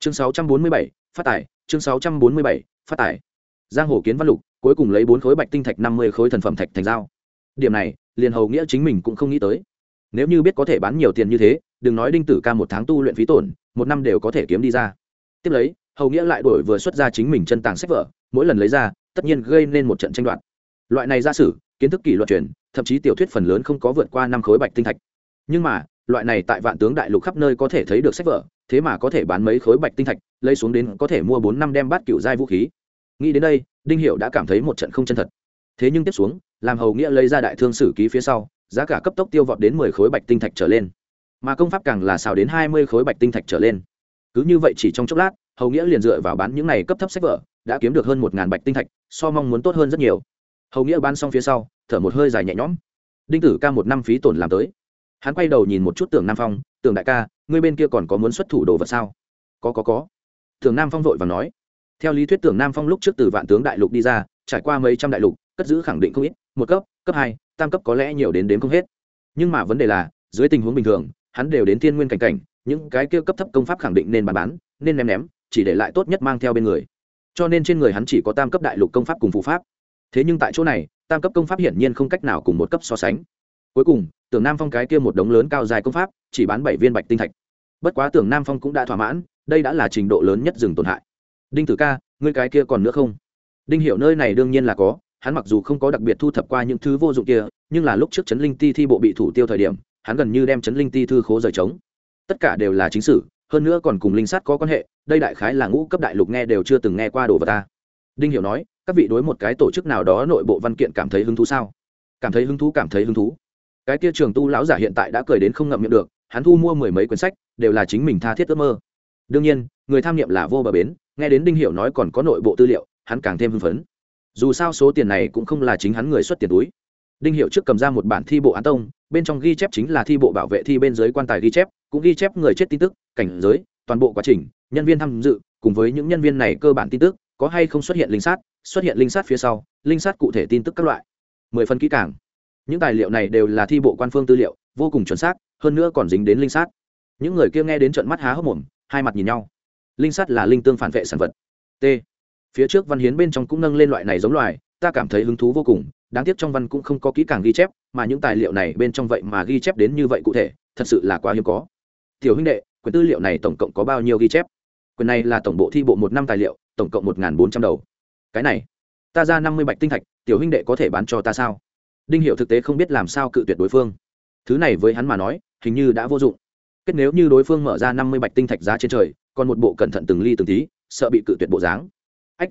chương 647, phát tải chương 647, phát tải giang hồ kiến văn lục cuối cùng lấy bốn khối bạch tinh thạch năm mươi khối thần phẩm thạch thành dao điểm này liền hầu nghĩa chính mình cũng không nghĩ tới. Nếu như biết có thể bán nhiều tiền như thế đừng nói đinh tử ca một tháng tu luyện phí tổn một năm đều có thể kiếm đi ra. Tiếp lấy hầu nghĩa lại đổi vừa xuất ra chính mình chân tàng sách vở mỗi lần lấy ra tất nhiên gây nên một trận tranh đoạt. Loại này giả sử kiến thức kỷ luật truyền thậm chí tiểu thuyết phần lớn không có vượt qua năm khối bạch tinh thạch. Nhưng mà loại này tại vạn tướng đại lục khắp nơi có thể thấy được sách vở thế mà có thể bán mấy khối bạch tinh thạch, lấy xuống đến có thể mua bốn năm đem bát cựu giai vũ khí. Nghĩ đến đây, đinh hiệu đã cảm thấy một trận không chân thật. Thế nhưng tiếp xuống, làm hầu nghĩa lấy ra đại thương sử ký phía sau, giá cả cấp tốc tiêu vọt đến mười khối bạch tinh thạch trở lên. Mà công pháp càng là xào đến hai mươi khối bạch tinh thạch trở lên. Cứ như vậy chỉ trong chốc lát, hầu nghĩa liền dựa vào bán những này cấp thấp sách vở, đã kiếm được hơn một ngàn bạch tinh thạch, so mong muốn tốt hơn rất nhiều. Hầu nghĩa bán xong phía sau, thở một hơi dài nhẹ nhõm. Đinh tử ca một năm phí tổn làm tới. Hắn quay đầu nhìn một chút tưởng nam phong, tưởng đại ca ngươi bên kia còn có muốn xuất thủ đồ vật sao? Có có có. Tưởng nam phong vội và nói. Theo lý thuyết tưởng nam phong lúc trước từ vạn tướng đại lục đi ra, trải qua mấy trăm đại lục, cất giữ khẳng định không ít, một cấp cấp hai, tam cấp có lẽ nhiều đến đếm không hết. Nhưng mà vấn đề là, dưới tình huống bình thường, hắn đều đến thiên nguyên cảnh cảnh, những cái kia cấp thấp công pháp khẳng định nên bán bán, nên ném ném, chỉ để lại tốt nhất mang theo bên người. Cho nên trên người hắn chỉ có tam cấp đại lục công pháp cùng phù pháp. Thế nhưng tại chỗ này, tam cấp công pháp hiển nhiên không cách nào cùng một cấp so sánh. Cuối cùng, tưởng nam phong cái kia một đống lớn cao dài công pháp, chỉ bán bảy viên bạch tinh thạch bất quá tưởng nam phong cũng đã thỏa mãn, đây đã là trình độ lớn nhất dừng tổn hại. Đinh tử ca, ngươi cái kia còn nữa không? Đinh hiểu nơi này đương nhiên là có, hắn mặc dù không có đặc biệt thu thập qua những thứ vô dụng kia, nhưng là lúc trước chấn linh ti thi bộ bị thủ tiêu thời điểm, hắn gần như đem chấn linh ti thư khố rời trống. Tất cả đều là chính sử, hơn nữa còn cùng linh sát có quan hệ, đây đại khái là ngũ cấp đại lục nghe đều chưa từng nghe qua đồ vật ta. Đinh hiểu nói, các vị đối một cái tổ chức nào đó nội bộ văn kiện cảm thấy hứng thú sao? Cảm thấy hứng thú, cảm thấy hứng thú. Cái kia trường tu lão giả hiện tại đã cười đến không ngậm miệng được, hắn thu mua mười mấy quyển sách đều là chính mình tha thiết ước mơ. Đương nhiên, người tham nghiệm là vô bờ bến, nghe đến đinh hiểu nói còn có nội bộ tư liệu, hắn càng thêm hưng phấn. Dù sao số tiền này cũng không là chính hắn người xuất tiền túi. Đinh hiệu trước cầm ra một bản thi bộ án tông, bên trong ghi chép chính là thi bộ bảo vệ thi bên dưới quan tài ghi chép, cũng ghi chép người chết tin tức, cảnh giới, toàn bộ quá trình, nhân viên tham dự, cùng với những nhân viên này cơ bản tin tức, có hay không xuất hiện linh sát, xuất hiện linh sát phía sau, linh sát cụ thể tin tức các loại. Mười phần kỹ càng. Những tài liệu này đều là thi bộ quan phương tư liệu, vô cùng chuẩn xác, hơn nữa còn dính đến linh sát những người kia nghe đến trận mắt há hốc mồm, hai mặt nhìn nhau. Linh sắt là linh tương phản vệ sản vật. T. Phía trước văn hiến bên trong cũng nâng lên loại này giống loài, ta cảm thấy hứng thú vô cùng, đáng tiếc trong văn cũng không có kỹ càng ghi chép, mà những tài liệu này bên trong vậy mà ghi chép đến như vậy cụ thể, thật sự là quá hiếm có. Tiểu huynh đệ, quyển tư liệu này tổng cộng có bao nhiêu ghi chép? Quyển này là tổng bộ thi bộ một năm tài liệu, tổng cộng một bốn trăm đầu. Cái này, ta ra năm mươi bạch tinh thạch, tiểu huynh đệ có thể bán cho ta sao? Đinh hiệu thực tế không biết làm sao cự tuyệt đối phương. Thứ này với hắn mà nói, hình như đã vô dụng kết nếu như đối phương mở ra năm mươi bạch tinh thạch giá trên trời còn một bộ cẩn thận từng ly từng tí sợ bị cự tuyệt bộ dáng. Ách,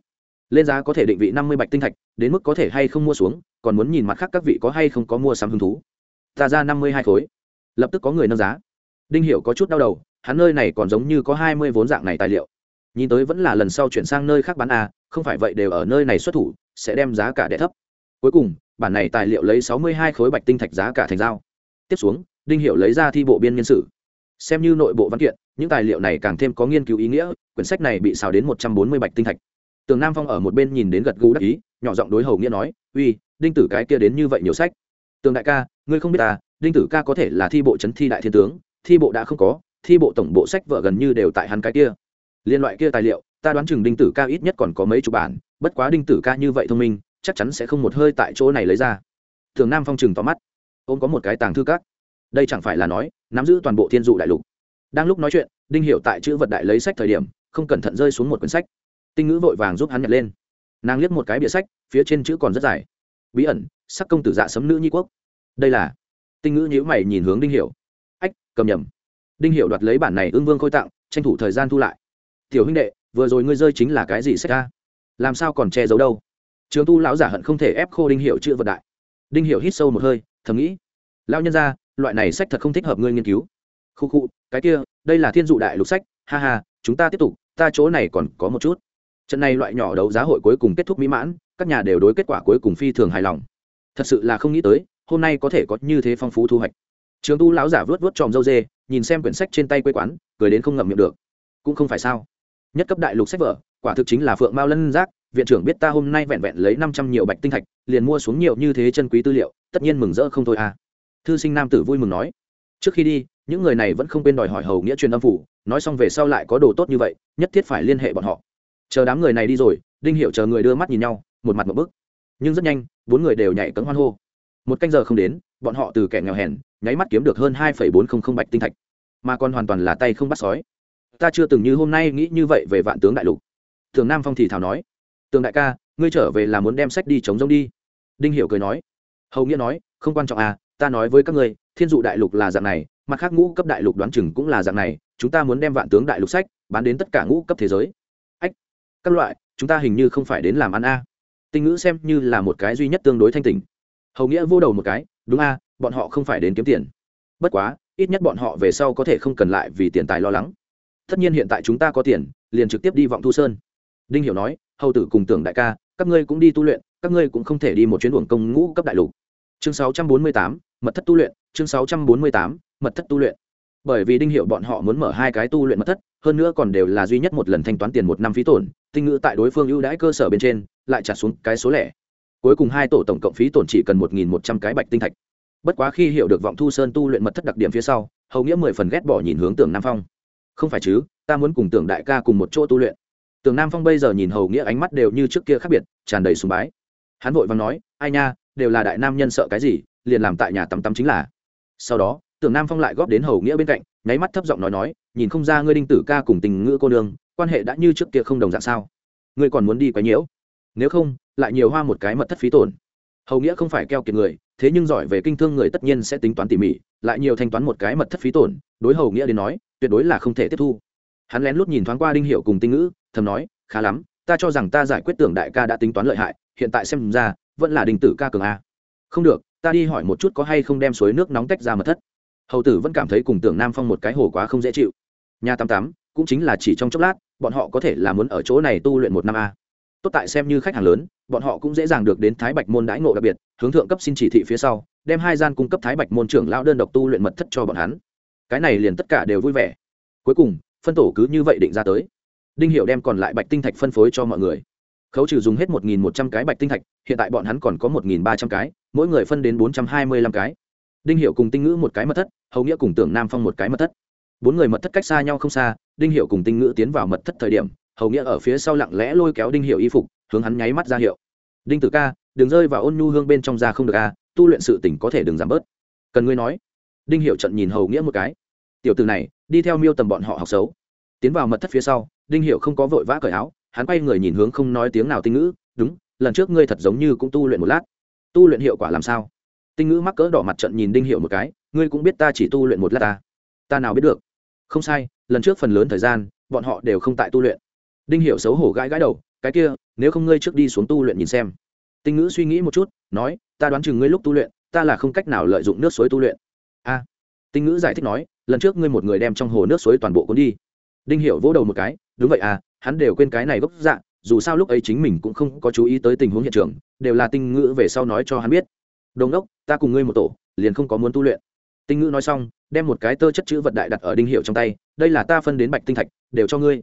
lên giá có thể định vị năm mươi bạch tinh thạch đến mức có thể hay không mua xuống còn muốn nhìn mặt khác các vị có hay không có mua sắm hứng thú. Ta ra năm mươi hai khối. Lập tức có người nâng giá. Đinh hiểu có chút đau đầu hắn nơi này còn giống như có hai mươi vốn dạng này tài liệu. Nhìn tới vẫn là lần sau chuyển sang nơi khác bán à không phải vậy đều ở nơi này xuất thủ sẽ đem giá cả đẻ thấp. Cuối cùng bản này tài liệu lấy sáu mươi hai khối bạch tinh thạch giá cả thành dao tiếp xuống đinh hiểu lấy ra thi bộ biên nhân sự xem như nội bộ văn kiện, những tài liệu này càng thêm có nghiên cứu ý nghĩa, quyển sách này bị xào đến một trăm bốn mươi bạch tinh thạch. Tường nam phong ở một bên nhìn đến gật gù đắc ý, nhỏ giọng đối hầu nghĩa nói, uy, đinh tử cái kia đến như vậy nhiều sách. Tường đại ca, ngươi không biết ta đinh tử ca có thể là thi bộ chấn thi đại thiên tướng, thi bộ đã không có, thi bộ tổng bộ sách vợ gần như đều tại hắn cái kia. Liên loại kia tài liệu, ta đoán chừng đinh tử ca ít nhất còn có mấy chục bản, bất quá đinh tử ca như vậy thông minh, chắc chắn sẽ không một hơi tại chỗ này lấy ra. Thường nam phong chừng tóm mắt. Ôm có một cái tàng thư các đây chẳng phải là nói, nắm giữ toàn bộ thiên dụ đại lục. Đang lúc nói chuyện, đinh hiểu tại chữ vật đại lấy sách thời điểm, không cẩn thận rơi xuống một quyển sách. Tinh ngữ vội vàng giúp hắn nhặt lên. Nàng liếc một cái bìa sách, phía trên chữ còn rất dài. Bí ẩn, sắc công tử dạ sấm nữ nhi quốc. Đây là. Tinh ngữ nhíu mày nhìn hướng đinh hiểu. Ách, cầm nhầm. Đinh hiểu đoạt lấy bản này ương vương khôi tặng, tranh thủ thời gian thu lại. Tiểu huynh đệ, vừa rồi ngươi rơi chính là cái gì sách ra làm sao còn che giấu đâu? Trường tu lão giả hận không thể ép khô đinh hiểu chữ vật đại. Đinh hiểu hít sâu một hơi, thầm nghĩ. Lão nhân gia loại này sách thật không thích hợp ngươi nghiên cứu. Khu khu, cái kia, đây là thiên dụ đại lục sách, ha ha, chúng ta tiếp tục, ta chỗ này còn có một chút. Trận này loại nhỏ đấu giá hội cuối cùng kết thúc mỹ mãn, các nhà đều đối kết quả cuối cùng phi thường hài lòng. Thật sự là không nghĩ tới, hôm nay có thể có như thế phong phú thu hoạch. Trường tu lão giả vớt vớt tròm dâu dê, nhìn xem quyển sách trên tay quê quán, cười đến không ngậm miệng được. Cũng không phải sao. Nhất cấp đại lục sách vở, quả thực chính là phượng mao lân giác, viện trưởng biết ta hôm nay vẹn vẹn lấy năm trăm nhiều bạch tinh thạch, liền mua xuống nhiều như thế chân quý tư liệu, tất nhiên mừng rỡ không thôi à thư sinh nam tử vui mừng nói, trước khi đi, những người này vẫn không quên đòi hỏi hầu nghĩa truyền âm phủ, nói xong về sau lại có đồ tốt như vậy, nhất thiết phải liên hệ bọn họ. Chờ đám người này đi rồi, đinh hiệu chờ người đưa mắt nhìn nhau, một mặt một bức. Nhưng rất nhanh, bốn người đều nhảy cấm hoan hô. Một canh giờ không đến, bọn họ từ kẻ nghèo hèn, nháy mắt kiếm được hơn hai bốn trăm linh bạch tinh thạch. Mà còn hoàn toàn là tay không bắt sói. Ta chưa từng như hôm nay nghĩ như vậy về vạn tướng đại lục. Thường nam phong thì thảo nói, tường đại ca, ngươi trở về là muốn đem sách đi chống rông đi. Đinh hiểu cười nói, hầu nghĩa nói, không quan trọng à ta nói với các ngươi thiên dụ đại lục là dạng này mặt khác ngũ cấp đại lục đoán chừng cũng là dạng này chúng ta muốn đem vạn tướng đại lục sách bán đến tất cả ngũ cấp thế giới. Ách các loại chúng ta hình như không phải đến làm ăn a. Tinh ngữ xem như là một cái duy nhất tương đối thanh tỉnh. Hầu nghĩa vô đầu một cái đúng a bọn họ không phải đến kiếm tiền. Bất quá ít nhất bọn họ về sau có thể không cần lại vì tiền tài lo lắng. Tất nhiên hiện tại chúng ta có tiền liền trực tiếp đi vọng thu sơn. Đinh hiểu nói hầu tử cùng tưởng đại ca các ngươi cũng đi tu luyện các ngươi cũng không thể đi một chuyến uổng công ngũ cấp đại lục. Chương 648, mật thất tu luyện chương 648, mật thất tu luyện. Bởi vì đinh hiệu bọn họ muốn mở hai cái tu luyện mật thất hơn nữa còn đều là duy nhất một lần thanh toán tiền một năm phí tổn tinh ngữ tại đối phương ưu đãi cơ sở bên trên lại trả xuống cái số lẻ. Cuối cùng hai tổ tổng cộng phí tổn chỉ cần một nghìn một trăm cái bạch tinh thạch. Bất quá khi hiểu được vọng thu sơn tu luyện mật thất đặc điểm phía sau hầu nghĩa mười phần ghét bỏ nhìn hướng tưởng nam phong. Không phải chứ ta muốn cùng tưởng đại ca cùng một chỗ tu luyện. Tưởng nam phong bây giờ nhìn hầu nghĩa ánh mắt đều như trước kia khác biệt tràn đầy sùng bái. Hắn vội và nói ai nha đều là đại nam nhân sợ cái gì, liền làm tại nhà tắm tắm chính là. Sau đó, tưởng nam phong lại góp đến hầu nghĩa bên cạnh, nháy mắt thấp giọng nói nói, nhìn không ra ngươi đinh tử ca cùng tình ngữ cô nương, quan hệ đã như trước kia không đồng dạng sao? Ngươi còn muốn đi quấy nhiễu? Nếu không, lại nhiều hoa một cái mật thất phí tổn. Hầu nghĩa không phải keo kiệt người, thế nhưng giỏi về kinh thương người tất nhiên sẽ tính toán tỉ mỉ, lại nhiều thanh toán một cái mật thất phí tổn, đối hầu nghĩa đến nói, tuyệt đối là không thể tiếp thu. Hắn lén lút nhìn thoáng qua đinh hiệu cùng tinh ngữ, thầm nói, khá lắm ta cho rằng ta giải quyết tưởng đại ca đã tính toán lợi hại, hiện tại xem ra, vẫn là đình tử ca cường a. Không được, ta đi hỏi một chút có hay không đem suối nước nóng tách ra mật thất. Hầu tử vẫn cảm thấy cùng tưởng nam phong một cái hồ quá không dễ chịu. Nhà tám tám, cũng chính là chỉ trong chốc lát, bọn họ có thể là muốn ở chỗ này tu luyện một năm a. Tốt tại xem như khách hàng lớn, bọn họ cũng dễ dàng được đến thái bạch môn đãi ngộ đặc biệt, hướng thượng cấp xin chỉ thị phía sau, đem hai gian cung cấp thái bạch môn trưởng lão đơn độc tu luyện mật thất cho bọn hắn. Cái này liền tất cả đều vui vẻ. Cuối cùng, phân tổ cứ như vậy định ra tới đinh hiệu đem còn lại bạch tinh thạch phân phối cho mọi người. Khấu trừ dùng hết một nghìn một trăm cái bạch tinh thạch, hiện tại bọn hắn còn có một nghìn ba trăm cái, mỗi người phân đến bốn trăm hai mươi lăm cái. Đinh hiệu cùng tinh ngữ một cái mật thất, hầu nghĩa cùng tưởng nam phong một cái mật thất. Bốn người mật thất cách xa nhau không xa, đinh hiệu cùng tinh ngữ tiến vào mật thất thời điểm, hầu nghĩa ở phía sau lặng lẽ lôi kéo đinh hiệu y phục, hướng hắn nháy mắt ra hiệu. Đinh tử ca, đừng rơi vào ôn nhu hương bên trong ra không được a tu luyện sự tỉnh có thể đừng giảm bớt. Cần ngươi nói. Đinh hiệu trận nhìn hầu nghĩa một cái. Tiểu từ này, đi theo miêu tầm bọn họ học xấu tiến vào mật thất phía sau, đinh hiệu không có vội vã cởi áo, hắn quay người nhìn hướng không nói tiếng nào tinh ngữ, đúng, lần trước ngươi thật giống như cũng tu luyện một lát. Tu luyện hiệu quả làm sao? Tinh ngữ mắc cỡ đỏ mặt trận nhìn đinh hiệu một cái, ngươi cũng biết ta chỉ tu luyện một lát ta. Ta nào biết được? Không sai, lần trước phần lớn thời gian, bọn họ đều không tại tu luyện. Đinh hiệu xấu hổ gãi gãi đầu, cái kia, nếu không ngươi trước đi xuống tu luyện nhìn xem. Tinh ngữ suy nghĩ một chút, nói, ta đoán chừng ngươi lúc tu luyện, ta là không cách nào lợi dụng nước suối tu luyện. A. Tinh ngữ giải thích nói, lần trước ngươi một người đem trong hồ nước suối toàn bộ cuốn đi đinh hiểu vỗ đầu một cái, đúng vậy à hắn đều quên cái này gốc dạ dù sao lúc ấy chính mình cũng không có chú ý tới tình huống hiện trường, đều là tinh ngữ về sau nói cho hắn biết. Đồng đốc ta cùng ngươi một tổ, liền không có muốn tu luyện. Tinh ngữ nói xong, đem một cái tơ chất chữ vật đại đặt ở đinh hiệu trong tay, đây là ta phân đến bạch tinh thạch, đều cho ngươi.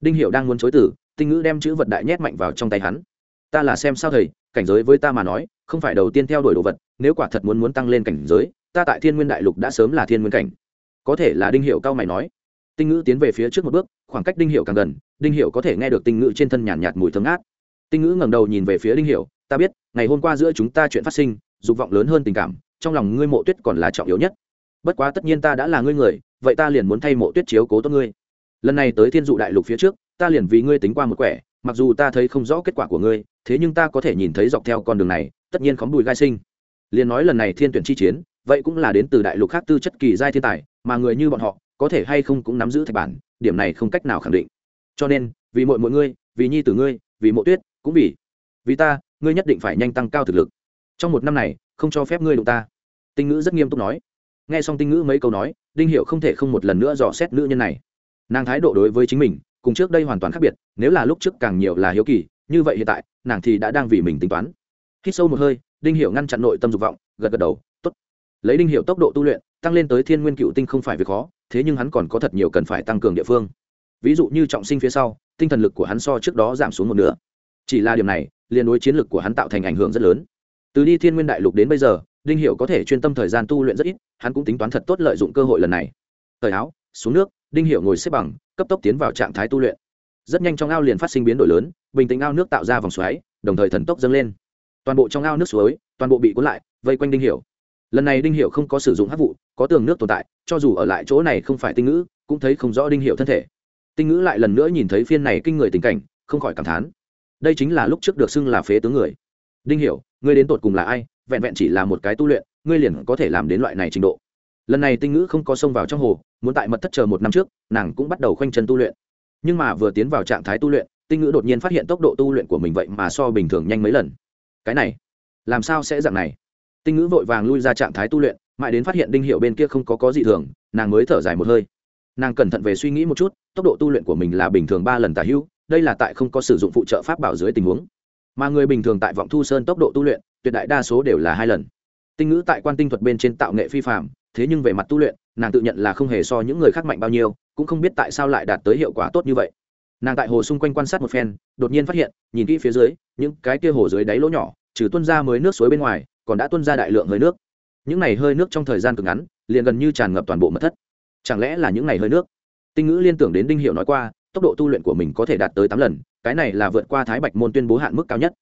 Đinh hiệu đang muốn chối tử tinh ngữ đem chữ vật đại nhét mạnh vào trong tay hắn. Ta là xem sao thầy, cảnh giới với ta mà nói, không phải đầu tiên theo đuổi đồ vật, nếu quả thật muốn muốn tăng lên cảnh giới, ta tại thiên nguyên đại lục đã sớm là thiên nguyên cảnh. Có thể là đinh hiệu cao mày nói tinh ngữ tiến về phía trước một bước khoảng cách đinh hiệu càng gần đinh hiệu có thể nghe được tinh ngữ trên thân nhàn nhạt, nhạt mùi thơm ngát. Tinh ngữ ngẩng đầu nhìn về phía đinh hiệu ta biết ngày hôm qua giữa chúng ta chuyện phát sinh dục vọng lớn hơn tình cảm trong lòng ngươi mộ tuyết còn là trọng yếu nhất. Bất quá tất nhiên ta đã là ngươi người vậy ta liền muốn thay mộ tuyết chiếu cố tốt ngươi. Lần này tới thiên dụ đại lục phía trước ta liền vì ngươi tính qua một quẻ mặc dù ta thấy không rõ kết quả của ngươi thế nhưng ta có thể nhìn thấy dọc theo con đường này tất nhiên khóm đùi gai sinh. Liền nói lần này thiên tuyển chi chiến vậy cũng là đến từ đại lục khác tư chất kỳ giai thiên tài mà người như bọn họ có thể hay không cũng nắm giữ thạch bản, điểm này không cách nào khẳng định. Cho nên, vì mọi mọi ngươi, vì nhi tử ngươi, vì mộ tuyết, cũng vì vì ta, ngươi nhất định phải nhanh tăng cao thực lực. Trong một năm này, không cho phép ngươi đụng ta. Tinh ngữ rất nghiêm túc nói. Nghe xong tinh ngữ mấy câu nói, đinh hiệu không thể không một lần nữa dò xét nữ nhân này. Nàng thái độ đối với chính mình, cùng trước đây hoàn toàn khác biệt, nếu là lúc trước càng nhiều là hiếu kỳ, như vậy hiện tại, nàng thì đã đang vì mình tính toán. Hít sâu một hơi, đinh hiệu ngăn chặn nội tâm dục vọng, gật gật đầu t ố t lấy đinh hiệu tốc độ tu luyện tăng lên tới thiên nguyên cựu tinh không phải việc khó, thế nhưng hắn còn có thật nhiều cần phải tăng cường địa phương. Ví dụ như trọng sinh phía sau, tinh thần lực của hắn so trước đó giảm xuống một nửa. Chỉ là điểm này liên đối chiến lực của hắn tạo thành ảnh hưởng rất lớn. Từ đi thiên nguyên đại lục đến bây giờ, đinh hiệu có thể chuyên tâm thời gian tu luyện rất ít, hắn cũng tính toán thật tốt lợi dụng cơ hội lần này. Thời áo, xuống nước, đinh hiệu ngồi xếp bằng, cấp tốc tiến vào trạng thái tu luyện. Rất nhanh trong ao liền phát sinh biến đổi lớn, bình tĩnh ao nước tạo ra vòng xoáy, đồng thời thần tốc dâng lên. Toàn bộ trong ao nước suối, toàn bộ bị cuốn lại, vây quanh đinh hiệu lần này đinh hiệu không có sử dụng hát vụ, có tường nước tồn tại, cho dù ở lại chỗ này không phải tinh ngữ, cũng thấy không rõ đinh hiệu thân thể. Tinh ngữ lại lần nữa nhìn thấy phiên này kinh người tình cảnh, không khỏi cảm thán. Đây chính là lúc trước được xưng là phế tướng người. Đinh hiểu, ngươi đến tột cùng là ai? Vẹn vẹn chỉ là một cái tu luyện, ngươi liền có thể làm đến loại này trình độ. Lần này tinh ngữ không có xông vào trong hồ, muốn tại mật thất chờ một năm trước, nàng cũng bắt đầu khoanh chân tu luyện. Nhưng mà vừa tiến vào trạng thái tu luyện, tinh ngữ đột nhiên phát hiện tốc độ tu luyện của mình vậy mà so bình thường nhanh mấy lần. Cái này, làm sao sẽ dạng này? Tinh ngữ vội vàng lui ra trạng thái tu luyện, mãi đến phát hiện đinh hiệu bên kia không có có gì thường, nàng mới thở dài một hơi. Nàng cẩn thận về suy nghĩ một chút, tốc độ tu luyện của mình là bình thường ba lần tả hữu đây là tại không có sử dụng phụ trợ pháp bảo dưới tình huống. Mà người bình thường tại vọng thu sơn tốc độ tu luyện, tuyệt đại đa số đều là hai lần. Tinh ngữ tại quan tinh thuật bên trên tạo nghệ phi phạm thế nhưng về mặt tu luyện, nàng tự nhận là không hề so những người khác mạnh bao nhiêu, cũng không biết tại sao lại đạt tới hiệu quả tốt như vậy. Nàng tại hồ xung quanh quan sát một phen, đột nhiên phát hiện, nhìn kỹ phía dưới, những cái kia hồ dưới đáy lỗ nhỏ, trừ tuân ra mới nước suối bên ngoài còn đã tuân ra đại lượng hơi nước. Những này hơi nước trong thời gian cực ngắn, liền gần như tràn ngập toàn bộ mật thất. Chẳng lẽ là những này hơi nước? Tinh ngữ liên tưởng đến đinh hiệu nói qua, tốc độ tu luyện của mình có thể đạt tới tám lần, cái này là vượt qua thái bạch môn tuyên bố hạn mức cao nhất.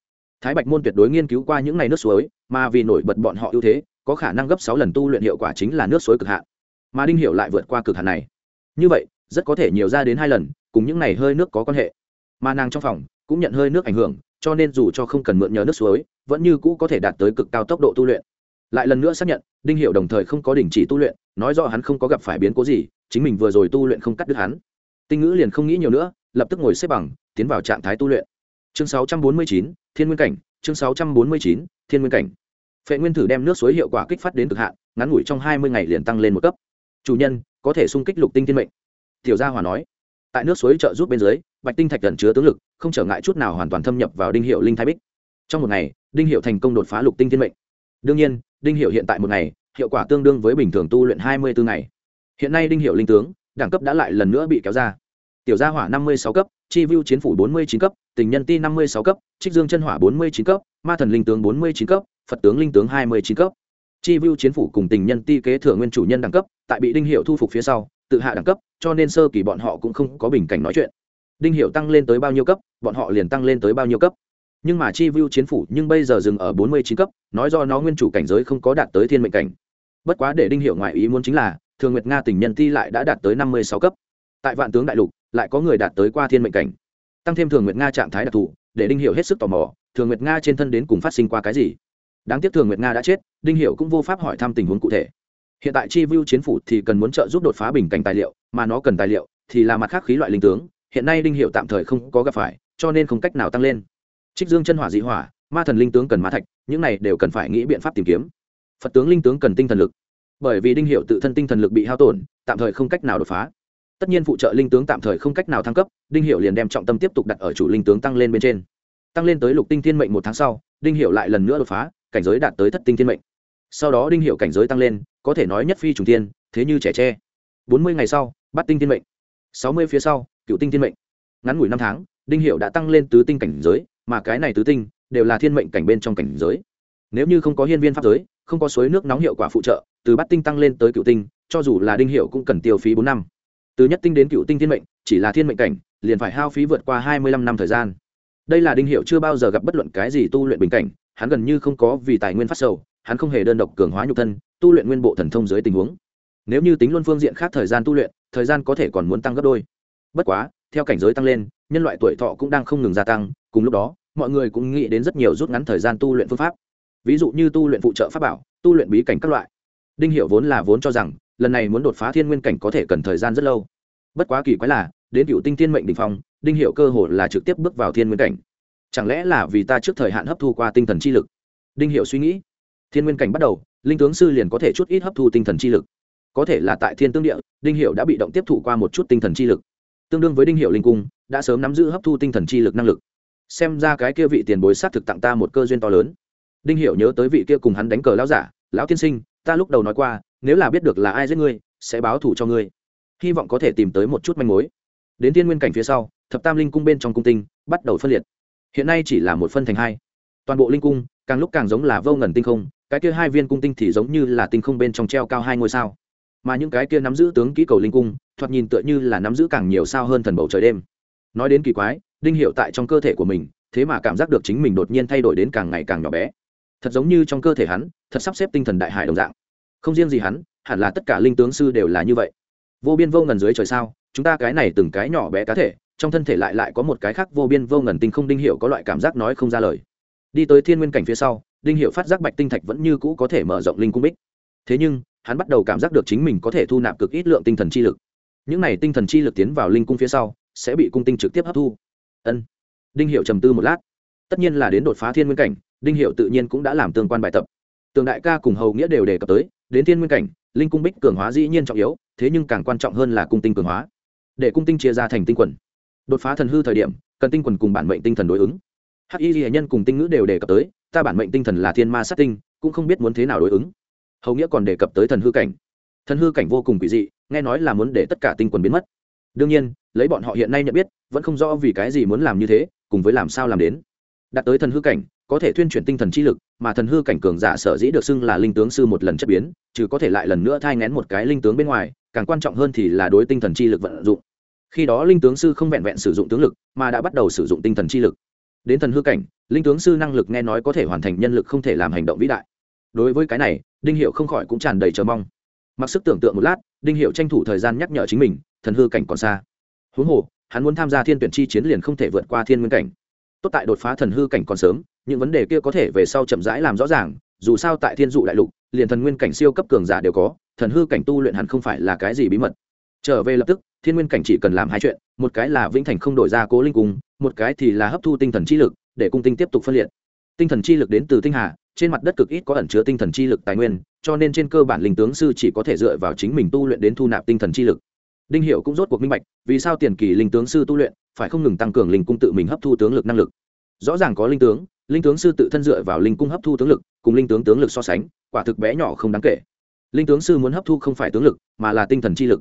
Thái bạch môn tuyệt đối nghiên cứu qua những ngày nước suối, mà vì nổi bật bọn họ ưu thế, có khả năng gấp sáu lần tu luyện hiệu quả chính là nước suối cực hạn. Mà đinh hiệu lại vượt qua cực hạn này. Như vậy, rất có thể nhiều ra đến hai lần, cùng những ngày hơi nước có quan hệ. Mà nàng trong phòng cũng nhận hơi nước ảnh hưởng, cho nên dù cho không cần mượn nhờ nước suối vẫn như cũ có thể đạt tới cực cao tốc độ tu luyện. Lại lần nữa xác nhận đinh hiệu đồng thời không có đình chỉ tu luyện nói rõ hắn không có gặp phải biến cố gì chính mình vừa rồi tu luyện không cắt đứt hắn. Tinh ngữ liền không nghĩ nhiều nữa lập tức ngồi xếp bằng tiến vào trạng thái tu luyện. Chương 649, thiên nguyên cảnh chương 649, thiên nguyên cảnh. Phệ nguyên thử đem nước suối hiệu quả kích phát đến cực hạn ngắn ngủi trong hai mươi ngày liền tăng lên một cấp. Chủ nhân có thể xung kích lục tinh thiên mệnh. Tiểu gia hòa nói. Tại nước suối trợ giúp bên dưới bạch tinh thạch gần chứa tướng lực không trở ngại chút nào hoàn toàn thâm nhập vào đinh hiệu linh thái bích. Trong một ngày đinh hiệu thành công đột phá lục tinh thiên mệnh. Đương nhiên, đinh hiệu hiện tại một ngày, hiệu quả tương đương với bình thường tu luyện hai mươi bốn ngày. Hiện nay đinh hiệu linh tướng, đẳng cấp đã lại lần nữa bị kéo ra. Tiểu gia hỏa năm mươi sáu cấp, chi vu chiến phủ bốn mươi chín cấp, tình nhân ti năm mươi sáu cấp, trích dương chân hỏa bốn mươi chín cấp, ma thần linh tướng bốn mươi chín cấp, phật tướng linh tướng hai mươi chín cấp. Chi vu chiến phủ cùng tình nhân ti kế thừa nguyên chủ nhân đẳng cấp, tại bị đinh hiệu thu phục phía sau, tự hạ đẳng cấp, cho nên sơ kỳ bọn họ cũng không có bình cảnh nói chuyện. Đinh hiệu tăng lên tới bao nhiêu cấp, bọn họ liền tăng lên tới bao nhiêu cấp nhưng mà chi vu chiến phủ nhưng bây giờ dừng ở bốn mươi chín cấp, nói do nó nguyên chủ cảnh giới không có đạt tới thiên mệnh cảnh. Bất quá để đinh hiệu ngoại ý muốn chính là, thường nguyệt nga tình nhân ti lại đã đạt tới năm mươi sáu cấp. Tại vạn tướng đại lục, lại có người đạt tới qua thiên mệnh cảnh. Tăng thêm thường nguyệt nga trạng thái đặc thù, để đinh hiệu hết sức tò mò, thường nguyệt nga trên thân đến cùng phát sinh qua cái gì? Đáng tiếc thường nguyệt nga đã chết, đinh hiệu cũng vô pháp hỏi thăm tình huống cụ thể. Hiện tại chi vu chiến phủ thì cần muốn trợ giúp đột phá bình cảnh tài liệu, mà nó cần tài liệu thì là mặt khác khí loại linh tướng. Hiện nay đinh hiệu tạm thời không có gặp phải, cho nên không cách nào tăng lên trích dương chân hỏa dị hỏa, ma thần linh tướng cần ma thạch, những này đều cần phải nghĩ biện pháp tìm kiếm. Phật tướng linh tướng cần tinh thần lực. Bởi vì đinh hiệu tự thân tinh thần lực bị hao tổn, tạm thời không cách nào đột phá. Tất nhiên phụ trợ linh tướng tạm thời không cách nào thăng cấp, đinh hiệu liền đem trọng tâm tiếp tục đặt ở chủ linh tướng tăng lên bên trên. Tăng lên tới lục tinh thiên mệnh một tháng sau, đinh hiệu lại lần nữa đột phá, cảnh giới đạt tới thất tinh thiên mệnh. Sau đó đinh hiệu cảnh giới tăng lên, có thể nói nhất phi trùng tiên thế như trẻ tre. Bốn mươi ngày sau, bắt tinh thiên mệnh. Sáu mươi phía sau, cựu tinh thiên mệnh. Ngắn ngủi năm tháng, đinh hiệu đã tăng lên tứ tinh cảnh giới mà cái này tứ tinh đều là thiên mệnh cảnh bên trong cảnh giới. Nếu như không có hiên viên pháp giới, không có suối nước nóng hiệu quả phụ trợ, từ bát tinh tăng lên tới cựu tinh, cho dù là đinh hiệu cũng cần tiêu phí bốn năm. Từ nhất tinh đến cựu tinh thiên mệnh, chỉ là thiên mệnh cảnh, liền phải hao phí vượt qua hai mươi lăm năm thời gian. Đây là đinh hiệu chưa bao giờ gặp bất luận cái gì tu luyện bình cảnh, hắn gần như không có vì tài nguyên phát sầu, hắn không hề đơn độc cường hóa nhục thân, tu luyện nguyên bộ thần thông dưới tình huống. Nếu như tính luôn phương diện khác thời gian tu luyện, thời gian có thể còn muốn tăng gấp đôi. Bất quá, theo cảnh giới tăng lên, nhân loại tuổi thọ cũng đang không ngừng gia tăng cùng lúc đó, mọi người cũng nghĩ đến rất nhiều rút ngắn thời gian tu luyện phương pháp. Ví dụ như tu luyện phụ trợ pháp bảo, tu luyện bí cảnh các loại. Đinh hiệu vốn là vốn cho rằng, lần này muốn đột phá thiên nguyên cảnh có thể cần thời gian rất lâu. Bất quá kỳ quái là, đến cựu tinh thiên mệnh đình phong, đinh hiệu cơ hồ là trực tiếp bước vào thiên nguyên cảnh. Chẳng lẽ là vì ta trước thời hạn hấp thu qua tinh thần chi lực? Đinh hiệu suy nghĩ. Thiên nguyên cảnh bắt đầu, linh tướng sư liền có thể chút ít hấp thu tinh thần chi lực. Có thể là tại thiên tương địa, đinh hiệu đã bị động tiếp thụ qua một chút tinh thần chi lực. Tương đương với đinh hiệu linh cung, đã sớm nắm giữ hấp thu tinh thần chi lực năng lực xem ra cái kia vị tiền bối sát thực tặng ta một cơ duyên to lớn. Đinh hiệu nhớ tới vị kia cùng hắn đánh cờ lão giả, lão tiên sinh, ta lúc đầu nói qua, nếu là biết được là ai giết ngươi, sẽ báo thủ cho ngươi. Hy vọng có thể tìm tới một chút manh mối. Đến tiên nguyên cảnh phía sau, thập tam linh cung bên trong cung tinh bắt đầu phân liệt. Hiện nay chỉ là một phân thành hai. Toàn bộ linh cung, càng lúc càng giống là vô ngần tinh không, cái kia hai viên cung tinh thì giống như là tinh không bên trong treo cao hai ngôi sao. Mà những cái kia nắm giữ tướng kỹ cầu linh cung, thoạt nhìn tựa như là nắm giữ càng nhiều sao hơn thần bầu trời đêm. Nói đến kỳ quái đinh hiệu tại trong cơ thể của mình, thế mà cảm giác được chính mình đột nhiên thay đổi đến càng ngày càng nhỏ bé. Thật giống như trong cơ thể hắn, thật sắp xếp tinh thần đại hải đồng dạng. Không riêng gì hắn, hẳn là tất cả linh tướng sư đều là như vậy. Vô biên vô ngần dưới trời sao, chúng ta cái này từng cái nhỏ bé cá thể, trong thân thể lại lại có một cái khác vô biên vô ngần tinh không đinh hiệu có loại cảm giác nói không ra lời. Đi tới thiên nguyên cảnh phía sau, đinh hiệu phát giác bạch tinh thạch vẫn như cũ có thể mở rộng linh cung bích. Thế nhưng, hắn bắt đầu cảm giác được chính mình có thể thu nạp cực ít lượng tinh thần chi lực. Những này tinh thần chi lực tiến vào linh cung phía sau, sẽ bị cung tinh trực tiếp hấp thu ân. Đinh hiệu trầm tư một lát. Tất nhiên là đến đột phá thiên nguyên cảnh, đinh hiệu tự nhiên cũng đã làm tương quan bài tập. Tường đại ca cùng hầu nghĩa đều đề cập tới, đến thiên nguyên cảnh, linh cung bích cường hóa dĩ nhiên trọng yếu, thế nhưng càng quan trọng hơn là cung tinh cường hóa. Để cung tinh chia ra thành tinh quần. Đột phá thần hư thời điểm, cần tinh quần cùng bản mệnh tinh thần đối ứng. Hắc y hệ nhân cùng tinh ngữ đều đề cập tới, ta bản mệnh tinh thần là thiên ma sát tinh, cũng không biết muốn thế nào đối ứng. Hầu nghĩa còn đề cập tới thần hư cảnh. Thần hư cảnh vô cùng quỷ dị, nghe nói là muốn để tất cả tinh quần biến mất. Đương nhiên lấy bọn họ hiện nay nhận biết, vẫn không rõ vì cái gì muốn làm như thế, cùng với làm sao làm đến. Đạt tới thần hư cảnh, có thể thuyên chuyển tinh thần chi lực, mà thần hư cảnh cường giả sở dĩ được xưng là linh tướng sư một lần chất biến chứ có thể lại lần nữa thai ngén một cái linh tướng bên ngoài, càng quan trọng hơn thì là đối tinh thần chi lực vận dụng. Khi đó linh tướng sư không vẹn vẹn sử dụng tướng lực, mà đã bắt đầu sử dụng tinh thần chi lực. Đến thần hư cảnh, linh tướng sư năng lực nghe nói có thể hoàn thành nhân lực không thể làm hành động vĩ đại. Đối với cái này, đinh hiệu không khỏi cũng tràn đầy chờ mong. Mặc sức tưởng tượng một lát, đinh hiệu tranh thủ thời gian nhắc nhở chính mình, thần hư cảnh còn xa huống hồ, hắn muốn tham gia thiên tuyển chi chiến liền không thể vượt qua thiên nguyên cảnh. Tốt tại đột phá thần hư cảnh còn sớm, những vấn đề kia có thể về sau chậm rãi làm rõ ràng, dù sao tại thiên dụ đại lục, liền thần nguyên cảnh siêu cấp cường giả đều có, thần hư cảnh tu luyện hẳn không phải là cái gì bí mật. Trở về lập tức, thiên nguyên cảnh chỉ cần làm hai chuyện, một cái là vĩnh thành không đổi ra cố linh cung, một cái thì là hấp thu tinh thần chi lực, để cung tinh tiếp tục phân liệt. Tinh thần chi lực đến từ tinh hà, trên mặt đất cực ít có ẩn chứa tinh thần chi lực tài nguyên, cho nên trên cơ bản linh tướng sư chỉ có thể dựa vào chính mình tu luyện đến thu nạp tinh thần chi lực đinh hiệu cũng rốt cuộc minh bạch, vì sao tiền kỳ linh tướng sư tu luyện, phải không ngừng tăng cường linh cung tự mình hấp thu tướng lực năng lực. Rõ ràng có linh tướng linh tướng sư tự thân dựa vào linh cung hấp thu tướng lực, cùng linh tướng tướng lực so sánh, quả thực bé nhỏ không đáng kể. Linh tướng sư muốn hấp thu không phải tướng lực, mà là tinh thần chi lực.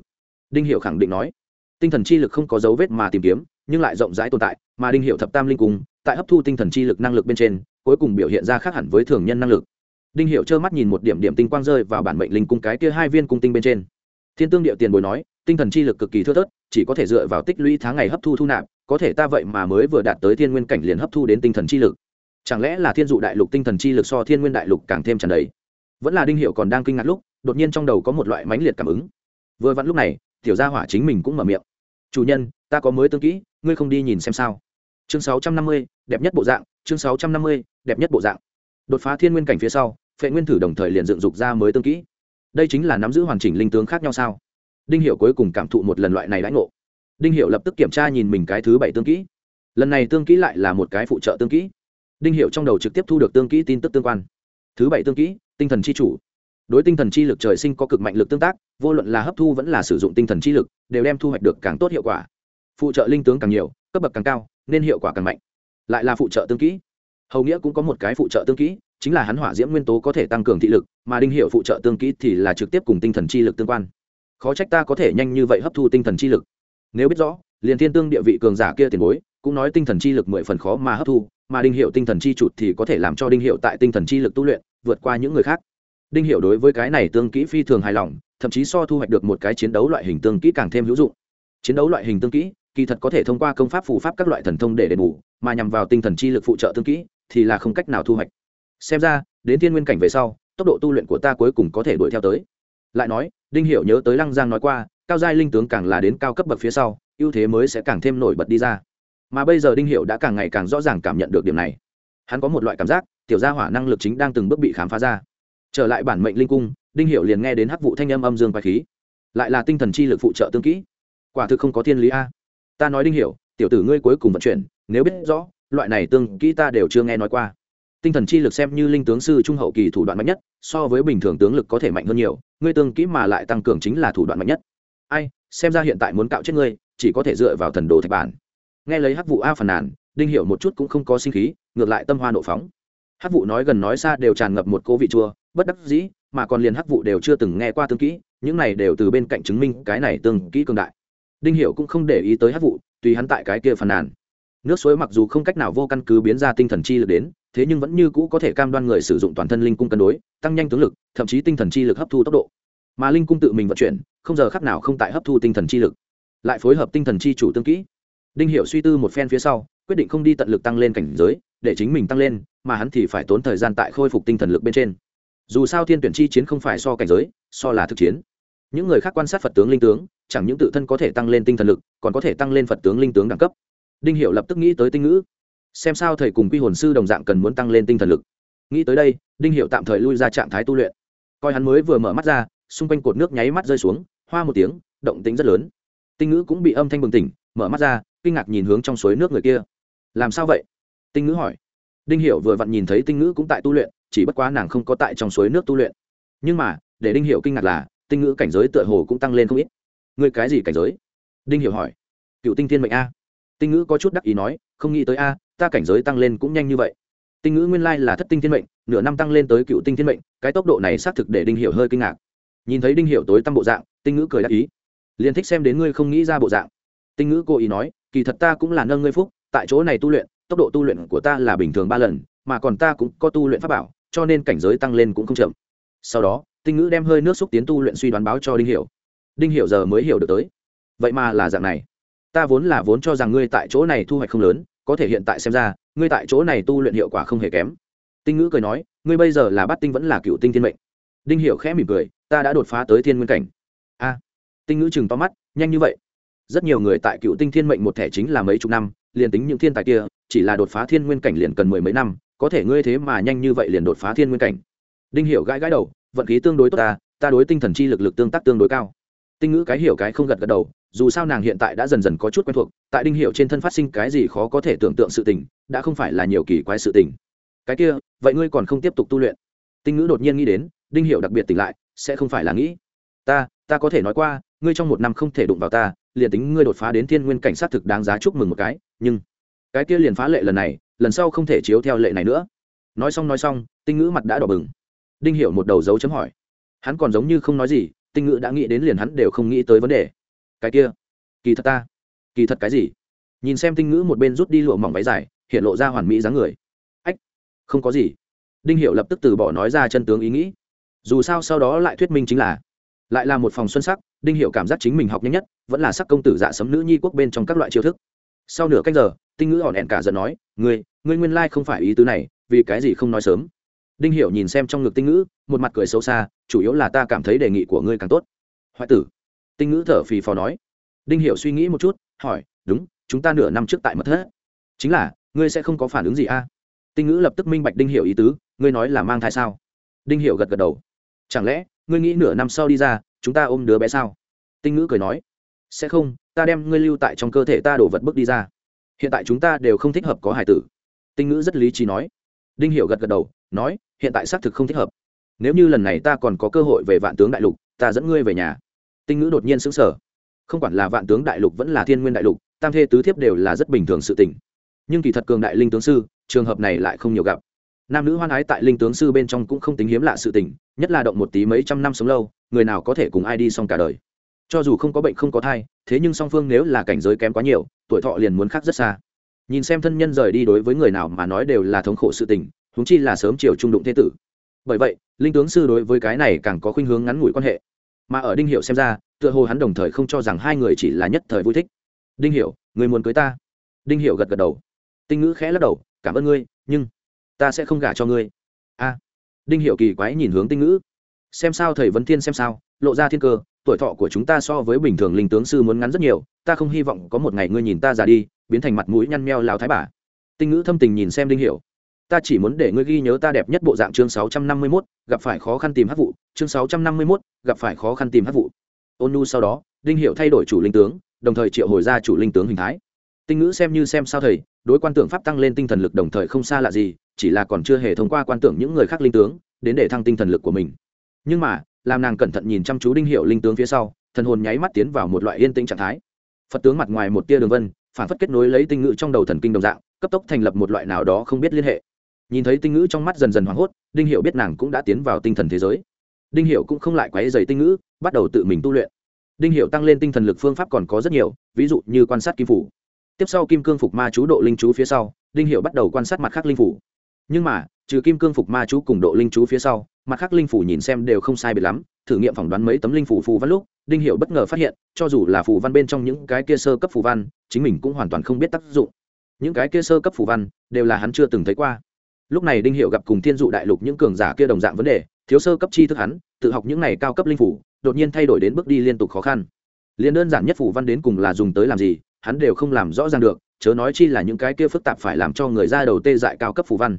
Đinh hiệu khẳng định nói, tinh thần chi lực không có dấu vết mà tìm kiếm, nhưng lại rộng rãi tồn tại, mà đinh hiệu thập tam linh cung, tại hấp thu tinh thần chi lực năng lực bên trên, cuối cùng biểu hiện ra khác hẳn với thường nhân năng lực. Đinh hiệu trơ mắt nhìn một điểm điểm tinh quang rơi vào bản mệnh linh cung cái kia hai viên cung tinh bên trên thiên tương điệu tiền bồi nói, tinh thần chi lực cực kỳ thưa thớt, chỉ có thể dựa vào tích lũy tháng ngày hấp thu thu nạp, có thể ta vậy mà mới vừa đạt tới thiên nguyên cảnh liền hấp thu đến tinh thần chi lực. Chẳng lẽ là thiên dụ đại lục tinh thần chi lực so thiên nguyên đại lục càng thêm tràn đầy? Vẫn là đinh hiệu còn đang kinh ngạc lúc, đột nhiên trong đầu có một loại mãnh liệt cảm ứng. Vừa vặn lúc này, tiểu gia hỏa chính mình cũng mở miệng. Chủ nhân, ta có mới tương kỹ, ngươi không đi nhìn xem sao? Chương sáu trăm năm mươi, đẹp nhất bộ dạng, chương sáu trăm năm mươi, đẹp nhất bộ dạng. Đột phá thiên nguyên cảnh phía sau, phệ nguyên thử đồng thời liền dựng dục ra mới tương kỹ đây chính là nắm giữ hoàn chỉnh linh tướng khác nhau sao? Đinh hiệu cuối cùng cảm thụ một lần loại này đãi ngộ. Đinh hiệu lập tức kiểm tra nhìn mình cái thứ bảy tương kỹ. Lần này tương kỹ lại là một cái phụ trợ tương kỹ. Đinh hiệu trong đầu trực tiếp thu được tương kỹ tin tức tương quan. Thứ bảy tương kỹ, tinh thần c h i chủ. Đối tinh thần chi lực trời sinh có cực mạnh lực tương tác, vô luận là hấp thu vẫn là sử dụng tinh thần chi lực, đều đem thu hoạch được càng tốt hiệu quả. Phụ trợ linh tướng càng nhiều, cấp bậc càng cao, nên hiệu quả càng mạnh. Lại là phụ trợ tương kỹ hầu nghĩa cũng có một cái phụ trợ tương kỹ, chính là hắn hỏa diễm nguyên tố có thể tăng cường thị lực, mà đinh hiệu phụ trợ tương kỹ thì là trực tiếp cùng tinh thần chi lực tương quan. Khó trách ta có thể nhanh như vậy hấp thu tinh thần chi lực. Nếu biết rõ, liền thiên tương địa vị cường giả kia tiền bối, cũng nói tinh thần chi lực mười phần khó mà hấp thu, mà đinh hiệu tinh thần chi trụt thì có thể làm cho đinh hiệu tại tinh thần chi lực tu luyện, vượt qua những người khác. Đinh hiệu đối với cái này tương kỹ phi thường hài lòng, thậm chí so thu hoạch được một cái chiến đấu loại hình tương kỹ càng thêm hữu dụng. Chiến đấu loại hình tương kỹ kỳ thật có thể thông qua công pháp phù pháp các loại thần thông để đền bù, mà nhằm vào tinh thần chi lực phụ trợ tương kỹ, thì là không cách nào thu hoạch. Xem ra, đến thiên nguyên cảnh về sau, tốc độ tu luyện của ta cuối cùng có thể đuổi theo tới. Lại nói, đinh hiểu nhớ tới lăng giang nói qua, cao giai linh tướng càng là đến cao cấp bậc phía sau, ưu thế mới sẽ càng thêm nổi bật đi ra. Mà bây giờ đinh hiểu đã càng ngày càng rõ ràng cảm nhận được điểm này. Hắn có một loại cảm giác, tiểu gia hỏa năng lực chính đang từng bước bị khám phá ra. Trở lại bản mệnh linh cung, đinh hiểu liền nghe đến hắc vụ thanh âm âm dương quái khí. Lại là tinh thần chi lực phụ trợ tương kỹ. Quả thực không có thiên lý a ta nói đinh hiểu, tiểu tử ngươi cuối cùng vận chuyển, nếu biết rõ, loại này tương kỹ ta đều chưa nghe nói qua. Tinh thần chi lực xem như linh tướng sư trung hậu kỳ thủ đoạn mạnh nhất, so với bình thường tướng lực có thể mạnh hơn nhiều, ngươi tương kỹ mà lại tăng cường chính là thủ đoạn mạnh nhất. Ai, xem ra hiện tại muốn cạo chết ngươi, chỉ có thể dựa vào thần đồ thạch bản. Nghe lấy hắc vụ a phàn nàn, đinh hiểu một chút cũng không có sinh khí, ngược lại tâm hoa nộ phóng. Hắc vụ nói gần nói xa đều tràn ngập một cố vị chua, bất đắc dĩ, mà còn liền hắc vụ đều chưa từng nghe qua tương kỹ, những này đều từ bên cạnh chứng minh cái này tương kỹ cường đại đinh hiểu cũng không để ý tới hát vụ, tùy hắn tại cái kia phàn nàn. Nước suối mặc dù không cách nào vô căn cứ biến ra tinh thần chi lực đến, thế nhưng vẫn như cũ có thể cam đoan người sử dụng toàn thân linh cung cân đối, tăng nhanh tướng lực, thậm chí tinh thần chi lực hấp thu tốc độ. Mà linh cung tự mình vận chuyển, không giờ khắc nào không tại hấp thu tinh thần chi lực. Lại phối hợp tinh thần chi chủ tương kỹ. Đinh hiểu suy tư một phen phía sau, quyết định không đi tận lực tăng lên cảnh giới, để chính mình tăng lên, mà hắn thì phải tốn thời gian tại khôi phục tinh thần lực bên trên. Dù sao thiên tuyển chi chiến không phải so cảnh giới, so là thực chiến những người khác quan sát phật tướng linh tướng, chẳng những tự thân có thể tăng lên tinh thần lực, còn có thể tăng lên phật tướng linh tướng đẳng cấp. Đinh hiệu lập tức nghĩ tới tinh ngữ. Xem sao thầy cùng quy hồn sư đồng dạng cần muốn tăng lên tinh thần lực. Nghĩ tới đây, đinh hiệu tạm thời lui ra trạng thái tu luyện. Coi hắn mới vừa mở mắt ra, xung quanh cột nước nháy mắt rơi xuống, hoa một tiếng, động tính rất lớn. Tinh ngữ cũng bị âm thanh bừng tỉnh, mở mắt ra, kinh ngạc nhìn hướng trong suối nước người kia. Làm sao vậy? Tinh ngữ hỏi. Đinh hiệu vừa vặn nhìn thấy tinh ngữ cũng tại tu luyện, chỉ bất quá nàng không có tại trong suối nước tu luyện. Nhưng mà, để đinh hiệu kinh ngạc là tinh ngữ cảnh giới tựa hồ cũng tăng lên không ít. Người cái gì cảnh giới? Đinh hiểu hỏi. Cựu tinh thiên mệnh a. Tinh ngữ có chút đắc ý nói, không nghĩ tới a, ta cảnh giới tăng lên cũng nhanh như vậy. Tinh ngữ nguyên lai là thất tinh thiên mệnh, nửa năm tăng lên tới cựu tinh thiên mệnh, cái tốc độ này xác thực để đinh hiểu hơi kinh ngạc. Nhìn thấy đinh hiểu tối tăm bộ dạng, tinh ngữ cười đắc ý. Liền thích xem đến ngươi không nghĩ ra bộ dạng. Tinh ngữ cố ý nói, kỳ thật ta cũng là nâng ngươi phúc, tại chỗ này tu luyện, tốc độ tu luyện của ta là bình thường ba lần, mà còn ta cũng có tu luyện pháp bảo, cho nên cảnh giới tăng lên cũng không chậm. Sau đó tinh ngữ đem hơi nước xúc tiến tu luyện suy đoán báo cho đinh hiểu. Đinh hiểu giờ mới hiểu được tới. Vậy mà là dạng này. Ta vốn là vốn cho rằng ngươi tại chỗ này thu hoạch không lớn, có thể hiện tại xem ra, ngươi tại chỗ này tu luyện hiệu quả không hề kém. Tinh ngữ cười nói, ngươi bây giờ là bát tinh vẫn là cựu tinh thiên mệnh. Đinh hiểu khẽ mỉm cười, ta đã đột phá tới thiên nguyên cảnh. A. Tinh ngữ chừng to mắt, nhanh như vậy. Rất nhiều người tại cựu tinh thiên mệnh một thẻ chính là mấy chục năm, liền tính những thiên tài kia, chỉ là đột phá thiên nguyên cảnh liền cần mười mấy năm, có thể ngươi thế mà nhanh như vậy liền đột phá thiên nguyên cảnh. Đinh hiểu gãi gãi đầu vận khí tương đối tốt ta ta đối tinh thần chi lực lực tương tác tương đối cao. Tinh ngữ cái hiểu cái không gật gật đầu, dù sao nàng hiện tại đã dần dần có chút quen thuộc, tại đinh hiệu trên thân phát sinh cái gì khó có thể tưởng tượng sự tình, đã không phải là nhiều kỳ quái sự tình. Cái kia, vậy ngươi còn không tiếp tục tu luyện? Tinh ngữ đột nhiên nghĩ đến, đinh hiệu đặc biệt tỉnh lại, sẽ không phải là nghĩ. Ta ta có thể nói qua, ngươi trong một năm không thể đụng vào ta, liền tính ngươi đột phá đến thiên nguyên cảnh sát thực đáng giá chúc mừng một cái, nhưng cái kia liền phá lệ lần này, lần sau không thể chiếu theo lệ này nữa. Nói xong nói xong, tinh ngữ mặt đã đỏ bừng đinh hiểu một đầu dấu chấm hỏi. Hắn còn giống như không nói gì, tinh ngữ đã nghĩ đến liền hắn đều không nghĩ tới vấn đề. Cái kia, kỳ thật ta, kỳ thật cái gì? Nhìn xem tinh ngữ một bên rút đi lụa mỏng váy dài, hiện lộ ra hoàn mỹ dáng người. Ách, không có gì. Đinh Hiểu lập tức từ bỏ nói ra chân tướng ý nghĩ. Dù sao sau đó lại thuyết minh chính là, lại là một phòng xuân sắc, đinh Hiểu cảm giác chính mình học nhanh nhất, vẫn là sắc công tử dạ sấm nữ nhi quốc bên trong các loại chiêu thức. Sau nửa canh giờ, tinh ngữ hòn hẹn cả giận nói, ngươi ngươi nguyên lai không phải ý tứ này, vì cái gì không nói sớm? Đinh hiểu nhìn xem trong ngực tinh ngữ, một mặt cười xấu xa, chủ yếu là ta cảm thấy đề nghị của ngươi càng tốt. Hoại tử. Tinh ngữ thở phì phò nói. Đinh hiểu suy nghĩ một chút, hỏi, đúng, chúng ta nửa năm trước tại mật thất. Chính là, ngươi sẽ không có phản ứng gì a tinh ngữ lập tức minh bạch đinh hiểu ý tứ, ngươi nói là mang thai sao? Đinh hiểu gật gật đầu. Chẳng lẽ, ngươi nghĩ nửa năm sau đi ra, chúng ta ôm đứa bé sao? Tinh ngữ cười nói. Sẽ không, ta đem ngươi lưu tại trong cơ thể ta đổ vật bước đi ra. Hiện tại chúng ta đều không thích hợp có hải tử. Tinh ngữ rất lý trí nói đinh hiểu gật gật đầu, nói, hiện tại xác thực không thích hợp. Nếu như lần này ta còn có cơ hội về vạn tướng đại lục, ta dẫn ngươi về nhà. Tinh ngữ đột nhiên sững sờ. Không quản là vạn tướng đại lục vẫn là thiên nguyên đại lục, tam thê tứ thiếp đều là rất bình thường sự tình. Nhưng kỳ thật cường đại linh tướng sư, trường hợp này lại không nhiều gặp. Nam nữ hoan ái tại linh tướng sư bên trong cũng không tính hiếm lạ sự tình, nhất là động một tí mấy trăm năm sống lâu, người nào có thể cùng ai đi xong cả đời. Cho dù không có bệnh không có thai, thế nhưng song phương nếu là cảnh giới kém quá nhiều, tuổi thọ liền muốn khác rất xa nhìn xem thân nhân rời đi đối với người nào mà nói đều là thống khổ sự tình húng chi là sớm chiều trung đụng thế tử. Bởi vậy, linh tướng sư đối với cái này càng có khuynh hướng ngắn ngủi quan hệ. Mà ở đinh hiệu xem ra, tựa hồ hắn đồng thời không cho rằng hai người chỉ là nhất thời vui thích. Đinh hiệu người muốn cưới ta? Đinh hiệu gật gật đầu. Tinh ngữ khẽ lắc đầu, cảm ơn ngươi, nhưng ta sẽ không gả cho ngươi. A. Đinh hiệu kỳ quái nhìn hướng tinh ngữ. Xem sao, thầy vấn thiên xem sao, lộ ra thiên cơ tuổi thọ của chúng ta so với bình thường linh tướng sư muốn ngắn rất nhiều ta không hy vọng có một ngày ngươi nhìn ta già đi biến thành mặt mũi nhăn meo lao thái bà. Tinh ngữ thâm tình nhìn xem đinh hiểu. Ta chỉ muốn để ngươi ghi nhớ ta đẹp nhất bộ dạng chương 651, gặp phải khó khăn tìm hát vụ chương 651, gặp phải khó khăn tìm hát vụ. Ôn nu sau đó đinh hiểu thay đổi chủ linh tướng đồng thời triệu hồi ra chủ linh tướng hình thái. Tinh ngữ xem như xem sao thầy đối quan tưởng pháp tăng lên tinh thần lực đồng thời không xa lạ gì chỉ là còn chưa hề thông qua quan tưởng những người khác linh tướng đến để thăng tinh thần lực của mình. Nhưng mà làm nàng cẩn thận nhìn chăm chú đinh hiệu linh tướng phía sau, thần hồn nháy mắt tiến vào một loại yên tĩnh trạng thái. Phật tướng mặt ngoài một tia đường vân, phản phất kết nối lấy tinh ngữ trong đầu thần kinh đồng dạng, cấp tốc thành lập một loại nào đó không biết liên hệ. Nhìn thấy tinh ngữ trong mắt dần dần hoảng hốt, đinh hiệu biết nàng cũng đã tiến vào tinh thần thế giới. Đinh hiệu cũng không lại quáy dày tinh ngữ, bắt đầu tự mình tu luyện. Đinh hiệu tăng lên tinh thần lực phương pháp còn có rất nhiều, ví dụ như quan sát kim phủ. Tiếp sau kim cương phục ma chú độ linh chú phía sau, đinh hiệu bắt đầu quan sát mặt khác linh phủ. Nhưng mà, trừ kim cương phục ma chú cùng độ linh chú phía sau mặt khác linh phủ nhìn xem đều không sai biệt lắm, thử nghiệm phỏng đoán mấy tấm linh phủ phù văn lúc, đinh hiệu bất ngờ phát hiện, cho dù là phù văn bên trong những cái kia sơ cấp phù văn, chính mình cũng hoàn toàn không biết tác dụng. Những cái kia sơ cấp phù văn, đều là hắn chưa từng thấy qua. Lúc này đinh hiệu gặp cùng thiên dụ đại lục những cường giả kia đồng dạng vấn đề, thiếu sơ cấp chi thức hắn, tự học những này cao cấp linh phủ, đột nhiên thay đổi đến bước đi liên tục khó khăn. Liền đơn giản nhất phủ văn đến cùng là dùng tới làm gì, hắn đều không làm rõ ràng được, chớ nói chi là những cái kia phức tạp phải làm cho người ra đầu tê dại cao cấp phủ văn.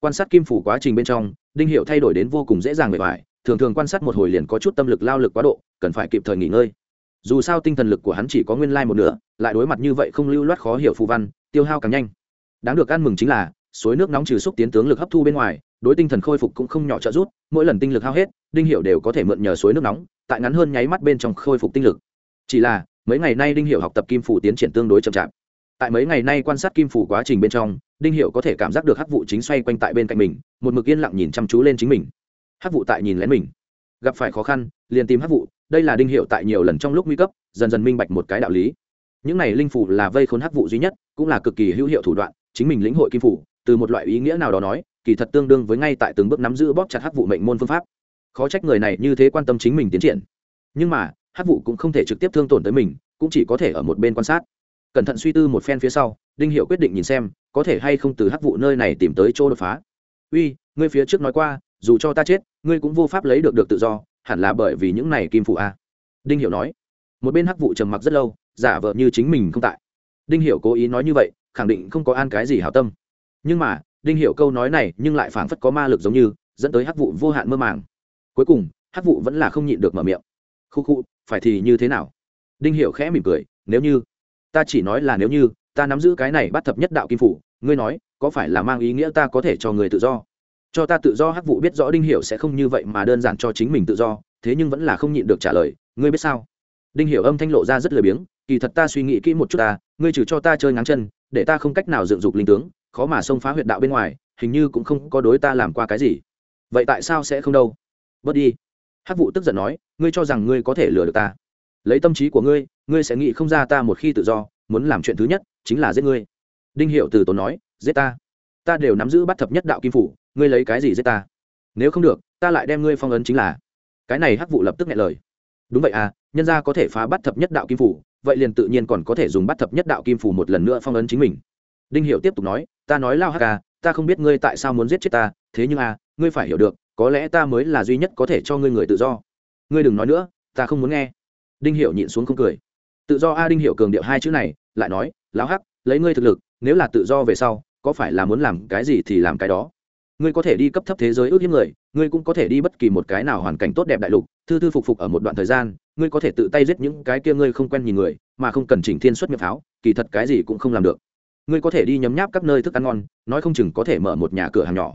Quan sát kim phủ quá trình bên trong đinh hiệu thay đổi đến vô cùng dễ dàng bề bài thường thường quan sát một hồi liền có chút tâm lực lao lực quá độ, cần phải kịp thời nghỉ ngơi. Dù sao tinh thần lực của hắn chỉ có nguyên lai một nửa, lại đối mặt như vậy không lưu loát khó hiểu phù văn, tiêu hao càng nhanh. Đáng được ăn mừng chính là, suối nước nóng trừ xúc tiến tướng lực hấp thu bên ngoài, đối tinh thần khôi phục cũng không nhỏ trợ giúp, mỗi lần tinh lực hao hết, đinh hiệu đều có thể mượn nhờ suối nước nóng, tại ngắn hơn nháy mắt bên trong khôi phục tinh lực. Chỉ là, mấy ngày nay đinh hiệu học tập kim phủ tiến triển tương đối chậm chạp tại mấy ngày nay quan sát kim phủ quá trình bên trong, đinh hiệu có thể cảm giác được hắc vụ chính xoay quanh tại bên cạnh mình, một mực yên lặng nhìn chăm chú lên chính mình. Hắc vụ tại nhìn lén mình. Gặp phải khó khăn, liền tìm hắc vụ đây là đinh hiệu tại nhiều lần trong lúc nguy cấp, dần dần minh bạch một cái đạo lý. Những này linh phủ là vây khốn hắc vụ duy nhất, cũng là cực kỳ hữu hiệu thủ đoạn, chính mình lĩnh hội kim phủ, từ một loại ý nghĩa nào đó nói, kỳ thật tương đương với ngay tại từng bước nắm giữ bóp chặt hắc vụ mệnh môn phương pháp. Khó trách người này như thế quan tâm chính mình tiến triển. Nhưng mà, hắc vụ cũng không thể trực tiếp thương tổn tới mình, cũng chỉ có thể ở một bên quan sát cẩn thận suy tư một phen phía sau, đinh hiệu quyết định nhìn xem, có thể hay không từ hắc vụ nơi này tìm tới chỗ đột phá. Uy, ngươi phía trước nói qua, dù cho ta chết, ngươi cũng vô pháp lấy được được tự do, hẳn là bởi vì những này kim phụ a. Đinh hiệu nói. Một bên hắc vụ trầm mặc rất lâu, giả vờ như chính mình không tại. Đinh hiệu cố ý nói như vậy, khẳng định không có an cái gì hảo tâm. Nhưng mà, đinh hiệu câu nói này nhưng lại phảng phất có ma lực giống như, dẫn tới hắc vụ vô hạn mơ màng. Cuối cùng, hắc vụ vẫn là không nhịn được mở miệng. Khu khu, phải thì như thế nào? Đinh hiệu khẽ mỉm cười, nếu như ta chỉ nói là nếu như, ta nắm giữ cái này bắt thập nhất đạo kim phủ, ngươi nói, có phải là mang ý nghĩa ta có thể cho người tự do? Cho ta tự do hắc vụ biết rõ đinh hiệu sẽ không như vậy mà đơn giản cho chính mình tự do, thế nhưng vẫn là không nhịn được trả lời, ngươi biết sao? Đinh hiệu âm thanh lộ ra rất lười biếng, kỳ thật ta suy nghĩ kỹ một chút ta, ngươi trừ cho ta chơi ngắn chân, để ta không cách nào dựng dục linh tướng, khó mà xông phá huyệt đạo bên ngoài, hình như cũng không có đối ta làm qua cái gì. Vậy tại sao sẽ không đâu? Bớt đi. Hắc vụ tức giận nói, ngươi cho rằng ngươi có thể lừa được ta. Lấy tâm trí của ngươi ngươi sẽ nghĩ không ra ta một khi tự do, muốn làm chuyện thứ nhất chính là giết ngươi. Đinh hiệu từ tốn nói, giết ta. Ta đều nắm giữ bắt thập nhất đạo kim phủ, ngươi lấy cái gì giết ta? Nếu không được, ta lại đem ngươi phong ấn chính là. Cái này hắc vụ lập tức nghe lời. Đúng vậy à nhân gia có thể phá bắt thập nhất đạo kim phủ, vậy liền tự nhiên còn có thể dùng bắt thập nhất đạo kim phủ một lần nữa phong ấn chính mình. Đinh hiệu tiếp tục nói, ta nói lao hắc à ta không biết ngươi tại sao muốn giết chết ta, thế nhưng à ngươi phải hiểu được, có lẽ ta mới là duy nhất có thể cho ngươi người tự do. Ngươi đừng nói nữa, ta không muốn nghe. Đinh hiệu nhịn xuống không cười tự do a đinh hiệu cường điệu hai chữ này, lại nói, lão hắc, lấy ngươi thực lực, nếu là tự do về sau, có phải là muốn làm cái gì thì làm cái đó. Ngươi có thể đi cấp thấp thế giới ước hiếp người, ngươi cũng có thể đi bất kỳ một cái nào hoàn cảnh tốt đẹp đại lục, thư thư phục phục ở một đoạn thời gian, ngươi có thể tự tay giết những cái kia ngươi không quen nhìn người, mà không cần chỉnh thiên xuất miệng pháo, kỳ thật cái gì cũng không làm được. Ngươi có thể đi nhấm nháp các nơi thức ăn ngon, nói không chừng có thể mở một nhà cửa hàng nhỏ.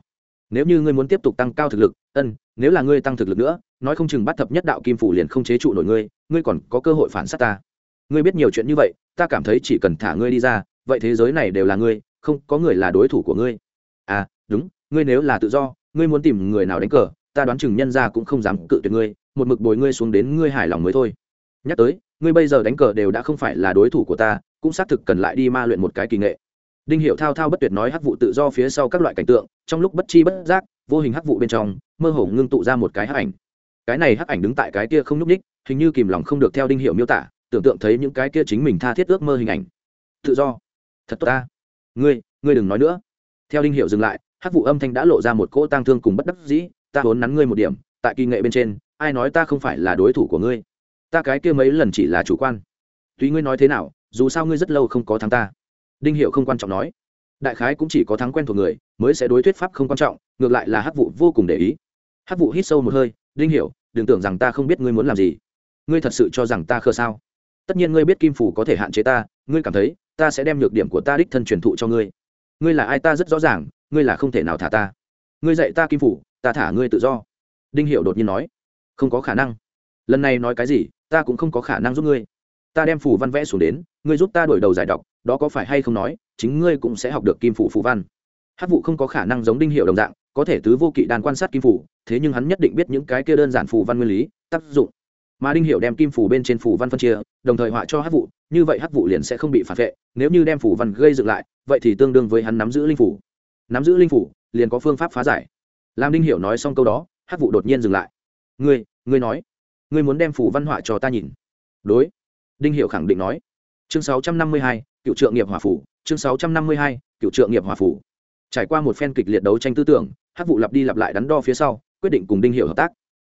Nếu như ngươi muốn tiếp tục tăng cao thực lực, ân, nếu là ngươi tăng thực lực nữa, nói không chừng bắt thập nhất đạo kim phủ liền không chế trụ nổi ngươi ngươi còn có cơ hội phản s á t ta ngươi biết nhiều chuyện như vậy, ta cảm thấy chỉ cần thả ngươi đi ra, vậy thế giới này đều là ngươi, không có người là đối thủ của ngươi. À đúng, ngươi nếu là tự do, ngươi muốn tìm người nào đánh cờ, ta đoán chừng nhân ra cũng không dám cự tuyệt ngươi, một mực bồi ngươi xuống đến ngươi hài lòng mới thôi. Nhắc tới, ngươi bây giờ đánh cờ đều đã không phải là đối thủ của ta, cũng xác thực cần lại đi ma luyện một cái kỳ nghệ. Đinh hiệu thao thao bất tuyệt nói hắc vụ tự do phía sau các loại cảnh tượng, trong lúc bất chi bất giác, vô hình hắc vụ bên trong, mơ hồ ngưng tụ ra một cái hắc ảnh. Cái này hắc ảnh đứng tại cái kia không nhúc ních hình như kìm lòng không được theo đinh hiệu miêu tả tưởng tượng thấy những cái kia chính mình tha thiết ước mơ hình ảnh. Tự do. Thật tốt ta. Ngươi ngươi đừng nói nữa. Theo đinh hiệu dừng lại, hắc vụ âm thanh đã lộ ra một cỗ tang thương cùng bất đắc dĩ, ta vốn nắn ngươi một điểm, tại kỳ nghệ bên trên, ai nói ta không phải là đối thủ của ngươi? Ta cái kia mấy lần chỉ là chủ quan. Tùy ngươi nói thế nào, dù sao ngươi rất lâu không có thắng ta. Đinh hiệu không quan trọng nói. Đại khái cũng chỉ có thắng quen thuộc người, mới sẽ đối thuyết pháp không quan trọng, ngược lại là hắc vụ vô cùng để ý. Hắc vụ hít sâu một hơi, đinh hiểu, đừng tưởng rằng ta không biết ngươi muốn làm gì. Ngươi thật sự cho rằng ta khờ sao? Tất nhiên ngươi biết kim phủ có thể hạn chế ta, ngươi cảm thấy, ta sẽ đem nhược điểm của ta đích thân truyền thụ cho ngươi. Ngươi là ai ta rất rõ ràng, ngươi là không thể nào thả ta. Ngươi dạy ta kim phủ, ta thả ngươi tự do. Đinh hiểu đột nhiên nói. Không có khả năng. Lần này nói cái gì, ta cũng không có khả năng giúp ngươi. Ta đem phủ văn vẽ xuống đến, ngươi giúp ta đổi đầu giải đọc, đó có phải hay không nói, chính ngươi cũng sẽ học được kim phủ phù văn. Hát vụ không có khả năng giống đinh hiệu đồng dạng, có thể tứ vô kỵ đàn quan sát kim phủ, thế nhưng hắn nhất định biết những cái kia đơn giản phù văn nguyên lý, tác dụng mà đinh hiệu đem kim phủ bên trên phủ văn phân chia đồng thời họa cho hát vụ như vậy hát vụ liền sẽ không bị phản vệ nếu như đem phủ văn gây dựng lại vậy thì tương đương với hắn nắm giữ linh phủ. Nắm giữ linh phủ liền có phương pháp phá giải. Làm đinh hiệu nói xong câu đó hát vụ đột nhiên dừng lại. Ngươi ngươi nói ngươi muốn đem phủ văn họa cho ta nhìn. Đối. Đinh hiệu khẳng định nói. Chương 652, cựu trượng nghiệp Hòa phủ chương 652, cựu trượng nghiệp Hòa phủ. Trải qua một phen kịch liệt đấu tranh tư tưởng Hát vụ lặp đi lặp lại đắn đo phía sau quyết định cùng đinh hiệu hợp tác.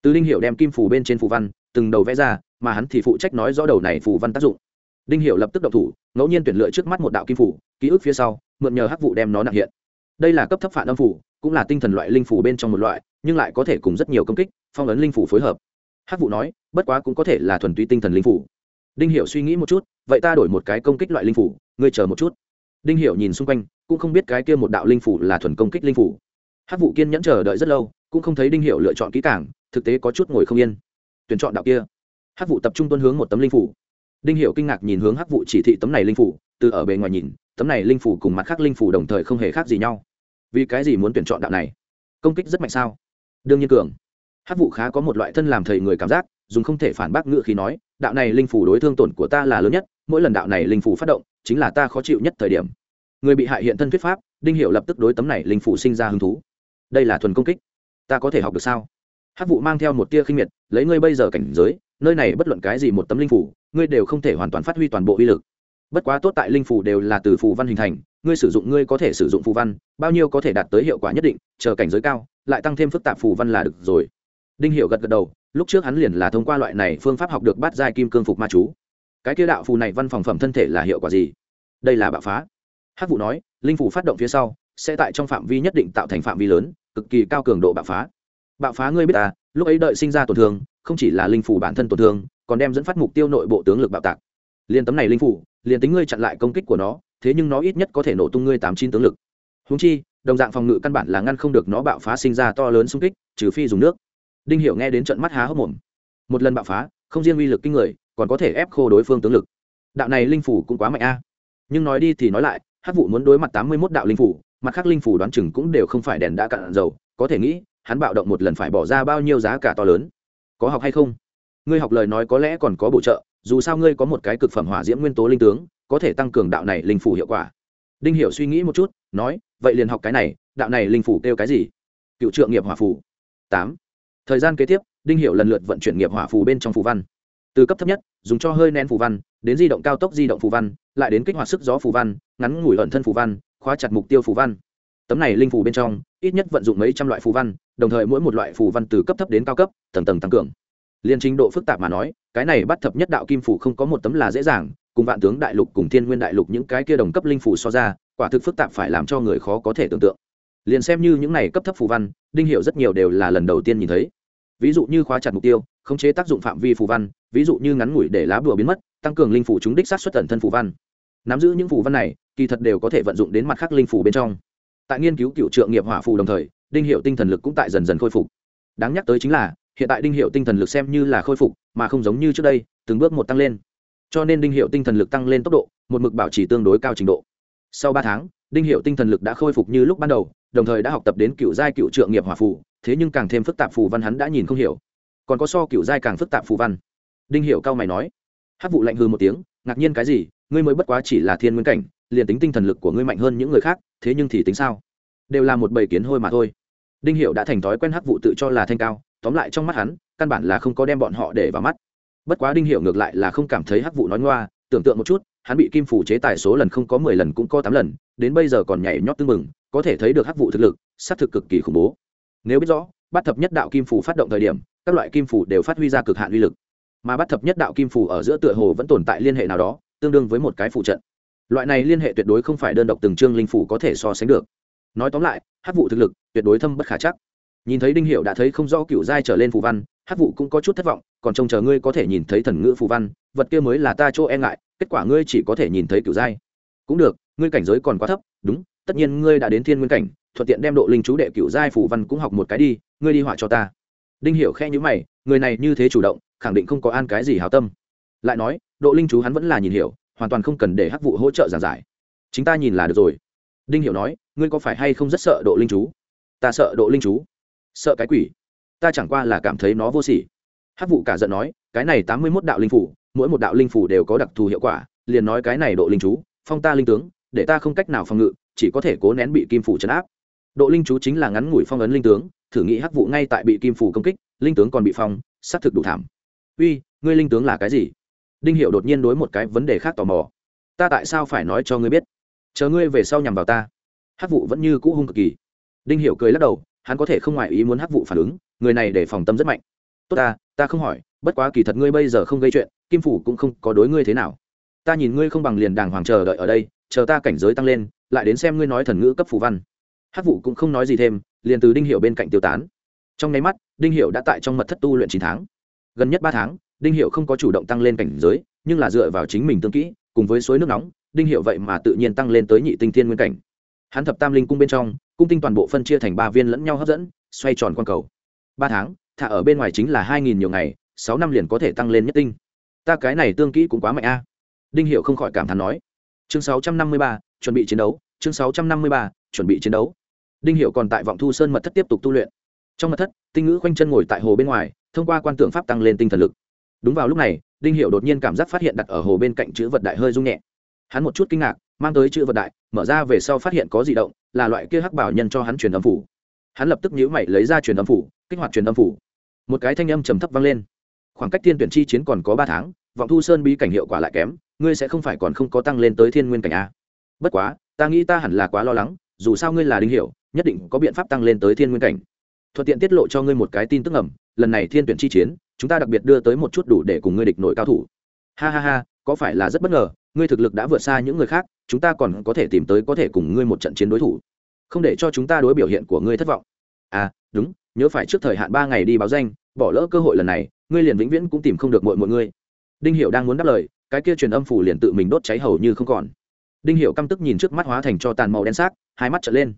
Từ đinh hiệu đem kim phủ bên trên phủ văn từng đầu vẽ ra, mà hắn thì phụ trách nói rõ đầu này phủ văn tác dụng. Đinh hiệu lập tức độc thủ, ngẫu nhiên tuyển lựa trước mắt một đạo kim phủ ký ức phía sau, mượn nhờ hắc vụ đem nó nặng hiện. Đây là cấp thấp phản âm phủ cũng là tinh thần loại linh phủ bên trong một loại, nhưng lại có thể cùng rất nhiều công kích, phong ấn linh phủ phối hợp. Hắc vụ nói, bất quá cũng có thể là thuần túy tinh thần linh phủ đinh hiệu suy nghĩ một chút, vậy ta đổi một cái công kích loại linh phủ ngươi chờ một chút. Đinh hiệu nhìn xung quanh, cũng không biết cái kia một đạo linh phủ là thuần công kích linh phủ hắc vụ kiên nhẫn chờ đợi rất lâu, cũng không thấy đinh hiệu lựa chọn kỹ càng, thực tế có chút ngồi không yên tuyển chọn đạo kia. Hắc vụ tập trung tuân hướng một tấm linh phủ. Đinh hiệu kinh ngạc nhìn hướng hắc vụ chỉ thị tấm này linh phủ, từ ở bề ngoài nhìn, tấm này linh phủ cùng mặt khác linh phủ đồng thời không hề khác gì nhau. Vì cái gì muốn tuyển chọn đạo này? Công kích rất mạnh sao? Đương nhiên cường. Hắc vụ khá có một loại thân làm thầy người cảm giác, dùng không thể phản bác ngựa khi nói, đạo này linh phủ đối thương tổn của ta là lớn nhất, mỗi lần đạo này linh phủ phát động, chính là ta khó chịu nhất thời điểm. Người bị hại hiện thân thuyết pháp, đinh hiệu lập tức đối tấm này linh phủ sinh ra hứng thú. Đây là thuần công kích. Ta có thể học được sao? Hắc vụ mang theo một tia khinh miệt, lấy ngươi bây giờ cảnh giới, nơi này bất luận cái gì một tấm linh phủ, ngươi đều không thể hoàn toàn phát huy toàn bộ uy lực. Bất quá tốt tại linh phủ đều là từ phù văn hình thành, ngươi sử dụng ngươi có thể sử dụng phù văn, bao nhiêu có thể đạt tới hiệu quả nhất định, chờ cảnh giới cao, lại tăng thêm phức tạp phù văn là được rồi. Đinh hiệu gật gật đầu, lúc trước hắn liền là thông qua loại này phương pháp học được bát giai kim cương phục ma chú. Cái kia đạo phù này văn phòng phẩm thân thể là hiệu quả gì? Đây là bạo phá. Hắc vụ nói, linh phủ phát động phía sau, sẽ tại trong phạm vi nhất định tạo thành phạm vi lớn, cực kỳ cao cường độ bạo phá bạo phá ngươi biết à lúc ấy đợi sinh ra tổn thương, không chỉ là linh phủ bản thân tổn thương, còn đem dẫn phát mục tiêu nội bộ tướng lực bạo tạc. Liên tấm này linh phủ, liền tính ngươi chặn lại công kích của nó, thế nhưng nó ít nhất có thể nổ tung ngươi tám chín tướng lực. Húng chi, đồng dạng phòng ngự căn bản là ngăn không được nó bạo phá sinh ra to lớn xung kích, trừ phi dùng nước. Đinh hiểu nghe đến trận mắt há hốc mồm. Một lần bạo phá, không riêng uy lực kinh người, còn có thể ép khô đối phương tướng lực. Đạo này linh phủ cũng quá mạnh a. Nhưng nói đi thì nói lại, hắc vụ muốn đối mặt tám mươi 81 đạo linh phủ, mặt khác linh phủ đoán chừng cũng đều không phải đèn đã cạn dầu, có thể nghĩ hắn bạo động một lần phải bỏ ra bao nhiêu giá cả to lớn. Có học hay không? Ngươi học lời nói có lẽ còn có bổ trợ, dù sao ngươi có một cái cực phẩm hỏa diễm nguyên tố linh tướng, có thể tăng cường đạo này linh phủ hiệu quả. Đinh hiểu suy nghĩ một chút, nói, vậy liền học cái này, đạo này linh phủ kêu cái gì? Cựu trượng nghiệp hỏa phủ tám. Thời gian kế tiếp, đinh hiểu lần lượt vận chuyển nghiệp hỏa phù bên trong phù văn. Từ cấp thấp nhất, dùng cho hơi nén phù văn, đến di động cao tốc di động phù văn, lại đến kích hoạt sức gió phù văn, ngắn ngủi ẩn thân phù văn, khóa chặt mục tiêu phù văn. Tấm này linh phù bên trong, ít nhất vận dụng mấy trăm loại phù văn đồng thời mỗi một loại phù văn từ cấp thấp đến cao cấp, tầng tầng tăng cường. Liên trình độ phức tạp mà nói, cái này bắt thập nhất đạo kim phù không có một tấm là dễ dàng, cùng vạn tướng đại lục, cùng thiên nguyên đại lục những cái kia đồng cấp linh phù so ra, quả thực phức tạp phải làm cho người khó có thể tưởng tượng. Liền xem như những này cấp thấp phù văn, đinh hiệu rất nhiều đều là lần đầu tiên nhìn thấy. Ví dụ như khóa chặt mục tiêu, khống chế tác dụng phạm vi phù văn, ví dụ như ngắn ngủi để lá bùa biến mất, tăng cường linh phủ chúng đích sát xuất tần thân phù văn. Nắm giữ những phù văn này, kỳ thật đều có thể vận dụng đến mặt khác linh phủ bên trong. Tại nghiên cứu cựu trượng nghiệp hỏa phù đồng thời đinh hiệu tinh thần lực cũng tại dần dần khôi phục. Đáng nhắc tới chính là, hiện tại đinh hiệu tinh thần lực xem như là khôi phục, mà không giống như trước đây, từng bước một tăng lên. Cho nên đinh hiệu tinh thần lực tăng lên tốc độ, một mực bảo trì tương đối cao trình độ. Sau ba tháng, đinh hiệu tinh thần lực đã khôi phục như lúc ban đầu, đồng thời đã học tập đến cựu giai cựu trượng nghiệp hỏa phù, thế nhưng càng thêm phức tạp phù văn hắn đã nhìn không hiểu. Còn có so cựu giai càng phức tạp phù văn. Đinh hiệu cao mày nói. Hát vụ lạnh hư một tiếng, ngạc nhiên cái gì, ngươi mới bất quá chỉ là thiên nguyên cảnh, liền tính tinh thần lực của ngươi mạnh hơn những người khác, thế nhưng thì tính sao? Đều là một bầy kiến hôi mà thôi đinh hiệu đã thành thói quen hắc vụ tự cho là thanh cao, tóm lại trong mắt hắn, căn bản là không có đem bọn họ để vào mắt. Bất quá đinh hiệu ngược lại là không cảm thấy hắc vụ nói ngoa, tưởng tượng một chút, hắn bị kim phủ chế tài số lần không có mười lần cũng có tám lần, đến bây giờ còn nhảy nhót tưng mừng có thể thấy được hắc vụ thực lực s á c thực cực kỳ khủng bố. Nếu biết rõ, bắt thập nhất đạo kim phủ phát động thời điểm, các loại kim phủ đều phát huy ra cực hạn uy lực. Mà bắt thập nhất đạo kim phủ ở giữa tựa hồ vẫn tồn tại liên hệ nào đó, tương đương với một cái phụ trận. Loại này liên hệ tuyệt đối không phải đơn độc từng chương linh phủ có thể so sánh được. Nói tóm lại, hắc vụ thực lực tuyệt đối thâm bất khả chắc. Nhìn thấy đinh hiệu đã thấy không rõ cựu giai trở lên phù văn hát vụ cũng có chút thất vọng, còn trông chờ ngươi có thể nhìn thấy thần ngữ phù văn, vật kia mới là ta chỗ e ngại, kết quả ngươi chỉ có thể nhìn thấy cựu giai cũng được, ngươi cảnh giới còn quá thấp, đúng, tất nhiên ngươi đã đến thiên nguyên cảnh, thuận tiện đem độ linh chú đệ cựu giai phù văn cũng học một cái đi, ngươi đi họa cho ta. Đinh hiệu khe nhữ mày, người này như thế chủ động, khẳng định không có an cái gì hào tâm. Lại nói, độ linh chú hắn vẫn là nhìn hiểu, hoàn toàn không cần để hắc vụ hỗ trợ giảng giải. Chính ta nhìn là được rồi. Đinh hiểu nói, ngươi có phải hay không rất sợ độ linh chú? Ta sợ độ linh chú, sợ cái quỷ. Ta chẳng qua là cảm thấy nó vô sỉ. Hắc vụ cả giận nói, cái này tám mươi mốt đạo linh phủ, mỗi một đạo linh phủ đều có đặc thù hiệu quả, liền nói cái này độ linh chú, phong ta linh tướng, để ta không cách nào phòng ngự, chỉ có thể cố nén bị kim phủ chấn áp. Độ linh chú chính là ngắn ngủi phong ấn linh tướng, thử nghĩ hắc vụ ngay tại bị kim phủ công kích, linh tướng còn bị phong, xác thực đủ thảm. Uy, ngươi linh tướng là cái gì? Đinh hiệu đột nhiên đối một cái vấn đề khác tò mò. Ta tại sao phải nói cho ngươi biết? Chờ ngươi về sau nhằm vào ta. Hắc vụ vẫn như cũ hung cực kỳ đinh Hiểu cười lắc đầu, hắn có thể không ngoại ý muốn hắc vụ phản ứng, người này để phòng tâm rất mạnh. Tốt ta ta không hỏi, bất quá kỳ thật ngươi bây giờ không gây chuyện, kim phủ cũng không có đối ngươi thế nào. Ta nhìn ngươi không bằng liền đàng hoàng chờ đợi ở đây, chờ ta cảnh giới tăng lên, lại đến xem ngươi nói thần ngữ cấp phù văn. Hắc vụ cũng không nói gì thêm, liền từ đinh Hiểu bên cạnh tiêu tán. Trong nháy mắt, đinh Hiểu đã tại trong mật thất tu luyện chín tháng. Gần nhất ba tháng, đinh Hiểu không có chủ động tăng lên cảnh giới, nhưng là dựa vào chính mình tương kỹ, cùng với suối nước nóng, đinh Hiểu vậy mà tự nhiên tăng lên tới nhị tinh thiên nguyên cảnh. Hắn thập tam linh cung bên trong cung tinh toàn bộ phân chia thành ba viên lẫn nhau hấp dẫn, xoay tròn q cầu. Ba tháng, thả ở bên ngoài chính là hai nghìn nhiều ngày, sáu năm liền có thể tăng lên nhất tinh. Ta cái này tương kỹ cũng quá mạnh a. Đinh hiệu không khỏi cảm thán nói. Chương sáu trăm năm mươi ba, chuẩn bị chiến đấu, chương sáu trăm năm mươi ba, chuẩn bị chiến đấu. Đinh hiệu còn tại vọng thu sơn mật thất tiếp tục tu luyện. Trong mật thất, tinh ngữ khoanh chân ngồi tại hồ bên ngoài, thông qua quan tượng pháp tăng lên tinh thần lực. Đúng vào lúc này, đinh hiệu đột nhiên cảm giác phát hiện đặt ở hồ bên cạnh chữ vật đại hơi rung nhẹ hắn một chút kinh ngạc, mang tới chữ vật đại, mở ra về sau phát hiện có di động, là loại kia hắc bảo nhân cho hắn truyền âm phủ. Hắn lập tức nhíu mày lấy ra truyền âm phủ, kích hoạt truyền âm phủ. Một cái thanh âm trầm thấp vang lên. Khoảng cách thiên tuyển chi chiến còn có ba tháng, vọng thu sơn bí cảnh hiệu quả lại kém, ngươi sẽ không phải còn không có tăng lên tới thiên nguyên cảnh a. Bất quá, ta nghĩ ta hẳn là quá lo lắng, dù sao ngươi là đinh hiểu, nhất định có biện pháp tăng lên tới thiên nguyên cảnh. Thuận tiện tiết lộ cho ngươi một cái tin tức ẩm lần này thiên tuyển chi chiến, chúng ta đặc biệt đưa tới một chút đủ để cùng ngươi địch nội cao thủ. Ha ha ha, có phải là rất bất ngờ ngươi thực lực đã vượt xa những người khác, chúng ta còn có thể tìm tới có thể cùng ngươi một trận chiến đối thủ. Không để cho chúng ta đối biểu hiện của ngươi thất vọng. À đúng, nhớ phải trước thời hạn ba ngày đi báo danh, bỏ lỡ cơ hội lần này, ngươi liền vĩnh viễn cũng tìm không được mọi mọi ngươi. Đinh hiệu đang muốn đáp lời, cái kia truyền âm phủ liền tự mình đốt cháy hầu như không còn. Đinh hiệu căm tức nhìn trước mắt hóa thành cho tàn màu đen xác, hai mắt trợn lên.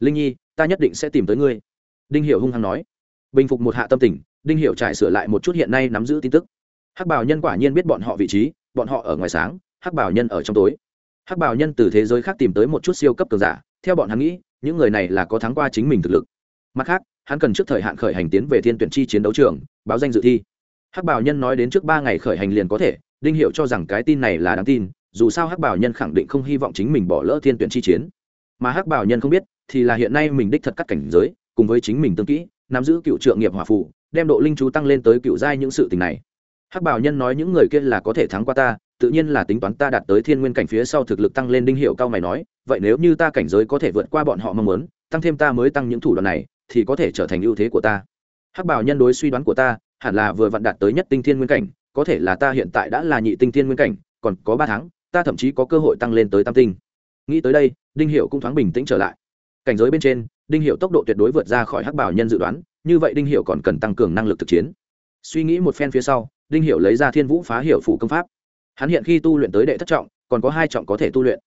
Linh nhi, ta nhất định sẽ tìm tới ngươi. Đinh hiệu hung hăng nói. Bình phục một hạ tâm tình, đinh hiệu trải sửa lại một chút hiện nay nắm giữ tin tức. Hắc bảo nhân quả nhiên biết bọn họ vị trí, bọn họ ở ngoài sáng hắc bảo nhân ở trong tối. Hắc bảo nhân từ thế giới khác tìm tới một chút siêu cấp cường giả, theo bọn hắn nghĩ, những người này là có thắng qua chính mình thực lực. Mặt khác, hắn cần trước thời hạn khởi hành tiến về thiên tuyển chi chiến đấu trường, báo danh dự thi. Hắc bảo nhân nói đến trước ba ngày khởi hành liền có thể, đinh hiệu cho rằng cái tin này là đáng tin, dù sao hắc bảo nhân khẳng định không hy vọng chính mình bỏ lỡ thiên tuyển chi chiến. Mà hắc bảo nhân không biết, thì là hiện nay mình đích thật cắt cảnh giới, cùng với chính mình tương kỹ, nắm giữ cựu trượng nghiệp hòa phụ đem độ linh chú tăng lên tới cựu giai những sự tình này hắc bảo nhân nói những người kia là có thể thắng qua ta, tự nhiên là tính toán ta đạt tới thiên nguyên cảnh phía sau thực lực tăng lên đinh hiệu cao mày nói, vậy nếu như ta cảnh giới có thể vượt qua bọn họ mong muốn, tăng thêm ta mới tăng những thủ đoạn này, thì có thể trở thành ưu thế của ta. Hắc bảo nhân đối suy đoán của ta, hẳn là vừa vặn đạt tới nhất tinh thiên nguyên cảnh, có thể là ta hiện tại đã là nhị tinh thiên nguyên cảnh, còn có ba tháng, ta thậm chí có cơ hội tăng lên tới tam tinh. Nghĩ tới đây, đinh hiệu cũng thoáng bình tĩnh trở lại. Cảnh giới bên trên, đinh hiệu tốc độ tuyệt đối vượt ra khỏi hắc bảo nhân dự đoán, như vậy đinh hiệu còn cần tăng cường năng lực thực chiến. Suy nghĩ một phen phía sau đinh Hiểu lấy ra thiên vũ phá Hiểu phủ công pháp. Hắn hiện khi tu luyện tới đệ thất trọng, còn có hai trọng có thể tu luyện.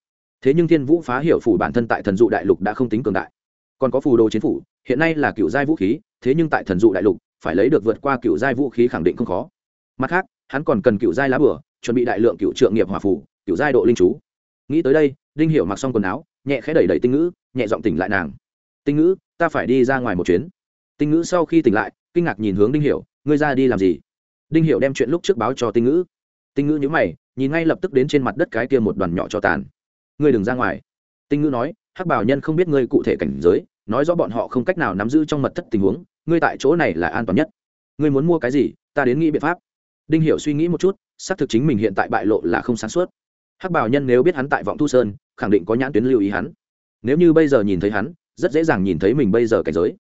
Thế nhưng thiên vũ phá Hiểu phủ bản thân tại thần dụ đại lục đã không tính cường đại. Còn có phù đồ chiến phủ, hiện nay là cựu giai vũ khí, thế nhưng tại thần dụ đại lục, phải lấy được vượt qua cựu giai vũ khí khẳng định không khó. Mặt khác, hắn còn cần cựu giai lá bửa chuẩn bị đại lượng cựu trượng nghiệp hòa phủ, cựu giai độ linh chú. Nghĩ tới đây, đinh hiểu mặc xong quần áo, nhẹ khẽ đẩy đẩy tinh ngữ, nhẹ giọng tỉnh lại nàng. Tinh ngữ, ta phải đi ra ngoài một chuyến. Tinh ngữ sau khi tỉnh lại, kinh ngạc nhìn hướng đinh hiểu, ngươi ra đi làm gì? Đinh Hiệu đem chuyện lúc trước báo cho tinh ngữ. Tinh ngữ nhíu mày, nhìn ngay lập tức đến trên mặt đất cái kia một đoàn nhỏ cho tàn. Ngươi đừng ra ngoài. Tinh ngữ nói, hắc bảo nhân không biết ngươi cụ thể cảnh giới, nói rõ bọn họ không cách nào nắm giữ trong mật thất tình huống, ngươi tại chỗ này là an toàn nhất. Ngươi muốn mua cái gì, ta đến nghĩ biện pháp. Đinh hiểu suy nghĩ một chút, xác thực chính mình hiện tại bại lộ là không sáng suốt. Hắc bảo nhân nếu biết hắn tại vọng thu sơn, khẳng định có nhãn tuyến lưu ý hắn. Nếu như bây giờ nhìn thấy hắn, rất dễ dàng nhìn thấy mình bây giờ cảnh giới.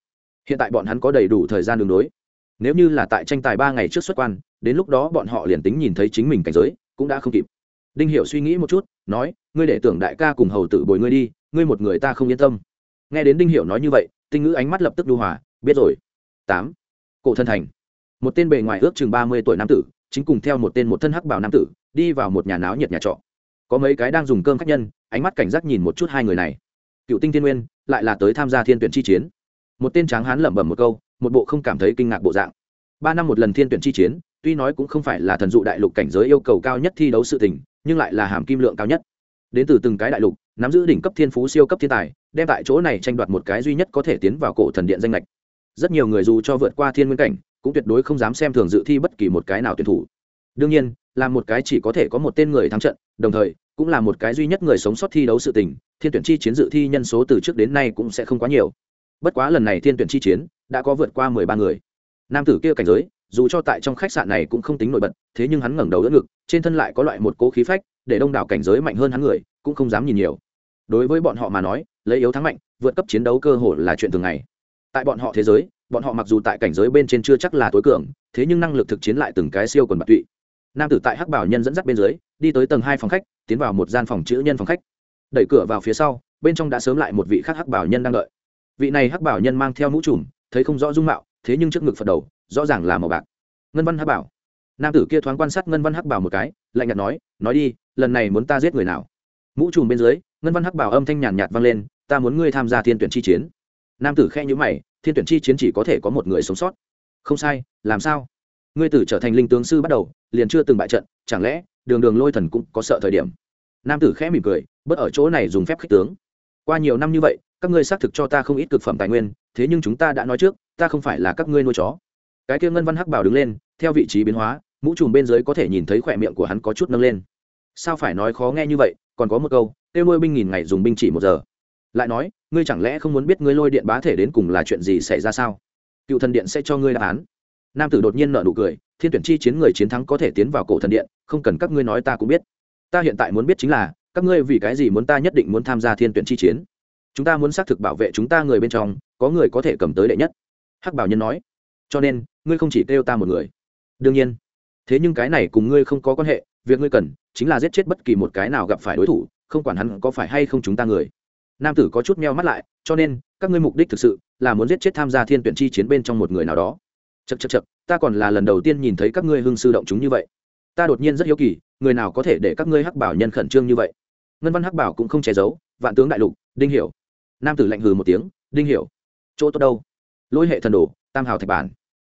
Hiện tại bọn hắn có đầy đủ thời gian đường đối nếu như là tại tranh tài ba ngày trước xuất quan, đến lúc đó bọn họ liền tính nhìn thấy chính mình cảnh giới, cũng đã không kịp. Đinh hiểu suy nghĩ một chút, nói, ngươi để tưởng đại ca cùng hầu tử bồi ngươi đi, ngươi một người ta không yên tâm. Nghe đến đinh hiểu nói như vậy, tinh ngữ ánh mắt lập tức đu hòa, biết rồi. Tám. Cổ thân thành. Một tên bề ngoài ước chừng ba mươi tuổi nam tử, chính cùng theo một tên một thân hắc bảo nam tử, đi vào một nhà náo nhiệt nhà trọ. Có mấy cái đang dùng cơm khách nhân, ánh mắt cảnh giác nhìn một chút hai người này. Cựu tinh thiên nguyên, lại là tới tham gia thiên tuyển chi chiến. Một tên tráng hán lẩm bẩm một câu một bộ không cảm thấy kinh ngạc bộ dạng. Ba năm một lần thiên tuyển chi chiến, tuy nói cũng không phải là thần dụ đại lục cảnh giới yêu cầu cao nhất thi đấu sự tình, nhưng lại là hàm kim lượng cao nhất. Đến từ từng cái đại lục, nắm giữ đỉnh cấp thiên phú siêu cấp thiên tài, đem tại chỗ này tranh đoạt một cái duy nhất có thể tiến vào cổ thần điện danh lệch rất nhiều người dù cho vượt qua thiên nguyên cảnh, cũng tuyệt đối không dám xem thường dự thi bất kỳ một cái nào tuyển thủ. Đương nhiên, là một cái chỉ có thể có một tên người thắng trận, đồng thời, cũng là một cái duy nhất người sống sót thi đấu sự tình, thiên tuyển chi chiến dự thi nhân số từ trước đến nay cũng sẽ không quá nhiều bất quá lần này thiên tuyển chi chiến đã có vượt qua mười ba người. Nam tử kia cảnh giới, dù cho tại trong khách sạn này cũng không tính nổi bật, thế nhưng hắn ngẩng đầu đỡ ngực, trên thân lại có loại một cố khí phách, để đông đảo cảnh giới mạnh hơn hắn người cũng không dám nhìn nhiều. Đối với bọn họ mà nói, lấy yếu thắng mạnh, vượt cấp chiến đấu cơ hội là chuyện thường ngày. Tại bọn họ thế giới, bọn họ mặc dù tại cảnh giới bên trên chưa chắc là tối cường, thế nhưng năng lực thực chiến lại từng cái siêu quần bạc tụy. Nam tử tại hắc bảo nhân dẫn dắt bên dưới, đi tới tầng hai phòng khách, tiến vào một gian phòng chữ nhân phòng khách. Đẩy cửa vào phía sau, bên trong đã sớm lại một vị khác hắc bảo nhân đang đợi vị này hắc bảo nhân mang theo mũ trùm, thấy không rõ dung mạo, thế nhưng trước ngực phật đầu, rõ ràng là màu bạc. Ngân văn hắc bảo. Nam tử kia thoáng quan sát ngân văn hắc bảo một cái, lạnh nhạt nói nói đi, lần này muốn ta giết người nào? Mũ trùm bên dưới, ngân văn hắc bảo âm thanh nhàn nhạt vang lên, ta muốn ngươi tham gia thiên tuyển chi chiến. Nam tử khe nhữ mày, thiên tuyển chi chiến chỉ có thể có một người sống sót. Không sai, làm sao? Ngươi tử trở thành linh tướng sư bắt đầu, liền chưa từng bại trận, chẳng lẽ, đường đường lôi thần cũng có sợ thời điểm? Nam tử khẽ mỉm cười bớt ở chỗ này dùng phép khích tướng. Qua nhiều năm như vậy các ngươi xác thực cho ta không ít cực phẩm tài nguyên, thế nhưng chúng ta đã nói trước, ta không phải là các ngươi nuôi chó. Cái kia ngân văn hắc bảo đứng lên, theo vị trí biến hóa, mũ trùm bên dưới có thể nhìn thấy khỏe miệng của hắn có chút nâng lên. Sao phải nói khó nghe như vậy, còn có một câu, tiêu nuôi binh nghìn ngày dùng binh chỉ một giờ. Lại nói, ngươi chẳng lẽ không muốn biết ngươi lôi điện bá thể đến cùng là chuyện gì xảy ra sao? Cựu thần điện sẽ cho ngươi đáp án. Nam tử đột nhiên nợ nụ cười, thiên tuyển chi chiến người chiến thắng có thể tiến vào cổ thần điện, không cần các ngươi nói ta cũng biết. Ta hiện tại muốn biết chính là, các ngươi vì cái gì muốn ta nhất định muốn tham gia thiên tuyển chi chiến? Chúng ta muốn xác thực bảo vệ chúng ta người bên trong, có người có thể cầm tới đệ nhất. Hắc bảo nhân nói. Cho nên, ngươi không chỉ kêu ta một người. Đương nhiên. Thế nhưng cái này cùng ngươi không có quan hệ, việc ngươi cần chính là giết chết bất kỳ một cái nào gặp phải đối thủ, không quản hắn có phải hay không chúng ta người. Nam tử có chút meo mắt lại, cho nên, các ngươi mục đích thực sự là muốn giết chết tham gia thiên tuyển chi chiến bên trong một người nào đó. Chật chật chật ta còn là lần đầu tiên nhìn thấy các ngươi hưng sư động chúng như vậy. Ta đột nhiên rất hiếu kỳ, người nào có thể để các ngươi hắc bảo nhân khẩn trương như vậy? Ngân văn hắc bảo cũng không che giấu, vạn tướng đại lục, đinh hiểu nam tử lạnh hừ một tiếng đinh hiểu chỗ tốt đâu? Lỗi hệ thần đồ tam hào thạch bản.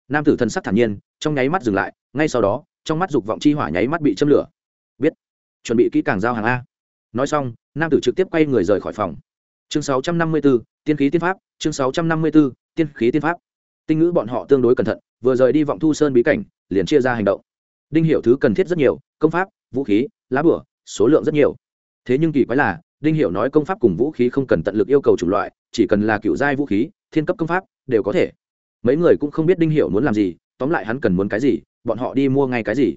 Nam tử thần sắc thản nhiên trong nháy mắt dừng lại ngay sau đó trong mắt dục vọng chi hỏa nháy mắt bị châm lửa. Biết chuẩn bị kỹ càng giao hàng a. Nói xong nam tử trực tiếp quay người rời khỏi phòng. Chương 654, tiên khí tiên pháp chương 654, tiên khí tiên pháp. Tinh ngữ bọn họ tương đối cẩn thận vừa rời đi vọng thu sơn bí cảnh liền chia ra hành động. Đinh hiểu thứ cần thiết rất nhiều công pháp vũ khí lá bửa số lượng rất nhiều. Thế nhưng kỳ quái là đinh hiểu nói công pháp cùng vũ khí không cần tận lực yêu cầu chủng loại, chỉ cần là cựu giai vũ khí, thiên cấp công pháp, đều có thể. Mấy người cũng không biết đinh hiểu muốn làm gì, tóm lại hắn cần muốn cái gì, bọn họ đi mua ngay cái gì.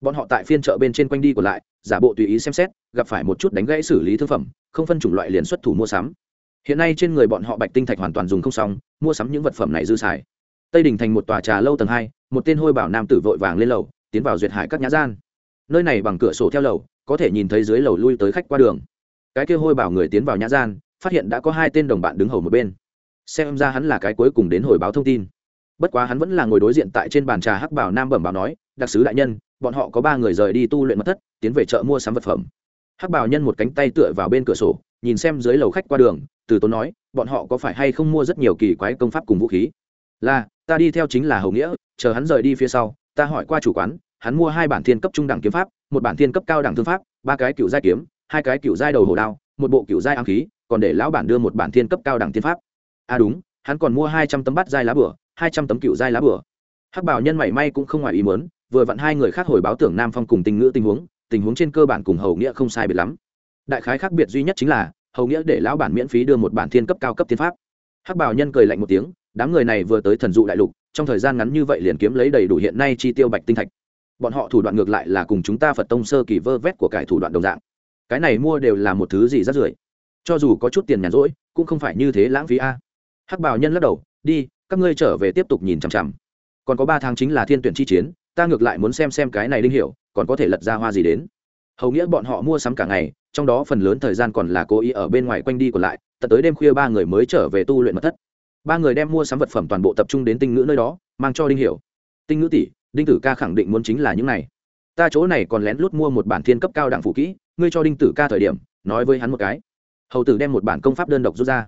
Bọn họ tại phiên chợ bên trên quanh đi còn lại, giả bộ tùy ý xem xét, gặp phải một chút đánh gãy xử lý thương phẩm, không phân chủng loại liền xuất thủ mua sắm. Hiện nay trên người bọn họ bạch tinh thạch hoàn toàn dùng không xong, mua sắm những vật phẩm này dư xài. Tây đình thành một tòa trà lâu tầng hai, một tên hôi bảo nam tử vội vàng lên lầu, tiến vào duyệt hải các nhã gian. Nơi này bằng cửa sổ theo lầu, có thể nhìn thấy dưới lầu lui tới khách qua đường cái kia hôi bảo người tiến vào nhã gian, phát hiện đã có hai tên đồng bạn đứng hầu một bên. Xem ra hắn là cái cuối cùng đến hồi báo thông tin. Bất quá hắn vẫn là ngồi đối diện tại trên bàn trà hắc bảo nam bẩm bảo nói, đặc sứ đại nhân, bọn họ có ba người rời đi tu luyện mật thất, tiến về chợ mua sắm vật phẩm. Hắc bảo nhân một cánh tay tựa vào bên cửa sổ, nhìn xem dưới lầu khách qua đường, từ tốn nói, bọn họ có phải hay không mua rất nhiều kỳ quái công pháp cùng vũ khí? Là, ta đi theo chính là hầu nghĩa, chờ hắn rời đi phía sau, ta hỏi qua chủ quán, hắn mua hai bản thiên cấp trung đẳng kiếm pháp, một bản thiên cấp cao đẳng thương pháp, ba cái cựu gia kiếm hai cái cựu giai đầu hồ đao, một bộ cựu giai ám khí, còn để lão bản đưa một bản thiên cấp cao đẳng thiên pháp. À đúng, hắn còn mua hai trăm tấm bát giai lá bửa, hai trăm tấm cựu giai lá bửa. Hắc bảo nhân mảy may cũng không ngoài ý mớn vừa vặn hai người khác hồi báo tưởng nam phong cùng tình ngữ tình huống tình huống trên cơ bản cùng hầu nghĩa không sai biệt lắm. Đại khái khác biệt duy nhất chính là, hầu nghĩa để lão bản miễn phí đưa một bản thiên cấp cao cấp thiên pháp. Hắc bảo nhân cười lạnh một tiếng, đám người này vừa tới thần dụ đại lục, trong thời gian ngắn như vậy liền kiếm lấy đầy đủ hiện nay chi tiêu bạch tinh thạch. Bọn họ thủ đoạn ngược lại là cùng chúng ta phật tông sơ kỳ vơ vét của cải thủ đoạn đồng dạng cái này mua đều là một thứ gì rất rưởi. Cho dù có chút tiền nhàn rỗi, cũng không phải như thế lãng phí a. Hắc bảo nhân lắc đầu, đi, các ngươi trở về tiếp tục nhìn chằm chằm. Còn có ba tháng chính là thiên tuyển chi chiến, ta ngược lại muốn xem xem cái này linh hiểu, còn có thể lật ra hoa gì đến. Hầu nghĩa bọn họ mua sắm cả ngày, trong đó phần lớn thời gian còn là cố ý ở bên ngoài quanh đi còn lại, tận tới đêm khuya ba người mới trở về tu luyện mật thất. Ba người đem mua sắm vật phẩm toàn bộ tập trung đến tinh ngữ nơi đó, mang cho đinh hiểu. Tinh ngữ tỷ, đinh tử ca khẳng định muốn chính là những này ta chỗ này còn lén lút mua một bản thiên cấp cao đẳng phụ kỹ, ngươi cho đinh tử ca thời điểm, nói với hắn một cái. Hầu tử đem một bản công pháp đơn độc rút ra.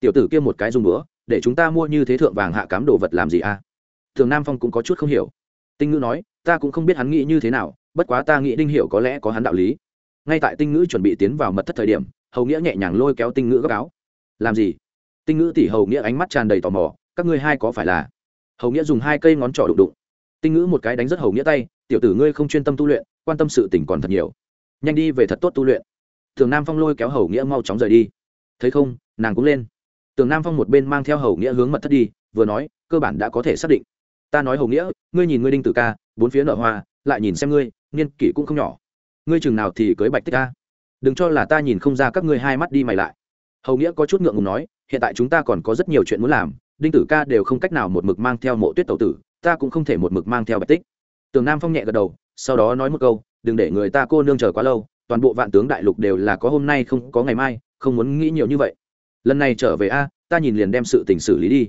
Tiểu tử kia một cái dùng bữa, để chúng ta mua như thế thượng vàng hạ cám đồ vật làm gì a à? thường nam phong cũng có chút không hiểu. Tinh ngữ nói, ta cũng không biết hắn nghĩ như thế nào, bất quá ta nghĩ đinh hiểu có lẽ có hắn đạo lý. Ngay tại tinh ngữ chuẩn bị tiến vào mật thất thời điểm, hầu nghĩa nhẹ nhàng lôi kéo tinh ngữ gấp áo. Làm gì? Tinh ngữ tỷ hầu nghĩa ánh mắt tràn đầy tò mò, các ngươi hai có phải là? Hầu nghĩa dùng hai cây ngón trỏ đụng đụng. Tinh ngữ một cái đánh rất hầu nghĩa tay tiểu tử ngươi không chuyên tâm tu luyện, quan tâm sự tỉnh còn thật nhiều. Nhanh đi về thật tốt tu luyện. Thường nam phong lôi kéo hầu nghĩa mau chóng rời đi. Thấy không, nàng cũng lên. Tường nam phong một bên mang theo hầu nghĩa hướng mật thất đi, vừa nói, cơ bản đã có thể xác định. Ta nói hầu nghĩa, ngươi nhìn ngươi đinh tử ca, bốn phía nở hoa, lại nhìn xem ngươi, niên kỷ cũng không nhỏ. Ngươi chừng nào thì cưới bạch tích ca? Đừng cho là ta nhìn không ra các ngươi hai mắt đi mày lại. Hầu nghĩa có chút ngượng ngùng nói, hiện tại chúng ta còn có rất nhiều chuyện muốn làm, đinh tử ca đều không cách nào một mực mang theo mộ tuyết tẩu tử, ta cũng không thể một mực mang theo bạch tích tường nam phong nhẹ gật đầu, sau đó nói một câu, đừng để người ta cô nương chờ quá lâu, toàn bộ vạn tướng đại lục đều là có hôm nay không có ngày mai, không muốn nghĩ nhiều như vậy. Lần này trở về a, ta nhìn liền đem sự tình xử lý đi.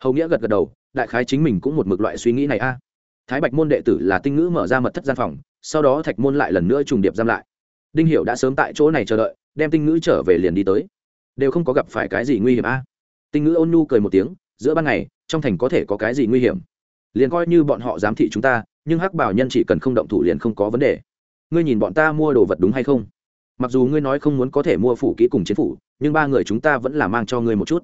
Hầu nghĩa gật gật đầu, đại khái chính mình cũng một mực loại suy nghĩ này a. Thái bạch môn đệ tử là tinh ngữ mở ra mật thất gian phòng, sau đó thạch môn lại lần nữa trùng điệp giam lại. Đinh hiểu đã sớm tại chỗ này chờ đợi, đem tinh ngữ trở về liền đi tới. Đều không có gặp phải cái gì nguy hiểm a. Tinh ngữ ôn nhu cười một tiếng, giữa ban ngày, trong thành có thể có cái gì nguy hiểm? Liền coi như bọn họ giám thị chúng ta nhưng hắc bảo nhân chỉ cần không động thủ liền không có vấn đề. Ngươi nhìn bọn ta mua đồ vật đúng hay không? Mặc dù ngươi nói không muốn có thể mua phủ kỹ cùng chiến phủ, nhưng ba người chúng ta vẫn là mang cho ngươi một chút.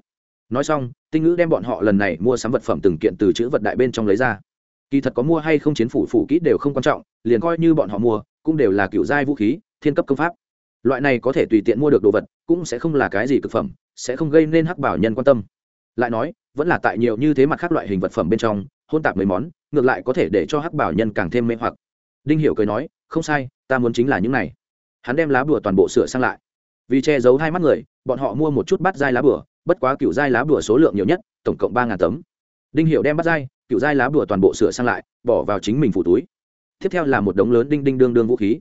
Nói xong, tinh ngữ đem bọn họ lần này mua sắm vật phẩm từng kiện từ chữ vật đại bên trong lấy ra. Kỳ thật có mua hay không chiến phủ phủ kỹ đều không quan trọng, liền coi như bọn họ mua, cũng đều là kiểu giai vũ khí, thiên cấp công pháp. Loại này có thể tùy tiện mua được đồ vật, cũng sẽ không là cái gì thực phẩm, sẽ không gây nên hắc bảo nhân quan tâm. Lại nói, vẫn là tại nhiều như thế mặt khác loại hình vật phẩm bên trong hôn tạp mấy món, ngược lại có thể để cho hắc bảo nhân càng thêm mê hoặc. Đinh hiểu cười nói, không sai, ta muốn chính là những này. Hắn đem lá bùa toàn bộ sửa sang lại. Vì che giấu hai mắt người, bọn họ mua một chút bát dai lá bùa, bất quá cựu dai lá bùa số lượng nhiều nhất, tổng cộng ba ngàn tấm. Đinh Hiểu đem bát dai cựu dai lá bùa toàn bộ sửa sang lại, bỏ vào chính mình phủ túi. Tiếp theo là một đống lớn đinh đinh đương đương vũ khí.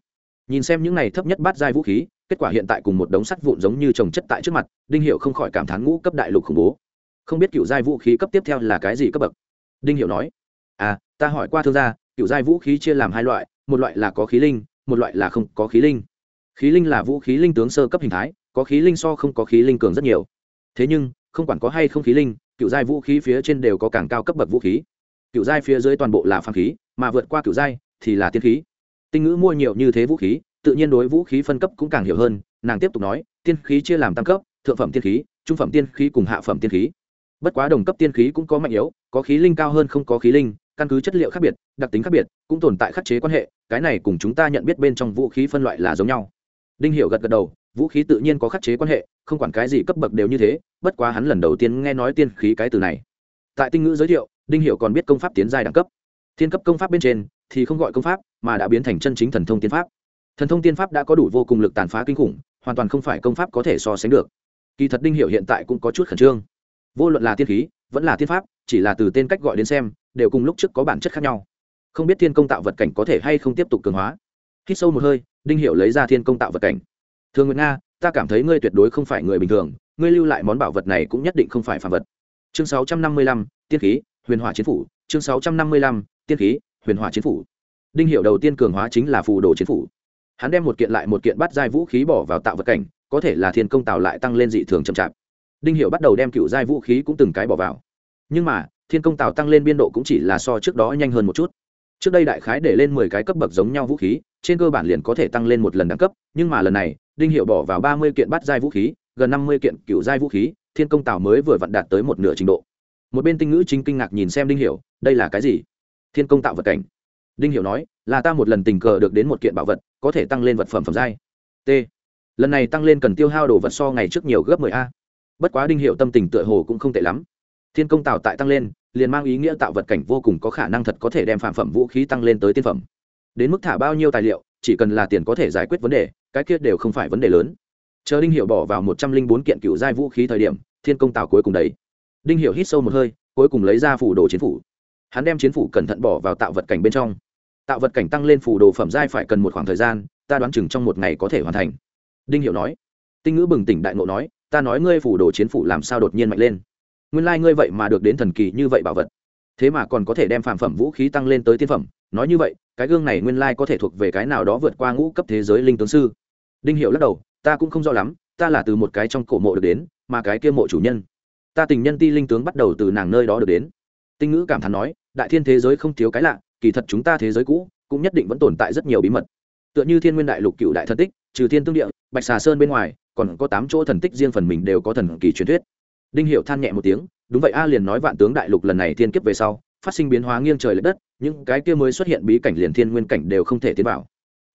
Nhìn xem những này thấp nhất bát dai vũ khí, kết quả hiện tại cùng một đống sắt vụn giống như trồng chất tại trước mặt, đinh hiệu không khỏi cảm thán ngũ cấp đại lục khủng bố. Không biết cựu giai vũ khí cấp tiếp theo là cái gì cấp bậc đinh hiệu nói à ta hỏi qua thương gia cựu giai vũ khí chia làm hai loại, một loại là có khí linh, một loại là không có khí linh. Khí linh là vũ khí linh tướng sơ cấp hình thái, có khí linh so không có khí linh cường rất nhiều. Thế nhưng, không quản có hay không khí linh cựu giai vũ khí phía trên đều có càng cao cấp bậc vũ khí. Cựu giai phía dưới toàn bộ là phàm khí, mà vượt qua cựu giai thì là tiên khí. Tinh ngữ mua nhiều như thế vũ khí, tự nhiên đối vũ khí phân cấp cũng càng hiểu hơn. Nàng tiếp tục nói, tiên khí chia làm tam cấp, thượng phẩm tiên khí, trung phẩm tiên khí cùng hạ phẩm tiên khí bất quá đồng cấp tiên khí cũng có mạnh yếu, có khí linh cao hơn không có khí linh, căn cứ chất liệu khác biệt, đặc tính khác biệt, cũng tồn tại khắc chế quan hệ, cái này cùng chúng ta nhận biết bên trong vũ khí phân loại là giống nhau. Đinh hiểu gật gật đầu, vũ khí tự nhiên có khắc chế quan hệ, không quản cái gì cấp bậc đều như thế, bất quá hắn lần đầu tiên nghe nói tiên khí cái từ này. Tại tinh ngữ giới thiệu, đinh hiểu còn biết công pháp tiến giai đẳng cấp. Thiên cấp công pháp bên trên thì không gọi công pháp, mà đã biến thành chân chính thần thông tiên pháp. Thần thông tiên pháp đã có đủ vô cùng lực tàn phá kinh khủng, hoàn toàn không phải công pháp có thể so sánh được. Kỳ thật đinh hiểu hiện tại cũng có chút khẩn trương vô luận là tiên khí vẫn là tiên pháp chỉ là từ tên cách gọi đến xem đều cùng lúc trước có bản chất khác nhau. Không biết thiên công tạo vật cảnh có thể hay không tiếp tục cường hóa. Hít sâu một hơi đinh hiểu lấy ra thiên công tạo vật cảnh. Thường nguyệt nga ta cảm thấy ngươi tuyệt đối không phải người bình thường ngươi lưu lại món bảo vật này cũng nhất định không phải phàm vật. Chương 655, tiên khí huyền hỏa chiến phủ. Chương 655, tiên khí huyền hỏa chiến phủ. Đinh hiểu đầu tiên cường hóa chính là phù đồ chiến phủ. Hắn đem một kiện lại một kiện bắt giai vũ khí bỏ vào tạo vật cảnh có thể là thiên công tạo lại tăng lên dị thường chậm chạp đinh hiểu bắt đầu đem cựu giai vũ khí cũng từng cái bỏ vào. Nhưng mà, thiên công tàu tăng lên biên độ cũng chỉ là so trước đó nhanh hơn một chút. Trước đây đại khái để lên mười cái cấp bậc giống nhau vũ khí, trên cơ bản liền có thể tăng lên một lần đẳng cấp, nhưng mà lần này, đinh hiệu bỏ vào ba mươi kiện bắt giai vũ khí, gần năm mươi kiện cựu giai vũ khí, thiên công tào mới vừa vặn đạt tới một nửa trình độ. Một bên tinh ngữ chính kinh ngạc nhìn xem đinh hiệu đây là cái gì? Thiên công tạo vật cảnh. Đinh hiệu nói, là ta một lần tình cờ được đến một kiện bảo vật, có thể tăng lên vật phẩm phẩm giai. T. Lần này tăng lên cần tiêu hao đồ vật so ngày trước nhiều gấp mười a bất quá đinh hiệu tâm tình tựa hồ cũng không tệ lắm. Thiên công tạo tại tăng lên, liền mang ý nghĩa tạo vật cảnh vô cùng có khả năng thật có thể đem phạm phẩm vũ khí tăng lên tới tiên phẩm. Đến mức thả bao nhiêu tài liệu, chỉ cần là tiền có thể giải quyết vấn đề, cái kia đều không phải vấn đề lớn. Chờ đinh hiệu bỏ vào một trăm linh bốn kiện cựu giai vũ khí thời điểm, thiên công tạo cuối cùng đấy. Đinh hiệu hít sâu một hơi, cuối cùng lấy ra phủ đồ chiến phủ. Hắn đem chiến phủ cẩn thận bỏ vào tạo vật cảnh bên trong. Tạo vật cảnh tăng lên phủ đồ phẩm giai phải cần một khoảng thời gian, ta đoán chừng trong một ngày có thể hoàn thành. Đinh hiệu nói. Tinh ngữ bừng tỉnh đại ngộ nói ta nói ngươi phủ đồ chiến phủ làm sao đột nhiên mạnh lên. Nguyên lai、like、ngươi vậy mà được đến thần kỳ như vậy bảo vật. Thế mà còn có thể đem phàm phẩm vũ khí tăng lên tới tiên phẩm. Nói như vậy, cái gương này nguyên lai có thể thuộc về cái nào đó vượt qua ngũ cấp thế giới linh tướng sư. Đinh hiệu lắc đầu, ta cũng không rõ lắm, ta là từ một cái trong cổ mộ được đến, mà cái kia mộ chủ nhân. Ta tình nhân ti linh tướng bắt đầu từ nàng nơi đó được đến. Tinh ngữ cảm thán nói, đại thiên thế giới không thiếu cái lạ, kỳ thật chúng ta thế giới cũ, cũng nhất định vẫn tồn tại rất nhiều bí mật. Tựa như thiên nguyên đại lục cựu đại thần tích, trừ thiên tương địa, bạch xà sơn bên ngoài còn có tám chỗ thần tích riêng phần mình đều có thần kỳ truyền thuyết. Đinh hiệu than nhẹ một tiếng, đúng vậy, a liền nói vạn tướng đại lục lần này thiên kiếp về sau, phát sinh biến hóa nghiêng trời l ệ đất, những cái kia mới xuất hiện bí cảnh liền thiên nguyên cảnh đều không thể tiến vào.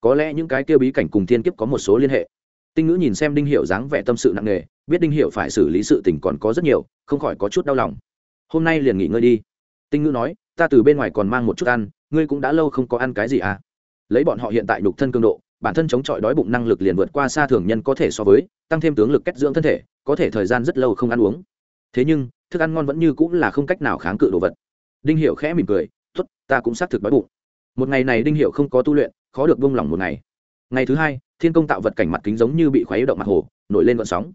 Có lẽ những cái kia bí cảnh cùng thiên kiếp có một số liên hệ. Tinh ngữ nhìn xem đinh hiệu dáng vẻ tâm sự nặng nề, biết đinh hiệu phải xử lý sự tình còn có rất nhiều, không khỏi có chút đau lòng. Hôm nay liền nghỉ ngơi đi. Tinh ngữ nói, ta từ bên ngoài còn mang một chút ăn, ngươi cũng đã lâu không có ăn cái gì à? Lấy bọn họ hiện tại nhục thân cường độ, bản thân chống chọi đói bụng năng lực liền vượt qua xa thường nhân có thể so với tăng thêm tướng lực cách dưỡng thân thể, có thể thời gian rất lâu không ăn uống. Thế nhưng, thức ăn ngon vẫn như cũng là không cách nào kháng cự đồ vật. Đinh hiệu khẽ mỉm cười t ố t ta cũng xác thực đói bụng. Một ngày này đinh hiệu không có tu luyện, khó được bông lỏng một ngày. Ngày thứ hai, thiên công tạo vật cảnh mặt kính giống như bị khoáy động mặt hồ, nổi lên vận sóng.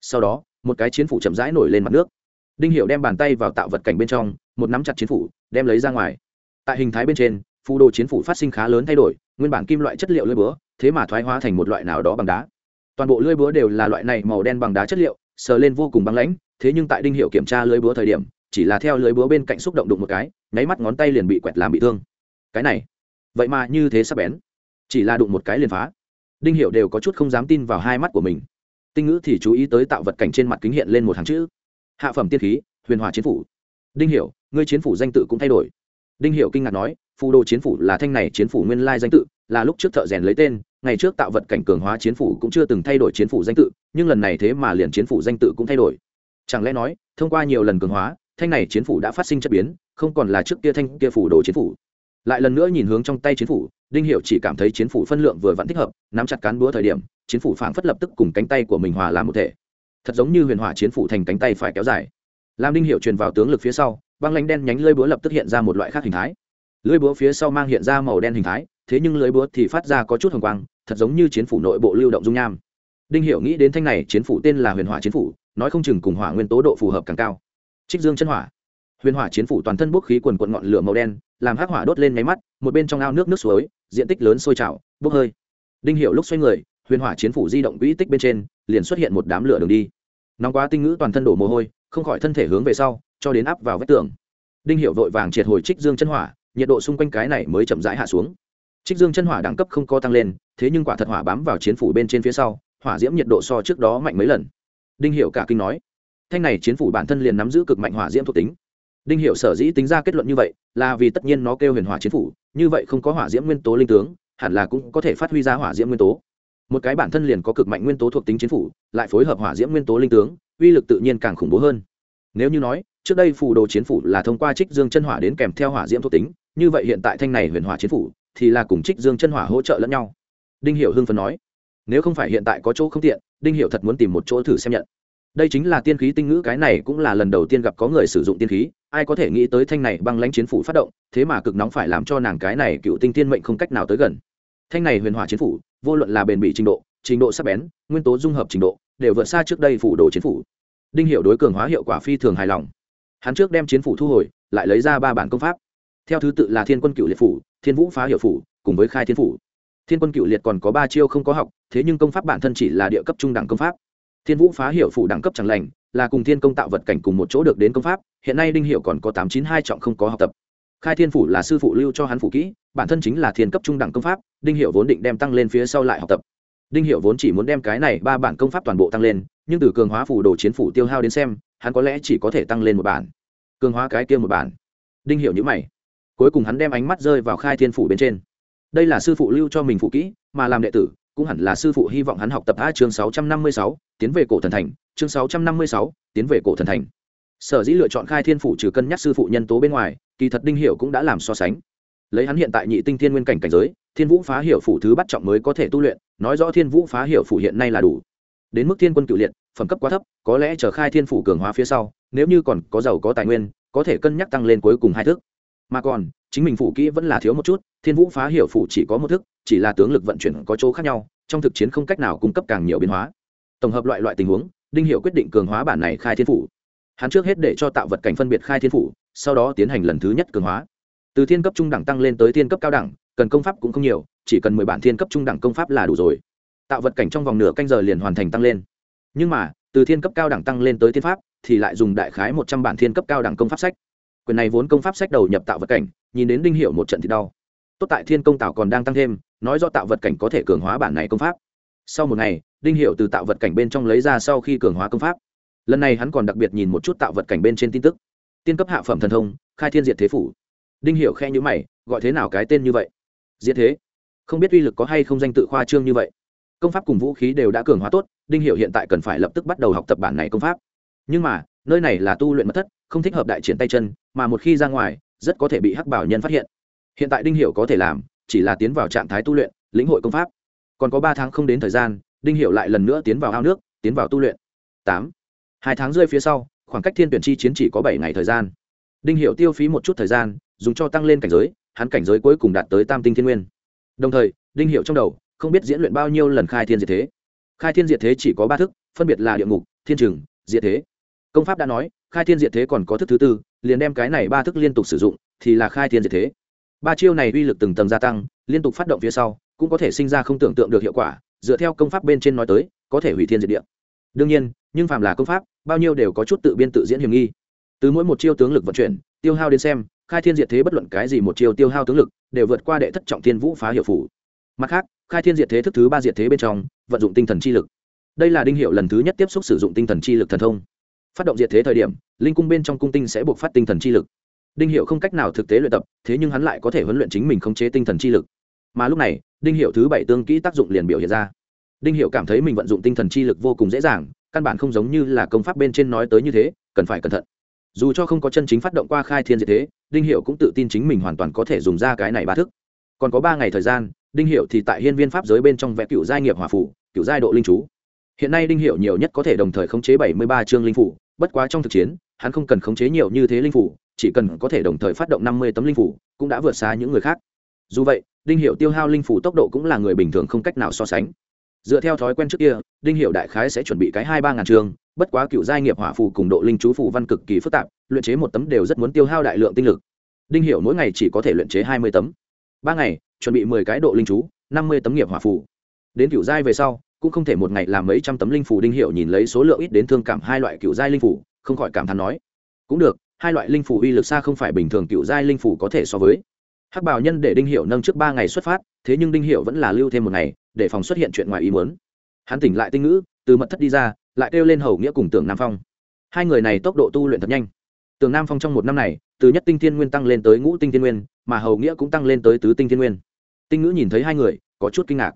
Sau đó, một cái chiến phủ chậm rãi nổi lên mặt nước. Đinh hiệu đem bàn tay vào tạo vật cảnh bên trong, một nắm chặt chiến phủ, đem lấy ra ngoài. Tại hình thái bên trên, phù đồ chiến phủ phát sinh khá lớn thay đổi, nguyên bản kim loại chất liệu lưỡi búa, thế mà thoái hóa thành một loại nào đó bằng đá toàn bộ lưỡi búa đều là loại này màu đen bằng đá chất liệu, sờ lên vô cùng băng lãnh, thế nhưng tại đinh hiệu kiểm tra lưỡi búa thời điểm, chỉ là theo lưỡi búa bên cạnh xúc động đụng một cái, nháy mắt ngón tay liền bị quẹt làm bị thương. Cái này, vậy mà như thế sắp bén, chỉ là đụng một cái liền phá. Đinh hiệu đều có chút không dám tin vào hai mắt của mình. Tinh ngữ thì chú ý tới tạo vật cảnh trên mặt kính hiện lên một hàng chữ. Hạ phẩm tiên khí, huyền hòa chiến phủ. Đinh hiệu, ngươi chiến phủ danh tự cũng thay đổi. Đinh hiệu kinh ngạc nói, phù đồ chiến phủ là thanh này chiến phủ nguyên lai danh tự, là lúc trước thợ rèn lấy tên ngày trước tạo vật cảnh cường hóa chiến phủ cũng chưa từng thay đổi chiến phủ danh tự, nhưng lần này thế mà liền chiến phủ danh tự cũng thay đổi. Chẳng lẽ nói, thông qua nhiều lần cường hóa, thanh này chiến phủ đã phát sinh chất biến, không còn là trước kia thanh kia phủ đồ chiến phủ. Lại lần nữa nhìn hướng trong tay chiến phủ, đinh hiệu chỉ cảm thấy chiến phủ phân lượng vừa vẫn thích hợp, nắm chặt cán búa thời điểm, chiến phủ phảng phất lập tức cùng cánh tay của mình hòa làm một thể. Thật giống như huyền hỏa chiến phủ thành cánh tay phải kéo dài. Làm đinh hiệu truyền vào tướng lực phía sau, băng lánh đen nhánh lơi búa lập tức hiện ra một loại khác hình thái. Lưỡi búa phía sau mang hiện ra màu đen hình thái, thế nhưng lưỡi búa thì phát ra có chút hồng quang thật giống như chiến phủ nội bộ lưu động dung nham. Đinh hiểu nghĩ đến thanh này, chiến phủ tên là huyền hỏa chiến phủ, nói không chừng cùng hỏa nguyên tố độ phù hợp càng cao. Trích dương chân hỏa. Huyền hỏa chiến phủ toàn thân bốc khí quần quần ngọn lửa màu đen, làm hắc hỏa đốt lên máy mắt, một bên trong ao nước nước suối, diện tích lớn sôi trào, bốc hơi. Đinh hiểu lúc xoay người, huyền hỏa chiến phủ di động quỹ tích bên trên, liền xuất hiện một đám lửa đường đi. Nóng quá tinh ngữ toàn thân đổ mồ hôi, không khỏi thân thể hướng về sau, cho đến áp vào vách tường. Đinh hiểu vội vàng triệt hồi trích dương chân hỏa, nhiệt độ xung quanh cái này mới chậm rãi hạ xuống trích dương chân hỏa đẳng cấp không có tăng lên, thế nhưng quả thật hỏa bám vào chiến phủ bên trên phía sau, hỏa diễm nhiệt độ so trước đó mạnh mấy lần. Đinh hiệu cả kinh nói, thanh này chiến phủ bản thân liền nắm giữ cực mạnh hỏa diễm thuộc tính. Đinh hiệu sở dĩ tính ra kết luận như vậy, là vì tất nhiên nó kêu huyền hỏa chiến phủ, như vậy không có hỏa diễm nguyên tố linh tướng, hẳn là cũng có thể phát huy ra hỏa diễm nguyên tố. Một cái bản thân liền có cực mạnh nguyên tố thuộc tính chiến phủ, lại phối hợp hỏa diễm nguyên tố linh tướng, uy lực tự nhiên càng khủng bố hơn. Nếu như nói, trước đây phù đồ chiến phủ là thông qua trích dương chân hỏa đến kèm theo hỏa diễm thuộc tính, như vậy hiện tại thanh này huyền hỏa chiến phủ thì là cùng trích dương chân hỏa hỗ trợ lẫn nhau. Đinh hiểu hưng phấn nói, nếu không phải hiện tại có chỗ không tiện, đinh hiểu thật muốn tìm một chỗ thử xem nhận. Đây chính là tiên khí tinh ngữ, cái này cũng là lần đầu tiên gặp có người sử dụng tiên khí, ai có thể nghĩ tới thanh này băng lãnh chiến phủ phát động, thế mà cực nóng phải làm cho nàng cái này cựu tinh tiên mệnh không cách nào tới gần. Thanh này huyền hỏa chiến phủ, vô luận là bền bỉ trình độ trình độ sắc bén, nguyên tố dung hợp trình độ, đều vượt xa trước đây phủ đồ chiến phủ. Đinh hiệu đối cường hóa hiệu quả phi thường hài lòng. Hắn trước đem chiến phủ thu hồi, lại lấy ra ba bản công pháp. Theo thứ tự là thiên quân cựu liệt phủ thiên vũ phá hiệu phủ, cùng với khai thiên phủ. Thiên quân cựu liệt còn có ba chiêu không có học, thế nhưng công pháp bản thân chỉ là địa cấp trung đẳng công pháp. Thiên vũ phá hiệu phủ đẳng cấp chẳng lành, là cùng thiên công tạo vật cảnh cùng một chỗ được đến công pháp, hiện nay đinh hiệu còn có tám chín hai trọng không có học tập. Khai thiên phủ là sư phụ lưu cho hắn phủ kỹ, bản thân chính là thiên cấp trung đẳng công pháp, đinh hiệu vốn định đem tăng lên phía sau lại học tập. Đinh hiệu vốn chỉ muốn đem cái này ba bản công pháp toàn bộ tăng lên, nhưng từ cường hóa phủ đồ chiến phủ tiêu hao đến xem, hắn có lẽ chỉ có thể tăng lên một bản. Cường hóa cái kia một bản. Đinh hiệu nhữ mày cuối cùng hắn đem ánh mắt rơi vào khai thiên phủ bên trên. Đây là sư phụ lưu cho mình phụ kỹ, mà làm đệ tử, cũng hẳn là sư phụ hy vọng hắn học tập a chương sáu trăm năm mươi sáu, tiến về cổ thần thành. Chương sáu trăm năm mươi sáu, tiến về cổ thần thành. Sở dĩ lựa chọn khai thiên phủ trừ cân nhắc sư phụ nhân tố bên ngoài, kỳ thật đinh hiệu cũng đã làm so sánh. Lấy hắn hiện tại nhị tinh thiên nguyên cảnh cảnh giới, thiên vũ phá hiệu phủ thứ bắt trọng mới có thể tu luyện, nói rõ thiên vũ phá hiệu phủ hiện nay là đủ. Đến mức thiên quân cựu liệt, phẩm cấp quá thấp, có lẽ chờ khai thiên phủ cường hóa phía sau, nếu như còn có giàu có tài nguyên, có thể cân nhắc tăng lên cuối cùng hai thức mà còn, chính mình phụ kỹ vẫn là thiếu một chút, thiên vũ phá hiểu phụ chỉ có một thức, chỉ là tướng lực vận chuyển có chỗ khác nhau, trong thực chiến không cách nào cung cấp càng nhiều biến hóa. Tổng hợp loại loại tình huống, đinh hiệu quyết định cường hóa bản này khai thiên phủ. Hắn trước hết để cho tạo vật cảnh phân biệt khai thiên phủ, sau đó tiến hành lần thứ nhất cường hóa. Từ thiên cấp trung đẳng tăng lên tới thiên cấp cao đẳng, cần công pháp cũng không nhiều, chỉ cần mười bản thiên cấp trung đẳng công pháp là đủ rồi. Tạo vật cảnh trong vòng nửa canh giờ liền hoàn thành tăng lên. Nhưng mà, từ thiên cấp cao đẳng tăng lên tới thiên pháp, thì lại dùng đại khái một trăm bản thiên cấp cao đẳng công pháp sách quyền này vốn công pháp sách đầu nhập tạo vật cảnh, nhìn đến đinh hiệu một trận thì đau. Tốt tại thiên công tạo còn đang tăng thêm, nói do tạo vật cảnh có thể cường hóa bản này công pháp. Sau một ngày, đinh hiệu từ tạo vật cảnh bên trong lấy ra sau khi cường hóa công pháp. Lần này hắn còn đặc biệt nhìn một chút tạo vật cảnh bên trên tin tức. Tiên cấp hạ phẩm thần thông, khai thiên diệt thế phủ. Đinh hiệu khe nhữ mày, gọi thế nào cái tên như vậy? Diệt thế? Không biết uy lực có hay không danh tự khoa trương như vậy. Công pháp cùng vũ khí đều đã cường hóa tốt, đinh hiệu hiện tại cần phải lập tức bắt đầu học tập bản này công pháp. Nhưng mà nơi này là tu luyện mật thất không thích hợp đại triển tay chân mà một khi ra ngoài rất có thể bị hắc bảo nhân phát hiện. Hiện tại đinh hiệu có thể làm chỉ là tiến vào trạng thái tu luyện lĩnh hội công pháp. Còn có ba tháng không đến thời gian đinh hiệu lại lần nữa tiến vào ao nước tiến vào tu luyện. Tám. Hai tháng rơi phía sau khoảng cách thiên tuyển chi chiến chỉ có bảy ngày thời gian. Đinh hiệu tiêu phí một chút thời gian dùng cho tăng lên cảnh giới hắn cảnh giới cuối cùng đạt tới tam tinh thiên nguyên. Đồng thời đinh hiệu trong đầu không biết diễn luyện bao nhiêu lần khai thiên diệt thế. Khai thiên diệt thế chỉ có ba thức phân biệt là địa ngục thiên trường, diệt thế công pháp đã nói, khai thiên diệt thế còn có thức thứ tư, liền đem cái này ba thức liên tục sử dụng, thì là khai thiên diệt thế. Ba chiêu này uy lực từng tầng gia tăng, liên tục phát động phía sau, cũng có thể sinh ra không tưởng tượng được hiệu quả, dựa theo công pháp bên trên nói tới, có thể hủy thiên diệt địa. Đương nhiên, nhưng phàm là công pháp, bao nhiêu đều có chút tự biên tự diễn hiểm nghi. Từ mỗi một chiêu tướng lực vận chuyển, tiêu hao đến xem, khai thiên diệt thế bất luận cái gì một chiêu tiêu hao tướng lực, đều vượt qua đệ thất trọng thiên vũ phá hiệu phủ. Mặt khác, khai thiên diệt thế thức thứ ba diệt thế bên trong, vận dụng tinh thần chi lực. Đây là đinh hiệu lần thứ nhất tiếp xúc sử dụng tinh thần chi lực thần thông phát động diệt thế thời điểm, linh cung bên trong cung tinh sẽ buộc phát tinh thần chi lực. Đinh hiệu không cách nào thực tế luyện tập, thế nhưng hắn lại có thể huấn luyện chính mình khống chế tinh thần chi lực. Mà lúc này, đinh hiệu thứ bảy tương kỹ tác dụng liền biểu hiện ra. Đinh hiệu cảm thấy mình vận dụng tinh thần chi lực vô cùng dễ dàng, căn bản không giống như là công pháp bên trên nói tới như thế, cần phải cẩn thận. Dù cho không có chân chính phát động qua khai thiên diệt thế, đinh hiệu cũng tự tin chính mình hoàn toàn có thể dùng ra cái này ba thức. Còn có ba ngày thời gian, đinh hiệu thì tại hiên viên pháp giới bên trong vẽ cựu giai nghiệp hòa phủ cựu giai độ linh chú. Hiện nay đinh hiệu nhiều nhất có thể đồng thời khống chế bảy mươi ba chương linh phủ bất quá trong thực chiến, hắn không cần khống chế nhiều như thế linh phủ, chỉ cần có thể đồng thời phát động năm mươi tấm linh phủ, cũng đã vượt xa những người khác. Dù vậy, đinh hiệu tiêu hao linh phủ tốc độ cũng là người bình thường không cách nào so sánh. Dựa theo thói quen trước kia, đinh hiệu đại khái sẽ chuẩn bị cái hai ba ngàn trường, bất quá cựu giai nghiệp hỏa phù cùng độ linh chú phù văn cực kỳ phức tạp, luyện chế một tấm đều rất muốn tiêu hao đại lượng tinh lực. Đinh hiệu mỗi ngày chỉ có thể luyện chế hai mươi tấm. Ba ngày, chuẩn bị mười cái độ linh chú, năm mươi tấm nghiệp hỏa phù. Đến cựu giai về sau cũng không thể một ngày làm mấy trăm tấm linh phủ đinh hiệu nhìn lấy số lượng ít đến thương cảm hai loại cựu giai linh phủ, không khỏi cảm thán nói. Cũng được, hai loại linh phủ uy lực xa không phải bình thường cựu giai linh phủ có thể so với. Hắc bảo nhân để đinh hiệu nâng trước ba ngày xuất phát, thế nhưng đinh hiệu vẫn là lưu thêm một ngày, để phòng xuất hiện chuyện ngoài ý muốn. Hắn tỉnh lại tinh ngữ, từ mật thất đi ra, lại kêu lên hầu nghĩa cùng tưởng nam phong. Hai người này tốc độ tu luyện thật nhanh. Tường nam phong trong một năm này, từ nhất tinh thiên nguyên tăng lên tới ngũ tinh thiên nguyên, mà hầu nghĩa cũng tăng lên tới tứ tinh thiên nguyên. Tinh ngữ nhìn thấy hai người, có chút kinh ngạc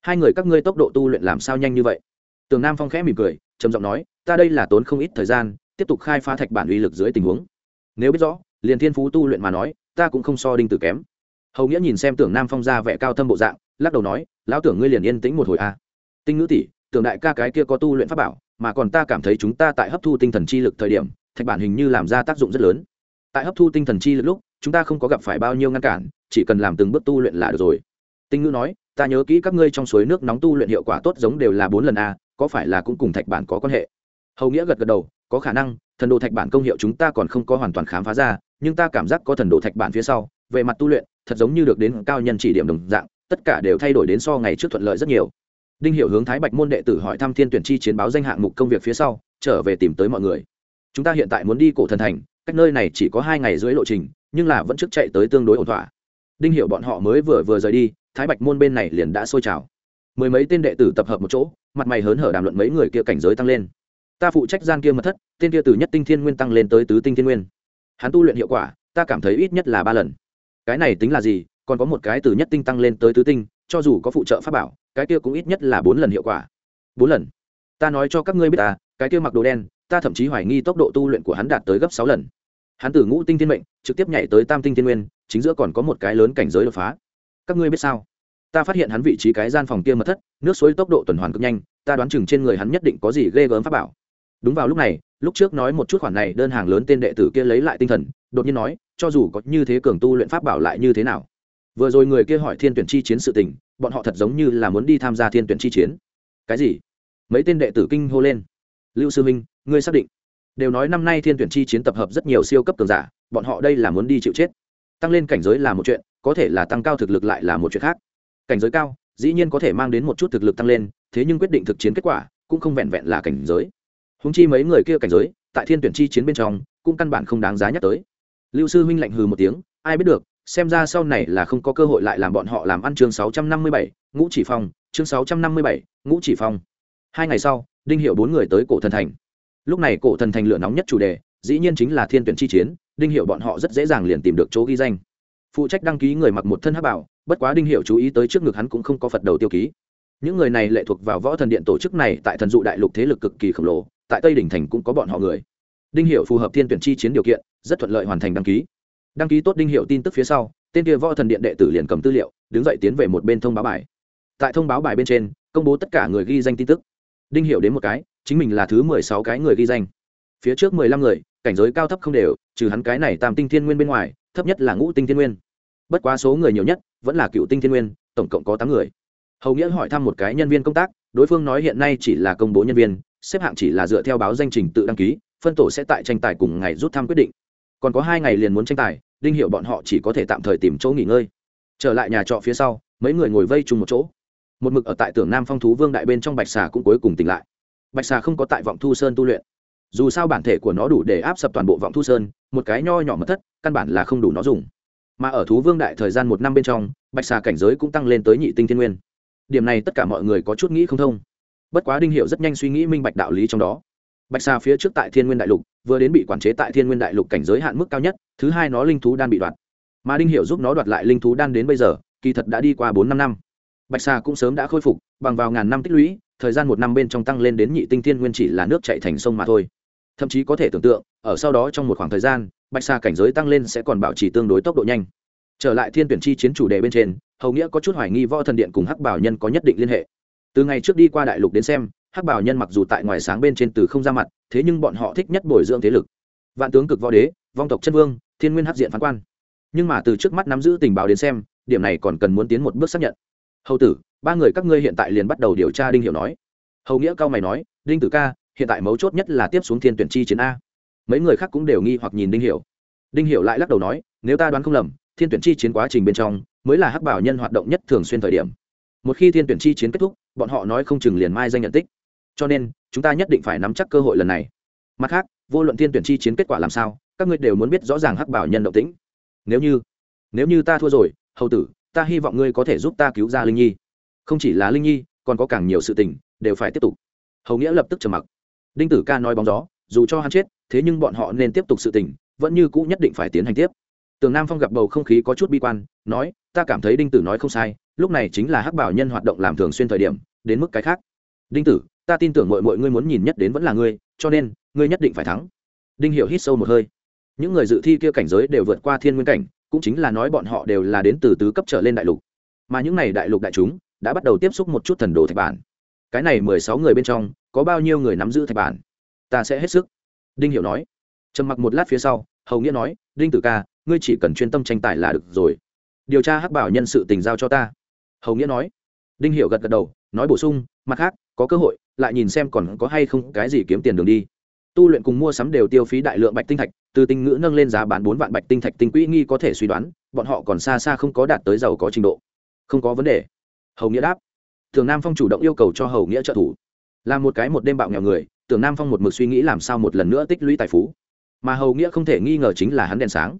hai người các ngươi tốc độ tu luyện làm sao nhanh như vậy? Tường nam phong khẽ mỉm cười, trầm giọng nói, ta đây là tốn không ít thời gian, tiếp tục khai phá thạch bản uy lực dưới tình huống. Nếu biết rõ, liền thiên phú tu luyện mà nói, ta cũng không so đinh tử kém. Hầu nghĩa nhìn xem tưởng nam phong ra vẻ cao thâm bộ dạng, lắc đầu nói, lão tưởng ngươi liền yên tĩnh một hồi a. À. tinh ngữ tỷ tưởng đại ca cái kia có tu luyện pháp bảo, mà còn ta cảm thấy chúng ta tại hấp thu tinh thần chi lực thời điểm, thạch bản hình như làm ra tác dụng rất lớn. Tại hấp thu tinh thần chi lực lúc, chúng ta không có gặp phải bao nhiêu ngăn cản, chỉ cần làm từng bước tu luyện là được rồi tinh ngữ nói, ta nhớ kỹ các ngươi trong suối nước nóng tu luyện hiệu quả tốt giống đều là bốn lần a, có phải là cũng cùng thạch bản có quan hệ? Hầu nghĩa gật gật đầu, có khả năng, thần đồ thạch bản công hiệu chúng ta còn không có hoàn toàn khám phá ra, nhưng ta cảm giác có thần đồ thạch bản phía sau, về mặt tu luyện, thật giống như được đến cao nhân chỉ điểm đồng dạng, tất cả đều thay đổi đến so ngày trước thuận lợi rất nhiều. Đinh hiệu hướng thái bạch môn đệ tử hỏi thăm thiên tuyển chi chiến báo danh hạng mục công việc phía sau, trở về tìm tới mọi người. Chúng ta hiện tại muốn đi cổ thần thành, cách nơi này chỉ có hai ngày dưới lộ trình, nhưng là vẫn trước chạy tới tương đối ổn thỏa đinh hiệu bọn họ mới vừa vừa rời đi, thái bạch môn bên này liền đã sôi trào. Mười mấy tên đệ tử tập hợp một chỗ, mặt mày hớn hở đàm luận mấy người kia cảnh giới tăng lên. Ta phụ trách gian kia mật thất, tên kia từ nhất tinh thiên nguyên tăng lên tới tứ tinh thiên nguyên. Hắn tu luyện hiệu quả, ta cảm thấy ít nhất là ba lần. Cái này tính là gì? Còn có một cái từ nhất tinh tăng lên tới tứ tinh, cho dù có phụ trợ pháp bảo, cái kia cũng ít nhất là bốn lần hiệu quả. Bốn lần? Ta nói cho các ngươi biết ta, cái kia mặc đồ đen, ta thậm chí hoài nghi tốc độ tu luyện của hắn đạt tới gấp sáu lần. Hắn từ ngũ tinh thiên mệnh, trực tiếp nhảy tới tam tinh thiên nguyên chính giữa còn có một cái lớn cảnh giới đột phá. Các ngươi biết sao? Ta phát hiện hắn vị trí cái gian phòng kia mật thất, nước suối tốc độ tuần hoàn cực nhanh, ta đoán chừng trên người hắn nhất định có gì ghê gớm pháp bảo. Đúng vào lúc này, lúc trước nói một chút khoản này đơn hàng lớn tên đệ tử kia lấy lại tinh thần, đột nhiên nói, cho dù có như thế cường tu luyện pháp bảo lại như thế nào? Vừa rồi người kia hỏi thiên tuyển chi chiến sự tình, bọn họ thật giống như là muốn đi tham gia thiên tuyển chi chiến. Cái gì? Mấy tên đệ tử kinh hô lên. Lưu sư minh, ngươi xác định. Đều nói năm nay thiên tuyển chi chiến tập hợp rất nhiều siêu cấp cường giả, bọn họ đây là muốn đi chịu chết tăng lên cảnh giới là một chuyện, có thể là tăng cao thực lực lại là một chuyện khác. Cảnh giới cao, dĩ nhiên có thể mang đến một chút thực lực tăng lên, thế nhưng quyết định thực chiến kết quả cũng không vẹn vẹn là cảnh giới. Húng chi mấy người kia cảnh giới, tại thiên tuyển chi chiến bên trong, cũng căn bản không đáng giá nhắc tới. Lưu sư huynh lạnh hừ một tiếng, ai biết được, xem ra sau này là không có cơ hội lại làm bọn họ làm ăn chương sáu trăm năm mươi bảy, ngũ chỉ phong, chương sáu trăm năm mươi bảy, ngũ chỉ phong. Hai ngày sau, đinh hiệu bốn người tới cổ thần thành. Lúc này cổ thần thành lửa nóng nhất chủ đề, dĩ nhiên chính là thiên tuyển chi chiến đinh hiệu bọn họ rất dễ dàng liền tìm được chỗ ghi danh. Phụ trách đăng ký người mặc một thân hắc bảo, bất quá đinh hiệu chú ý tới trước ngực hắn cũng không có phật đầu tiêu ký. Những người này lệ thuộc vào võ thần điện tổ chức này tại thần dụ đại lục thế lực cực kỳ khổng lồ, tại tây đỉnh thành cũng có bọn họ người. Đinh hiệu phù hợp thiên tuyển chi chiến điều kiện, rất thuận lợi hoàn thành đăng ký. Đăng ký tốt đinh hiệu tin tức phía sau, tên kia võ thần điện đệ tử liền cầm tư liệu, đứng dậy tiến về một bên thông báo bài. Tại thông báo bài bên trên, công bố tất cả người ghi danh tin tức. Đinh hiệu đến một cái, chính mình là thứ mười sáu cái người ghi danh. Phía trước mười lăm người cảnh giới cao thấp không đều, trừ hắn cái này tam tinh thiên nguyên bên ngoài, thấp nhất là ngũ tinh thiên nguyên. Bất quá số người nhiều nhất, vẫn là cựu tinh thiên nguyên, tổng cộng có tám người. Hầu nghĩa hỏi thăm một cái nhân viên công tác, đối phương nói hiện nay chỉ là công bố nhân viên, xếp hạng chỉ là dựa theo báo danh trình tự đăng ký, phân tổ sẽ tại tranh tài cùng ngày rút thăm quyết định. Còn có hai ngày liền muốn tranh tài, đinh hiệu bọn họ chỉ có thể tạm thời tìm chỗ nghỉ ngơi. Trở lại nhà trọ phía sau, mấy người ngồi vây chung một chỗ. Một mực ở tại tưởng nam phong thú vương đại bên trong bạch xà cũng cuối cùng tỉnh lại. Bạch xà không có tại vọng thu sơn tu luyện dù sao bản thể của nó đủ để áp sập toàn bộ vọng thu sơn, một cái nho nhỏ mật thất, căn bản là không đủ nó dùng. Mà ở thú vương đại thời gian một năm bên trong, bạch xà cảnh giới cũng tăng lên tới nhị tinh thiên nguyên. Điểm này tất cả mọi người có chút nghĩ không thông. Bất quá đinh hiệu rất nhanh suy nghĩ minh bạch đạo lý trong đó. Bạch xà phía trước tại thiên nguyên đại lục, vừa đến bị quản chế tại thiên nguyên đại lục cảnh giới hạn mức cao nhất, thứ hai nó linh thú đan bị đoạt. Mà đinh hiệu giúp nó đoạt lại linh thú đan đến bây giờ, kỳ thật đã đi qua bốn năm năm. Bạch xà cũng sớm đã khôi phục, bằng vào ngàn năm tích lũy, thời gian một năm bên trong tăng lên đến nhị tinh thiên nguyên chỉ là nước chạy thành sông mà thôi thậm chí có thể tưởng tượng, ở sau đó trong một khoảng thời gian, bạch sa cảnh giới tăng lên sẽ còn bảo trì tương đối tốc độ nhanh. Trở lại thiên tuyển chi chiến chủ đề bên trên, hầu nghĩa có chút hoài nghi võ thần điện cùng hắc bảo nhân có nhất định liên hệ. Từ ngày trước đi qua đại lục đến xem, hắc bảo nhân mặc dù tại ngoài sáng bên trên từ không ra mặt, thế nhưng bọn họ thích nhất bồi dưỡng thế lực. Vạn tướng cực võ đế, vong tộc chân vương, thiên nguyên hắc diện phán quan. Nhưng mà từ trước mắt nắm giữ tình báo đến xem, điểm này còn cần muốn tiến một bước xác nhận. Hầu tử, ba người các ngươi hiện tại liền bắt đầu điều tra đinh hiểu nói. Hầu nghĩa cao mày nói, đinh tử ca hiện tại mấu chốt nhất là tiếp xuống thiên tuyển chi chiến a. Mấy người khác cũng đều nghi hoặc nhìn đinh hiểu. Đinh hiểu lại lắc đầu nói, nếu ta đoán không lầm, thiên tuyển chi chiến quá trình bên trong mới là hắc bảo nhân hoạt động nhất thường xuyên thời điểm. Một khi thiên tuyển chi chiến kết thúc, bọn họ nói không chừng liền mai danh nhận tích. Cho nên, chúng ta nhất định phải nắm chắc cơ hội lần này. Mặt khác, vô luận thiên tuyển chi chiến kết quả làm sao, các ngươi đều muốn biết rõ ràng hắc bảo nhân động tĩnh. Nếu như nếu như ta thua rồi, hầu tử, ta hy vọng ngươi có thể giúp ta cứu ra linh nhi. Không chỉ là linh nhi, còn có càng nhiều sự tình, đều phải tiếp tục. Hầu nghĩa lập tức trầm mặc đinh tử ca nói bóng gió, dù cho hắn chết, thế nhưng bọn họ nên tiếp tục sự tình, vẫn như cũ nhất định phải tiến hành tiếp. Tường nam phong gặp bầu không khí có chút bi quan, nói, ta cảm thấy đinh tử nói không sai, lúc này chính là hắc bảo nhân hoạt động làm thường xuyên thời điểm, đến mức cái khác. Đinh tử, ta tin tưởng mọi mọi ngươi muốn nhìn nhất đến vẫn là ngươi, cho nên, ngươi nhất định phải thắng. Đinh hiểu hít sâu một hơi. Những người dự thi kia cảnh giới đều vượt qua thiên nguyên cảnh, cũng chính là nói bọn họ đều là đến từ tứ cấp trở lên đại lục. Mà những này đại lục đại chúng, đã bắt đầu tiếp xúc một chút thần đồ thạch bản cái này mười sáu người bên trong, có bao nhiêu người nắm giữ thạch bản? Ta sẽ hết sức. Đinh hiểu nói. Trầm mặc một lát phía sau, hầu nghĩa nói, đinh tử ca, ngươi chỉ cần chuyên tâm tranh tài là được rồi. Điều tra hắc bảo nhân sự tình giao cho ta. Hầu nghĩa nói. Đinh hiểu gật gật đầu, nói bổ sung, mặt khác, có cơ hội, lại nhìn xem còn có hay không cái gì kiếm tiền đường đi. Tu luyện cùng mua sắm đều tiêu phí đại lượng bạch tinh thạch, từ tinh ngữ nâng lên giá bán bốn vạn bạch tinh thạch tinh quỹ nghi có thể suy đoán, bọn họ còn xa xa không có đạt tới giàu có trình độ. Không có vấn đề. Hầu nghĩa đáp. Tường nam phong chủ động yêu cầu cho hầu nghĩa trợ thủ. Là một cái một đêm bạo nghèo người tưởng nam phong một mực suy nghĩ làm sao một lần nữa tích lũy tài phú. Mà hầu nghĩa không thể nghi ngờ chính là hắn đèn sáng.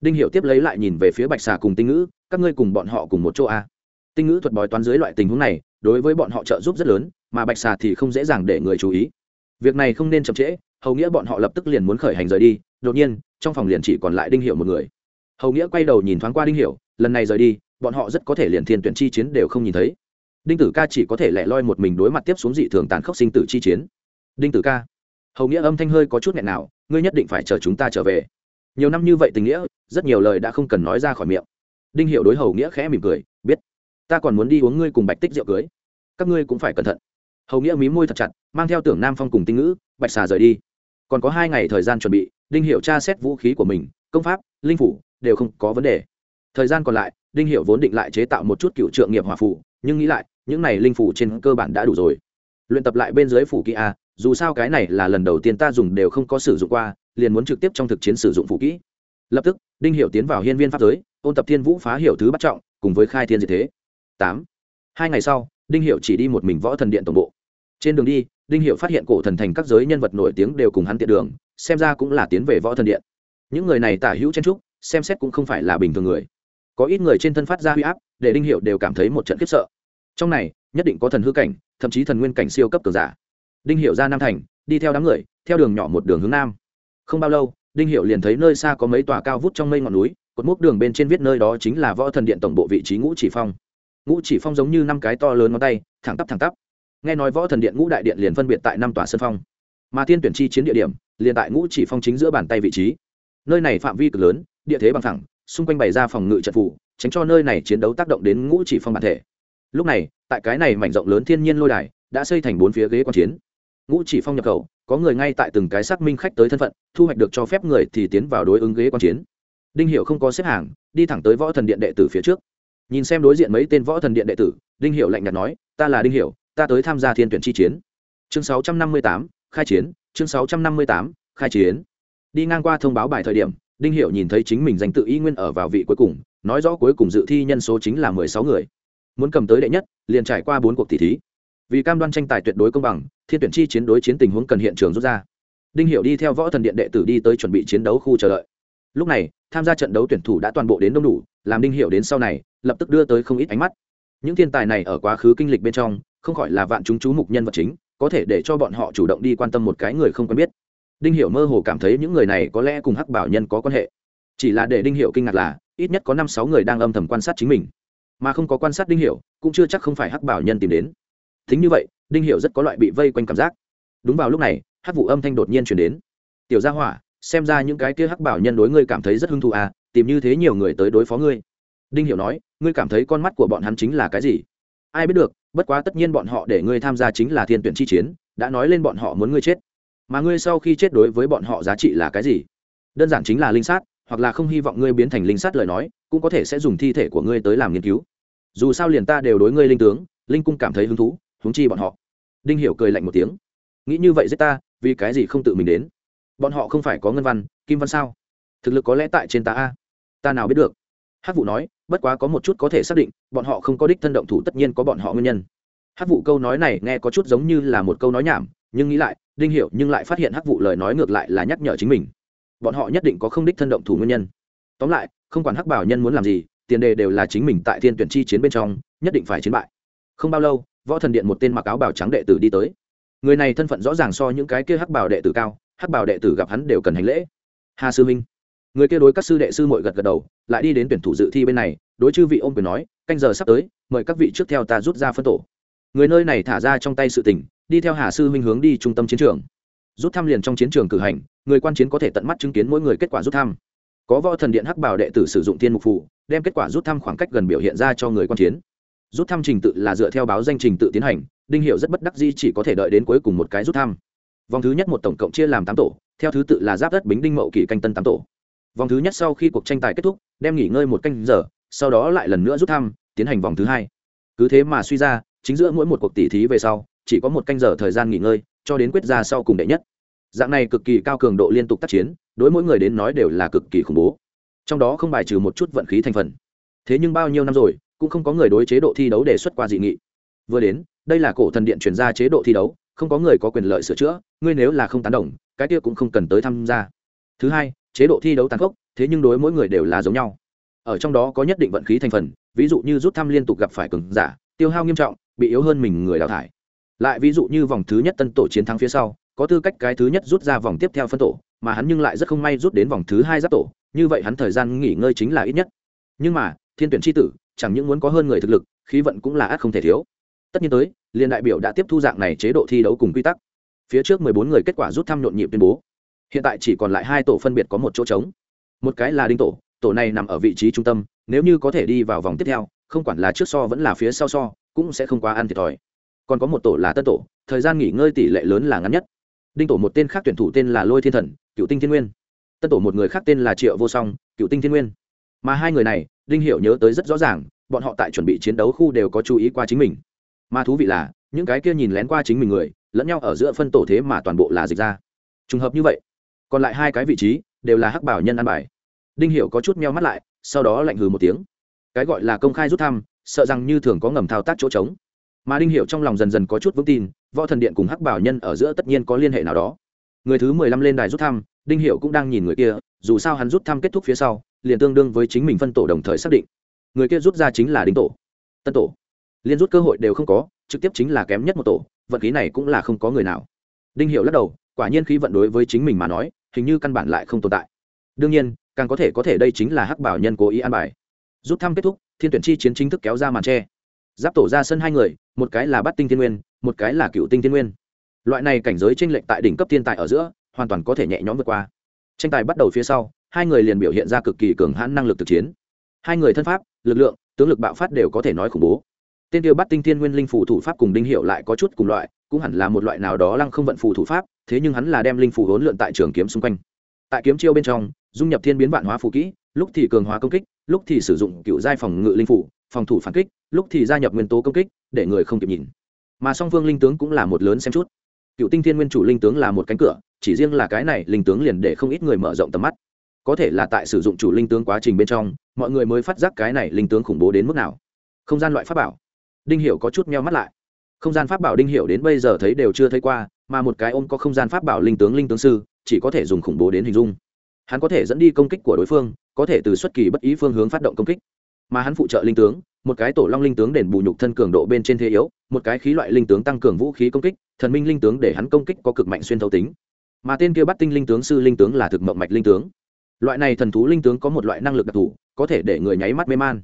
Đinh hiệu tiếp lấy lại nhìn về phía bạch xà cùng tinh ngữ, các ngươi cùng bọn họ cùng một chỗ a tinh ngữ thuật bói toán dưới loại tình huống này, đối với bọn họ trợ giúp rất lớn, mà bạch xà thì không dễ dàng để người chú ý. Việc này không nên chậm trễ, hầu nghĩa bọn họ lập tức liền muốn khởi hành rời đi, đột nhiên, trong phòng liền chỉ còn lại đinh hiệu một người. Hầu nghĩa quay đầu nhìn thoáng qua đinh hiệu lần này rời đi, bọn họ rất có thể liền thiên tuyển chi chiến đều không nhìn thấy đinh tử ca chỉ có thể lẻ loi một mình đối mặt tiếp xuống dị thường tàn khốc sinh tử chi chiến. Đinh tử ca, hầu nghĩa âm thanh hơi có chút nghẹn nào, ngươi nhất định phải chờ chúng ta trở về. Nhiều năm như vậy tình nghĩa, rất nhiều lời đã không cần nói ra khỏi miệng. Đinh hiệu đối hầu nghĩa khẽ mỉm cười, biết, ta còn muốn đi uống ngươi cùng bạch tích rượu cưới. Các ngươi cũng phải cẩn thận. Hầu nghĩa mí môi thật chặt, mang theo tưởng nam phong cùng tinh ngữ, bạch xà rời đi. Còn có hai ngày thời gian chuẩn bị, đinh hiệu tra xét vũ khí của mình, công pháp, linh phủ, đều không có vấn đề. Thời gian còn lại, đinh hiệu vốn định lại chế tạo một chút cựu trượng nghiệp hòa phủ nhưng nghĩ lại những này linh phủ trên cơ bản đã đủ rồi. Luyện tập lại bên dưới phủ kỹ a, dù sao cái này là lần đầu tiên ta dùng đều không có sử dụng qua, liền muốn trực tiếp trong thực chiến sử dụng phủ kỹ. Lập tức, đinh Hiểu tiến vào hiên viên pháp giới, ôn tập thiên vũ phá hiểu thứ bắt trọng, cùng với khai thiên diệt thế. Tám. Hai ngày sau, đinh Hiểu chỉ đi một mình võ thần điện tổng bộ. Trên đường đi, đinh Hiểu phát hiện cổ thần thành các giới nhân vật nổi tiếng đều cùng hắn tiện đường, xem ra cũng là tiến về võ thần điện. Những người này tả hữu chen trúc xem xét cũng không phải là bình thường người. Có ít người trên thân phát ra huy áp, để đinh Hiểu đều cảm thấy một trận khiếp sợ trong này, nhất định có thần hư cảnh, thậm chí thần nguyên cảnh siêu cấp cường giả. Đinh hiệu ra nam thành, đi theo đám người, theo đường nhỏ một đường hướng nam. Không bao lâu, đinh hiệu liền thấy nơi xa có mấy tòa cao vút trong mây ngọn núi, cột mốc đường bên trên viết nơi đó chính là võ thần điện tổng bộ vị trí ngũ chỉ phong. Ngũ chỉ phong giống như năm cái to lớn ngón tay, thẳng tắp thẳng tắp. Nghe nói võ thần điện ngũ đại điện liền phân biệt tại năm tòa sân phong. Mà thiên tuyển chi chiến địa điểm, liền tại ngũ chỉ phong chính giữa bàn tay vị trí. Nơi này phạm vi cực lớn, địa thế bằng thẳng xung quanh bày ra phòng ngự trận phủ tránh cho nơi này chiến đấu tác động đến ngũ chỉ phong bản thể lúc này tại cái này mảnh rộng lớn thiên nhiên lôi đài đã xây thành bốn phía ghế quan chiến. Ngũ chỉ phong nhập khẩu có người ngay tại từng cái xác minh khách tới thân phận thu hoạch được cho phép người thì tiến vào đối ứng ghế quan chiến. Đinh hiệu không có xếp hàng đi thẳng tới võ thần điện đệ tử phía trước. Nhìn xem đối diện mấy tên võ thần điện đệ tử đinh hiệu lạnh nhạt nói ta là đinh hiệu ta tới tham gia thiên tuyển chi chiến. Chương 658, khai chiến chương 658, khai chiến. Đi ngang qua thông báo bài thời điểm đinh hiệu nhìn thấy chính mình danh tự y nguyên ở vào vị cuối cùng nói rõ cuối cùng dự thi nhân số chính là mười sáu người muốn cầm tới đệ nhất, liền trải qua bốn cuộc tỷ thí. Vì cam đoan tranh tài tuyệt đối công bằng, thiên tuyển chi chiến đối chiến tình huống cần hiện trường rút ra. Đinh hiệu đi theo võ thần điện đệ tử đi tới chuẩn bị chiến đấu khu chờ đợi. Lúc này, tham gia trận đấu tuyển thủ đã toàn bộ đến đông đủ, làm đinh hiệu đến sau này, lập tức đưa tới không ít ánh mắt. Những thiên tài này ở quá khứ kinh lịch bên trong, không khỏi là vạn chúng chú mục nhân vật chính, có thể để cho bọn họ chủ động đi quan tâm một cái người không quen biết. Đinh hiểu mơ hồ cảm thấy những người này có lẽ cùng hắc bảo nhân có quan hệ. Chỉ là để đinh hiểu kinh ngạc là, ít nhất có năm sáu người đang âm thầm quan sát chính mình mà không có quan sát đinh hiểu, cũng chưa chắc không phải hắc bảo nhân tìm đến. Thính như vậy, đinh hiểu rất có loại bị vây quanh cảm giác. Đúng vào lúc này, hắc vụ âm thanh đột nhiên truyền đến. Tiểu gia hỏa, xem ra những cái kia hắc bảo nhân đối ngươi cảm thấy rất hứng thú à tìm như thế nhiều người tới đối phó ngươi. Đinh hiểu nói, ngươi cảm thấy con mắt của bọn hắn chính là cái gì? Ai biết được, bất quá tất nhiên bọn họ để ngươi tham gia chính là thiên tuyển chi chiến, đã nói lên bọn họ muốn ngươi chết. Mà ngươi sau khi chết đối với bọn họ giá trị là cái gì? Đơn giản chính là linh sát, hoặc là không hy vọng ngươi biến thành linh sát lời nói, cũng có thể sẽ dùng thi thể của ngươi tới làm nghiên cứu dù sao liền ta đều đối ngươi linh tướng, linh cung cảm thấy hứng thú húng chi bọn họ. Đinh hiểu cười lạnh một tiếng. Nghĩ như vậy giết ta, vì cái gì không tự mình đến? Bọn họ không phải có ngân văn, kim văn sao? Thực lực có lẽ tại trên ta a. Ta nào biết được? Hát vụ nói, bất quá có một chút có thể xác định, bọn họ không có đích thân động thủ tất nhiên có bọn họ nguyên nhân. Hát vụ câu nói này nghe có chút giống như là một câu nói nhảm, nhưng nghĩ lại, đinh hiểu nhưng lại phát hiện hắc vụ lời nói ngược lại là nhắc nhở chính mình. Bọn họ nhất định có không đích thân động thủ nguyên nhân. Tóm lại, không quản hắc bảo nhân muốn làm gì tiền đề đều là chính mình tại thiên tuyển chi chiến bên trong, nhất định phải chiến bại. Không bao lâu, võ thần điện một tên mặc áo bào trắng đệ tử đi tới. Người này thân phận rõ ràng so những cái kia hắc bảo đệ tử cao, hắc bảo đệ tử gặp hắn đều cần hành lễ. Hà sư minh người kia đối các sư đệ sư muội gật gật đầu, lại đi đến tuyển thủ dự thi bên này, đối chư vị ông quyền nói, canh giờ sắp tới, mời các vị trước theo ta rút ra phân tổ. Người nơi này thả ra trong tay sự tình, đi theo hà sư minh hướng đi trung tâm chiến trường. Rút thăm liền trong chiến trường cử hành, người quan chiến có thể tận mắt chứng kiến mỗi người kết quả rút thăm. Có võ thần điện hắc bảo đệ tử sử dụng tiên mục phủ đem kết quả rút thăm khoảng cách gần biểu hiện ra cho người quan chiến. Rút thăm trình tự là dựa theo báo danh trình tự tiến hành, đinh hiệu rất bất đắc di chỉ có thể đợi đến cuối cùng một cái rút thăm. Vòng thứ nhất một tổng cộng chia làm tám tổ, theo thứ tự là giáp đất bính đinh mậu kỷ canh tân tám tổ. Vòng thứ nhất sau khi cuộc tranh tài kết thúc, đem nghỉ ngơi một canh giờ, sau đó lại lần nữa rút thăm, tiến hành vòng thứ hai. Cứ thế mà suy ra, chính giữa mỗi một cuộc tỉ thí về sau, chỉ có một canh giờ thời gian nghỉ ngơi, cho đến quyết ra sau cùng đệ nhất. Dạng này cực kỳ cao cường độ liên tục tác chiến, đối mỗi người đến nói đều là cực kỳ khủng bố trong đó không bài trừ một chút vận khí thành phần. Thế nhưng bao nhiêu năm rồi, cũng không có người đối chế độ thi đấu đề xuất qua dị nghị. Vừa đến, đây là cổ thần điện chuyển ra chế độ thi đấu, không có người có quyền lợi sửa chữa, ngươi nếu là không tán đồng, cái kia cũng không cần tới tham gia. Thứ hai, chế độ thi đấu tàn khốc, thế nhưng đối mỗi người đều là giống nhau. Ở trong đó có nhất định vận khí thành phần, ví dụ như rút thăm liên tục gặp phải cường giả, tiêu hao nghiêm trọng, bị yếu hơn mình người đào thải. Lại ví dụ như vòng thứ nhất tân tổ chiến thắng phía sau, có tư cách cái thứ nhất rút ra vòng tiếp theo phân tổ mà hắn nhưng lại rất không may rút đến vòng thứ hai giáp tổ, như vậy hắn thời gian nghỉ ngơi chính là ít nhất. Nhưng mà, thiên tuyển tri tử, chẳng những muốn có hơn người thực lực, khí vận cũng là ác không thể thiếu. Tất nhiên tới liên đại biểu đã tiếp thu dạng này chế độ thi đấu cùng quy tắc. Phía trước mười bốn người kết quả rút thăm nhộn nhịp tuyên bố. Hiện tại chỉ còn lại hai tổ phân biệt có một chỗ trống. Một cái là đinh tổ tổ này nằm ở vị trí trung tâm, nếu như có thể đi vào vòng tiếp theo, không quản là trước so vẫn là phía sau so, cũng sẽ không quá ăn thiệt thòi. Còn có một tổ là tân tổ, thời gian nghỉ ngơi tỷ lệ lớn là ngắn nhất đinh tổ một tên khác tuyển thủ tên là lôi thiên thần, cựu tinh thiên nguyên. Tân tổ một người khác tên là triệu vô song, cựu tinh thiên nguyên. Mà hai người này, đinh hiểu nhớ tới rất rõ ràng, bọn họ tại chuẩn bị chiến đấu khu đều có chú ý qua chính mình. Mà thú vị là, những cái kia nhìn lén qua chính mình người, lẫn nhau ở giữa phân tổ thế mà toàn bộ là dịch ra. Trùng hợp như vậy, còn lại hai cái vị trí đều là hắc bảo nhân ăn bài. Đinh hiểu có chút meo mắt lại, sau đó lạnh hừ một tiếng. Cái gọi là công khai rút thăm, sợ rằng như thường có ngầm thao tác chỗ trống. Mà đinh Hiểu trong lòng dần dần có chút vững tin võ thần điện cùng hắc bảo nhân ở giữa tất nhiên có liên hệ nào đó. Người thứ mười lăm lên đài rút thăm, đinh hiệu cũng đang nhìn người kia, dù sao hắn rút thăm kết thúc phía sau, liền tương đương với chính mình phân tổ đồng thời xác định. Người kia rút ra chính là đinh tổ. Tân tổ. Liên rút cơ hội đều không có, trực tiếp chính là kém nhất một tổ, vận khí này cũng là không có người nào. Đinh hiệu lắc đầu, quả nhiên khí vận đối với chính mình mà nói, hình như căn bản lại không tồn tại. Đương nhiên, càng có thể có thể đây chính là hắc bảo nhân cố ý an bài. Rút thăm kết thúc, thiên tuyển chi chiến chính thức kéo ra màn tre giáp tổ ra sân hai người, một cái là bát tinh thiên nguyên, một cái là cựu tinh thiên nguyên. Loại này cảnh giới tranh lệch tại đỉnh cấp thiên tài ở giữa, hoàn toàn có thể nhẹ nhõm vượt qua. Tranh tài bắt đầu phía sau, hai người liền biểu hiện ra cực kỳ cường hãn năng lực thực chiến. Hai người thân pháp, lực lượng, tướng lực bạo phát đều có thể nói khủng bố. Tên tiêu bắt tinh thiên nguyên linh phủ thủ pháp cùng đinh hiệu lại có chút cùng loại, cũng hẳn là một loại nào đó lăng không vận phù thủ pháp, thế nhưng hắn là đem linh phủ hỗn lượn tại trường kiếm xung quanh. Tại kiếm chiêu bên trong, dung nhập thiên biến vạn hóa phù kỹ, lúc thì cường hóa công kích, lúc thì sử dụng cựu giai phòng ngự linh phủ phòng thủ phản kích, lúc thì gia nhập nguyên tố công kích, để người không kịp nhìn. Mà song phương linh tướng cũng là một lớn xem chút. Cựu tinh thiên nguyên chủ linh tướng là một cánh cửa, chỉ riêng là cái này linh tướng liền để không ít người mở rộng tầm mắt. Có thể là tại sử dụng chủ linh tướng quá trình bên trong, mọi người mới phát giác cái này linh tướng khủng bố đến mức nào. Không gian loại pháp bảo. Đinh hiểu có chút meo mắt lại. Không gian pháp bảo đinh hiểu đến bây giờ thấy đều chưa thấy qua, mà một cái ôm có không gian pháp bảo linh tướng linh tướng sư, chỉ có thể dùng khủng bố đến hình dung. Hắn có thể dẫn đi công kích của đối phương, có thể từ xuất kỳ bất ý phương hướng phát động công kích mà hắn phụ trợ linh tướng, một cái tổ long linh tướng đền bù nhục thân cường độ bên trên thế yếu, một cái khí loại linh tướng tăng cường vũ khí công kích, thần minh linh tướng để hắn công kích có cực mạnh xuyên thấu tính. Mà tên kia bắt tinh linh tướng sư linh tướng là thực mộng mạch linh tướng. Loại này thần thú linh tướng có một loại năng lực đặc thù, có thể để người nháy mắt mê man.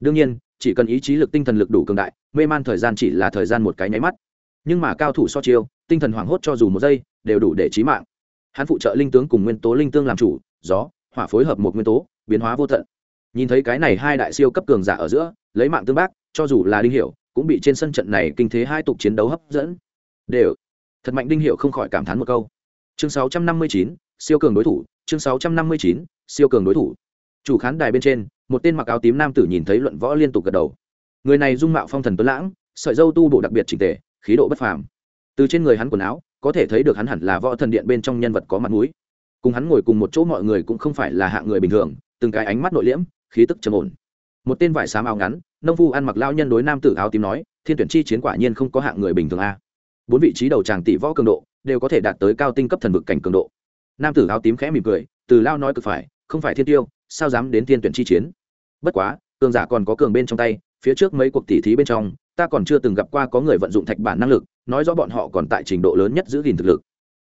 Đương nhiên, chỉ cần ý chí lực tinh thần lực đủ cường đại, mê man thời gian chỉ là thời gian một cái nháy mắt. Nhưng mà cao thủ so chiêu, tinh thần hoảng hốt cho dù một giây, đều đủ để trí mạng. Hắn phụ trợ linh tướng cùng nguyên tố linh tương làm chủ, gió, hỏa phối hợp một nguyên tố, biến hóa vô tận nhìn thấy cái này hai đại siêu cấp cường giả ở giữa lấy mạng tương bác cho dù là đinh hiểu cũng bị trên sân trận này kinh thế hai tục chiến đấu hấp dẫn. Đều. Thật mạnh đinh hiểu không khỏi cảm thán một câu. Chương 659, siêu cường đối thủ chương 659, siêu cường đối thủ. Chủ khán đài bên trên một tên mặc áo tím nam tử nhìn thấy luận võ liên tục gật đầu. Người này dung mạo phong thần tuấn lãng sợi dâu tu bổ đặc biệt chỉnh tề khí độ bất phàm. Từ trên người hắn quần áo có thể thấy được hắn hẳn là võ thần điện bên trong nhân vật có mặt mũi. Cùng hắn ngồi cùng một chỗ mọi người cũng không phải là hạng người bình thường từng cái ánh mắt nội liễm khí tức trầm ổn. Một tên vải xám áo ngắn, nông phu ăn mặc lao nhân đối nam tử áo tím nói, thiên tuyển chi chiến quả nhiên không có hạng người bình thường a. Bốn vị trí đầu tràng tỷ võ cường độ, đều có thể đạt tới cao tinh cấp thần vực cảnh cường độ. Nam tử áo tím khẽ mỉm cười, từ lao nói cực phải, không phải thiên tiêu, sao dám đến thiên tuyển chi chiến? Bất quá, cường giả còn có cường bên trong tay, phía trước mấy cuộc tỉ thí bên trong, ta còn chưa từng gặp qua có người vận dụng thạch bản năng lực, nói rõ bọn họ còn tại trình độ lớn nhất giữ gìn thực lực.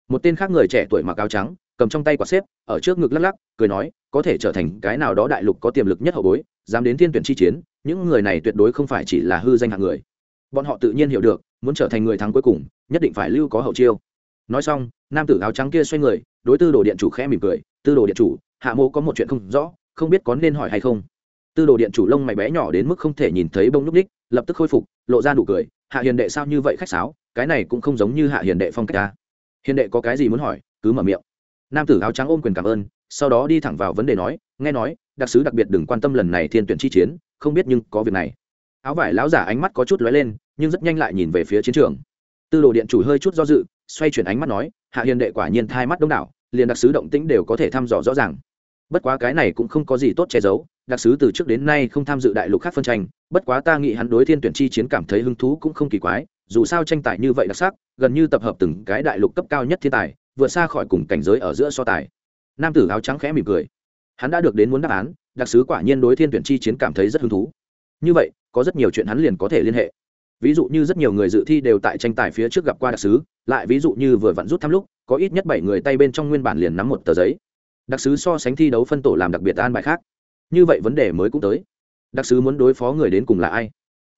Một tên khác người trẻ tuổi mặc áo trắng, cầm trong tay quả xếp, ở trước ngực lắc lắc, cười nói có thể trở thành cái nào đó đại lục có tiềm lực nhất hậu bối, dám đến thiên tuyển chi chiến, những người này tuyệt đối không phải chỉ là hư danh hạng người. Bọn họ tự nhiên hiểu được, muốn trở thành người thắng cuối cùng, nhất định phải lưu có hậu chiêu. Nói xong, nam tử áo trắng kia xoay người, đối tư đồ điện chủ khẽ mỉm cười, tư đồ điện chủ, hạ mô có một chuyện không rõ, không biết có nên hỏi hay không? Tư đồ điện chủ lông mày bé nhỏ đến mức không thể nhìn thấy bông lúc ních lập tức khôi phục, lộ ra nụ cười, hạ hiền đệ sao như vậy khách sáo, cái này cũng không giống như hạ hiền đệ phong cách ta. Hiền đệ có cái gì muốn hỏi? Cứ mở miệng. Nam tử áo trắng ôm quyền cảm ơn sau đó đi thẳng vào vấn đề nói, nghe nói, đặc sứ đặc biệt đừng quan tâm lần này thiên tuyển chi chiến, không biết nhưng có việc này. Áo vải lão giả ánh mắt có chút lóe lên, nhưng rất nhanh lại nhìn về phía chiến trường. Tư đồ điện chủ hơi chút do dự, xoay chuyển ánh mắt nói, hạ hiền đệ quả nhiên thai mắt đông đảo, liền đặc sứ động tĩnh đều có thể thăm dò rõ ràng. Bất quá cái này cũng không có gì tốt che giấu, đặc sứ từ trước đến nay không tham dự đại lục khác phân tranh, bất quá ta nghĩ hắn đối thiên tuyển chi chiến cảm thấy hứng thú cũng không kỳ quái, dù sao tranh tài như vậy đặc sắc, gần như tập hợp từng cái đại lục cấp cao nhất thiên tài, vượt xa khỏi cùng cảnh giới ở giữa so tài nam tử áo trắng khẽ mỉm cười. Hắn đã được đến muốn đáp án, đặc sứ quả nhiên đối thiên tuyển chi chiến cảm thấy rất hứng thú. Như vậy, có rất nhiều chuyện hắn liền có thể liên hệ. Ví dụ như rất nhiều người dự thi đều tại tranh tài phía trước gặp qua đặc sứ, lại ví dụ như vừa vặn rút thăm lúc, có ít nhất bảy người tay bên trong nguyên bản liền nắm một tờ giấy. Đặc sứ so sánh thi đấu phân tổ làm đặc biệt an bài khác. Như vậy vấn đề mới cũng tới. Đặc sứ muốn đối phó người đến cùng là ai?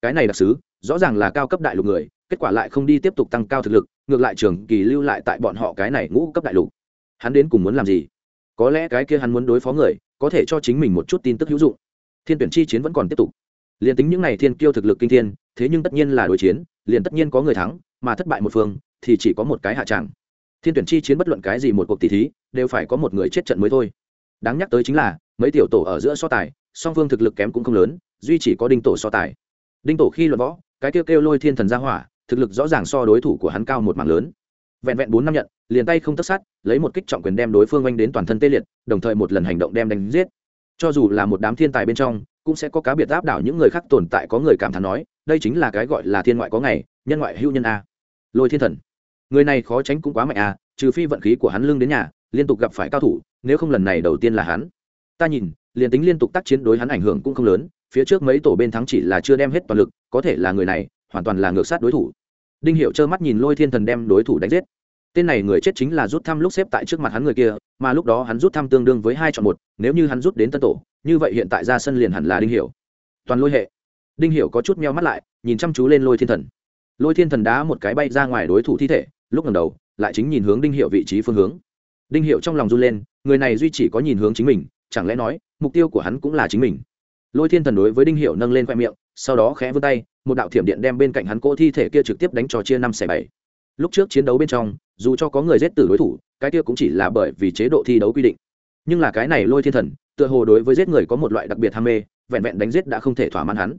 Cái này đặc sứ, rõ ràng là cao cấp đại lục người, kết quả lại không đi tiếp tục tăng cao thực lực, ngược lại trường kỳ lưu lại tại bọn họ cái này ngũ cấp đại lục. Hắn đến cùng muốn làm gì? Có lẽ cái kia hắn muốn đối phó người, có thể cho chính mình một chút tin tức hữu dụng. Thiên tuyển chi chiến vẫn còn tiếp tục. Liền tính những n à y thiên kiêu thực lực kinh thiên, thế nhưng tất nhiên là đối chiến, liền tất nhiên có người thắng, mà thất bại một phương, thì chỉ có một cái hạ tràng thiên tuyển chi chiến bất luận cái gì một cuộc tỷ thí, đều phải có một người chết trận mới thôi. Đáng nhắc tới chính là, mấy tiểu tổ ở giữa so tài, song phương thực lực kém cũng không lớn, duy chỉ có đinh tổ so tài. Đinh tổ khi luận võ, cái kêu kêu lôi thiên thần ra hỏa, thực lực rõ ràng so đối thủ của hắn cao một mảng lớn vẹn vẹn bốn năm nhận, liền tay không tất sát, lấy một kích trọng quyền đem đối phương oanh đến toàn thân tê liệt, đồng thời một lần hành động đem đánh giết. Cho dù là một đám thiên tài bên trong, cũng sẽ có cá biệt áp đảo những người khác tồn tại có người cảm thán nói, đây chính là cái gọi là thiên ngoại có ngày, nhân ngoại hữu nhân a. Lôi thiên thần, người này khó tránh cũng quá mạnh a, trừ phi vận khí của hắn lưng đến nhà, liên tục gặp phải cao thủ, nếu không lần này đầu tiên là hắn. Ta nhìn, liền tính liên tục tác chiến đối hắn ảnh hưởng cũng không lớn, phía trước mấy tổ bên thắng chỉ là chưa đem hết toàn lực, có thể là người này, hoàn toàn là ngược sát đối thủ đinh hiệu trơ mắt nhìn lôi thiên thần đem đối thủ đánh giết. Tên này người chết chính là rút thăm lúc xếp tại trước mặt hắn người kia, mà lúc đó hắn rút thăm tương đương với hai chọn một, nếu như hắn rút đến tân tổ, như vậy hiện tại ra sân liền hẳn là đinh hiệu toàn lôi hệ. Đinh hiệu có chút meo mắt lại, nhìn chăm chú lên lôi thiên thần. Lôi thiên thần đá một cái bay ra ngoài đối thủ thi thể, lúc lần đầu, lại chính nhìn hướng đinh hiệu vị trí phương hướng. Đinh hiệu trong lòng run lên, người này duy chỉ có nhìn hướng chính mình, chẳng lẽ nói, mục tiêu của hắn cũng là chính mình? Lôi thiên thần đối với đinh hiệu nâng lên khoe miệng, sau đó khẽ vươn tay một đạo thiểm điện đem bên cạnh hắn cỗ thi thể kia trực tiếp đánh trò chia năm xẻ bảy. Lúc trước chiến đấu bên trong, dù cho có người giết tử đối thủ, cái kia cũng chỉ là bởi vì chế độ thi đấu quy định. Nhưng là cái này lôi thiên thần, tựa hồ đối với giết người có một loại đặc biệt ham mê, vẹn vẹn đánh giết đã không thể thỏa mãn hắn.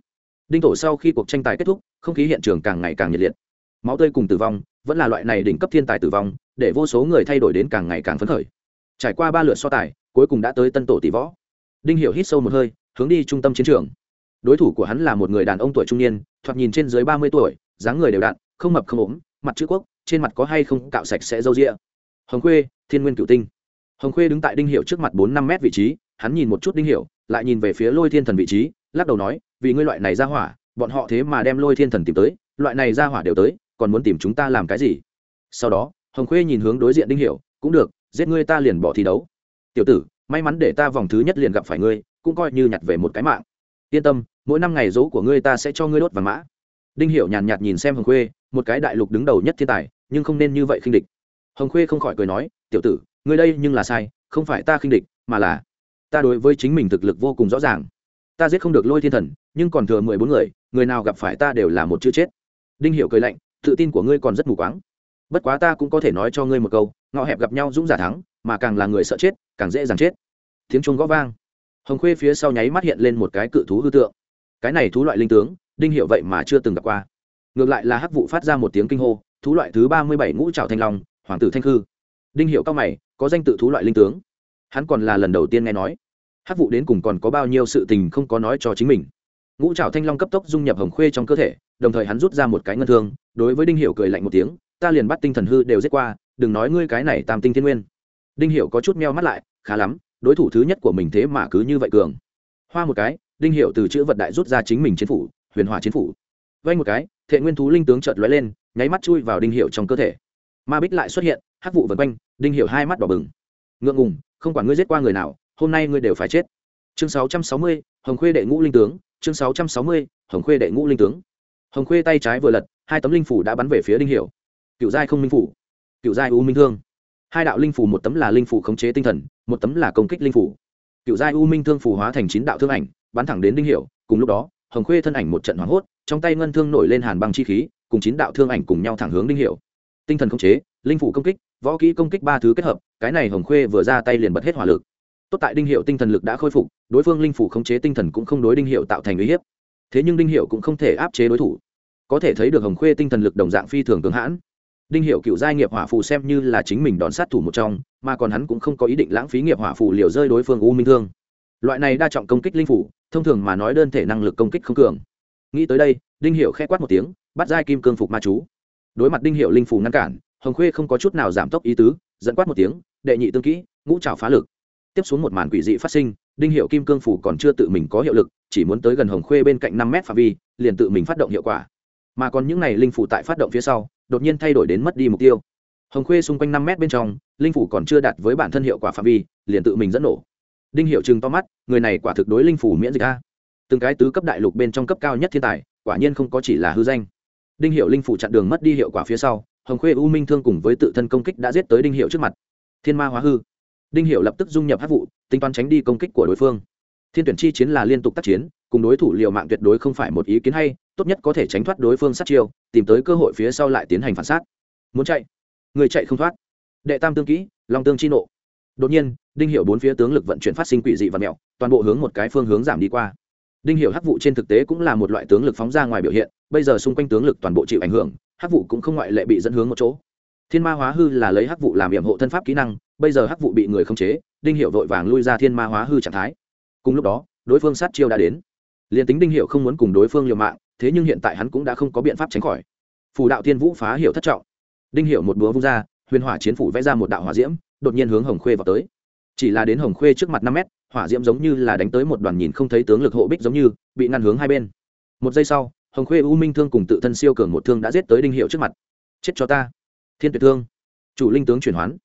Đinh tổ sau khi cuộc tranh tài kết thúc, không khí hiện trường càng ngày càng nhiệt liệt. Máu tươi cùng tử vong, vẫn là loại này đỉnh cấp thiên tài tử vong, để vô số người thay đổi đến càng ngày càng phấn khởi. Trải qua ba lượt so tài, cuối cùng đã tới tân tổ tỷ võ. Đinh hiểu hít sâu một hơi, hướng đi trung tâm chiến trường đối thủ của hắn là một người đàn ông tuổi trung niên, thoạt nhìn trên dưới ba mươi tuổi, dáng người đều đặn, không mập không ốm, mặt chữ quốc, trên mặt có hay không cạo sạch sẽ râu ria. Hồng khuê, thiên nguyên cựu tinh. Hồng khuê đứng tại đinh hiệu trước mặt bốn năm mét vị trí, hắn nhìn một chút đinh hiệu, lại nhìn về phía lôi thiên thần vị trí, lắc đầu nói, vì ngươi loại này ra hỏa, bọn họ thế mà đem lôi thiên thần tìm tới, loại này ra hỏa đều tới, còn muốn tìm chúng ta làm cái gì? Sau đó, hồng khuê nhìn hướng đối diện đinh hiệu, cũng được, giết ngươi ta liền bỏ thi đấu. Tiểu tử, may mắn để ta vòng thứ nhất liền gặp phải ngươi, cũng coi như nhặt về một cái mạng yên tâm, mỗi năm ngày dỗ của ngươi ta sẽ cho ngươi đốt vàng mã. Đinh hiểu nhàn nhạt nhìn xem hồng khuê, một cái đại lục đứng đầu nhất thiên tài, nhưng không nên như vậy khinh địch. Hồng khuê không khỏi cười nói, tiểu tử, ngươi đây nhưng là sai, không phải ta khinh địch, mà là ta đối với chính mình thực lực vô cùng rõ ràng. Ta giết không được lôi thiên thần, nhưng còn thừa mười bốn người người nào gặp phải ta đều là một chữ chết. Đinh hiểu cười lạnh, tự tin của ngươi còn rất mù quáng. Bất quá ta cũng có thể nói cho ngươi một câu ngọ hẹp gặp nhau dũng giả thắng, mà càng là người sợ chết, càng dễ dàng chết. Tiếng chuông gõ vang hồng khuê phía sau nháy mắt hiện lên một cái cự thú hư tượng. Cái này thú loại linh tướng, đinh hiệu vậy mà chưa từng gặp qua. Ngược lại là hắc vụ phát ra một tiếng kinh hô, thú loại thứ ba mươi bảy ngũ trào thanh long, hoàng tử thanh khư. Đinh hiệu cao mày, có danh tự thú loại linh tướng. Hắn còn là lần đầu tiên nghe nói. Hắc vụ đến cùng còn có bao nhiêu sự tình không có nói cho chính mình. Ngũ trào thanh long cấp tốc dung nhập hồng khuê trong cơ thể, đồng thời hắn rút ra một cái ngân thương, đối với đinh hiệu cười lạnh một tiếng, ta liền bắt tinh thần hư đều giết qua, đừng nói ngươi cái này tam tinh thiên nguyên. Đinh hiệu có chút meo mắt lại, khá lắm đối thủ thứ nhất của mình thế mà cứ như vậy cường. Hoa một cái đinh hiệu từ chữ vật đại rút ra chính mình chiến phủ huyền hỏa chiến phủ. Vay một cái thệ nguyên thú linh tướng chợt lóe lên nháy mắt chui vào đinh hiệu trong cơ thể. Ma bích lại xuất hiện hắc vụ vần quanh đinh hiệu hai mắt đỏ bừng. Ngượng ngùng không quản ngươi giết qua người nào hôm nay ngươi đều phải chết. Chương 660, hồng khuê đệ ngũ linh tướng chương 660, hồng khuê đệ ngũ linh tướng. Hồng khuê tay trái vừa lật hai tấm linh phủ đã bắn về phía đinh hiệu. Cựu giai không minh phủ cựu giai u minh thương. Hai đạo linh phủ một tấm là linh phủ khống chế tinh thần một tấm là công kích linh phủ. Cựu giai u minh thương phù hóa thành chín đạo thương ảnh, bắn thẳng đến đinh hiệu. Cùng lúc đó, hồng khuê thân ảnh một trận hoảng hốt, trong tay ngân thương nổi lên hàn băng chi khí, cùng chín đạo thương ảnh cùng nhau thẳng hướng đinh hiệu. Tinh thần khống chế, linh phủ công kích, võ kỹ công kích ba thứ kết hợp, cái này hồng khuê vừa ra tay liền bật hết hỏa lực. Tốt tại đinh hiệu tinh thần lực đã khôi phục, đối phương linh phủ khống chế tinh thần cũng không đối đinh hiệu tạo thành uy hiếp. Thế nhưng đinh hiệu cũng không thể áp chế đối thủ. Có thể thấy được hồng khuê tinh thần lực đồng dạng phi thường cường hãn đinh hiệu cựu giai nghiệp hỏa phù xem như là chính mình đón sát thủ một trong, mà còn hắn cũng không có ý định lãng phí nghiệp hỏa phù liều rơi đối phương u minh thương. Loại này đa trọng công kích linh phủ, thông thường mà nói đơn thể năng lực công kích không cường. Nghĩ tới đây, đinh hiệu khẽ quát một tiếng, bắt giai kim cương phục ma chú. Đối mặt đinh hiệu linh phủ ngăn cản, hồng khuê không có chút nào giảm tốc ý tứ dẫn quát một tiếng, đệ nhị tương kỹ, ngũ trào phá lực. Tiếp xuống một màn quỷ dị phát sinh, đinh hiệu kim cương phủ còn chưa tự mình có hiệu lực, chỉ muốn tới gần hồng khuê bên cạnh năm mét phạm vi, liền tự mình phát động hiệu quả. Mà còn những n à y linh phủ tại phát động phía sau đột nhiên thay đổi đến mất đi mục tiêu. Hồng khuê xung quanh năm mét bên trong, linh phủ còn chưa đạt với bản thân hiệu quả phạm vi, liền tự mình dẫn nổ. Đinh hiệu chừng to mắt, người này quả thực đối linh phủ miễn dịch a. Từng cái tứ cấp đại lục bên trong cấp cao nhất thiên tài, quả nhiên không có chỉ là hư danh. Đinh hiệu linh phủ chặn đường mất đi hiệu quả phía sau, hồng khuê u minh thương cùng với tự thân công kích đã giết tới đinh hiệu trước mặt. Thiên ma hóa hư. Đinh hiệu lập tức dung nhập hát vụ, tính toán tránh đi công kích của đối phương. Thiên tuyển chi chiến là liên tục tác chiến, cùng đối thủ liều mạng tuyệt đối không phải một ý kiến hay tốt nhất có thể tránh thoát đối phương sát chiêu, tìm tới cơ hội phía sau lại tiến hành phản sát. Muốn chạy? Người chạy không thoát. Đệ tam tương kỹ, long tương chi nộ. Đột nhiên, đinh hiệu bốn phía tướng lực vận chuyển phát sinh quỷ dị và mẹo toàn bộ hướng một cái phương hướng giảm đi qua. Đinh hiệu hắc vụ trên thực tế cũng là một loại tướng lực phóng ra ngoài biểu hiện, bây giờ xung quanh tướng lực toàn bộ chịu ảnh hưởng, hắc vụ cũng không ngoại lệ bị dẫn hướng một chỗ. Thiên ma hóa hư là lấy hắc vụ làm hiểm hộ thân pháp kỹ năng, bây giờ hắc vụ bị người khống chế, đinh hiệu vội vàng lui ra thiên ma hóa hư trạng thái. Cùng lúc đó, đối phương sát chiêu đã đến. Liền tính đinh hiệu không muốn cùng đối phương liều mạng thế nhưng hiện tại hắn cũng đã không có biện pháp tránh khỏi. Phù đạo thiên vũ phá hiệu thất trọng. Đinh hiệu một búa vung ra, huyền hỏa chiến phủ vẽ ra một đạo hỏa diễm, đột nhiên hướng hồng khuê vào tới. Chỉ là đến hồng khuê trước mặt năm mét, hỏa diễm giống như là đánh tới một đoàn nhìn không thấy tướng lực hộ bích giống như, bị ngăn hướng hai bên. Một giây sau, hồng khuê u minh thương cùng tự thân siêu cường một thương đã giết tới đinh hiệu trước mặt. Chết cho ta. Thiên tuyệt thương. Chủ linh tướng chuyển hoán.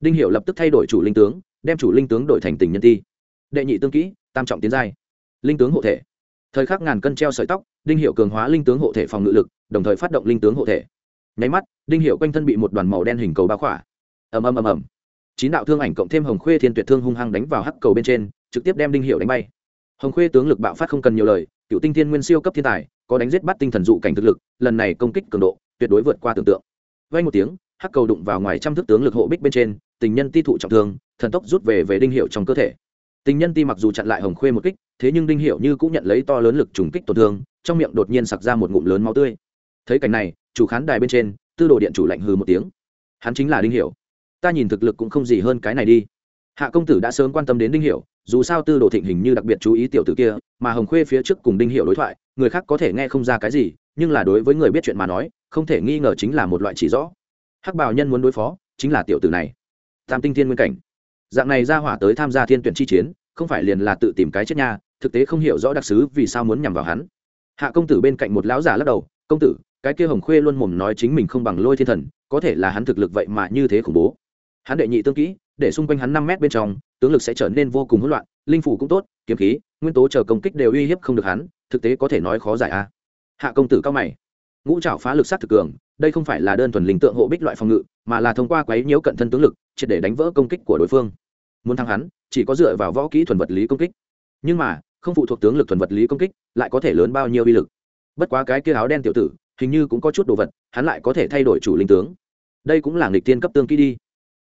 Đinh hiệu lập tức thay đổi chủ linh tướng, đem chủ linh tướng đổi thành tình nhân ti. Đệ nhị tương kỹ, tam trọng tiến giai. Linh tướng hộ thể thời khắc ngàn cân treo sợi tóc, đinh hiệu cường hóa linh tướng hộ thể phòng ngự lực, đồng thời phát động linh tướng hộ thể. Nháy mắt, đinh hiệu quanh thân bị một đoàn màu đen hình cầu bao khỏa. Ầm ầm ầm ầm. Chín đạo thương ảnh cộng thêm hồng khuê thiên tuyệt thương hung hăng đánh vào hắc cầu bên trên, trực tiếp đem đinh hiệu đánh bay. Hồng khuê tướng lực bạo phát không cần nhiều lời cựu tinh thiên nguyên siêu cấp thiên tài, có đánh giết bắt tinh thần dụ cảnh thực lực, lần này công kích cường độ, tuyệt đối vượt qua tưởng tượng. Vay một tiếng, hắc cầu đụng vào ngoài trăm thước tướng lực hộ bích bên trên, tình nhân ti thụ trọng thương, thần tốc rút về về đinh hiệu trong cơ thể tình nhân ti mặc dù chặn lại hồng khuê một kích thế nhưng đinh Hiểu như cũng nhận lấy to lớn lực trùng kích tổn thương trong miệng đột nhiên sặc ra một ngụm lớn máu tươi. Thấy cảnh này chủ khán đài bên trên tư đồ điện chủ lạnh hừ một tiếng. Hắn chính là đinh Hiểu. ta nhìn thực lực cũng không gì hơn cái này đi. Hạ công tử đã sớm quan tâm đến đinh Hiểu, dù sao tư đồ thịnh hình như đặc biệt chú ý tiểu tử kia mà hồng khuê phía trước cùng đinh Hiểu đối thoại người khác có thể nghe không ra cái gì nhưng là đối với người biết chuyện mà nói không thể nghi ngờ chính là một loại chỉ rõ. Hắc bào nhân muốn đối phó chính là tiểu tử này. Tam tinh thiên nguyên cảnh dạng này ra hỏa tới tham gia thiên tuyển chi chiến, không phải liền là tự tìm cái chết nha, thực tế không hiểu rõ đặc sứ vì sao muốn nhằm vào hắn. Hạ công tử bên cạnh một lão giả lắc đầu, công tử, cái kia hồng khuê luôn mồm nói chính mình không bằng lôi thiên thần, có thể là hắn thực lực vậy mà như thế khủng bố. Hắn đệ nhị tương kỹ, để xung quanh hắn năm mét bên trong, tướng lực sẽ trở nên vô cùng hỗn loạn, linh phủ cũng tốt, kiếm khí, nguyên tố chờ công kích đều uy hiếp không được hắn, thực tế có thể nói khó giải a. Hạ công tử cao mày, ngũ trảo phá lực sát thực cường đây không phải là đơn thuần linh tượng hộ bích loại phòng ngự, mà là thông qua quấy nhiễu cận thân tướng lực, triệt để đánh vỡ công kích của đối phương. Muốn thắng hắn, chỉ có dựa vào võ kỹ thuần vật lý công kích. Nhưng mà, không phụ thuộc tướng lực thuần vật lý công kích, lại có thể lớn bao nhiêu uy lực. Bất quá cái kia áo đen tiểu tử, hình như cũng có chút đồ vật, hắn lại có thể thay đổi chủ linh tướng. Đây cũng là nghịch tiên cấp tương kỹ đi.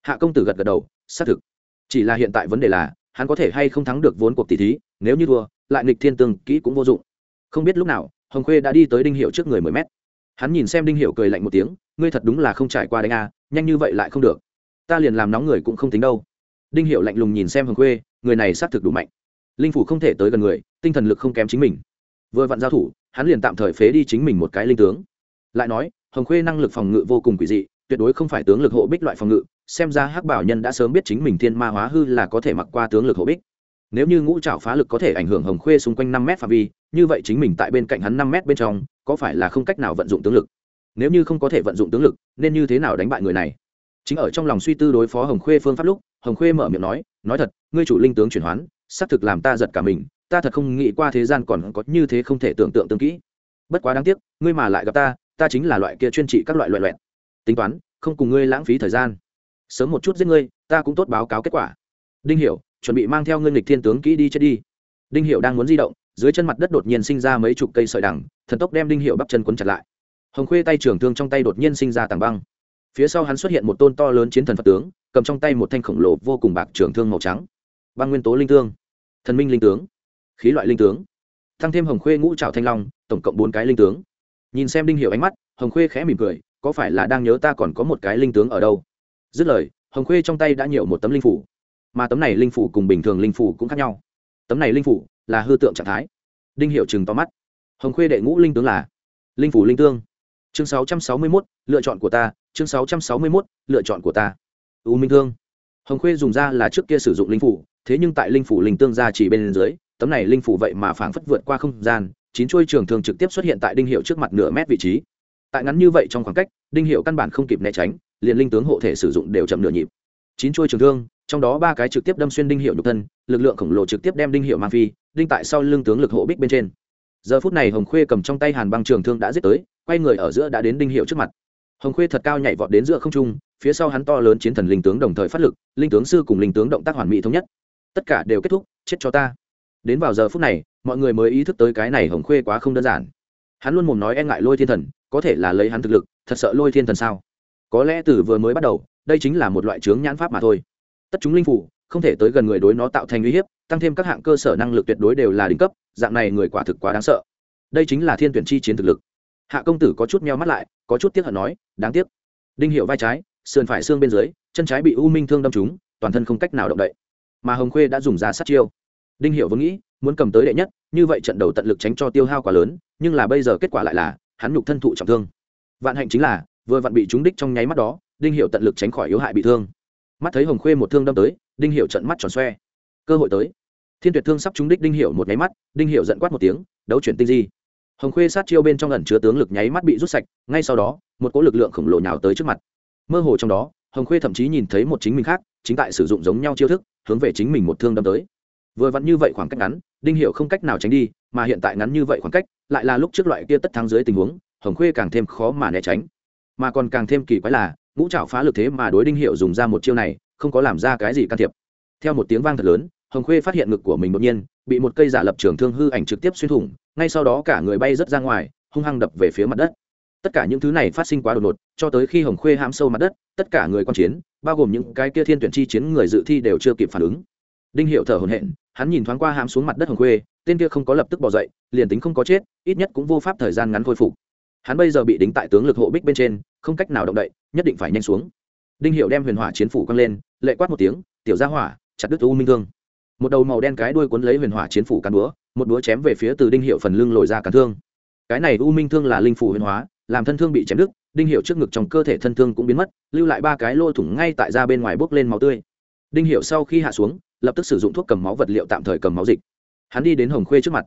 Hạ công tử gật gật đầu, xác thực. Chỉ là hiện tại vấn đề là, hắn có thể hay không thắng được vốn cuộc tỷ thí, nếu như thua, lại nghịch thiên tương kỹ cũng vô dụng. Không biết lúc nào, hồng khuê đã đi tới đinh hiệu trước người mười mét hắn nhìn xem đinh hiệu cười lạnh một tiếng, ngươi thật đúng là không trải qua đánh a, nhanh như vậy lại không được. Ta liền làm nóng người cũng không tính đâu. Đinh hiệu lạnh lùng nhìn xem hồng khuê, người này xác thực đủ mạnh. Linh phủ không thể tới gần người, tinh thần lực không kém chính mình. Vừa vặn giao thủ, hắn liền tạm thời phế đi chính mình một cái linh tướng. Lại nói, hồng khuê năng lực phòng ngự vô cùng quỷ dị, tuyệt đối không phải tướng lực hộ bích loại phòng ngự, xem ra hắc bảo nhân đã sớm biết chính mình thiên ma hóa hư là có thể mặc qua tướng lực hộ bích. Nếu như ngũ trảo phá lực có thể ảnh hưởng hồng khuê xung quanh năm mét phạm vi, như vậy chính mình tại bên cạnh hắn năm mét bên trong có phải là không cách nào vận dụng tướng lực? Nếu như không có thể vận dụng tướng lực, nên như thế nào đánh bại người này? Chính ở trong lòng suy tư đối phó hồng khuê phương pháp lúc, hồng khuê mở miệng nói nói thật, ngươi chủ linh tướng chuyển hoán, xác thực làm ta giật cả mình, ta thật không nghĩ qua thế gian còn có như thế không thể tưởng tượng tương kỹ. Bất quá đáng tiếc, ngươi mà lại gặp ta ta chính là loại kia chuyên trị các loại loại loẹn tính toán, không cùng ngươi lãng phí thời gian. Sớm một chút giết ngươi, ta cũng tốt báo cáo kết quả. Đinh hiểu, chuẩn bị mang theo ngươi nghịch thiên tướng kỹ đi chết đi. Đinh hiểu đang muốn di động, dưới chân mặt đất đột nhiên sinh ra mấy chục cây sợi đằng thần tốc đem đinh hiệu bắp chân quấn chặt lại. Hồng khuê tay trưởng thương trong tay đột nhiên sinh ra tàng băng. Phía sau hắn xuất hiện một tôn to lớn chiến thần phật tướng, cầm trong tay một thanh khổng lồ vô cùng bạc trưởng thương màu trắng. Băng nguyên tố linh tương. Thần minh linh tướng. Khí loại linh tướng. Tăng thêm hồng khuê ngũ trào thanh long, tổng cộng bốn cái linh tướng. Nhìn xem đinh hiệu ánh mắt, hồng khuê khẽ mỉm cười, có phải là đang nhớ ta còn có một cái linh tướng ở đâu? Dứt lời, hồng khuê trong tay đã nhiều một tấm linh phủ. Mà tấm này linh phủ cùng bình thường linh phủ cũng khác nhau. Tấm này linh phủ là hư tượng trạng thái. Đinh hiệu chừng to mắt hồng khuê đệ ngũ linh tướng là linh phủ linh tương. Chương 661, lựa chọn của ta. Chương 661, lựa chọn của ta. U minh thương. Hồng khuê dùng ra là trước kia sử dụng linh phủ thế nhưng tại linh phủ linh tương ra chỉ bên dưới tấm này linh phủ vậy mà phảng phất vượt qua không gian chín chuôi trường thường trực tiếp xuất hiện tại đinh hiệu trước mặt nửa mét vị trí. Tại ngắn như vậy trong khoảng cách đinh hiệu căn bản không kịp né tránh liền linh tướng hộ thể sử dụng đều chậm nửa nhịp. Chín chuôi trường thương trong đó ba cái trực tiếp đâm xuyên đinh hiệu nhục thân lực lượng khổng lồ trực tiếp đem đinh hiệu mang phi đinh tại sau lưng tướng lực hộ bích bên trên giờ phút này hồng khuê cầm trong tay hàn băng trường thương đã giết tới, quay người ở giữa đã đến đinh hiệu trước mặt. Hồng khuê thật cao nhảy vọt đến giữa không trung, phía sau hắn to lớn chiến thần linh tướng đồng thời phát lực, linh tướng sư cùng linh tướng động tác hoàn mỹ thống nhất. Tất cả đều kết thúc, chết cho ta. Đến vào giờ phút này, mọi người mới ý thức tới cái này hồng khuê quá không đơn giản. Hắn luôn mồm nói e ngại lôi thiên thần, có thể là lấy hắn thực lực, thật sợ lôi thiên thần sao? Có lẽ từ vừa mới bắt đầu, đây chính là một loại chướng nhãn pháp mà thôi. Tất chúng linh phủ, không thể tới gần người đối nó tạo thành uy hiếp tăng thêm các hạng cơ sở năng lực tuyệt đối đều là đỉnh cấp, dạng này người quả thực quá đáng sợ. Đây chính là thiên tuyển chi chiến thực lực. Hạ công tử có chút meo mắt lại, có chút tiếc hận nói, đáng tiếc. Đinh hiệu vai trái, sườn phải xương bên dưới, chân trái bị u minh thương đâm trúng, toàn thân không cách nào động đậy. Mà hồng khuê đã dùng ra sát chiêu. Đinh hiệu vẫn nghĩ, muốn cầm tới đệ nhất, như vậy trận đầu tận lực tránh cho tiêu hao quá lớn, nhưng là bây giờ kết quả lại là, hắn nhục thân thụ trọng thương. Vạn hạnh chính là, vừa vặn bị trúng đích trong nháy mắt đó, đinh hiệu tận lực tránh khỏi yếu hại bị thương. Mắt thấy hồng khuê một thương đâm tới, đinh hiệu trận mắt tròn xoe cơ hội tới. Thiên tuyệt thương sắp trúng đích đinh hiệu một nháy mắt, đinh hiệu giận quát một tiếng, đấu chuyển tinh di. Hồng khuê sát chiêu bên trong ẩn chứa tướng lực nháy mắt bị rút sạch, ngay sau đó, một cỗ lực lượng khổng lồ nhào tới trước mặt. Mơ hồ trong đó, hồng khuê thậm chí nhìn thấy một chính mình khác, chính tại sử dụng giống nhau chiêu thức, hướng về chính mình một thương đâm tới. Vừa vặn như vậy khoảng cách ngắn, đinh hiệu không cách nào tránh đi, mà hiện tại ngắn như vậy khoảng cách, lại là lúc trước loại kia tất thắng dưới tình huống, hồng khuê càng thêm khó mà né tránh. Mà còn càng thêm kỳ quái là, ngũ trảo phá lực thế mà đối đinh hiệu dùng ra một chiêu này, không có làm ra cái gì can thiệp. Theo một tiếng vang thật lớn hồng khuê phát hiện ngực của mình đột nhiên, bị một cây giả lập trường thương hư ảnh trực tiếp xuyên thủng, ngay sau đó cả người bay rớt ra ngoài, hung hăng đập về phía mặt đất. Tất cả những thứ này phát sinh quá đột ngột, cho tới khi hồng khuê hãm sâu mặt đất, tất cả người quan chiến, bao gồm những cái kia thiên tuyển chi chiến người dự thi đều chưa kịp phản ứng. Đinh hiệu thở hồn hện hắn nhìn thoáng qua hãm xuống mặt đất hồng khuê, tên kia không có lập tức bỏ dậy, liền tính không có chết, ít nhất cũng vô pháp thời gian ngắn khôi phục. Hắn bây giờ bị đính tại tướng lực hộ bích bên trên, không cách nào động đậy, nhất định phải nhanh xuống. Đinh hiệu đem huyền hỏa chiến phủ quăng lên, lệ quát một tiếng, tiểu gia hỏa, chặt đứt u minh thương một đầu màu đen cái đuôi cuốn lấy huyền hỏa chiến phủ cán búa, một búa chém về phía từ đinh hiệu phần lưng lồi ra cán thương. Cái này u minh thương là linh phủ huyền hóa, làm thân thương bị chém đứt, đinh hiệu trước ngực trong cơ thể thân thương cũng biến mất, lưu lại ba cái lô thủng ngay tại ra bên ngoài bốc lên máu tươi. Đinh hiệu sau khi hạ xuống, lập tức sử dụng thuốc cầm máu vật liệu tạm thời cầm máu dịch. Hắn đi đến hồng khuê trước mặt.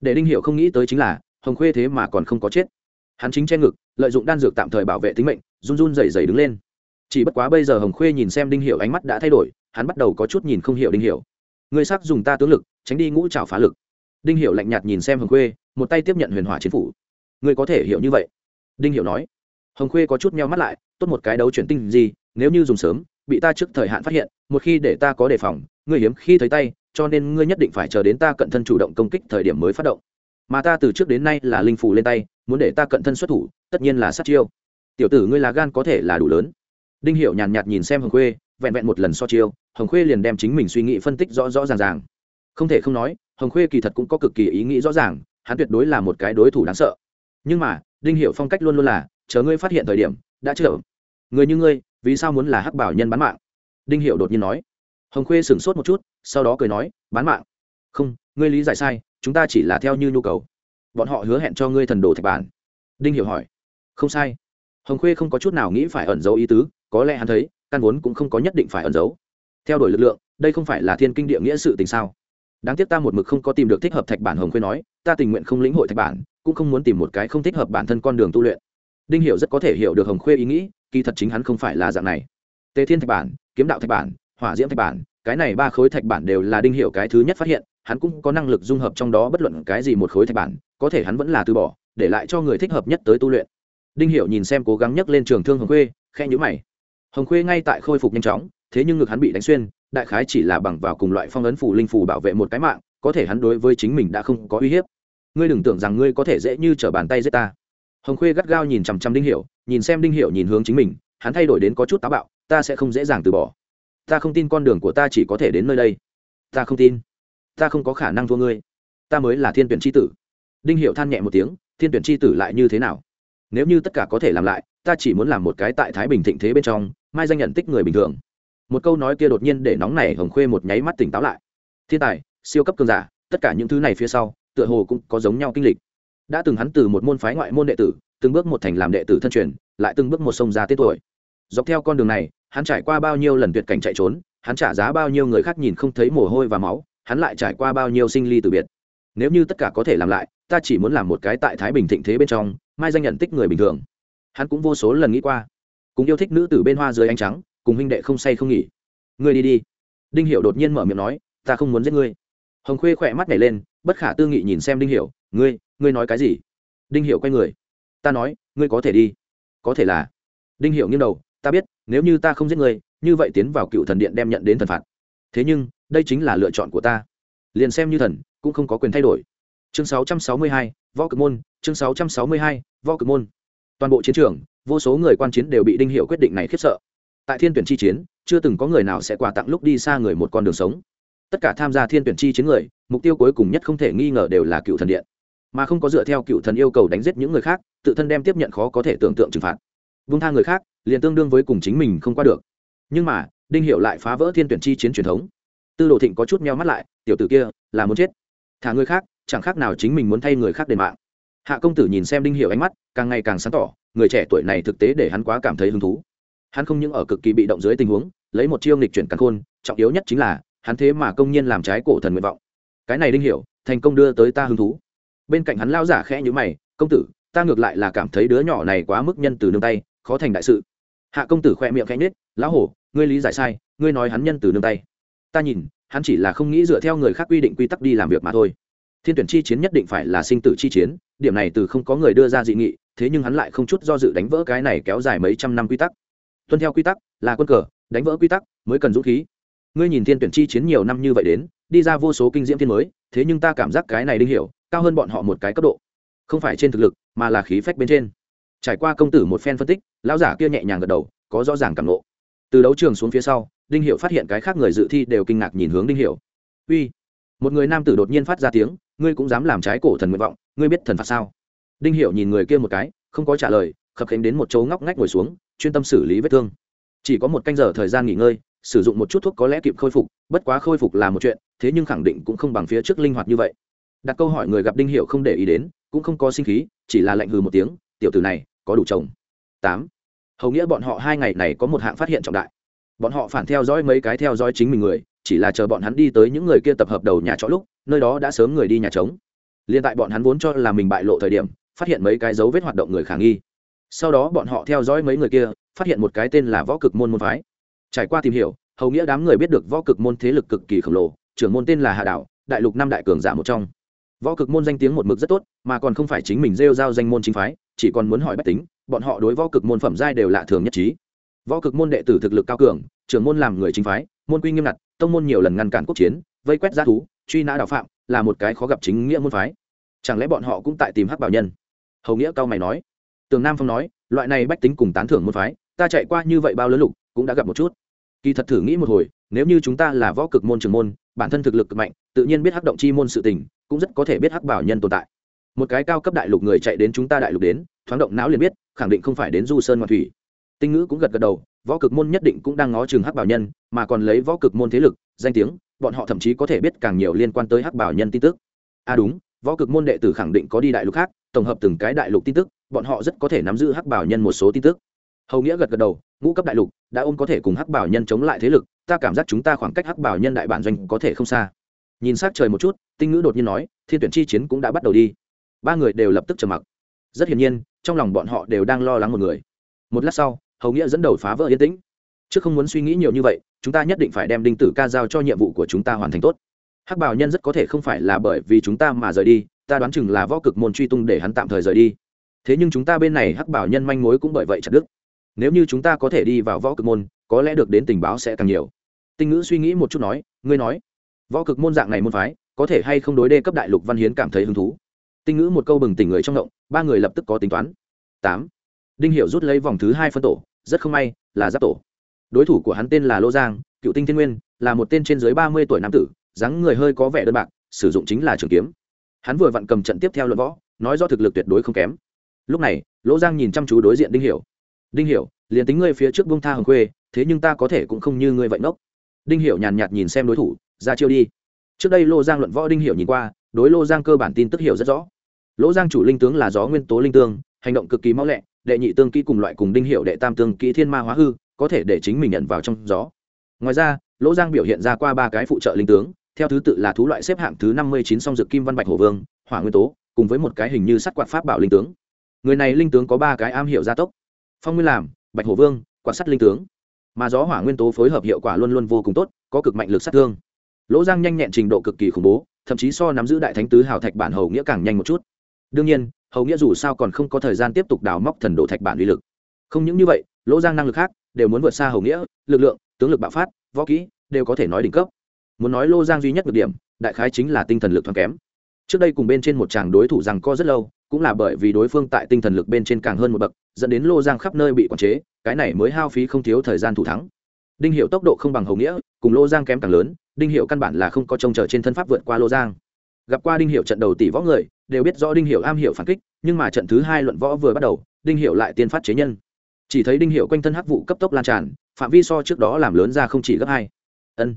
Để đinh hiệu không nghĩ tới chính là, hồng khuê thế mà còn không có chết. Hắn chính che ngực, lợi dụng đan dược tạm thời bảo vệ tính mệnh, run run rẩy rẩy đứng lên. Chỉ bất quá bây giờ hồng khuê nhìn xem đinh hiệu ánh mắt đã thay đổi, hắn bắt đầu có chút nhìn không hiểu đinh hiệu. Ngươi sắc dùng ta tướng lực, tránh đi ngũ trào phá lực. Đinh hiệu lạnh nhạt nhìn xem hồng khuê, một tay tiếp nhận huyền hỏa chiến phủ. Ngươi có thể hiểu như vậy? Đinh hiệu nói. Hồng khuê có chút meo mắt lại, tốt một cái đấu chuyển tinh gì, nếu như dùng sớm, bị ta trước thời hạn phát hiện, một khi để ta có đề phòng, ngươi hiếm khi thấy tay, cho nên ngươi nhất định phải chờ đến ta cận thân chủ động công kích thời điểm mới phát động. Mà ta từ trước đến nay là linh phủ lên tay, muốn để ta cận thân xuất thủ, tất nhiên là sát chiêu. Tiểu tử ngươi là gan có thể là đủ lớn. Đinh hiểu nhàn nhạt nhìn xem hồng khuê, vẹn vẹn một lần so chiêu hồng khuê liền đem chính mình suy nghĩ phân tích rõ rõ ràng ràng. Không thể không nói, hồng khuê kỳ thật cũng có cực kỳ ý nghĩ rõ ràng, hắn tuyệt đối là một cái đối thủ đáng sợ. Nhưng mà, đinh hiểu phong cách luôn luôn là, chờ ngươi phát hiện thời điểm, đã chở người như ngươi, vì sao muốn là hắc bảo nhân bán mạng? Đinh hiểu đột nhiên nói. Hồng khuê sửng sốt một chút, sau đó cười nói, bán mạng? Không, ngươi lý giải sai, chúng ta chỉ là theo như nhu cầu. Bọn họ hứa hẹn cho ngươi thần đồ thạch bản. Đinh hiểu hỏi. Không sai. Hồng khuê không có chút nào nghĩ phải ẩn giấu ý tứ, có lẽ hắn thấy, căn vốn cũng không có nhất định phải ẩn giấu theo đuổi lực lượng, đây không phải là thiên kinh địa nghĩa sự tình sao? Đáng tiếc ta một mực không có tìm được thích hợp thạch bản hồng khuyên nói, ta tình nguyện không lĩnh hội thạch bản, cũng không muốn tìm một cái không thích hợp bản thân con đường tu luyện. Đinh hiểu rất có thể hiểu được hồng khuê ý nghĩ, kỳ thật chính hắn không phải là dạng này. Tề thiên thạch bản, kiếm đạo thạch bản, hỏa diễm thạch bản, cái này ba khối thạch bản đều là đinh hiểu cái thứ nhất phát hiện, hắn cũng có năng lực dung hợp trong đó bất luận cái gì một khối thạch bản, có thể hắn vẫn là từ bỏ, để lại cho người thích hợp nhất tới tu luyện. Đinh hiểu nhìn xem cố gắng nhấc lên trường thương hồng khuê khen nhíu mày. Hồng khuê ngay tại khôi phục nhanh chóng thế nhưng ngực hắn bị đánh xuyên, đại khái chỉ là bằng vào cùng loại phong ấn phủ linh phủ bảo vệ một cái mạng, có thể hắn đối với chính mình đã không có uy hiếp. Ngươi đừng tưởng rằng ngươi có thể dễ như trở bàn tay giết ta. Hồng khuê gắt gao nhìn chằm chằm đinh hiểu, nhìn xem đinh hiểu nhìn hướng chính mình, hắn thay đổi đến có chút táo bạo, ta sẽ không dễ dàng từ bỏ. Ta không tin con đường của ta chỉ có thể đến nơi đây. Ta không tin. Ta không có khả năng thua ngươi. Ta mới là thiên tuyển tri tử. Đinh hiệu than nhẹ một tiếng, thiên tuyển tri tử lại như thế nào? Nếu như tất cả có thể làm lại, ta chỉ muốn làm một cái tại thái bình thịnh thế bên trong, mai danh nhận tích người bình thường một câu nói kia đột nhiên để nóng này hồng khuê một nháy mắt tỉnh táo lại. Thiên tài, siêu cấp cường giả, tất cả những thứ này phía sau, tựa hồ cũng có giống nhau kinh lịch. Đã từng hắn từ một môn phái ngoại môn đệ tử, từng bước một thành làm đệ tử thân truyền, lại từng bước một sông ra tết tuổi. Dọc theo con đường này, hắn trải qua bao nhiêu lần tuyệt cảnh chạy trốn, hắn trả giá bao nhiêu người khác nhìn không thấy mồ hôi và máu, hắn lại trải qua bao nhiêu sinh ly từ biệt. Nếu như tất cả có thể làm lại, ta chỉ muốn làm một cái tại thái bình thịnh thế bên trong, mai danh nhận tích người bình thường. Hắn cũng vô số lần nghĩ qua. Cùng yêu thích nữ tử bên hoa dưới ánh trắng cùng huynh đệ không say không nghỉ. Ngươi đi đi. Đinh hiểu đột nhiên mở miệng nói ta không muốn giết ngươi. Hồng khuê khỏe mắt nhảy lên bất khả tư nghị nhìn xem đinh hiểu ngươi ngươi nói cái gì? Đinh hiểu quay người ta nói ngươi có thể đi. Có thể là. Đinh hiểu nghiêng đầu ta biết nếu như ta không giết ngươi như vậy tiến vào cựu thần điện đem nhận đến thần phạt. Thế nhưng đây chính là lựa chọn của ta. Liền xem như thần cũng không có quyền thay đổi. Chương 662, võ cực môn chương 662, võ cực môn. Toàn bộ chiến trường vô số người quan chiến đều bị đinh hiệu quyết định này khiếp sợ tại thiên tuyển chi chiến, chưa từng có người nào sẽ quà tặng lúc đi xa người một con đường sống. Tất cả tham gia thiên tuyển chi chiến người, mục tiêu cuối cùng nhất không thể nghi ngờ đều là cựu thần điện. Mà không có dựa theo cựu thần yêu cầu đánh giết những người khác, tự thân đem tiếp nhận khó có thể tưởng tượng trừng phạt. Vung tha người khác, liền tương đương với cùng chính mình không qua được. Nhưng mà, đinh hiệu lại phá vỡ thiên tuyển chi chiến truyền thống. Tư đồ thịnh có chút meo mắt lại, tiểu tử kia, là muốn chết. Thả người khác, chẳng khác nào chính mình muốn thay người khác đền mạng. Hạ công tử nhìn xem đinh hiệu ánh mắt, càng ngày càng sáng tỏ, người trẻ tuổi này thực tế để hắn quá cảm thấy hứng thú hắn không những ở cực kỳ bị động dưới tình huống, lấy một chiêu nghịch chuyển căn khôn, trọng yếu nhất chính là, hắn thế mà công nhiên làm trái cổ thần nguyện vọng. Cái này đinh hiểu, thành công đưa tới ta hứng thú. Bên cạnh hắn lao giả khẽ như mày, công tử, ta ngược lại là cảm thấy đứa nhỏ này quá mức nhân từ nương tay, khó thành đại sự. Hạ công tử khoe miệng khẽ nhếch, lão hổ, ngươi lý giải sai, ngươi nói hắn nhân từ nương tay. Ta nhìn, hắn chỉ là không nghĩ dựa theo người khác quy định quy tắc đi làm việc mà thôi. Thiên tuyển chi chiến nhất định phải là sinh tử chi chiến, điểm này từ không có người đưa ra dị nghị, thế nhưng hắn lại không chút do dự đánh vỡ cái này kéo dài mấy trăm năm quy tắc tuân theo quy tắc, là quân cờ, đánh vỡ quy tắc mới cần dũng khí. Ngươi nhìn thiên tuyển chi chiến nhiều năm như vậy đến, đi ra vô số kinh diễm thiên mới, thế nhưng ta cảm giác cái này đinh hiểu, cao hơn bọn họ một cái cấp độ. Không phải trên thực lực, mà là khí phách bên trên. Trải qua công tử một phen phân tích, lão giả kia nhẹ nhàng gật đầu, có rõ ràng cảm ngộ. Từ đấu trường xuống phía sau, đinh hiểu phát hiện cái khác người dự thi đều kinh ngạc nhìn hướng đinh hiểu. Uy, một người nam tử đột nhiên phát ra tiếng, ngươi cũng dám làm trái cổ thần nguyện vọng, ngươi biết thần phạt sao? Đinh hiểu nhìn người kia một cái, không có trả lời, khập khiễng đến một chỗ ngóc ngách ngồi xuống chuyên tâm xử lý vết thương. Chỉ có một canh giờ thời gian nghỉ ngơi, sử dụng một chút thuốc có lẽ kịp khôi phục, bất quá khôi phục là một chuyện, thế nhưng khẳng định cũng không bằng phía trước linh hoạt như vậy. Đặt câu hỏi người gặp đinh hiệu không để ý đến, cũng không có sinh khí, chỉ là lạnh hừ một tiếng, tiểu tử này, có đủ chồng. Tám. Hầu nghĩa bọn họ hai ngày này có một hạng phát hiện trọng đại. Bọn họ phản theo dõi mấy cái theo dõi chính mình người, chỉ là chờ bọn hắn đi tới những người kia tập hợp đầu nhà trọ lúc, nơi đó đã sớm người đi nhà trống. Liên tại bọn hắn vốn cho là mình bại lộ thời điểm, phát hiện mấy cái dấu vết hoạt động người khả nghi sau đó bọn họ theo dõi mấy người kia, phát hiện một cái tên là võ cực môn môn phái. Trải qua tìm hiểu, hầu nghĩa đám người biết được võ cực môn thế lực cực kỳ khổng lồ, trưởng môn tên là hạ đảo đại lục năm đại cường giả một trong. Võ cực môn danh tiếng một mực rất tốt, mà còn không phải chính mình rêu giao danh môn chính phái, chỉ còn muốn hỏi bách tính, bọn họ đối võ cực môn phẩm giai đều lạ thường nhất trí. Võ cực môn đệ tử thực lực cao cường, trưởng môn làm người chính phái, môn quy nghiêm ngặt, tông môn nhiều lần ngăn cản quốc chiến, vây quét g thú, truy nã đạo phạm, là một cái khó gặp chính nghĩa môn phái. Chẳng lẽ bọn họ cũng tại tìm hắc bảo nhân? Hầu nghĩa cao mày nói tường nam phong nói, loại này bách tính cùng tán thưởng môn phái, ta chạy qua như vậy bao lớn lục, cũng đã gặp một chút. Kỳ thật thử nghĩ một hồi, nếu như chúng ta là võ cực môn trường môn, bản thân thực lực cực mạnh, tự nhiên biết hắc động chi môn sự tình, cũng rất có thể biết hắc bảo nhân tồn tại. Một cái cao cấp đại lục người chạy đến chúng ta đại lục đến, thoáng động não liền biết, khẳng định không phải đến du sơn ngoại thủy. Tinh ngữ cũng gật gật đầu, võ cực môn nhất định cũng đang ngó chừng hắc bảo nhân, mà còn lấy võ cực môn thế lực, danh tiếng, bọn họ thậm chí có thể biết càng nhiều liên quan tới hắc bảo nhân tin tức. À đúng, võ cực môn đệ tử khẳng định có đi đại lục khác, tổng hợp từng cái đại lục tin tức bọn họ rất có thể nắm giữ hắc bảo nhân một số tin tức. Hầu nghĩa gật gật đầu, ngũ cấp đại lục, đã ôm có thể cùng hắc bảo nhân chống lại thế lực, ta cảm giác chúng ta khoảng cách hắc bảo nhân đại bản doanh có thể không xa. Nhìn s trời một chút, tinh ngữ đột nhiên nói, thiên tuyển chi chiến cũng đã bắt đầu đi. Ba người đều lập tức trầm mặc. Rất hiển nhiên, trong lòng bọn họ đều đang lo lắng một người. Một lát sau, hầu nghĩa dẫn đầu phá vỡ yên tĩnh. Chứ không muốn suy nghĩ nhiều như vậy, chúng ta nhất định phải đem đinh tử ca giao cho nhiệm vụ của chúng ta hoàn thành tốt. Hắc bảo nhân rất có thể không phải là bởi vì chúng ta mà rời đi, ta đoán chừng là võ cực môn truy tung để hắn tạm thời rời đi thế nhưng chúng ta bên này hắc bảo nhân manh mối cũng bởi vậy chặt đứt. Nếu như chúng ta có thể đi vào võ cực môn, có lẽ được đến tình báo sẽ càng nhiều. Tinh ngữ suy nghĩ một chút nói, ngươi nói, võ cực môn dạng này môn phái, có thể hay không đối đê cấp đại lục văn hiến cảm thấy hứng thú? Tinh ngữ một câu bừng tỉnh người trong động ba người lập tức có tính toán. Tám. Đinh hiểu rút lấy vòng thứ hai phân tổ, rất không may, là giáp tổ. Đối thủ của hắn tên là lô giang, cựu tinh thiên nguyên, là một tên trên dưới ba mươi tuổi nam tử, dáng người hơi có vẻ đơn bạc, sử dụng chính là trường kiếm. Hắn vừa vặn cầm trận tiếp theo luận võ, nói do thực lực tuyệt đối không kém lúc này, lỗ giang nhìn chăm chú đối diện đinh hiểu. Đinh hiểu, liền tính ngươi phía trước bông tha hồng khuê, thế nhưng ta có thể cũng không như ngươi vậy nốc đinh hiểu nhàn nhạt nhìn xem đối thủ, ra chiêu đi. Trước đây lô giang luận võ đinh hiểu nhìn qua, đối lô giang cơ bản tin tức hiểu rất rõ. Lỗ giang chủ linh tướng là gió nguyên tố linh tương, hành động cực kỳ mau lẹ, đệ nhị tương kỹ cùng loại cùng đinh hiệu đệ tam tương kỹ thiên ma hóa hư, có thể để chính mình nhận vào trong gió. Ngoài ra, lỗ giang biểu hiện ra qua ba cái phụ trợ linh tướng, theo thứ tự là thú loại xếp hạng thứ năm mươi chín song dược kim văn bạch hổ vương, hỏa nguyên tố, cùng với một cái hình như sắt quạt pháp bảo linh tướng người này linh tướng có ba cái am hiệu gia tốc. Phong nguyên làm, bạch hổ vương quạt sắt linh tướng. Mà gió hỏa nguyên tố phối hợp hiệu quả luôn luôn vô cùng tốt, có cực mạnh lực sát thương. Lỗ giang nhanh nhẹn trình độ cực kỳ khủng bố, thậm chí so nắm giữ đại thánh tứ hào thạch bản hầu nghĩa càng nhanh một chút. Đương nhiên, hầu nghĩa dù sao còn không có thời gian tiếp tục đào móc thần đồ thạch bản uy lực. Không những như vậy, lỗ giang năng lực khác đều muốn vượt xa hầu nghĩa, lực lượng, tướng lực bạo phát, võ kỹ đều có thể nói đỉnh cấp. Muốn nói lô giang duy nhất được điểm, đại khái chính là tinh thần lực thoáng kém trước đây cùng bên trên một chàng đối thủ rằng co rất lâu, cũng là bởi vì đối phương tại tinh thần lực bên trên càng hơn một bậc, dẫn đến lô giang khắp nơi bị quản chế, cái này mới hao phí không thiếu thời gian thủ thắng. Đinh hiệu tốc độ không bằng hầu nghĩa, cùng lô giang kém càng lớn, đinh hiệu căn bản là không có trông chờ trên thân pháp vượt qua lô giang. Gặp qua đinh hiệu trận đầu tỷ võ người, đều biết rõ đinh hiệu am hiểu phản kích, nhưng mà trận thứ hai luận võ vừa bắt đầu, đinh hiệu lại tiên phát chế nhân. Chỉ thấy đinh hiệu quanh thân hắc vụ cấp tốc lan tràn, phạm vi so trước đó làm lớn ra không chỉ gấp hai. Ân.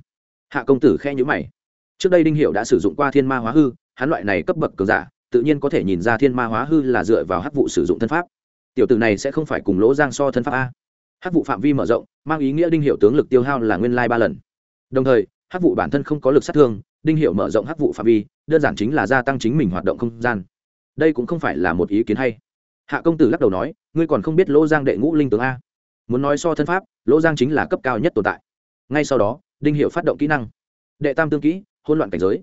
Hạ công tử khe nhữ mày. Trước đây đinh hiệu đã sử dụng qua thiên ma hóa hư hắn loại này cấp bậc cường giả, tự nhiên có thể nhìn ra thiên ma hóa hư là dựa vào hắc vụ sử dụng thân pháp. Tiểu tử này sẽ không phải cùng lỗ giang so thân pháp a. Hắc vụ phạm vi mở rộng, mang ý nghĩa đinh hiệu tướng lực tiêu hao là nguyên lai ba lần. Đồng thời, hắc vụ bản thân không có lực sát thương, đinh hiệu mở rộng hắc vụ phạm vi, đơn giản chính là gia tăng chính mình hoạt động không gian. Đây cũng không phải là một ý kiến hay. Hạ công tử lắc đầu nói, ngươi còn không biết lỗ giang đệ ngũ linh tướng a. Muốn nói so thân pháp, lỗ giang chính là cấp cao nhất tồn tại. Ngay sau đó, đinh hiệu phát động kỹ năng. Đệ tam tương kỹ hôn loạn cảnh giới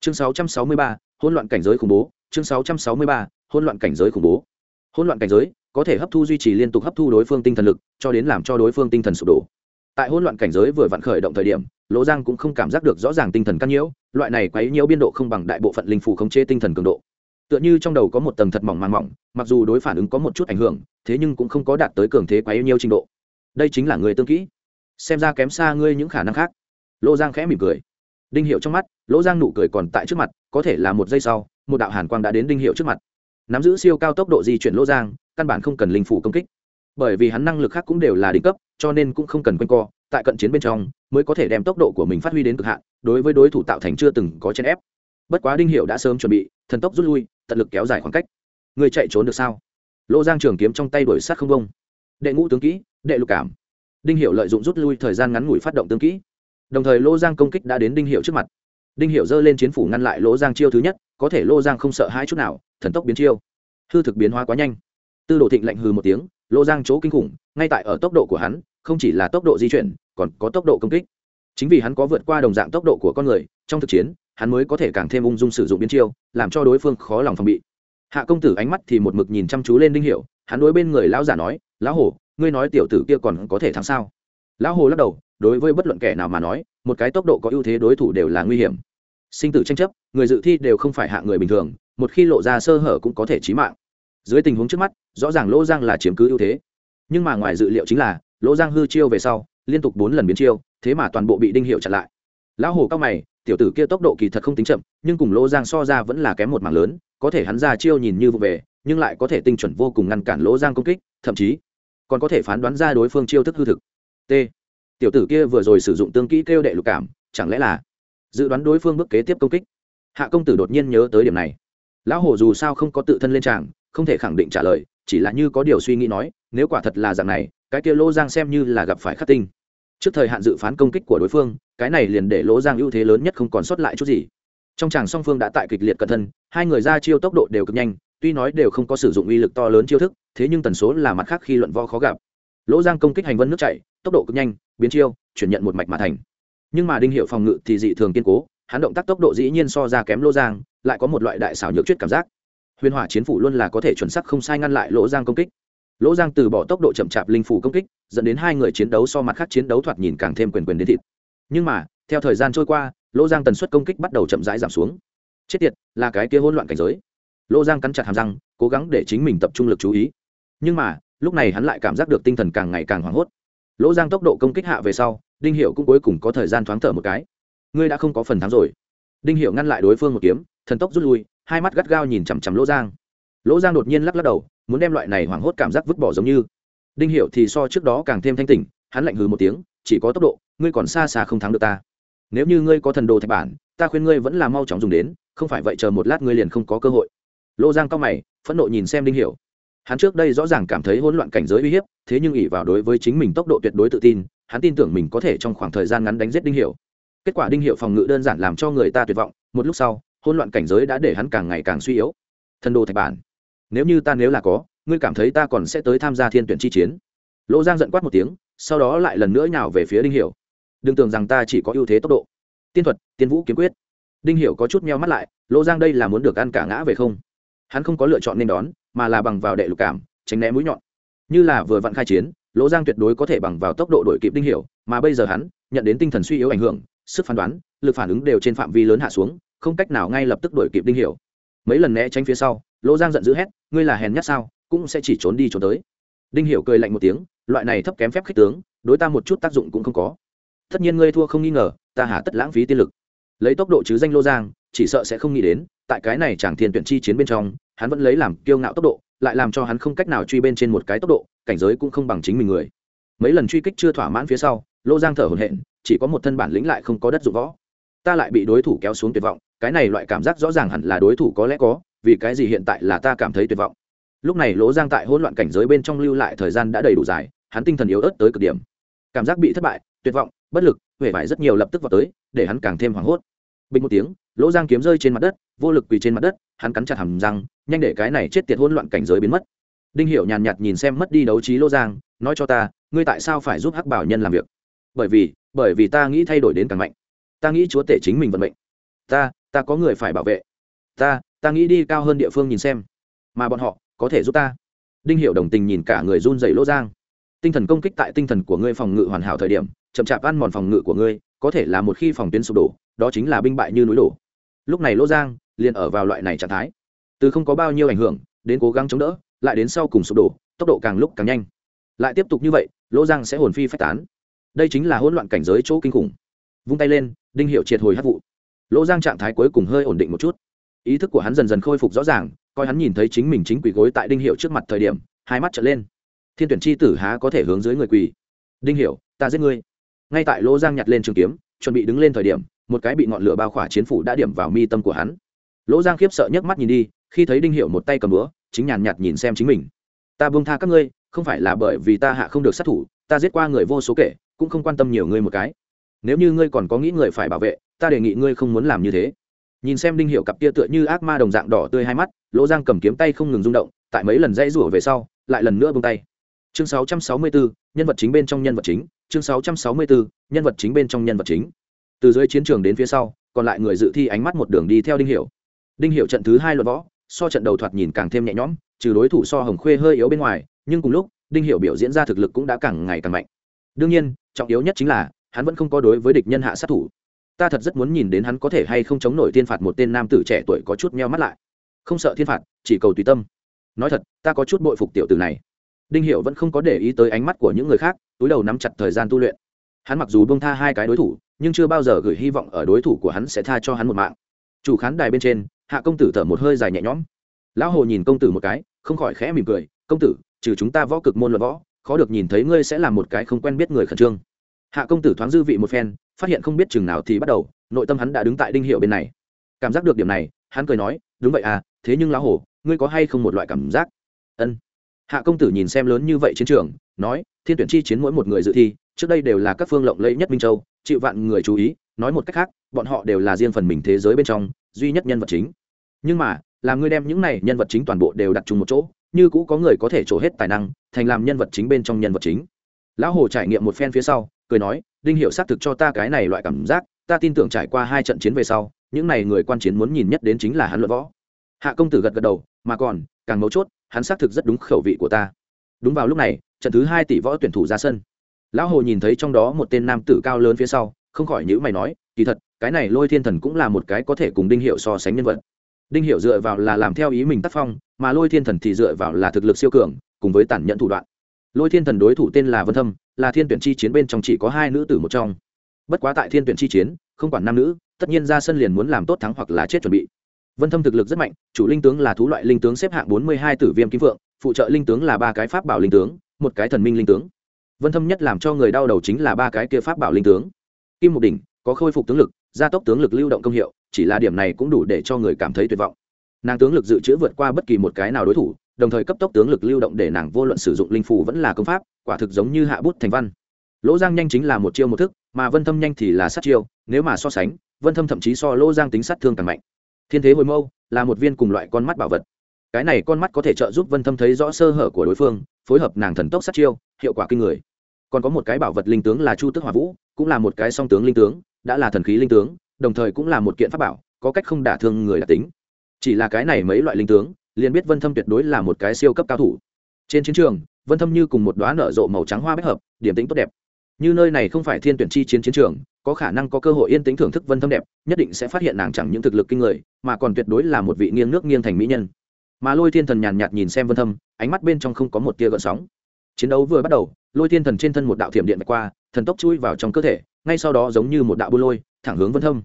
chương 663, hỗn loạn cảnh giới khủng bố. Chương 663, hỗn loạn cảnh giới khủng bố. Hỗn loạn cảnh giới có thể hấp thu duy trì liên tục hấp thu đối phương tinh thần lực cho đến làm cho đối phương tinh thần sụp đổ. Tại hỗn loạn cảnh giới vừa vặn khởi động thời điểm lỗ giang cũng không cảm giác được rõ ràng tinh thần căn nhiễu loại này quấy nhiễu biên độ không bằng đại bộ phận linh phủ khống chế tinh thần cường độ. Tựa như trong đầu có một tầng thật mỏng màng mỏng mặc dù đối phản ứng có một chút ảnh hưởng thế nhưng cũng không có đạt tới cường thế quấy nhiễu trình độ. Đây chính là người tương kỹ. Xem ra kém xa ngươi những khả năng khác. Lỗ giang khẽ mỉm cười đinh hiệu trong mắt, lỗ giang nụ cười còn tại trước mặt, có thể là một giây sau, một đạo hàn quang đã đến đinh hiệu trước mặt. Nắm giữ siêu cao tốc độ di chuyển lỗ giang, căn bản không cần linh phủ công kích. Bởi vì hắn năng lực khác cũng đều là đỉnh cấp, cho nên cũng không cần quanh co, tại cận chiến bên trong, mới có thể đem tốc độ của mình phát huy đến cực hạn, đối với đối thủ tạo thành chưa từng có chèn ép. Bất quá đinh hiệu đã sớm chuẩn bị, thần tốc rút lui, tận lực kéo dài khoảng cách. Người chạy trốn được sao? Lỗ giang trường kiếm trong tay đuổi sát không bông đệ ngũ tướng kỹ, đệ lục cảm. Đinh hiệu lợi dụng rút lui thời gian ngắn ngủi phát động tướng kỹ đồng thời Lô giang công kích đã đến đinh hiệu trước mặt đinh hiệu giơ lên chiến phủ ngăn lại lỗ giang chiêu thứ nhất có thể Lô giang không sợ hãi chút nào thần tốc biến chiêu hư thực biến hóa quá nhanh tư đồ thịnh lạnh hừ một tiếng Lô giang chỗ kinh khủng ngay tại ở tốc độ của hắn không chỉ là tốc độ di chuyển còn có tốc độ công kích chính vì hắn có vượt qua đồng dạng tốc độ của con người trong thực chiến hắn mới có thể càng thêm ung dung sử dụng biến chiêu làm cho đối phương khó lòng phòng bị hạ công tử ánh mắt thì một mực nhìn chăm chú lên đinh Hiệu, hắn đối bên người lão giả nói lão hồ ngươi nói tiểu tử kia còn có thể thắng sao lão hồ lắc đầu đối với bất luận kẻ nào mà nói, một cái tốc độ có ưu thế đối thủ đều là nguy hiểm. Sinh tử tranh chấp, người dự thi đều không phải hạ người bình thường, một khi lộ ra sơ hở cũng có thể chí mạng. Dưới tình huống trước mắt, rõ ràng lỗ giang là chiếm cứ ưu thế. Nhưng mà ngoài dự liệu chính là, lỗ giang hư chiêu về sau, liên tục bốn lần biến chiêu, thế mà toàn bộ bị đinh hiệu chặn lại. Lão hồ cao mày, tiểu tử kia tốc độ kỳ thật không tính chậm, nhưng cùng lỗ giang so ra vẫn là kém một mảng lớn, có thể hắn ra chiêu nhìn như vụ về, nhưng lại có thể tinh chuẩn vô cùng ngăn cản lỗ giang công kích, thậm chí còn có thể phán đoán ra đối phương chiêu thức hư thực. T tiểu tử kia vừa rồi sử dụng tương kỹ kêu đệ lục cảm, chẳng lẽ là dự đoán đối phương bước kế tiếp công kích? Hạ công tử đột nhiên nhớ tới điểm này. Lão hồ dù sao không có tự thân lên tràng, không thể khẳng định trả lời, chỉ là như có điều suy nghĩ nói, nếu quả thật là dạng này, cái kia lỗ giang xem như là gặp phải khắc tinh. Trước thời hạn dự phán công kích của đối phương, cái này liền để lỗ giang ưu thế lớn nhất không còn sót lại chút gì. Trong tràng song phương đã tại kịch liệt cẩn thân, hai người ra chiêu tốc độ đều cực nhanh, tuy nói đều không có sử dụng uy lực to lớn chiêu thức, thế nhưng tần số là mặt khác khi luận vo khó gặp lỗ giang công kích hành vân nước chạy tốc độ cực nhanh, biến chiêu, chuyển nhận một mạch mà thành. Nhưng mà đinh hiệu phòng ngự thì dị thường kiên cố, hắn động tác tốc độ dĩ nhiên so ra kém lỗ giang, lại có một loại đại xảo nhược chuyết cảm giác. Huyền hỏa chiến phủ luôn là có thể chuẩn xác không sai ngăn lại lỗ giang công kích. Lỗ giang từ bỏ tốc độ chậm chạp linh phủ công kích, dẫn đến hai người chiến đấu so mặt khác chiến đấu thoạt nhìn càng thêm quyền quyền đến thịt. Nhưng mà, theo thời gian trôi qua, lỗ giang tần suất công kích bắt đầu chậm rãi giảm xuống. Chết tiệt, là cái kia hỗn loạn cảnh giới. Lỗ giang cắn chặt hàm răng, cố gắng để chính mình tập trung lực chú ý. Nhưng mà lúc này hắn lại cảm giác được tinh thần càng ngày càng hoảng hốt. Lỗ giang tốc độ công kích hạ về sau, đinh hiệu cũng cuối cùng có thời gian thoáng thở một cái. Ngươi đã không có phần thắng rồi. Đinh hiệu ngăn lại đối phương một kiếm, thần tốc rút lui, hai mắt gắt gao nhìn chằm chằm lỗ giang. Lỗ giang đột nhiên lắc lắc đầu, muốn đem loại này hoảng hốt cảm giác vứt bỏ giống như. Đinh hiệu thì so trước đó càng thêm thanh tỉnh, hắn lạnh hừ một tiếng, chỉ có tốc độ, ngươi còn xa xa không thắng được ta. Nếu như ngươi có thần đồ thạch bản, ta khuyên ngươi vẫn là mau chóng dùng đến, không phải vậy chờ một lát ngươi liền không có cơ hội. Lỗ giang cao mày, phẫn nộ nhìn xem đinh hiểu hắn trước đây rõ ràng cảm thấy hỗn loạn cảnh giới uy hiếp, thế nhưng ỉ vào đối với chính mình tốc độ tuyệt đối tự tin, hắn tin tưởng mình có thể trong khoảng thời gian ngắn đánh giết đinh hiểu kết quả đinh hiệu phòng ngự đơn giản làm cho người ta tuyệt vọng, một lúc sau, hỗn loạn cảnh giới đã để hắn càng ngày càng suy yếu. Thần đồ thạch bản, nếu như ta nếu là có, ngươi cảm thấy ta còn sẽ tới tham gia thiên tuyển chi chiến. Lỗ giang giận quát một tiếng, sau đó lại lần nữa nhào về phía đinh hiểu đừng tưởng rằng ta chỉ có ưu thế tốc độ. Tiên thuật, tiên vũ kiếm quyết. Đinh hiểu có chút meo mắt lại, lỗ giang đây là muốn được ăn cả ngã về không? Hắn không có lựa chọn nên đón, mà là bằng vào đệ lục cảm, tránh né mũi nhọn. Như là vừa vặn khai chiến, lỗ giang tuyệt đối có thể bằng vào tốc độ đổi kịp đinh hiểu, mà bây giờ hắn nhận đến tinh thần suy yếu ảnh hưởng, sức phán đoán, lực phản ứng đều trên phạm vi lớn hạ xuống, không cách nào ngay lập tức đổi kịp đinh hiểu. Mấy lần né tránh phía sau, lỗ giang giận dữ hét, ngươi là hèn nhát sao, cũng sẽ chỉ trốn đi trốn tới. Đinh hiểu cười lạnh một tiếng, loại này thấp kém phép khích tướng, đối ta một chút tác dụng cũng không có. Tất nhiên ngươi thua không nghi ngờ, ta hạ tất lãng phí tiên lực. Lấy tốc độ chứ danh lô giang chỉ sợ sẽ không nghĩ đến, tại cái này chẳng thiên tuyển chi chiến bên trong, hắn vẫn lấy làm kiêu ngạo tốc độ, lại làm cho hắn không cách nào truy bên trên một cái tốc độ, cảnh giới cũng không bằng chính mình người. Mấy lần truy kích chưa thỏa mãn phía sau, lô giang thở hổn hển, chỉ có một thân bản lĩnh lại không có đất dụng võ. Ta lại bị đối thủ kéo xuống tuyệt vọng, cái này loại cảm giác rõ ràng hẳn là đối thủ có lẽ có, vì cái gì hiện tại là ta cảm thấy tuyệt vọng. Lúc này lỗ giang tại hỗn loạn cảnh giới bên trong lưu lại thời gian đã đầy đủ dài, hắn tinh thần yếu ớt tới cực điểm. Cảm giác bị thất bại, tuyệt vọng, bất lực huệ vải rất nhiều lập tức vào tới, để hắn càng thêm hoảng hốt bình một tiếng, lỗ giang kiếm rơi trên mặt đất, vô lực quỳ trên mặt đất, hắn cắn chặt hầm răng, nhanh để cái này chết tiệt hỗn loạn cảnh giới biến mất. Đinh hiểu nhàn nhạt nhìn xem mất đi đấu trí lỗ giang, nói cho ta, ngươi tại sao phải giúp hắc bảo nhân làm việc? Bởi vì bởi vì ta nghĩ thay đổi đến càng mạnh. Ta nghĩ chúa tể chính mình vận mệnh. Ta ta có người phải bảo vệ. Ta ta nghĩ đi cao hơn địa phương nhìn xem. Mà bọn họ, có thể giúp ta. Đinh hiệu đồng tình nhìn cả người run rẩy lỗ giang. Tinh thần công kích tại tinh thần của ngươi phòng ngự hoàn hảo thời điểm, chậm chạp ăn mòn phòng ngự của ngươi có thể là một khi phòng tuyến sụp đổ, đó chính là binh bại như núi đổ. Lúc này lỗ giang liền ở vào loại này trạng thái. Từ không có bao nhiêu ảnh hưởng, đến cố gắng chống đỡ, lại đến sau cùng sụp đổ, tốc độ càng lúc càng nhanh. Lại tiếp tục như vậy lỗ giang sẽ hồn phi phách tán. Đây chính là hỗn loạn cảnh giới chỗ kinh khủng. Vung tay lên, đinh hiệu triệt hồi hát vụ. Lỗ giang trạng thái cuối cùng hơi ổn định một chút. Ý thức của hắn dần dần khôi phục rõ ràng, coi hắn nhìn thấy chính mình chính quỳ gối tại đinh hiệu trước mặt thời điểm, hai mắt trở lên. Thiên tuyển chi tử há có thể hướng dưới người quỳ? Đinh hiệu ta giết ngươi ngay tại lỗ giang nhặt lên trường kiếm, chuẩn bị đứng lên thời điểm, một cái bị ngọn lửa bao khỏa chiến phủ đã điểm vào mi tâm của hắn. Lỗ giang khiếp sợ nhấc mắt nhìn đi, khi thấy đinh hiệu một tay cầm búa, chính nhàn nhạt nhìn xem chính mình. Ta buông tha các ngươi, không phải là bởi vì ta hạ không được sát thủ, ta giết qua người vô số kể, cũng không quan tâm nhiều ngươi một cái. Nếu như ngươi còn có nghĩ người phải bảo vệ, ta đề nghị ngươi không muốn làm như thế. Nhìn xem đinh hiệu cặp kia tựa như ác ma đồng dạng đỏ tươi hai mắt lỗ giang cầm kiếm tay không ngừng rung động, tại mấy lần dãy rủa về sau, lại lần nữa bông tay chương 664, nhân vật chính bên trong nhân vật chính. Chương 664, nhân vật chính bên trong nhân vật chính. Từ dưới chiến trường đến phía sau còn lại người dự thi ánh mắt một đường đi theo đinh hiệu đinh hiệu trận thứ hai luận võ so trận đầu thoạt nhìn càng thêm nhẹ nhõm trừ đối thủ so hồng khuê hơi yếu bên ngoài nhưng cùng lúc đinh hiệu biểu diễn ra thực lực cũng đã càng ngày càng mạnh. Đương nhiên trọng yếu nhất chính là hắn vẫn không có đối với địch nhân hạ sát thủ. Ta thật rất muốn nhìn đến hắn có thể hay không chống nổi thiên phạt một tên nam tử trẻ tuổi có chút meo mắt lại. Không sợ thiên phạt chỉ cầu tùy tâm. Nói thật ta có chút bội phục tiểu tử này đinh hiệu vẫn không có để ý tới ánh mắt của những người khác túi đầu nắm chặt thời gian tu luyện. Hắn mặc dù bông tha hai cái đối thủ nhưng chưa bao giờ gửi hy vọng ở đối thủ của hắn sẽ tha cho hắn một mạng. Chủ khán đài bên trên hạ công tử thở một hơi dài nhẹ nhõm. Lão hồ nhìn công tử một cái không khỏi khẽ mỉm cười công tử trừ chúng ta võ cực môn luận võ khó được nhìn thấy ngươi sẽ là một cái không quen biết người khẩn trương. Hạ công tử thoáng dư vị một phen phát hiện không biết chừng nào thì bắt đầu nội tâm hắn đã đứng tại đinh hiệu bên này. Cảm giác được điểm này hắn cười nói đúng vậy à thế nhưng lão Hồ, ngươi có hay không một loại cảm giác? Ân hạ công tử nhìn xem lớn như vậy chiến trường, nói, thiên tuyển chi chiến mỗi một người dự thi, trước đây đều là các phương lộng lẫy nhất minh châu, chịu vạn người chú ý, nói một cách khác, bọn họ đều là riêng phần mình thế giới bên trong, duy nhất nhân vật chính. Nhưng mà, làm ngươi đem những này nhân vật chính toàn bộ đều đặt chung một chỗ, như cũ có người có thể trổ hết tài năng, thành làm nhân vật chính bên trong nhân vật chính. Lão hồ trải nghiệm một phen phía sau, cười nói, đinh hiệu xác thực cho ta cái này loại cảm giác, ta tin tưởng trải qua hai trận chiến về sau, những này người quan chiến muốn nhìn nhất đến chính là hắn luận võ. Hạ công tử gật gật đầu, mà còn, càng mấu chốt hắn xác thực rất đúng khẩu vị của ta. Đúng vào lúc này, trận thứ hai tỷ võ tuyển thủ ra sân. Lão hồ nhìn thấy trong đó một tên nam tử cao lớn phía sau, không khỏi nhữ mày nói, kỳ thật, cái này lôi thiên thần cũng là một cái có thể cùng đinh hiệu so sánh nhân vật. Đinh hiệu dựa vào là làm theo ý mình tác phong, mà lôi thiên thần thì dựa vào là thực lực siêu cường, cùng với tản nhận thủ đoạn. Lôi thiên thần đối thủ tên là vân thâm, là thiên tuyển chi chiến bên trong chỉ có hai nữ tử một trong. Bất quá tại thiên tuyển chi chiến, không quản nam nữ, tất nhiên ra sân liền muốn làm tốt thắng hoặc là chết chuẩn bị vân thâm thực lực rất mạnh, chủ linh tướng là thú loại linh tướng xếp hạng bốn mươi hai tử viêm kim phượng, phụ trợ linh tướng là ba cái pháp bảo linh tướng, một cái thần minh linh tướng. Vân thâm nhất làm cho người đau đầu chính là ba cái kia pháp bảo linh tướng. Kim một đỉnh, có khôi phục tướng lực, gia tốc tướng lực lưu động công hiệu, chỉ là điểm này cũng đủ để cho người cảm thấy tuyệt vọng. Nàng tướng lực dự trữ vượt qua bất kỳ một cái nào đối thủ, đồng thời cấp tốc tướng lực lưu động để nàng vô luận sử dụng linh phù vẫn là công pháp, quả thực giống như hạ bút thành văn. Lỗ giang nhanh chính là một chiêu một thức, mà vân thâm nhanh thì là sát chiêu, nếu mà so sánh, vân thâm thậm chí so lỗ giang tính sát thương càng mạnh thiên thế hồi mâu là một viên cùng loại con mắt bảo vật. Cái này con mắt có thể trợ giúp vân thâm thấy rõ sơ hở của đối phương, phối hợp nàng thần tốc sát chiêu, hiệu quả kinh người. Còn có một cái bảo vật linh tướng là chu tức hỏa vũ, cũng là một cái song tướng linh tướng, đã là thần khí linh tướng, đồng thời cũng là một kiện pháp bảo, có cách không đả thương người đặc tính. Chỉ là cái này mấy loại linh tướng, liền biết vân thâm tuyệt đối là một cái siêu cấp cao thủ. Trên chiến trường, vân thâm như cùng một đoá nở rộ màu trắng hoa bách hợp, điểm tính tốt đẹp như nơi này không phải thiên tuyển chi chiến chiến trường, có khả năng có cơ hội yên tĩnh thưởng thức vân thâm đẹp, nhất định sẽ phát hiện nàng chẳng những thực lực kinh người, mà còn tuyệt đối là một vị nghiêng nước nghiêng thành mỹ nhân. Mà lôi thiên thần nhàn nhạt nhìn xem vân thâm, ánh mắt bên trong không có một tia gợn sóng. Chiến đấu vừa bắt đầu, lôi thiên thần trên thân một đạo thiểm điện qua, thần tốc chui vào trong cơ thể, ngay sau đó giống như một đạo bu lôi, thẳng hướng vân thâm.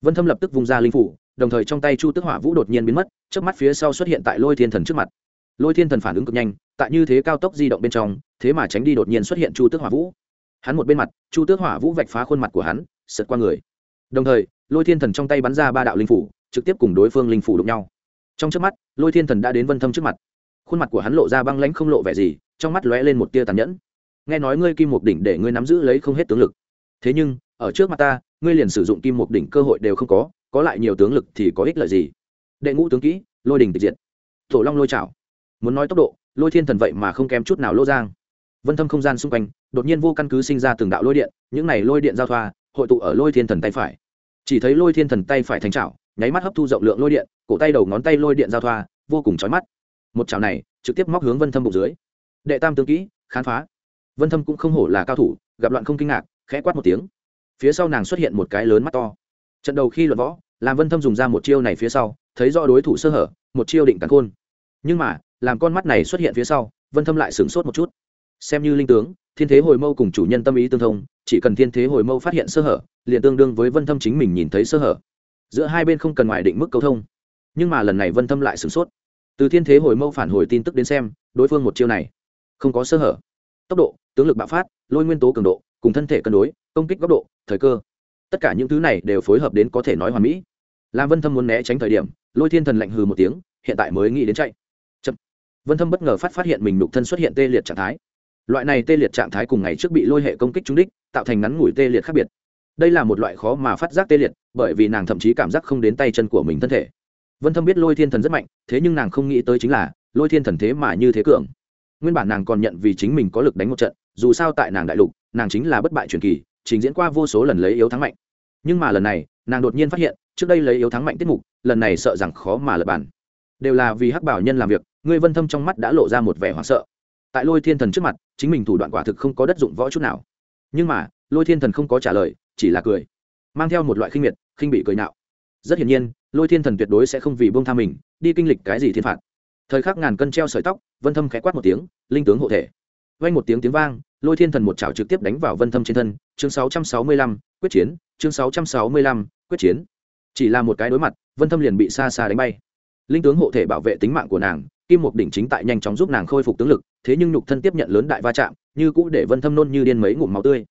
Vân thâm lập tức vung ra linh phủ, đồng thời trong tay chu tức hỏa vũ đột nhiên biến mất trước mắt phía sau xuất hiện tại lôi thiên thần trước mặt. Lôi thiên thần phản ứng cực nhanh, tại như thế cao tốc di động bên trong, thế mà tránh đi đột nhiên xuất hiện chu tức hỏa vũ hắn một bên mặt, chu tước hỏa vũ vạch phá khuôn mặt của hắn, sượt qua người. Đồng thời, lôi thiên thần trong tay bắn ra ba đạo linh phủ, trực tiếp cùng đối phương linh phủ đụng nhau. Trong trước mắt, lôi thiên thần đã đến vân thâm trước mặt. Khuôn mặt của hắn lộ ra băng lãnh không lộ vẻ gì, trong mắt lóe lên một tia tàn nhẫn. Nghe nói ngươi kim một đỉnh để ngươi nắm giữ lấy không hết tướng lực. Thế nhưng, ở trước mặt ta, ngươi liền sử dụng kim một đỉnh cơ hội đều không có có lại nhiều tướng lực thì có ích lợi gì? Đệ ngũ tướng kỹ, lôi đỉnh tịch diệt. Tổ long lôi chảo. Muốn nói tốc độ, lôi thiên thần vậy mà không kém chút nào lỗ giang. Vân thâm không gian xung quanh đột nhiên vô căn cứ sinh ra từng đạo lôi điện, những này lôi điện giao thoa, hội tụ ở lôi thiên thần tay phải. Chỉ thấy lôi thiên thần tay phải thành chảo, nháy mắt hấp thu rộng lượng lôi điện, cổ tay đầu ngón tay lôi điện giao thoa, vô cùng chói mắt. Một chảo này, trực tiếp móc hướng vân thâm bụng dưới. Đệ tam tướng kỹ khám phá. Vân thâm cũng không hổ là cao thủ, gặp loạn không kinh ngạc, khẽ quát một tiếng. Phía sau nàng xuất hiện một cái lớn mắt to. Trận đầu khi luận võ, làm vân thâm dùng ra một chiêu này phía sau, thấy rõ đối thủ sơ hở, một chiêu định cắn khôn. Nhưng mà, làm con mắt này xuất hiện phía sau, vân thâm lại sửng sốt một chút. Xem như linh tướng thiên thế hồi mâu cùng chủ nhân tâm ý tương thông, chỉ cần thiên thế hồi mâu phát hiện sơ hở, liền tương đương với vân thâm chính mình nhìn thấy sơ hở. Giữa hai bên không cần ngoài định mức cầu thông. Nhưng mà lần này vân thâm lại sửng sốt. Từ thiên thế hồi mâu phản hồi tin tức đến xem, đối phương một chiêu này, không có sơ hở. Tốc độ, tướng lực bạo phát, lôi nguyên tố cường độ, cùng thân thể cân đối, công kích góc độ, thời cơ. Tất cả những thứ này đều phối hợp đến có thể nói hoàn mỹ. Làm vân thâm muốn né tránh thời điểm, lôi thiên thần lạnh hừ một tiếng, hiện tại mới nghĩ đến chạy. Chậm. vân thâm bất ngờ phát phát hiện mình nục thân xuất hiện tê liệt trạng thái loại này tê liệt trạng thái cùng ngày trước bị lôi hệ công kích trúng đích, tạo thành ngắn ngủi tê liệt khác biệt. Đây là một loại khó mà phát giác tê liệt, bởi vì nàng thậm chí cảm giác không đến tay chân của mình thân thể. Vân thâm biết lôi thiên thần rất mạnh, thế nhưng nàng không nghĩ tới chính là, lôi thiên thần thế mà như thế cường. Nguyên bản nàng còn nhận vì chính mình có lực đánh một trận, dù sao tại nàng đại lục, nàng chính là bất bại truyền kỳ, trình diễn qua vô số lần lấy yếu thắng mạnh. Nhưng mà lần này, nàng đột nhiên phát hiện, trước đây lấy yếu thắng mạnh tiết mục, lần này sợ rằng khó mà lập bản đều là vì hắc bảo nhân làm việc ngươi vân thâm trong mắt đã lộ ra một vẻ hoảng sợ tại lôi thiên thần trước mặt chính mình thủ đoạn quả thực không có đất dụng võ chút nào. Nhưng mà lôi thiên thần không có trả lời chỉ là cười. Mang theo một loại khinh miệt khinh bị cười nạo. Rất hiển nhiên lôi thiên thần tuyệt đối sẽ không vì buông tha mình đi kinh lịch cái gì thiên phạt. Thời khắc ngàn cân treo sợi tóc vân thâm khẽ quát một tiếng linh tướng hộ thể. Vang một tiếng tiếng vang lôi thiên thần một chảo trực tiếp đánh vào vân thâm trên thân chương 665, quyết chiến chương 665, quyết chiến. Chỉ là một cái đối mặt vân thâm liền bị xa xa đánh bay. Linh tướng hộ thể bảo vệ tính mạng của nàng kim mục đỉnh chính tại nhanh chóng giúp nàng khôi phục tướng lực, thế nhưng nhục thân tiếp nhận lớn đại va chạm, như cũ để vân thâm nôn như điên mấy ngụm máu tươi.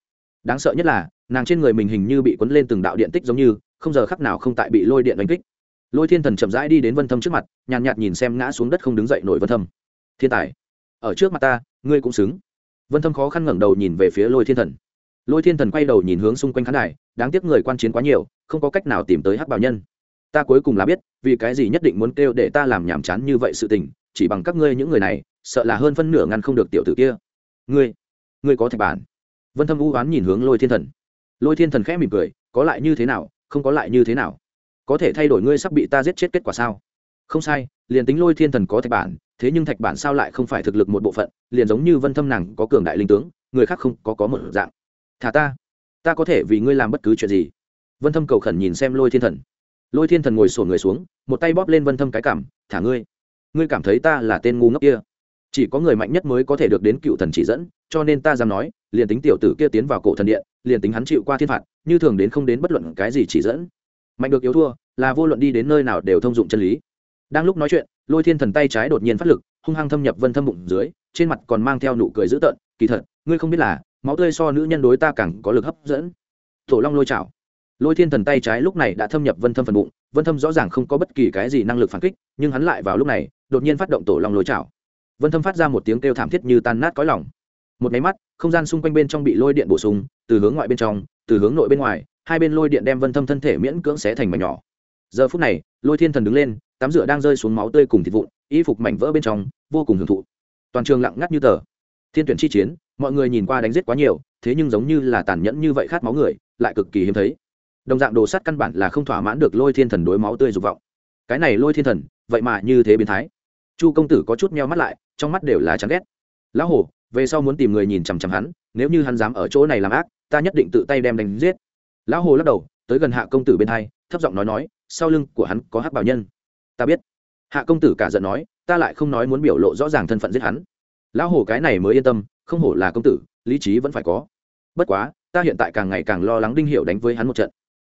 Đáng sợ nhất là, nàng trên người mình hình như bị cuốn lên từng đạo điện tích giống như, không giờ khắc nào không tại bị lôi điện đánh kích. Lôi thiên thần chậm rãi đi đến vân thâm trước mặt, nhàn nhạt nhìn xem ngã xuống đất không đứng dậy nổi vân thâm. Thiên tài, ở trước mặt ta, ngươi cũng xứng. Vân thâm khó khăn ngẩng đầu nhìn về phía lôi thiên thần. Lôi thiên thần quay đầu nhìn hướng xung quanh khán đài, đáng tiếc người quan chiến quá nhiều, không có cách nào tìm tới hắc bảo nhân. Ta cuối cùng là biết, vì cái gì nhất định muốn kêu để ta làm nhảm chán như vậy sự tình chỉ bằng các ngươi những người này, sợ là hơn phân nửa ngăn không được tiểu tử kia. Ngươi ngươi có thạch bản. Vân thâm u oán nhìn hướng lôi thiên thần. Lôi thiên thần khẽ mỉm cười, có lại như thế nào, không có lại như thế nào. Có thể thay đổi ngươi sắp bị ta giết chết kết quả sao? Không sai, liền tính lôi thiên thần có thạch bản, thế nhưng thạch bản sao lại không phải thực lực một bộ phận, liền giống như vân thâm nàng có cường đại linh tướng, người khác không có có một dạng. Thả ta ta có thể vì ngươi làm bất cứ chuyện gì? Vân thâm cầu khẩn nhìn xem lôi thiên thần. Lôi thiên thần ngồi sổn người xuống, một tay bóp lên vân thâm cái cảm thả ngươi ngươi cảm thấy ta là tên ngu ngốc kia? Chỉ có người mạnh nhất mới có thể được đến cựu thần chỉ dẫn, cho nên ta dám nói, liền tính tiểu tử kia tiến vào cổ thần điện, liền tính hắn chịu qua thiên phạt, như thường đến không đến bất luận cái gì chỉ dẫn. Mạnh được yếu thua, là vô luận đi đến nơi nào đều thông dụng chân lý. Đang lúc nói chuyện, lôi thiên thần tay trái đột nhiên phát lực, hung hăng thâm nhập vân thâm bụng dưới, trên mặt còn mang theo nụ cười dữ tợn, kỳ thật, ngươi không biết là, máu tươi so nữ nhân đối ta càng có lực hấp dẫn. Tổ long lôi chảo lôi thiên thần tay trái lúc này đã thâm nhập vân thâm phần bụng, vân thâm rõ ràng không có bất kỳ cái gì năng lực phản kích, nhưng hắn lại vào lúc này, đột nhiên phát động tổ long lôi chảo vân thâm phát ra một tiếng kêu thảm thiết như tan nát cõi lòng. Một máy mắt, không gian xung quanh bên trong bị lôi điện bổ sung, từ hướng ngoại bên trong, từ hướng nội bên ngoài, hai bên lôi điện đem vân thâm thân thể miễn cưỡng xé thành mảnh nhỏ. Giờ phút này, lôi thiên thần đứng lên, tắm rửa đang rơi xuống máu tươi cùng thịt vụn, y phục mảnh vỡ bên trong, vô cùng hưởng thụ. Toàn trường lặng ngắt như tờ. Thiên tuyển chi chiến, mọi người nhìn qua đánh giết quá nhiều, thế nhưng giống như là tàn nhẫn như vậy khát máu người, lại cực kỳ hiếm thấy đồng dạng đồ sắt căn bản là không thỏa mãn được lôi thiên thần đối máu tươi dục vọng. Cái này lôi thiên thần, vậy mà như thế biến thái. Chu công tử có chút meo mắt lại, trong mắt đều là chán ghét. Lão hổ, về sau muốn tìm người nhìn chằm chằm hắn, nếu như hắn dám ở chỗ này làm ác, ta nhất định tự tay đem đánh giết. Lão hồ lắc đầu, tới gần hạ công tử bên hai, thấp giọng nói nói, sau lưng của hắn có hắc bảo nhân. Ta biết. Hạ công tử cả giận nói, ta lại không nói muốn biểu lộ rõ ràng thân phận giết hắn. Lão hồ cái này mới yên tâm, không hổ là công tử, lý trí vẫn phải có. Bất quá, ta hiện tại càng ngày càng lo lắng đinh hiệu đánh với hắn một trận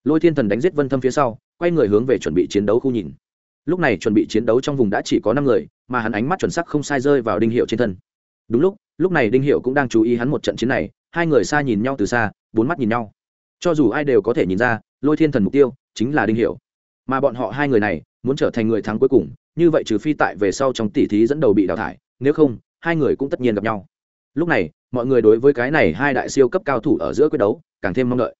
lôi thiên thần đánh giết vân thâm phía sau, quay người hướng về chuẩn bị chiến đấu khu nhìn. Lúc này chuẩn bị chiến đấu trong vùng đã chỉ có năm người, mà hắn ánh mắt chuẩn sắc không sai rơi vào đinh hiệu trên thân. Đúng lúc lúc này đinh hiệu cũng đang chú ý hắn một trận chiến này, hai người xa nhìn nhau từ xa, bốn mắt nhìn nhau. Cho dù ai đều có thể nhìn ra, lôi thiên thần mục tiêu chính là đinh hiệu. Mà bọn họ hai người này, muốn trở thành người thắng cuối cùng, như vậy trừ phi tại về sau trong tỉ thí dẫn đầu bị đào thải, nếu không, hai người cũng tất nhiên gặp nhau. Lúc này, mọi người đối với cái này hai đại siêu cấp cao thủ ở giữa quyết đấu, càng thêm mong đợi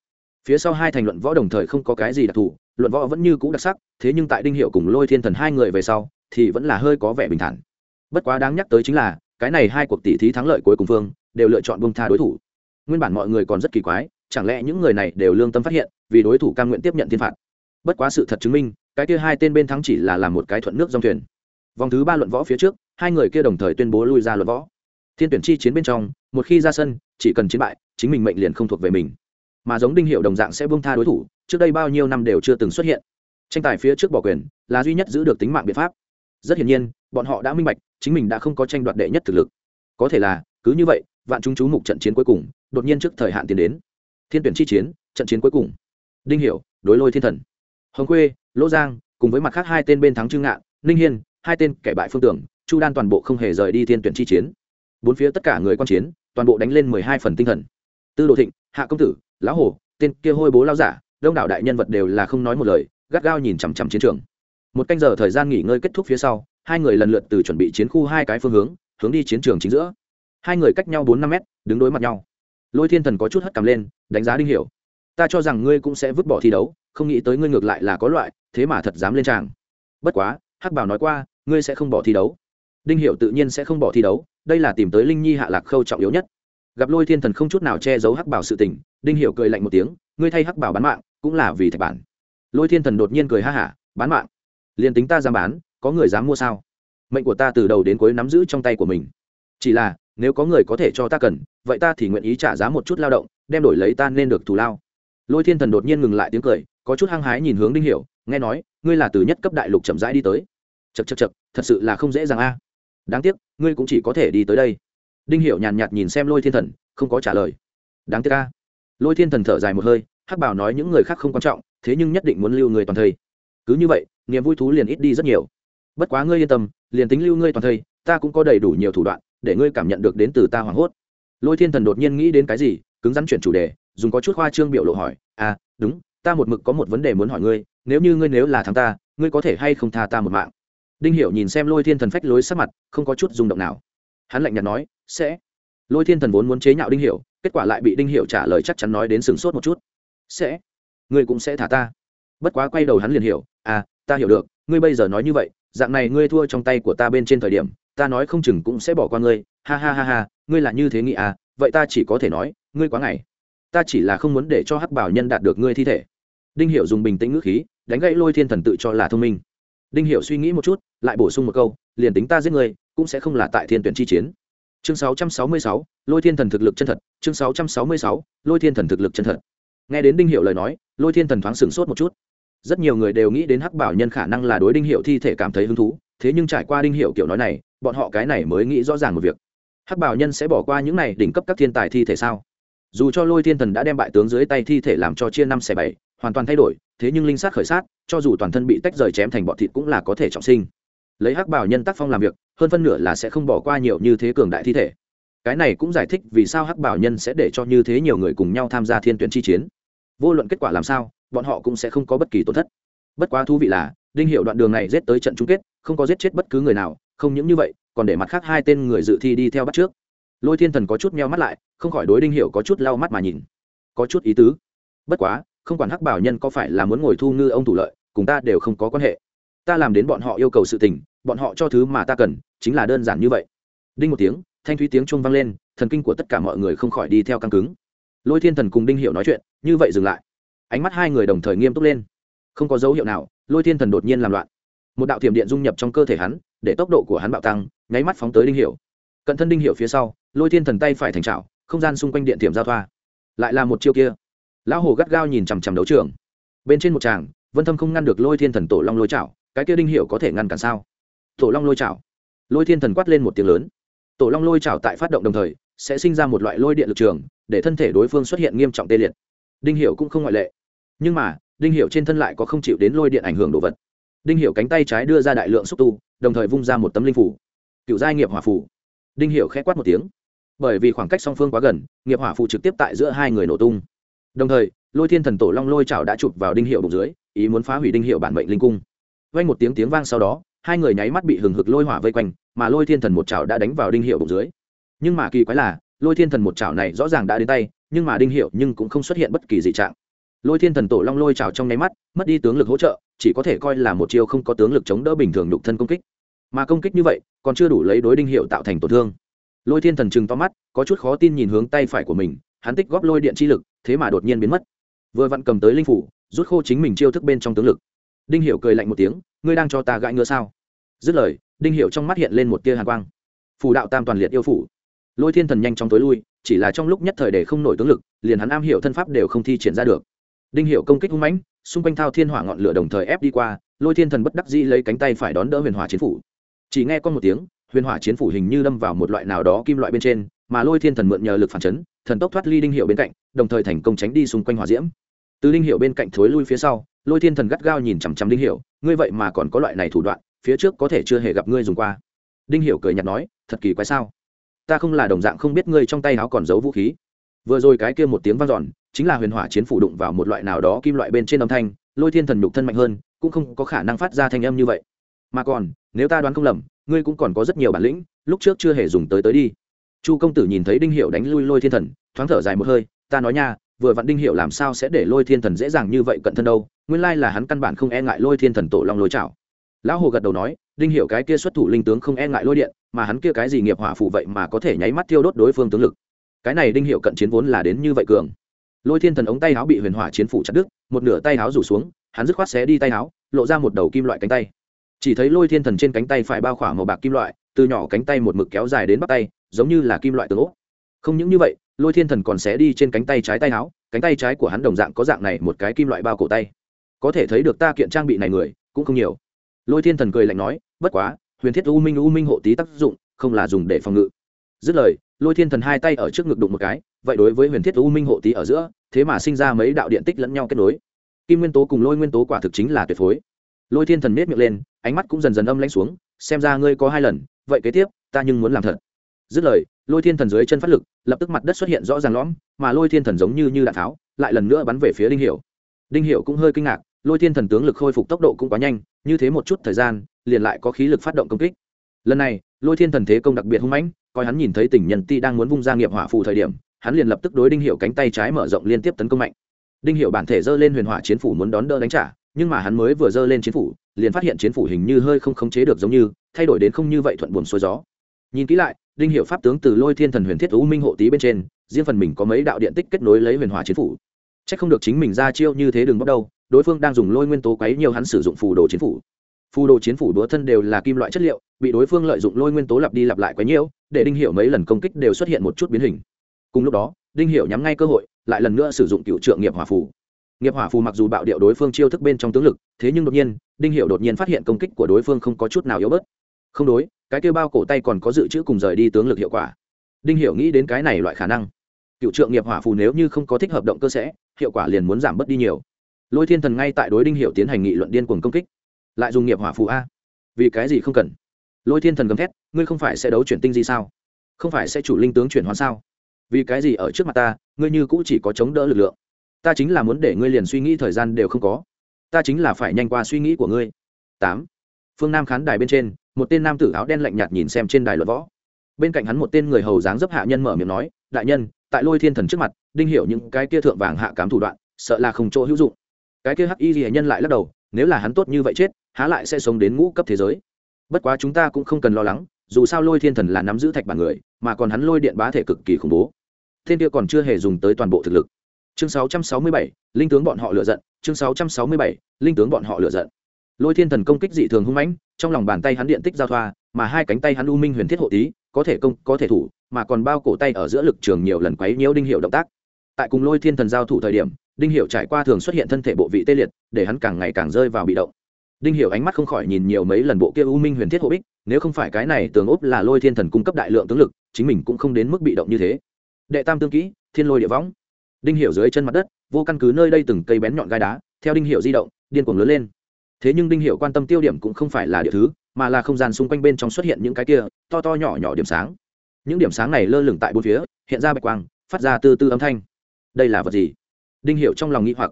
phía sau hai thành luận võ đồng thời không có cái gì đặc thù, luận võ vẫn như cũ đặc sắc, thế nhưng tại đinh hiệu cùng lôi thiên thần hai người về sau, thì vẫn là hơi có vẻ bình thản. Bất quá đáng nhắc tới chính là, cái này hai cuộc tỷ thí thắng lợi cuối cùng phương, đều lựa chọn bông tha đối thủ. Nguyên bản mọi người còn rất kỳ quái, chẳng lẽ những người này đều lương tâm phát hiện, vì đối thủ cam nguyện tiếp nhận thiên phạt. Bất quá sự thật chứng minh, cái kia hai tên bên thắng chỉ là làm một cái thuận nước dòng thuyền. Vòng thứ ba luận võ phía trước, hai người kia đồng thời tuyên bố lui ra luận võ. Thiên tuyển chi chiến bên trong, một khi ra sân, chỉ cần chiến bại, chính mình mệnh liền không thuộc về mình mà giống đinh hiệu đồng dạng sẽ buông tha đối thủ, trước đây bao nhiêu năm đều chưa từng xuất hiện. Tranh tài phía trước bỏ quyền là duy nhất giữ được tính mạng biện pháp. Rất hiển nhiên, bọn họ đã minh bạch, chính mình đã không có tranh đoạt đệ nhất thực lực. Có thể là, cứ như vậy, vạn chúng chú mục trận chiến cuối cùng, đột nhiên trước thời hạn tiến đến. Thiên tuyển chi chiến, trận chiến cuối cùng. Đinh hiểu, đối lôi thiên thần. Hồng khuê, lỗ giang, cùng với mặt khác hai tên bên thắng trương ngạn ninh hiên, hai tên kẻ bại phương tưởng chu đan toàn bộ không hề rời đi thiên tuyển chi chiến. Bốn phía tất cả người quan chiến, toàn bộ đánh lên mười hai phần tinh thần. Tư đồ thịnh, hạ công tử lão hổ, tên kia hôi bố lao giả, đông đảo đại nhân vật đều là không nói một lời, gắt gao nhìn chằm chằm chiến trường. Một canh giờ thời gian nghỉ ngơi kết thúc phía sau, hai người lần lượt từ chuẩn bị chiến khu hai cái phương hướng hướng đi chiến trường chính giữa. Hai người cách nhau bốn năm mét, đứng đối mặt nhau. Lôi thiên thần có chút hất cầm lên, đánh giá đinh hiểu. Ta cho rằng ngươi cũng sẽ vứt bỏ thi đấu, không nghĩ tới ngươi ngược lại là có loại, thế mà thật dám lên tràng. Bất quá, hắc bảo nói qua, ngươi sẽ không bỏ thi đấu. Đinh hiểu tự nhiên sẽ không bỏ thi đấu, đây là tìm tới linh nhi hạ lạc khâu trọng yếu nhất gặp lôi thiên thần không chút nào che giấu hắc bảo sự tình, đinh hiểu cười lạnh một tiếng, ngươi thay hắc bảo bán mạng, cũng là vì thạch bản. Lôi thiên thần đột nhiên cười ha hả, bán mạng? Liền tính ta dám bán, có người dám mua sao? Mệnh của ta từ đầu đến cuối nắm giữ trong tay của mình. Chỉ là, nếu có người có thể cho ta cần, vậy ta thì nguyện ý trả giá một chút lao động, đem đổi lấy ta nên được thù lao. Lôi thiên thần đột nhiên ngừng lại tiếng cười, có chút hăng hái nhìn hướng đinh hiểu, nghe nói, ngươi là từ nhất cấp đại lục chậm rãi đi tới. Chật chật chật thật sự là không dễ dàng a. Đáng tiếc, ngươi cũng chỉ có thể đi tới đây đinh Hiệu nhàn nhạt nhìn xem lôi thiên thần, không có trả lời. Đáng tiếc a. Lôi thiên thần thở dài một hơi, hắc bảo nói những người khác không quan trọng, thế nhưng nhất định muốn lưu người toàn thây. Cứ như vậy, niềm vui thú liền ít đi rất nhiều. Bất quá ngươi yên tâm, liền tính lưu ngươi toàn thây, ta cũng có đầy đủ nhiều thủ đoạn để ngươi cảm nhận được đến từ ta hoảng hốt. Lôi thiên thần đột nhiên nghĩ đến cái gì, cứng rắn chuyển chủ đề, dùng có chút khoa trương biểu lộ hỏi à đúng, ta một mực có một vấn đề muốn hỏi ngươi, nếu như ngươi nếu là thằng ta, ngươi có thể hay không tha ta một mạng? Đinh hiểu nhìn xem lôi thiên thần phách lối sắc mặt, không có chút rung động nào hắn lạnh nhạt nói, sẽ. Lôi thiên thần vốn muốn chế nhạo đinh hiểu, kết quả lại bị đinh hiểu trả lời chắc chắn nói đến sừng sốt một chút. Sẽ. Ngươi cũng sẽ thả ta. Bất quá quay đầu hắn liền hiểu à ta hiểu được, ngươi bây giờ nói như vậy, dạng này ngươi thua trong tay của ta bên trên thời điểm, ta nói không chừng cũng sẽ bỏ qua ngươi, ha ha ha ha, ngươi là như thế nghĩ à vậy ta chỉ có thể nói, ngươi quá ngày ta chỉ là không muốn để cho hắc bảo nhân đạt được ngươi thi thể. Đinh hiểu dùng bình tĩnh ngữ khí, đánh gãy lôi thiên thần tự cho là thông minh. Đinh hiểu suy nghĩ một chút, lại bổ sung một câu, liền tính ta giết ngươi cũng sẽ không là tại thiên tuyển chi chiến. Chương 666, lôi thiên thần thực lực chân thật. Chương 666, lôi thiên thần thực lực chân thật. Nghe đến đinh hiệu lời nói lôi thiên thần thoáng sửng sốt một chút. Rất nhiều người đều nghĩ đến hắc bảo nhân khả năng là đối đinh hiệu thi thể cảm thấy hứng thú thế nhưng trải qua đinh hiệu kiểu nói này bọn họ cái này mới nghĩ rõ ràng một việc. Hắc bảo nhân sẽ bỏ qua những này đỉnh cấp các thiên tài thi thể sao? Dù cho lôi thiên thần đã đem bại tướng dưới tay thi thể làm cho chia năm xẻ bảy hoàn toàn thay đổi thế nhưng linh sát khởi sát cho dù toàn thân bị tách rời chém thành bọt thịt cũng là có thể trọng sinh lấy hắc bảo nhân tác phong làm việc, hơn phân nửa là sẽ không bỏ qua nhiều như thế cường đại thi thể. Cái này cũng giải thích vì sao hắc bảo nhân sẽ để cho như thế nhiều người cùng nhau tham gia thiên tuyển chi chiến. Vô luận kết quả làm sao, bọn họ cũng sẽ không có bất kỳ tổn thất. Bất quá thú vị là, đinh hiệu đoạn đường này giết tới trận chung kết, không có giết chết bất cứ người nào, không những như vậy, còn để mặt khác hai tên người dự thi đi theo bắt trước. Lôi thiên thần có chút meo mắt lại, không khỏi đối đinh hiệu có chút lau mắt mà nhìn. Có chút ý tứ. Bất quá, không quản hắc bảo nhân có phải là muốn ngồi thu ngư ông thủ lợi, cùng ta đều không có quan hệ ta làm đến bọn họ yêu cầu sự tình, bọn họ cho thứ mà ta cần, chính là đơn giản như vậy. Đinh một tiếng, thanh thúy tiếng chuông vang lên, thần kinh của tất cả mọi người không khỏi đi theo căng cứng. Lôi thiên thần cùng đinh hiệu nói chuyện, như vậy dừng lại. Ánh mắt hai người đồng thời nghiêm túc lên. Không có dấu hiệu nào, lôi thiên thần đột nhiên làm loạn. Một đạo thiểm điện dung nhập trong cơ thể hắn, để tốc độ của hắn bạo tăng, nháy mắt phóng tới đinh hiểu. Cận thân đinh hiểu phía sau, lôi thiên thần tay phải thành trào không gian xung quanh điện thiểm giao thoa. Lại là một chiêu kia. Lão hồ gắt gao nhìn chằm chằm đấu trường. Bên trên một tràng, vân thâm không ngăn được lôi thiên thần tổ long lôi chảo cái kia đinh hiểu có thể ngăn cản sao? Tổ long lôi chảo. Lôi thiên thần quát lên một tiếng lớn. Tổ long lôi chảo tại phát động đồng thời, sẽ sinh ra một loại lôi điện lực trường, để thân thể đối phương xuất hiện nghiêm trọng tê liệt. Đinh hiểu cũng không ngoại lệ. Nhưng mà, đinh hiểu trên thân lại có không chịu đến lôi điện ảnh hưởng đồ vật. Đinh hiểu cánh tay trái đưa ra đại lượng xúc tu, đồng thời vung ra một tấm linh phủ. Cựu giai nghiệp hỏa phủ đinh hiểu khẽ quát một tiếng. Bởi vì khoảng cách song phương quá gần, nghiệp hỏa phủ trực tiếp tại giữa hai người nổ tung. Đồng thời, lôi thiên thần tổ long lôi chảo đã chụp vào đinh hiệu bụng dưới, ý muốn phá hủy đinh hiệu bản mệnh linh cung vang một tiếng tiếng vang sau đó, hai người nháy mắt bị hừng hực lôi hỏa vây quanh, mà lôi thiên thần một chảo đã đánh vào đinh hiệu bụng dưới. Nhưng mà kỳ quái là, lôi thiên thần một chảo này rõ ràng đã đến tay, nhưng mà đinh hiệu nhưng cũng không xuất hiện bất kỳ dị trạng. Lôi thiên thần tổ long lôi trào trong nháy mắt, mất đi tướng lực hỗ trợ, chỉ có thể coi là một chiêu không có tướng lực chống đỡ bình thường đục thân công kích. Mà công kích như vậy, còn chưa đủ lấy đối đinh hiệu tạo thành tổn thương. Lôi thiên thần chừng to mắt, có chút khó tin nhìn hướng tay phải của mình, hắn tích góp lôi điện chi lực, thế mà đột nhiên biến mất. Vừa vặn cầm tới linh phủ, rút khô chính mình chiêu thức bên trong tướng lực đinh hiệu cười lạnh một tiếng, ngươi đang cho ta gãi ngứa sao? Dứt lời, đinh hiệu trong mắt hiện lên một tia hàn quang. Phủ đạo tam toàn liệt yêu phủ. Lôi thiên thần nhanh chóng tối lui, chỉ là trong lúc nhất thời để không nổi tướng lực, liền hắn am hiểu thân pháp đều không thi triển ra được. Đinh hiệu công kích hung mãnh, xung quanh thao thiên hỏa ngọn lửa đồng thời ép đi qua, lôi thiên thần bất đắc dĩ lấy cánh tay phải đón đỡ huyền hỏa chiến phủ. Chỉ nghe con một tiếng, huyền hỏa chiến phủ hình như đâm vào một loại nào đó kim loại bên trên, mà lôi thiên thần mượn nhờ lực phản chấn, thần tốc thoát ly đinh hiệu bên cạnh, đồng thời thành công tránh đi xung quanh hỏa diễm. Từ đinh hiệu bên cạnh thối lui phía sau lôi thiên thần gắt gao nhìn chằm chằm đinh Hiểu, ngươi vậy mà còn có loại này thủ đoạn phía trước có thể chưa hề gặp ngươi dùng qua. Đinh Hiểu cười nhạt nói thật kỳ quái sao? Ta không là đồng dạng không biết ngươi trong tay áo còn giấu vũ khí. Vừa rồi cái kia một tiếng vang dọn chính là huyền hỏa chiến phủ đụng vào một loại nào đó kim loại bên trên âm thanh lôi thiên thần nhục thân mạnh hơn cũng không có khả năng phát ra thanh âm như vậy. Mà còn nếu ta đoán không lầm ngươi cũng còn có rất nhiều bản lĩnh lúc trước chưa hề dùng tới tới đi. Chu công tử nhìn thấy đinh hiệu đánh lui lôi thiên thần thoáng thở dài một hơi ta nói nha vừa vặn đinh hiệu làm sao sẽ để lôi thiên thần dễ dàng như vậy cận thân đâu, nguyên lai là hắn căn bản không e ngại lôi thiên thần tổ long lôi chảo. Lão hồ gật đầu nói, đinh hiệu cái kia xuất thủ linh tướng không e ngại lôi điện, mà hắn kia cái gì nghiệp hỏa phụ vậy mà có thể nháy mắt tiêu đốt đối phương tướng lực. Cái này đinh hiệu cận chiến vốn là đến như vậy cường. Lôi thiên thần ống tay áo bị huyền hỏa chiến phủ chặt đứt, một nửa tay áo rủ xuống, hắn dứt khoát xé đi tay áo, lộ ra một đầu kim loại cánh tay. Chỉ thấy lôi thiên thần trên cánh tay phải bao khỏa màu bạc kim loại, từ nhỏ cánh tay một mực kéo dài đến bắp tay, giống như là kim loại tường ố. Không những như vậy lôi thiên thần còn xé đi trên cánh tay trái tay áo, cánh tay trái của hắn đồng dạng có dạng này một cái kim loại bao cổ tay. Có thể thấy được ta kiện trang bị này người, cũng không nhiều. Lôi thiên thần cười lạnh nói, bất quá, huyền thiết u minh u minh hộ tí tác dụng, không là dùng để phòng ngự. Dứt lời, lôi thiên thần hai tay ở trước ngực đụng một cái, vậy đối với huyền thiết u minh hộ tí ở giữa, thế mà sinh ra mấy đạo điện tích lẫn nhau kết nối. Kim nguyên tố cùng lôi nguyên tố quả thực chính là tuyệt phối. Lôi thiên thần miết miệng lên, ánh mắt cũng dần dần âm lãnh xuống, xem ra ngươi có hai lần, vậy kế tiếp, ta nhưng muốn làm thật. Dứt lời lôi thiên thần dưới chân phát lực, lập tức mặt đất xuất hiện rõ ràng lõm, mà lôi thiên thần giống như như đạn tháo, lại lần nữa bắn về phía đinh hiểu. Đinh hiểu cũng hơi kinh ngạc, lôi thiên thần tướng lực khôi phục tốc độ cũng quá nhanh, như thế một chút thời gian, liền lại có khí lực phát động công kích. Lần này, lôi thiên thần thế công đặc biệt hung mãnh, coi hắn nhìn thấy tình nhân ti đang muốn vung ra nghiệp hỏa phù thời điểm, hắn liền lập tức đối đinh hiệu cánh tay trái mở rộng liên tiếp tấn công mạnh. Đinh hiệu bản thể giơ lên huyền hỏa chiến phủ muốn đón đỡ đánh trả, nhưng mà hắn mới vừa giơ lên chiến phủ, liền phát hiện chiến phủ hình như hơi không khống chế được giống như, thay đổi đến không như vậy thuận buồm xuôi gió nhìn kỹ lại, đinh hiệu pháp tướng từ lôi thiên thần huyền thiết u minh hộ tý bên trên, riêng phần mình có mấy đạo điện tích kết nối lấy huyền hỏa chiến phủ. C h ắ c không được chính mình ra chiêu như thế đừng bắt đâu, đối phương đang dùng lôi nguyên tố quấy nhiều hắn sử dụng phù đồ chiến phủ. Phù đồ chiến phủ đúa thân đều là kim loại chất liệu, bị đối phương lợi dụng lôi nguyên tố lặp đi lặp lại quấy nhiễu để đinh hiệu mấy lần công kích đều xuất hiện một chút biến hình. Cùng lúc đó, đinh hiệu nhắm ngay cơ hội, lại lần nữa sử dụng cựu trượng nghiệp hỏa phù. Nghiệp hỏa phù mặc dù bạo điệu đối phương chiêu thức bên trong tướng lực, thế nhưng đột nhiên, đinh hiệu đột nhiên phát hiện công kích của đối phương không có chút nào yếu bớt không đối, cái kêu bao cổ tay còn có dự trữ cùng rời đi tướng lực hiệu quả. Đinh Hiểu nghĩ đến cái này loại khả năng. Cựu trượng nghiệp hỏa phù nếu như không có thích hợp động cơ sẽ, hiệu quả liền muốn giảm bớt đi nhiều. Lôi thiên thần ngay tại đối đinh Hiểu tiến hành nghị luận điên cuồng công kích. Lại dùng nghiệp hỏa phù a. Vì cái gì không cần? Lôi thiên thần gầm thét, ngươi không phải sẽ đấu chuyển tinh gì sao? Không phải sẽ chủ linh tướng chuyển hóa sao? Vì cái gì ở trước mặt ta, ngươi như cũ chỉ có chống đỡ lực lượng. Ta chính là muốn để ngươi liền suy nghĩ thời gian đều không có. Ta chính là phải nhanh qua suy nghĩ của ngươi. Tám phương nam khán đài bên trên một tên nam tử áo đen lạnh nhạt nhìn xem trên đài luận võ. Bên cạnh hắn một tên người hầu dáng dấp hạ nhân mở miệng nói đại nhân tại lôi thiên thần trước mặt đinh hiểu những cái kia thượng vàng hạ cám thủ đoạn sợ là không chỗ hữu dụng. Cái kia hắc y ghi nhân lại lắc đầu nếu là hắn tốt như vậy chết há lại sẽ sống đến ngũ cấp thế giới. Bất quá chúng ta cũng không cần lo lắng dù sao lôi thiên thần là nắm giữ thạch bản người mà còn hắn lôi điện bá thể cực kỳ khủng bố. Thiên kia còn chưa hề dùng tới toàn bộ thực lực. Chương 667, linh tướng bọn họ lựa giận. Chương 667, linh tướng bọn họ lựa giận lôi thiên thần công kích dị thường hung mãnh, trong lòng bàn tay hắn điện tích giao thoa, mà hai cánh tay hắn u minh huyền thiết hộ tí, có thể công, có thể thủ, mà còn bao cổ tay ở giữa lực trường nhiều lần quấy nhiễu đinh hiệu động tác. Tại cùng lôi thiên thần giao thủ thời điểm, đinh hiệu trải qua thường xuất hiện thân thể bộ vị tê liệt, để hắn càng ngày càng rơi vào bị động. Đinh hiểu ánh mắt không khỏi nhìn nhiều mấy lần bộ kia u minh huyền thiết hộ bích, nếu không phải cái này tường ốp là lôi thiên thần cung cấp đại lượng tướng lực, chính mình cũng không đến mức bị động như thế. Đệ tam tương kỹ, thiên lôi địa võng. Đinh hiểu dưới chân mặt đất, vô căn cứ nơi đây từng cây bén nhọn gai đá, theo đinh hiểu di động, điên cuồng lớn lên thế nhưng đinh hiệu quan tâm tiêu điểm cũng không phải là địa thứ, mà là không gian xung quanh bên trong xuất hiện những cái kia, to to nhỏ nhỏ điểm sáng. Những điểm sáng này lơ lửng tại bốn phía, hiện ra bạch quang, phát ra từ từ âm thanh. Đây là vật gì? Đinh hiệu trong lòng nghĩ hoặc.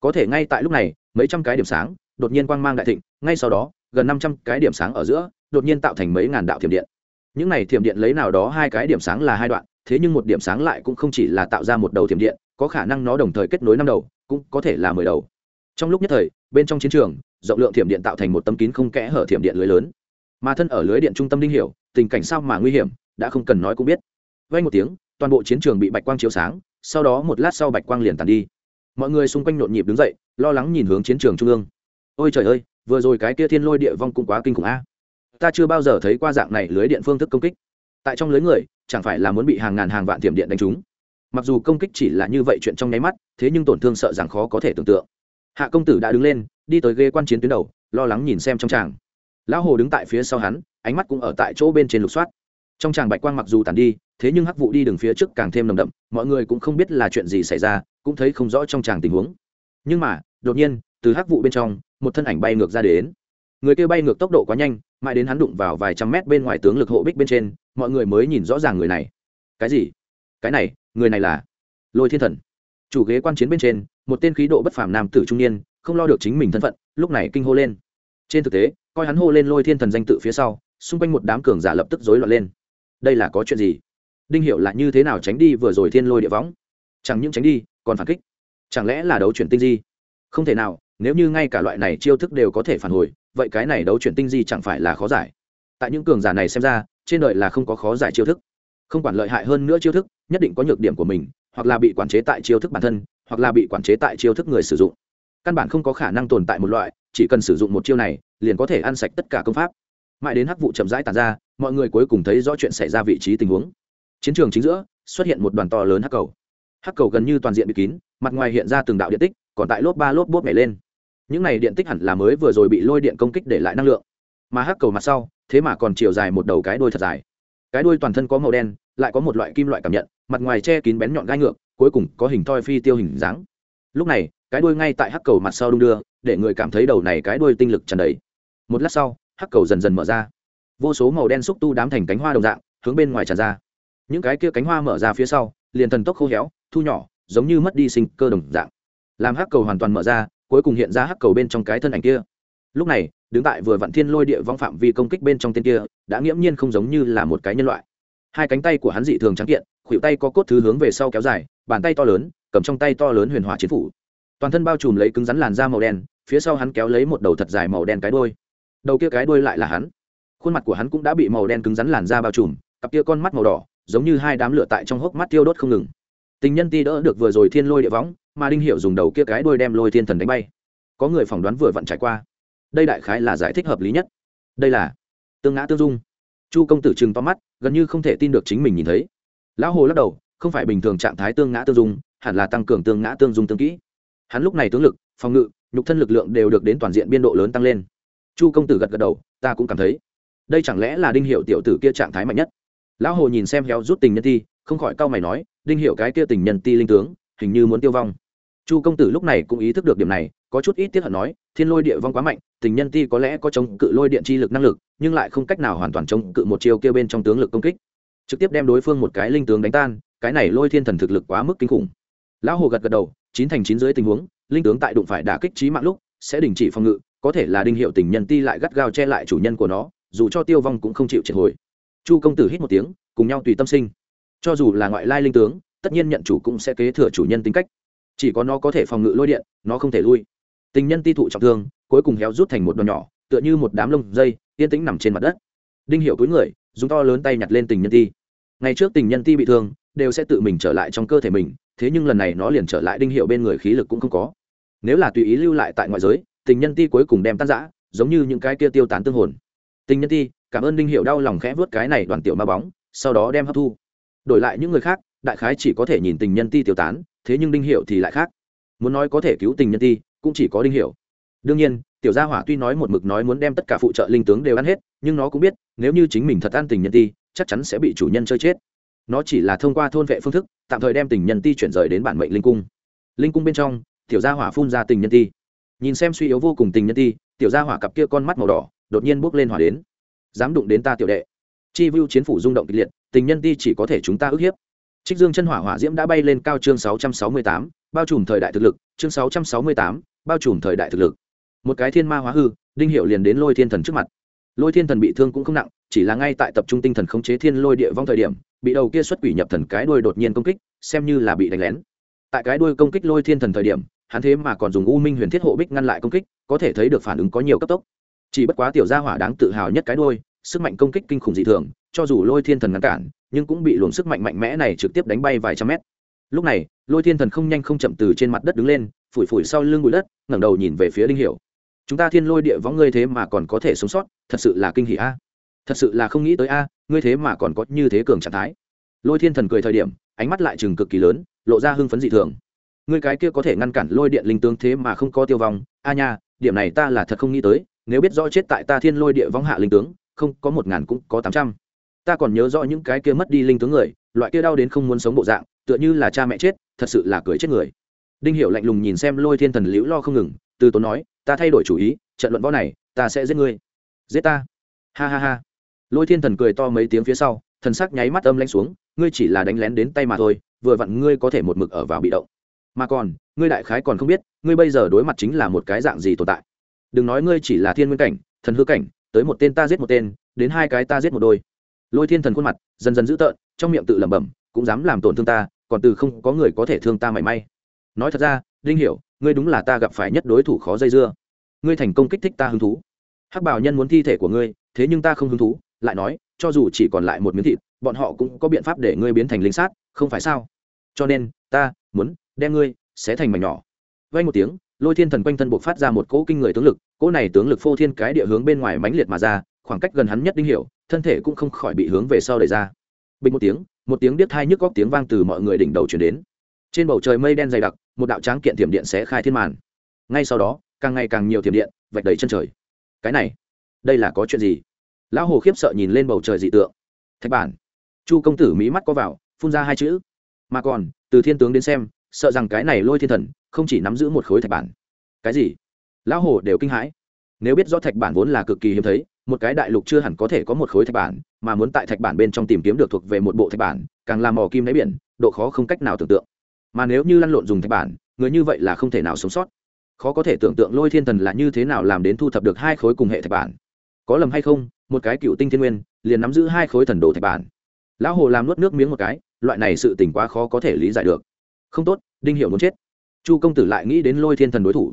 Có thể ngay tại lúc này, mấy trăm cái điểm sáng, đột nhiên quang mang đại thịnh, ngay sau đó, gần năm trăm cái điểm sáng ở giữa, đột nhiên tạo thành mấy ngàn đạo thiểm điện. Những này thiểm điện lấy nào đó hai cái điểm sáng là hai đoạn, thế nhưng một điểm sáng lại cũng không chỉ là tạo ra một đầu thiểm điện, có khả năng nó đồng thời kết nối năm đầu, cũng có thể là mười đầu. Trong lúc nhất thời bên trong chiến trường, rộng lượng thiểm điện tạo thành một tấm kín không kẽ hở thiểm điện lưới lớn. Mà thân ở lưới điện trung tâm đinh hiểu, tình cảnh sao mà nguy hiểm, đã không cần nói cũng biết. Vay một tiếng, toàn bộ chiến trường bị bạch quang chiếu sáng, sau đó một lát sau bạch quang liền tàn đi. Mọi người xung quanh nhộn nhịp đứng dậy, lo lắng nhìn hướng chiến trường trung ương. Ôi trời ơi, vừa rồi cái kia thiên lôi địa vong cũng quá kinh khủng a. Ta chưa bao giờ thấy qua dạng này lưới điện phương thức công kích. Tại trong lưới người, chẳng phải là muốn bị hàng ngàn hàng vạn tiềm điện đánh trúng. Mặc dù công kích chỉ là như vậy chuyện trong nháy mắt, thế nhưng tổn thương sợ rằng khó có thể tưởng tượng hạ công tử đã đứng lên, đi tới ghế quan chiến tuyến đầu, lo lắng nhìn xem trong tràng. Lão hồ đứng tại phía sau hắn, ánh mắt cũng ở tại chỗ bên trên lục soát. Trong tràng bạch quang mặc dù tàn đi, thế nhưng hắc vụ đi đường phía trước càng thêm nồng đậm, mọi người cũng không biết là chuyện gì xảy ra, cũng thấy không rõ trong tràng tình huống. Nhưng mà, đột nhiên, từ hắc vụ bên trong, một thân ảnh bay ngược ra đến. Người kia bay ngược tốc độ quá nhanh, mãi đến hắn đụng vào vài trăm mét bên ngoài tướng lực hộ bích bên trên, mọi người mới nhìn rõ ràng người này. Cái gì? Cái này, người này là lôi thiên thần chủ ghế quan chiến bên trên, một tên khí độ bất phàm nam tử trung niên, không lo được chính mình thân phận, lúc này kinh hô lên. Trên thực tế, coi hắn hô lên lôi thiên thần danh tự phía sau, xung quanh một đám cường giả lập tức rối loạn lên. Đây là có chuyện gì? Đinh hiệu là như thế nào tránh đi vừa rồi thiên lôi địa võng? Chẳng những tránh đi, còn phản kích. Chẳng lẽ là đấu chuyển tinh di? Không thể nào, nếu như ngay cả loại này chiêu thức đều có thể phản hồi, vậy cái này đấu chuyển tinh di chẳng phải là khó giải? Tại những cường giả này xem ra, trên đời là không có khó giải chiêu thức. Không quản lợi hại hơn nữa chiêu thức, nhất định có nhược điểm của mình hoặc là bị quản chế tại chiêu thức bản thân, hoặc là bị quản chế tại chiêu thức người sử dụng. Căn bản không có khả năng tồn tại một loại, chỉ cần sử dụng một chiêu này, liền có thể ăn sạch tất cả công pháp. Mãi đến hắc vụ chậm rãi tàn ra, mọi người cuối cùng thấy rõ chuyện xảy ra vị trí tình huống. Chiến trường chính giữa, xuất hiện một đoàn to lớn hắc cầu. Hắc cầu gần như toàn diện bị kín, mặt ngoài hiện ra từng đạo điện tích, còn tại lốp ba lốp bốp nhảy lên. Những này điện tích hẳn là mới vừa rồi bị lôi điện công kích để lại năng lượng. Mà hắc cầu mặt sau, thế mà còn chiều dài một đầu cái đuôi thật dài. Cái đuôi toàn thân có màu đen, lại có một loại kim loại cảm nhận mặt ngoài che kín bén nhọn gai ngược, cuối cùng có hình thoi phi tiêu hình dáng. Lúc này, cái đuôi ngay tại hắc cầu mặt sau đung đưa, để người cảm thấy đầu này cái đuôi tinh lực tràn đầy. Một lát sau, hắc cầu dần dần mở ra. Vô số màu đen xúc tu đám thành cánh hoa đồng dạng, hướng bên ngoài tràn ra. Những cái kia cánh hoa mở ra phía sau, liền thần tốc khô héo, thu nhỏ, giống như mất đi sinh cơ đồng dạng. Làm hắc cầu hoàn toàn mở ra, cuối cùng hiện ra hắc cầu bên trong cái thân ảnh kia. Lúc này, đứng tại vừa vặn thiên lôi địa vong phạm vi công kích bên trong tên kia, đã nghiễm nhiên không giống như là một cái nhân loại. Hai cánh tay của hắn dị thường trắng kiện khuỷu tay có cốt thứ hướng về sau kéo dài, bàn tay to lớn, cầm trong tay to lớn huyền hỏa chiến phủ. Toàn thân bao trùm lấy cứng rắn làn da màu đen, phía sau hắn kéo lấy một đầu thật dài màu đen cái đôi đầu kia cái đôi lại là hắn. Khuôn mặt của hắn cũng đã bị màu đen cứng rắn làn da bao trùm, cặp kia con mắt màu đỏ, giống như hai đám lửa tại trong hốc mắt tiêu đốt không ngừng. Tình nhân ti đỡ được vừa rồi thiên lôi địa võng, mà đinh hiệu dùng đầu kia cái đôi đem lôi thiên thần đánh bay. Có người phỏng đoán vừa vặn trải qua. Đây đại khái là giải thích hợp lý nhất. Đây là tương ngã tương dung. Chu công tử chừng to mắt, gần như không thể tin được chính mình nhìn thấy lão hồ lắc đầu, không phải bình thường trạng thái tương ngã tương dung, hẳn là tăng cường tương ngã tương dung tương kỹ. Hắn lúc này tướng lực, phòng ngự, nhục thân lực lượng đều được đến toàn diện biên độ lớn tăng lên. Chu công tử gật gật đầu, ta cũng cảm thấy. Đây chẳng lẽ là đinh hiệu tiểu tử kia trạng thái mạnh nhất? Lão hồ nhìn xem héo rút tình nhân ti, không khỏi cau mày nói, đinh hiệu cái kia tình nhân ti linh tướng, hình như muốn tiêu vong. Chu công tử lúc này cũng ý thức được điểm này, có chút ít tiết hận nói, thiên lôi địa vong quá mạnh, tình nhân ti có lẽ có chống cự lôi điện chi lực năng lực, nhưng lại không cách nào hoàn toàn chống cự một chiều kia bên trong tướng lực công kích trực tiếp đem đối phương một cái linh tướng đánh tan, cái này lôi thiên thần thực lực quá mức kinh khủng. Lão hồ gật gật đầu, chín thành chín dưới tình huống, linh tướng tại đụng phải đả kích trí mạng lúc, sẽ đình chỉ phòng ngự, có thể là đinh hiệu tình nhân ti lại gắt gao che lại chủ nhân của nó, dù cho tiêu vong cũng không chịu triệt hồi. Chu công tử hít một tiếng, cùng nhau tùy tâm sinh. Cho dù là ngoại lai linh tướng, tất nhiên nhận chủ cũng sẽ kế thừa chủ nhân tính cách. Chỉ có nó có thể phòng ngự lôi điện, nó không thể lui. Tình nhân ti thụ trọng thương, cuối cùng héo rút thành một đòn nhỏ, tựa như một đám lông dây, yên tĩnh nằm trên mặt đất. Đinh hiệu túi người dùng to lớn tay nhặt lên tình nhân ti. Ngày trước tình nhân ti bị thương, đều sẽ tự mình trở lại trong cơ thể mình, thế nhưng lần này nó liền trở lại đinh hiệu bên người khí lực cũng không có. Nếu là tùy ý lưu lại tại ngoại giới, tình nhân ti cuối cùng đem tan giã giống như những cái kia tiêu tán tương hồn. Tình nhân ti, cảm ơn đinh hiệu đau lòng khẽ vớt cái này đoàn tiểu ma bóng, sau đó đem hấp thu. Đổi lại những người khác, đại khái chỉ có thể nhìn tình nhân ti tiêu tán, thế nhưng đinh hiệu thì lại khác. Muốn nói có thể cứu tình nhân ti, cũng chỉ có đinh hiệu. Đương nhiên tiểu gia hỏa tuy nói một mực nói muốn đem tất cả phụ trợ linh tướng đều ăn hết, nhưng nó cũng biết, nếu như chính mình thật ăn tình nhân ti, chắc chắn sẽ bị chủ nhân chơi chết. Nó chỉ là thông qua thôn vệ phương thức, tạm thời đem tình nhân ti chuyển rời đến bản mệnh linh cung. Linh cung bên trong, tiểu gia hỏa phun ra tình nhân ti. Nhìn xem suy yếu vô cùng tình nhân ti, tiểu gia hỏa cặp kia con mắt màu đỏ, đột nhiên bốc lên hỏa đến. Dám đụng đến ta tiểu đệ. Chi vu chiến phủ rung động kịch liệt, tình nhân ti chỉ có thể chúng ta ức hiếp. Trích dương chân hỏa hỏa diễm đã bay lên cao chương sáu trăm sáu mươi tám, bao trùm thời đại thực lực, chương sáu trăm sáu mươi tám, bao trùm thời đại thực lực một cái thiên ma hóa hư, đinh hiệu liền đến lôi thiên thần trước mặt. Lôi thiên thần bị thương cũng không nặng, chỉ là ngay tại tập trung tinh thần khống chế thiên lôi địa vong thời điểm, bị đầu kia xuất quỷ nhập thần cái đuôi đột nhiên công kích, xem như là bị đánh lén. Tại cái đuôi công kích lôi thiên thần thời điểm, hắn thế mà còn dùng u minh huyền thiết hộ bích ngăn lại công kích, có thể thấy được phản ứng có nhiều cấp tốc. Chỉ bất quá tiểu gia hỏa đáng tự hào nhất cái đuôi, sức mạnh công kích kinh khủng dị thường, cho dù lôi thiên thần ngăn cản, nhưng cũng bị luồng sức mạnh mạnh mẽ này trực tiếp đánh bay vài trăm mét. Lúc này, lôi thiên thần không nhanh không chậm từ trên mặt đất đứng lên, phủi phủi sau lưng bụi đất, ngẩng đầu nhìn về phía đinh hiểu chúng ta thiên lôi địa võng ngươi thế mà còn có thể sống sót, thật sự là kinh hỉ a. Thật sự là không nghĩ tới a, ngươi thế mà còn có như thế cường trạng thái. Lôi thiên thần cười thời điểm, ánh mắt lại chừng cực kỳ lớn, lộ ra hưng phấn dị thường. Ngươi cái kia có thể ngăn cản lôi điện linh tướng thế mà không có tiêu vong, a nha, điểm này ta là thật không nghĩ tới, nếu biết rõ chết tại ta thiên lôi địa vong hạ linh tướng, không, có một ngàn cũng có tám trăm. Ta còn nhớ rõ những cái kia mất đi linh tướng người, loại kia đau đến không muốn sống bộ dạng, tựa như là cha mẹ chết, thật sự là cười chết người. Đinh hiểu lạnh lùng nhìn xem lôi thiên thần liễu lo không ngừng, từ tốn nói ta thay đổi chủ ý, trận luận võ này, ta sẽ giết ngươi. Giết ta. Ha ha ha. Lôi thiên thần cười to mấy tiếng phía sau, thần sắc nháy mắt âm lãnh xuống, ngươi chỉ là đánh lén đến tay mà thôi, vừa vặn ngươi có thể một mực ở vào bị động. Mà còn, ngươi đại khái còn không biết, ngươi bây giờ đối mặt chính là một cái dạng gì tồn tại. Đừng nói ngươi chỉ là thiên nguyên cảnh, thần hư cảnh, tới một tên ta giết một tên, đến hai cái ta giết một đôi. Lôi thiên thần khuôn mặt, dần dần dữ tợn, trong miệng tự lẩm bẩm, cũng dám làm tổn thương ta, còn từ không có người có thể thương ta mảy may. Nói thật ra linh hiểu ngươi đúng là ta gặp phải nhất đối thủ khó dây dưa. Ngươi thành công kích thích ta hứng thú. Hắc bảo nhân muốn thi thể của ngươi, thế nhưng ta không hứng thú, lại nói, cho dù chỉ còn lại một miếng thịt, bọn họ cũng có biện pháp để ngươi biến thành lính sát, không phải sao? Cho nên, ta muốn đem ngươi sẽ thành mảnh nhỏ. Vay một tiếng, lôi thiên thần quanh thân buộc phát ra một cỗ kinh người tướng lực, cỗ này tướng lực phô thiên cái địa hướng bên ngoài mãnh liệt mà ra, khoảng cách gần hắn nhất đinh hiểu, thân thể cũng không khỏi bị hướng về sau đẩy ra. Bình một tiếng một tiếng điếc thai nhức góc tiếng vang từ mọi người đỉnh đầu chuyển đến trên bầu trời mây đen dày đặc, một đạo tráng kiện thiểm điện sẽ khai thiên màn. Ngay sau đó, càng ngày càng nhiều thiểm điện vạch đầy chân trời. Cái này, đây là có chuyện gì? Lão hồ khiếp sợ nhìn lên bầu trời dị tượng. Thạch bản, chu công tử mỹ mắt có vào, phun ra hai chữ. Mà còn, từ thiên tướng đến xem, sợ rằng cái này lôi thiên thần không chỉ nắm giữ một khối thạch bản. Cái gì? Lão hồ đều kinh hãi. Nếu biết rõ thạch bản vốn là cực kỳ hiếm thấy, một cái đại lục chưa hẳn có thể có một khối thạch bản, mà muốn tại thạch bản bên trong tìm kiếm được thuộc về một bộ thạch bản, càng làm mò kim đáy biển, độ khó không cách nào tưởng tượng mà nếu như lăn lộn dùng thạch bản người như vậy là không thể nào sống sót. Khó có thể tưởng tượng lôi thiên thần là như thế nào làm đến thu thập được hai khối cùng hệ thạch bản. Có lầm hay không một cái cựu tinh thiên nguyên liền nắm giữ hai khối thần đồ thạch bản. Lão hồ làm nuốt nước miếng một cái loại này sự tỉnh quá khó có thể lý giải được. Không tốt đinh hiểu muốn chết. Chu công tử lại nghĩ đến lôi thiên thần đối thủ.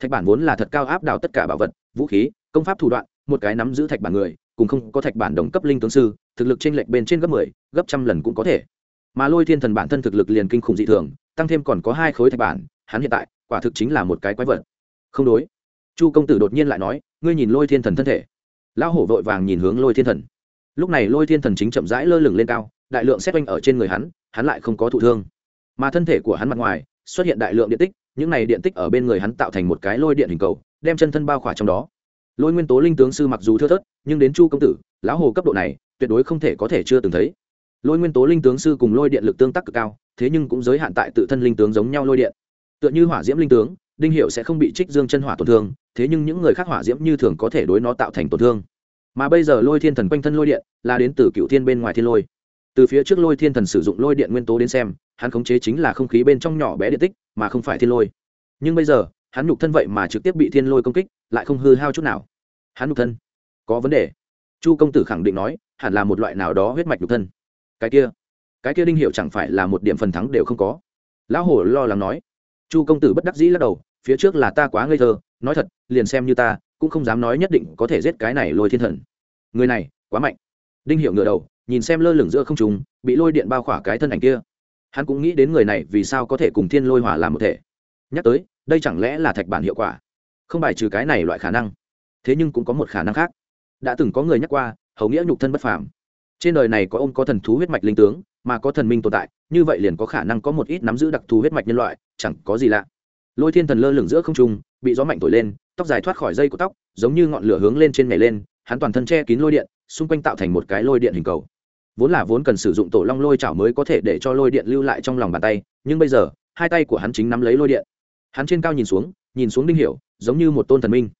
Thạch bản vốn là thật cao áp đảo tất cả bảo vật vũ khí công pháp thủ đoạn một cái nắm giữ thạch bản người cùng không có thạch bản đồng cấp linh tướng sư thực lực trên lệch bên trên gấp mười 10, gấp trăm lần cũng có thể. Mà lôi thiên thần bản thân thực lực liền kinh khủng dị thường tăng thêm còn có hai khối thạch bản, hắn hiện tại, quả thực chính là một cái quái vật. Không đối. Chu công tử đột nhiên lại nói, ngươi nhìn lôi thiên thần thân thể. Lão hổ vội vàng nhìn hướng lôi thiên thần. Lúc này lôi thiên thần chính chậm rãi lơ lửng lên cao, đại lượng xét oanh ở trên người hắn hắn lại không có thụ thương. Mà thân thể của hắn mặt ngoài, xuất hiện đại lượng điện tích, những này điện tích ở bên người hắn tạo thành một cái lôi điện hình cầu, đem chân thân bao khỏa trong đó. Lôi nguyên tố linh tướng sư mặc dù thưa thớt, nhưng đến chu công tử, lão hồ cấp độ này, tuyệt đối không thể có thể chưa từng thấy. Lôi nguyên tố linh tướng sư cùng lôi điện lực tương tác cực cao thế nhưng cũng giới hạn tại tự thân linh tướng giống nhau lôi điện. Tựa như hỏa diễm linh tướng, đinh hiệu sẽ không bị trích dương chân hỏa tổn thương, thế nhưng những người khác hỏa diễm như thường có thể đối nó tạo thành tổn thương. Mà bây giờ lôi thiên thần quanh thân lôi điện là đến từ cựu thiên bên ngoài thiên lôi. Từ phía trước lôi thiên thần sử dụng lôi điện nguyên tố đến xem, hắn khống chế chính là không khí bên trong nhỏ bé điện tích, mà không phải thiên lôi. Nhưng bây giờ, hắn nhục thân vậy mà trực tiếp bị thiên lôi công kích, lại không hư hao chút nào. Hắn nhục thân? Có vấn đề. Chu công tử khẳng định nói, hẳn là một loại nào đó huyết mạch nhục thân. Cái kia cái kia đinh hiệu chẳng phải là một điểm phần thắng đều không có. Lão hổ lo lắng nói. Chu công tử bất đắc dĩ lắc đầu, phía trước là ta quá ngây thơ, nói thật, liền xem như ta, cũng không dám nói nhất định có thể giết cái này lôi thiên thần. Người này, quá mạnh. Đinh hiệu ngửa đầu, nhìn xem lơ lửng giữa không trùng bị lôi điện bao khỏa cái thân ảnh kia. Hắn cũng nghĩ đến người này vì sao có thể cùng thiên lôi hỏa làm một thể. Nhắc tới, đây chẳng lẽ là thạch bản hiệu quả? Không bài trừ cái này loại khả năng. Thế nhưng cũng có một khả năng khác. Đã từng có người nhắc qua, hầu nghĩa nhục thân bất phàm. Trên đời này có ông có thần thú huyết mạch linh tướng mà có thần minh tồn tại, như vậy liền có khả năng có một ít nắm giữ đặc thù huyết mạch nhân loại, chẳng có gì lạ. Lôi thiên thần lơ lửng giữa không trung, bị gió mạnh thổi lên, tóc dài thoát khỏi dây của tóc, giống như ngọn lửa hướng lên trên nhảy lên, hắn toàn thân che kín lôi điện, xung quanh tạo thành một cái lôi điện hình cầu. Vốn là vốn cần sử dụng tổ long lôi chảo mới có thể để cho lôi điện lưu lại trong lòng bàn tay, nhưng bây giờ, hai tay của hắn chính nắm lấy lôi điện. Hắn trên cao nhìn xuống nhìn xuống đinh hiểu, giống như một tôn thần minh.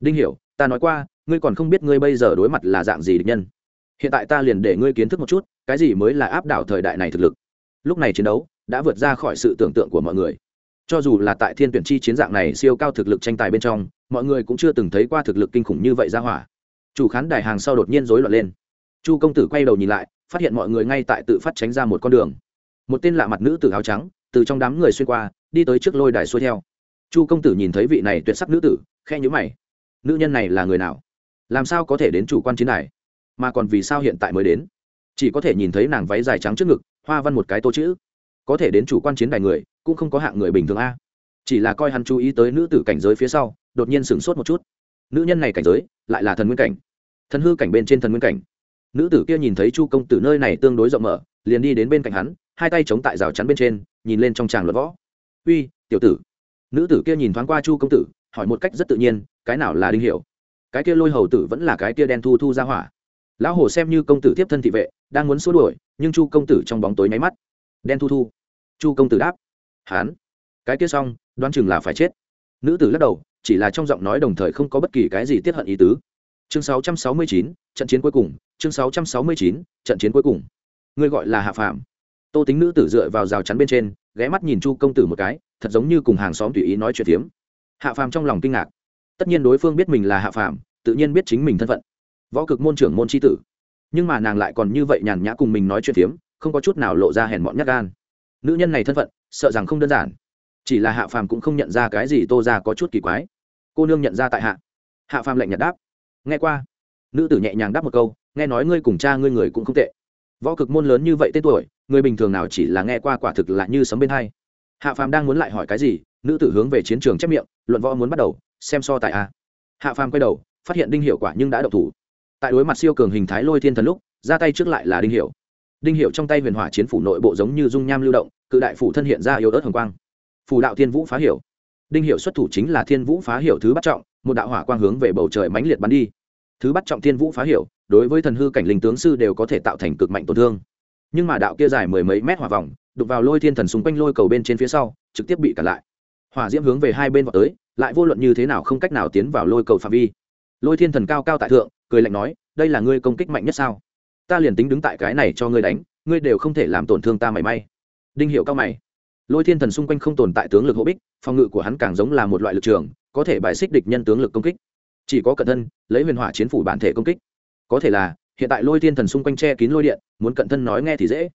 Đinh hiểu, ta nói qua, ngươi còn không biết ngươi bây giờ đối mặt là dạng gì địch nhân hiện tại ta liền để ngươi kiến thức một chút, cái gì mới là áp đảo thời đại này thực lực. Lúc này chiến đấu đã vượt ra khỏi sự tưởng tượng của mọi người. Cho dù là tại thiên tuyển chi chiến dạng này siêu cao thực lực tranh tài bên trong, mọi người cũng chưa từng thấy qua thực lực kinh khủng như vậy ra hỏa. Chủ khán đài hàng sau đột nhiên rối loạn lên. Chu công tử quay đầu nhìn lại, phát hiện mọi người ngay tại tự phát tránh ra một con đường. Một tên lạ mặt nữ tử áo trắng, từ trong đám người xuyên qua, đi tới trước lôi đài xuôi theo. Chu công tử nhìn thấy vị này tuyệt sắc nữ tử khe nhữ mày. Nữ nhân này là người nào? Làm sao có thể đến chủ quan chiến đài? Mà còn vì sao hiện tại mới đến? Chỉ có thể nhìn thấy nàng váy dài trắng trước ngực, hoa văn một cái tô chữ. Có thể đến chủ quan chiến đài người, cũng không có hạng người bình thường a. Chỉ là coi hắn chú ý tới nữ tử cảnh giới phía sau, đột nhiên sửng sốt một chút. Nữ nhân này cảnh giới, lại là thần nguyên cảnh. Thần hư cảnh bên trên thần nguyên cảnh. Nữ tử kia nhìn thấy chu công tử nơi này tương đối rộng mở, liền đi đến bên cạnh hắn, hai tay chống tại rào chắn bên trên, nhìn lên trong tràng luật võ. Uy, tiểu tử. Nữ tử kia nhìn thoáng qua chu công tử, hỏi một cách rất tự nhiên, cái nào là đinh hiểu cái kia lôi hầu tử vẫn là cái kia đen thu thu ra hỏa lão hồ xem như công tử tiếp thân thị vệ đang muốn xua đuổi nhưng chu công tử trong bóng tối nháy mắt. Đen thu thu. Chu công tử đáp. Hán. Cái kia xong đoán chừng là phải chết. Nữ tử lắc đầu chỉ là trong giọng nói đồng thời không có bất kỳ cái gì tiết hận ý tứ. Chương 669, trận chiến cuối cùng. Chương 669, trận chiến cuối cùng. Ngươi gọi là hạ phàm. Tô tính nữ tử dựa vào rào chắn bên trên ghé mắt nhìn chu công tử một cái thật giống như cùng hàng xóm tùy ý nói chuyện tiếm hạ phàm trong lòng kinh ngạc. Tất nhiên đối phương biết mình là hạ phàm tự nhiên biết chính mình thân phận võ cực môn trưởng môn tri tử. Nhưng mà nàng lại còn như vậy nhàn nhã cùng mình nói chuyện phiếm, không có chút nào lộ ra hèn mọn nhát gan. Nữ nhân này thân phận, sợ rằng không đơn giản. Chỉ là hạ phàm cũng không nhận ra cái gì tô ra có chút kỳ quái. Cô nương nhận ra tại hạ. Hạ phàm lệnh nhật đáp. Nghe qua. Nữ tử nhẹ nhàng đáp một câu, nghe nói ngươi cùng cha ngươi người cũng không tệ. Võ cực môn lớn như vậy tên tuổi, người bình thường nào chỉ là nghe qua quả thực là như sấm bên hay. hạ phàm đang muốn lại hỏi cái gì, nữ tử hướng về chiến trường chép miệng, luận võ muốn bắt đầu, xem so tại a. Hạ phàm quay đầu, phát hiện đinh hiệu quả nhưng đã độc thủ tại đối mặt siêu cường hình thái lôi thiên thần lúc, ra tay trước lại là đinh hiệu đinh hiệu trong tay huyền hỏa chiến phủ nội bộ giống như dung nham lưu động, cự đại phủ thân hiện ra yếu ớt hồng quang. Phủ đạo thiên vũ phá hiểu. Đinh hiệu xuất thủ chính là thiên vũ phá hiểu thứ bắt trọng, một đạo hỏa quang hướng về bầu trời mãnh liệt bắn đi. Thứ bắt trọng thiên vũ phá hiểu, đối với thần hư cảnh linh tướng sư đều có thể tạo thành cực mạnh tổn thương. Nhưng mà đạo kia dài mười mấy mét hỏa vòng đục vào lôi thiên thần xung quanh lôi cầu bên trên phía sau, trực tiếp bị cản lại. Hỏa diễm hướng về hai bên vào tới, lại vô luận như thế nào không cách nào tiến vào lôi cầu phạm vi. Lôi thiên thần cao cao tại thượng cười lạnh nói, đây là ngươi công kích mạnh nhất sao? Ta liền tính đứng tại cái này cho ngươi đánh, ngươi đều không thể làm tổn thương ta mảy may. Đinh hiệu cao mày. Lôi thiên thần xung quanh không tồn tại tướng lực hộ bích, phòng ngự của hắn càng giống là một loại lực trường, có thể bài xích địch nhân tướng lực công kích. Chỉ có cận thân, lấy huyền hỏa chiến phủ bản thể công kích. Có thể là, hiện tại lôi thiên thần xung quanh che kín lôi điện, muốn cận thân nói nghe thì dễ.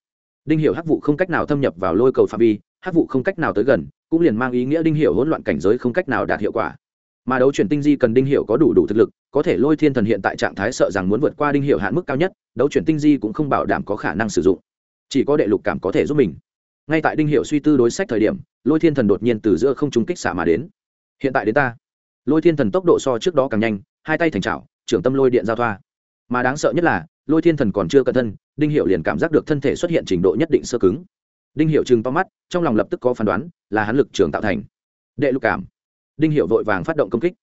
Đinh hiểu hắc vụ không cách nào thâm nhập vào lôi cầu phạm vi, hắc vụ không cách nào tới gần, cũng liền mang ý nghĩa đinh hiểu hỗn loạn cảnh giới không cách nào đạt hiệu quả mà đấu chuyển tinh di cần đinh hiệu có đủ đủ thực lực, có thể lôi thiên thần hiện tại trạng thái sợ rằng muốn vượt qua đinh hiệu hạn mức cao nhất, đấu chuyển tinh di cũng không bảo đảm có khả năng sử dụng. Chỉ có đệ lục cảm có thể giúp mình. Ngay tại đinh hiệu suy tư đối sách thời điểm, lôi thiên thần đột nhiên từ giữa không trung kích xả mà đến. Hiện tại đến ta. Lôi thiên thần tốc độ so trước đó càng nhanh, hai tay thành chảo trưởng tâm lôi điện giao thoa. Mà đáng sợ nhất là, lôi thiên thần còn chưa cẩn thân, đinh hiệu liền cảm giác được thân thể xuất hiện trình độ nhất định sơ cứng. Đinh hiệu chừng to mắt, trong lòng lập tức có phán đoán, là hắn lực trường tạo thành. Đệ lục cảm đinh hiệu vội vàng phát động công kích.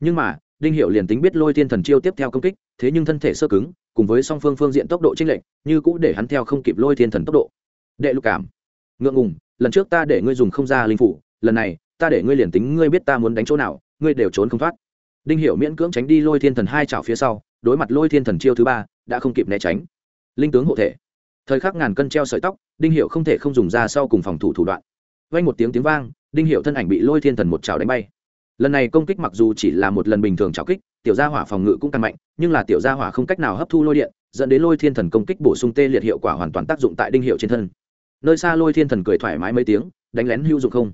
Nhưng mà, đinh hiệu liền tính biết lôi thiên thần chiêu tiếp theo công kích, thế nhưng thân thể sơ cứng, cùng với song phương phương diện tốc độ chênh lệch, như cũ để hắn theo không kịp lôi thiên thần tốc độ. Đệ lục cảm. Ngượng ngùng, lần trước ta để ngươi dùng không ra linh phủ, lần này, ta để ngươi liền tính ngươi biết ta muốn đánh chỗ nào, ngươi đều trốn không thoát. Đinh Hiệu miễn cưỡng tránh đi lôi thiên thần hai chảo phía sau, đối mặt lôi thiên thần chiêu thứ ba, đã không kịp né tránh. Linh tướng hộ thể. Thời khắc ngàn cân treo sợi tóc, đinh hiệu không thể không dùng ra sau cùng phòng thủ thủ đoạn. Vay một tiếng tiếng vang, đinh hiệu thân ảnh bị lôi thiên thần một chảo đánh bay lần này công kích mặc dù chỉ là một lần bình thường trào kích, tiểu gia hỏa phòng ngự cũng càng mạnh, nhưng là tiểu gia hỏa không cách nào hấp thu lôi điện, dẫn đến lôi thiên thần công kích bổ sung tê liệt hiệu quả hoàn toàn tác dụng tại đinh hiệu trên thân. Nơi xa lôi thiên thần cười thoải mái mấy tiếng, đánh lén hữu dụng không?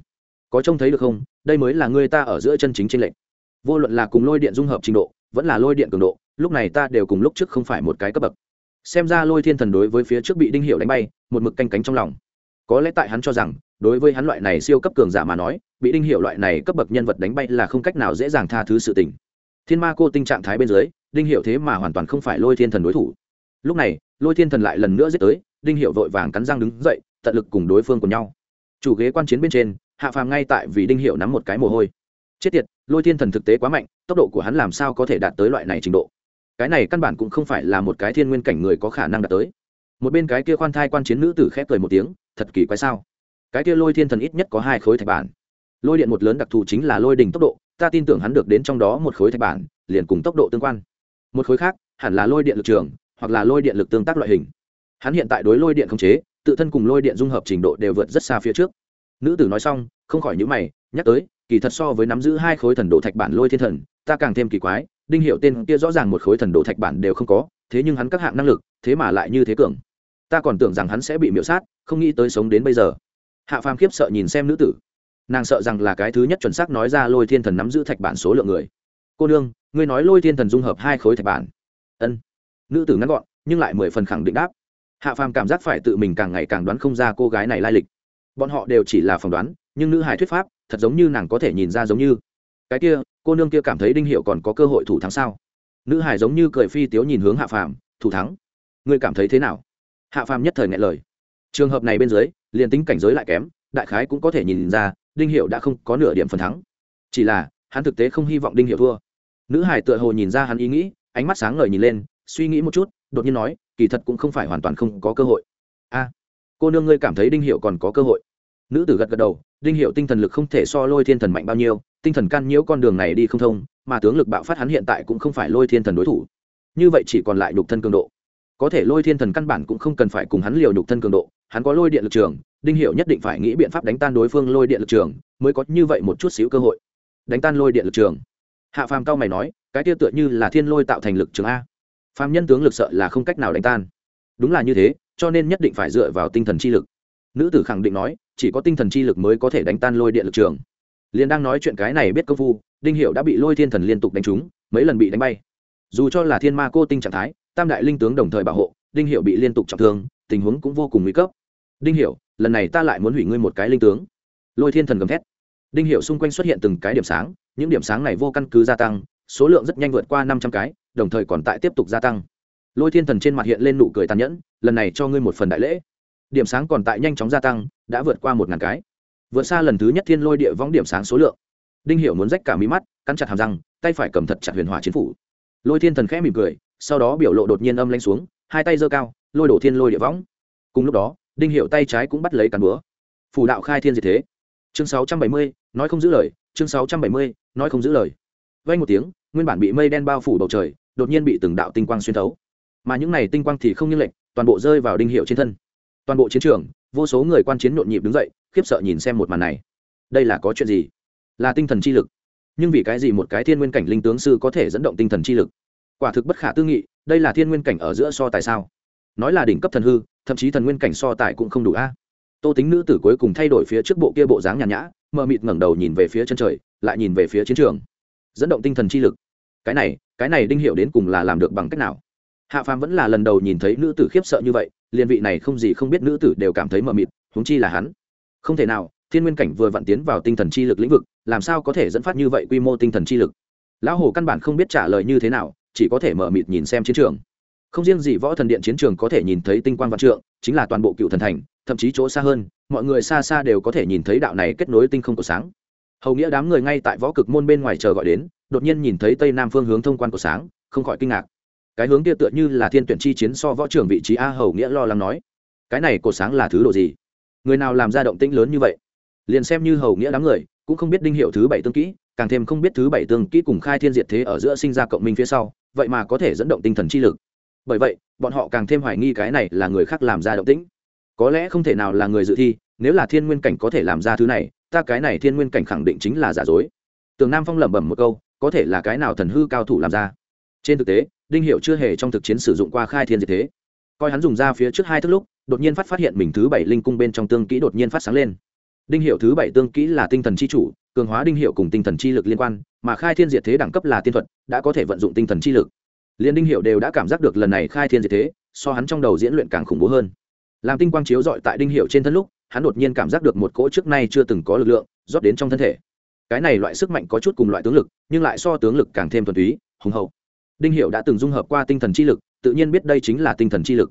Có trông thấy được không? Đây mới là người ta ở giữa chân chính trên lệnh vô luận là cùng lôi điện dung hợp trình độ, vẫn là lôi điện cường độ, lúc này ta đều cùng lúc trước không phải một cái cấp bậc. Xem ra lôi thiên thần đối với phía trước bị đinh hiệu đánh bay, một mực canh cánh trong lòng. Có lẽ tại hắn cho rằng đối với hắn loại này siêu cấp cường giả mà nói, bị đinh hiệu loại này cấp bậc nhân vật đánh bay là không cách nào dễ dàng tha thứ sự tình. Thiên ma cô tinh trạng thái bên dưới, đinh hiệu thế mà hoàn toàn không phải lôi thiên thần đối thủ. Lúc này, lôi thiên thần lại lần nữa giết tới, đinh hiệu vội vàng cắn răng đứng dậy, tận lực cùng đối phương của nhau. Chủ ghế quan chiến bên trên, hạ phàm ngay tại vì đinh hiệu nắm một cái mồ hôi. Chết tiệt, lôi thiên thần thực tế quá mạnh, tốc độ của hắn làm sao có thể đạt tới loại này trình độ? Cái này căn bản cũng không phải là một cái thiên nguyên cảnh người có khả năng đạt tới. Một bên cái kia khoan thai quan chiến nữ tử khép cười một tiếng, thật kỳ quái sao? Cái kia lôi thiên thần ít nhất có hai khối thạch bản. Lôi điện một lớn đặc thù chính là lôi đỉnh tốc độ, ta tin tưởng hắn được đến trong đó một khối thạch bản, liền cùng tốc độ tương quan. Một khối khác, hẳn là lôi điện lực trường, hoặc là lôi điện lực tương tác loại hình. Hắn hiện tại đối lôi điện không chế, tự thân cùng lôi điện dung hợp trình độ đều vượt rất xa phía trước. Nữ tử nói xong, không khỏi nhữ mày, nhắc tới, kỳ thật so với nắm giữ hai khối thần độ thạch bản lôi thiên thần, ta càng thêm kỳ quái, đinh hiệu tên kia rõ ràng một khối thần độ thạch bản đều không có, thế nhưng hắn các hạng năng lực, thế mà lại như thế cường. Ta còn tưởng rằng hắn sẽ bị miễu sát, không nghĩ tới sống đến bây giờ hạ phàm khiếp sợ nhìn xem nữ tử. Nàng sợ rằng là cái thứ nhất chuẩn xác nói ra lôi thiên thần nắm giữ thạch bản số lượng người. Cô nương, ngươi nói lôi thiên thần dung hợp hai khối thạch bản. Ân. Nữ tử ngắn gọn, nhưng lại mười phần khẳng định đáp. Hạ phàm cảm giác phải tự mình càng ngày càng đoán không ra cô gái này lai lịch. Bọn họ đều chỉ là phỏng đoán, nhưng nữ hải thuyết pháp, thật giống như nàng có thể nhìn ra giống như. Cái kia, cô nương kia cảm thấy đinh hiệu còn có cơ hội thủ thắng sao? Nữ hải giống như cười phi tiếu nhìn hướng hạ phàm, thủ thắng. Ngươi cảm thấy thế nào? Hạ phàm nhất thời ngại lời trường hợp này bên dưới, liền tính cảnh giới lại kém, đại khái cũng có thể nhìn ra, đinh hiệu đã không có nửa điểm phần thắng. Chỉ là, hắn thực tế không hy vọng đinh hiệu thua. Nữ hải tựa hồ nhìn ra hắn ý nghĩ, ánh mắt sáng ngời nhìn lên, suy nghĩ một chút, đột nhiên nói, kỳ thật cũng không phải hoàn toàn không có cơ hội. A, cô nương ngươi cảm thấy đinh hiệu còn có cơ hội? Nữ tử gật gật đầu, đinh hiệu tinh thần lực không thể so lôi thiên thần mạnh bao nhiêu, tinh thần can nhiễu con đường này đi không thông, mà tướng lực bạo phát hắn hiện tại cũng không phải lôi thiên thần đối thủ. Như vậy chỉ còn lại nhục thân cường độ. Có thể lôi thiên thần căn bản cũng không cần phải cùng hắn liều nhục thân cường độ hắn có lôi điện lực trường, đinh hiệu nhất định phải nghĩ biện pháp đánh tan đối phương lôi điện lực trường, mới có như vậy một chút xíu cơ hội. Đánh tan lôi điện lực trường. Hạ phàm cao mày nói, cái kia tựa như là thiên lôi tạo thành lực trường a. Phàm nhân tướng lực sợ là không cách nào đánh tan. Đúng là như thế, cho nên nhất định phải dựa vào tinh thần chi lực. Nữ tử khẳng định nói, chỉ có tinh thần chi lực mới có thể đánh tan lôi điện lực trường. Liền đang nói chuyện cái này biết công phu, đinh hiệu đã bị lôi thiên thần liên tục đánh trúng, mấy lần bị đánh bay. Dù cho là thiên ma cô tinh trạng thái, tam đại linh tướng đồng thời bảo hộ, đinh hiệu bị liên tục trọng thương, tình huống cũng vô cùng nguy cấp đinh Hiểu, lần này ta lại muốn hủy ngươi một cái linh tướng. Lôi thiên thần gầm thét. Đinh Hiểu xung quanh xuất hiện từng cái điểm sáng những điểm sáng này vô căn cứ gia tăng số lượng rất nhanh vượt qua năm trăm cái đồng thời còn tại tiếp tục gia tăng. Lôi thiên thần trên mặt hiện lên nụ cười tàn nhẫn lần này cho ngươi một phần đại lễ. Điểm sáng còn tại nhanh chóng gia tăng đã vượt qua một ngàn cái. Vượt xa lần thứ nhất thiên lôi địa võng điểm sáng số lượng. Đinh hiểu muốn rách cả mí mắt cắn chặt hàm răng tay phải cầm thật chặt huyền hỏa chiến phủ. Lôi thiên thần khẽ mỉm cười sau đó biểu lộ đột nhiên âm lanh xuống hai tay giơ cao lôi đổ thiên lôi địa võng cùng lúc đó đinh Hiệu tay trái cũng bắt lấy cán búa. Phủ đạo khai thiên diệt thế. Chương 670, nói không giữ lời. Chương 670, nói không giữ lời. Vang một tiếng nguyên bản bị mây đen bao phủ bầu trời đột nhiên bị từng đạo tinh quang xuyên thấu. Mà những này tinh quang thì không như lệnh toàn bộ rơi vào đinh hiệu trên thân. Toàn bộ chiến trường vô số người quan chiến nhộn nhịp đứng dậy khiếp sợ nhìn xem một màn này. Đây là có chuyện gì? Là tinh thần chi lực. Nhưng vì cái gì một cái thiên nguyên cảnh linh tướng sư có thể dẫn động tinh thần chi lực? Quả thực bất khả tư nghị đây là thiên nguyên cảnh ở giữa so tại sao? Nói là đỉnh cấp thần hư, thậm chí thần nguyên cảnh so tài cũng không đủ a. Tô tính nữ tử cuối cùng thay đổi phía trước bộ kia bộ dáng nhàn nhã, mờ mịt ngẩng đầu nhìn về phía chân trời, lại nhìn về phía chiến trường. Dẫn động tinh thần chi lực. Cái này cái này đinh hiệu đến cùng là làm được bằng cách nào? Hạ phàm vẫn là lần đầu nhìn thấy nữ tử khiếp sợ như vậy, liền vị này không gì không biết nữ tử đều cảm thấy mờ mịt, huống chi là hắn. Không thể nào, thiên nguyên cảnh vừa vặn tiến vào tinh thần chi lực lĩnh vực, làm sao có thể dẫn phát như vậy quy mô tinh thần chi lực? Lão hồ căn bản không biết trả lời như thế nào, chỉ có thể mở mịt nhìn xem chiến trường không riêng gì võ thần điện chiến trường có thể nhìn thấy tinh quang văn trượng, chính là toàn bộ cựu thần thành, thậm chí chỗ xa hơn, mọi người xa xa đều có thể nhìn thấy đạo này kết nối tinh không của sáng. Hầu nghĩa đám người ngay tại võ cực môn bên ngoài chờ gọi đến, đột nhiên nhìn thấy tây nam phương hướng thông quan của sáng, không khỏi kinh ngạc. Cái hướng kia tựa như là thiên tuyển chi chiến so võ trưởng vị trí a hầu nghĩa lo lắng nói, cái này của sáng là thứ độ gì? Người nào làm ra động tĩnh lớn như vậy? Liền xem như hầu nghĩa đám người, cũng không biết đinh hiệu thứ bảy tương kỹ, càng thêm không biết thứ bảy tương kỹ cùng khai thiên diệt thế ở giữa sinh ra cộng minh phía sau, vậy mà có thể dẫn động tinh thần chi lực bởi vậy, bọn họ càng thêm hoài nghi cái này là người khác làm ra động tĩnh. Có lẽ không thể nào là người dự thi, nếu là thiên nguyên cảnh có thể làm ra thứ này, ta cái này thiên nguyên cảnh khẳng định chính là giả dối. Tường nam phong lẩm bẩm một câu, có thể là cái nào thần hư cao thủ làm ra? Trên thực tế, đinh hiệu chưa hề trong thực chiến sử dụng qua khai thiên diệt thế. Coi hắn dùng ra phía trước hai thức lúc, đột nhiên phát phát hiện mình thứ bảy linh cung bên trong tương kỹ đột nhiên phát sáng lên. Đinh hiệu thứ bảy tương kỹ là tinh thần chi chủ, cường hóa đinh hiệu cùng tinh thần chi lực liên quan, mà khai thiên diệt thế đẳng cấp là tiên thuật, đã có thể vận dụng tinh thần chi lực liền đinh hiệu đều đã cảm giác được lần này khai thiên diệt thế, so hắn trong đầu diễn luyện càng khủng bố hơn. Làm tinh quang chiếu dọi tại đinh hiệu trên thân lúc, hắn đột nhiên cảm giác được một cỗ trước nay chưa từng có lực lượng, rót đến trong thân thể. Cái này loại sức mạnh có chút cùng loại tướng lực, nhưng lại so tướng lực càng thêm thuần túy, hùng hậu. Đinh hiệu đã từng dung hợp qua tinh thần chi lực, tự nhiên biết đây chính là tinh thần chi lực.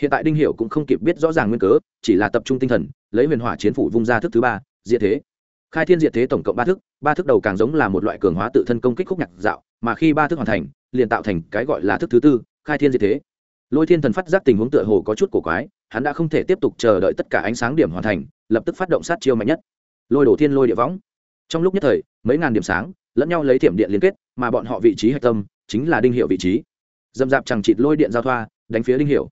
Hiện tại đinh hiệu cũng không kịp biết rõ ràng nguyên cớ, chỉ là tập trung tinh thần, lấy huyền hỏa chiến phủ vung ra thức thứ ba, diệt thế. Khai thiên diệt thế tổng cộng ba thức ba thức đầu càng giống là một loại cường hóa tự thân công kích khúc nhạc dạo, mà khi ba thức hoàn thành liền tạo thành cái gọi là thức thứ tư, khai thiên diệt thế. Lôi thiên thần phát giác tình huống tựa hồ có chút cổ quái, hắn đã không thể tiếp tục chờ đợi tất cả ánh sáng điểm hoàn thành, lập tức phát động sát chiêu mạnh nhất. Lôi đổ thiên lôi địa võng. Trong lúc nhất thời, mấy ngàn điểm sáng, lẫn nhau lấy thiểm điện liên kết, mà bọn họ vị trí hạch tâm chính là đinh hiệu vị trí. Dầm dạp chẳng chịt lôi điện giao thoa, đánh phía đinh hiệu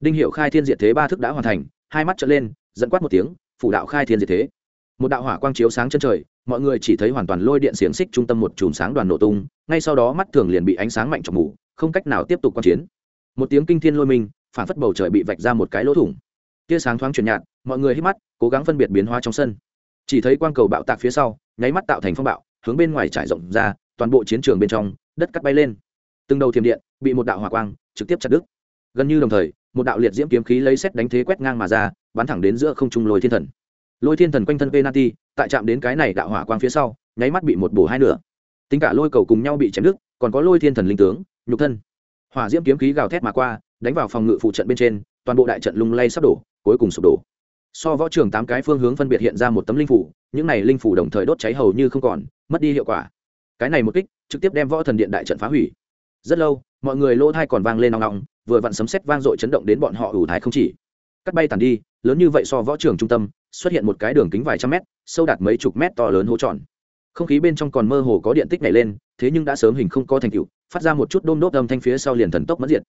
đinh hiệu khai thiên diệt thế ba thức đã hoàn thành, hai mắt trở lên dẫn quát một tiếng, phủ đạo khai thiên diệt thế. Một đạo hỏa quang chiếu sáng chân trời mọi người chỉ thấy hoàn toàn lôi điện xiềng xích trung tâm một chùm sáng đoàn nổ tung, ngay sau đó mắt thường liền bị ánh sáng mạnh trong mù, không cách nào tiếp tục quan chiến. Một tiếng kinh thiên lôi minh phản phất bầu trời bị vạch ra một cái lỗ thủng. Tia sáng thoáng chuyển nhạt, mọi người hít mắt, cố gắng phân biệt biến hóa trong sân. Chỉ thấy quang cầu bạo tạc phía sau, nháy mắt tạo thành phong bạo, hướng bên ngoài trải rộng ra, toàn bộ chiến trường bên trong, đất cắt bay lên. Từng đầu thiềm điện bị một đạo hỏa quang trực tiếp chặt đứt. Gần như đồng thời, một đạo liệt diễm kiếm khí lấy xét đánh thế quét ngang mà ra, bắn thẳng đến giữa không trung lôi thiên thần lôi thiên thần quanh thân penalty, tại chạm đến cái này đạo hỏa quang phía sau, nháy mắt bị một bổ hai nửa. Tính cả lôi cầu cùng nhau bị chém đứt, còn có lôi thiên thần linh tướng, nhục thân. Hỏa diễm kiếm khí gào thét mà qua, đánh vào phòng ngự phụ trận bên trên, toàn bộ đại trận lung lay sắp đổ, cuối cùng sụp đổ. So võ trường tám cái phương hướng phân biệt hiện ra một tấm linh phủ, những này linh phủ đồng thời đốt cháy hầu như không còn, mất đi hiệu quả. Cái này một kích, trực tiếp đem võ thần điện đại trận phá hủy. Rất lâu, mọi người lỗ thai còn vang lên nòng nòng, vừa vặn sấm sét vang dội chấn động đến bọn họ ủ thái không chỉ. Cắt bay tàn đi, lớn như vậy so võ trường trung tâm xuất hiện một cái đường kính vài trăm mét, sâu đạt mấy chục mét to lớn hố tròn. Không khí bên trong còn mơ hồ có điện tích nhảy lên, thế nhưng đã sớm hình không có thành tựu, phát ra một chút đôm đốt âm thanh phía sau liền thần tốc mất diệt.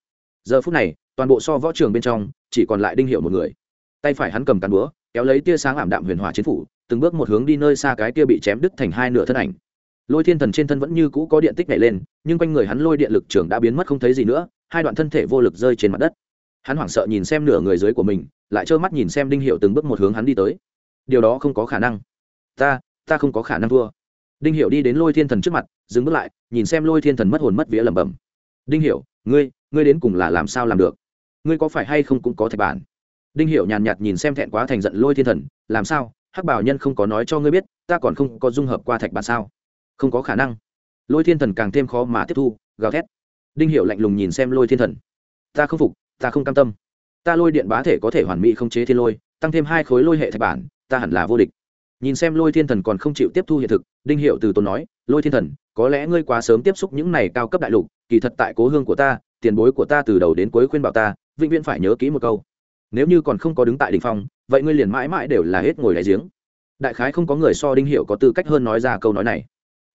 Giờ phút này, toàn bộ so võ trường bên trong, chỉ còn lại đinh hiệu một người. Tay phải hắn cầm cán búa, kéo lấy tia sáng ảm đạm huyền hỏa chiến phủ, từng bước một hướng đi nơi xa cái kia bị chém đứt thành hai nửa thân ảnh. Lôi thiên thần trên thân vẫn như cũ có điện tích nhảy lên, nhưng quanh người hắn lôi điện lực trưởng đã biến mất không thấy gì nữa, hai đoạn thân thể vô lực rơi trên mặt đất hắn hoảng sợ nhìn xem nửa người dưới của mình, lại trơ mắt nhìn xem đinh hiệu từng bước một hướng hắn đi tới. Điều đó không có khả năng. Ta ta không có khả năng thua. Đinh hiệu đi đến lôi thiên thần trước mặt, dừng bước lại, nhìn xem lôi thiên thần mất hồn mất vía lẩm bẩm. Đinh hiệu, ngươi ngươi đến cùng là làm sao làm được? Ngươi có phải hay không cũng có thạch bản? Đinh hiệu nhàn nhạt nhìn xem thẹn quá thành giận lôi thiên thần, làm sao? Hắc bảo nhân không có nói cho ngươi biết, ta còn không có dung hợp qua thạch bản sao? Không có khả năng. Lôi thiên thần càng thêm khó mà tiếp thu, gào thét. Đinh hiệu lạnh lùng nhìn xem lôi thiên thần. Ta không phục ta không cam tâm. Ta lôi điện bá thể có thể hoàn mỹ không chế thiên lôi, tăng thêm hai khối lôi hệ thạch bản, ta hẳn là vô địch. Nhìn xem lôi thiên thần còn không chịu tiếp thu hiện thực, đinh hiệu từ tốn nói, lôi thiên thần, có lẽ ngươi quá sớm tiếp xúc những này cao cấp đại lục, kỳ thật tại cố hương của ta, tiền bối của ta từ đầu đến cuối khuyên bảo ta, vĩnh viễn phải nhớ kỹ một câu. Nếu như còn không có đứng tại đ ỉ n h phong, vậy ngươi liền mãi mãi đều là hết ngồi đáy giếng. Đại khái không có người so đinh hiệu có tư cách hơn nói ra câu nói này.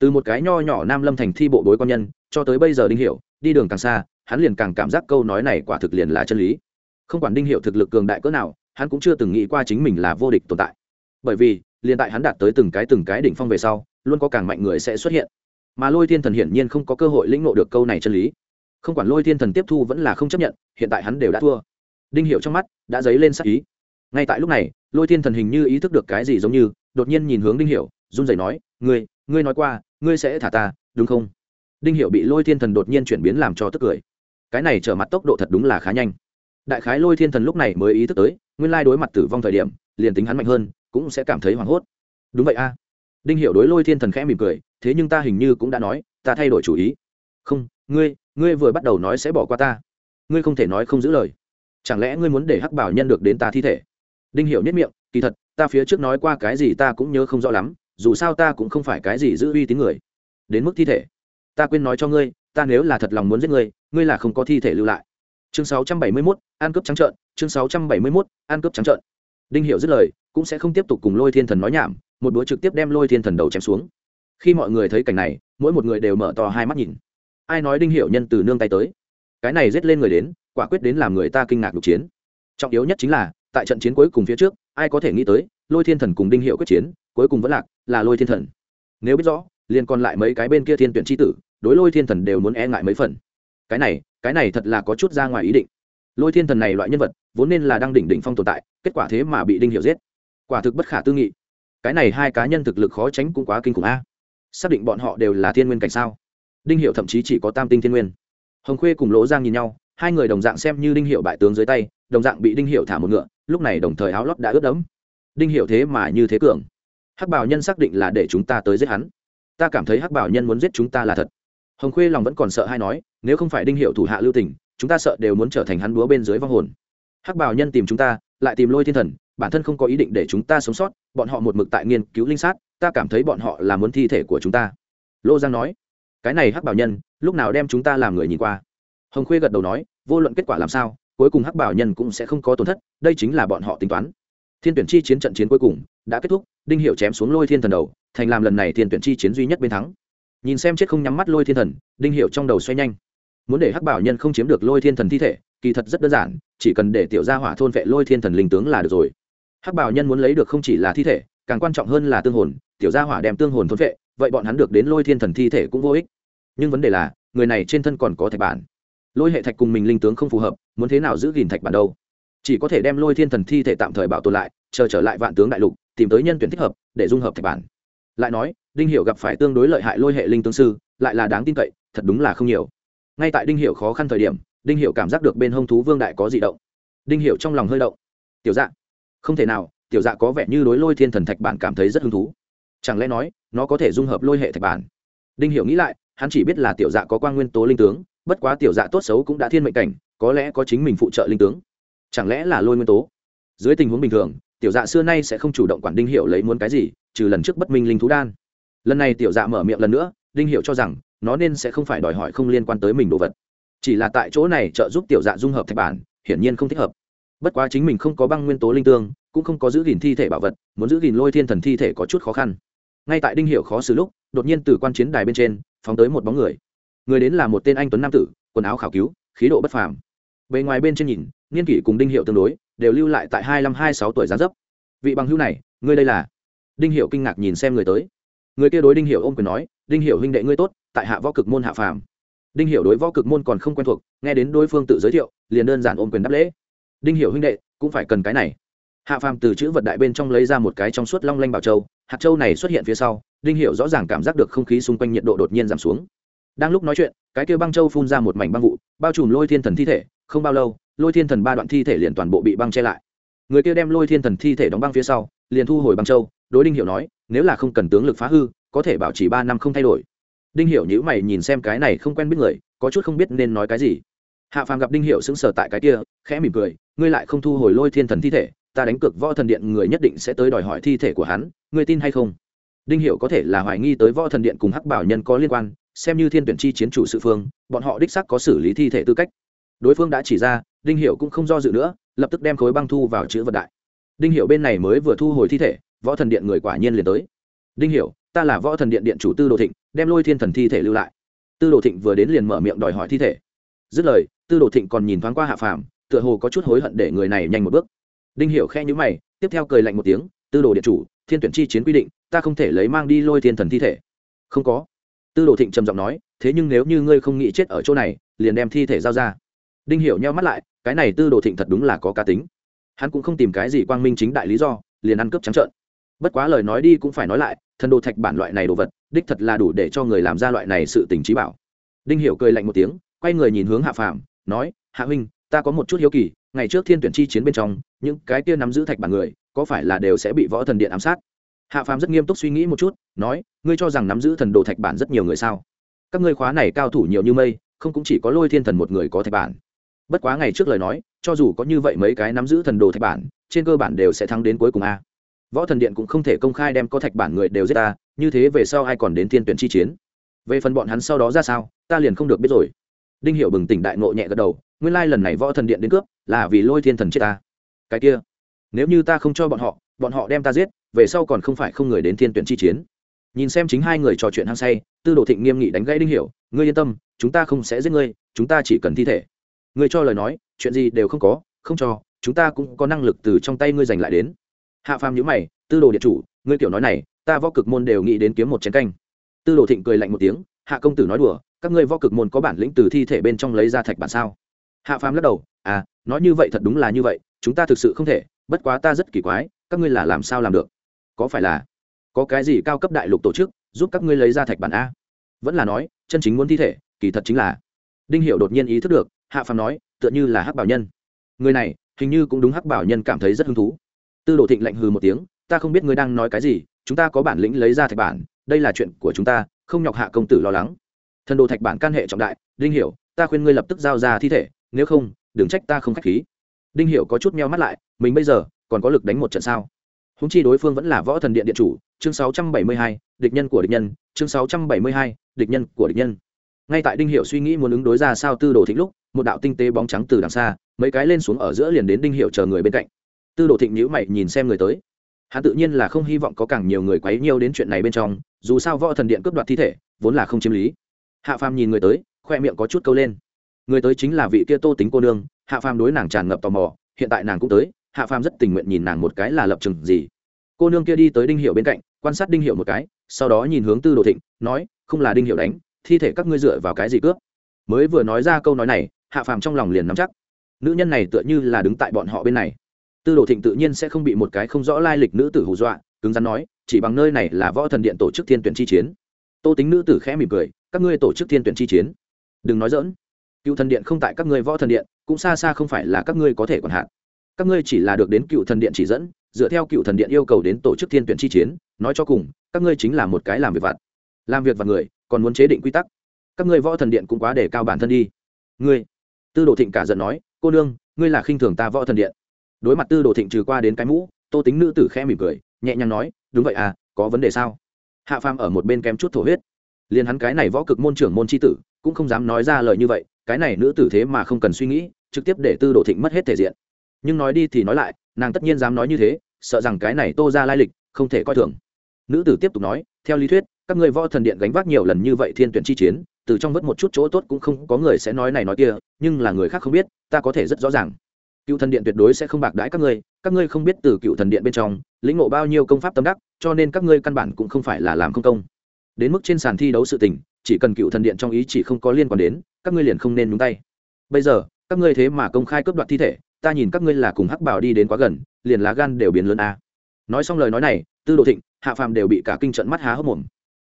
Từ một cái nho nhỏ nam lâm thành thi bộ đối quan nhân, cho tới bây giờ đinh hiệu, đi đường càng xa hắn liền càng cảm giác câu nói này quả thực liền là chân lý. Không quản đinh hiệu thực lực cường đại cỡ nào, hắn cũng chưa từng nghĩ qua chính mình là vô địch tồn tại. Bởi vì, liền tại hắn đạt tới từng cái từng cái đỉnh phong về sau, luôn có càng mạnh người sẽ xuất hiện. Mà lôi thiên thần hiển nhiên không có cơ hội lĩnh ngộ được câu này chân lý. Không quản lôi thiên thần tiếp thu vẫn là không chấp nhận, hiện tại hắn đều đã thua. Đinh hiệu trong mắt đã dấy lên sắc ý. Ngay tại lúc này, lôi thiên thần hình như ý thức được cái gì giống như, đột nhiên nhìn hướng đinh hiệu, run rẩy nói, ngươi ngươi nói qua, ngươi sẽ thả ta, đúng không? Đinh hiệu bị lôi thiên thần đột nhiên chuyển biến làm cho tức cười cái này trở mặt tốc độ thật đúng là khá nhanh. Đại khái lôi thiên thần lúc này mới ý thức tới, nguyên lai đối mặt tử vong thời điểm, liền tính hắn mạnh hơn, cũng sẽ cảm thấy hoảng hốt. Đúng vậy a. Đinh hiểu đối lôi thiên thần khẽ mỉm cười, thế nhưng ta hình như cũng đã nói, ta thay đổi chủ ý. Không, ngươi ngươi vừa bắt đầu nói sẽ bỏ qua ta. Ngươi không thể nói không giữ lời. Chẳng lẽ ngươi muốn để hắc bảo nhân được đến ta thi thể? Đinh hiểu nhất miệng, kỳ thật, ta phía trước nói qua cái gì ta cũng nhớ không rõ lắm, dù sao ta cũng không phải cái gì giữ uy tín người. Đến mức thi thể, ta quên nói cho ngươi ta nếu là thật lòng muốn giết ngươi ngươi là không có thi thể lưu lại. Chương 671, an cướp trắng trợn chương 671, an cướp trắng trợn. Đinh hiểu dứt lời cũng sẽ không tiếp tục cùng lôi thiên thần nói nhảm một đũa trực tiếp đem lôi thiên thần đầu chém xuống. Khi mọi người thấy cảnh này mỗi một người đều mở to hai mắt nhìn. Ai nói đinh hiểu nhân từ nương tay tới? Cái này giết lên người đến quả quyết đến làm người ta kinh ngạc lục chiến. Trọng yếu nhất chính là tại trận chiến cuối cùng phía trước ai có thể nghĩ tới lôi thiên thần cùng đinh hiệu quyết chiến cuối cùng vẫn lạc là lôi thiên thần. Nếu biết rõ liền còn lại mấy cái bên kia thiên tuyển tri tử đối lôi thiên thần đều muốn e ngại mấy phần. Cái này cái này thật là có chút ra ngoài ý định. Lôi thiên thần này loại nhân vật, vốn nên là đang đỉnh đỉnh phong tồn tại, kết quả thế mà bị đinh hiệu giết. Quả thực bất khả tư nghị. Cái này hai cá nhân thực lực khó tránh cũng quá kinh khủng a. Xác định bọn họ đều là thiên nguyên cảnh sao? Đinh hiệu thậm chí chỉ có tam tinh thiên nguyên. Hồng khuê cùng lỗ giang nhìn nhau, hai người đồng dạng xem như đinh hiệu bại tướng dưới tay, đồng dạng bị đinh hiệu thả một ngựa, lúc này đồng thời áo lót đã ướt đẫm. Đinh hiệu thế mà như thế cường. Hắc bảo nhân xác định là để chúng ta tới giết hắn. Ta cảm thấy hắc bảo nhân muốn giết chúng ta là thật hồng khuê lòng vẫn còn sợ hay nói, nếu không phải đinh hiệu thủ hạ lưu tình, chúng ta sợ đều muốn trở thành hắn búa bên dưới vong hồn. Hắc bảo nhân tìm chúng ta, lại tìm lôi thiên thần, bản thân không có ý định để chúng ta sống sót, bọn họ một mực tại nghiên cứu linh sát, ta cảm thấy bọn họ là muốn thi thể của chúng ta. Lô giang nói, cái này hắc bảo nhân, lúc nào đem chúng ta làm người nhìn qua? Hồng khuê gật đầu nói, vô luận kết quả làm sao, cuối cùng hắc bảo nhân cũng sẽ không có tổn thất, đây chính là bọn họ tính toán. Thiên tuyển chi chiến trận chiến cuối cùng đã kết thúc, đinh hiệu chém xuống lôi thiên thần đầu, thành làm lần này thiên tuyển chi chiến duy nhất bên thắng nhìn xem chết không nhắm mắt lôi thiên thần, đinh hiệu trong đầu xoay nhanh. Muốn để hắc bảo nhân không chiếm được lôi thiên thần thi thể, kỳ thật rất đơn giản, chỉ cần để tiểu gia hỏa thôn vệ lôi thiên thần linh tướng là được rồi. Hắc bảo nhân muốn lấy được không chỉ là thi thể, càng quan trọng hơn là tương hồn, tiểu gia hỏa đem tương hồn thôn vệ, vậy bọn hắn được đến lôi thiên thần thi thể cũng vô ích. Nhưng vấn đề là, người này trên thân còn có thạch bản. Lôi hệ thạch cùng mình linh tướng không phù hợp, muốn thế nào giữ gìn thạch bản đâu? Chỉ có thể đem lôi thiên thần thi thể tạm thời bảo tồn lại, chờ trở lại vạn tướng đại lục, tìm tới nhân tuyển thích hợp, để dung hợp thạch bản. Lại nói đinh hiệu gặp phải tương đối lợi hại lôi hệ linh tướng sư, lại là đáng tin cậy, thật đúng là không nhiều. Ngay tại đinh hiệu khó khăn thời điểm, đinh hiệu cảm giác được bên hông thú vương đại có gì động. Đinh hiệu trong lòng hơi động. Tiểu dạ. Không thể nào, tiểu dạ có vẻ như đối lôi thiên thần thạch bản cảm thấy rất hứng thú. Chẳng lẽ nói, nó có thể dung hợp lôi hệ thạch bản? Đinh hiểu nghĩ lại, hắn chỉ biết là tiểu dạ có quang nguyên tố linh tướng, bất quá tiểu dạ tốt xấu cũng đã thiên mệnh cảnh, có lẽ có chính mình phụ trợ linh tướng. Chẳng lẽ là lôi nguyên tố? Dưới tình huống bình thường, tiểu dạ xưa nay sẽ không chủ động quản đinh hiệu lấy muốn cái gì, trừ lần trước bất minh linh thú đan lần này tiểu dạ mở miệng lần nữa, đinh hiệu cho rằng, nó nên sẽ không phải đòi hỏi không liên quan tới mình đồ vật. Chỉ là tại chỗ này trợ giúp tiểu dạ dung hợp thạch bản, hiển nhiên không thích hợp. Bất quá chính mình không có băng nguyên tố linh tương, cũng không có giữ gìn thi thể bảo vật, muốn giữ gìn lôi thiên thần thi thể có chút khó khăn. Ngay tại đinh hiệu khó xử lúc, đột nhiên từ quan chiến đài bên trên, phóng tới một bóng người. Người đến là một tên anh tuấn nam tử, quần áo khảo cứu, khí độ bất phàm. Bề ngoài bên trên nhìn, niên kỷ cùng đinh hiệu tương đối, đều lưu lại tại hai năm hai sáu tuổi giá dấp. Vị bằng hữu này, ngươi đây là? Đinh hiệu kinh ngạc nhìn xem người tới người kia đối đinh Hiểu ôm quyền nói, đinh Hiểu huynh đệ ngươi tốt, tại hạ võ cực môn hạ phàm. Đinh Hiểu đối võ cực môn còn không quen thuộc, nghe đến đối phương tự giới thiệu, liền đơn giản ôm quyền đáp lễ. Đinh Hiểu huynh đệ, cũng phải cần cái này. Hạ phàm từ chữ vật đại bên trong lấy ra một cái trong suốt long lanh bảo châu, hạt châu này xuất hiện phía sau, đinh Hiểu rõ ràng cảm giác được không khí xung quanh nhiệt độ đột nhiên giảm xuống. Đang lúc nói chuyện, cái kia băng châu phun ra một mảnh băng vụ, bao trùm lôi thiên thần thi thể, không bao lâu, lôi thiên thần ba đoạn thi thể liền toàn bộ bị băng che lại. Người kia đem lôi thiên thần thi thể đóng băng phía sau, liền thu hồi băng châu, đối đinh Hiểu nói nếu là không cần tướng lực phá hư, có thể bảo trì ba năm không thay đổi. Đinh hiệu nhữ mày nhìn xem cái này không quen biết người, có chút không biết nên nói cái gì. Hạ phàm gặp đinh hiệu sững sờ tại cái kia, khẽ mỉm cười, ngươi lại không thu hồi lôi thiên thần thi thể, ta đánh cược võ thần điện người nhất định sẽ tới đòi hỏi thi thể của hắn, ngươi tin hay không? Đinh hiệu có thể là hoài nghi tới võ thần điện cùng hắc bảo nhân có liên quan, xem như thiên tuyển chi chiến chủ sự phương, bọn họ đích xác có xử lý thi thể tư cách. Đối phương đã chỉ ra, đinh hiệu cũng không do dự nữa, lập tức đem khối băng thu vào chữ vật đại. Đinh hiệu bên này mới vừa thu hồi thi thể võ thần điện người quả nhiên liền tới. Đinh Hiểu, ta là võ thần điện điện chủ tư đồ thịnh đem lôi thiên thần thi thể lưu lại. Tư đồ thịnh vừa đến liền mở miệng đòi hỏi thi thể. Dứt lời tư đồ thịnh còn nhìn thoáng qua hạ phàm tựa hồ có chút hối hận để người này nhanh một bước. Đinh hiểu khe nhíu mày tiếp theo cười lạnh một tiếng tư đồ điện chủ thiên tuyển chi chiến quy định ta không thể lấy mang đi lôi thiên thần thi thể. Không có. Tư đồ thịnh trầm giọng nói thế nhưng nếu như ngươi không nghĩ chết ở chỗ này liền đem thi thể giao ra. Đinh hiểu nheo mắt lại cái này tư đồ thịnh thật đúng là có cá tính. Hắn cũng không tìm cái gì quang minh chính đại lý do liền ăn cướp trắng trợn bất quá lời nói đi cũng phải nói lại, thần đồ thạch bản loại này đồ vật, đích thật là đủ để cho người làm ra loại này sự tình trí bảo. Đinh hiểu cười lạnh một tiếng, quay người nhìn hướng hạ phàm, nói, hạ huynh, ta có một chút hiếu kỳ, ngày trước thiên tuyển chi chiến bên trong, những cái kia nắm giữ thạch bản người, có phải là đều sẽ bị võ thần điện ám sát? Hạ phàm rất nghiêm túc suy nghĩ một chút, nói, ngươi cho rằng nắm giữ thần đồ thạch bản rất nhiều người sao? Các ngươi khóa này cao thủ nhiều như mây, không cũng chỉ có lôi thiên thần một người có thạch bản. Bất quá ngày trước lời nói, cho dù có như vậy mấy cái nắm giữ thần đồ thạch bản, trên cơ bản đều sẽ thắng đến cuối cùng a võ thần điện cũng không thể công khai đem có thạch bản người đều giết ta, như thế về sau ai còn đến thiên tuyển chi chiến? Về phần bọn hắn sau đó ra sao, ta liền không được biết rồi. Đinh hiệu bừng tỉnh đại ngộ nhẹ gật đầu, nguyên lai lần này võ thần điện đến cướp, là vì lôi thiên thần chết ta. Cái kia, nếu như ta không cho bọn họ bọn họ đem ta giết, về sau còn không phải không người đến thiên tuyển chi chiến. Nhìn xem chính hai người trò chuyện hăng say, tư đồ thịnh nghiêm nghị đánh gãy đinh hiểu, ngươi yên tâm, chúng ta không sẽ giết ngươi, chúng ta chỉ cần thi thể. Ngươi cho lời nói, chuyện gì đều không có, không cho, chúng ta cũng có năng lực từ trong tay ngươi giành lại đến hạ phàm nhữ mày, tư đồ điện chủ, ngươi kiểu nói này, ta võ cực môn đều nghĩ đến kiếm một chén canh. Tư đồ thịnh cười lạnh một tiếng, hạ công tử nói đùa, các ngươi võ cực môn có bản lĩnh từ thi thể bên trong lấy ra thạch bản sao? Hạ phàm lắc đầu à nói như vậy thật đúng là như vậy, chúng ta thực sự không thể, bất quá ta rất kỳ quái, các ngươi là làm sao làm được? Có phải là có cái gì cao cấp đại lục tổ chức giúp các ngươi lấy ra thạch bản a? Vẫn là nói, chân chính muốn thi thể, kỳ thật chính là đinh hiệu đột nhiên ý thức được, hạ phàm nói, tựa như là hắc bảo nhân. Người này hình như cũng đúng hắc bảo nhân cảm thấy rất hứng thú tư đồ thịnh lạnh hừ một tiếng ta không biết ngươi đang nói cái gì chúng ta có bản lĩnh lấy ra thạch bản đây là chuyện của chúng ta không nhọc hạ công tử lo lắng. Thần đồ thạch bản can hệ trọng đại đinh hiểu ta khuyên ngươi lập tức giao ra thi thể nếu không đừng trách ta không khách khí. Đinh hiểu có chút meo mắt lại mình bây giờ còn có lực đánh một trận sao? Húng chi đối phương vẫn là võ thần điện điện chủ chương 672, địch nhân của địch nhân chương 672, địch nhân của địch nhân. Ngay tại đinh hiểu suy nghĩ muốn ứng đối ra sao tư đồ thịnh lúc một đạo tinh tế bóng trắng từ đằng xa mấy cái lên xuống ở giữa liền đến đinh hiểu chờ người bên cạnh tư đồ thịnh nhữ mày nhìn xem người tới. Hắn tự nhiên là không hy vọng có càng nhiều người quấy nhiêu đến chuyện này bên trong, dù sao võ thần điện cướp đoạt thi thể, vốn là không chiếm lý. Hạ phàm nhìn người tới, khoe miệng có chút câu lên. Người tới chính là vị kia tô tính cô nương, hạ phàm đối nàng tràn ngập tò mò, hiện tại nàng cũng tới, hạ phàm rất tình nguyện nhìn nàng một cái là lập trường gì. Cô nương kia đi tới đinh hiệu bên cạnh, quan sát đinh hiệu một cái, sau đó nhìn hướng tư đồ thịnh, nói, không là đinh hiệu đánh, thi thể các ngươi dựa vào cái gì cướp? Mới vừa nói ra câu nói này, hạ phàm trong lòng liền nắm chắc. Nữ nhân này tựa như là đứng tại bọn họ bên này tư đồ thịnh tự nhiên sẽ không bị một cái không rõ lai lịch nữ tử hù dọa, cứng rắn nói, chỉ bằng nơi này là võ thần điện tổ chức thiên tuyển chi chiến. Tô tính nữ tử khẽ mỉm cười, các ngươi tổ chức thiên tuyển chi chiến. Đừng nói dỡn cựu thần điện không tại các ngươi võ thần điện, cũng xa xa không phải là các ngươi có thể còn hạn các ngươi chỉ là được đến cựu thần điện chỉ dẫn, dựa theo cựu thần điện yêu cầu đến tổ chức thiên tuyển chi chiến, nói cho cùng, các ngươi chính là một cái làm việc vặt. Làm việc vặt người, còn muốn chế định quy tắc. Các ngươi võ thần điện cũng quá để cao bản thân đi. Ngươi, tư đồ thịnh cả giận nói, cô nương, ngươi là khinh thường ta võ thần điện đối mặt tư đồ thịnh trừ qua đến cái mũ, tô tính nữ tử khẽ mỉm cười, nhẹ nhàng nói, đúng vậy à có vấn đề sao? Hạ phàm ở một bên kém chút thổ huyết. Liền hắn cái này võ cực môn trưởng môn c h i tử, cũng không dám nói ra lời như vậy, cái này nữ tử thế mà không cần suy nghĩ, trực tiếp để tư đồ thịnh mất hết thể diện. Nhưng nói đi thì nói lại, nàng tất nhiên dám nói như thế, sợ rằng cái này tô ra lai lịch không thể coi thường. Nữ tử tiếp tục nói, theo lý thuyết, các người võ thần điện gánh vác nhiều lần như vậy thiên tuyển chi chiến, từ trong vớt một chút chỗ tốt cũng không có người sẽ nói này nói kia, nhưng là người khác không biết, ta có thể rất rõ ràng cựu thần điện tuyệt đối sẽ không bạc đãi các ngươi các ngươi không biết từ cựu thần điện bên trong, lĩnh ngộ bao nhiêu công pháp tâm đắc, cho nên các ngươi căn bản cũng không phải là làm không công. Đến mức trên sàn thi đấu sự tình, chỉ cần cựu thần điện trong ý chỉ không có liên quan đến, các ngươi liền không nên nhúng tay. Bây giờ, các ngươi thế mà công khai cướp đoạt thi thể, ta nhìn các ngươi là cùng hắc bảo đi đến quá gần, liền lá gan đều biến lớn a. Nói xong lời nói này, tư đồ thịnh, hạ phàm đều bị cả kinh trận mắt há hốc mồm.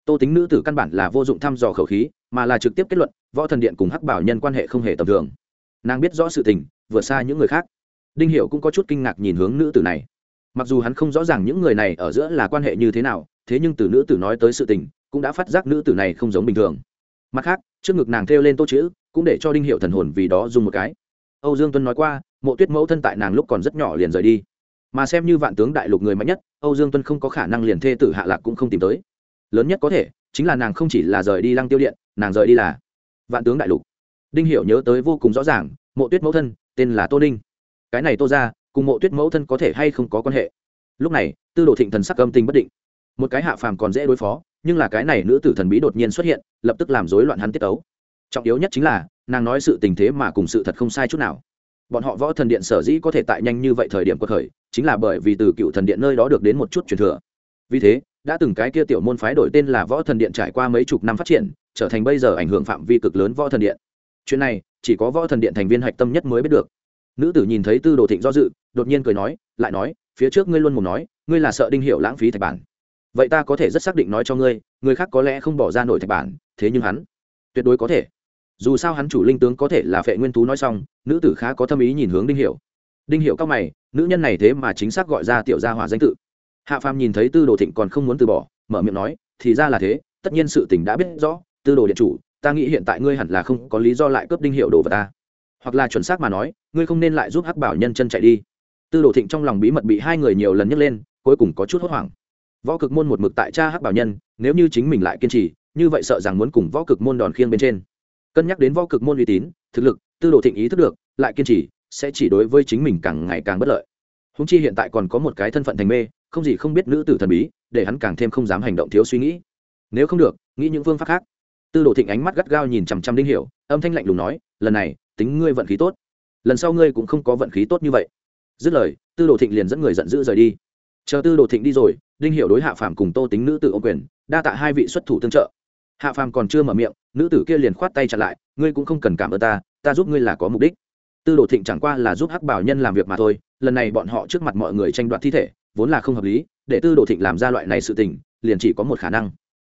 Tô tính nữ tử căn bản là vô dụng thăm dò khẩu khí, mà là trực tiếp kết luận, võ thần điện cùng hắc bảo nhân quan hệ không hề tầm thường nàng biết rõ sự tình, vượt xa những người khác. Đinh hiểu cũng có chút kinh ngạc nhìn hướng nữ tử này. Mặc dù hắn không rõ ràng những người này ở giữa là quan hệ như thế nào, thế nhưng từ nữ tử nói tới sự tình, cũng đã phát giác nữ tử này không giống bình thường. Mặt khác, trước ngực nàng thêu lên tô chữ, cũng để cho đinh hiệu thần hồn vì đó dùng một cái. Âu dương tuân nói qua, mộ tuyết mẫu thân tại nàng lúc còn rất nhỏ liền rời đi. Mà xem như vạn tướng đại lục người mạnh nhất, âu dương tuân không có khả năng liền thê tử hạ lạc cũng không tìm tới. Lớn nhất có thể, chính là nàng không chỉ là rời đi lăng tiêu điện, nàng rời đi là vạn tướng đại lục đinh hiểu nhớ tới vô cùng rõ ràng, mộ tuyết mẫu thân, tên là tô ninh. Cái này tô ra cùng mộ tuyết mẫu thân có thể hay không có quan hệ? Lúc này, tư đồ thịnh thần sắc âm tình bất định. Một cái hạ phàm còn dễ đối phó, nhưng là cái này nữ tử thần bí đột nhiên xuất hiện, lập tức làm rối loạn hắn tiết ấu trọng yếu nhất chính là, nàng nói sự tình thế mà cùng sự thật không sai chút nào. Bọn họ võ thần điện sở dĩ có thể tại nhanh như vậy thời điểm quật khởi, chính là bởi vì từ cựu thần điện nơi đó được đến một chút truyền thừa. Vì thế, đã từng cái kia tiểu môn phái đổi tên là võ thần điện trải qua mấy chục năm phát triển, trở thành bây giờ ảnh hưởng phạm vi cực lớn võ thần điện chuyện này, chỉ có võ thần điện thành viên hạch tâm nhất mới biết được. Nữ tử nhìn thấy tư đồ thịnh do dự, đột nhiên cười nói, lại nói, phía trước ngươi luôn mồm nói, ngươi là sợ đinh hiệu lãng phí thạch bản. Vậy ta có thể rất xác định nói cho ngươi, người khác có lẽ không bỏ ra nổi thạch bản, thế nhưng hắn tuyệt đối có thể. Dù sao hắn chủ linh tướng có thể là phệ nguyên tú nói xong, nữ tử khá có tâm ý nhìn hướng đinh hiệu đinh hiệu cao mày, nữ nhân này thế mà chính xác gọi ra tiểu gia hỏa danh tự. Hạ phàm nhìn thấy tư đồ thịnh còn không muốn từ bỏ, mở miệng nói, thì ra là thế, tất nhiên sự tình đã biết rõ, tư đồ điện chủ ta nghĩ hiện tại ngươi hẳn là không có lý do lại cướp đinh hiệu đồ vật ta. Hoặc là chuẩn xác mà nói, ngươi không nên lại giúp hắc bảo nhân chân chạy đi. Tư đồ thịnh trong lòng bí mật bị hai người nhiều lần nhấc lên, cuối cùng có chút hốt hoảng. Võ cực môn một mực tại cha hắc bảo nhân, nếu như chính mình lại kiên trì, như vậy sợ rằng muốn cùng võ cực môn đòn khiêng bên trên. Cân nhắc đến võ cực môn uy tín, thực lực, tư đồ thịnh ý thức được, lại kiên trì, sẽ chỉ đối với chính mình càng ngày càng bất lợi. Húng chi hiện tại còn có một cái thân phận thành mê, không gì không biết nữ tử thần bí, để hắn càng thêm không dám hành động thiếu suy nghĩ. Nếu không được, nghĩ những phương pháp khác tư đồ thịnh ánh mắt gắt gao nhìn chằm chằm đinh hiểu, âm thanh lạnh lùng nói, lần này, tính ngươi vận khí tốt. Lần sau ngươi cũng không có vận khí tốt như vậy. Dứt lời, tư đồ thịnh liền dẫn người giận dữ rời đi. Chờ tư đồ thịnh đi rồi, đinh hiểu đối hạ phàm cùng tô tính nữ tử ô quyền, đa tạ hai vị xuất thủ tương trợ. Hạ phàm còn chưa mở miệng, nữ tử kia liền khoát tay chặn lại, ngươi cũng không cần cảm ơn ta ta giúp ngươi là có mục đích. Tư đồ thịnh chẳng qua là giúp hắc bảo nhân làm việc mà thôi, lần này bọn họ trước mặt mọi người tranh đoạt thi thể, vốn là không hợp lý, để tư đồ thịnh làm ra loại này sự tình, liền chỉ có một khả năng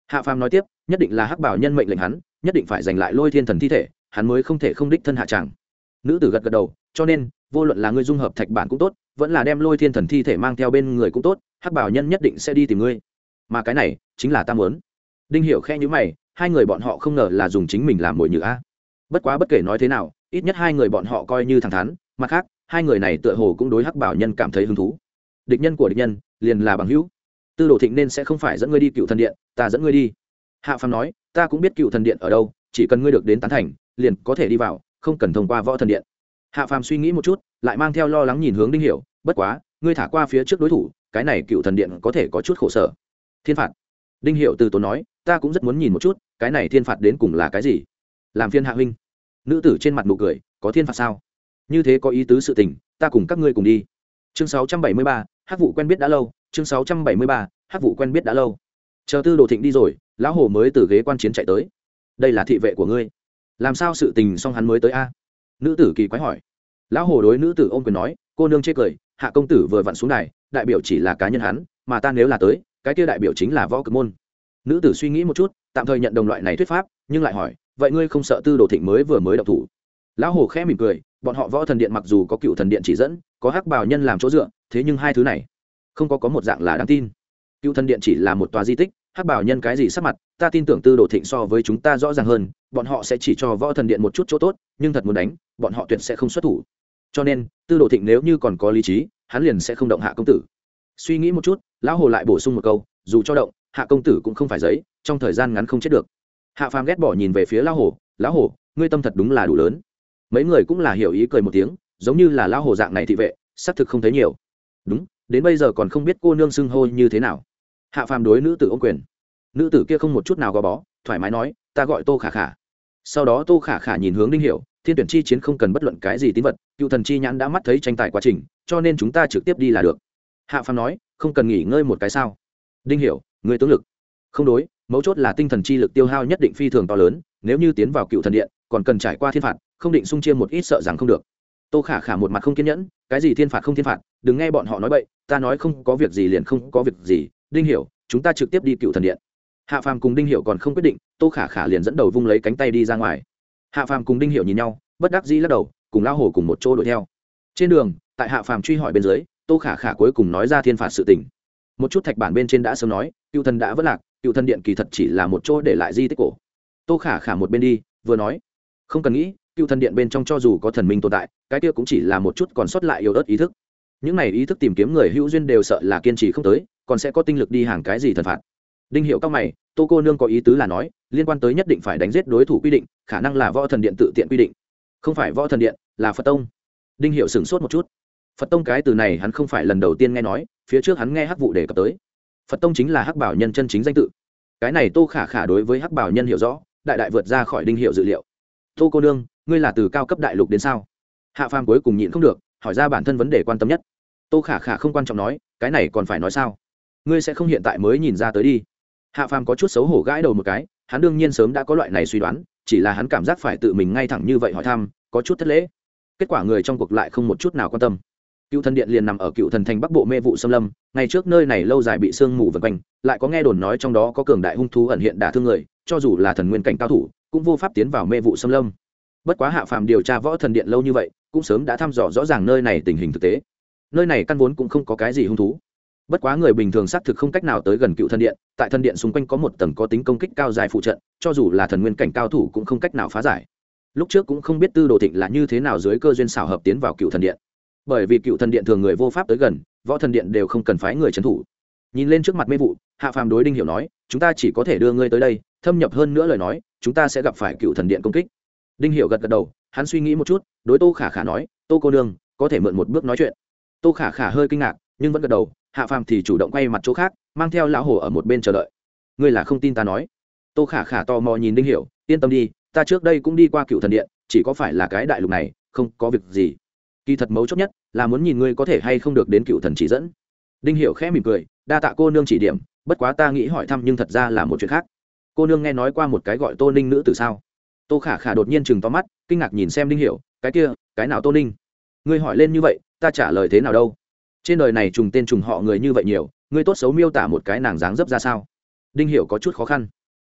hạ phàm nói tiếp, nhất định là hắc bảo nhân mệnh lệnh hắn, nhất định phải giành lại lôi thiên thần thi thể, hắn mới không thể không đích thân hạ tràng nữ tử gật gật đầu, cho nên, vô luận là ngươi dung hợp thạch bản cũng tốt, vẫn là đem lôi thiên thần thi thể mang theo bên người cũng tốt, hắc bảo nhân nhất định sẽ đi tìm ngươi. Mà cái này, chính là ta muốn. Đinh hiểu khe nhíu mày, hai người bọn họ không ngờ là dùng chính mình làm mồi nhử a. Bất quá bất kể nói thế nào, ít nhất hai người bọn họ coi như thẳng thắn, mặt khác, hai người này tựa hồ cũng đối hắc bảo nhân cảm thấy hứng thú. Địch nhân của địch nhân, liền là bằng hữu tư đồ thịnh nên sẽ không phải dẫn ngươi đi cựu thần điện ta dẫn ngươi đi. Hạ phàm nói ta cũng biết cựu thần điện ở đâu chỉ cần ngươi được đến tán thành liền có thể đi vào không cần thông qua võ thần điện. Hạ phàm suy nghĩ một chút lại mang theo lo lắng nhìn hướng đinh hiểu bất quá ngươi thả qua phía trước đối thủ cái này cựu thần điện có thể có chút khổ sở. Thiên phạt. Đinh hiểu từ tốn nói ta cũng rất muốn nhìn một chút cái này thiên phạt đến cùng là cái gì? Làm phiên hạ huynh. Nữ tử trên mặt nụ cười có thiên phạt sao? Như thế có ý tứ sự tình ta cùng các ngươi cùng đi. Chương 673, hát vụ quen biết đã lâu chương 673, hát vụ quen biết đã lâu. Chờ tư đồ thịnh đi rồi lão hồ mới từ ghế quan chiến chạy tới. Đây là thị vệ của ngươi. Làm sao sự tình xong hắn mới tới a? Nữ tử kỳ quái hỏi. Lão hồ đối nữ tử ôm quyền nói cô nương chê cười hạ công tử vừa vặn xuống này đại biểu chỉ là cá nhân hắn mà ta nếu là tới cái kia đại biểu chính là võ cực môn. Nữ tử suy nghĩ một chút tạm thời nhận đồng loại này thuyết pháp nhưng lại hỏi vậy ngươi không sợ tư đồ thịnh mới vừa mới đọc thủ? Lão hồ khẽ mỉm cười bọn họ võ thần điện mặc dù có cựu thần điện chỉ dẫn có hắc bào nhân làm chỗ dựa thế nhưng hai thứ này không có có một dạng là đáng tin. Cựu thần điện chỉ là một tòa di tích, hắc bảo nhân cái gì sắc mặt, ta tin tưởng tư đồ thịnh so với chúng ta rõ ràng hơn, bọn họ sẽ chỉ cho võ thần điện một chút chỗ tốt, nhưng thật muốn đánh, bọn họ tuyệt sẽ không xuất thủ. Cho nên, tư đồ thịnh nếu như còn có lý trí, hắn liền sẽ không động hạ công tử. Suy nghĩ một chút, lão hồ lại bổ sung một câu, dù cho động, hạ công tử cũng không phải giấy, trong thời gian ngắn không chết được. Hạ phàm ghét bỏ nhìn về phía lão hồ lão hồ, ngươi tâm thật đúng là đủ lớn. Mấy người cũng là hiểu ý cười một tiếng, giống như là lão hồ dạng này thị vệ, xác thực không thấy nhiều. Đúng đến bây giờ còn không biết cô nương xưng hô như thế nào. Hạ phàm đối nữ tử ô quyền. Nữ tử kia không một chút nào gò bó, thoải mái nói, ta gọi tô khả khả. Sau đó tô khả khả nhìn hướng đinh hiểu, thiên tuyển chi chiến không cần bất luận cái gì tín vật, cựu thần chi nhãn đã mắt thấy tranh tài quá trình, cho nên chúng ta trực tiếp đi là được. Hạ phàm nói, không cần nghỉ ngơi một cái sao? Đinh hiểu người tướng lực. Không đối, mấu chốt là tinh thần chi lực tiêu hao nhất định phi thường to lớn, nếu như tiến vào cựu thần điện, còn cần trải qua thiên phạt, không định sung chia một ít sợ rằng không được. Tô khả khả một mặt không kiên nhẫn cái gì thiên phạt không thiên phạt, đừng nghe bọn họ nói bậy, ta nói không có việc gì liền không có việc gì, đinh hiểu, chúng ta trực tiếp đi cựu thần điện. Hạ phàm cùng đinh hiểu còn không quyết định, tô khả khả liền dẫn đầu vung lấy cánh tay đi ra ngoài. Hạ phàm cùng đinh hiểu nhìn nhau, bất đắc dĩ lắc đầu, cùng lao hổ cùng một chỗ đuổi theo. Trên đường, tại hạ phàm truy hỏi bên dưới, tô khả khả cuối cùng nói ra thiên phạt sự tình. Một chút thạch bản bên trên đã sớm nói, cựu thần đã vất lạc, cựu thần điện kỳ thật chỉ là một chỗ để lại di tích cổ. Tô khả khả một bên đi, vừa nói, không cần nghĩ cựu thần điện bên trong cho dù có thần minh tồn tại, cái kia cũng chỉ là một chút còn sót lại yếu ớt ý thức. Những này ý thức tìm kiếm người hữu duyên đều sợ là kiên trì không tới, còn sẽ có tinh lực đi hàng cái gì thần phạt. Đinh hiệu các mày, tô cô nương có ý tứ là nói, liên quan tới nhất định phải đánh giết đối thủ quy định, khả năng là võ thần điện tự tiện quy định. Không phải võ thần điện, là phật tông. Đinh hiệu sửng sốt một chút. Phật tông cái từ này hắn không phải lần đầu tiên nghe nói, phía trước hắn nghe hắc vụ đề cập tới. Phật tông chính là hắc bảo nhân chân chính danh tự. Cái này tô khả khả đối với hắc bảo nhân hiểu rõ, đại đại vượt ra khỏi đinh hiệu dự liệu. Tô cô nương ngươi là từ cao cấp đại lục đến sao? Hạ phàm cuối cùng nhịn không được, hỏi ra bản thân vấn đề quan tâm nhất. Tô khả khả không quan trọng nói, cái này còn phải nói sao? Ngươi sẽ không hiện tại mới nhìn ra tới đi. Hạ phàm có chút xấu hổ gãi đầu một cái, hắn đương nhiên sớm đã có loại này suy đoán, chỉ là hắn cảm giác phải tự mình ngay thẳng như vậy hỏi thăm, có chút thất lễ. Kết quả người trong cuộc lại không một chút nào quan tâm. Cựu thần điện liền nằm ở cựu thần thành bắc bộ mê vụ xâm lâm ngày trước nơi này lâu dài bị sương mù vần quanh, lại có nghe đồn nói trong đó có cường đại hung thú ẩn hiện đả thương người, cho dù là thần nguyên cảnh cao thủ, cũng vô pháp tiến vào mê vụ xâm lâm bất quá hạ phàm điều tra võ thần điện lâu như vậy, cũng sớm đã thăm dò rõ ràng nơi này tình hình thực tế. Nơi này căn vốn cũng không có cái gì hung thú. Bất quá người bình thường xác thực không cách nào tới gần cựu thần điện, tại thần điện xung quanh có một tầng có tính công kích cao dài phụ trận, cho dù là thần nguyên cảnh cao thủ cũng không cách nào phá giải. Lúc trước cũng không biết tư đồ thịnh là như thế nào dưới cơ duyên xảo hợp tiến vào cựu thần điện. Bởi vì cựu thần điện thường người vô pháp tới gần, võ thần điện đều không cần phái người trấn thủ. Nhìn lên trước mặt mê vụ, hạ phàm đối đinh hiểu nói, chúng ta chỉ có thể đưa ngươi tới đây, thâm nhập hơn nữa lời nói, chúng ta sẽ gặp phải cựu thần điện công kích đinh hiểu gật gật đầu, hắn suy nghĩ một chút, đối tô khả khả nói, tô cô nương, có thể mượn một bước nói chuyện. Tô khả khả hơi kinh ngạc, nhưng vẫn gật đầu, hạ phàm thì chủ động quay mặt chỗ khác, mang theo lão hồ ở một bên chờ đợi. Ngươi là không tin ta nói. Tô khả khả tò mò nhìn đinh hiểu, yên tâm đi, ta trước đây cũng đi qua cựu thần điện, chỉ có phải là cái đại lục này, không có việc gì. Kỳ thật mấu chốt nhất là muốn nhìn ngươi có thể hay không được đến cựu thần chỉ dẫn. Đinh hiểu khẽ mỉm cười, đa tạ cô nương chỉ điểm, bất quá ta nghĩ hỏi thăm nhưng thật ra là một chuyện khác. Cô nương nghe nói qua một cái gọi tô ninh nữ từ sao? Tô khả khả đột nhiên chừng to mắt, kinh ngạc nhìn xem đinh hiểu, cái kia, cái nào tô ninh? Ngươi hỏi lên như vậy, ta trả lời thế nào đâu? Trên đời này trùng tên trùng họ người như vậy nhiều, ngươi tốt xấu miêu tả một cái nàng dáng dấp ra sao? Đinh hiểu có chút khó khăn.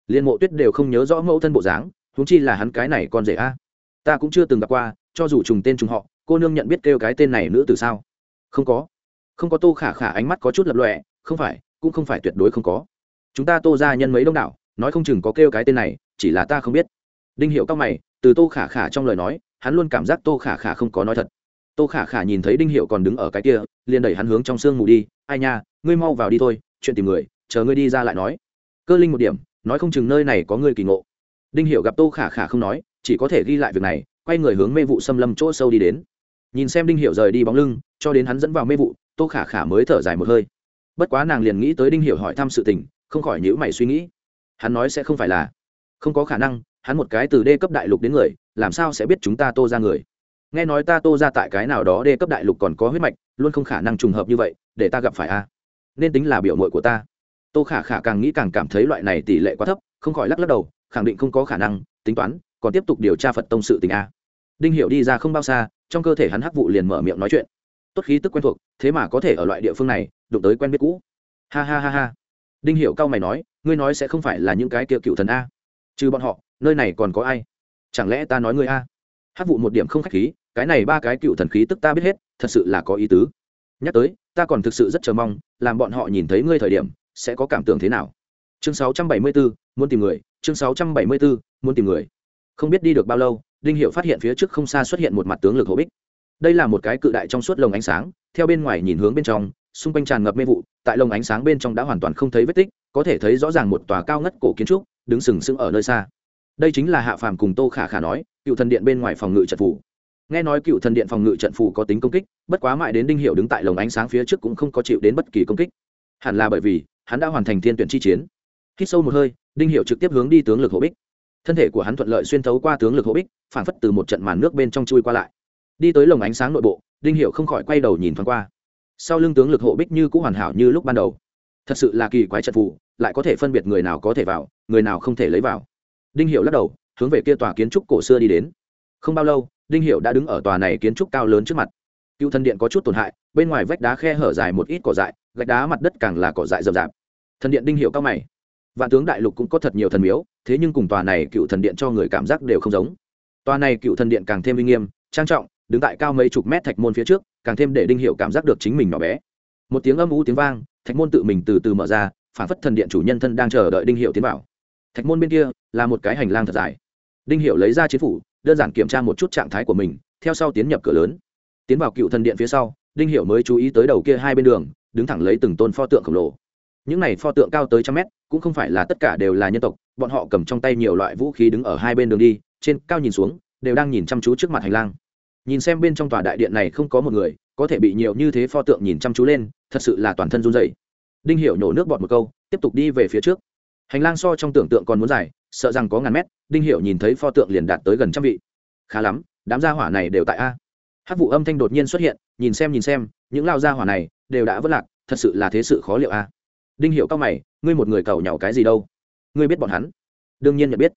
Liên mộ tuyết đều không nhớ rõ mẫu thân bộ dáng, huống chi là hắn cái này con rể a. Ta cũng chưa từng gặp qua, cho dù trùng tên trùng họ, cô nương nhận biết kêu cái tên này nữ từ sao? Không có. Không có tô khả khả ánh mắt có chút lập lọe không phải, cũng không phải tuyệt đối không có. Chúng ta tô ra nhân mấy đông đảo, nói không chừng có kêu cái tên này, chỉ là ta không biết đinh hiệu cao mày, từ tô khả khả trong lời nói, hắn luôn cảm giác tô khả khả không có nói thật. Tô khả khả nhìn thấy đinh hiệu còn đứng ở cái kia, liền đẩy hắn hướng trong sương mù đi, ai nha, ngươi mau vào đi thôi, chuyện tìm người, chờ ngươi đi ra lại nói. Cơ linh một điểm, nói không chừng nơi này có người kỳ ngộ. Đinh hiệu gặp tô khả khả không nói, chỉ có thể ghi lại việc này, quay người hướng mê vụ xâm lâm chỗ sâu đi đến. Nhìn xem đinh hiệu rời đi bóng lưng, cho đến hắn dẫn vào mê vụ, tô khả khả mới thở dài một hơi. Bất quá nàng liền nghĩ tới đinh hiệu hỏi thăm sự tình, không khỏi nhữ mày suy nghĩ. Hắn nói sẽ không phải là. Không có khả năng hắn một cái từ đê cấp đại lục đến người, làm sao sẽ biết chúng ta tô ra người? Nghe nói ta tô ra tại cái nào đó đê cấp đại lục còn có huyết mạch, luôn không khả năng trùng hợp như vậy, để ta gặp phải a. Nên tính là biểu mội của ta. Tô khả khả càng nghĩ càng cảm thấy loại này tỷ lệ quá thấp, không khỏi lắc lắc đầu, khẳng định không có khả năng, tính toán, còn tiếp tục điều tra phật tông sự tình a. Đinh hiệu đi ra không bao xa, trong cơ thể hắn hắc vụ liền mở miệng nói chuyện. Tốt khí tức quen thuộc, thế mà có thể ở loại địa phương này, đụng tới quen biết cũ. Ha ha ha ha. Đinh hiệu cao mày nói, ngươi nói sẽ không phải là những cái kia cựu thần a. Trừ bọn họ nơi này còn có ai? Chẳng lẽ ta nói ngươi a? Hát vụ một điểm không khách khí cái này ba cái cựu thần khí tức ta biết hết thật sự là có ý tứ. Nhắc tới ta còn thực sự rất chờ mong làm bọn họ nhìn thấy ngươi thời điểm sẽ có cảm tưởng thế nào? Chương 674, muốn tìm người chương 674, muốn tìm người. Không biết đi được bao lâu đinh hiệu phát hiện phía trước không xa xuất hiện một mặt tướng lực hổ bích. Đây là một cái cự đại trong suốt lồng ánh sáng theo bên ngoài nhìn hướng bên trong xung quanh tràn ngập mê vụ tại lồng ánh sáng bên trong đã hoàn toàn không thấy vết tích có thể thấy rõ ràng một tòa cao ngất cổ kiến trúc đứng sừng sững ở nơi xa đây chính là hạ phàm cùng tô khả khả nói, cựu thần điện bên ngoài phòng ngự trận phủ nghe nói cựu thần điện phòng ngự trận phủ có tính công kích, bất quá mãi đến đinh hiệu đứng tại lồng ánh sáng phía trước cũng không có chịu đến bất kỳ công kích. Hẳn là bởi vì, hắn đã hoàn thành thiên tuyển chi chiến. Hít sâu một hơi, đinh hiệu trực tiếp hướng đi tướng lực hộ bích. Thân thể của hắn thuận lợi xuyên thấu qua tướng lực hộ bích, phản phất từ một trận màn nước bên trong chui qua lại. Đi tới lồng ánh sáng nội bộ, đinh hiệu không khỏi quay đầu nhìn thoáng qua. Sau lưng tướng lực hộ bích như cũng hoàn hảo như lúc ban đầu. Thật sự là kỳ quái trận phù, lại có thể phân biệt người nào có thể vào, người nào không thể lấy vào đinh hiệu lắc đầu, hướng về kia tòa kiến trúc cổ xưa đi đến. Không bao lâu, đinh hiệu đã đứng ở tòa này kiến trúc cao lớn trước mặt. Cựu thần điện có chút tổn hại, bên ngoài vách đá khe hở dài một ít cỏ dại, gạch đá mặt đất càng là cỏ dại rậm rạp. Thần điện đinh hiệu cao mày. Vạn tướng đại lục cũng có thật nhiều thần miếu, thế nhưng cùng tòa này cựu thần điện cho người cảm giác đều không giống. Tòa này cựu thần điện càng thêm uy nghiêm, trang trọng, đứng tại cao mấy chục mét thạch môn phía trước, càng thêm để đinh hiệu cảm giác được chính mình nhỏ bé. Một tiếng âm u tiếng vang, thạch môn tự mình từ từ mở ra, phản phất thần điện chủ nhân thân đang chờ đợi đinh hiệu tiến vào thạch môn bên kia là một cái hành lang thật dài. Đinh hiệu lấy ra chiến phủ, đơn giản kiểm tra một chút trạng thái của mình, theo sau tiến nhập cửa lớn. Tiến vào cựu thần điện phía sau, đinh hiệu mới chú ý tới đầu kia hai bên đường, đứng thẳng lấy từng tôn pho tượng khổng lồ. Những này pho tượng cao tới trăm mét, cũng không phải là tất cả đều là nhân tộc, bọn họ cầm trong tay nhiều loại vũ khí đứng ở hai bên đường đi, trên cao nhìn xuống, đều đang nhìn chăm chú trước mặt hành lang. Nhìn xem bên trong tòa đại điện này không có một người, có thể bị nhiều như thế pho tượng nhìn chăm chú lên, thật sự là toàn thân run dày đinh hiểu nhổ nước bọt một câu, tiếp tục đi về phía trước hành lang so trong tưởng tượng còn muốn dài, sợ rằng có ngàn mét, đinh hiểu nhìn thấy pho tượng liền đạt tới gần trăm vị. Khá lắm, đám gia hỏa này đều tại a. Hát vụ âm thanh đột nhiên xuất hiện, nhìn xem nhìn xem, những lao gia hỏa này đều đã vất lạc, thật sự là thế sự khó liệu a. Đinh hiểu cao mày, ngươi một người cầu nhàu cái gì đâu? Ngươi biết bọn hắn? Đương nhiên nhận biết.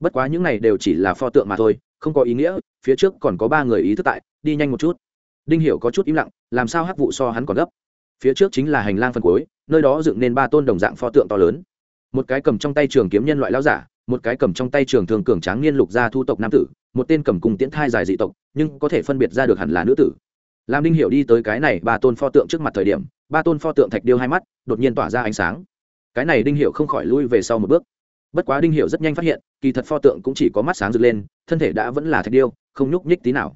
Bất quá những này đều chỉ là pho tượng mà thôi, không có ý nghĩa, phía trước còn có ba người ý thức tại, đi nhanh một chút. Đinh hiểu có chút im lặng, làm sao hát vụ so hắn còn gấp? Phía trước chính là hành lang phân cuối, nơi đó dựng nên ba tôn đồng dạng pho tượng to lớn một cái cầm trong tay trường kiếm nhân loại lao giả, một cái cầm trong tay trường thường cường tráng niên lục gia thu tộc nam tử, một tên cầm cùng tiễn thai dài dị tộc, nhưng có thể phân biệt ra được hẳn là nữ tử. Làm đinh hiểu đi tới cái này ba tôn pho tượng trước mặt thời điểm, ba tôn pho tượng thạch điêu hai mắt, đột nhiên tỏa ra ánh sáng. Cái này đinh hiểu không khỏi lui về sau một bước. Bất quá đinh hiểu rất nhanh phát hiện, kỳ thật pho tượng cũng chỉ có mắt sáng rực lên, thân thể đã vẫn là thạch điêu, không nhúc nhích tí nào.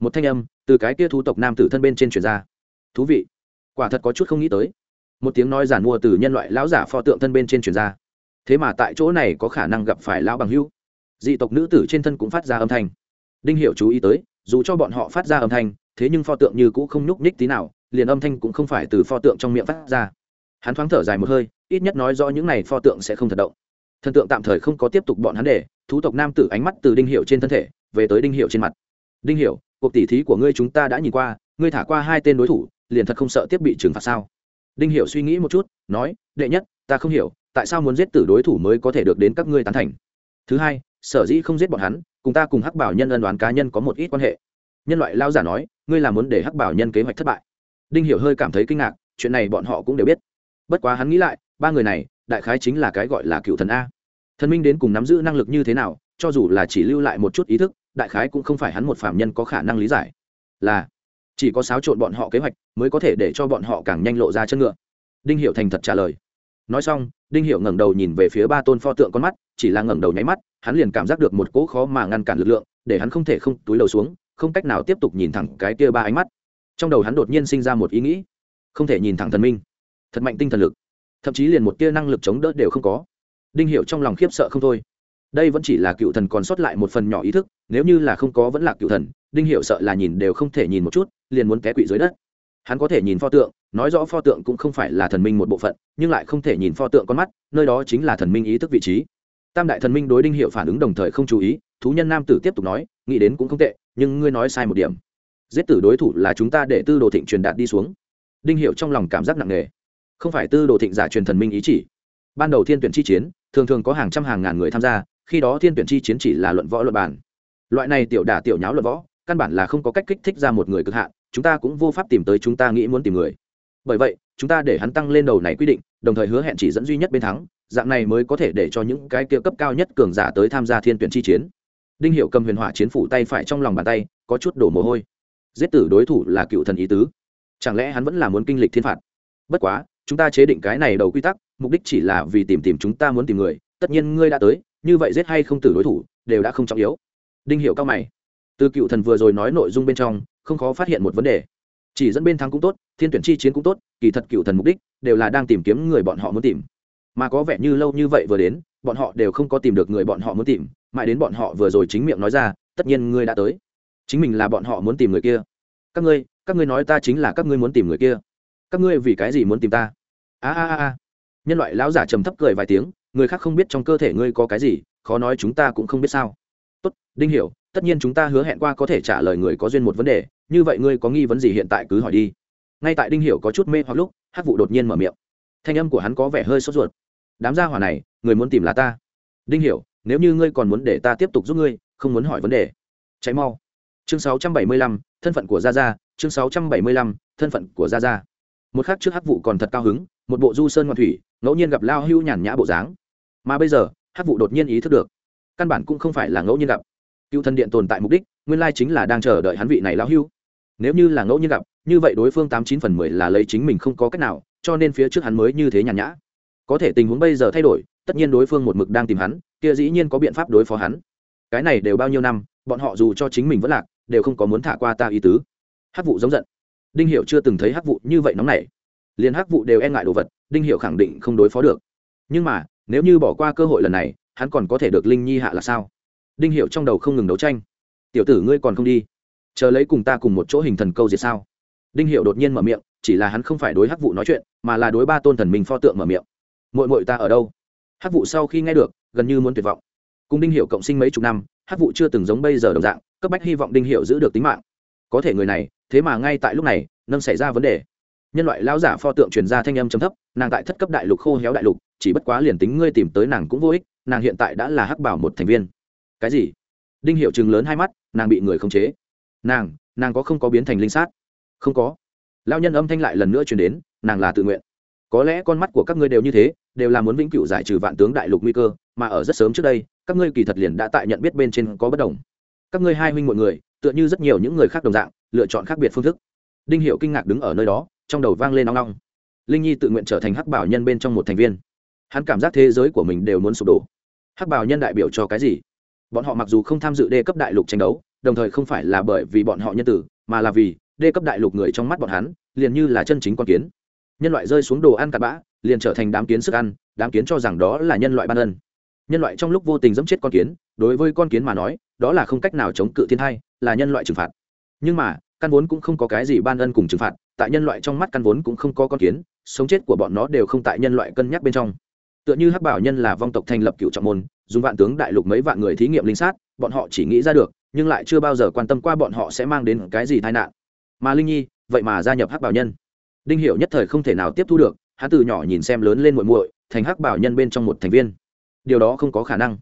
Một thanh âm từ cái kia thu tộc nam tử thân bên trên truyền ra. Thú vị, quả thật có chút không nghĩ tới một tiếng nói giản mua từ nhân loại lão giả pho tượng thân bên trên truyền ra. Thế mà tại chỗ này có khả năng gặp phải lão bằng hữu. Dị tộc nữ tử trên thân cũng phát ra âm thanh. Đinh hiểu chú ý tới, dù cho bọn họ phát ra âm thanh, thế nhưng pho tượng như cũ không nhúc nhích tí nào, liền âm thanh cũng không phải từ pho tượng trong miệng phát ra. Hắn thoáng thở dài một hơi, ít nhất nói rõ những này pho tượng sẽ không thật động. Thần tượng tạm thời không có tiếp tục bọn hắn để, thú tộc nam tử ánh mắt từ đinh hiệu trên thân thể, về tới đinh hiệu trên mặt. Đinh hiệu cuộc tỉ thí của ngươi chúng ta đã nhìn qua, ngươi thả qua hai tên đối thủ, liền thật không sợ tiếp bị trừng phạt sao? Đinh Hiểu suy nghĩ một chút, nói, đệ nhất, ta không hiểu, tại sao muốn giết tử đối thủ mới có thể được đến các ngươi tán thành? Thứ hai, sở dĩ không giết bọn hắn, cùng ta cùng hắc bảo nhân ân đoán cá nhân có một ít quan hệ. Nhân loại lao giả nói, ngươi là muốn để hắc bảo nhân kế hoạch thất bại. Đinh hiểu hơi cảm thấy kinh ngạc, chuyện này bọn họ cũng đều biết. Bất quá hắn nghĩ lại, ba người này, đại khái chính là cái gọi là cựu thần a. Thần minh đến cùng nắm giữ năng lực như thế nào, cho dù là chỉ lưu lại một chút ý thức, đại khái cũng không phải hắn một phạm nhân có khả năng lý giải. Là chỉ có xáo trộn bọn họ kế hoạch mới có thể để cho bọn họ càng nhanh lộ ra chân ngựa. Đinh hiệu thành thật trả lời. Nói xong, đinh hiệu ngẩng đầu nhìn về phía ba tôn pho tượng con mắt, chỉ là ngẩng đầu nháy mắt, hắn liền cảm giác được một cỗ khó mà ngăn cản lực lượng, để hắn không thể không túi đầu xuống, không cách nào tiếp tục nhìn thẳng cái kia ba ánh mắt. Trong đầu hắn đột nhiên sinh ra một ý nghĩ, không thể nhìn thẳng thần minh. Thật mạnh tinh thần lực, thậm chí liền một tia năng lực chống đỡ đều không có. Đinh hiệu trong lòng khiếp sợ không thôi. Đây vẫn chỉ là cựu thần còn sót lại một phần nhỏ ý thức, nếu như là không có vẫn là cựu thần, đinh hiệu sợ là nhìn đều không thể nhìn một chút liền muốn té quỵ dưới đất. Hắn có thể nhìn pho tượng, nói rõ pho tượng cũng không phải là thần minh một bộ phận, nhưng lại không thể nhìn pho tượng con mắt, nơi đó chính là thần minh ý thức vị trí. Tam đại thần minh đối đinh hiệu phản ứng đồng thời không chú ý, thú nhân nam tử tiếp tục nói, nghĩ đến cũng không tệ, nhưng ngươi nói sai một điểm. Giết tử đối thủ là chúng ta để tư đồ thịnh truyền đạt đi xuống. Đinh hiệu trong lòng cảm giác nặng nề. Không phải tư đồ thịnh giả truyền thần minh ý chỉ. Ban đầu thiên tuyển chi chiến, thường thường có hàng trăm hàng ngàn người tham gia, khi đó thiên tuyển chi chiến chỉ là luận võ luận bản loại này tiểu đả tiểu nháo luận võ căn bản là không có cách kích thích ra một người cực hạn, chúng ta cũng vô pháp tìm tới chúng ta nghĩ muốn tìm người. Bởi vậy, chúng ta để hắn tăng lên đầu này quy định, đồng thời hứa hẹn chỉ dẫn duy nhất bên thắng, dạng này mới có thể để cho những cái kia cấp cao nhất cường giả tới tham gia thiên tuyển chi chiến. Đinh hiệu cầm huyền hỏa chiến phủ tay phải trong lòng bàn tay, có chút đổ mồ hôi. Giết tử đối thủ là cựu thần ý tứ. Chẳng lẽ hắn vẫn là muốn kinh lịch thiên phạt? Bất quá, chúng ta chế định cái này đầu quy tắc, mục đích chỉ là vì tìm tìm chúng ta muốn tìm người, tất nhiên ngươi đã tới, như vậy giết hay không tử đối thủ, đều đã không trọng yếu. Đinh hiệu cao mày từ cựu thần vừa rồi nói nội dung bên trong, không khó phát hiện một vấn đề. Chỉ dẫn bên thắng cũng tốt, thiên tuyển chi chiến cũng tốt, kỳ thật cựu thần mục đích đều là đang tìm kiếm người bọn họ muốn tìm. Mà có vẻ như lâu như vậy vừa đến, bọn họ đều không có tìm được người bọn họ muốn tìm, mãi đến bọn họ vừa rồi chính miệng nói ra, tất nhiên ngươi đã tới. Chính mình là bọn họ muốn tìm người kia. Các ngươi các ngươi nói ta chính là các ngươi muốn tìm người kia. Các ngươi vì cái gì muốn tìm ta? A a a a. Nhân loại lão giả trầm thấp cười vài tiếng, người khác không biết trong cơ thể ngươi có cái gì, khó nói chúng ta cũng không biết sao. Tốt, đinh hiểu tất nhiên chúng ta hứa hẹn qua có thể trả lời người có duyên một vấn đề như vậy ngươi có nghi vấn gì hiện tại cứ hỏi đi. Ngay tại đinh hiểu có chút mê hoặc lúc hắc vụ đột nhiên mở miệng. Thanh âm của hắn có vẻ hơi sốt ruột. Đám gia hỏa này người muốn tìm là ta. Đinh hiểu nếu như ngươi còn muốn để ta tiếp tục giúp ngươi không muốn hỏi vấn đề. Cháy mau. Chương 675, thân phận của gia gia chương 675, thân phận của gia gia. Một khắc trước hắc vụ còn thật cao hứng một bộ du sơn ngoan thủy ngẫu nhiên gặp lao hưu nhàn nhã bộ dáng. Mà bây giờ hắc vụ đột nhiên ý thức được căn bản cũng không phải là ngẫu nhiên gặp cựu thần điện tồn tại mục đích, nguyên lai chính là đang chờ đợi hắn vị này lão hưu. Nếu như là ngẫu nhiên gặp, như vậy đối phương tám chín phần mười là lấy chính mình không có cách nào, cho nên phía trước hắn mới như thế nhàn nhã. Có thể tình huống bây giờ thay đổi, tất nhiên đối phương một mực đang tìm hắn, kia dĩ nhiên có biện pháp đối phó hắn. Cái này đều bao nhiêu năm, bọn họ dù cho chính mình vẫn lạc, đều không có muốn thả qua ta ý tứ. Hắc vụ giống giận. Đinh hiệu chưa từng thấy hắc vụ như vậy nóng nảy. Liền hắc vụ đều e ngại đồ vật, đinh hiệu khẳng định không đối phó được. Nhưng mà, nếu như bỏ qua cơ hội lần này, hắn còn có thể được linh nhi hạ là sao? Đinh hiệu trong đầu không ngừng đấu tranh. Tiểu tử ngươi còn không đi? Chờ lấy cùng ta cùng một chỗ hình thần câu diệt sao? Đinh hiệu đột nhiên mở miệng, chỉ là hắn không phải đối hắc vụ nói chuyện, mà là đối ba tôn thần minh pho tượng mở miệng. Mội mội ta ở đâu? Hắc vụ sau khi nghe được, gần như muốn tuyệt vọng. Cùng đinh hiệu cộng sinh mấy chục năm, hắc vụ chưa từng giống bây giờ đồng dạng, cấp bách hy vọng đinh hiệu giữ được tính mạng. Có thể người này, thế mà ngay tại lúc này, nâng xảy ra vấn đề. Nhân loại lão giả pho tượng truyền ra thanh âm chấm thấp, nàng tại thất cấp đại lục khô héo đại lục, chỉ bất quá liền tính ngươi tìm tới nàng cũng vô ích, nàng hiện tại đã là hắc bảo một thành viên cái gì? Đinh hiệu chừng lớn hai mắt, nàng bị người khống chế. Nàng nàng có không có biến thành linh sát? Không có. Lao nhân âm thanh lại lần nữa truyền đến, nàng là tự nguyện. Có lẽ con mắt của các ngươi đều như thế, đều là muốn vĩnh cửu giải trừ vạn tướng đại lục nguy cơ, mà ở rất sớm trước đây, các ngươi kỳ thật liền đã tại nhận biết bên trên có bất đồng. Các ngươi hai huynh mọi người, tựa như rất nhiều những người khác đồng dạng, lựa chọn khác biệt phương thức. Đinh hiệu kinh ngạc đứng ở nơi đó, trong đầu vang lên nong nong linh nhi tự nguyện trở thành hắc bảo nhân bên trong một thành viên. Hắn cảm giác thế giới của mình đều muốn sụp đổ. Hắc bảo nhân đại biểu cho cái gì? Bọn họ mặc dù không tham dự đê cấp đại lục tranh đấu, đồng thời không phải là bởi vì bọn họ nhân tử, mà là vì đê cấp đại lục người trong mắt bọn hắn, liền như là chân chính con kiến. Nhân loại rơi xuống đồ ăn cặn bã, liền trở thành đám kiến sức ăn, đám kiến cho rằng đó là nhân loại ban ân. Nhân loại trong lúc vô tình dẫm chết con kiến, đối với con kiến mà nói, đó là không cách nào chống cự thiên thai, là nhân loại trừng phạt. Nhưng mà, căn vốn cũng không có cái gì ban ân cùng trừng phạt, tại nhân loại trong mắt căn vốn cũng không có con kiến, sống chết của bọn nó đều không tại nhân loại cân nhắc bên trong. Tựa như hắc bảo nhân là vong tộc thành lập cựu trọng môn dùng vạn tướng đại lục mấy vạn người thí nghiệm linh sát, bọn họ chỉ nghĩ ra được, nhưng lại chưa bao giờ quan tâm qua bọn họ sẽ mang đến cái gì tai nạn. Mà linh nhi, vậy mà gia nhập hắc bảo nhân. Đinh hiểu nhất thời không thể nào tiếp thu được, hắn từ nhỏ nhìn xem lớn lên muội muội, thành hắc bảo nhân bên trong một thành viên. Điều đó không có khả năng.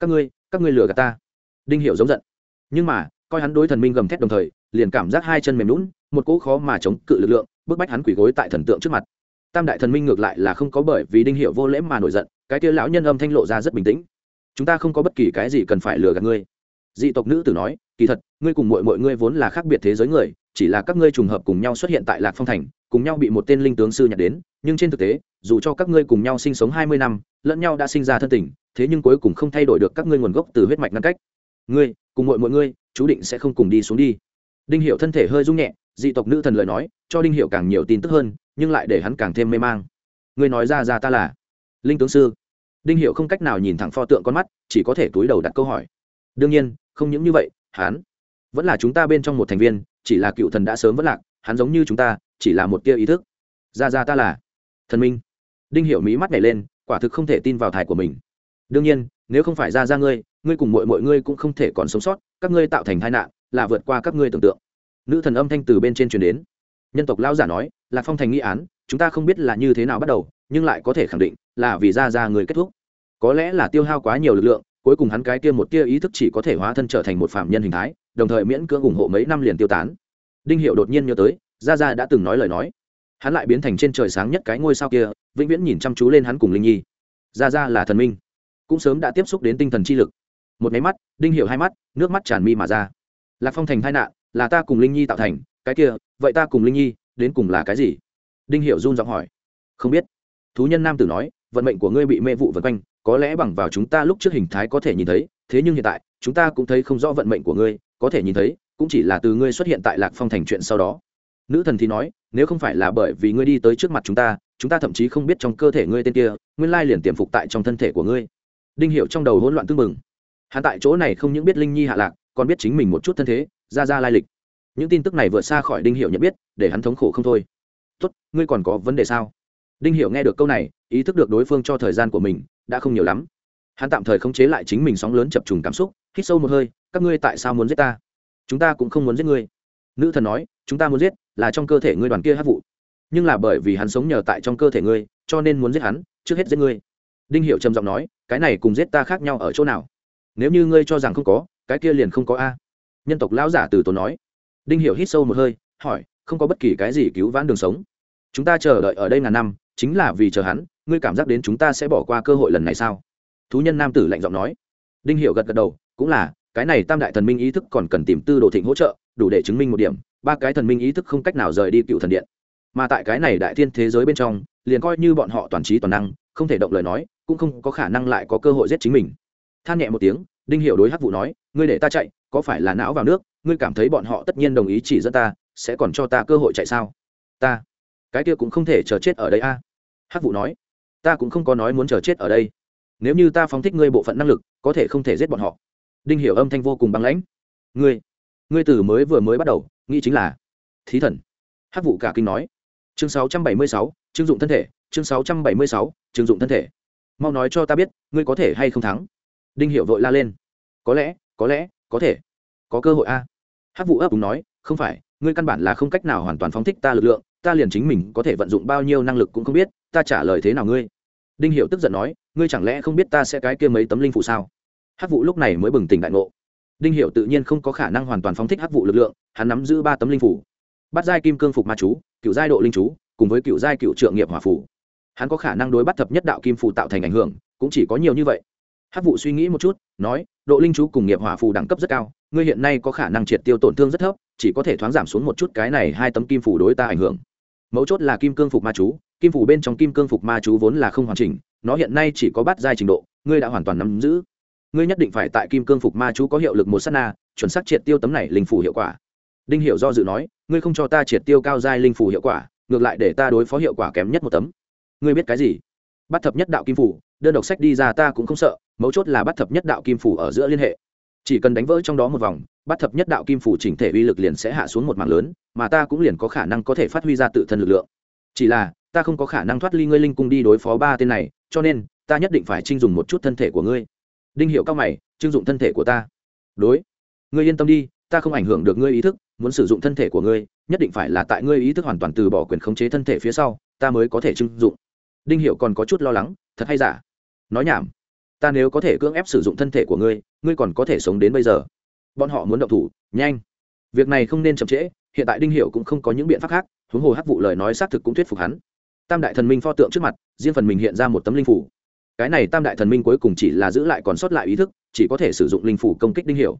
Các ngươi các ngươi lừa gạt ta. Đinh hiểu giống giận. Nhưng mà, coi hắn đối thần minh gầm thét đồng thời, liền cảm giác hai chân mềm lún một cỗ khó mà chống cự lực lượng, bức bách hắn quỳ gối tại thần tượng trước mặt. Tam đại thần minh ngược lại là không có bởi vì đinh Hiểu vô lễ mà nổi giận, cái kia lão nhân âm thanh lộ ra rất bình tĩnh chúng ta không có bất kỳ cái gì cần phải lừa gạt ngươi. Dị tộc nữ tử nói, kỳ thật, ngươi cùng mọi mọi ngươi vốn là khác biệt thế giới người, chỉ là các ngươi trùng hợp cùng nhau xuất hiện tại lạc phong thành, cùng nhau bị một tên linh tướng sư nhặt đến, nhưng trên thực tế, dù cho các ngươi cùng nhau sinh sống hai mươi năm, lẫn nhau đã sinh ra thân tình, thế nhưng cuối cùng không thay đổi được các ngươi nguồn gốc từ huyết mạch ngăn cách. Ngươi, cùng mọi mọi ngươi, chú định sẽ không cùng đi xuống đi. Đinh hiệu thân thể hơi rung nhẹ, dị tộc nữ thần lời nói, cho đinh hiệu càng nhiều tin tức hơn, nhưng lại để hắn càng thêm mê mang. Ngươi nói ra ra ta là linh tướng sư đinh hiệu không cách nào nhìn thẳng pho tượng con mắt, chỉ có thể túi đầu đặt câu hỏi. Đương nhiên, không những như vậy, hắn vẫn là chúng ta bên trong một thành viên, chỉ là cựu thần đã sớm vẫn lạc, hắn giống như chúng ta, chỉ là một tia ý thức. Ra ra ta là thần minh. Đinh hiểu mí mắt nhảy lên, quả thực không thể tin vào thải của mình. Đương nhiên, nếu không phải ra ra ngươi ngươi cùng mọi mọi ngươi cũng không thể còn sống sót, các ngươi tạo thành tai nạn, là vượt qua các ngươi tưởng tượng. Nữ thần âm thanh từ bên trên truyền đến. Nhân tộc lão giả nói, lạc phong thành nghi án, chúng ta không biết là như thế nào bắt đầu, nhưng lại có thể khẳng định là vì ra ra người kết thúc có lẽ là tiêu hao quá nhiều lực lượng, cuối cùng hắn cái kia một tia ý thức chỉ có thể hóa thân trở thành một phạm nhân hình thái, đồng thời miễn cưỡng ủng hộ mấy năm liền tiêu tán. Đinh hiệu đột nhiên nhớ tới, gia gia đã từng nói lời nói. Hắn lại biến thành trên trời sáng nhất cái ngôi sao kia, vĩnh viễn nhìn chăm chú lên hắn cùng linh nhi. Gia gia là thần minh, cũng sớm đã tiếp xúc đến tinh thần chi lực. Một máy mắt, đinh hiệu hai mắt, nước mắt tràn mi mà ra. Lạc phong thành tai nạn, là ta cùng linh nhi tạo thành, cái kia, vậy ta cùng linh nhi, đến cùng là cái gì? Đinh hiệu run giọng hỏi. Không biết. Thú nhân nam tử nói, vận mệnh của ngươi bị mê vụ vật quanh có lẽ bằng vào chúng ta lúc trước hình thái có thể nhìn thấy, thế nhưng hiện tại, chúng ta cũng thấy không rõ vận mệnh của ngươi, có thể nhìn thấy, cũng chỉ là từ ngươi xuất hiện tại lạc phong thành chuyện sau đó. Nữ thần thì nói, nếu không phải là bởi vì ngươi đi tới trước mặt chúng ta chúng ta thậm chí không biết trong cơ thể ngươi tên kia, nguyên lai liền tiềm phục tại trong thân thể của ngươi. Đinh hiệu trong đầu hỗn loạn tưng mừng hắn tại chỗ này không những biết linh nhi hạ lạc, còn biết chính mình một chút thân thế, ra ra lai lịch. Những tin tức này vượt xa khỏi đinh hiệu nhận biết, để hắn thống khổ không thôi. Tốt, ngươi còn có vấn đề sao? Đinh hiệu nghe được câu này, ý thức được đối phương cho thời gian của mình đã không nhiều lắm. Hắn tạm thời khống chế lại chính mình sóng lớn chập trùng cảm xúc, hít sâu một hơi, các ngươi tại sao muốn giết ta? Chúng ta cũng không muốn giết ngươi. Nữ thần nói, chúng ta muốn giết là trong cơ thể ngươi đoàn kia hát vụ. Nhưng là bởi vì hắn sống nhờ tại trong cơ thể ngươi, cho nên muốn giết hắn, trước hết giết ngươi. Đinh hiệu trầm giọng nói, cái này cùng giết ta khác nhau ở chỗ nào? Nếu như ngươi cho rằng không có, cái kia liền không có a. Nhân tộc lão giả từ tốn nói. Đinh hiệu hít sâu một hơi, hỏi, không có bất kỳ cái gì cứu vãn đường sống? Chúng ta chờ đợi ở đây ngàn năm, chính là vì chờ hắn ngươi cảm giác đến chúng ta sẽ bỏ qua cơ hội lần này sao? Thú nhân nam tử lạnh giọng nói. Đinh hiệu gật gật đầu, cũng là, cái này tam đại thần minh ý thức còn cần tìm tư đồ thịnh hỗ trợ, đủ để chứng minh một điểm, ba cái thần minh ý thức không cách nào rời đi cựu thần điện. Mà tại cái này đại thiên thế giới bên trong, liền coi như bọn họ toàn trí toàn năng, không thể động lời nói, cũng không có khả năng lại có cơ hội giết chính mình. Than nhẹ một tiếng, đinh hiểu đối hắc vụ nói, ngươi để ta chạy, có phải là não vào nước? Ngươi cảm thấy bọn họ tất nhiên đồng ý chỉ dẫn ta, sẽ còn cho ta cơ hội chạy sao? Ta, cái kia cũng không thể chờ chết ở đây a. Hắc vụ nói ta cũng không có nói muốn chờ chết ở đây. Nếu như ta phóng thích ngươi bộ phận năng lực có thể không thể giết bọn họ. Đinh hiểu âm thanh vô cùng băng lãnh. Ngươi ngươi từ mới vừa mới bắt đầu nghĩ chính là thí thần. Hắc vụ cả kinh nói. Chương 676, chương dụng thân thể chương 676, chương dụng thân thể. Mau nói cho ta biết ngươi có thể hay không thắng? Đinh hiểu vội la lên. Có lẽ có lẽ có thể. Có cơ hội a. À. hắc vụ ấp úng nói không phải ngươi căn bản là không cách nào hoàn toàn phóng thích ta lực lượng ta liền chính mình có thể vận dụng bao nhiêu năng lực cũng không biết ta trả lời thế nào ngươi? Đinh hiểu tức giận nói, ngươi chẳng lẽ không biết ta sẽ cái kia mấy tấm linh phụ sao? Hắc vụ lúc này mới bừng tỉnh đại ngộ. Đinh hiểu tự nhiên không có khả năng hoàn toàn phóng thích hắc vụ lực lượng, hắn nắm giữ ba tấm linh phủ. Bắt giai kim cương phục ma chú, cựu giai độ linh chú, cùng với cựu giai cựu trượng nghiệp hỏa phủ. Hắn có khả năng đối bắt thập nhất đạo kim phù tạo thành ảnh hưởng, cũng chỉ có nhiều như vậy. Hắc vụ suy nghĩ một chút, nói, độ linh chú cùng nghiệp hỏa phù đẳng cấp rất cao, ngươi hiện nay có khả năng triệt tiêu tổn thương rất thấp, chỉ có thể thoáng giảm xuống một chút cái này hai tấm kim phủ đối ta ảnh hưởng mấu chốt là kim cương phục ma chú, kim phủ bên trong kim cương phục ma chú vốn là không hoàn chỉnh, nó hiện nay chỉ có bát giai trình độ, ngươi đã hoàn toàn nắm giữ. Ngươi nhất định phải tại kim cương phục ma chú có hiệu lực một s á t na, chuẩn xác triệt tiêu tấm này linh phủ hiệu quả. Đinh Hiểu do dự nói, ngươi không cho ta triệt tiêu cao giai linh phủ hiệu quả, ngược lại để ta đối phó hiệu quả kém nhất một tấm. Ngươi biết cái gì? Bắt thập nhất đạo kim phủ, đơn độc sách đi ra ta cũng không sợ, mấu chốt là bắt thập nhất đạo kim phủ ở giữa liên hệ chỉ cần đánh vỡ trong đó một vòng, bắt thập nhất đạo kim phủ chỉnh thể uy lực liền sẽ hạ xuống một mảng lớn, mà ta cũng liền có khả năng có thể phát huy ra tự thân lực lượng. Chỉ là, ta không có khả năng thoát ly ngươi linh cung đi đối phó ba tên này, cho nên, ta nhất định phải chinh dùng một chút thân thể của ngươi. Đinh hiệu cao mày, chưng dụng thân thể của ta. Đối. Ngươi yên tâm đi, ta không ảnh hưởng được ngươi ý thức, muốn sử dụng thân thể của ngươi, nhất định phải là tại ngươi ý thức hoàn toàn từ bỏ quyền khống chế thân thể phía sau, ta mới có thể chưng dụng. Đinh hiệu còn có chút lo lắng, thật hay giả? Nói nhảm ta nếu có thể cưỡng ép sử dụng thân thể của ngươi ngươi còn có thể sống đến bây giờ. Bọn họ muốn động thủ, nhanh. Việc này không nên chậm trễ, hiện tại đinh hiệu cũng không có những biện pháp khác, huống hồ hắc vụ lời nói xác thực cũng thuyết phục hắn. Tam đại thần minh pho tượng trước mặt, riêng phần mình hiện ra một tấm linh phủ. Cái này tam đại thần minh cuối cùng chỉ là giữ lại còn sót lại ý thức, chỉ có thể sử dụng linh phủ công kích đinh hiệu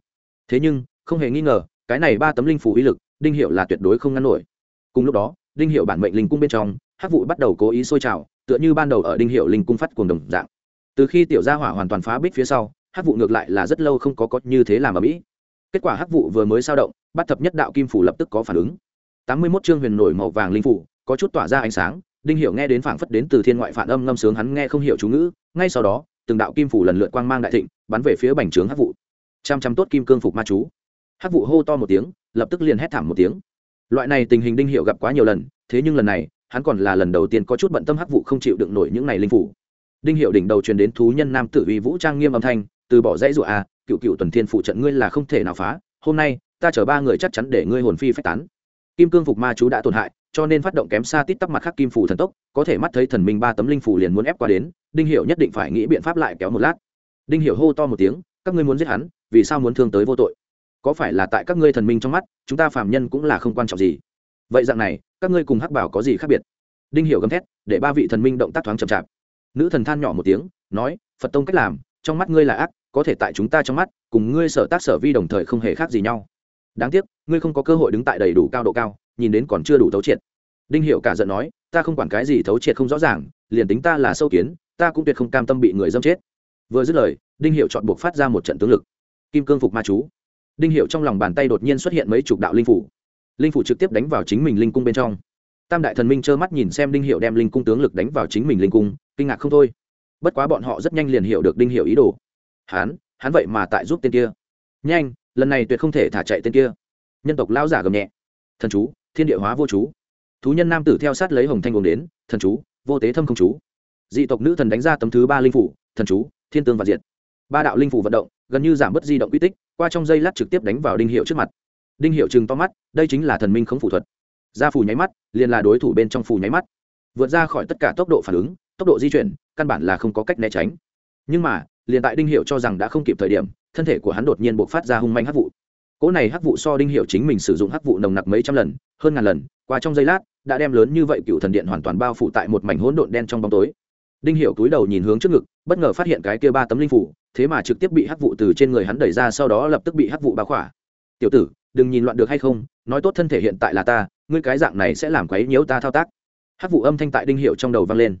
thế nhưng, không hề nghi ngờ, cái này ba tấm linh phủ uy lực, đinh hiệu là tuyệt đối không ngăn nổi. Cùng lúc đó, đinh hiệu bản mệnh linh cung bên trong, hắc vụ bắt đầu cố ý sôi trào, tựa như ban đầu ở đinh hiệu linh cung phát cuồng đồng dạng từ khi tiểu gia hỏa hoàn toàn phá bích phía sau, hắc vụ ngược lại là rất lâu không có có như thế làm ở mỹ. Kết quả hắc vụ vừa mới sao động, bắt thập nhất đạo kim phủ lập tức có phản ứng. Tám mươi mốt chương huyền nổi màu vàng linh phủ, có chút tỏa ra ánh sáng, đinh hiểu nghe đến phảng phất đến từ thiên ngoại phản âm ngâm sướng hắn nghe không hiểu chú ngữ, ngay sau đó, từng đạo kim phủ lần lượt quang mang đại thịnh, bắn về phía bành trướng hắc vụ. Trăm trăm tốt kim cương phục ma chú. Hắc vụ hô to một tiếng, lập tức liền hét thảm một tiếng. Loại này tình hình đinh hiểu gặp quá nhiều lần, thế nhưng lần này, hắn còn là lần đầu tiên có chút bận tâm hắc vụ không chịu đựng nổi những này linh phủ đinh hiệu đỉnh đầu truyền đến thú nhân nam tử uy vũ trang nghiêm âm thanh từ bỏ dãy rụa a à, cựu cựu tuần thiên phụ trận ngươi là không thể nào phá hôm nay ta chở ba người chắc chắn để ngươi hồn phi phách tán. Kim cương phục ma chú đã tổn hại cho nên phát động kém xa tít tắp mặt khắc kim phủ thần tốc có thể mắt thấy thần minh ba tấm linh phủ liền muốn ép qua đến đinh hiệu nhất định phải nghĩ biện pháp lại kéo một lát. Đinh hiệu hô to một tiếng các ngươi muốn giết hắn vì sao muốn thương tới vô tội? Có phải là tại các ngươi thần minh trong mắt chúng ta phàm nhân cũng là không quan trọng gì? Vậy dạng này các ngươi cùng hắc bảo có gì khác biệt? Đinh hiệu gầm thét để ba vị thần minh động tác thoáng chậm chạp nữ thần than nhỏ một tiếng, nói, phật tông cách làm, trong mắt ngươi là ác, có thể tại chúng ta trong mắt, cùng ngươi sở tác sở vi đồng thời không hề khác gì nhau. Đáng tiếc, ngươi không có cơ hội đứng tại đầy đủ cao độ cao, nhìn đến còn chưa đủ thấu triệt. Đinh Hiểu cả giận nói, ta không quản cái gì thấu triệt không rõ ràng, liền tính ta là sâu kiến, ta cũng tuyệt không cam tâm bị người dâm chết. Vừa dứt lời, đinh Hiểu chọn buộc phát ra một trận tướng lực. Kim cương phục ma chú. Đinh Hiểu trong lòng bàn tay đột nhiên xuất hiện mấy chục đạo linh phủ. Linh phủ trực tiếp đánh vào chính mình linh cung bên trong tam đại thần minh trơ mắt nhìn xem đinh hiệu đem linh cung tướng lực đánh vào chính mình linh cung kinh ngạc không thôi. Bất quá bọn họ rất nhanh liền hiểu được đinh hiệu ý đồ. Hán, hắn vậy mà tại giúp tên kia. Nhanh lần này tuyệt không thể thả chạy tên kia. Nhân tộc lao giả gầm nhẹ. Thần chú thiên địa hóa vô chú. Thú nhân nam tử theo sát lấy hồng thanh gồm đến thần chú vô tế thâm không chú. Dị tộc nữ thần đánh ra tấm thứ ba linh phủ thần chú thiên tương và diệt. Ba đạo linh phủ vận động gần như giảm bớt di động quy tích qua trong dây lát trực tiếp đánh vào đinh hiệu trước mặt. Đinh hiệu chừng to mắt đây chính là thần minh khống phủ thuật ra phù nháy mắt, liền là đối thủ bên trong phù nháy mắt. Vượt ra khỏi tất cả tốc độ phản ứng, tốc độ di chuyển, căn bản là không có cách né tránh. Nhưng mà, liền tại đinh hiệu cho rằng đã không kịp thời điểm, thân thể của hắn đột nhiên buộc phát ra hung manh hắc vụ. Cỗ này hắc vụ so đinh hiệu chính mình sử dụng hắc vụ nồng nặc mấy trăm lần, hơn ngàn lần, qua trong giây lát, đã đem lớn như vậy cựu thần điện hoàn toàn bao phủ tại một mảnh hỗn độn đen trong bóng tối. Đinh hiệu túi đầu nhìn hướng trước ngực, bất ngờ phát hiện cái kia ba tấm linh phủ, thế mà trực tiếp bị hắc vụ từ trên người hắn đẩy ra, sau đó lập tức bị hắc vụ bao khỏa. Tiểu tử đừng nhìn loạn được hay không, nói tốt thân thể hiện tại là ta, ngươi cái dạng này sẽ làm quấy nhiễu ta thao tác. Hắc vụ âm thanh tại đinh hiệu trong đầu vang lên.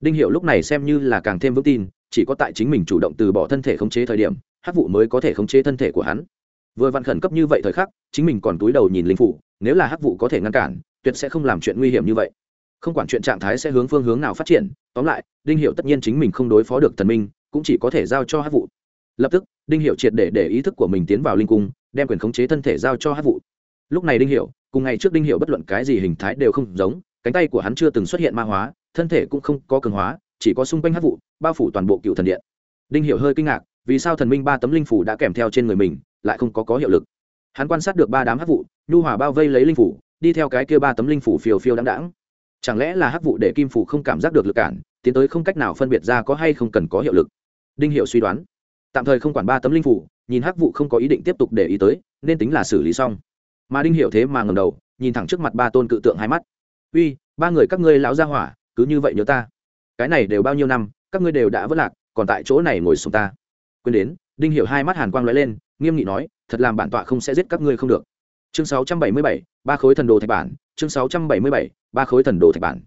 Đinh hiệu lúc này xem như là càng thêm vững tin, chỉ có tại chính mình chủ động từ bỏ thân thể khống chế thời điểm hắc vụ mới có thể khống chế thân thể của hắn. Vừa vặn khẩn cấp như vậy thời khắc, chính mình còn túi đầu nhìn linh phủ, nếu là hắc vụ có thể ngăn cản, tuyệt sẽ không làm chuyện nguy hiểm như vậy. Không quản chuyện trạng thái sẽ hướng phương hướng nào phát triển, tóm lại, đinh hiệu tất nhiên chính mình không đối phó được thần minh, cũng chỉ có thể giao cho hắc vụ. Lập tức, đinh hiệu triệt để để ý thức của mình tiến vào linh cung đem quyền khống chế thân thể giao cho hắc vụ. Lúc này đinh hiệu cùng ngày trước đinh hiệu bất luận cái gì hình thái đều không giống, cánh tay của hắn chưa từng xuất hiện ma hóa, thân thể cũng không có cường hóa, chỉ có xung quanh hắc vụ, bao phủ toàn bộ cựu thần điện. Đinh hiệu hơi kinh ngạc, vì sao thần minh ba tấm linh phủ đã kèm theo trên người mình, lại không có có hiệu lực? Hắn quan sát được ba đám hắc vụ, nhu hòa bao vây lấy linh phủ, đi theo cái kia ba tấm linh phủ phiêu phiêu đáng đáng chẳng lẽ là hắc vụ để kim phủ không cảm giác được lực cản, tiến tới không cách nào phân biệt ra có hay không cần có hiệu lực? Đinh hiệu suy đoán. Tạm thời không quản ba tấm linh phủ nhìn hắc vụ không có ý định tiếp tục để ý tới nên tính là xử lý xong. Mà đinh Hiểu thế mà ngẩng đầu nhìn thẳng trước mặt ba tôn cự tượng hai mắt. Uy ba người các ngươi lão gia hỏa cứ như vậy nhớ ta. Cái này đều bao nhiêu năm các ngươi đều đã vỡ lạc còn tại chỗ này ngồi xuống ta. Quên đến đinh Hiểu hai mắt hàn quang lóe lên nghiêm nghị nói thật làm bản tọa không sẽ giết các ngươi không được. Chương 677, ba khối thần đồ thạch bản chương 677, ba khối thần đồ thạch bản.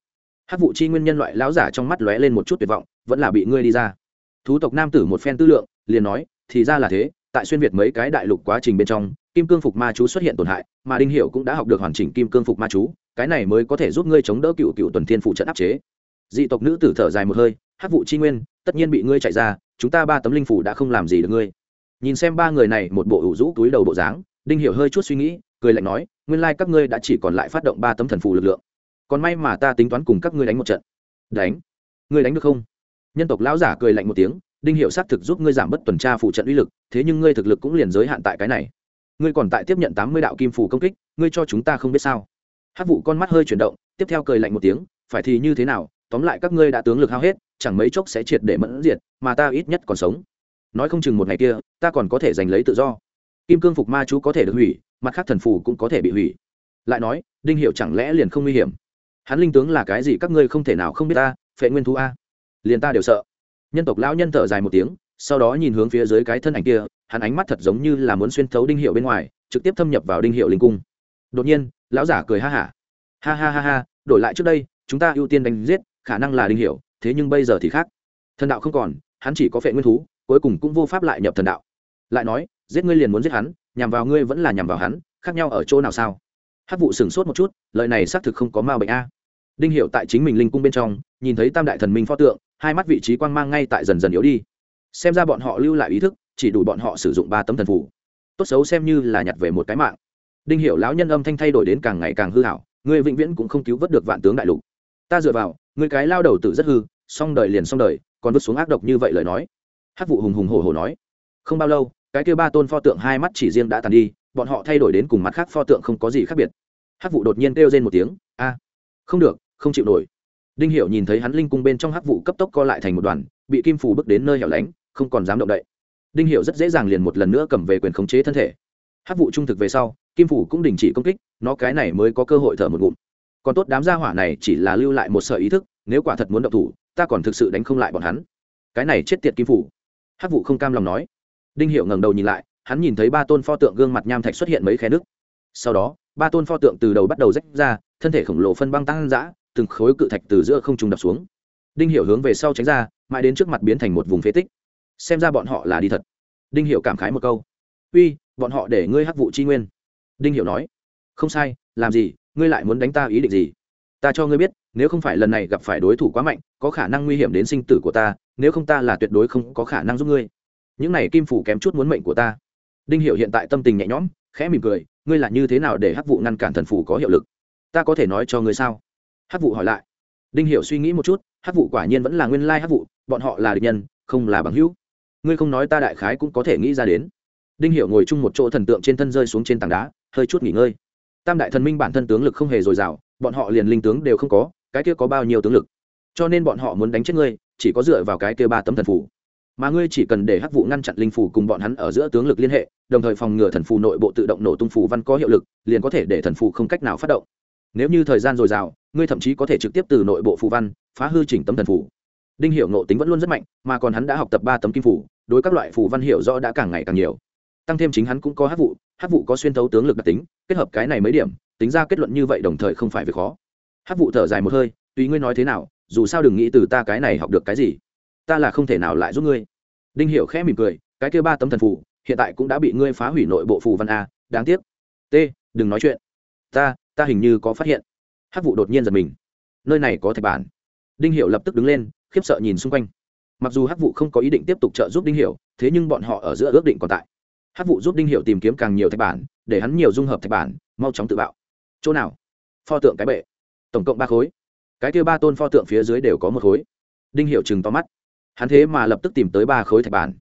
Hát vụ chi nguyên nhân loại lão giả trong mắt lóe lên một chút tuyệt vọng vẫn là bị ngươi đi ra. Thú tộc nam tử một phen tư lượng liền nói thì ra là thế tại xuyên việt mấy cái đại lục quá trình bên trong, kim cương phục ma chú xuất hiện tổn hại, mà đinh hiệu cũng đã học được hoàn chỉnh kim cương phục ma chú, cái này mới có thể giúp ngươi chống đỡ cựu cựu tuần thiên phụ trận áp chế. Dị tộc nữ tử thở dài một hơi hát vụ chi nguyên, tất nhiên bị ngươi chạy ra, chúng ta ba tấm linh phủ đã không làm gì được ngươi. Nhìn xem ba người này một bộ ủ rũ túi đầu bộ dáng, đinh hiểu hơi chút suy nghĩ, cười lạnh nói, nguyên lai các ngươi đã chỉ còn lại phát động ba tấm thần phù lực lượng. Còn may mà ta tính toán cùng các ngươi đánh một trận. Đánh? Ngươi đánh được không? Nhân tộc lão giả cười lạnh một tiếng đinh hiệu xác thực giúp ngươi giảm bớt tuần tra phụ trận uy lực, thế nhưng ngươi thực lực cũng liền giới hạn tại cái này. Ngươi còn tại tiếp nhận tám mươi đạo kim phù công kích, ngươi cho chúng ta không biết sao. Hát vụ con mắt hơi chuyển động, tiếp theo cười lạnh một tiếng, phải thì như thế nào, tóm lại các ngươi đã tướng lực hao hết, chẳng mấy chốc sẽ triệt để mẫn diệt, mà ta ít nhất còn sống. Nói không chừng một ngày kia, ta còn có thể giành lấy tự do. Kim cương phục ma chú có thể được hủy, mặt khác thần phù cũng có thể bị hủy. Lại nói, đinh hiệu chẳng lẽ liền không nguy hiểm? Hắn linh tướng là cái gì các ngươi không thể nào không biết ta, phệ nguyên thú a. Liền ta đều sợ nhân tộc lão nhân thở dài một tiếng, sau đó nhìn hướng phía dưới cái thân ảnh kia, hắn ánh mắt thật giống như là muốn xuyên thấu đinh hiệu bên ngoài, trực tiếp thâm nhập vào đinh hiệu linh cung. Đột nhiên, lão giả cười ha hả. Ha. ha ha ha ha đổi lại trước đây, chúng ta ưu tiên đánh giết, khả năng là đinh hiệu, thế nhưng bây giờ thì khác. Thần đạo không còn, hắn chỉ có phệ nguyên thú, cuối cùng cũng vô pháp lại nhập thần đạo. Lại nói, giết ngươi liền muốn giết hắn, nhằm vào ngươi vẫn là nhằm vào hắn, khác nhau ở chỗ nào sao? Hát vụ sửng sốt một chút, lời này xác thực không có ma bệnh a. Đinh hiệu tại chính mình linh cung bên trong nhìn thấy tam đại thần minh pho tượng, hai mắt vị trí quang mang ngay tại dần dần yếu đi. Xem ra bọn họ lưu lại ý thức, chỉ đủ bọn họ sử dụng ba tấm thần phủ tốt xấu xem như là nhặt về một cái mạng. Đinh hiểu lão nhân âm thanh thay đổi đến càng ngày càng hư hảo, ngươi vĩnh viễn cũng không cứu vớt được vạn tướng đại lục. Ta dựa vào, ngươi cái lao đầu tử rất hư, xong đời liền xong đời, còn vứt xuống ác độc như vậy lời nói. Hát vụ hùng hùng hổ hổ nói. Không bao lâu, cái kêu ba tôn pho tượng hai mắt chỉ riêng đã tàn đi, bọn họ thay đổi đến cùng mặt khác pho tượng không có gì khác biệt. Hát vụ đột nhiên kêu lên một tiếng, a, không được, không chịu nổi đinh hiểu nhìn thấy hắn linh cung bên trong hắc vụ cấp tốc co lại thành một đoàn, bị kim phủ bước đến nơi hẻo lánh, không còn dám động đậy. Đinh hiểu rất dễ dàng liền một lần nữa cầm về quyền khống chế thân thể. Hắc vụ trung thực về sau, kim phủ cũng đình chỉ công kích, nó cái này mới có cơ hội thở một ngụm. Còn tốt đám gia hỏa này chỉ là lưu lại một sợi ý thức, nếu quả thật muốn động thủ, ta còn thực sự đánh không lại bọn hắn. Cái này chết tiệt kim phủ hắc vụ không cam lòng nói. Đinh hiệu ngẩng đầu nhìn lại, hắn nhìn thấy ba tôn pho tượng gương mặt nham thạch xuất hiện mấy khe nước sau đó, ba tôn pho tượng từ đầu bắt đầu rách ra, thân thể khổng lồ phân băng tăng dã từng khối cự thạch từ giữa không trung đập xuống. Đinh hiểu hướng về sau tránh ra, mãi đến trước mặt biến thành một vùng phế tích. Xem ra bọn họ là đi thật. Đinh hiểu cảm khái một câu. Uy, bọn họ để ngươi hắc vụ chi nguyên. Đinh hiểu nói. Không sai, làm gì, ngươi lại muốn đánh ta ý định gì? Ta cho ngươi biết, nếu không phải lần này gặp phải đối thủ quá mạnh, có khả năng nguy hiểm đến sinh tử của ta, nếu không ta là tuyệt đối không có khả năng giúp ngươi. Những này kim phủ kém chút muốn mệnh của ta. Đinh hiểu hiện tại tâm tình nhẹ nhõm, khẽ mỉm cười. Ngươi là như thế nào để hắc vụ ngăn cản thần phủ có hiệu lực? Ta có thể nói cho ngươi sao? Hắc vụ hỏi lại. Đinh hiểu suy nghĩ một chút, hắc vụ quả nhiên vẫn là nguyên lai hắc vụ bọn họ là địch nhân, không là bằng hữu. Ngươi không nói ta đại khái cũng có thể nghĩ ra đến. Đinh hiểu ngồi chung một chỗ thần tượng trên thân rơi xuống trên tảng đá, hơi chút nghỉ ngơi. Tam đại thần minh bản thân tướng lực không hề dồi dào, bọn họ liền linh tướng đều không có, cái kia có bao nhiêu tướng lực? Cho nên bọn họ muốn đánh chết ngươi, chỉ có dựa vào cái kia ba tấm thần phủ mà ngươi chỉ cần để hắc vụ ngăn chặn linh phủ cùng bọn hắn ở giữa tướng lực liên hệ, đồng thời phòng ngừa thần phù nội bộ tự động nổ tung phù văn có hiệu lực, liền có thể để thần phù không cách nào phát động. Nếu như thời gian dồi dào ngươi thậm chí có thể trực tiếp từ nội bộ phù văn, phá hư chỉnh tấm thần phù đinh hiểu ngộ tính vẫn luôn rất mạnh, mà còn hắn đã học tập ba tấm kim phủ, đối các loại phù văn hiểu rõ đã càng ngày càng nhiều. Tăng thêm chính hắn cũng có hát vụ hát vụ có xuyên thấu tướng lực đặc tính, kết hợp cái này mấy điểm, tính ra kết luận như vậy đồng thời không phải việc khó. Hát vụ thở dài một hơi, tùy ngươi nói thế nào, dù sao đừng nghĩ từ ta cái này học được cái gì. Ta là không thể nào lại giúp ngươi. Đinh hiểu khẽ mỉm cười, cái kia ba tấm thần phù hiện tại cũng đã bị ngươi phá hủy nội bộ phù văn a, đáng tiếc. T, đừng nói chuyện. Ta ta hình như có phát hiện hát vụ đột nhiên giật mình. Nơi này có thạch bản. Đinh hiểu lập tức đứng lên, khiếp sợ nhìn xung quanh. Mặc dù hát vụ không có ý định tiếp tục trợ giúp đinh hiểu, thế nhưng bọn họ ở giữa ước định còn tại. Hát vụ giúp đinh hiểu tìm kiếm càng nhiều thạch bản, để hắn nhiều dung hợp thạch bản, mau chóng tự bạo. Chỗ nào? Pho tượng cái bệ. Tổng cộng ba khối. Cái kia ba tôn pho tượng phía dưới đều có một khối. Đinh hiểu chừng to mắt. Hắn thế mà lập tức tìm tới ba khối thạch bản.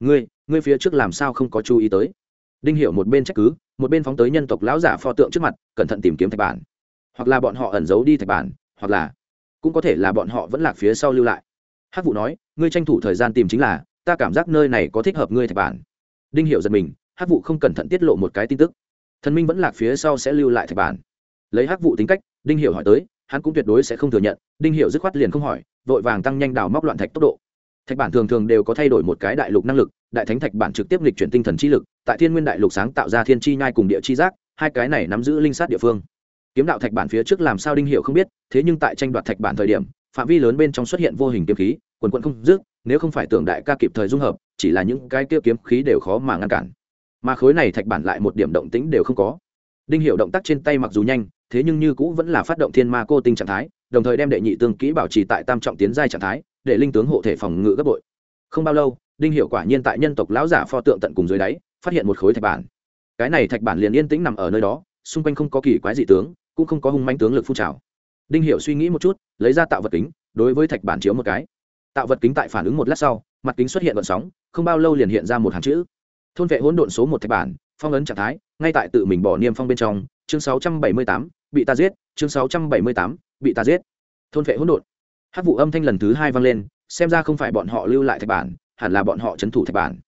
Ngươi ngươi phía trước làm sao không có chú ý tới? Đinh hiểu một bên trách cứ, một bên phóng tới nhân tộc lão giả pho tượng trước mặt, cẩn thận tìm kiếm thạch bản hoặc là bọn họ ẩn giấu đi thạch bản, hoặc là cũng có thể là bọn họ vẫn lạc phía sau lưu lại. Hát vụ nói, ngươi tranh thủ thời gian tìm chính là, ta cảm giác nơi này có thích hợp ngươi thạch bản. Đinh hiểu giật mình hát vụ không cẩn thận tiết lộ một cái tin tức. Thần minh vẫn lạc phía sau sẽ lưu lại thạch bản. Lấy hát vụ tính cách, đinh hiểu hỏi tới, hắn cũng tuyệt đối sẽ không thừa nhận, đinh hiểu dứt khoát liền không hỏi, vội vàng tăng nhanh đào móc loạn thạch tốc độ. Thạch bản thường thường đều có thay đổi một cái đại lục năng lực, đại thánh thạch bản trực tiếp lịch chuyển tinh thần chi lực, tại thiên nguyên đại lục sáng tạo ra thiên chi nhai cùng địa chi giác, hai cái này nắm giữ linh sát địa phương kiếm đạo thạch bản phía trước làm sao đinh hiệu không biết, thế nhưng tại tranh đoạt thạch bản thời điểm, phạm vi lớn bên trong xuất hiện vô hình kiếm khí, quần quận không dứt, nếu không phải tưởng đại ca kịp thời dung hợp, chỉ là những cái kia kiếm khí đều khó mà ngăn cản. Mà khối này thạch bản lại một điểm động tĩnh đều không có. Đinh hiệu động tác trên tay mặc dù nhanh, thế nhưng như cũ vẫn là phát động thiên ma cô tinh trạng thái, đồng thời đem đệ nhị tương kỹ bảo trì tại tam trọng tiến giai trạng thái, để linh tướng hộ thể phòng ngự gấp bội. Không bao lâu, đinh hiệu quả nhiên tại nhân tộc lão giả pho tượng tận cùng dưới đáy, phát hiện một khối thạch bản. Cái này thạch bản liền yên tĩnh nằm ở nơi đó, xung quanh không có kỳ quái dị tướng cũng không có hung manh tướng lực phun trào. Đinh Hiểu suy nghĩ một chút lấy ra tạo vật kính đối với thạch bản chiếu một cái. Tạo vật kính tại phản ứng một lát sau mặt kính xuất hiện gợn sóng không bao lâu liền hiện ra một hàng chữ. Thôn vệ hỗn độn số một thạch bản phong ấn trạng thái ngay tại tự mình bỏ niêm phong bên trong chương 678, bị ta giết chương 678, bị ta giết. Thôn vệ hỗn độn. Hát vụ âm thanh lần thứ hai vang lên xem ra không phải bọn họ lưu lại thạch bản hẳn là bọn họ trấn thủ thạch bản.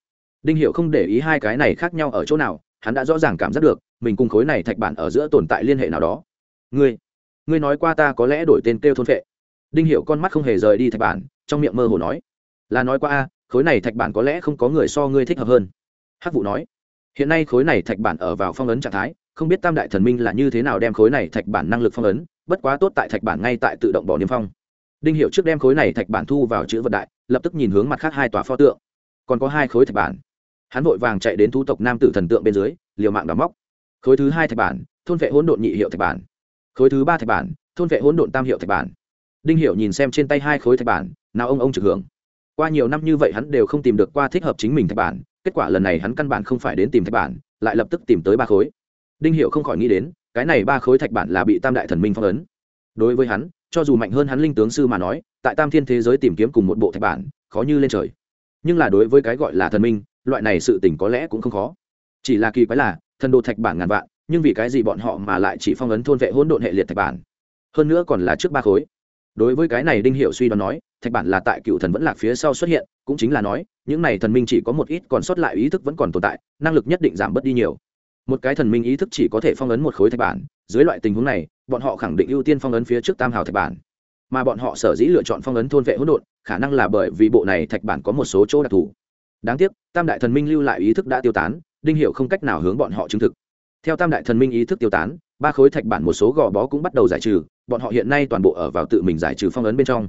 Đinh hiệu không để ý hai cái này khác nhau ở chỗ nào hắn đã rõ ràng cảm giác được mình cùng khối này thạch bản ở giữa tồn tại liên hệ nào đó ngươi ngươi nói qua ta có lẽ đổi tên kêu thôn vệ đinh hiệu con mắt không hề rời đi thạch bản, trong miệng mơ hồ nói, là nói qua a, khối này thạch bản có lẽ không có người so ngươi thích hợp hơn. Hắc vụ nói, hiện nay khối này thạch bản ở vào phong ấn trạng thái, không biết tam đại thần minh là như thế nào đem khối này thạch bản năng lực phong ấn, bất quá tốt tại thạch bản ngay tại tự động bỏ niêm phong. Đinh hiệu trước đem khối này thạch bản thu vào chữ vật đại, lập tức nhìn hướng mặt khác hai tòa pho tượng. Còn có hai khối thạch bản. Hắn vội vàng chạy đến thu tộc nam tử thần tượng bên dưới, liều mạng đắm móc. Khối thứ hai thạch bản, thôn vệ hỗn độn nhị hiệu thạch bản khối thứ ba thạch bản, thôn vệ hỗn độn tam hiệu thạch bản. Đinh hiệu nhìn xem trên tay hai khối thạch bản, nào ông ông trực hưởng. Qua nhiều năm như vậy hắn đều không tìm được qua thích hợp chính mình thạch bản, kết quả lần này hắn căn bản không phải đến tìm thạch bản, lại lập tức tìm tới ba khối. Đinh hiệu không khỏi nghĩ đến, cái này ba khối thạch bản là bị tam đại thần minh phong ấn. Đối với hắn, cho dù mạnh hơn hắn linh tướng sư mà nói, tại tam thiên thế giới tìm kiếm cùng một bộ thạch bản, khó như lên trời. Nhưng là đối với cái gọi là thần minh, loại này sự tình có lẽ cũng không khó. Chỉ là kỳ quái là, thần đồ thạch bản ngàn vạn nhưng vì cái gì bọn họ mà lại chỉ phong ấn thôn vệ hỗn độn hệ liệt thạch bản? Hơn nữa còn là trước ba khối. Đối với cái này đinh hiệu suy đoán nói, thạch bản là tại cựu thần vẫn lạc phía sau xuất hiện, cũng chính là nói, những này thần minh chỉ có một ít còn sót lại ý thức vẫn còn tồn tại, năng lực nhất định giảm bớt đi nhiều. Một cái thần minh ý thức chỉ có thể phong ấn một khối thạch bản, dưới loại tình huống này, bọn họ khẳng định ưu tiên phong ấn phía trước tam hào thạch bản. Mà bọn họ sở dĩ lựa chọn phong ấn thôn vệ hỗn độn, khả năng là bởi vì bộ này thạch bản có một số chỗ đặc thù. Đáng tiếc, tam đại thần minh lưu lại ý thức đã tiêu tán, đinh hiệu không cách nào hướng bọn họ chứng thực theo tam đại thần minh ý thức tiêu tán, ba khối thạch bản một số gò bó cũng bắt đầu giải trừ, bọn họ hiện nay toàn bộ ở vào tự mình giải trừ phong ấn bên trong.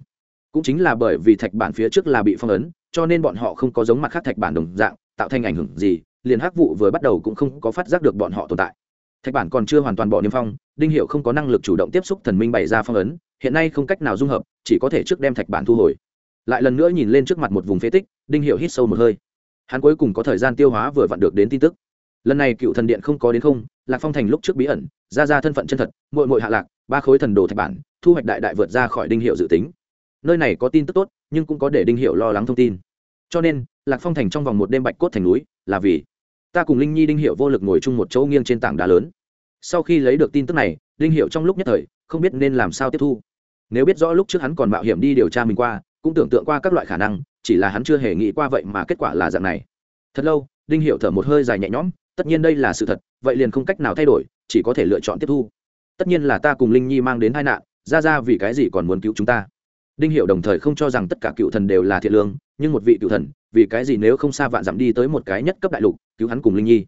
Cũng chính là bởi vì thạch bản phía trước là bị phong ấn, cho nên bọn họ không có giống mặt khác thạch bản đồng dạng, tạo thành ảnh hưởng gì, liền hắc vụ vừa bắt đầu cũng không có phát giác được bọn họ tồn tại. Thạch bản còn chưa hoàn toàn bỏ niêm phong, đinh hiệu không có năng lực chủ động tiếp xúc thần minh bày ra phong ấn, hiện nay không cách nào dung hợp, chỉ có thể trước đem thạch bản thu hồi. Lại lần nữa nhìn lên trước mặt một vùng phế tích, đinh hiệu hít sâu một hơi. Hắn cuối cùng có thời gian tiêu hóa vừa vặn được đến tin tức lần này cựu thần điện không có đến không, lạc phong thành lúc trước bí ẩn, ra ra thân phận chân thật mội mội hạ lạc, ba khối thần đồ thạch bản, thu hoạch đại đại vượt ra khỏi đinh hiệu dự tính. Nơi này có tin tức tốt, nhưng cũng có để đinh hiệu lo lắng thông tin. Cho nên, lạc phong thành trong vòng một đêm bạch cốt thành núi, là vì ta cùng linh nhi đinh hiệu vô lực ngồi chung một chỗ nghiêng trên tảng đá lớn. Sau khi lấy được tin tức này, đinh hiệu trong lúc nhất thời, không biết nên làm sao tiếp thu. Nếu biết rõ lúc trước hắn còn mạo hiểm đi điều tra mình qua, cũng tưởng tượng qua các loại khả năng, chỉ là hắn chưa hề nghĩ qua vậy mà kết quả là dạng này. Thật lâu, đinh hiệu thở một hơi dài nhẹ nhõm tất nhiên đây là sự thật, vậy liền không cách nào thay đổi, chỉ có thể lựa chọn tiếp thu. Tất nhiên là ta cùng linh nhi mang đến tai nạn, ra ra vì cái gì còn muốn cứu chúng ta. Đinh hiệu đồng thời không cho rằng tất cả cựu thần đều là thiện lương, nhưng một vị cựu thần, vì cái gì nếu không xa vạn dặm đi tới một cái nhất cấp đại lục, cứu hắn cùng linh nhi?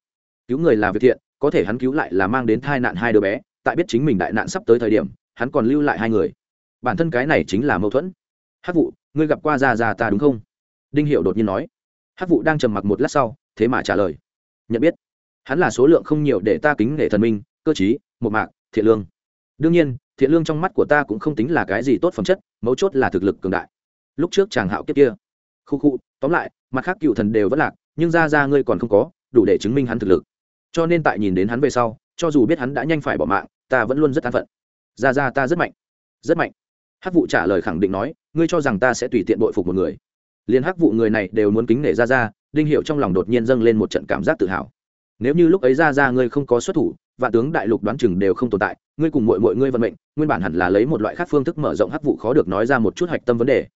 Cứu người là việc thiện, có thể hắn cứu lại là mang đến tai nạn hai đứa bé, tại biết chính mình đại nạn sắp tới thời điểm, hắn còn lưu lại hai người. Bản thân cái này chính là mâu thuẫn. Hát vụ ngươi gặp qua ra ra ta đúng không? Đinh hiệu đột nhiên nói. Hát vụ đang trầm mặc một lát sau, thế mà trả lời. Nhận biết hắn là số lượng không nhiều để ta kính nể thần minh, cơ chí một mạc, thiện lương. Đương nhiên, thiện lương trong mắt của ta cũng không tính là cái gì tốt phẩm chất, mấu chốt là thực lực cường đại. Lúc trước chàng hạo kiếp kia. Khu khu, tóm lại, mặt khác cựu thần đều vẫn lạc, nhưng ra ra ngươi còn không có, đủ để chứng minh hắn thực lực. Cho nên tại nhìn đến hắn về sau, cho dù biết hắn đã nhanh phải bỏ mạng, ta vẫn luôn rất an phận. Ra ra ta rất mạnh. Rất mạnh. Hắc vụ trả lời khẳng định nói, ngươi cho rằng ta sẽ tùy tiện bội phục một người. Liền hắc vụ người này đều muốn kính nể ra ra, đinh hiệu trong lòng đột nhiên dâng lên một trận cảm giác tự hào nếu như lúc ấy ra ra ngươi không có xuất thủ, vạn tướng đại lục đoán chừng đều không tồn tại, ngươi cùng mọi mọi ngươi vận mệnh, nguyên bản hẳn là lấy một loại khác phương thức mở rộng hắc vụ khó được nói ra một chút hạch tâm vấn đề.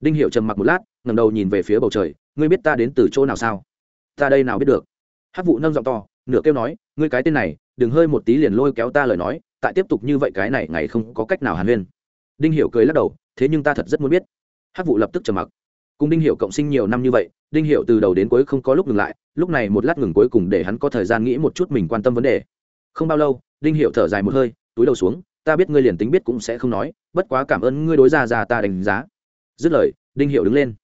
Đinh hiệu trầm mặc một lát ngầm đầu nhìn về phía bầu trời, ngươi biết ta đến từ chỗ nào sao? Ta đây nào biết được? Hắc vụ nâng giọng to, nửa kêu nói, ngươi cái tên này, đừng hơi một tí liền lôi kéo ta lời nói, tại tiếp tục như vậy cái này ngày không có cách nào hàn huyên. Đinh hiệu cười lắc đầu, thế nhưng ta thật rất muốn biết. Hắc vụ lập tức trầm mặc. Cùng đinh hiệu cộng sinh nhiều năm như vậy, đinh hiệu từ đầu đến cuối không có lúc ngừng lại lúc này một lát ngừng cuối cùng để hắn có thời gian nghĩ một chút mình quan tâm vấn đề. Không bao lâu, đinh hiệu thở dài một hơi, túi đầu xuống, ta biết ngươi liền tính biết cũng sẽ không nói, bất quá cảm ơn ngươi đối ra ra ta đánh giá. Dứt lời, đinh hiệu đứng lên.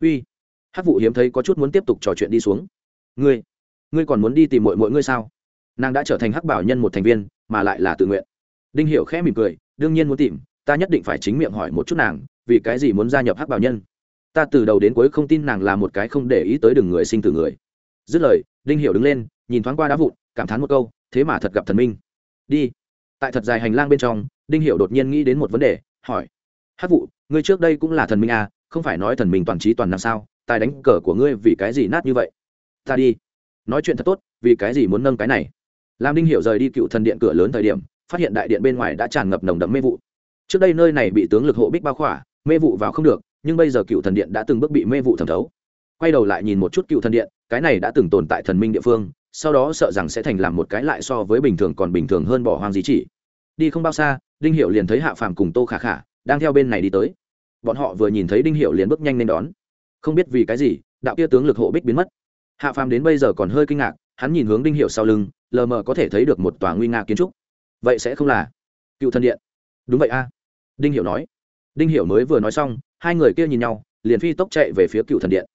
Uy, hắc vụ hiếm thấy có chút muốn tiếp tục trò chuyện đi xuống. Ngươi ngươi còn muốn đi tìm mọi mọi ngươi sao? Nàng đã trở thành hắc bảo nhân một thành viên, mà lại là tự nguyện. Đinh hiệu khẽ mỉm cười, đương nhiên muốn tìm, ta nhất định phải chính miệng hỏi một chút nàng, vì cái gì muốn gia nhập hắc bảo nhân? Ta từ đầu đến cuối không tin nàng là một cái không để ý tới đừng người sinh từ người dứt lời, đinh hiểu đứng lên, nhìn thoáng qua đá vụn, cảm thán một câu, thế mà thật gặp thần minh. Đi. Tại thật dài hành lang bên trong, đinh hiểu đột nhiên nghĩ đến một vấn đề, hỏi Hát vụ, ngươi trước đây cũng là thần minh à không phải nói thần minh toàn trí toàn năng sao? Tài đánh cờ của ngươi vì cái gì nát như vậy? Ta đi. Nói chuyện thật tốt, vì cái gì muốn nâng cái này? Làm đinh hiểu rời đi cựu thần điện cửa lớn thời điểm, phát hiện đại điện bên ngoài đã tràn ngập nồng đậm mê vụ. Trước đây nơi này bị tướng lực hộ bích bao khỏa, mê vụ vào không được, nhưng bây giờ cựu thần điện đã từng bước bị mê vụ thẩm thấu quay đầu lại nhìn một chút cựu thần điện, cái này đã từng tồn tại thần minh địa phương, sau đó sợ rằng sẽ thành làm một cái lại so với bình thường còn bình thường hơn bỏ hoang dí chỉ. Đi không bao xa, đinh hiệu liền thấy hạ phàm cùng tô khả khả đang theo bên này đi tới. Bọn họ vừa nhìn thấy đinh hiệu liền bước nhanh lên đón. Không biết vì cái gì, đạo kia tướng lực hộ bích biến mất. Hạ phàm đến bây giờ còn hơi kinh ngạc, hắn nhìn hướng đinh hiệu sau lưng, lờ mờ có thể thấy được một tòa nguy nga kiến trúc. Vậy sẽ không là cựu thần điện? Đúng vậy a, đinh hiệu nói. Đinh hiệu mới vừa nói xong, hai người kia nhìn nhau, liền phi tốc chạy về phía cựu thần điện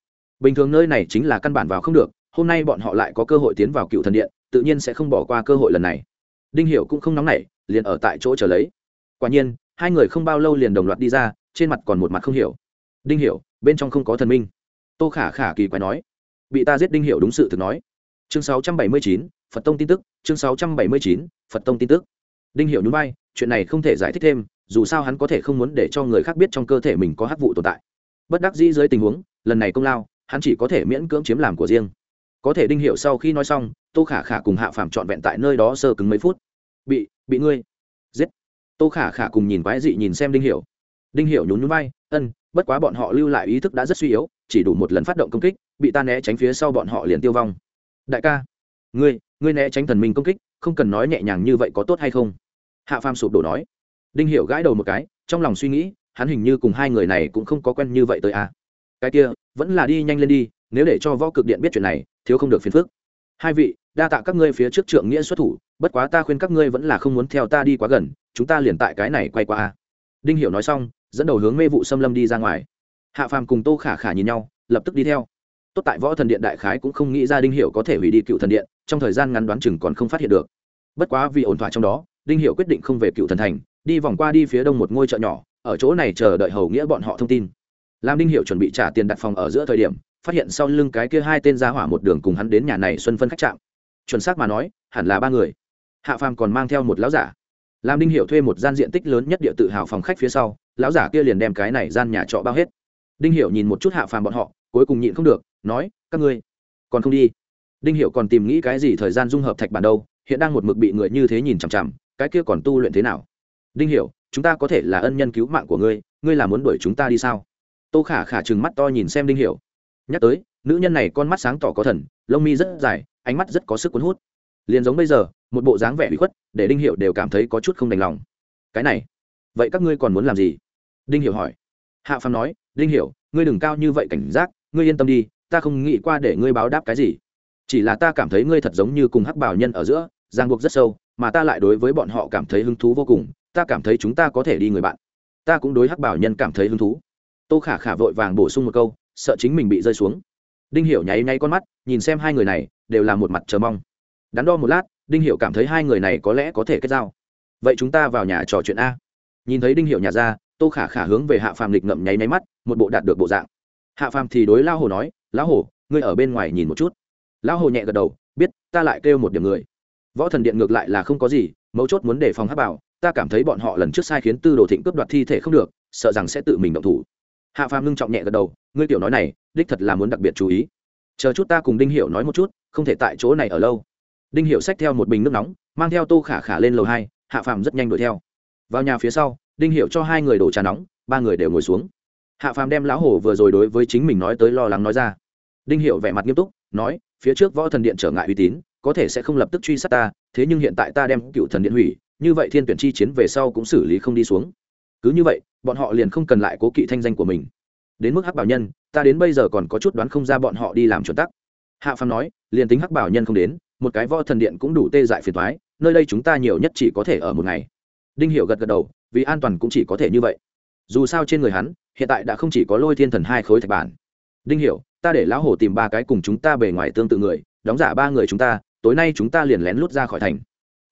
bình thường nơi này chính là căn bản vào không được hôm nay bọn họ lại có cơ hội tiến vào cựu thần điện tự nhiên sẽ không bỏ qua cơ hội lần này. Đinh Hiểu cũng không nóng nảy liền ở tại chỗ chờ lấy. Quả nhiên hai người không bao lâu liền đồng loạt đi ra trên mặt còn một mặt không hiểu. Đinh hiểu bên trong không có thần minh. Tô khả khả kỳ quái nói. Bị ta giết đinh hiểu đúng sự thực nói. Chương 679, phật tông tin tức chương 679, phật tông tin tức. Đinh hiểu nhún vai chuyện này không thể giải thích thêm dù sao hắn có thể không muốn để cho người khác biết trong cơ thể mình có hắc vụ tồn tại. Bất đắc dĩ dưới tình huống lần này công lao hắn chỉ có thể miễn cưỡng chiếm làm của riêng. Có thể đinh hiệu sau khi nói xong, tô khả khả cùng hạ phàm trọn vẹn tại nơi đó sơ cứng mấy phút. Bị bị ngươi. Giết. Tô khả khả cùng nhìn quái dị nhìn xem đinh hiệu đinh hiệu nhún nhún vai, ân, bất quá bọn họ lưu lại ý thức đã rất suy yếu, chỉ đủ một lần phát động công kích, bị ta né tránh phía sau bọn họ liền tiêu vong. Đại ca. Ngươi ngươi né tránh thần minh công kích, không cần nói nhẹ nhàng như vậy có tốt hay không? Hạ phàm sụp đổ nói. Đinh hiểu gãi đầu một cái, trong lòng suy nghĩ, hắn hình như cùng hai người này cũng không có quen như vậy tới à. cái kia vẫn là đi nhanh lên đi, nếu để cho võ cực điện biết chuyện này, thiếu không được phiền phức. Hai vị, đa tạ các ngươi phía trước trượng nghĩa xuất thủ, bất quá ta khuyên các ngươi vẫn là không muốn theo ta đi quá gần, chúng ta liền tại cái này quay qua a. Đinh hiểu nói xong, dẫn đầu hướng mê vụ xâm lâm đi ra ngoài. Hạ phàm cùng tô khả khả nhìn nhau, lập tức đi theo. Tốt tại võ thần điện đại khái cũng không nghĩ ra đinh hiểu có thể hủy đi cựu thần điện, trong thời gian ngắn đoán chừng còn không phát hiện được. Bất quá vì ổn thỏa trong đó, đinh hiểu quyết định không về cựu thần thành, đi vòng qua đi phía đông một ngôi chợ nhỏ, ở chỗ này chờ đợi hầu nghĩa bọn họ thông tin làm đinh hiệu chuẩn bị trả tiền đặt phòng ở giữa thời điểm, phát hiện sau lưng cái kia hai tên ra hỏa một đường cùng hắn đến nhà này xuân phân khách trạm chuẩn xác mà nói, hẳn là ba người. Hạ phàm còn mang theo một lão giả. Làm đinh hiệu thuê một gian diện tích lớn nhất địa tự hào phòng khách phía sau, lão giả kia liền đem cái này gian nhà trọ bao hết. Đinh hiệu nhìn một chút hạ phàm bọn họ, cuối cùng nhịn không được, nói, các ngươi còn không đi? Đinh hiệu còn tìm nghĩ cái gì thời gian dung hợp thạch bản đâu, hiện đang một mực bị người như thế nhìn chằm chằm, cái kia còn tu luyện thế nào? Đinh hiểu chúng ta có thể là ân nhân cứu mạng của ngươi ngươi là muốn đuổi chúng ta đi sao? Tô khả khả chừng mắt to nhìn xem đinh hiểu. Nhắc tới, nữ nhân này con mắt sáng tỏ có thần, lông mi rất dài, ánh mắt rất có sức cuốn hút. Liền giống bây giờ, một bộ dáng vẻ bị khuất, để đinh hiểu đều cảm thấy có chút không đành lòng. Cái này, vậy các ngươi còn muốn làm gì? Đinh hiểu hỏi. Hạ phàm nói, đinh hiểu, ngươi đừng cao như vậy cảnh giác, ngươi yên tâm đi, ta không nghĩ qua để ngươi báo đáp cái gì. Chỉ là ta cảm thấy ngươi thật giống như cùng hắc bảo nhân ở giữa giang buộc rất sâu, mà ta lại đối với bọn họ cảm thấy hứng thú vô cùng, ta cảm thấy chúng ta có thể đi người bạn. Ta cũng đối hắc bảo nhân cảm thấy hứng thú tô khả khả vội vàng bổ sung một câu, sợ chính mình bị rơi xuống. Đinh hiểu nháy nháy con mắt, nhìn xem hai người này, đều là một mặt chờ mong. Đắn đo một lát, đinh hiểu cảm thấy hai người này có lẽ có thể kết giao. Vậy chúng ta vào nhà trò chuyện a. Nhìn thấy đinh hiểu nhà ra, tô khả khả hướng về hạ phàm lịch ngậm nháy nháy mắt, một bộ đạt được bộ dạng. Hạ phàm thì đối lao hồ nói, lão hồ, ngươi ở bên ngoài nhìn một chút. Lão hồ nhẹ gật đầu, biết, ta lại kêu một điểm người. Võ thần điện ngược lại là không có gì, mấu chốt muốn đề phòng hắc bảo, ta cảm thấy bọn họ lần trước sai khiến tư đồ thịnh cướp đoạt thi thể không được, sợ rằng sẽ tự mình động thủ hạ phàm ngưng trọng nhẹ gật đầu, ngươi tiểu nói này, đích thật là muốn đặc biệt chú ý. Chờ chút ta cùng đinh hiểu nói một chút, không thể tại chỗ này ở lâu. Đinh hiểu xách theo một bình nước nóng, mang theo tô khả khả lên lầu hai, hạ phàm rất nhanh đuổi theo. Vào nhà phía sau, đinh hiểu cho hai người đổ trà nóng, ba người đều ngồi xuống. Hạ phàm đem lão hổ vừa rồi đối với chính mình nói tới lo lắng nói ra. Đinh hiểu vẻ mặt nghiêm túc, nói, phía trước võ thần điện trở ngại uy tín, có thể sẽ không lập tức truy sát ta, thế nhưng hiện tại ta đem cựu thần điện hủy, như vậy thiên tuyển chi chiến về sau cũng xử lý không đi xuống. Cứ như vậy bọn họ liền không cần lại cố kỵ thanh danh của mình. Đến mức hắc bảo nhân, ta đến bây giờ còn có chút đoán không ra bọn họ đi làm chuẩn tắc. Hạ phàm nói, liền tính hắc bảo nhân không đến, một cái võ thần điện cũng đủ tê dại phiền thoái nơi đây chúng ta nhiều nhất chỉ có thể ở một ngày. Đinh hiểu gật gật đầu, vì an toàn cũng chỉ có thể như vậy. Dù sao trên người hắn, hiện tại đã không chỉ có lôi thiên thần hai khối thạch bản. Đinh hiểu, ta để lão hổ tìm ba cái cùng chúng ta bề ngoài tương tự người, đóng giả ba người chúng ta, tối nay chúng ta liền lén lút ra khỏi thành.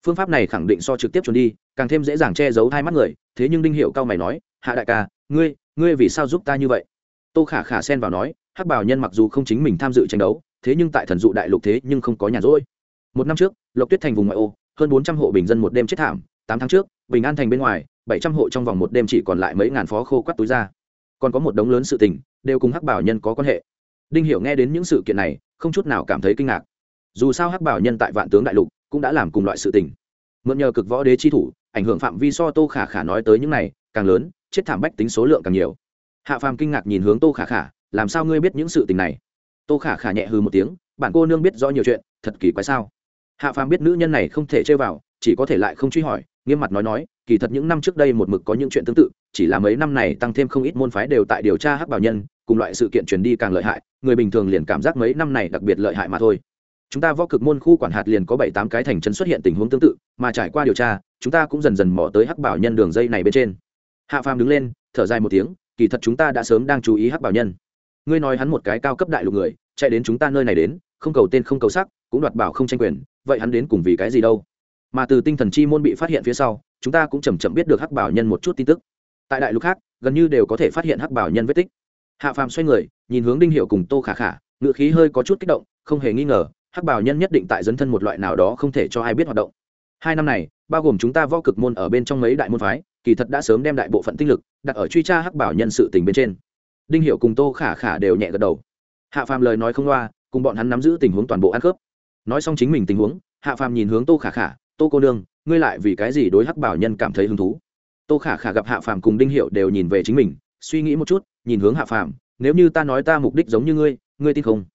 Phương pháp này khẳng định so trực tiếp trốn đi, càng thêm dễ dàng che giấu hai mắt người, thế nhưng đinh hiệu cao mày nói hạ đại ca, ngươi ngươi vì sao giúp ta như vậy? Tô khả khả xen vào nói, hắc bảo nhân mặc dù không chính mình tham dự tranh đấu, thế nhưng tại thần dụ đại lục thế nhưng không có nhà rỗi. Một năm trước, lộc tuyết thành vùng ngoại ô, hơn bốn trăm hộ bình dân một đêm chết thảm, tám tháng trước, bình an thành bên ngoài, bảy trăm hộ trong vòng một đêm chỉ còn lại mấy ngàn phó khô quắt túi ra còn có một đống lớn sự tình, đều cùng hắc bảo nhân có quan hệ. Đinh hiểu nghe đến những sự kiện này, không chút nào cảm thấy kinh ngạc. Dù sao hắc bảo nhân tại vạn tướng đại lục, cũng đã làm cùng loại sự tình. Mượn nhờ cực võ đế chi thủ, ảnh hưởng phạm vi so tô khả khả nói tới những này, càng lớn chết thảm bách tính số lượng càng nhiều. Hạ phàm kinh ngạc nhìn hướng tô khả khả, làm sao ngươi biết những sự tình này? Tô khả khả nhẹ hư một tiếng bản cô nương biết rõ nhiều chuyện, thật kỳ quái sao? Hạ phàm biết nữ nhân này không thể chơi vào, chỉ có thể lại không truy hỏi, nghiêm mặt nói nói, kỳ thật những năm trước đây một mực có những chuyện tương tự, chỉ là mấy năm này tăng thêm không ít môn phái đều tại điều tra hắc bảo nhân, cùng loại sự kiện truyền đi càng lợi hại, người bình thường liền cảm giác mấy năm này đặc biệt lợi hại mà thôi. Chúng ta võ cực môn khu quản hạt liền có bảy tám cái thành chân xuất hiện tình huống tương tự, mà trải qua điều tra, chúng ta cũng dần dần mò tới hắc bảo nhân đường dây này bên trên hạ phàm đứng lên, thở dài một tiếng, kỳ thật chúng ta đã sớm đang chú ý hắc bảo nhân. Ngươi nói hắn một cái cao cấp đại lục người, chạy đến chúng ta nơi này đến, không cầu tên không cầu sắc, cũng đoạt bảo không tranh quyền, vậy hắn đến cùng vì cái gì đâu? Mà từ tinh thần chi môn bị phát hiện phía sau, chúng ta cũng chầm chậm biết được hắc bảo nhân một chút tin tức. Tại đại lục khác, gần như đều có thể phát hiện hắc bảo nhân vết tích. Hạ phàm xoay người, nhìn hướng đinh hiệu cùng tô khả khả, ngựa khí hơi có chút kích động, không hề nghi ngờ, hắc bảo nhân nhất định tại dấn thân một loại nào đó không thể cho ai biết hoạt động hai năm này, bao gồm chúng ta võ cực môn ở bên trong mấy đại môn phái, kỳ thật đã sớm đem đại bộ phận tinh lực đặt ở truy tra hắc bảo nhân sự tình bên trên. Đinh hiệu cùng tô khả khả đều nhẹ gật đầu. Hạ phàm lời nói không loa, cùng bọn hắn nắm giữ tình huống toàn bộ ăn khớp. Nói xong chính mình tình huống, hạ phàm nhìn hướng tô khả khả, tô cô nương, ngươi lại vì cái gì đối hắc bảo nhân cảm thấy hứng thú? Tô khả khả gặp hạ phàm cùng đinh hiệu đều nhìn về chính mình, suy nghĩ một chút, nhìn hướng hạ phàm, nếu như ta nói ta mục đích giống như ngươi ngươi tin không?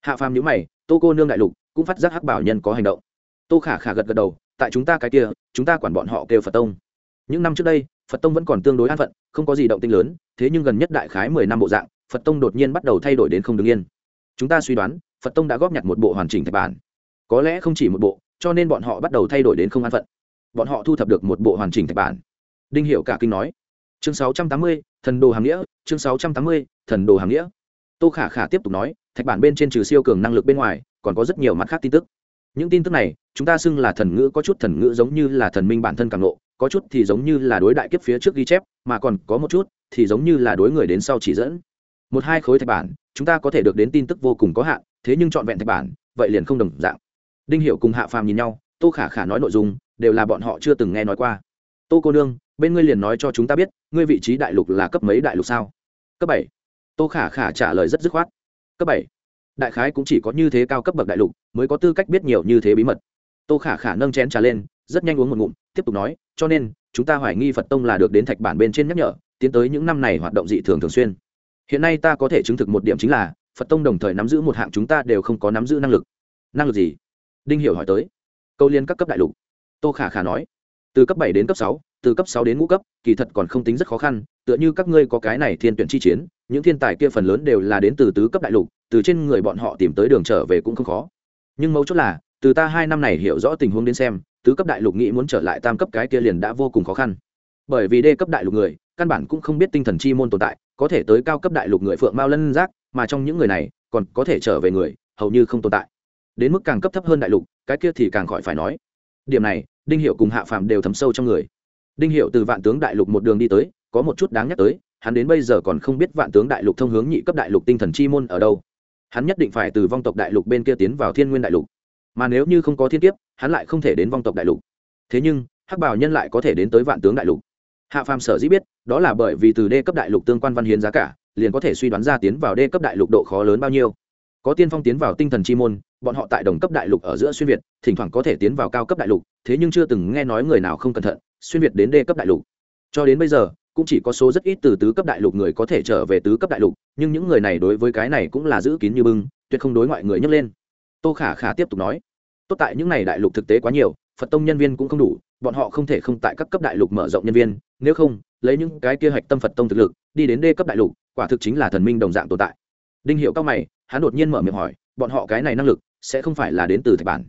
Hạ phàm nhữ mày, tô cô nương đại lục cũng phát giác hắc bảo nhân có hành động. Tô khả khả gật gật đầu tại chúng ta cái kia, chúng ta quản bọn họ kêu phật tông. Những năm trước đây, phật tông vẫn còn tương đối an phận, không có gì động tinh lớn, thế nhưng gần nhất đại khái mười năm bộ dạng, phật tông đột nhiên bắt đầu thay đổi đến không đứng yên. Chúng ta suy đoán, phật tông đã góp nhặt một bộ hoàn chỉnh thạch bản. Có lẽ không chỉ một bộ, cho nên bọn họ bắt đầu thay đổi đến không an phận. Bọn họ thu thập được một bộ hoàn chỉnh thạch bản. Đinh hiệu cả kinh nói, chương sáu trăm tám mươi, thần đồ hàm nghĩa, chương sáu trăm tám mươi, thần đồ hàm nghĩa. Tô khả khả tiếp tục nói, thạch bản bên trên trừ siêu cường năng lực bên ngoài, còn có rất nhiều mặt khác tin tức những tin tức này, chúng ta xưng là thần ngữ có chút thần ngữ giống như là thần minh bản thân càng lộ, có chút thì giống như là đối đại kiếp phía trước ghi chép, mà còn có một chút thì giống như là đối người đến sau chỉ dẫn. Một hai khối thạch bản, chúng ta có thể được đến tin tức vô cùng có hạn, thế nhưng trọn vẹn thạch bản, vậy liền không đồng dạng. Đinh hiệu cùng hạ phàm nhìn nhau, tô khả khả nói nội dung, đều là bọn họ chưa từng nghe nói qua. Tô cô nương, bên ngươi liền nói cho chúng ta biết, ngươi vị trí đại lục là cấp mấy đại lục sao? Cấp bảy. Tô khả khả trả lời rất dứt khoát. Cấp bảy đại khái cũng chỉ có như thế cao cấp bậc đại lục mới có tư cách biết nhiều như thế bí mật. Tô khả khả nâng chén trà lên, rất nhanh uống một ngụm, tiếp tục nói, cho nên, chúng ta hoài nghi phật tông là được đến thạch bản bên trên nhắc nhở, tiến tới những năm này hoạt động dị thường thường xuyên. Hiện nay ta có thể chứng thực một điểm chính là, phật tông đồng thời nắm giữ một hạng chúng ta đều không có nắm giữ năng lực. Năng lực gì? Đinh hiểu hỏi tới. Câu liên các cấp đại lục. Tô khả khả nói. Từ cấp bảy đến cấp sáu, từ cấp sáu đến ngũ cấp, kỳ thật còn không tính rất khó khăn, tựa như các ngươi có cái này thiên tuyển chi chiến, những thiên tài kia phần lớn đều là đến từ tứ cấp đại lục từ trên người bọn họ tìm tới đường trở về cũng không khó. Nhưng mấu chốt là, từ ta hai năm này hiểu rõ tình huống đến xem, tứ cấp đại lục nghĩ muốn trở lại tam cấp cái kia liền đã vô cùng khó khăn. Bởi vì đê cấp đại lục người, căn bản cũng không biết tinh thần chi môn tồn tại, có thể tới cao cấp đại lục người phượng mao lân giác, mà trong những người này, còn có thể trở về người, hầu như không tồn tại. Đến mức càng cấp thấp hơn đại lục, cái kia thì càng khỏi phải nói. Điểm này, đinh hiệu cùng hạ phàm đều thấm sâu trong người. Đinh hiệu từ vạn tướng đại lục một đường đi tới, có một chút đáng nhắc tới, hắn đến bây giờ còn không biết vạn tướng đại lục thông hướng nhị cấp đại lục tinh thần chi môn ở đâu hắn nhất định phải từ vong tộc đại lục bên kia tiến vào thiên nguyên đại lục. Mà nếu như không có thiên kiếp, hắn lại không thể đến vong tộc đại lục. Thế nhưng, hắc bảo nhân lại có thể đến tới vạn tướng đại lục. Hạ phàm sở dĩ biết, đó là bởi vì từ đê cấp đại lục tương quan văn hiến giá cả, liền có thể suy đoán ra tiến vào đê cấp đại lục độ khó lớn bao nhiêu. Có tiên phong tiến vào tinh thần chi môn, bọn họ tại đồng cấp đại lục ở giữa xuyên việt, thỉnh thoảng có thể tiến vào cao cấp đại lục, thế nhưng chưa từng nghe nói người nào không cẩn thận, xuyên việt đến đê cấp đại lục. Cho đến bây giờ cũng chỉ có số rất ít từ tứ cấp đại lục người có thể trở về tứ cấp đại lục, nhưng những người này đối với cái này cũng là giữ kín như bưng, tuyệt không đối ngoại người nhấc lên. Tô khả khả tiếp tục nói, tốt tại những n à y đại lục thực tế quá nhiều, phật tông nhân viên cũng không đủ, bọn họ không thể không tại các cấp đại lục mở rộng nhân viên, nếu không, lấy những cái kia hạch tâm phật tông thực lực, đi đến đê cấp đại lục, quả thực chính là thần minh đồng dạng tồn tại. Đinh hiệu cao mày, hắn đột nhiên mở miệng hỏi, bọn họ cái này năng lực sẽ không phải là đến từ thạch bản?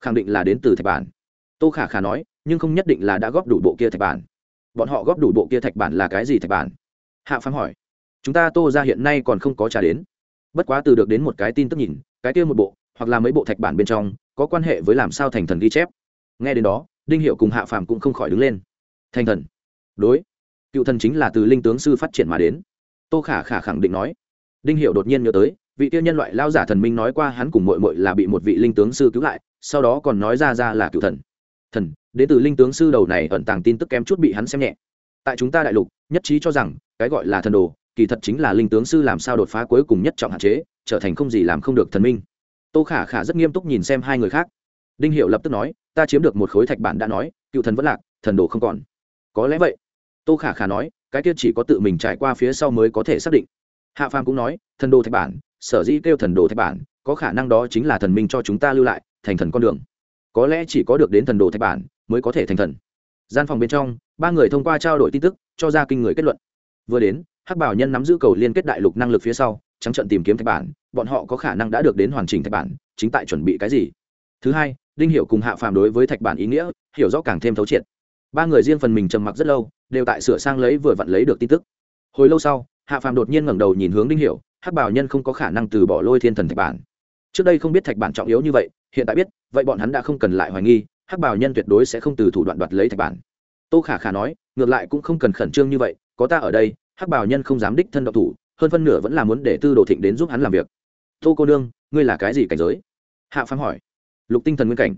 Khẳng định là đến từ thạch bản. Tô khả khả nói, nhưng không nhất định là đã góp đủ bộ kia thạch bản bọn họ góp đủ bộ kia thạch bản là cái gì thạch bản? Hạ phán hỏi. Chúng ta tô ra hiện nay còn không có trả đến. Bất quá từ được đến một cái tin tức nhìn, cái kia một bộ, hoặc là mấy bộ thạch bản bên trong, có quan hệ với làm sao thành thần ghi chép. Nghe đến đó, đinh hiệu cùng hạ phàm cũng không khỏi đứng lên. Thành thần? Đối. Cựu thần chính là từ linh tướng sư phát triển mà đến. Tô khả khả khẳng định nói. Đinh hiệu đột nhiên nhớ tới, vị tiêu nhân loại lao giả thần minh nói qua hắn cùng mội mội là bị một vị linh tướng sư cứu lại, sau đó còn nói ra ra là cựu thần. Thần đến từ linh tướng sư đầu này ẩn tàng tin tức kém chút bị hắn xem nhẹ. Tại chúng ta đại lục, nhất trí cho rằng, cái gọi là thần đồ, kỳ thật chính là linh tướng sư làm sao đột phá cuối cùng nhất trọng hạn chế, trở thành không gì làm không được thần minh. Tô khả khả rất nghiêm túc nhìn xem hai người khác. Đinh hiệu lập tức nói, ta chiếm được một khối thạch bản đã nói, cựu thần vẫn lạc, thần đồ không còn. Có lẽ vậy. Tô khả khả nói, cái kia chỉ có tự mình trải qua phía sau mới có thể xác định. Hạ phàm cũng nói, thần đồ thạch bản, sở dĩ kêu thần đồ thạch bản, có khả năng đó chính là thần minh cho chúng ta lưu lại, thành thần con đường. Có lẽ chỉ có được đến thần đồ thạch bản mới có thể thành thần. Gian phòng bên trong, ba người thông qua trao đổi tin tức, cho ra kinh người kết luận. Vừa đến, hắc bảo nhân nắm giữ cầu liên kết đại lục năng lực phía sau, trắng trận tìm kiếm thạch bản, bọn họ có khả năng đã được đến hoàn chỉnh thạch bản, chính tại chuẩn bị cái gì? Thứ hai, đinh hiểu cùng hạ phàm đối với thạch bản ý nghĩa, hiểu rõ càng thêm thấu triệt. Ba người riêng phần mình trầm mặc rất lâu, đều tại sửa sang lấy vừa vặn lấy được tin tức. Hồi lâu sau, hạ phàm đột nhiên ngẩng đầu nhìn hướng đinh hiểu, hắc bảo nhân không có khả năng từ bỏ lôi thiên thần thạch bản. Trước đây không biết thạch bản trọng yếu như vậy, hiện tại biết, vậy bọn hắn đã không cần lại hoài nghi hắc bảo nhân tuyệt đối sẽ không từ thủ đoạn đoạt lấy thạch bản. Tô khả khả nói, ngược lại cũng không cần khẩn trương như vậy, có ta ở đây, hắc bảo nhân không dám đích thân độc thủ, hơn phân nửa vẫn là muốn để tư đồ thịnh đến giúp hắn làm việc. Tô cô nương, ngươi là cái gì cảnh giới? Hạ phàm hỏi. Lục tinh thần nguyên cảnh.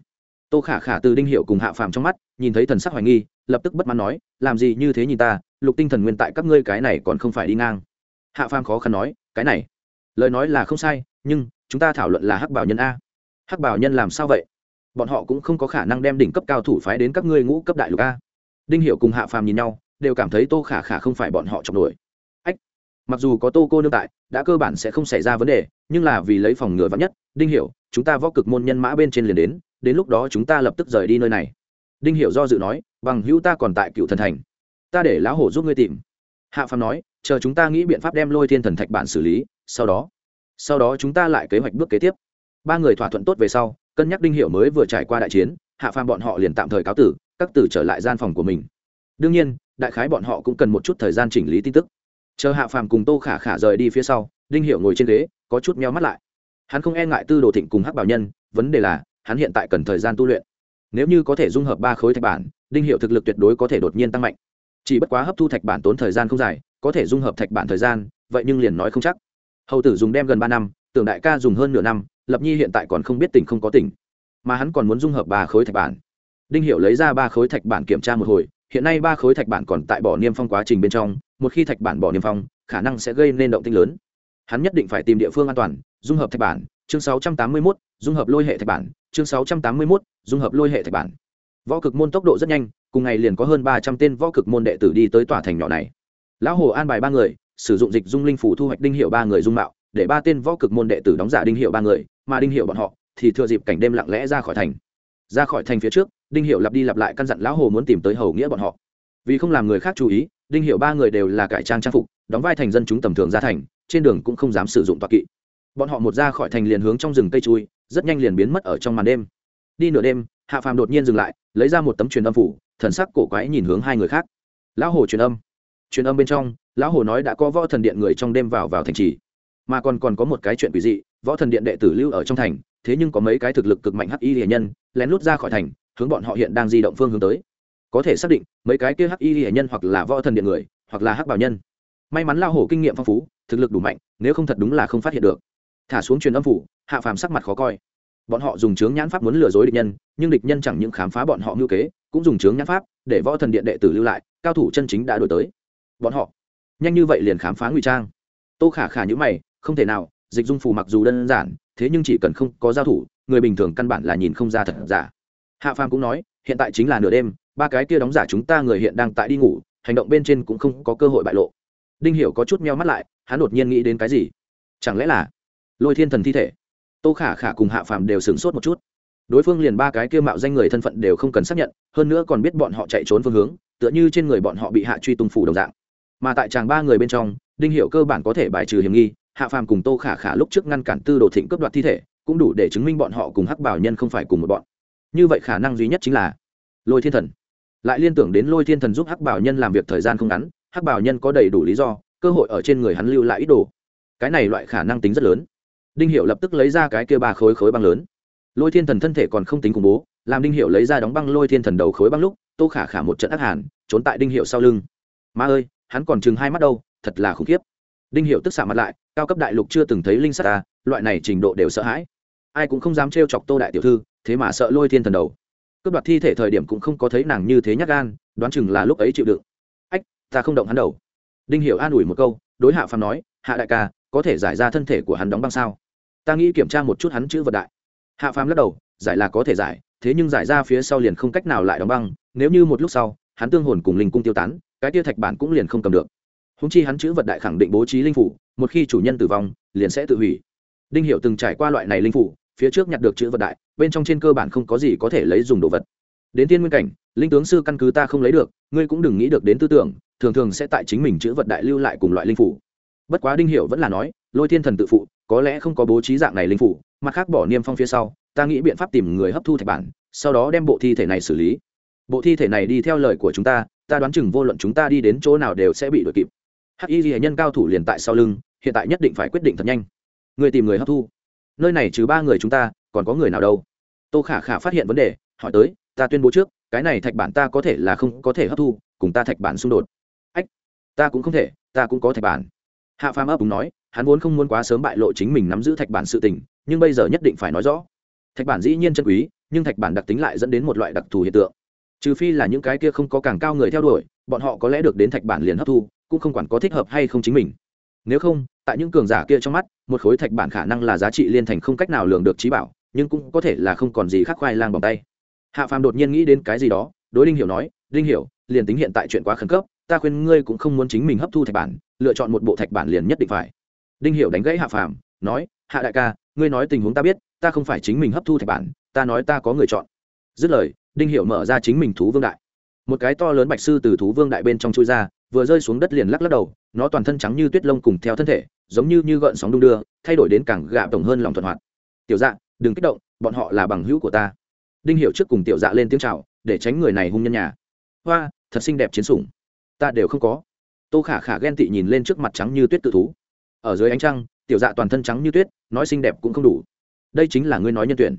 Tô khả khả từ đinh hiệu cùng hạ phàm trong mắt, nhìn thấy thần sắc hoài nghi, lập tức bất mãn nói, làm gì như thế nhìn ta, lục tinh thần nguyên tại các ngươi cái này còn không phải đi ngang. Hạ phàm khó khăn nói, cái này, lời nói là không sai, nhưng, chúng ta thảo luận là hắc bảo nhân a. Hắc bảo nhân làm sao vậy? Bọn họ cũng không có khả năng đem đỉnh cấp cao thủ phái đến các ngươi ngũ cấp đại lục a. Đinh hiểu cùng hạ phàm nhìn nhau, đều cảm thấy tô khả khả không phải bọn họ chọc nổi. Ách, mặc dù có tô cô nương tại, đã cơ bản sẽ không xảy ra vấn đề, nhưng là vì lấy phòng ngừa vắng nhất, đinh hiểu, chúng ta võ cực môn nhân mã bên trên liền đến đến lúc đó chúng ta lập tức rời đi nơi này. Đinh hiểu do dự nói, bằng hữu ta còn tại cựu thần thành. Ta để lão hổ giúp ngươi tìm. Hạ phàm nói, chờ chúng ta nghĩ biện pháp đem lôi thiên thần thạch bản xử lý, sau đó sau đó chúng ta lại kế hoạch bước kế tiếp. Ba người thỏa thuận tốt về sau cân nhắc đinh hiểu mới vừa trải qua đại chiến, hạ phàm bọn họ liền tạm thời cáo tử, các tử trở lại gian phòng của mình. Đương nhiên, đại khái bọn họ cũng cần một chút thời gian chỉnh lý tin tức. Chờ hạ phàm cùng tô khả khả rời đi phía sau, đinh hiệu ngồi trên ghế, có chút meo mắt lại. Hắn không e ngại tư đồ thịnh cùng hắc bảo nhân, vấn đề là, hắn hiện tại cần thời gian tu luyện. Nếu như có thể dung hợp ba khối thạch bản, đinh hiệu thực lực tuyệt đối có thể đột nhiên tăng mạnh. Chỉ bất quá hấp thu thạch bản tốn thời gian không dài, có thể dung hợp thạch bản thời gian, vậy nhưng liền nói không chắc. Hầu tử dùng đem gần ba năm, tưởng đại ca dùng hơn nửa năm lập nhi hiện tại còn không biết tỉnh không có tỉnh mà hắn còn muốn dung hợp ba khối thạch bản. Đinh hiệu lấy ra ba khối thạch bản kiểm tra một hồi hiện nay ba khối thạch bản còn tại bỏ niêm phong quá trình bên trong một khi thạch bản bỏ niêm phong khả năng sẽ gây nên động tinh lớn. Hắn nhất định phải tìm địa phương an toàn dung hợp thạch bản chương 681, dung hợp lôi hệ thạch bản chương 681, dung hợp lôi hệ thạch bản. Võ cực môn tốc độ rất nhanh cùng ngày liền có hơn ba trăm tên võ cực môn đệ tử đi tới tòa thành nhỏ này. Lão hồ an bài ba người sử dụng dịch dung linh phủ thu hoạch đinh hiệu ba người dung mạo để ba tên võ cực môn đệ tử đóng giả đinh hiệu ba người mà đinh hiệu bọn họ thì thừa dịp cảnh đêm lặng lẽ ra khỏi thành. Ra khỏi thành phía trước, đinh hiệu lặp đi lặp lại căn dặn lão hồ muốn tìm tới hầu nghĩa bọn họ. Vì không làm người khác chú ý, đinh hiệu ba người đều là cải trang trang phục, đóng vai thành dân chúng tầm thường ra thành, trên đường cũng không dám sử dụng toạc kỵ. Bọn họ một ra khỏi thành liền hướng trong rừng cây chui, rất nhanh liền biến mất ở trong màn đêm. Đi nửa đêm, hạ phàm đột nhiên dừng lại, lấy ra một tấm truyền âm phủ, thần sắc cổ quái nhìn hướng hai người khác. Lão hồ truyền âm. Truyền âm bên trong, lão hồ nói đã có võ thần điện người trong đêm vào vào thành trì mà còn còn có một cái chuyện quỷ dị, võ thần điện đệ tử lưu ở trong thành, thế nhưng có mấy cái thực lực cực mạnh hắc y hệ nhân, lén lút ra khỏi thành, hướng bọn họ hiện đang di động phương hướng tới. Có thể xác định, mấy cái kia hắc y hệ nhân hoặc là võ thần điện người, hoặc là hắc bảo nhân. May mắn lao hổ kinh nghiệm phong phú, thực lực đủ mạnh, nếu không thật đúng là không phát hiện được. Thả xuống truyền âm phủ, hạ phàm sắc mặt khó coi. Bọn họ dùng chướng nhãn pháp muốn lừa dối địch nhân, nhưng địch nhân chẳng những khám phá bọn họ ngưu kế, cũng dùng chướng nhãn pháp để võ thần điện đệ tử lưu lại, cao thủ chân chính đã đổi tới. Bọn họ, nhanh như vậy liền khám phá ngụy trang. Tô khả khả nhữ mày không thể nào, dịch dung phù mặc dù đơn giản, thế nhưng chỉ cần không có giao thủ, người bình thường căn bản là nhìn không ra thật giả. Hạ phàm cũng nói, hiện tại chính là nửa đêm, ba cái kia đóng giả chúng ta người hiện đang tại đi ngủ, hành động bên trên cũng không có cơ hội bại lộ. Đinh hiểu có chút meo mắt lại, hắn đột nhiên nghĩ đến cái gì? Chẳng lẽ là lôi thiên thần thi thể? Tô khả khả cùng hạ phàm đều sửng sốt một chút. Đối phương liền ba cái kia mạo danh người thân phận đều không cần xác nhận, hơn nữa còn biết bọn họ chạy trốn phương hướng, tựa như trên người bọn họ bị hạ truy tung phủ đồng dạng. Mà tại chàng ba người bên trong, đinh Hiểu cơ bản có thể bài trừ hiểm nghi hạ phàm cùng tô khả khả lúc trước ngăn cản tư đồ thịnh cướp đoạt thi thể, cũng đủ để chứng minh bọn họ cùng hắc bảo nhân không phải cùng một bọn. Như vậy khả năng duy nhất chính là lôi thiên thần. Lại liên tưởng đến lôi thiên thần giúp hắc bảo nhân làm việc thời gian không ngắn, hắc bảo nhân có đầy đủ lý do, cơ hội ở trên người hắn lưu lại ít đồ. Cái này loại khả năng tính rất lớn. Đinh hiệu lập tức lấy ra cái kia ba khối khối băng lớn. Lôi thiên thần thân thể còn không tính khủng bố, làm đinh hiệu lấy ra đóng băng lôi thiên thần đầu khối băng lúc, tô khả khả một trận ác hàn, trốn tại đinh hiệu sau lưng. Ma ơi, hắn còn chừng hai mắt đâu, thật là khủng khiếp đinh hiệu tức xạ mặt lại, cao cấp đại lục chưa từng thấy linh sắt ta, loại này trình độ đều sợ hãi. Ai cũng không dám trêu chọc tô đại tiểu thư, thế mà sợ lôi thiên thần đầu. Cướp đoạt thi thể thời điểm cũng không có thấy nàng như thế nhát gan, đoán chừng là lúc ấy chịu đựng. Ách, ta không động hắn đầu. Đinh hiểu an ủi một câu, đối hạ phàm nói, hạ đại ca, có thể giải ra thân thể của hắn đóng băng sao? Ta nghĩ kiểm tra một chút hắn chữ vật đại. Hạ phàm lắc đầu, giải là có thể giải, thế nhưng giải ra phía sau liền không cách nào lại đóng băng, nếu như một lúc sau, hắn tương hồn cùng linh cung tiêu tán, cái tia thạch bản cũng liền không cầm được húng chi hắn chữ vật đại khẳng định bố trí linh phủ, một khi chủ nhân tử vong, liền sẽ tự hủy. Đinh hiệu từng trải qua loại này linh phủ, phía trước nhặt được chữ vật đại, bên trong trên cơ bản không có gì có thể lấy dùng đồ vật. Đến tiên nguyên cảnh, linh tướng sư căn cứ ta không lấy được, ngươi cũng đừng nghĩ được đến tư tưởng, thường thường sẽ tại chính mình chữ vật đại lưu lại cùng loại linh phủ. Bất quá đinh hiệu vẫn là nói, lôi thiên thần tự phụ, có lẽ không có bố trí dạng này linh phủ, mặt khác bỏ niêm phong phía sau, ta nghĩ biện pháp tìm người hấp thu thạch bản, sau đó đem bộ thi thể này xử lý. Bộ thi thể này đi theo lời của chúng ta ta đoán chừng vô luận chúng ta đi đến chỗ nào đều sẽ bị đuổi kịp hắc y ghi nhân cao thủ liền tại sau lưng, hiện tại nhất định phải quyết định thật nhanh. Người tìm người hấp thu. Nơi này trừ ba người chúng ta, còn có người nào đâu? Tô khả khả phát hiện vấn đề, hỏi tới, ta tuyên bố trước, cái này thạch bản ta có thể là không có thể hấp thu, cùng ta thạch bản xung đột. Ách, ta cũng không thể, ta cũng có thạch bản. Hạ phàm ấp đúng nói, hắn vốn không muốn quá sớm bại lộ chính mình nắm giữ thạch bản sự tình, nhưng bây giờ nhất định phải nói rõ. Thạch bản dĩ nhiên chân quý, nhưng thạch bản đặc tính lại dẫn đến một loại đặc thù hiện tượng. Trừ phi là những cái kia không có càng cao người theo đuổi, bọn họ có lẽ được đến thạch bản liền hấp thu cũng không quản có thích hợp hay không chính mình. Nếu không, tại những cường giả kia trong mắt, một khối thạch bản khả năng là giá trị liên thành không cách nào lường được trí bảo, nhưng cũng có thể là không còn gì khác khoai lang bằng tay. Hạ phàm đột nhiên nghĩ đến cái gì đó, đối đinh hiểu nói, đinh hiểu, liền tính hiện tại chuyện quá khẩn cấp, ta khuyên ngươi cũng không muốn chính mình hấp thu thạch bản, lựa chọn một bộ thạch bản liền nhất định phải. Đinh hiểu đánh gãy hạ phàm, nói, hạ đại ca, ngươi nói tình huống ta biết, ta không phải chính mình hấp thu thạch bản, ta nói ta có người chọn. Dứt lời, đinh hiểu mở ra chính mình thú vương đại. Một cái to lớn bạch sư từ thú vương đại bên trong chui ra vừa rơi xuống đất liền lắc lắc đầu, nó toàn thân trắng như tuyết lông cùng theo thân thể, giống như như gợn sóng đung đưa, thay đổi đến càng gạ tổng hơn lòng thuận hoạt. Tiểu dạ đừng kích động, bọn họ là bằng hữu của ta. Đinh hiểu trước cùng tiểu dạ lên tiếng chào, để tránh người này hung nhân nhà. Hoa, thật xinh đẹp chiến sủng. Ta đều không có. Tô khả khả ghen tị nhìn lên trước mặt trắng như tuyết tự thú. Ở dưới ánh trăng, tiểu dạ toàn thân trắng như tuyết, nói xinh đẹp cũng không đủ. Đây chính là ngươi nói nhân tuyển.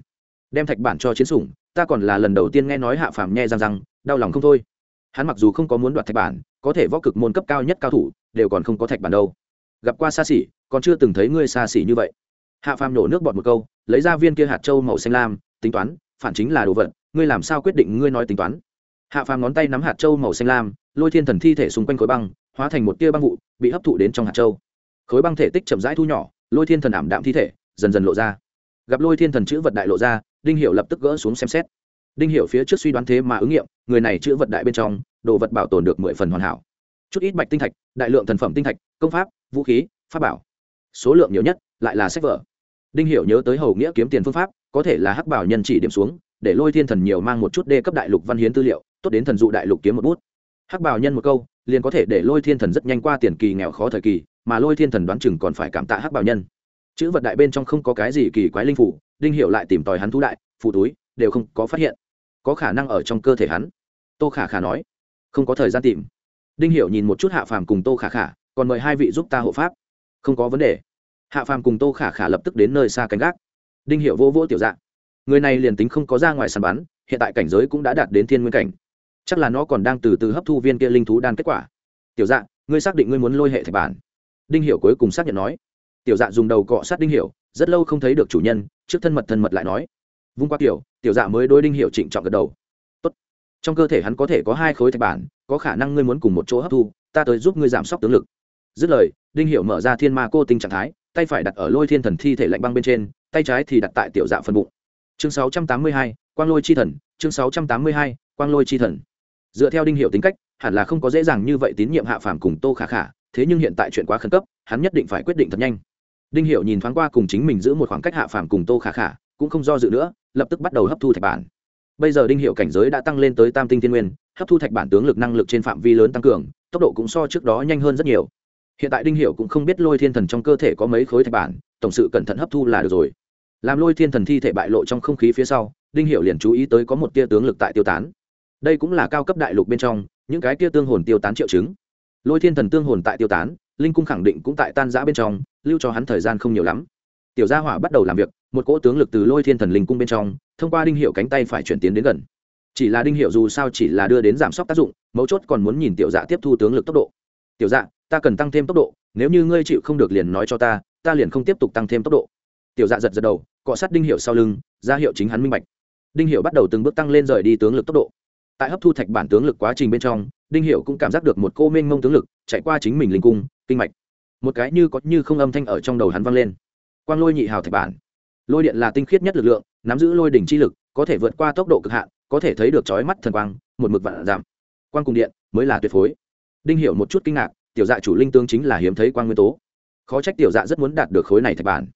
Đem thạch bản cho chiến sủng, ta còn là lần đầu tiên nghe nói hạ phàm nhẹ răng răng, đau lòng không thôi. Hắn mặc dù không có muốn đoạt thạch bản có thể võ cực môn cấp cao nhất cao thủ, đều còn không có thạch bản đâu. Gặp qua xa xỉ, còn chưa từng thấy ngươi xa xỉ như vậy. Hạ phàm nổ nước bọt một câu, lấy ra viên kia hạt trâu màu xanh lam, tính toán, phản chính là đồ vật, ngươi làm sao quyết định ngươi nói tính toán? Hạ phàm ngón tay nắm hạt trâu màu xanh lam, lôi thiên thần thi thể xung quanh khối băng, hóa thành một tia băng vụ, bị hấp thụ đến trong hạt trâu khối băng thể tích chậm rãi thu nhỏ, lôi thiên thần ảm đạm thi thể, dần dần lộ ra. Gặp lôi thiên thần chữ vật đại lộ ra, đinh hiệu lập tức gỡ xuống xem xét. Đinh hiệu phía trước suy đoán thế mà ứng nghiệm, người này chữ vật đại bên trong đồ vật bảo tồn được mười phần hoàn hảo. Chút ít bạch tinh thạch, đại lượng thần phẩm tinh thạch, công pháp, vũ khí, pháp bảo. Số lượng nhiều nhất lại là sách vở. Đinh hiệu nhớ tới hầu nghĩa kiếm tiền phương pháp, có thể là hắc bảo nhân chỉ điểm xuống, để lôi thiên thần nhiều mang một chút đê cấp đại lục văn hiến tư liệu, tốt đến thần dụ đại lục kiếm một bút. Hắc bảo nhân một câu, liền có thể để lôi thiên thần rất nhanh qua tiền kỳ nghèo khó thời kỳ, mà lôi thiên thần đoán chừng còn phải cảm tạ hắc bảo nhân. Chữ vật đại bên trong không có cái gì kỳ quái linh phủ, đinh hiệu lại tìm tòi hắn thú đại phụ túi, đều không có phát hiện. Có khả năng ở trong cơ thể hắn. Tô khả khả nói không có thời gian tìm. Đinh Hiểu nhìn một chút hạ phàm cùng tô khả khả, còn mời hai vị giúp ta hộ pháp. Không có vấn đề. Hạ phàm cùng tô khả khả lập tức đến nơi xa canh gác. Đinh Hiểu vô vô tiểu dạng. Người này liền tính không có ra ngoài sàn bắn, hiện tại cảnh giới cũng đã đạt đến thiên nguyên cảnh. Chắc là nó còn đang từ từ hấp thu viên kia linh thú đan kết quả. Tiểu dạ ngươi xác định ngươi muốn lôi hệ thạch bản. Đinh hiểu cuối cùng xác nhận nói. Tiểu dạ dùng đầu cọ sát đinh hiểu, rất lâu không thấy được chủ nhân, trước thân mật thân mật lại nói. Vung qua kiểu tiểu dạ mới đôi đinh hiểu trịnh trọng gật đầu trong cơ thể hắn có thể có hai khối thạch bản có khả năng ngươi muốn cùng một chỗ hấp thu ta tới giúp ngươi giảm sốc tướng lực. Dứt lời đinh hiểu mở ra thiên ma cô tinh trạng thái tay phải đặt ở lôi thiên thần thi thể lạnh băng bên trên tay trái thì đặt tại tiểu dạ phần bụng. Chương 682, quang lôi chi thần chương 682, quang lôi chi thần. Dựa theo đinh hiệu tính cách hẳn là không có dễ dàng như vậy tín nhiệm hạ phàm cùng tô khả khả thế nhưng hiện tại chuyện quá khẩn cấp hắn nhất định phải quyết định thật nhanh. Đinh hiệu nhìn thoáng qua cùng chính mình giữ một khoảng cách hạ phàm cùng tô khả khả cũng không do dự nữa lập tức bắt đầu hấp thu thạch bản bây giờ đinh hiệu cảnh giới đã tăng lên tới tam tinh thiên nguyên, hấp thu thạch bản tướng lực năng lực trên phạm vi lớn tăng cường, tốc độ cũng so trước đó nhanh hơn rất nhiều. Hiện tại đinh hiệu cũng không biết lôi thiên thần trong cơ thể có mấy khối thạch bản, tổng sự cẩn thận hấp thu là được rồi. Làm lôi thiên thần thi thể bại lộ trong không khí phía sau, đinh hiệu liền chú ý tới có một tia tướng lực tại tiêu tán. Đây cũng là cao cấp đại lục bên trong, những cái tia tương hồn tiêu tán triệu chứng. Lôi thiên thần tương hồn tại tiêu tán, linh cung khẳng định cũng tại tan giã bên trong, lưu cho hắn thời gian không nhiều lắm. Tiểu gia hỏa bắt đầu làm việc một cỗ tướng lực từ lôi thiên thần linh cung bên trong, thông qua đinh hiệu cánh tay phải chuyển tiến đến gần. Chỉ là đinh hiệu dù sao chỉ là đưa đến giảm sốc tác dụng, mấu chốt còn muốn nhìn tiểu dạ tiếp thu tướng lực tốc độ. Tiểu dạ ta cần tăng thêm tốc độ, nếu như ngươi chịu không được liền nói cho ta ta liền không tiếp tục tăng thêm tốc độ. Tiểu dạ giật giật đầu, cọ sát đinh hiệu sau lưng, ra hiệu chính hắn minh bạch. Đinh hiệu bắt đầu từng bước tăng lên rời đi tướng lực tốc độ. Tại hấp thu thạch bản tướng lực quá trình bên trong, đinh hiệu cũng cảm giác được một cô mênh mông tướng lực chạy qua chính mình linh cung, kinh mạch. Một cái như có như không âm thanh ở trong đầu hắn vang lên. Quang lôi nhị hào thạch bản lôi điện là tinh khiết nhất lực lượng, nắm giữ lôi đỉnh chi lực, có thể vượt qua tốc độ cực hạn, có thể thấy được chói mắt thần quang, một mực vạn giảm. Quang cùng điện mới là tuyệt phối. Đinh hiểu một chút kinh ngạc, tiểu dạ chủ linh tương chính là hiếm thấy quang nguyên tố. Khó trách tiểu dạ rất muốn đạt được khối này thạch bản.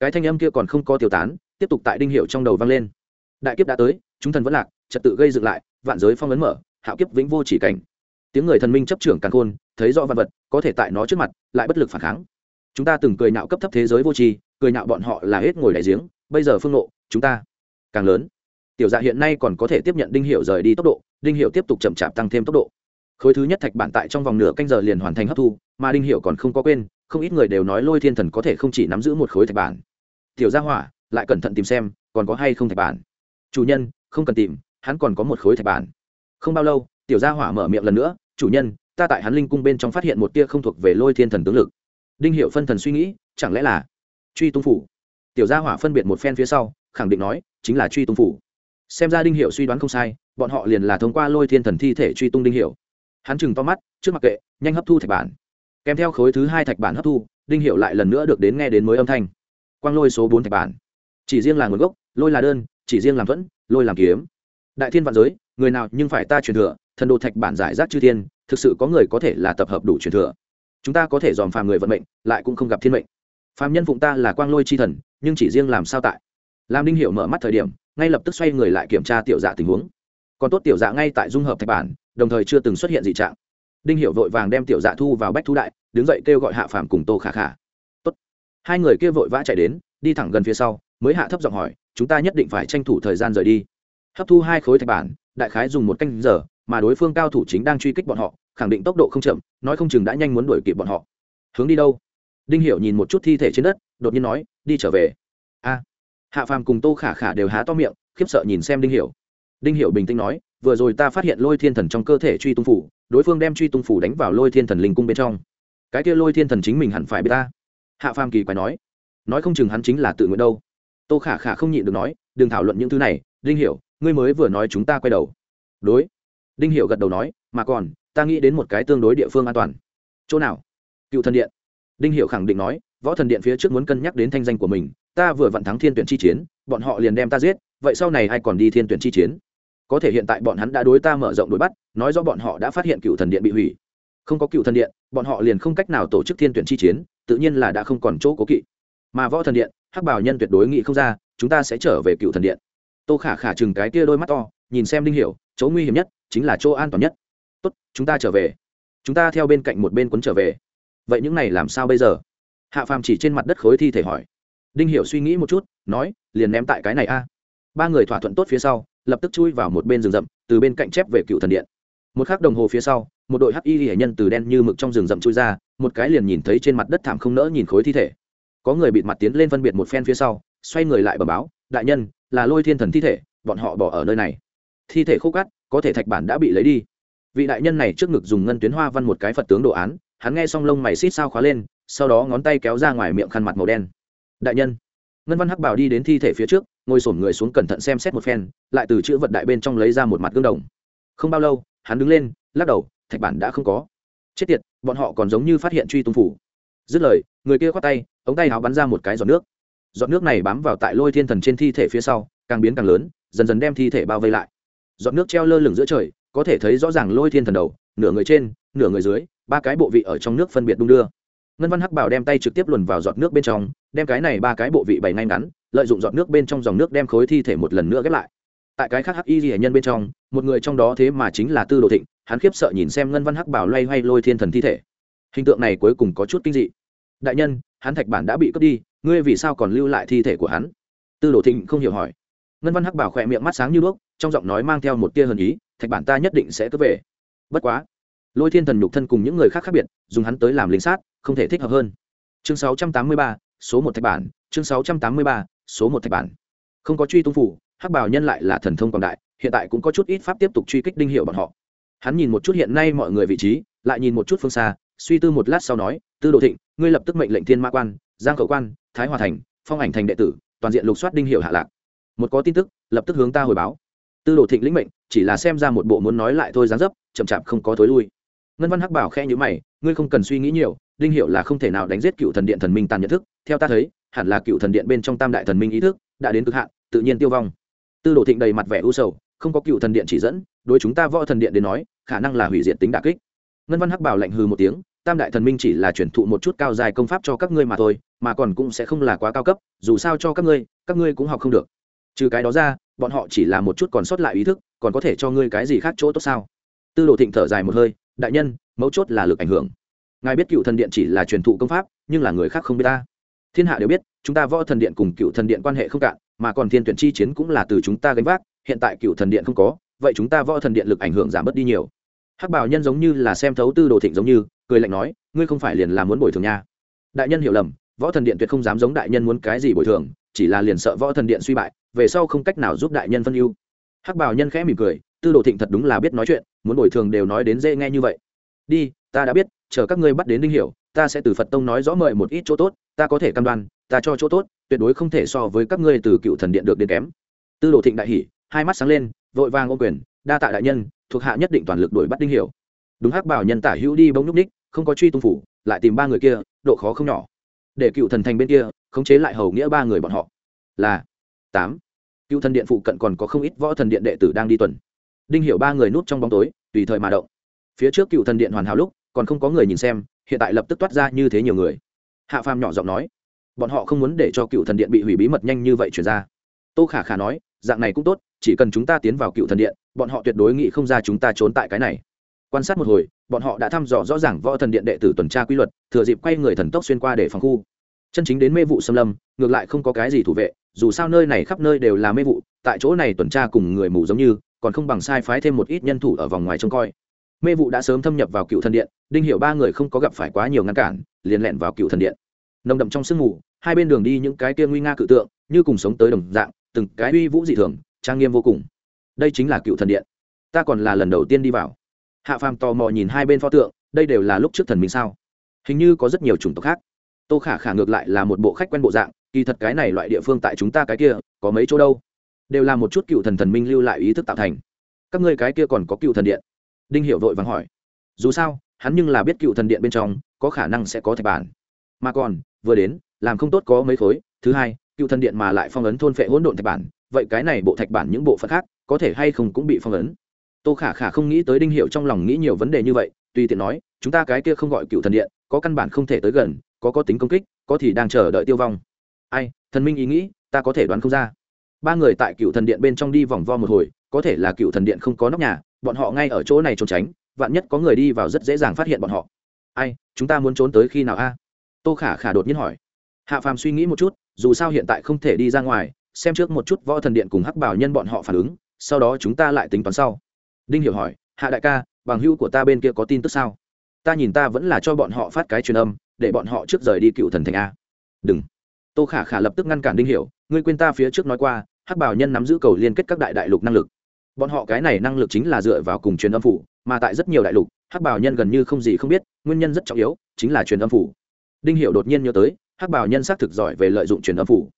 Cái thanh âm kia còn không có tiêu tán, tiếp tục tại đinh hiểu trong đầu vang lên. Đại kiếp đã tới, chúng thần vẫn lạc, trật tự gây dựng lại, vạn giới phong ấn mở, hạo kiếp vĩnh vô chỉ cảnh. Tiếng người thần minh chấp trưởng càn khôn, thấy rõ vạn vật, có thể tại nó trước mặt, lại bất lực phản kháng. Chúng ta từng cười nạo cấp thấp thế giới vô tri cười nhạo bọn họ là hết ngồi đại giếng, bây giờ phương nộ chúng ta càng lớn. Tiểu dạ hiện nay còn có thể tiếp nhận đinh hiệu rời đi tốc độ, đinh hiệu tiếp tục chậm chạp tăng thêm tốc độ. Khối thứ nhất thạch bản tại trong vòng nửa canh giờ liền hoàn thành hấp thu, mà đinh hiệu còn không có quên, không ít người đều nói lôi thiên thần có thể không chỉ nắm giữ một khối thạch bản. Tiểu gia hỏa, lại cẩn thận tìm xem, còn có hay không thạch bản. Chủ nhân, không cần tìm, hắn còn có một khối thạch bản. Không bao lâu, tiểu gia hỏa mở miệng lần nữa, chủ nhân, ta tại hắn linh cung bên trong phát hiện một tia không thuộc về lôi thiên thần tướng lực. Đinh hiệu phân thần suy nghĩ, chẳng lẽ là truy tung phủ. Tiểu gia hỏa phân biệt một phen phía sau, khẳng định nói, chính là truy tung phủ. Xem ra đinh hiệu suy đoán không sai, bọn họ liền là thông qua lôi thiên thần thi thể truy tung đinh hiệu hắn chừng to mắt, trước mặt kệ, nhanh hấp thu thạch bản. Kèm theo khối thứ hai thạch bản hấp thu, đinh hiệu lại lần nữa được đến nghe đến mới âm thanh. Quang lôi số bốn thạch bản. Chỉ riêng là nguồn gốc, lôi là đơn, chỉ riêng làm thuẫn, lôi làm kiếm. Đại thiên vạn giới, người nào nhưng phải ta truyền thừa, thần đồ thạch bản giải rác chư thiên, thực sự có người có thể là tập hợp đủ truyền thừa. Chúng ta có thể dòm phàm người vận mệnh, lại cũng không gặp thiên mệnh phàm nhân phụng ta là quang lôi chi thần, nhưng chỉ riêng làm sao tại? Làm đinh hiệu mở mắt thời điểm, ngay lập tức xoay người lại kiểm tra tiểu dạ tình huống. Còn tốt tiểu dạ ngay tại dung hợp thạch bản, đồng thời chưa từng xuất hiện dị trạng. Đinh hiệu vội vàng đem tiểu dạ thu vào bách thú đại, đứng dậy kêu gọi hạ phàm cùng tô khả khả. Tốt. Hai người kia vội vã chạy đến, đi thẳng gần phía sau, mới hạ thấp giọng hỏi, chúng ta nhất định phải tranh thủ thời gian rời đi. Hấp thu hai khối thạch bản, đại khái dùng một canh giờ, mà đối phương cao thủ chính đang truy kích bọn họ, khẳng định tốc độ không chậm, nói không chừng đã nhanh muốn đuổi kịp bọn họ. Hướng đi đâu? Đinh hiểu nhìn một chút thi thể trên đất, đột nhiên nói, đi trở về. A. Hạ phàm cùng tô khả khả đều há to miệng, khiếp sợ nhìn xem đinh hiểu. Đinh hiểu bình tĩnh nói, vừa rồi ta phát hiện lôi thiên thần trong cơ thể truy tung phủ, đối phương đem truy tung phủ đánh vào lôi thiên thần linh cung bên trong. Cái kia lôi thiên thần chính mình hẳn phải biết ta. Hạ phàm kỳ quái nói nói không chừng hắn chính là tự nguyện đâu. Tô khả khả không nhịn được nói, đừng thảo luận những thứ này, đinh hiểu, ngươi mới vừa nói chúng ta quay đầu. Đối. Đinh hiểu gật đầu nói, mà còn, ta nghĩ đến một cái tương đối địa phương an toàn. Chỗ nào? Cựu thần điện đinh hiểu khẳng định nói, võ thần điện phía trước muốn cân nhắc đến thanh danh của mình, ta vừa vặn thắng thiên tuyển chi chiến, bọn họ liền đem ta giết, vậy sau này ai còn đi thiên tuyển chi chiến? Có thể hiện tại bọn hắn đã đối ta mở rộng đối bắt nói rõ bọn họ đã phát hiện cựu thần điện bị hủy. Không có cựu thần điện, bọn họ liền không cách nào tổ chức thiên tuyển chi chiến, tự nhiên là đã không còn chỗ cố kỵ. Mà võ thần điện, hắc bảo nhân tuyệt đối nghị không ra, chúng ta sẽ trở về cựu thần điện. Tô khả khả chừng cái kia đôi mắt to, nhìn xem đinh hiểu chỗ nguy hiểm nhất chính là chỗ an toàn nhất. Tốt, chúng ta trở về. Chúng ta theo bên cạnh một bên quấn trở về vậy những này làm sao bây giờ? Hạ phàm chỉ trên mặt đất khối thi thể hỏi. Đinh hiểu suy nghĩ một chút, nói, liền ném tại cái này a. Ba người thỏa thuận tốt phía sau, lập tức chui vào một bên rừng rậm, từ bên cạnh chép về cựu thần điện. Một khắc đồng hồ phía sau, một đội hắc y hệ nhân từ đen như mực trong rừng rậm chui ra, một cái liền nhìn thấy trên mặt đất thảm không nỡ nhìn khối thi thể. Có người bịt mặt tiến lên phân biệt một phen phía sau, xoay người lại bờ báo, đại nhân, là lôi thiên thần thi thể, bọn họ bỏ ở nơi này. Thi thể khô cát, có thể thạch bản đã bị lấy đi. Vị đại nhân này trước ngực dùng ngân tuyến hoa văn một cái phật tướng đồ án hắn nghe xong lông mày xít sao khóa lên, sau đó ngón tay kéo ra ngoài miệng khăn mặt màu đen. Đại nhân, ngân văn hắc bảo đi đến thi thể phía trước, ngồi sổm người xuống cẩn thận xem xét một phen, lại từ chữ vật đại bên trong lấy ra một mặt gương đồng. Không bao lâu, hắn đứng lên, lắc đầu, thạch bản đã không có. Chết tiệt, bọn họ còn giống như phát hiện truy tung phủ. Dứt lời, người kia khoác tay, ống tay áo bắn ra một cái giọt nước. Giọt nước này bám vào tại lôi thiên thần trên thi thể phía sau, càng biến càng lớn, dần dần đem thi thể bao vây lại. Giọt nước treo lơ lửng giữa trời, có thể thấy rõ ràng lôi thiên thần đầu, nửa người trên, nửa người dưới ba cái bộ vị ở trong nước phân biệt đung đưa. Ngân văn hắc bảo đem tay trực tiếp luồn vào giọt nước bên trong, đem cái này ba cái bộ vị bày ngay ngắn, lợi dụng giọt nước bên trong dòng nước đem khối thi thể một lần nữa ghép lại. Tại cái khác hắc y ghi nhân bên trong, một người trong đó thế mà chính là tư đồ thịnh, hắn khiếp sợ nhìn xem ngân văn hắc bảo loay hoay lôi thiên thần thi thể. Hình tượng này cuối cùng có chút kinh dị. Đại nhân, hắn thạch bản đã bị cướp đi, ngươi vì sao còn lưu lại thi thể của hắn? Tư đồ thịnh không hiểu hỏi. Ngân văn hắc bảo khỏe miệng mắt sáng như đuốc, trong giọng nói mang theo một tia hờn ý, thạch bản ta nhất định sẽ cướp về. Bất quá lôi thiên thần nhục thân cùng những người khác khác biệt dùng hắn tới làm lính sát không thể thích hợp hơn. Chương 683, số một thạch bản chương 683, số một thạch bản. Không có truy tung phủ hắc bảo nhân lại là thần thông quảng đại hiện tại cũng có chút ít pháp tiếp tục truy kích đinh hiệu bọn họ. Hắn nhìn một chút hiện nay mọi người vị trí lại nhìn một chút phương xa suy tư một lát sau nói tư đồ thịnh ngươi lập tức mệnh lệnh thiên Ma quan giang khẩu quan thái hòa thành phong ảnh thành đệ tử toàn diện lục soát đinh hiệu hạ lạc. Một có tin tức lập tức hướng ta hồi báo. Tư đồ thịnh lĩnh mệnh chỉ là xem ra một bộ muốn nói lại thôi dáng dấp chậm chạp không có thối lui ngân văn hắc bảo khe nhữ mày, ngươi không cần suy nghĩ nhiều, đinh hiệu là không thể nào đánh giết cựu thần điện thần minh tàn nhận thức. Theo ta thấy, hẳn là cựu thần điện bên trong tam đại thần minh ý thức đã đến cực hạn, tự nhiên tiêu vong. Tư đồ thịnh đầy mặt vẻ u sầu, không có cựu thần điện chỉ dẫn, đối chúng ta võ thần điện đến nói, khả năng là hủy diệt tính đà kích. Ngân văn hắc bảo lạnh hừ một tiếng, tam đại thần minh chỉ là chuyển thụ một chút cao dài công pháp cho các ngươi mà thôi, mà còn cũng sẽ không là quá cao cấp, dù sao cho các ngươi các ngươi cũng học không được. Trừ cái đó ra, bọn họ chỉ là một chút còn sót lại ý thức, còn có thể cho ngươi cái gì khác chỗ tốt sao? Tư đồ thịnh thở dài một hơi đại nhân, mấu chốt là lực ảnh hưởng. Ngài biết cựu thần điện chỉ là truyền thụ công pháp, nhưng là người khác không biết ta. Thiên hạ đều biết, chúng ta võ thần điện cùng cựu thần điện quan hệ không cạn, mà còn thiên tuyển chi chiến cũng là từ chúng ta gánh vác, hiện tại cựu thần điện không có, vậy chúng ta võ thần điện lực ảnh hưởng giảm bớt đi nhiều. Hắc bảo nhân giống như là xem thấu tư đồ thịnh giống như, cười lạnh nói, ngươi không phải liền là muốn bồi thường nha. Đại nhân hiểu lầm, võ thần điện tuyệt không dám giống đại nhân muốn cái gì bồi thường, chỉ là liền sợ võ thần điện suy bại, về sau không cách nào giúp đại nhân phân ưu. Hắc bảo nhân khẽ mỉm cười tư đồ thịnh thật đúng là biết nói chuyện, muốn bồi thường đều nói đến dễ nghe như vậy. Đi, ta đã biết, chờ các ngươi bắt đến đinh hiểu, ta sẽ từ phật tông nói rõ mời một ít chỗ tốt, ta có thể cam đoan, ta cho chỗ tốt, tuyệt đối không thể so với các ngươi từ cựu thần điện được đến kém. Tư đồ thịnh đại hỉ, hai mắt sáng lên, vội vàng ô quyền, đa tạ đại nhân, thuộc hạ nhất định toàn lực đuổi bắt đinh hiểu. Đúng hắc bảo nhân tả hữu đi bỗng nhúc ních không có truy tung phủ, lại tìm ba người kia, độ khó không nhỏ. Để cựu thần thành bên kia, khống chế lại hầu nghĩa ba người bọn họ. Là tám. Cựu thần điện phụ cận còn có không ít võ thần điện đệ tử đang đi tuần đinh hiểu ba người núp trong bóng tối, tùy thời mà động. Phía trước cựu thần điện hoàn hảo lúc, còn không có người nhìn xem, hiện tại lập tức toát ra như thế nhiều người. Hạ phàm nhỏ giọng nói, bọn họ không muốn để cho cựu thần điện bị hủy bí mật nhanh như vậy chuyển ra. Tô khả khả nói, dạng này cũng tốt, chỉ cần chúng ta tiến vào cựu thần điện, bọn họ tuyệt đối nghĩ không ra chúng ta trốn tại cái này. Quan sát một hồi, bọn họ đã thăm dò rõ ràng võ thần điện đệ tử tuần tra quy luật, thừa dịp quay người thần tốc xuyên qua để phòng khu. Chân chính đến mê vụ xâm lâm, ngược lại không có cái gì thủ vệ, dù sao nơi này khắp nơi đều là mê vụ, tại chỗ này tuần tra cùng người mù giống như còn không bằng sai phái thêm một ít nhân thủ ở vòng ngoài trông coi. Mê vụ đã sớm thâm nhập vào cựu thần điện, đinh hiểu ba người không có gặp phải quá nhiều ngăn cản, liền lẹn vào cựu thần điện. Nồng đậm trong sương mù, hai bên đường đi những cái kia nguy nga cự tượng, như cùng sống tới đồng dạng, từng cái uy vũ dị thường, trang nghiêm vô cùng. Đây chính là cựu thần điện. Ta còn là lần đầu tiên đi vào. Hạ phàm tò mò nhìn hai bên pho tượng, đây đều là lúc trước thần minh sao? Hình như có rất nhiều chủng tộc khác. Tô khả khả ngược lại là một bộ khách quen bộ dạng, kỳ thật cái này loại địa phương tại chúng ta cái kia, có mấy chỗ đâu? Đều là một chút cựu thần thần minh lưu lại ý thức tạo thành. Các ngươi cái kia còn có cựu thần điện? Đinh hiểu vội vàng hỏi. Dù sao, hắn nhưng là biết cựu thần điện bên trong có khả năng sẽ có thạch bản. Mà còn, vừa đến, làm không tốt có mấy khối. Thứ hai, cựu thần điện mà lại phong ấn thôn phệ hỗn độn thạch bản. Vậy cái này bộ thạch bản những bộ phận khác, có thể hay không cũng bị phong ấn? Tô khả khả không nghĩ tới đinh hiệu trong lòng nghĩ nhiều vấn đề như vậy, tùy tiện nói, chúng ta cái kia không gọi cựu thần điện, có căn bản không thể tới gần, có có tính công kích, có thì đang chờ đợi tiêu vong. Ai, thần minh ý nghĩ, ta có thể đoán không ra ba người tại cựu thần điện bên trong đi vòng vo một hồi, có thể là cựu thần điện không có nóc nhà, bọn họ ngay ở chỗ này trốn tránh, vạn nhất có người đi vào rất dễ dàng phát hiện bọn họ. Ai, chúng ta muốn trốn tới khi nào a? Tô khả khả đột nhiên hỏi. Hạ phàm suy nghĩ một chút, dù sao hiện tại không thể đi ra ngoài, xem trước một chút võ thần điện cùng hắc bảo nhân bọn họ phản ứng, sau đó chúng ta lại tính toán sau. Đinh hiểu hỏi, hạ đại ca, bằng hữu của ta bên kia có tin tức sao? Ta nhìn ta vẫn là cho bọn họ phát cái truyền âm, để bọn họ trước rời đi cựu thần thành a. Đừng. Tô khả khả lập tức ngăn cản đinh hiểu ngươi quên ta phía trước nói qua, hắc bảo nhân nắm giữ cầu liên kết các đại đại lục năng lực. Bọn họ cái này năng lực chính là dựa vào cùng truyền âm phủ, mà tại rất nhiều đại lục, hắc bảo nhân gần như không gì không biết, nguyên nhân rất trọng yếu, chính là truyền âm phủ. Đinh hiểu đột nhiên nhớ tới, hắc bảo nhân xác thực giỏi về lợi dụng truyền âm phủ.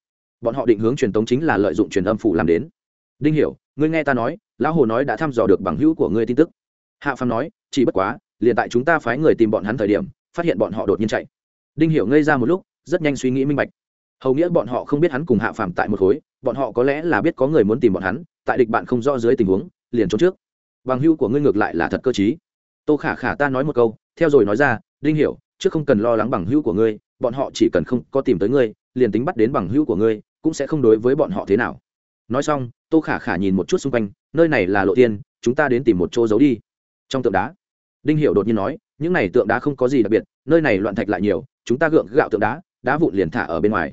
Bọn họ định hướng truyền tống chính là lợi dụng truyền âm phủ làm đến. Đinh hiểu, ngươi nghe ta nói, lão hồ nói đã thăm dò được bằng hữu của ngươi tin tức. Hạ phàm nói, chỉ bất quá, liền tại chúng ta phái người tìm bọn hắn thời điểm, phát hiện bọn họ đột nhiên chạy. Đinh hiểu ngây ra một lúc, rất nhanh suy nghĩ minh bạch hầu nghĩa bọn họ không biết hắn cùng hạ phàm tại một khối, bọn họ có lẽ là biết có người muốn tìm bọn hắn, tại địch bạn không rõ dưới tình huống, liền trốn trước. Bằng hữu của ngươi ngược lại là thật cơ trí. Tô khả khả ta nói một câu, theo rồi nói ra, đinh hiểu trước không cần lo lắng bằng hữu của ngươi, bọn họ chỉ cần không có tìm tới ngươi, liền tính bắt đến bằng hữu của ngươi, cũng sẽ không đối với bọn họ thế nào. Nói xong, tô khả khả nhìn một chút xung quanh, nơi này là lộ tiên, chúng ta đến tìm một chỗ giấu đi. Trong tượng đá, đinh Hiểu đột nhiên nói, những này tượng đá không có gì đặc biệt, nơi này loạn thạch lại nhiều, chúng ta gượng gạo tượng đá đá vụn liền thả ở bên ngoài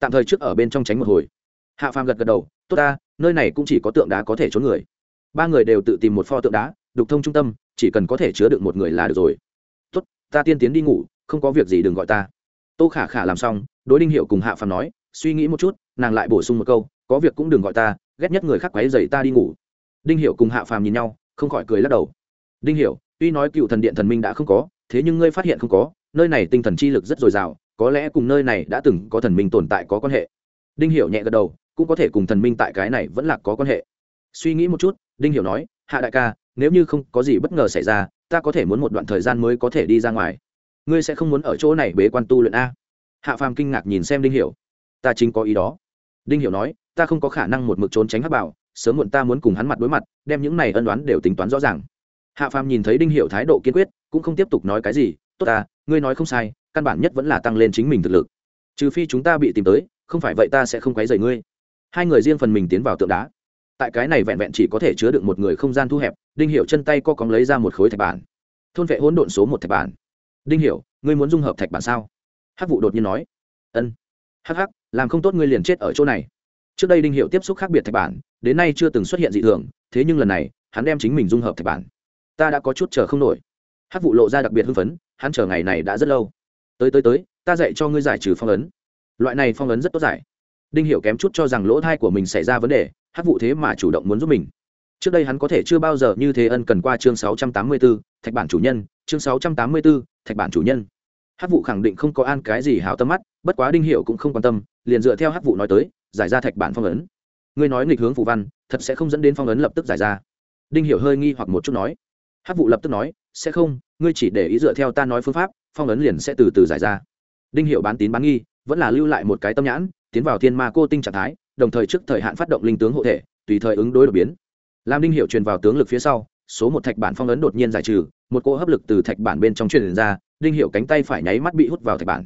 tạm thời trước ở bên trong tránh một hồi. Hạ phàm gật gật đầu, tốt ta, nơi này cũng chỉ có tượng đá có thể trốn người. Ba người đều tự tìm một pho tượng đá, đục thông trung tâm, chỉ cần có thể chứa được một người là được rồi. Tốt, ta tiên tiến đi ngủ, không có việc gì đừng gọi ta. Tô khả khả làm xong, đối đinh hiệu cùng hạ phàm nói, suy nghĩ một chút, nàng lại bổ sung một câu, có việc cũng đừng gọi ta, ghét nhất người khác quấy dày ta đi ngủ. Đinh hiểu cùng hạ phàm nhìn nhau, không khỏi cười lắc đầu. Đinh hiểu tuy nói cựu thần điện thần minh đã không có, thế nhưng ngươi phát hiện không có, nơi này tinh thần chi lực rất dồi dào có lẽ cùng nơi này đã từng có thần minh tồn tại có quan hệ. Đinh hiểu nhẹ gật đầu, cũng có thể cùng thần minh tại cái này vẫn là có quan hệ. Suy nghĩ một chút, đinh hiểu nói, hạ đại ca, nếu như không có gì bất ngờ xảy ra, ta có thể muốn một đoạn thời gian mới có thể đi ra ngoài. Ngươi sẽ không muốn ở chỗ này bế quan tu luyện a? Hạ phàm kinh ngạc nhìn xem đinh hiểu. Ta chính có ý đó. Đinh hiểu nói, ta không có khả năng một mực trốn tránh hắc bảo, sớm muộn ta muốn cùng hắn mặt đối mặt, đem những này ân đoán đều tính toán rõ ràng. Hạ phàm nhìn thấy đinh hiểu thái độ kiên quyết, cũng không tiếp tục nói cái gì, tốt ta, ngươi nói không sai căn bản nhất vẫn là tăng lên chính mình thực lực. Trừ phi chúng ta bị tìm tới, không phải vậy ta sẽ không quấy rầy ngươi. Hai người riêng phần mình tiến vào tượng đá. Tại cái này vẹn vẹn chỉ có thể chứa được một người không gian thu hẹp, đinh hiểu chân tay co cóng lấy ra một khối thạch bản. Thôn vệ hỗn độn số một thạch bản. Đinh hiểu, ngươi muốn dung hợp thạch bản sao? Hắc vụ đột nhiên nói. Ân. Hắc hắc, làm không tốt ngươi liền chết ở chỗ này. Trước đây đinh hiệu tiếp xúc khác biệt thạch bản, đến nay chưa từng xuất hiện dị thường, thế nhưng lần này, hắn đem chính mình dung hợp thạch bản. Ta đã có chút chờ không nổi. Hắc vụ lộ ra đặc biệt hưng phấn, hắn chờ ngày này đã rất lâu tới tới tới ta dạy cho ngươi giải trừ phong ấn. Loại này phong ấn rất tốt giải. Đinh hiểu kém chút cho rằng lỗ thai của mình xảy ra vấn đề hắc vụ thế mà chủ động muốn giúp mình. Trước đây hắn có thể chưa bao giờ như thế ân cần qua chương 684, thạch bản chủ nhân chương 684, thạch bản chủ nhân. Hắc vụ khẳng định không có an cái gì hảo tâm mắt bất quá đinh hiểu cũng không quan tâm liền dựa theo hắc vụ nói tới giải ra thạch bản phong ấn. Ngươi nói nghịch hướng phù văn thật sẽ không dẫn đến phong ấn lập tức giải ra. Đinh hiểu hơi nghi hoặc một chút nói. Hắc vụ lập tức nói sẽ không ngươi chỉ để ý dựa theo ta nói phương pháp, phong ấn liền sẽ từ từ giải ra. Đinh hiệu bán tín bán nghi, vẫn là lưu lại một cái tâm nhãn, tiến vào thiên ma cô tinh trạng thái, đồng thời trước thời hạn phát động linh tướng hộ thể, tùy thời ứng đối đột biến. Làm đinh hiệu truyền vào tướng lực phía sau, số một thạch bản phong ấn đột nhiên giải trừ, một cỗ hấp lực từ thạch bản bên trong truyền ra, đinh hiệu cánh tay phải nháy mắt bị hút vào thạch bản.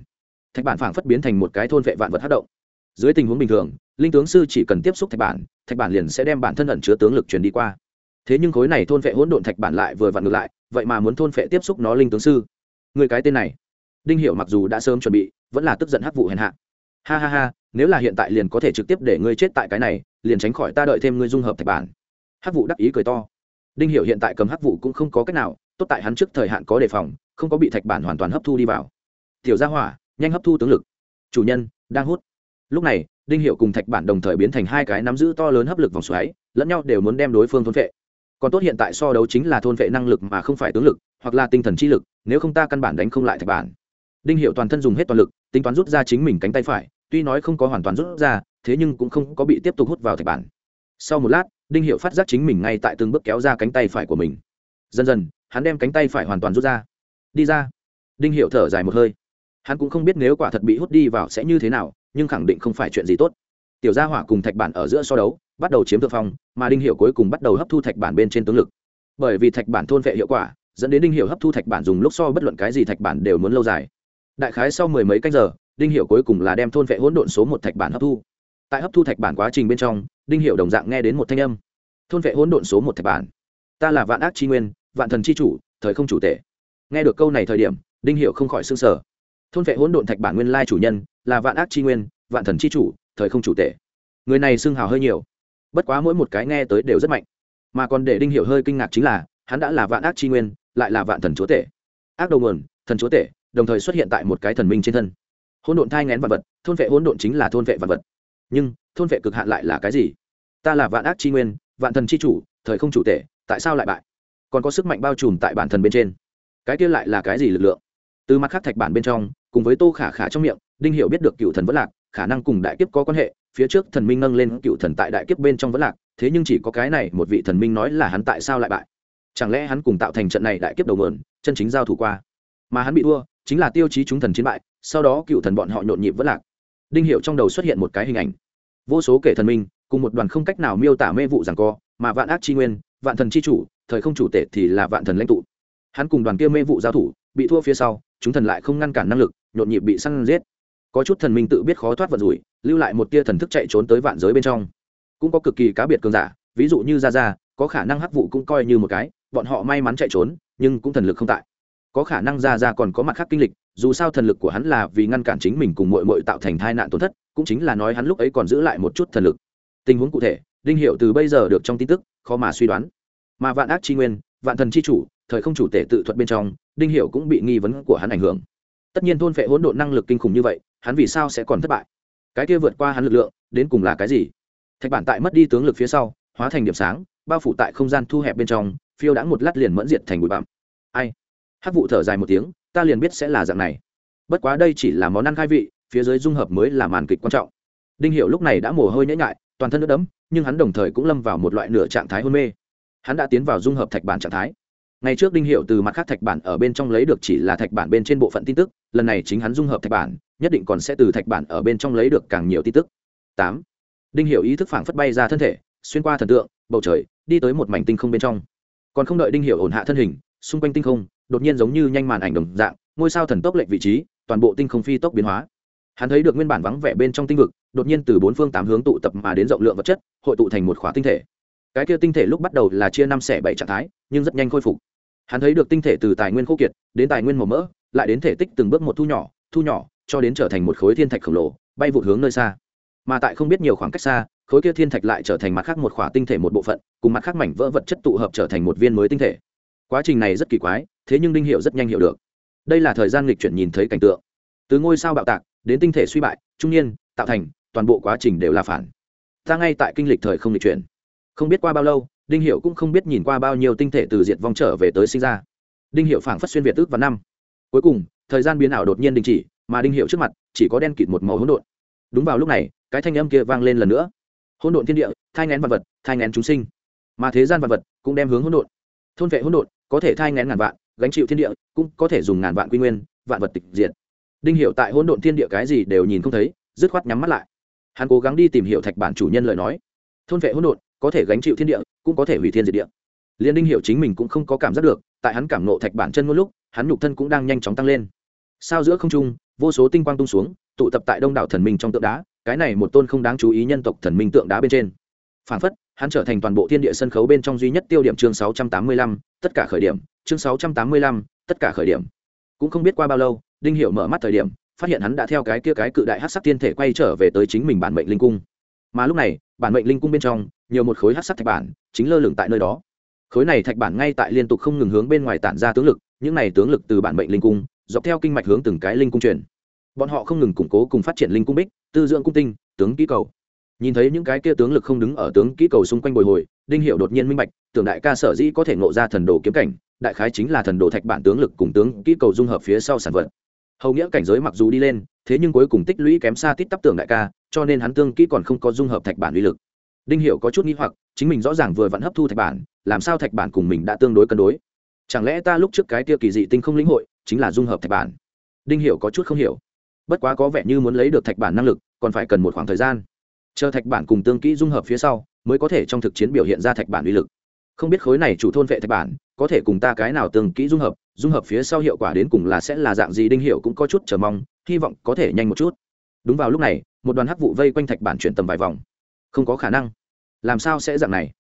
Thạch bản phảng phất biến thành một cái thôn vệ vạn vật hát động. Dưới tình huống bình thường, linh tướng sư chỉ cần tiếp xúc thạch bản thạch bản liền sẽ đem bản thân ẩn chứa tướng lực truyền đi qua thế nhưng khối này thôn vệ hỗn độn thạch bản lại vừa vặn ngược lại, vậy mà muốn thôn vệ tiếp xúc nó linh tướng sư. Người cái tên này. Đinh hiểu mặc dù đã sớm chuẩn bị, vẫn là tức giận hắc vụ hèn hạ. Ha ha ha, nếu là hiện tại liền có thể trực tiếp để ngươi chết tại cái này, liền tránh khỏi ta đợi thêm ngươi dung hợp thạch bản. Hắc vụ đắc ý cười to. Đinh hiểu hiện tại cầm hắc vụ cũng không có cách nào, tốt tại hắn trước thời hạn có đề phòng, không có bị thạch bản hoàn toàn hấp thu đi vào. Tiểu gia hỏa, nhanh hấp thu tướng lực. Chủ nhân, đang hút. Lúc này, đinh hiểu cùng thạch bản đồng thời biến thành hai cái nắm giữ to lớn hấp lực vòng xoáy, lẫn nhau đều muốn đem đối phương thôn vệ còn tốt hiện tại so đấu chính là thôn vệ năng lực mà không phải tướng lực, hoặc là tinh thần chi lực, nếu không ta căn bản đánh không lại thạch bản. Đinh hiệu toàn thân dùng hết toàn lực, tính toán rút ra chính mình cánh tay phải, tuy nói không có hoàn toàn rút ra, thế nhưng cũng không có bị tiếp tục hút vào thạch bản. Sau một lát, đinh hiệu phát giác chính mình ngay tại từng bước kéo ra cánh tay phải của mình. Dần dần, hắn đem cánh tay phải hoàn toàn rút ra. Đi ra. Đinh hiệu thở dài một hơi. Hắn cũng không biết nếu quả thật bị hút đi vào sẽ như thế nào, nhưng khẳng định không phải chuyện gì tốt. Tiểu gia hỏa cùng thạch bản ở giữa so đấu bắt đầu chiếm thượng phong, mà đinh hiệu cuối cùng bắt đầu hấp thu thạch bản bên trên tướng lực. Bởi vì thạch bản thôn vệ hiệu quả, dẫn đến đinh hiệu hấp thu thạch bản dùng lúc so bất luận cái gì thạch bản đều muốn lâu dài. Đại khái sau mười mấy canh giờ, đinh hiệu cuối cùng là đem thôn vệ hỗn độn số một thạch bản hấp thu. Tại hấp thu thạch bản quá trình bên trong, đinh hiệu đồng dạng nghe đến một thanh âm. Thôn vệ hỗn độn số một thạch bản. Ta là vạn ác chi nguyên, vạn thần chi chủ, thời không chủ tể. Nghe được câu này thời điểm, đinh hiệu không khỏi s ư n g sở thôn vệ hỗn độn thạch bản nguyên lai chủ nhân là vạn ác chi nguyên, vạn thần chi chủ, thời không chủ tể. Người này xưng hào hơi nhiều bất quá mỗi một cái nghe tới đều rất mạnh. Mà còn để đinh hiểu hơi kinh ngạc chính là, hắn đã là vạn ác chi nguyên, lại là vạn thần chúa tể. Ác đầu nguồn, thần chúa tể, đồng thời xuất hiện tại một cái thần minh trên thân. Hỗn độn thai ngén vật vật, thôn vệ hỗn độn chính là thôn vệ vật vật. Nhưng, thôn vệ cực hạn lại là cái gì? Ta là vạn ác chi nguyên, vạn thần chi chủ, thời không chủ tể, tại sao lại bại? Còn có sức mạnh bao trùm tại bản thần bên trên. Cái kia lại là cái gì lực lượng? Từ mặt khác thạch bản bên trong, cùng với tô khả khả trong miệng, đinh hiểu biết được cựu thần vẫn lạc, khả năng cùng đại kiếp có quan hệ phía trước thần minh nâng lên cựu thần tại đại kiếp bên trong vẫn lạc, thế nhưng chỉ có cái này một vị thần minh nói là hắn tại sao lại bại. Chẳng lẽ hắn cùng tạo thành trận này đại kiếp đầu mượn chân chính giao thủ qua? Mà hắn bị thua, chính là tiêu chí chúng thần chiến bại, sau đó cựu thần bọn họ nhộn nhịp vẫn lạc. Đinh hiệu trong đầu xuất hiện một cái hình ảnh. Vô số kể thần minh, cùng một đoàn không cách nào miêu tả mê vụ rằng co, mà vạn ác chi nguyên, vạn thần chi chủ, thời không chủ tệ thì là vạn thần lãnh tụ. Hắn cùng đoàn kia mê vụ giao thủ, bị thua phía sau, chúng thần lại không ngăn cản năng lực, nhộn nhịp bị săn giết. Có chút thần minh tự biết khó thoát vận rủi lưu lại một tia thần thức chạy trốn tới vạn giới bên trong. Cũng có cực kỳ cá biệt cường giả, ví dụ như ra ra có khả năng hắc vụ cũng coi như một cái, bọn họ may mắn chạy trốn, nhưng cũng thần lực không tại. Có khả năng ra ra còn có mặt khác kinh lịch, dù sao thần lực của hắn là vì ngăn cản chính mình cùng mội mội tạo thành tai nạn tổn thất, cũng chính là nói hắn lúc ấy còn giữ lại một chút thần lực. Tình huống cụ thể, đinh hiệu từ bây giờ được trong tin tức, khó mà suy đoán. Mà vạn ác tri nguyên, vạn thần tri chủ, thời không chủ tể tự thuật bên trong, đinh hiệu cũng bị nghi vấn của hắn ảnh hưởng. Tất nhiên thôn phệ hỗn độn năng lực kinh khủng như vậy, hắn vì sao sẽ còn thất bại? Cái kia vượt qua hắn lực lượng, đến cùng là cái gì? Thạch bản tại mất đi tướng lực phía sau, hóa thành điểm sáng, bao phủ tại không gian thu hẹp bên trong, phiêu đã một lát liền mẫn diệt thành bụi bặm. Ai? Hát vụ thở dài một tiếng, ta liền biết sẽ là dạng này. Bất quá đây chỉ là món ăn khai vị, phía dưới dung hợp mới là màn kịch quan trọng. Đinh hiệu lúc này đã mồ hôi nhễ nhại, toàn thân nước đẫm, nhưng hắn đồng thời cũng lâm vào một loại nửa trạng thái hôn mê. Hắn đã tiến vào dung hợp thạch bản trạng thái ngày trước đinh hiệu từ mặt khác thạch bản ở bên trong lấy được chỉ là thạch bản bên trên bộ phận tin tức, lần này chính hắn dung hợp thạch bản, nhất định còn sẽ từ thạch bản ở bên trong lấy được càng nhiều tin tức. Tám. Đinh hiệu ý thức phảng phất bay ra thân thể, xuyên qua thần tượng, bầu trời, đi tới một mảnh tinh không bên trong. Còn không đợi đinh hiệu ổn hạ thân hình, xung quanh tinh không, đột nhiên giống như nhanh màn ảnh đồng dạng, ngôi sao thần tốc lệnh vị trí, toàn bộ tinh không phi tốc biến hóa. Hắn thấy được nguyên bản vắng vẻ bên trong tinh vực, đột nhiên từ bốn phương tám hướng tụ tập mà đến rộng lượng vật chất, hội tụ thành một khóa tinh thể. Cái kia tinh thể lúc bắt đầu là chia năm xẻ bảy trạng thái, nhưng rất nhanh khôi phục hắn thấy được tinh thể từ tài nguyên khô kiệt, đến tài nguyên màu mỡ, lại đến thể tích từng bước một thu nhỏ thu nhỏ, cho đến trở thành một khối thiên thạch khổng lồ, bay vụt hướng nơi xa. Mà tại không biết nhiều khoảng cách xa, khối kia thiên thạch lại trở thành mặt khác một khỏa tinh thể một bộ phận, cùng mặt khác mảnh vỡ vật chất tụ hợp trở thành một viên mới tinh thể. Quá trình này rất kỳ quái, thế nhưng đinh hiệu rất nhanh hiểu được. Đây là thời gian lịch chuyển nhìn thấy cảnh tượng. Từ ngôi sao bạo tạc, đến tinh thể suy bại, trung niên, tạo thành, toàn bộ quá trình đều là phản. Ta ngay tại kinh lịch thời không lịch chuyển. Không biết qua bao lâu đinh hiệu cũng không biết nhìn qua bao nhiêu tinh thể từ diệt vong trở về tới sinh ra. Đinh hiệu phảng phất xuyên việt ước và năm. Cuối cùng, thời gian biến ảo đột nhiên đình chỉ, mà đinh hiệu trước mặt chỉ có đen kịt một màu hỗn độn. Đúng vào lúc này, cái thanh âm kia vang lên lần nữa. Hỗn độn thiên địa, thai ngén vật vật, thai ngén chúng sinh. Mà thế gian vật vật cũng đem hướng hỗn độn. Thôn vệ hỗn độn có thể thai ngén ngàn vạn, gánh chịu thiên địa cũng có thể dùng ngàn vạn quy nguyên, vạn vật tịch diệt. Đinh hiệu tại hỗn độn thiên địa cái gì đều nhìn không thấy, dứt khoát nhắm mắt lại. Hắn cố gắng đi tìm hiểu thạch bản chủ nhân lời nói. Thôn vệ hỗn độn có thể gánh chịu thiên địa cũng có thể hủy thiên diệt địa. Liên đinh hiểu chính mình cũng không có cảm giác được tại hắn cảm nộ thạch bản chân ngôn lúc hắn nhục thân cũng đang nhanh chóng tăng lên. Sao giữa không trung vô số tinh quang tung xuống tụ tập tại đông đảo thần minh trong tượng đá cái này một tôn không đáng chú ý nhân tộc thần minh tượng đá bên trên. Phản phất hắn trở thành toàn bộ thiên địa sân khấu bên trong duy nhất tiêu điểm chương 685, tất cả khởi điểm chương 685, tất cả khởi điểm. Cũng không biết qua bao lâu đinh Hiểu mở mắt thời điểm phát hiện hắn đã theo cái kia cái cự đại hắc sắc thiên thể quay trở về tới chính mình bản mệnh linh cung. Mà lúc này bản mệnh linh cung bên trong, nhiều một khối hát sắc thạch bản chính lơ lửng tại nơi đó. Khối này thạch bản ngay tại liên tục không ngừng hướng bên ngoài tản ra tướng lực, những này tướng lực từ bản mệnh linh cung, dọc theo kinh mạch hướng từng cái linh cung truyền. Bọn họ không ngừng củng cố cùng phát triển linh cung bích, tư dưỡng cung tinh, tướng kỹ cầu. Nhìn thấy những cái kia tướng lực không đứng ở tướng kỹ cầu xung quanh bồi hồi, đinh hiệu đột nhiên minh bạch, tưởng đại ca sở dĩ có thể ngộ ra thần đồ kiếm cảnh, đại khái chính là thần đồ thạch bản tướng lực cùng tướng kỹ cầu dung hợp phía sau sản vật. Hầu nghĩa cảnh giới mặc dù đi lên, thế nhưng cuối cùng tích lũy kém xa tít tắp tưởng đại ca cho nên hắn tương kỹ còn không có dung hợp thạch bản uy lực. Đinh hiệu có chút nghĩ hoặc, chính mình rõ ràng vừa vặn hấp thu thạch bản, làm sao thạch bản cùng mình đã tương đối cân đối? Chẳng lẽ ta lúc trước cái tia kỳ dị tinh không lĩnh hội, chính là dung hợp thạch bản? Đinh hiểu có chút không hiểu. Bất quá có vẻ như muốn lấy được thạch bản năng lực, còn phải cần một khoảng thời gian. Chờ thạch bản cùng tương kỹ dung hợp phía sau, mới có thể trong thực chiến biểu hiện ra thạch bản uy lực. Không biết khối này chủ thôn vệ thạch bản, có thể cùng ta cái nào tương kỹ dung hợp dung hợp phía sau hiệu quả đến cùng là sẽ là dạng gì, đinh hiểu cũng có chút chờ mong, hy vọng có thể nhanh một chút. Đúng vào lúc này một đoàn hắc vụ vây quanh thạch bản chuyển tầm vài vòng. Không có khả năng. Làm sao sẽ dạng này?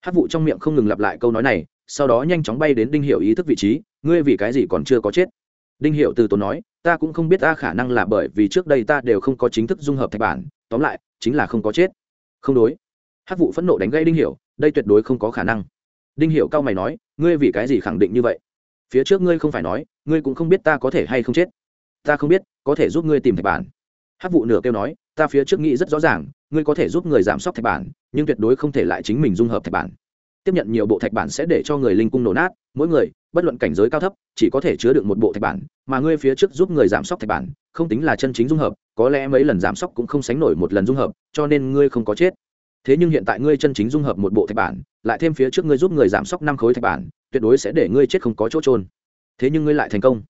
Hắc vụ trong miệng không ngừng lặp lại câu nói này, sau đó nhanh chóng bay đến đinh hiểu ý thức vị trí, ngươi vì cái gì còn chưa có chết? Đinh hiểu từ tốn nói, ta cũng không biết ta khả năng là bởi vì trước đây ta đều không có chính thức dung hợp thạch bản, tóm lại, chính là không có chết. Không đối. Hắc vụ phẫn nộ đánh gây đinh hiểu, đây tuyệt đối không có khả năng. Đinh hiểu cao mày nói, ngươi vì cái gì khẳng định như vậy? Phía trước ngươi không phải nói, ngươi cũng không biết ta có thể hay không chết. Ta không biết, có thể giúp ngươi tìm thạch bản hắc vụ nửa kêu nói, ta phía trước nghĩ rất rõ ràng, ngươi có thể giúp người giảm sốc thạch bản, nhưng tuyệt đối không thể lại chính mình dung hợp thạch bản. Tiếp nhận nhiều bộ thạch bản sẽ để cho người linh cung nổ nát, mỗi người, bất luận cảnh giới cao thấp, chỉ có thể chứa được một bộ thạch bản, mà ngươi phía trước giúp người giảm sốc thạch bản, không tính là chân chính dung hợp, có lẽ mấy lần giảm sốc cũng không sánh nổi một lần dung hợp, cho nên ngươi không có chết. Thế nhưng hiện tại ngươi chân chính dung hợp một bộ thạch bản, lại thêm phía trước ngươi giúp người giảm sốc năm khối thạch bản, tuyệt đối sẽ để ngươi chết không có chỗ trôn thế nhưng ngươi lại thành công.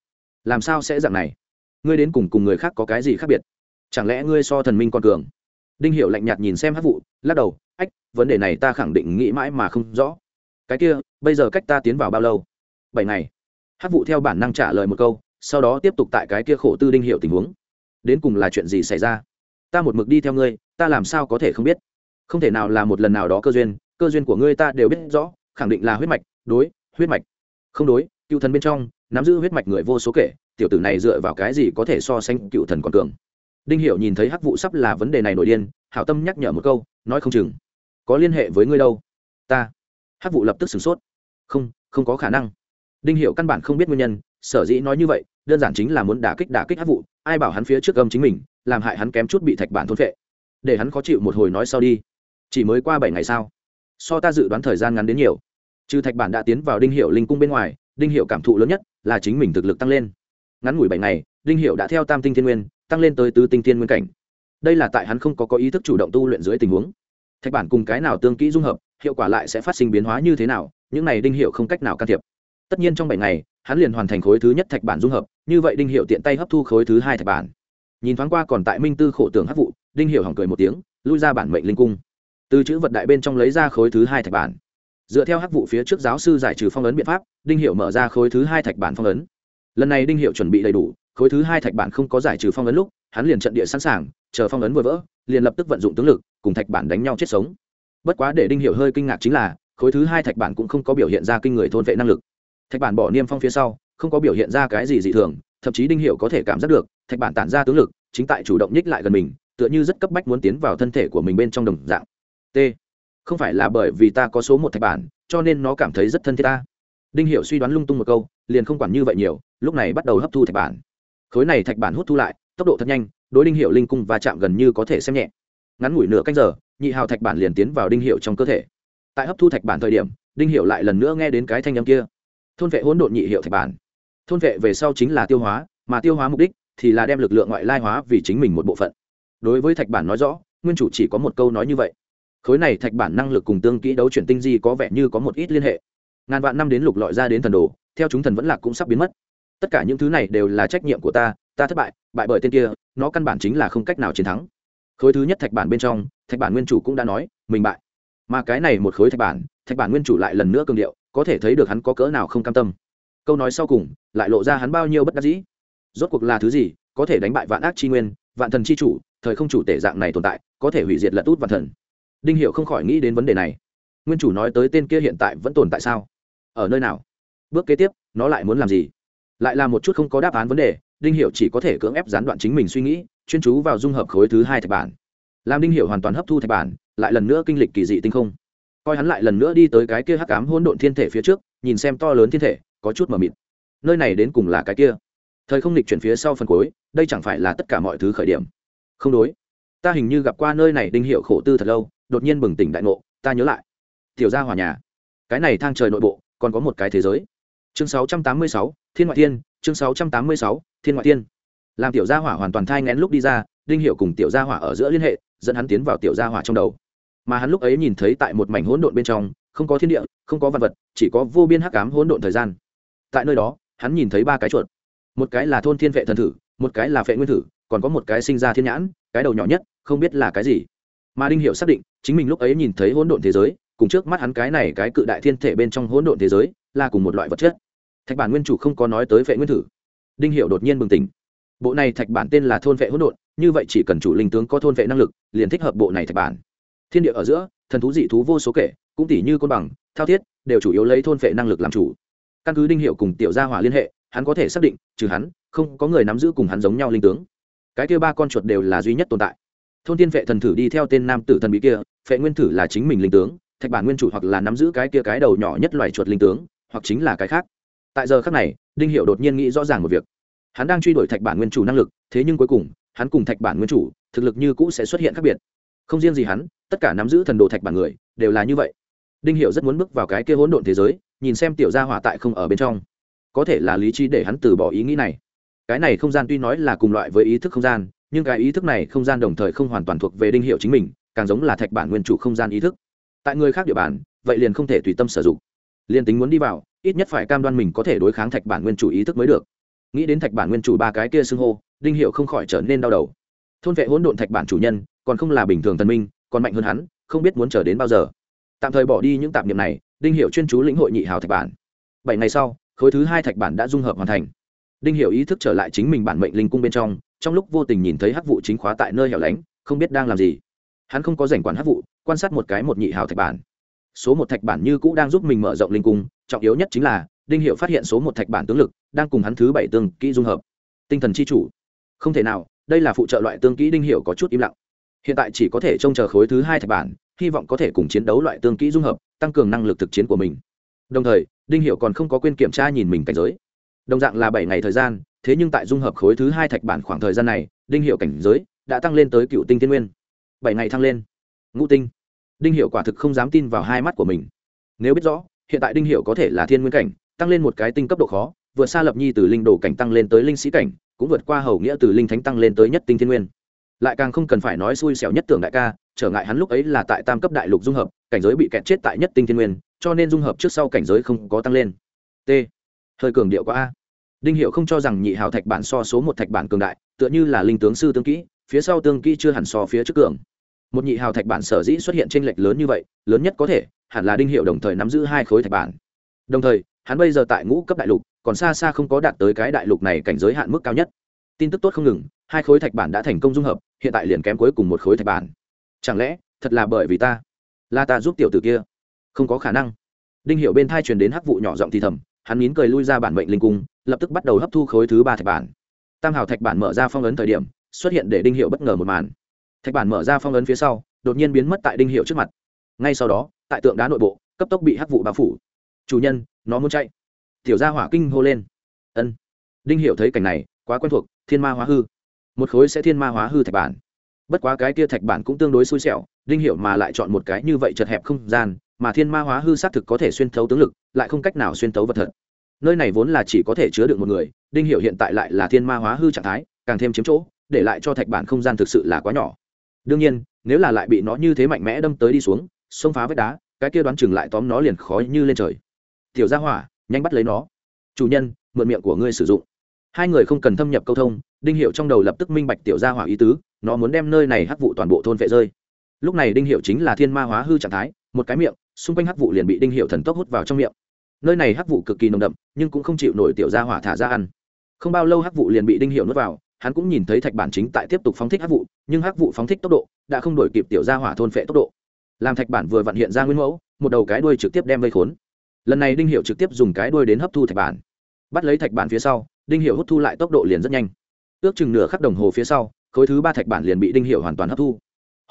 Làm sao sẽ dạng này? Ngươi đến cùng cùng người khác có cái gì khác biệt? Chẳng lẽ ngươi so thần minh con cường? Đinh hiểu lạnh nhạt nhìn xem hát vụ lắc đầu, ách, vấn đề này ta khẳng định nghĩ mãi mà không rõ. Cái kia, bây giờ cách ta tiến vào bao lâu? Bảy ngày. Hát vụ theo bản năng trả lời một câu, sau đó tiếp tục tại cái kia khổ tư đinh hiểu tình huống. Đến cùng là chuyện gì xảy ra? Ta một mực đi theo ngươi, ta làm sao có thể không biết? Không thể nào là một lần nào đó cơ duyên cơ duyên của ngươi ta đều biết rõ, khẳng định là huyết mạch, đối, huyết mạch. Không đối, cựu thần bên trong, nắm giữ huyết mạch người vô số kể, tiểu tử này dựa vào cái gì có thể so sánh cựu thần còn cường? Đinh hiểu nhìn thấy hắc vụ sắp là vấn đề này nổi điên, hảo tâm nhắc nhở một câu, nói không chừng có liên hệ với ngươi đâu. Ta. Hắc vụ lập tức sửng sốt. Không không có khả năng. Đinh hiểu căn bản không biết nguyên nhân, sở dĩ nói như vậy, đơn giản chính là muốn đả kích đả kích hắc vụ ai bảo hắn phía trước âm chính mình, làm hại hắn kém chút bị thạch bản thôn phệ. Để hắn khó chịu một hồi nói sau đi. Chỉ mới qua bảy ngày sao so ta dự đoán thời gian ngắn đến nhiều. Trừ thạch bản đã tiến vào đinh hiệu linh cung bên ngoài, đinh hiệu cảm thụ lớn nhất là chính mình thực lực tăng lên. Ngắn ngủi bảy ngày, đinh hiệu đã theo tam tinh thiên nguyên tăng lên tới tứ tinh thiên nguyên cảnh. Đây là tại hắn không có có ý thức chủ động tu luyện dưới tình huống. Thạch bản cùng cái nào tương kỹ dung hợp, hiệu quả lại sẽ phát sinh biến hóa như thế nào, những này đinh hiệu không cách nào can thiệp. Tất nhiên trong bảy ngày, hắn liền hoàn thành khối thứ nhất thạch bản dung hợp, như vậy đinh hiệu tiện tay hấp thu khối thứ hai thạch bản. Nhìn thoáng qua còn tại minh tư khổ tưởng hấp vụ, đinh hiệu hỏng cười một tiếng, lui ra bản mệnh linh cung. Từ chữ vật đại bên trong lấy ra khối thứ hai thạch bản. Dựa theo hắc vụ phía trước giáo sư giải trừ phong ấn biện pháp, đinh hiệu mở ra khối thứ hai thạch bản phong ấn. Lần này đinh hiệu chuẩn bị đầy đủ khối thứ hai thạch bản không có giải trừ phong ấn lúc, hắn liền trận địa sẵn sàng, chờ phong ấn vừa vỡ, liền lập tức vận dụng tướng lực, cùng thạch bản đánh nhau chết sống. Bất quá để đinh hiệu hơi kinh ngạc chính là, khối thứ hai thạch bản cũng không có biểu hiện ra kinh người thôn vệ năng lực. Thạch bản bỏ niêm phong phía sau, không có biểu hiện ra cái gì dị thường, thậm chí đinh hiệu có thể cảm giác được, thạch bản tản ra tướng lực, chính tại chủ động nhích lại gần mình, tựa như rất cấp bách muốn tiến vào thân thể của mình bên trong đồng dạng. T. Không phải là bởi vì ta có số một thạch bản, cho nên nó cảm thấy rất thân thiết ta. Đinh hiệu suy đoán lung tung một câu, liền không quản như vậy nhiều, lúc này bắt đầu hấp thu thạch bản khối này thạch bản hút thu lại, tốc độ thật nhanh, đối đinh hiệu linh cung và chạm gần như có thể xem nhẹ. Ngắn ngủi nửa canh giờ, nhị hào thạch bản liền tiến vào đinh hiệu trong cơ thể. Tại hấp thu thạch bản thời điểm, đinh hiệu lại lần nữa nghe đến cái thanh âm kia. Thôn vệ hỗn độn nhị hiệu thạch bản. Thôn vệ về sau chính là tiêu hóa, mà tiêu hóa mục đích thì là đem lực lượng ngoại lai hóa vì chính mình một bộ phận. Đối với thạch bản nói rõ, nguyên chủ chỉ có một câu nói như vậy. Khối này thạch bản năng lực cùng tương kỹ đấu chuyển tinh di có vẻ như có một ít liên hệ. Ngàn vạn năm đến lục lọi ra đến thần đồ, theo chúng thần vẫn lạc cũng sắp biến mất tất cả những thứ này đều là trách nhiệm của ta ta thất bại bại bởi tên kia, nó căn bản chính là không cách nào chiến thắng. Khối thứ nhất thạch bản bên trong, thạch bản nguyên chủ cũng đã nói, mình bại. Mà cái này một khối thạch bản thạch bản nguyên chủ lại lần nữa cường điệu, có thể thấy được hắn có cỡ nào không cam tâm. Câu nói sau cùng, lại lộ ra hắn bao nhiêu bất đắc dĩ. Rốt cuộc là thứ gì, có thể đánh bại vạn ác chi nguyên, vạn thần chi chủ, thời không chủ tể dạng này tồn tại, có thể hủy diệt lật út vạn thần. Đinh hiệu không khỏi nghĩ đến vấn đề này. Nguyên chủ nói tới tên kia hiện tại vẫn tồn tại sao? Ở nơi nào? Bước kế tiếp, nó lại muốn làm gì? Lại là một chút không có đáp án vấn đề, đinh hiệu chỉ có thể cưỡng ép gián đoạn chính mình suy nghĩ, chuyên chú vào dung hợp khối thứ hai thạch bản. Làm đinh hiệu hoàn toàn hấp thu thạch bản, lại lần nữa kinh lịch kỳ dị tinh không. Coi hắn lại lần nữa đi tới cái kia hắc ám hỗn độn thiên thể phía trước, nhìn xem to lớn thiên thể, có chút mờ mịt. Nơi này đến cùng là cái kia. Thời không lịch chuyển phía sau phần cuối, đây chẳng phải là tất cả mọi thứ khởi điểm. Không đối. Ta hình như gặp qua nơi này, đinh hiệu khổ tư thật lâu, đột nhiên bừng tỉnh đại ngộ, ta nhớ lại. Tiểu gia hòa nhà. Cái này thang trời nội bộ, còn có một cái thế giới chương 686, thiên ngoại thiên chương 686, thiên ngoại thiên. Làm tiểu gia hỏa hoàn toàn thai ngén lúc đi ra đinh hiệu cùng tiểu gia hỏa ở giữa liên hệ dẫn hắn tiến vào tiểu gia hỏa trong đầu. Mà hắn lúc ấy nhìn thấy tại một mảnh hỗn độn bên trong không có thiên địa không có vật vật chỉ có vô biên hắc ám hỗn độn thời gian. Tại nơi đó hắn nhìn thấy ba cái chuột. Một cái là thôn thiên vệ thần thử một cái là vệ nguyên thử còn có một cái sinh ra thiên nhãn cái đầu nhỏ nhất không biết là cái gì. Mà đinh hiệu xác định chính mình lúc ấy nhìn thấy hỗn độn thế giới cùng trước mắt hắn cái này cái cự đại thiên thể bên trong hỗn độn thế giới là cùng một loại vật chất. Thạch bản nguyên chủ không có nói tới vệ nguyên thử. Đinh hiệu đột nhiên bừng tỉnh. Bộ này thạch bản tên là thôn vệ hỗn độn, như vậy chỉ cần chủ linh tướng có thôn vệ năng lực, liền thích hợp bộ này thạch bản. Thiên địa ở giữa, thần thú dị thú vô số kể, cũng tỷ như côn bằng, thao thiết, đều chủ yếu lấy thôn vệ năng lực làm chủ. Căn cứ đinh hiệu cùng tiểu gia hỏa liên hệ, hắn có thể xác định, trừ hắn, không có người nắm giữ cùng hắn giống nhau linh tướng. Cái kia ba con chuột đều là duy nhất tồn tại. Thôn tiên vệ thần thử đi theo tên nam tử thần bí kia vệ nguyên thử là chính mình linh tướng, thạch bản nguyên chủ hoặc là nắm giữ cái kia cái đầu nhỏ nhất loài chuột linh tướng hoặc chính là cái khác. Tại giờ khác này, đinh hiệu đột nhiên nghĩ rõ ràng một việc. Hắn đang truy đuổi thạch bản nguyên chủ năng lực, thế nhưng cuối cùng, hắn cùng thạch bản nguyên chủ, thực lực như cũ sẽ xuất hiện khác biệt. Không riêng gì hắn, tất cả nắm giữ thần đồ thạch bản người, đều là như vậy. Đinh hiệu rất muốn bước vào cái kia hỗn độn thế giới, nhìn xem tiểu gia hỏa tại không ở bên trong. Có thể là lý trí để hắn từ bỏ ý nghĩ này. Cái này không gian tuy nói là cùng loại với ý thức không gian, nhưng cái ý thức này không gian đồng thời không hoàn toàn thuộc về đinh hiệu chính mình, càng giống là thạch bản nguyên chủ không gian ý thức. Tại người khác địa bàn, vậy liền không thể tùy tâm sử dụng liền tính muốn đi vào, ít nhất phải cam đoan mình có thể đối kháng thạch bản nguyên chủ ý thức mới được. Nghĩ đến thạch bản nguyên chủ ba cái kia xưng hô, đinh hiệu không khỏi trở nên đau đầu. Thôn vệ hỗn độn thạch bản chủ nhân, còn không là bình thường thần minh, còn mạnh hơn hắn, không biết muốn chờ đến bao giờ. Tạm thời bỏ đi những tạp niệm này, đinh hiệu chuyên chú lĩnh hội nhị hào thạch bản. Bảy ngày sau, khối thứ hai thạch bản đã dung hợp hoàn thành. Đinh hiệu ý thức trở lại chính mình bản mệnh linh cung bên trong trong lúc vô tình nhìn thấy hắc vụ chính khóa tại nơi hẻo lánh, không biết đang làm gì. Hắn không có rảnh quản hắc vụ, quan sát một cái một nhị hào thạch bản số một thạch bản như cũ đang giúp mình mở rộng linh cung, trọng yếu nhất chính là, đinh hiệu phát hiện số một thạch bản tướng lực đang cùng hắn thứ bảy tương kỹ dung hợp. Tinh thần c h i chủ. Không thể nào, đây là phụ trợ loại tương kỹ đinh hiệu có chút im lặng. Hiện tại chỉ có thể trông chờ khối thứ hai thạch bản, hy vọng có thể cùng chiến đấu loại tương kỹ dung hợp, tăng cường năng lực thực chiến của mình. Đồng thời, đinh hiệu còn không có quên kiểm tra nhìn mình cảnh giới. Đồng dạng là bảy ngày thời gian, thế nhưng tại dung hợp khối thứ hai thạch bản khoảng thời gian này, đinh hiệu cảnh giới đã tăng lên tới cựu tinh thiên nguyên. Bảy ngày thăng lên. Ngũ tinh đinh hiệu quả thực không dám tin vào hai mắt của mình. Nếu biết rõ, hiện tại đinh hiệu có thể là thiên nguyên cảnh, tăng lên một cái tinh cấp độ khó, vượt xa lập nhi từ linh đồ cảnh tăng lên tới linh sĩ cảnh, cũng vượt qua hầu nghĩa từ linh thánh tăng lên tới nhất tinh thiên nguyên. Lại càng không cần phải nói xui xẻo nhất tưởng đại ca, trở ngại hắn lúc ấy là tại tam cấp đại lục dung hợp, cảnh giới bị kẹt chết tại nhất tinh thiên nguyên, cho nên dung hợp trước sau cảnh giới không có tăng lên. T. Hơi cường điệu quá a. Đinh hiệu không cho rằng nhị hào thạch bản so số một thạch bản cường đại, tựa như là linh tướng sư tương kỹ, phía sau tương kỹ chưa hẳn so phía trước cường một nhị hào thạch bản sở dĩ xuất hiện t r ê n lệch lớn như vậy, lớn nhất có thể, hẳn là đinh hiệu đồng thời nắm giữ hai khối thạch bản. Đồng thời, hắn bây giờ tại ngũ cấp đại lục, còn xa xa không có đạt tới cái đại lục này cảnh giới hạn mức cao nhất. Tin tức tốt không ngừng, hai khối thạch bản đã thành công dung hợp, hiện tại liền kém cuối cùng một khối thạch bản. Chẳng lẽ, thật là bởi vì ta? Là ta giúp tiểu t ử kia? Không có khả năng. Đinh hiệu bên thai truyền đến hắc vụ nhỏ giọng thì thầm, hắn nín cười lui ra bản mệnh linh cung, lập tức bắt đầu hấp thu khối thứ ba thạch bản. Tam hào thạch bản mở ra phong ấn thời điểm, xuất hiện để đinh hiệu bất ngờ một màn thạch bản mở ra phong ấn phía sau, đột nhiên biến mất tại đinh hiệu trước mặt. Ngay sau đó, tại tượng đá nội bộ, cấp tốc bị hắc vụ bao phủ. Chủ nhân, nó muốn chạy. Tiểu gia hỏa kinh hô lên. Ân. Đinh hiệu thấy cảnh này, quá quen thuộc, thiên ma hóa hư. Một khối sẽ thiên ma hóa hư thạch bản. Bất quá cái kia thạch bản cũng tương đối xui xẻo, đinh hiệu mà lại chọn một cái như vậy chật hẹp không gian, mà thiên ma hóa hư xác thực có thể xuyên thấu tướng lực, lại không cách nào xuyên thấu vật thật. Nơi này vốn là chỉ có thể chứa được một người, đinh hiệu hiện tại lại là thiên ma hóa hư trạng thái, càng thêm chiếm chỗ, để lại cho thạch bản không gian thực sự là quá nhỏ đương nhiên, nếu là lại bị nó như thế mạnh mẽ đâm tới đi xuống, xông phá vách đá, cái kia đoán chừng lại tóm nó liền khói như lên trời. Tiểu gia hỏa, nhanh bắt lấy nó. Chủ nhân, mượn miệng của ngươi sử dụng. Hai người không cần thâm nhập câu thông, đinh hiệu trong đầu lập tức minh bạch tiểu gia hỏa ý tứ, nó muốn đem nơi này hắc vụ toàn bộ thôn vệ rơi. Lúc này đinh hiệu chính là thiên ma hóa hư trạng thái, một cái miệng, xung quanh hắc vụ liền bị đinh hiệu thần tốc hút vào trong miệng. Nơi này hắc vụ cực kỳ nồng đậm, nhưng cũng không chịu nổi tiểu gia hỏa thả ra ăn. Không bao lâu hắc vụ liền bị đinh hiệu nuốt vào hắn cũng nhìn thấy thạch bản chính tại tiếp tục phóng thích hắc vụ, nhưng hắc vụ phóng thích tốc độ đã không đổi kịp tiểu gia hỏa thôn phệ tốc độ. Làm thạch bản vừa vặn hiện ra nguyên mẫu, một đầu cái đuôi trực tiếp đem vây khốn. Lần này đinh hiệu trực tiếp dùng cái đuôi đến hấp thu thạch bản. Bắt lấy thạch bản phía sau, đinh hiệu hút thu lại tốc độ liền rất nhanh. Ước chừng nửa khắc đồng hồ phía sau, khối thứ ba thạch bản liền bị đinh hiệu hoàn toàn hấp thu.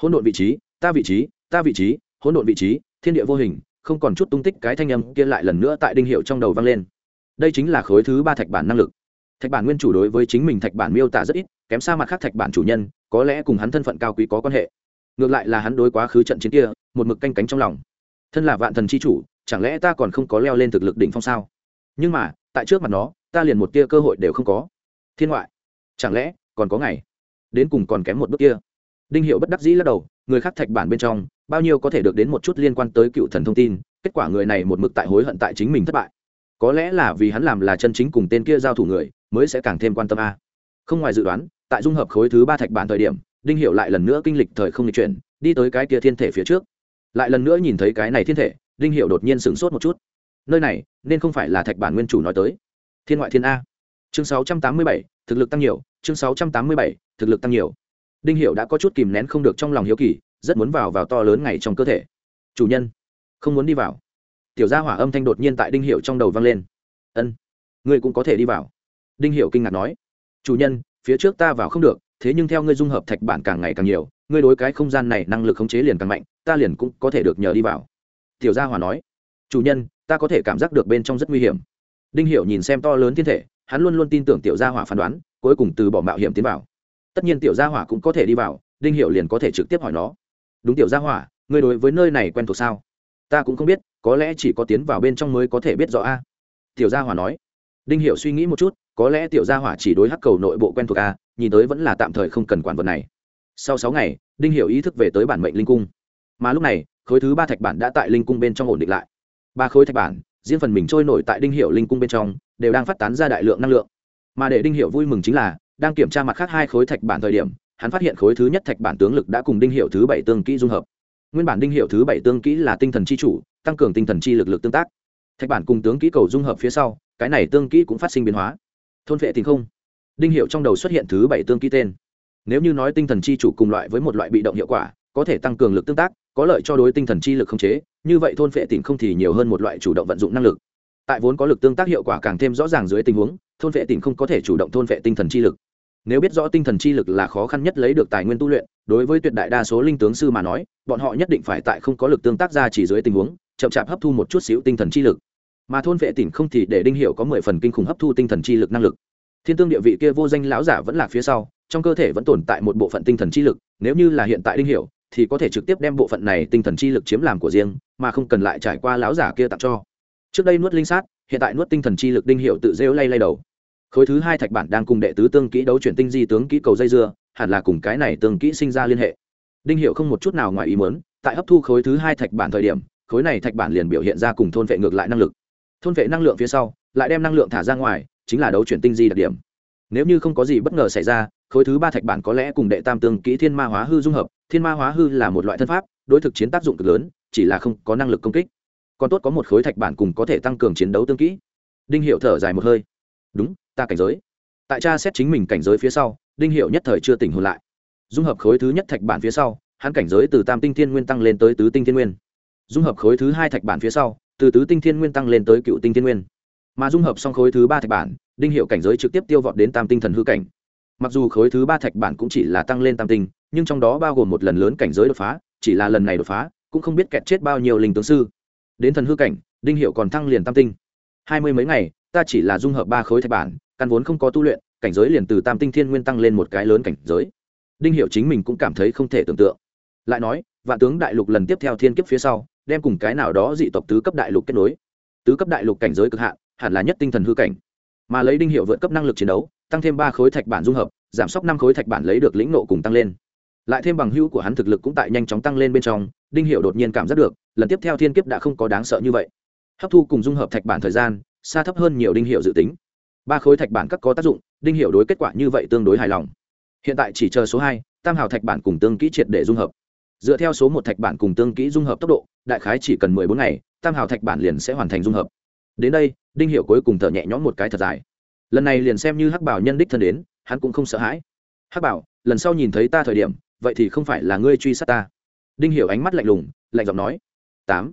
Hỗn độn vị trí, ta vị trí, ta vị trí, hỗn độn vị trí, thiên địa vô hình, không còn chút tung tích, cái thanh âm kia lại lần nữa tại đinh hiệu trong đầu vang lên. Đây chính là khối thứ ba thạch bản năng lực thạch bản nguyên chủ đối với chính mình thạch bản miêu tả rất ít, kém xa mặt khác thạch bản chủ nhân, có lẽ cùng hắn thân phận cao quý có quan hệ. Ngược lại là hắn đối quá khứ trận chiến kia, một mực canh cánh trong lòng. Thân là vạn thần c h i chủ, chẳng lẽ ta còn không có leo lên thực lực đỉnh phong sao? Nhưng mà, tại trước mặt nó, ta liền một tia cơ hội đều không có. Thiên ngoại, chẳng lẽ còn có ngày, đến cùng còn kém một bước kia? Đinh hiệu bất đắc dĩ lắc đầu, người khác thạch bản bên trong, bao nhiêu có thể được đến một chút liên quan tới cựu thần thông tin, kết quả người này một mực tại hối hận tại chính mình thất bại. Có lẽ là vì hắn làm là chân chính cùng tên kia giao thủ người mới sẽ càng thêm quan tâm a. Không ngoài dự đoán tại dung hợp khối thứ ba thạch bản thời điểm đinh hiệu lại lần nữa kinh lịch thời không lịch chuyển đi tới cái kia thiên thể phía trước. Lại lần nữa nhìn thấy cái này thiên thể đinh hiệu đột nhiên sửng sốt một chút. Nơi này nên không phải là thạch bản nguyên chủ nói tới. Thiên ngoại thiên a. Chương 687, thực lực tăng nhiều chương 687, thực lực tăng nhiều. Đinh hiệu đã có chút kìm nén không được trong lòng hiếu kỳ rất muốn vào vào to lớn ngày trong cơ thể. Chủ nhân không muốn đi vào. Tiểu gia hỏa âm thanh đột nhiên tại đinh hiệu trong đầu vang lên. Ân ngươi cũng có thể đi vào đinh hiệu kinh ngạc nói, chủ nhân, phía trước ta vào không được, thế nhưng theo ngươi dung hợp thạch bản càng ngày càng nhiều, ngươi đối cái không gian này năng lực khống chế liền càng mạnh, ta liền cũng có thể được nhờ đi vào. Tiểu gia Hòa nói, chủ nhân, ta có thể cảm giác được bên trong rất nguy hiểm. Đinh hiểu nhìn xem to lớn thiên thể, hắn luôn luôn tin tưởng tiểu gia hỏa phán đoán, cuối cùng từ bỏ mạo hiểm tiến vào. Tất nhiên tiểu gia hỏa cũng có thể đi vào, đinh hiểu liền có thể trực tiếp hỏi nó, đúng tiểu gia hỏa ngươi đối với nơi này quen thuộc sao? Ta cũng không biết, có lẽ chỉ có tiến vào bên trong mới có thể biết rõ a. Tiểu gia hỏa nói. Đinh hiểu suy nghĩ một chút có lẽ tiểu gia hỏa chỉ đối hắc cầu nội bộ quen thuộc a, nhìn tới vẫn là tạm thời không cần quản vật này. Sau sáu ngày, đinh hiểu ý thức về tới bản mệnh linh cung. Mà lúc này, khối thứ ba thạch bản đã tại linh cung bên trong ổn định lại. Ba khối thạch bản, riêng phần mình trôi nổi tại đinh hiệu linh cung bên trong, đều đang phát tán ra đại lượng năng lượng. Mà để đinh hiệu vui mừng chính là, đang kiểm tra mặt khác hai khối thạch bản thời điểm, hắn phát hiện khối thứ nhất thạch bản tướng lực đã cùng đinh hiệu thứ bảy tương kỹ dung hợp. Nguyên bản đinh hiệu thứ bảy tương kỹ là tinh thần chi chủ, tăng cường tinh thần chi lực lực tương tác. Thạch bản cùng tướng kỹ cầu dung hợp phía sau, cái này tương kỹ cũng phát sinh biến hóa thôn vệ tình không? Đinh hiệu trong đầu xuất hiện thứ bảy tương ký tên. Nếu như nói tinh thần chi chủ cùng loại với một loại bị động hiệu quả, có thể tăng cường lực tương tác, có lợi cho đối tinh thần chi lực không chế, như vậy thôn phệ tỉnh không thì nhiều hơn một loại chủ động vận dụng năng lực. Tại vốn có lực tương tác hiệu quả càng thêm rõ ràng dưới tình huống, thôn phệ tỉnh không có thể chủ động thôn phệ tinh thần chi lực. Nếu biết rõ tinh thần chi lực là khó khăn nhất lấy được tài nguyên tu luyện, đối với tuyệt đại đa số linh tướng sư mà nói, bọn họ nhất định phải tại không có lực tương tác ra chỉ dưới tình huống, chậm chạp hấp thu một chút xíu tinh thần chi lực mà thôn vệ tỉnh không thì để đinh hiệu có mười phần kinh khủng hấp thu tinh thần chi lực năng lực. Thiên tương địa vị kia vô danh lão giả vẫn là phía sau, trong cơ thể vẫn tồn tại một bộ phận tinh thần chi lực, nếu như là hiện tại đinh hiệu thì có thể trực tiếp đem bộ phận này tinh thần chi lực chiếm làm của riêng, mà không cần lại trải qua lão giả kia tặng cho. Trước đây nuốt linh sát, hiện tại nuốt tinh thần chi lực đinh hiệu tự rêu lay lay đầu. Khối thứ hai thạch bản đang cùng đệ tứ tương kỹ đấu chuyển tinh di tướng kỹ cầu dây dưa, hẳn là cùng cái này tương kỹ sinh ra liên hệ. Đinh hiệu không một chút nào ngoài ý muốn, tại hấp thu khối thứ hai thạch bản thời điểm, khối này thạch bản liền biểu hiện ra cùng thôn vệ ngược lại năng lực thôn vệ năng lượng phía sau, lại đem năng lượng thả ra ngoài, chính là đấu chuyển tinh di đặc điểm. Nếu như không có gì bất ngờ xảy ra, khối thứ ba thạch bản có lẽ cùng đệ tam tương kỹ thiên ma hóa hư dung hợp. Thiên ma hóa hư là một loại thân pháp, đối thực chiến tác dụng cực lớn, chỉ là không có năng lực công kích. Còn tốt có một khối thạch bản cùng có thể tăng cường chiến đấu tương kỹ. Đinh hiệu thở dài một hơi. Đúng, ta cảnh giới. Tại cha xét chính mình cảnh giới phía sau, đinh hiệu nhất thời chưa tỉnh hồn lại. Dung hợp khối thứ nhất thạch bản phía sau, hắn cảnh giới từ tam tinh thiên nguyên tăng lên tới tứ tinh thiên nguyên. Dung hợp khối thứ hai thạch bản phía sau từ tứ tinh thiên nguyên tăng lên tới cựu tinh thiên nguyên. Mà dung hợp xong khối thứ ba thạch bản, đinh hiệu cảnh giới trực tiếp tiêu vọt đến tam tinh thần hư cảnh. Mặc dù khối thứ ba thạch bản cũng chỉ là tăng lên tam tinh, nhưng trong đó bao gồm một lần lớn cảnh giới đột phá, chỉ là lần này đột phá, cũng không biết kẹt chết bao nhiêu linh tướng sư. Đến thần hư cảnh, đinh hiệu còn thăng liền tam tinh. Hai mươi mấy ngày, ta chỉ là dung hợp ba khối thạch bản, căn vốn không có tu luyện, cảnh giới liền từ tam tinh thiên nguyên tăng lên một cái lớn cảnh giới. Đinh hiệu chính mình cũng cảm thấy không thể tưởng tượng. Lại nói, vạn tướng đại lục lần tiếp theo thiên kiếp phía sau đem cùng cái nào đó dị tộc tứ cấp đại lục kết nối. Tứ cấp đại lục cảnh giới cực hạn, hẳn là nhất tinh thần hư cảnh. Mà lấy đinh hiệu vượt cấp năng lực chiến đấu, tăng thêm ba khối thạch bản dung hợp, giảm sốc năm khối thạch bản lấy được lĩnh nộ cùng tăng lên. Lại thêm bằng hữu của hắn thực lực cũng tại nhanh chóng tăng lên bên trong, đinh hiệu đột nhiên cảm giác được, lần tiếp theo thiên kiếp đã không có đáng sợ như vậy. Hấp thu cùng dung hợp thạch bản thời gian, xa thấp hơn nhiều đinh hiệu dự tính. Ba khối thạch bản các có tác dụng, đinh hiệu đối kết quả như vậy tương đối hài lòng. Hiện tại chỉ chờ số hai, tam hào thạch bản cùng tương kỹ triệt để dung hợp dựa theo số một thạch bản cùng tương kỹ dung hợp tốc độ, đại khái chỉ cần mười bốn ngày, tam hào thạch bản liền sẽ hoàn thành dung hợp. Đến đây, đinh hiệu cuối cùng thở nhẹ nhõm một cái thật dài. Lần này liền xem như hắc bảo nhân đích thân đến, hắn cũng không sợ hãi. Hắc bảo, lần sau nhìn thấy ta thời điểm, vậy thì không phải là ngươi truy sát ta. Đinh hiểu ánh mắt lạnh lùng, lạnh giọng nói. Tám.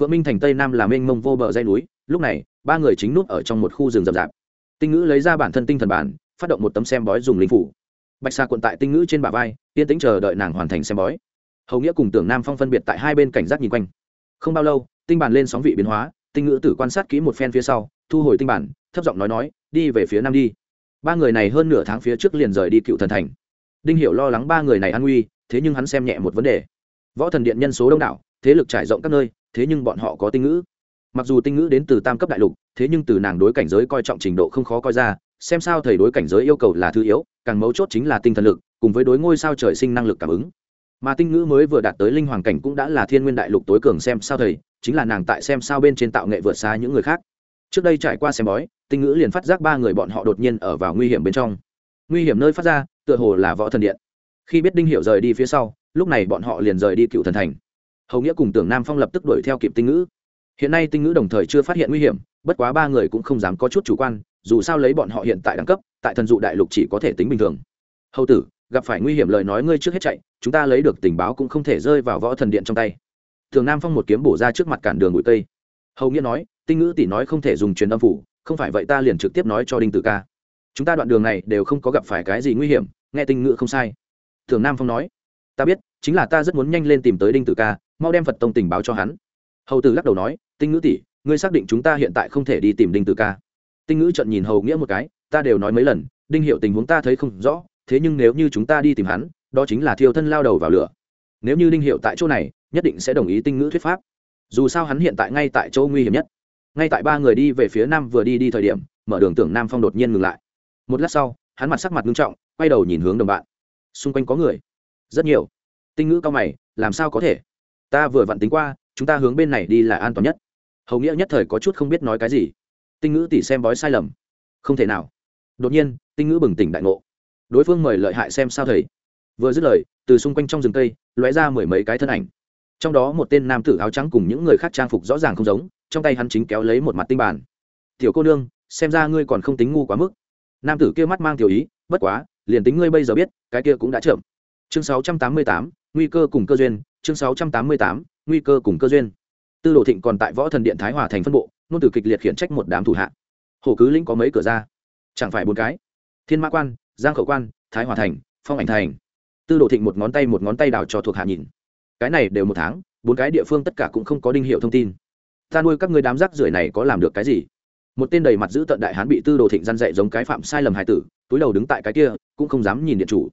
Phượng minh thành tây nam là mênh mông vô bờ dây núi, lúc này, ba người chính núp ở trong một khu rừng rậm rạp. Tinh ngữ lấy ra bản thân tinh thần bản, phát động một tấm xem bói dùng linh phủ. Bạch sa cuộn tại tinh ngữ trên bả vai, yên tĩnh chờ đợi nàng hoàn thành xem bói hầu nghĩa cùng tưởng nam phong phân biệt tại hai bên cảnh giác nhìn quanh không bao lâu tinh bản lên sóng vị biến hóa tinh ngữ tử quan sát kỹ một phen phía sau thu hồi tinh bản thấp giọng nói nói đi về phía nam đi ba người này hơn nửa tháng phía trước liền rời đi cựu thần thành đinh hiểu lo lắng ba người này an nguy thế nhưng hắn xem nhẹ một vấn đề võ thần điện nhân số đông đảo thế lực trải rộng các nơi thế nhưng bọn họ có tinh ngữ mặc dù tinh ngữ đến từ tam cấp đại lục thế nhưng từ nàng đối cảnh giới coi trọng trình độ không khó coi ra xem sao thầy đối cảnh giới yêu cầu là thứ yếu càng mấu chốt chính là tinh thần lực cùng với đối ngôi sao trời sinh năng lực cảm ứng mà tinh ngữ mới vừa đạt tới linh hoàng cảnh cũng đã là thiên nguyên đại lục tối cường xem sao thầy, chính là nàng tại xem sao bên trên tạo nghệ vượt xa những người khác. Trước đây trải qua xem bói, tinh ngữ liền phát giác ba người bọn họ đột nhiên ở vào nguy hiểm bên trong. Nguy hiểm nơi phát ra, tựa hồ là võ thần điện. Khi biết đinh hiểu rời đi phía sau, lúc này bọn họ liền rời đi cựu thần thành. Hầu nghĩa cùng tưởng nam phong lập tức đuổi theo kịp tinh ngữ. Hiện nay tinh ngữ đồng thời chưa phát hiện nguy hiểm, bất quá ba người cũng không dám có chút chủ quan, dù sao lấy bọn họ hiện tại đẳng cấp, tại thần dụ đại lục chỉ có thể tính bình thường. Hầu tử, gặp phải nguy hiểm lời nói ngươi trước hết chạy chúng ta lấy được tình báo cũng không thể rơi vào võ thần điện trong tay. Thường nam phong một kiếm bổ ra trước mặt cản đường bụi tây hầu nghĩa nói, tinh ngữ tỷ nói không thể dùng truyền âm phủ, không phải vậy ta liền trực tiếp nói cho đinh tử ca. Chúng ta đoạn đường này đều không có gặp phải cái gì nguy hiểm, nghe tinh ngữ không sai. Thường nam phong nói, ta biết, chính là ta rất muốn nhanh lên tìm tới đinh tử ca, mau đem phật tông tình báo cho hắn. Hầu tử lắc đầu nói, tinh ngữ tỷ, ngươi xác định chúng ta hiện tại không thể đi tìm đinh tử ca? Tinh ngữ trận nhìn hầu nghĩa một cái, ta đều nói mấy lần, đinh hiệu tình huống ta thấy không rõ, thế nhưng nếu như chúng ta đi tìm hắn đó chính là thiêu thân lao đầu vào lửa. Nếu như đinh hiệu tại chỗ này, nhất định sẽ đồng ý tinh ngữ thuyết pháp. Dù sao hắn hiện tại ngay tại chỗ nguy hiểm nhất. Ngay tại ba người đi về phía nam vừa đi đi thời điểm, mở đường tưởng nam phong đột nhiên ngừng lại. Một lát sau, hắn mặt sắc mặt nghiêm trọng, quay đầu nhìn hướng đồng bạn. Xung quanh có người. Rất nhiều. Tinh ngữ cao mày, làm sao có thể? Ta vừa vặn tính qua, chúng ta hướng bên này đi là an toàn nhất. Hầu nghĩa nhất thời có chút không biết nói cái gì. Tinh ngữ tỉ xem bói sai lầm. Không thể nào. Đột nhiên, tinh ngữ bừng tỉnh đại ngộ. Đối phương mời lợi hại xem sao thầy vừa dứt lời từ xung quanh trong rừng cây lóe ra mười mấy cái thân ảnh. Trong đó một tên nam tử áo trắng cùng những người khác trang phục rõ ràng không giống trong tay hắn chính kéo lấy một mặt tinh bản tiểu cô nương xem ra ngươi còn không tính ngu quá mức. Nam tử kia mắt mang tiểu ý bất quá liền tính ngươi bây giờ biết cái kia cũng đã chậm. Chương 688, nguy cơ cùng cơ duyên chương 688, nguy cơ cùng cơ duyên. Tư đồ thịnh còn tại võ thần điện thái hòa thành phân bộ nôn từ kịch liệt khiển trách một đám thủ hạ. Hồ cứ lĩnh có mấy cửa ra? Chẳng phải bốn cái. Thiên mã quan giang khẩu quan thái hòa thành phong ảnh thành tư đồ thịnh một ngón tay một ngón tay đào cho thuộc hạ nhìn. Cái này đều một tháng, bốn cái địa phương tất cả cũng không có đinh hiệu thông tin. Ta nuôi các người đám rác rưởi này có làm được cái gì? Một tên đầy mặt giữ tận đại hán bị tư đồ thịnh răn dạy giống cái phạm sai lầm hai tử, túi đầu đứng tại cái kia, cũng không dám nhìn điện chủ.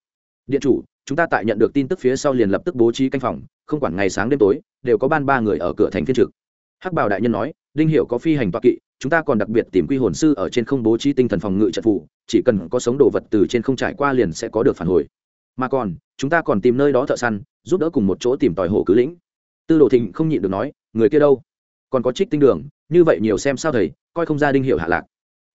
Điện chủ, chúng ta tại nhận được tin tức phía sau liền lập tức bố trí canh phòng, không quản ngày sáng đêm tối, đều có ban ba người ở cửa thành phiên trực. Hắc bảo đại nhân nói, đinh hiệu có phi hành toa kỵ, chúng ta còn đặc biệt tìm quy hồn sư ở trên không bố trí tinh thần phòng ngự trận phủ chỉ cần có sống đồ vật từ trên không trải qua liền sẽ có được phản hồi mà còn, chúng ta còn tìm nơi đó thợ săn, giúp đỡ cùng một chỗ tìm tòi hồ cứ lĩnh. Tư đồ thịnh không nhịn được nói, người kia đâu? Còn có trích tinh đường, như vậy nhiều xem sao thầy, coi không ra đinh hiệu hạ lạc.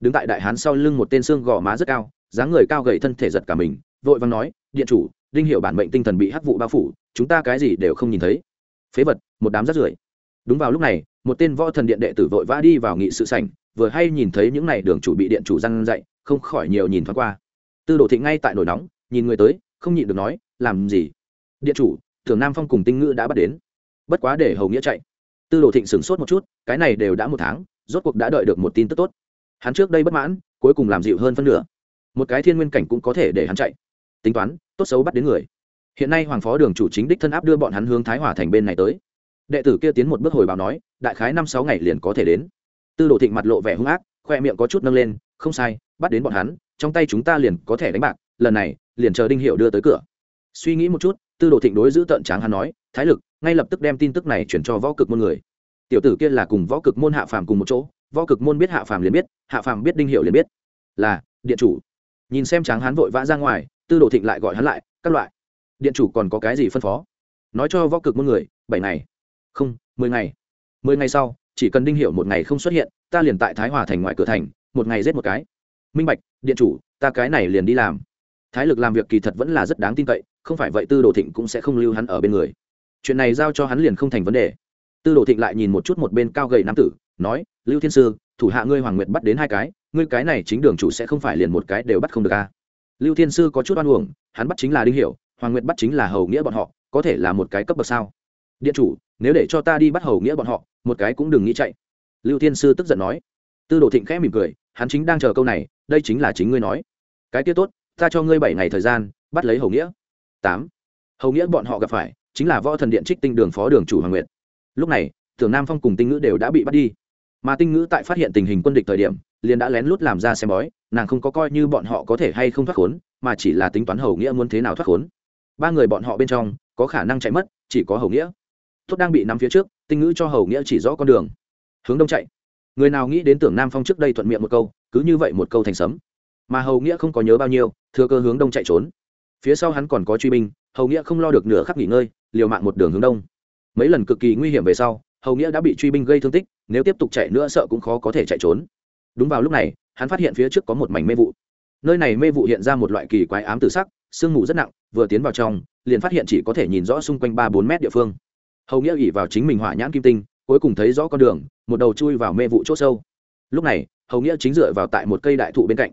Đứng tại đại hán sau lưng một tên xương gò má rất cao, dáng người cao gầy thân thể giật cả mình, vội vàng nói, điện chủ, đinh hiệu bản mệnh tinh thần bị hắc vụ bao phủ, chúng ta cái gì đều không nhìn thấy. Phế vật, một đám rắt rưởi. Đúng vào lúc này, một tên võ thần điện đệ tử vội vã đi vào nghị sự sảnh, vừa hay nhìn thấy những n à y đường chủ bị điện chủ răn dậy, không khỏi nhiều nhìn thoáng qua. Tư đồ Thịnh ngay tại nổi nóng, nhìn người tới không nhịn được nói, làm gì? Điện chủ thường nam phong cùng tinh ngữ đã bắt đến. Bất quá để hầu nghĩa chạy. Tư đồ thịnh sửng sốt một chút, cái này đều đã một tháng, rốt cuộc đã đợi được một tin tức tốt. Hắn trước đây bất mãn, cuối cùng làm dịu hơn phân nửa. Một cái thiên nguyên cảnh cũng có thể để hắn chạy. Tính toán, tốt xấu bắt đến người. Hiện nay hoàng phó đường chủ chính đích thân áp đưa bọn hắn hướng thái hòa thành bên này tới. Đệ tử kia tiến một bước hồi báo nói, đại khái năm sáu ngày liền có thể đến. Tư đồ thịnh mặt lộ vẻ hung ác, khoe miệng có chút nâng lên, không sai, bắt đến bọn hắn, trong tay chúng ta liền có thể đánh bạc lần này, liền chờ đinh hiệu đưa tới cửa. Suy nghĩ một chút, tư đồ thịnh đối giữ tận tráng hắn nói, thái lực, ngay lập tức đem tin tức này chuyển cho võ cực môn người. Tiểu tử kia là cùng võ cực môn hạ phàm cùng một chỗ, võ cực môn biết hạ phàm liền biết, hạ phàm biết đinh hiệu liền biết. Là, điện chủ. Nhìn xem tráng hắn vội vã ra ngoài, tư đồ thịnh lại gọi hắn lại, các loại, điện chủ còn có cái gì phân phó? Nói cho võ cực môn người, bảy ngày. Không, mười ngày. Mười ngày sau, chỉ cần đinh hiệu một ngày không xuất hiện, ta liền tại thái hòa thành ngoài cửa thành, một ngày giết một cái. Minh bạch, điện chủ, ta cái này liền đi làm thái lực làm việc kỳ thật vẫn là rất đáng tin cậy, không phải vậy tư đồ thịnh cũng sẽ không lưu hắn ở bên người. Chuyện này giao cho hắn liền không thành vấn đề. Tư đồ thịnh lại nhìn một chút một bên cao gầy nam tử, nói, lưu thiên sư, thủ hạ ngươi hoàng nguyệt bắt đến hai cái, ngươi cái này chính đường chủ sẽ không phải liền một cái đều bắt không được a à. lưu thiên sư có chút oan uổng, hắn bắt chính là đinh hiểu, hoàng nguyệt bắt chính là hầu nghĩa bọn họ, có thể là một cái cấp bậc sao? Điện chủ, nếu để cho ta đi bắt hầu nghĩa bọn họ, một cái cũng đừng nghĩ chạy. Lưu thiên sư tức giận nói. Tư đồ thịnh khẽ mỉm cười, hắn chính đang chờ câu này, đây chính là chính ngươi nói. Cái kia tốt ta cho ngươi bảy ngày thời gian, bắt lấy hầu nghĩa. Tám. Hầu nghĩa bọn họ gặp phải, chính là võ thần điện trích tinh đường phó đường chủ hoàng nguyệt. Lúc này, tưởng nam phong cùng tinh ngữ đều đã bị bắt đi. Mà tinh ngữ tại phát hiện tình hình quân địch thời điểm, liền đã lén lút làm ra xem bói, nàng không có coi như bọn họ có thể hay không thoát khốn, mà chỉ là tính toán hầu nghĩa muốn thế nào thoát khốn. Ba người bọn họ bên trong, có khả năng chạy mất, chỉ có hầu nghĩa. Tốt đang bị nắm phía trước, tinh ngữ cho hầu nghĩa chỉ rõ con đường. Hướng đông chạy. Người nào nghĩ đến tưởng nam phong trước đây thuận miệng một câu, cứ như vậy một câu thành sấm mà hầu nghĩa không có nhớ bao nhiêu, thừa cơ hướng đông chạy trốn. Phía sau hắn còn có truy binh, hầu nghĩa không lo được nửa khắc nghỉ ngơi, liều mạng một đường hướng đông. Mấy lần cực kỳ nguy hiểm về sau, hầu nghĩa đã bị truy binh gây thương tích, nếu tiếp tục chạy nữa sợ cũng khó có thể chạy trốn. Đúng vào lúc này, hắn phát hiện phía trước có một mảnh mê vụ. Nơi này mê vụ hiện ra một loại kỳ quái ám tử sắc, sương mù rất nặng, vừa tiến vào trong, liền phát hiện chỉ có thể nhìn rõ xung quanh ba bốn mét địa phương. Hầu nghĩa ỉ vào chính mình hỏa nhãn kim tinh, cuối cùng thấy rõ con đường, một đầu chui vào mê vụ c h ỗ sâu. Lúc này, hầu nghĩa chính dựa vào tại một cây đại thụ bên cạnh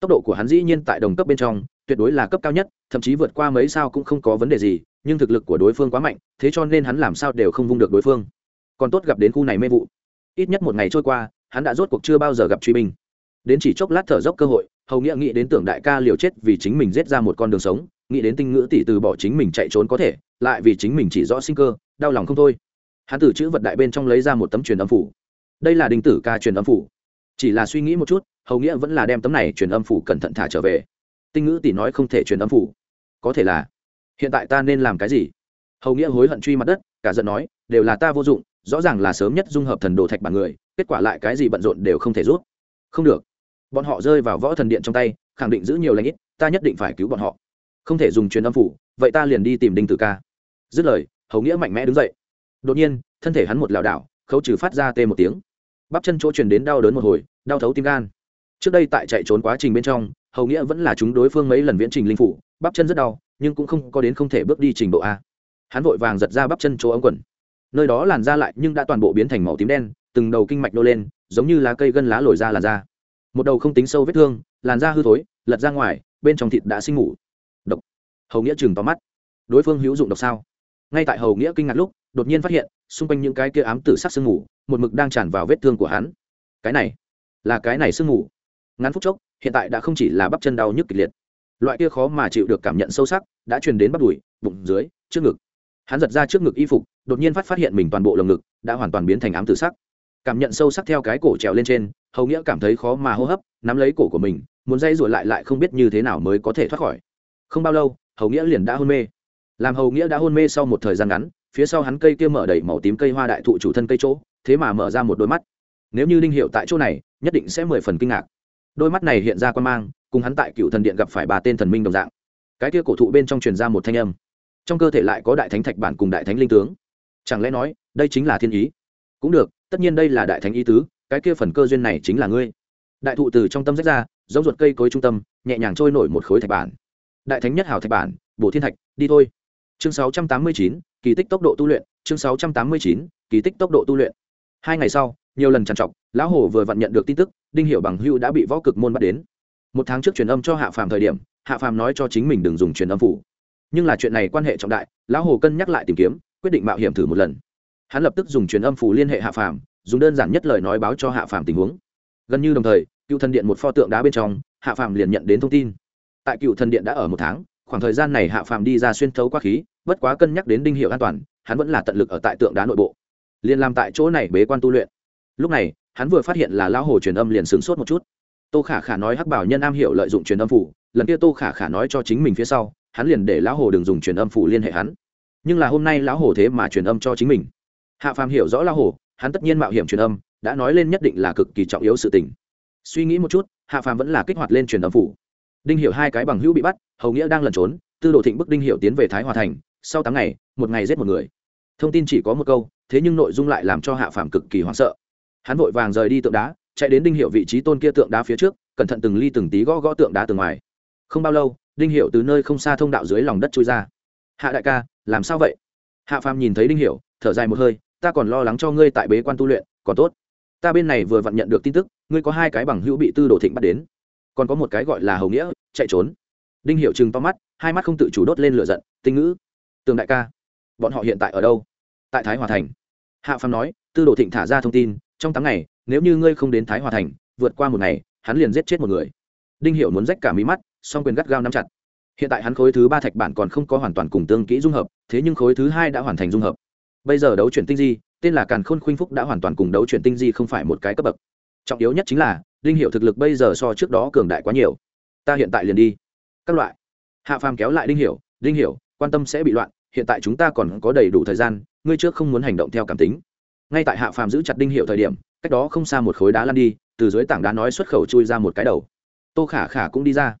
tốc độ của hắn dĩ nhiên tại đồng cấp bên trong, tuyệt đối là cấp cao nhất, thậm chí vượt qua mấy sao cũng không có vấn đề gì, nhưng thực lực của đối phương quá mạnh, thế cho nên hắn làm sao đều không vung được đối phương. Còn tốt gặp đến khu này mê vụ. Ít nhất một ngày trôi qua, hắn đã rốt cuộc chưa bao giờ gặp truy binh. Đến chỉ chốc lát thở dốc cơ hội, hầu nghĩa nghĩ đến tưởng đại ca liều chết vì chính mình giết ra một con đường sống, nghĩ đến tinh ngữ tỷ từ bỏ chính mình chạy trốn có thể, lại vì chính mình chỉ rõ sinh cơ, đau lòng không thôi. Hắn từ chữ vật đại bên trong lấy ra một tấm truyền âm phủ. Đây là đình tử ca truyền âm phủ. Chỉ là suy nghĩ một chút hầu nghĩa vẫn là đem tấm này truyền âm phủ cẩn thận thả trở về. Tinh ngữ tỷ nói không thể truyền âm phủ. Có thể là, hiện tại ta nên làm cái gì? Hầu nghĩa hối hận truy mặt đất, cả giận nói, đều là ta vô dụng, rõ ràng là sớm nhất dung hợp thần đồ thạch bản người, kết quả lại cái gì bận rộn đều không thể rút không được. Bọn họ rơi vào võ thần điện trong tay, khẳng định giữ nhiều lãnh ít, ta nhất định phải cứu bọn họ. Không thể dùng truyền âm phủ, vậy ta liền đi tìm đinh tử ca. Dứt lời, hầu nghĩa mạnh mẽ đứng dậy. Đột nhiên, thân thể hắn một lảo đảo, khấu trừ phát ra tê một tiếng. Bắp chân chỗ truyền đến đau đớn một hồi, đau thấu tim gan trước đây tại chạy trốn quá trình bên trong hầu nghĩa vẫn là chúng đối phương mấy lần viễn trình linh phủ bắp chân rất đau nhưng cũng không có đến không thể bước đi trình độ a. Hắn vội vàng giật ra bắp chân chỗ ống quần. Nơi đó làn da lại nhưng đã toàn bộ biến thành màu tím đen từng đầu kinh mạch nô lên giống như lá cây gân lá lồi ra làn da. Một đầu không tính sâu vết thương làn da hư thối lật ra ngoài bên trong thịt đã sinh ngủ độc. Hầu nghĩa chừng tóm mắt. Đối phương hữu dụng độc sao? Ngay tại hầu nghĩa kinh ngạc lúc đột nhiên phát hiện xung quanh những cái kia ám tử sắc sương ngủ, một mực đang tràn vào vết thương của hắn. Cái này là cái này sương ngủ ngắn phút chốc, hiện tại đã không chỉ là bắp chân đau nhức kịch liệt. Loại kia khó mà chịu được cảm nhận sâu sắc đã truyền đến bắp đùi, bụng dưới, trước ngực. Hắn giật ra trước ngực y phục, đột nhiên phát phát hiện mình toàn bộ lồng ngực đã hoàn toàn biến thành ám tử sắc. Cảm nhận sâu sắc theo cái cổ trèo lên trên, hầu nghĩa cảm thấy khó mà hô hấp, nắm lấy cổ của mình, muốn dây rồi lại lại không biết như thế nào mới có thể thoát khỏi. Không bao lâu, hầu nghĩa liền đã hôn mê. Làm hầu nghĩa đã hôn mê sau một thời gian ngắn, phía sau hắn cây kia mở đầy màu tím cây hoa đại thụ chủ thân cây chỗ, thế mà mở ra một đôi mắt. Nếu như Linh hiệu tại chỗ này, nhất định sẽ mười phần kinh ngạc đôi mắt này hiện ra quan mang cùng hắn tại cựu thần điện gặp phải ba tên thần minh đồng dạng. Cái kia cổ thụ bên trong truyền ra một thanh âm. Trong cơ thể lại có đại thánh thạch bản cùng đại thánh linh tướng. Chẳng lẽ nói đây chính là thiên ý? Cũng được tất nhiên đây là đại thánh ý tứ cái kia phần cơ duyên này chính là ngươi. Đại thụ từ trong tâm rách ra giống ruột cây cối trung tâm nhẹ nhàng trôi nổi một khối thạch bản. Đại thánh nhất hảo thạch bản bổ thiên thạch đi thôi. Chương 689, kỳ tích tốc độ tu luyện chương 689, kỳ tích tốc độ tu luyện. Hai ngày sau nhiều lần trằn trọc lão hồ vừa vặn nhận được tin tức đinh hiểu bằng hưu đã bị võ cực môn bắt đến. Một tháng trước truyền âm cho hạ phàm thời điểm, hạ phàm nói cho chính mình đừng dùng truyền âm phủ. Nhưng là chuyện này quan hệ trọng đại, lão hồ cân nhắc lại tìm kiếm, quyết định mạo hiểm thử một lần. Hắn lập tức dùng truyền âm phủ liên hệ hạ phàm, dùng đơn giản nhất lời nói báo cho hạ phàm tình huống. Gần như đồng thời, cựu thần điện một pho tượng đá bên trong, hạ phàm liền nhận đến thông tin. Tại cựu thần điện đã ở một tháng, khoảng thời gian này hạ phàm đi ra xuyên thấu qua khí, bất quá cân nhắc đến đinh hiệu an toàn, hắn vẫn là tận lực ở tại tượng đá nội bộ, liền làm tại chỗ này bế quan tu luyện. Lúc này hắn vừa phát hiện là lão hồ truyền âm liền sửng sốt một chút. Tô khả khả nói hắc bảo nhân am hiểu lợi dụng truyền âm phủ, lần kia tô khả khả nói cho chính mình phía sau, hắn liền để lão hồ đừng dùng truyền âm phủ liên hệ hắn. Nhưng là hôm nay lão hồ thế mà truyền âm cho chính mình. Hạ phàm hiểu rõ lão hồ, hắn tất nhiên mạo hiểm truyền âm, đã nói lên nhất định là cực kỳ trọng yếu sự tình. Suy nghĩ một chút, hạ phàm vẫn là kích hoạt lên truyền âm phủ. Đinh hiểu hai cái bằng hữu bị bắt, hầu nghĩa đang lẩn trốn, tư đồ thịnh bức đinh hiểu tiến về thái hòa thành, sau tám ngày, một ngày giết một người. Thông tin chỉ có một câu, thế nhưng nội dung lại làm cho hạ phàm cực kỳ hoảng sợ hắn vội vàng rời đi tượng đá, chạy đến đinh hiệu vị trí tôn kia tượng đá phía trước, cẩn thận từng ly từng tí gõ gõ tượng đá từ ngoài. Không bao lâu, đinh hiệu từ nơi không xa thông đạo dưới lòng đất trôi ra. Hạ đại ca, làm sao vậy? Hạ phàm nhìn thấy đinh hiệu thở dài một hơi, ta còn lo lắng cho ngươi tại bế quan tu luyện, còn tốt. Ta bên này vừa vặn nhận được tin tức, ngươi có hai cái bằng hữu bị tư đồ thịnh bắt đến. Còn có một cái gọi là hầu nghĩa, chạy trốn. Đinh hiệu chừng to mắt, hai mắt không tự chủ đốt lên lửa giận, tinh ngữ, tường đại ca, bọn họ hiện tại ở đâu? Tại thái hòa thành. Hạ phàm nói, tư đồ thịnh thả ra thông tin trong tháng ngày, nếu như ngươi không đến thái hòa thành, vượt qua một ngày, hắn liền giết chết một người. Đinh hiểu muốn rách cả mí mắt, song quyền gắt gao nắm chặt. Hiện tại hắn khối thứ ba thạch bản còn không có hoàn toàn cùng tương kỹ dung hợp, thế nhưng khối thứ hai đã hoàn thành dung hợp. Bây giờ đấu chuyển tinh di, tên là càn khôn khuynh phúc đã hoàn toàn cùng đấu chuyển tinh di không phải một cái cấp bậc. Trọng yếu nhất chính là, đinh hiệu thực lực bây giờ so trước đó cường đại quá nhiều. Ta hiện tại liền đi. Các loại. Hạ phàm kéo lại đinh hiểu đinh hiểu, quan tâm sẽ bị loạn, hiện tại chúng ta còn có đầy đủ thời gian, ngươi trước không muốn hành động theo cảm tính ngay tại hạ phàm giữ chặt đinh hiệu thời điểm, cách đó không xa một khối đá lăn đi, từ dưới tảng đá nói xuất khẩu chui ra một cái đầu. Tô khả khả cũng đi ra.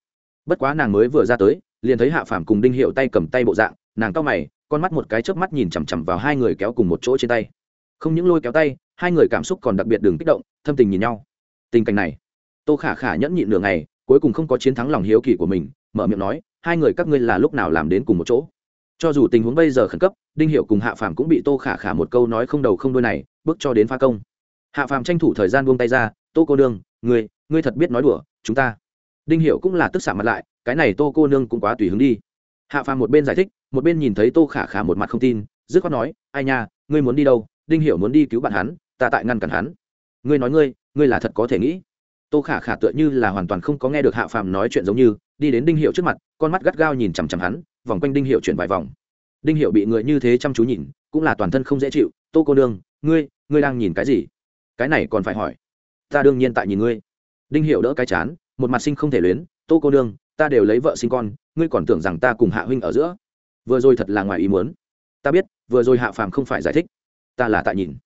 Bất quá nàng mới vừa ra tới, liền thấy hạ phàm cùng đinh hiệu tay cầm tay bộ dạng, nàng cao mày, con mắt một cái chớp mắt nhìn chằm chằm vào hai người kéo cùng một chỗ trên tay. Không những lôi kéo tay, hai người cảm xúc còn đặc biệt đừng kích động, thâm tình nhìn nhau. Tình cảnh này, tô khả khả nhẫn nhịn nửa ngày, cuối cùng không có chiến thắng lòng hiếu kỳ của mình, mở miệng nói, hai người các ngươi là lúc nào làm đến cùng một chỗ? Cho dù tình huống bây giờ khẩn cấp, đinh hiệu cùng hạ phàm cũng bị tô khả khả một câu nói không đầu không đôi này, bước cho đến pha công. Hạ phàm tranh thủ thời gian buông tay ra, tô cô nương, ngươi ngươi thật biết nói đùa, chúng ta. Đinh hiệu cũng là tức xả mặt lại, cái này tô cô nương cũng quá tùy hứng đi. Hạ phàm một bên giải thích, một bên nhìn thấy tô khả khả một mặt không tin, dứt khoát nói, ai nha, ngươi muốn đi đâu? Đinh hiểu muốn đi cứu bạn hắn, ta tại ngăn cản hắn. Ngươi nói ngươi ngươi là thật có thể nghĩ. Tô khả khả tựa như là hoàn toàn không có nghe được hạ phàm nói chuyện giống như, đi đến đinh hiệu trước mặt, con mắt gắt gao nhìn chằm chằm hắn vòng quanh đinh hiệu chuyển vài vòng. Đinh hiệu bị người như thế chăm chú nhìn, cũng là toàn thân không dễ chịu. Tô cô nương, ngươi ngươi đang nhìn cái gì? Cái này còn phải hỏi. Ta đương nhiên tại nhìn ngươi. Đinh hiệu đỡ cái chán, một mặt sinh không thể luyến. Tô cô nương, ta đều lấy vợ sinh con, ngươi còn tưởng rằng ta cùng hạ huynh ở giữa. Vừa rồi thật là ngoài ý muốn. Ta biết, vừa rồi hạ phàm không phải giải thích. Ta là tại nhìn.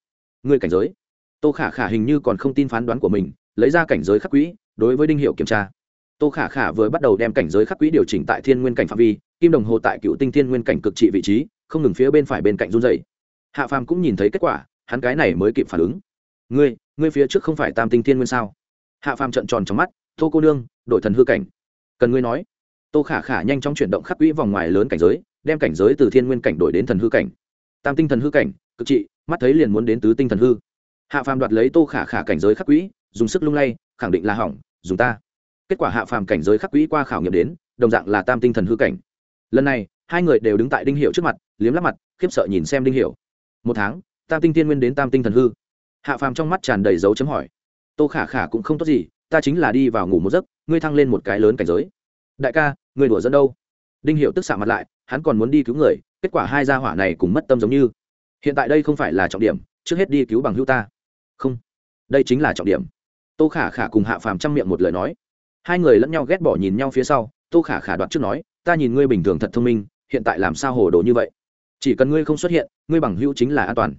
Ngươi cảnh giới. Tô khả khả hình như còn không tin phán đoán của mình, lấy ra cảnh giới khắc quỹ, đối với đinh hiệu kiểm tra. Tô khả khả vừa bắt đầu đem cảnh giới khắc quỹ điều chỉnh tại thiên nguyên cảnh phạm vi kim đồng hồ tại cựu tinh thiên nguyên cảnh cực trị vị trí, không ngừng phía bên phải bên cạnh run dày hạ phàm cũng nhìn thấy kết quả, hắn cái này mới kịp phản ứng. Ngươi ngươi phía trước không phải tam tinh thiên nguyên sao? Hạ phàm trận tròn trong mắt, tô cô nương, đổi thần hư cảnh. Cần ngươi nói. Tô khả khả nhanh chóng chuyển động khắc quỹ vòng ngoài lớn cảnh giới, đem cảnh giới từ thiên nguyên cảnh đổi đến thần hư cảnh. Tam tinh thần hư cảnh, cực trị, mắt thấy liền muốn đến tứ tinh thần hư. Hạ phàm đoạt lấy tô khả khả cảnh giới khắc quỹ, dùng sức lung lay, khẳng định là hỏng, dùng ta. Kết quả hạ phàm cảnh giới khắc quỹ qua khảo nghiệm đến, đồng dạng là tam tinh thần hư cảnh lần này, hai người đều đứng tại đinh hiệu trước mặt, liếm lắp mặt, khiếp sợ nhìn xem đinh hiệu một tháng, tam tinh tiên nguyên đến tam tinh thần hư. Hạ phàm trong mắt tràn đầy dấu chấm hỏi. Tô khả khả cũng không tốt gì, ta chính là đi vào ngủ một giấc, ngươi thăng lên một cái lớn cảnh giới. Đại ca người đùa dẫn đâu? Đinh hiệu tức xạ mặt lại, hắn còn muốn đi cứu người, kết quả hai gia hỏa này cùng mất tâm giống như. Hiện tại đây không phải là trọng điểm, trước hết đi cứu bằng hữu ta. Không, đây chính là trọng điểm. Tô khả khả cùng hạ phàm chăm miệng một lời nói. Hai người lẫn nhau ghét bỏ nhìn nhau phía sau, tô khả khả đoạt trước nói ta nhìn ngươi bình thường thật thông minh, hiện tại làm sao hồ đồ như vậy? Chỉ cần ngươi không xuất hiện, ngươi bằng hữu chính là an toàn.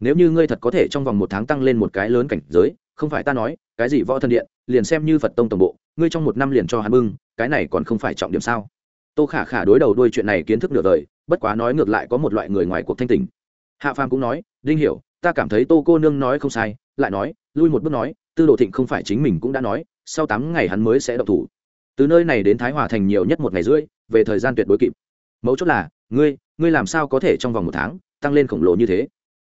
Nếu như ngươi thật có thể trong vòng một tháng tăng lên một cái lớn cảnh giới, không phải ta nói, cái gì võ thần điện, liền xem như phật tông tổng bộ, ngươi trong một năm liền cho hắn bưng, cái này còn không phải trọng điểm sao? Tô khả khả đối đầu đôi chuyện này kiến thức nửa đời, bất quá nói ngược lại có một loại người ngoài cuộc thanh tình. Hạ phàm cũng nói, đinh hiểu, ta cảm thấy tô cô nương nói không sai, lại nói, lui một bước nói, tư đồ thịnh không phải chính mình cũng đã nói, sau tám ngày hắn mới sẽ độc thủ từ nơi này đến thái hòa thành nhiều nhất một ngày rưỡi, về thời gian tuyệt đối kịp. Mấu chốt là, ngươi ngươi làm sao có thể trong vòng một tháng tăng lên khổng lồ như thế?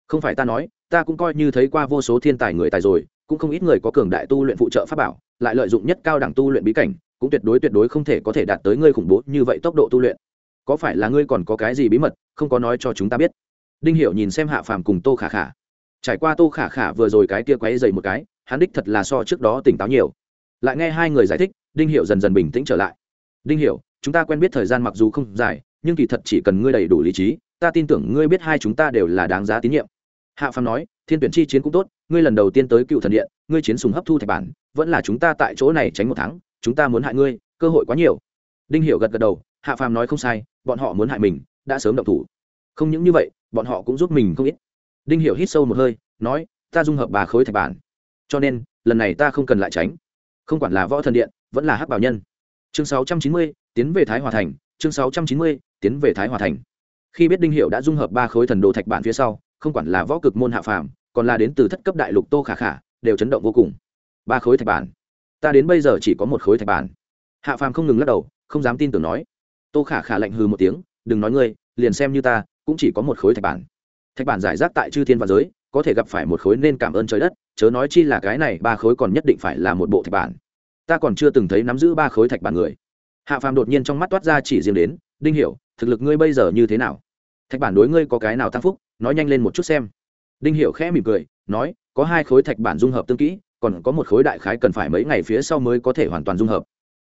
Không phải ta nói, ta cũng coi như thấy qua vô số thiên tài người tài rồi, cũng không ít người có cường đại tu luyện phụ trợ pháp bảo, lại lợi dụng nhất cao đẳng tu luyện bí cảnh, cũng tuyệt đối tuyệt đối không thể có thể đạt tới ngươi khủng bố như vậy tốc độ tu luyện. Có phải là ngươi còn có cái gì bí mật, không có nói cho chúng ta biết? Đinh hiểu nhìn xem hạ phàm cùng tô khả khả. Trải qua tô khả khả vừa rồi cái kia quấy dày một cái, hắn đích thật là so trước đó tỉnh táo nhiều. Lại nghe hai người giải thích đinh hiểu dần dần bình tĩnh trở lại. Đinh hiểu, chúng ta quen biết thời gian mặc dù không dài, nhưng kỳ thật chỉ cần ngươi đầy đủ lý trí, ta tin tưởng ngươi biết hai chúng ta đều là đáng giá tín nhiệm. Hạ phàm nói, thiên tuyển chi chiến cũng tốt, ngươi lần đầu tiên tới cựu thần điện, ngươi chiến sùng hấp thu thạch bản, vẫn là chúng ta tại chỗ này tránh một tháng, chúng ta muốn hại ngươi, cơ hội quá nhiều. Đinh hiểu gật gật đầu, hạ phàm nói không sai, bọn họ muốn hại mình, đã sớm động thủ. Không những như vậy, bọn họ cũng giúp mình không ít. Đinh hiểu hít sâu một hơi, nói, ta dung hợp bà khối thạch bản, cho nên, lần này ta không cần lại tránh. Không quản là võ thần điện vẫn là hắc bảo nhân. Chương 690, tiến về thái hòa thành. Chương 690, tiến về thái hòa thành. Khi biết đinh hiệu đã dung hợp ba khối thần đồ thạch bản phía sau không quản là võ cực môn hạ phàm còn là đến từ thất cấp đại lục tô khả khả đều chấn động vô cùng. Ba khối thạch bản. Ta đến bây giờ chỉ có một khối thạch bản. Hạ phàm không ngừng lắc đầu không dám tin tưởng nói. Tô khả khả lạnh hừ một tiếng đừng nói ngươi liền xem như ta cũng chỉ có một khối thạch bản. Thạch bản giải rác tại chư thiên và giới có thể gặp phải một khối nên cảm ơn trời đất chớ nói chi là cái này ba khối còn nhất định phải là một bộ thạch bản ta còn chưa từng thấy nắm giữ ba khối thạch bản người. Hạ phàm đột nhiên trong mắt toát ra chỉ riêng đến, đinh hiểu, thực lực ngươi bây giờ như thế nào? Thạch bản đối ngươi có cái nào tăng phúc, nói nhanh lên một chút xem. Đinh hiểu khẽ mỉm cười, nói, có hai khối thạch bản dung hợp tương kỹ, còn có một khối đại khái cần phải mấy ngày phía sau mới có thể hoàn toàn dung hợp.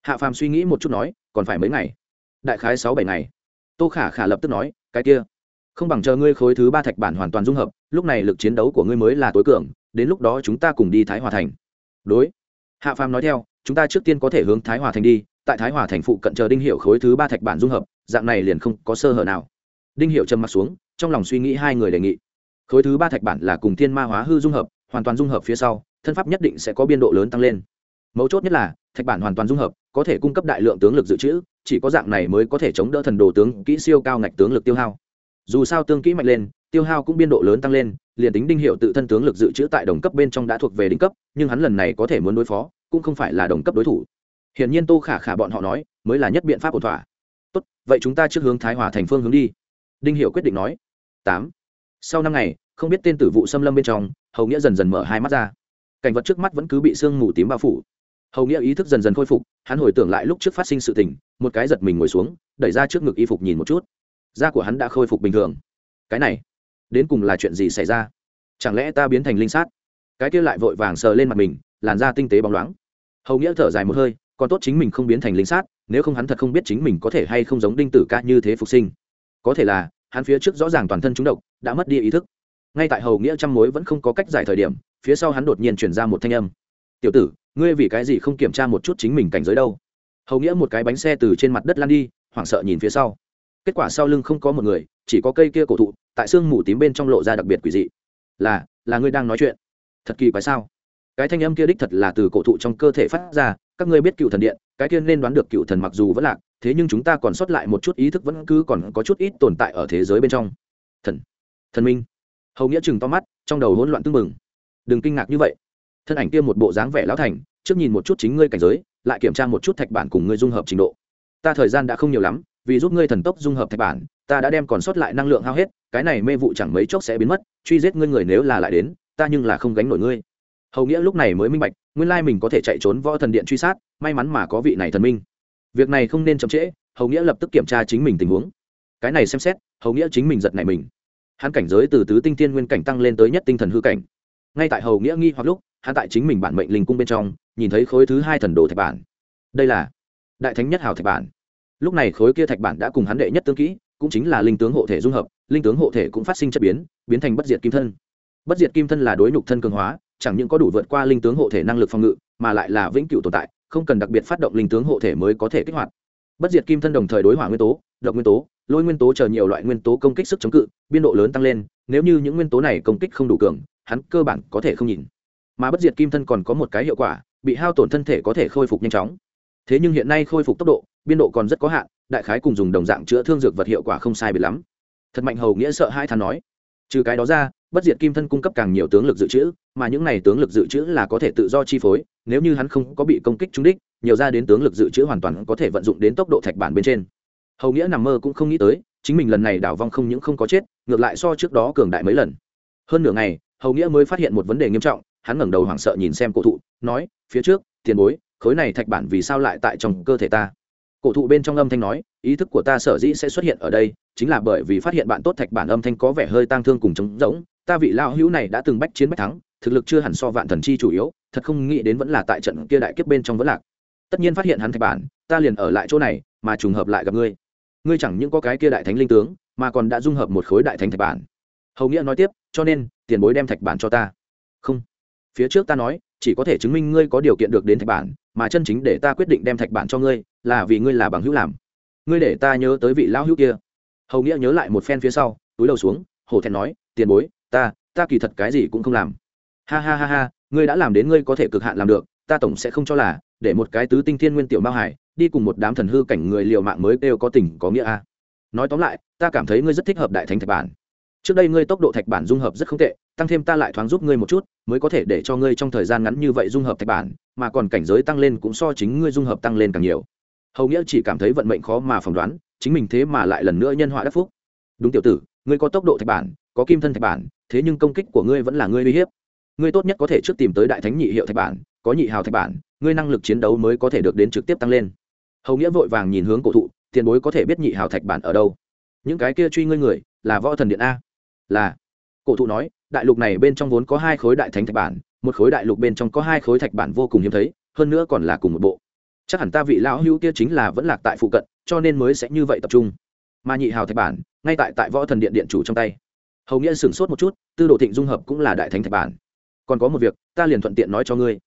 Hạ phàm suy nghĩ một chút nói, còn phải mấy ngày? Đại khái sáu bảy ngày. Tô khả khả lập tức nói, cái kia, không bằng chờ ngươi khối thứ ba thạch bản hoàn toàn dung hợp, lúc này lực chiến đấu của ngươi mới là tối cường, đến lúc đó chúng ta cùng đi thái hòa thành. Đối hạ phàm nói theo, chúng ta trước tiên có thể hướng thái hòa thành đi, tại thái hòa thành phụ cận chờ đinh hiệu khối thứ ba thạch bản dung hợp, dạng này liền không có sơ hở nào. Đinh hiệu trầm m ặ t xuống, trong lòng suy nghĩ hai người đề nghị. Khối thứ ba thạch bản là cùng thiên ma hóa hư dung hợp, hoàn toàn dung hợp phía sau, thân pháp nhất định sẽ có biên độ lớn tăng lên. Mấu chốt nhất là, thạch bản hoàn toàn dung hợp, có thể cung cấp đại lượng tướng lực dự trữ, chỉ có dạng này mới có thể chống đỡ thần đồ tướng kỹ siêu cao ngạch tướng lực tiêu hao. Dù sao tương kỹ mạnh lên, tiêu hao cũng biên độ lớn tăng lên liền tính đinh hiệu tự thân tướng lực dự trữ tại đồng cấp bên trong đã thuộc về đỉnh cấp, nhưng hắn lần này có thể muốn đối phó, cũng không phải là đồng cấp đối thủ. Hiển nhiên tô khả khả bọn họ nói, mới là nhất biện pháp ổn thỏa. Tốt, vậy chúng ta trước hướng thái hòa thành phương hướng đi. Đinh hiệu quyết định nói. Tám. Sau năm ngày, không biết tên tử vụ xâm lâm bên trong, hầu nghĩa dần dần mở hai mắt ra. Cảnh vật trước mắt vẫn cứ bị sương mù tím bao phủ. Hầu nghĩa ý thức dần dần khôi phục, hắn hồi tưởng lại lúc trước phát sinh sự tình, một cái giật mình ngồi xuống, đẩy ra trước ngực y phục nhìn một chút. Da của hắn đã khôi phục bình thường. Cái này đến cùng là chuyện gì xảy ra? Chẳng lẽ ta biến thành linh sát? Cái kia lại vội vàng sờ lên mặt mình, làn da tinh tế bóng loáng. Hầu nghĩa thở dài một hơi, còn tốt chính mình không biến thành linh sát, nếu không hắn thật không biết chính mình có thể hay không giống đinh tử ca như thế phục sinh. Có thể là, hắn phía trước rõ ràng toàn thân trúng độc, đã mất đi ý thức. Ngay tại hầu nghĩa trăm mối vẫn không có cách giải thời điểm, phía sau hắn đột nhiên chuyển ra một thanh âm. Tiểu tử, ngươi vì cái gì không kiểm tra một chút chính mình cảnh giới đâu? Hầu nghĩa một cái bánh xe từ trên mặt đất lan đi, hoảng sợ nhìn phía sau. Kết quả sau lưng không có một người, chỉ có cây kia cổ thụ tại xương mù tím bên trong lộ ra đặc biệt quỷ dị. Là là ngươi đang nói chuyện. Thật kỳ quái sao? Cái thanh âm kia đích thật là từ cổ thụ trong cơ thể phát ra, các ngươi biết cựu thần điện, cái kia nên đoán được cựu thần mặc dù vẫn lạc, thế nhưng chúng ta còn sót lại một chút ý thức vẫn cứ còn có chút ít tồn tại ở thế giới bên trong. Thần thần minh. Hầu nghĩa chừng to mắt, trong đầu hỗn loạn tưng bừng. Đừng kinh ngạc như vậy. Thân ảnh kia một bộ dáng vẻ lão thành, trước nhìn một chút chính ngươi cảnh giới, lại kiểm tra một chút thạch bản cùng ngươi dung hợp trình độ. Ta thời gian đã không nhiều lắm, vì giúp ngươi thần tốc dung hợp thạch bản ta đã đem còn sót lại năng lượng hao hết, cái này mê vụ chẳng mấy chốc sẽ biến mất, truy giết ngươi người nếu là lại đến, ta nhưng là không gánh nổi ngươi. Hầu nghĩa lúc này mới minh bạch, nguyên lai mình có thể chạy trốn võ thần điện truy sát, may mắn mà có vị này thần minh. Việc này không nên chậm trễ, hầu nghĩa lập tức kiểm tra chính mình tình huống. Cái này xem xét, hầu nghĩa chính mình giật này mình. Hắn cảnh giới từ tứ tinh tiên nguyên cảnh tăng lên tới nhất tinh thần hư cảnh. Ngay tại hầu nghĩa nghi hoặc lúc, hắn tại chính mình bản mệnh linh cung bên trong, nhìn thấy khối thứ hai thần đồ thạch bản. Đây là đại thánh nhất hào thạch bản. Lúc này khối kia thạch bản đã cùng hắn đệ nhất tương kỹ cũng chính là linh tướng hộ thể dung hợp, linh tướng hộ thể cũng phát sinh chất biến biến thành bất diệt kim thân. Bất diệt kim thân là đối nhục thân cường hóa, chẳng những có đủ vượt qua linh tướng hộ thể năng lực phòng ngự, mà lại là vĩnh cửu tồn tại, không cần đặc biệt phát động linh tướng hộ thể mới có thể kích hoạt. Bất diệt kim thân đồng thời đối hỏa nguyên tố, độc nguyên tố, lôi nguyên tố chờ nhiều loại nguyên tố công kích sức chống cự, biên độ lớn tăng lên, nếu như những nguyên tố này công kích không đủ cường, hắn cơ bản có thể không nhìn. Mà bất diệt kim thân còn có một cái hiệu quả, bị hao tổn thân thể có thể khôi phục nhanh chóng. Thế nhưng hiện nay khôi phục tốc độ, biên độ còn rất có hạn đại khái cùng dùng đồng dạng chữa thương dược vật hiệu quả không sai biệt lắm. Thật mạnh hầu nghĩa sợ hai thán nói. Trừ cái đó ra, bất diệt kim thân cung cấp càng nhiều tướng lực dự trữ, mà những này tướng lực dự trữ là có thể tự do chi phối, nếu như hắn không có bị công kích trúng đích, nhiều ra đến tướng lực dự trữ hoàn toàn có thể vận dụng đến tốc độ thạch bản bên trên. Hầu nghĩa nằm mơ cũng không nghĩ tới, chính mình lần này đảo vong không những không có chết, ngược lại so trước đó cường đại mấy lần. Hơn nửa ngày, hầu nghĩa mới phát hiện một vấn đề nghiêm trọng, hắn ngẩng đầu hoảng sợ nhìn xem cổ thụ, nói, phía trước, tiền bối, khối này thạch bản vì sao lại tại trong cơ thể ta? Cổ thụ bên trong âm thanh nói, ý thức của ta sở dĩ sẽ xuất hiện ở đây, chính là bởi vì phát hiện bạn tốt thạch bản âm thanh có vẻ hơi tang thương cùng trống rỗng. Ta vị lao hữu này đã từng bách chiến bách thắng, thực lực chưa hẳn so vạn thần chi chủ yếu, thật không nghĩ đến vẫn là tại trận kia đại kiếp bên trong vẫn lạc. Tất nhiên phát hiện hắn thạch bản, ta liền ở lại chỗ này, mà trùng hợp lại gặp ngươi. Ngươi chẳng những có cái kia đại thánh linh tướng, mà còn đã dung hợp một khối đại thánh thạch bản. Hầu nghĩa nói tiếp, cho nên, tiền bối đem thạch bản cho ta. Không. Phía trước ta nói, chỉ có thể chứng minh ngươi có điều kiện được đến thạch bản mà chân chính để ta quyết định đem thạch bản cho ngươi, là vì ngươi là bằng hữu làm. Ngươi để ta nhớ tới vị lão hữu kia. Hầu nghĩa nhớ lại một phen phía sau, túi đầu xuống, hổ thẹn nói, tiền bối, ta ta kỳ thật cái gì cũng không làm. Ha ha ha ha, ngươi đã làm đến ngươi có thể cực hạn làm được, ta tổng sẽ không cho là, để một cái tứ tinh thiên nguyên tiểu mao hải, đi cùng một đám thần hư cảnh người liều mạng mới đều có tình, có nghĩa a. Nói tóm lại, ta cảm thấy ngươi rất thích hợp đại thánh thạch bản. Trước đây ngươi tốc độ thạch bản dung hợp rất không tệ, tăng thêm ta lại thoáng giúp ngươi một chút, mới có thể để cho ngươi trong thời gian ngắn như vậy dung hợp thạch bản mà còn cảnh giới tăng lên cũng so chính ngươi dung hợp tăng lên càng nhiều. Hầu nghĩa chỉ cảm thấy vận mệnh khó mà phỏng đoán, chính mình thế mà lại lần nữa nhân họa đắc phúc. Đúng tiểu tử, ngươi có tốc độ thạch bản, có kim thân thạch bản, thế nhưng công kích của ngươi vẫn là ngươi uy hiếp. Ngươi tốt nhất có thể trước tìm tới đại thánh nhị hiệu thạch bản, có nhị hào thạch bản, ngươi năng lực chiến đấu mới có thể được đến trực tiếp tăng lên. Hầu nghĩa vội vàng nhìn hướng cổ thụ, tiền bối có thể biết nhị hào thạch bản ở đâu. Những cái kia truy ngươi người, là võ thần điện a. Là. Cổ thụ nói, đại lục này bên trong vốn có hai khối đại thánh thạch bản một khối đại lục bên trong có hai khối thạch bản vô cùng hiếm thấy, hơn nữa còn là cùng một bộ. Chắc hẳn ta vị lão hữu kia chính là vẫn lạc tại phụ cận, cho nên mới sẽ như vậy tập trung. Mà nhị hào thạch bản, ngay tại tại võ thần điện điện chủ trong tay. Hầu nghĩa sửng sốt một chút, tư đồ thịnh dung hợp cũng là đại thánh thạch bản. Còn có một việc, ta liền thuận tiện nói cho ngươi.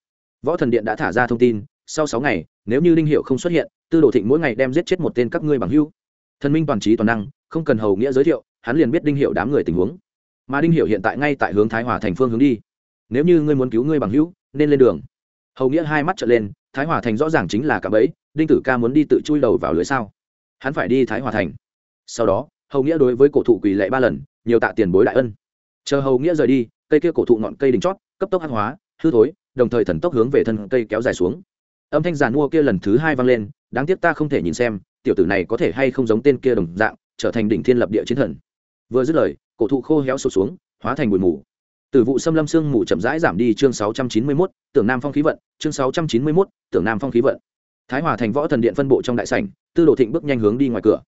Võ thần điện đã thả ra thông tin, sau sáu ngày, nếu như linh hiệu không xuất hiện, tư đồ thịnh mỗi ngày đem giết chết một tên các ngươi bằng hưu thần minh toàn trí toàn năng, không cần hầu nghĩa giới thiệu, hắn liền biết đinh hiệu đám người tình huống. Mà đinh hiệu hiện tại ngay tại hướng thái hòa thành phương hướng đi nếu như ngươi muốn cứu ngươi bằng hữu, nên lên đường. Hầu nghĩa hai mắt trở lên, thái hòa thành rõ ràng chính là cả bẫy, đinh tử ca muốn đi tự chui đầu vào lưới sao? Hắn phải đi thái hòa thành. Sau đó, hầu nghĩa đối với cổ thụ quỳ lệ ba lần, nhiều tạ tiền bối đại ân. Chờ hầu nghĩa rời đi, cây kia cổ thụ ngọn cây đỉnh chót, cấp tốc hắc hóa, hư thối, đồng thời thần tốc hướng về thân cây kéo dài xuống. Âm thanh giàn mua kia lần thứ hai vang lên, đáng tiếc ta không thể nhìn xem, tiểu tử này có thể hay không giống tên kia đồng dạng, trở thành đỉnh thiên lập địa chiến thần. Vừa dứt lời, cổ thụ khô héo sụt xuống, hóa thành bụi mù từ vụ xâm lâm sương mù chậm rãi giảm đi chương 691, tưởng nam phong khí vận chương 691, tưởng nam phong khí vận. Thái hòa thành võ thần điện phân bộ trong đại sảnh tư đồ thịnh bước nhanh hướng đi ngoài cửa.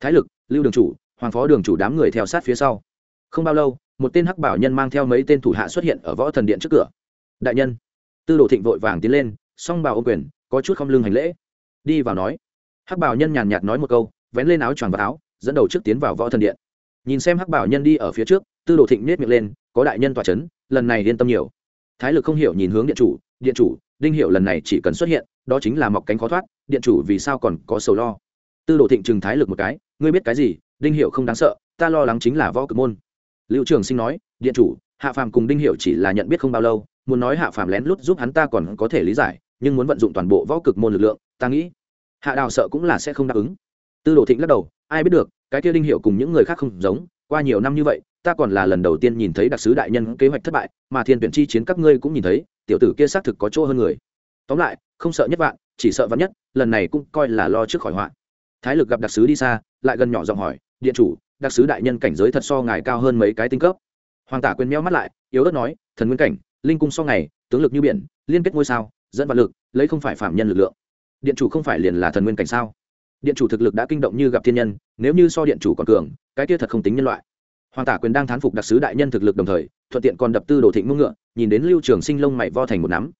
Thái lực lưu đường chủ hoàng phó đường chủ đám người theo sát phía sau. Không bao lâu một tên hắc bảo nhân mang theo mấy tên thủ hạ xuất hiện ở võ thần điện trước cửa. Đại nhân. Tư đồ thịnh vội vàng tiến lên song bào ôm quyền có chút không lưng hành lễ. Đi vào nói. Hắc bảo nhân nhàn nhạt nói một câu vén lên áo choàng và áo dẫn đầu trước tiến vào võ thần điện. Nhìn xem hắc bảo nhân đi ở phía trước tư đồ thịnh nhếch miệng lên có đại nhân tòa c h ấ n lần này yên tâm nhiều. Thái lực không hiểu nhìn hướng điện chủ điện chủ, đinh hiệu lần này chỉ cần xuất hiện, đó chính là mọc cánh khó thoát, điện chủ vì sao còn có sầu lo? Tư đồ thịnh trừng thái lực một cái, ngươi biết cái gì? Đinh hiệu không đáng sợ, ta lo lắng chính là võ cực môn. Liệu trường sinh nói, điện chủ, hạ phàm cùng đinh hiệu chỉ là nhận biết không bao lâu, muốn nói hạ phàm lén lút giúp hắn ta còn có thể lý giải, nhưng muốn vận dụng toàn bộ võ cực môn lực lượng, ta nghĩ hạ đào sợ cũng là sẽ không đáp ứng. Tư đồ thịnh lắc đầu, ai biết được, cái kia đinh hiệu cùng những người khác không giống, qua nhiều năm như vậy ta còn là lần đầu tiên nhìn thấy đặc sứ đại nhân kế hoạch thất bại, mà thiên tuyển chi chiến các ngươi cũng nhìn thấy, tiểu tử kia xác thực có chỗ hơn người. Tóm lại, không sợ nhất vạn, chỉ sợ vắn nhất, lần này cũng coi là lo trước khỏi họa. Thái lực gặp đặc sứ đi xa, lại gần nhỏ giọng hỏi, điện chủ, đặc sứ đại nhân cảnh giới thật so ngài cao hơn mấy cái tinh cấp? Hoàng tả quên meo mắt lại, yếu ớt nói, thần nguyên cảnh, linh cung so ngày, tướng lực như biển, liên kết ngôi sao, dẫn vật lực, lấy không phải phạm nhân lực lượng. Điện chủ không phải liền là thần nguyên cảnh sao? Điện chủ thực lực đã kinh động như gặp thiên nhân, nếu như so điện chủ còn cường, cái kia thật không tính nhân loại hoàng tả quyền đang thán phục đặc sứ đại nhân thực lực đồng thời, thuận tiện còn đập tư đồ thịnh mông ngựa, nhìn đến lưu trường sinh lông mày vo thành một nắm.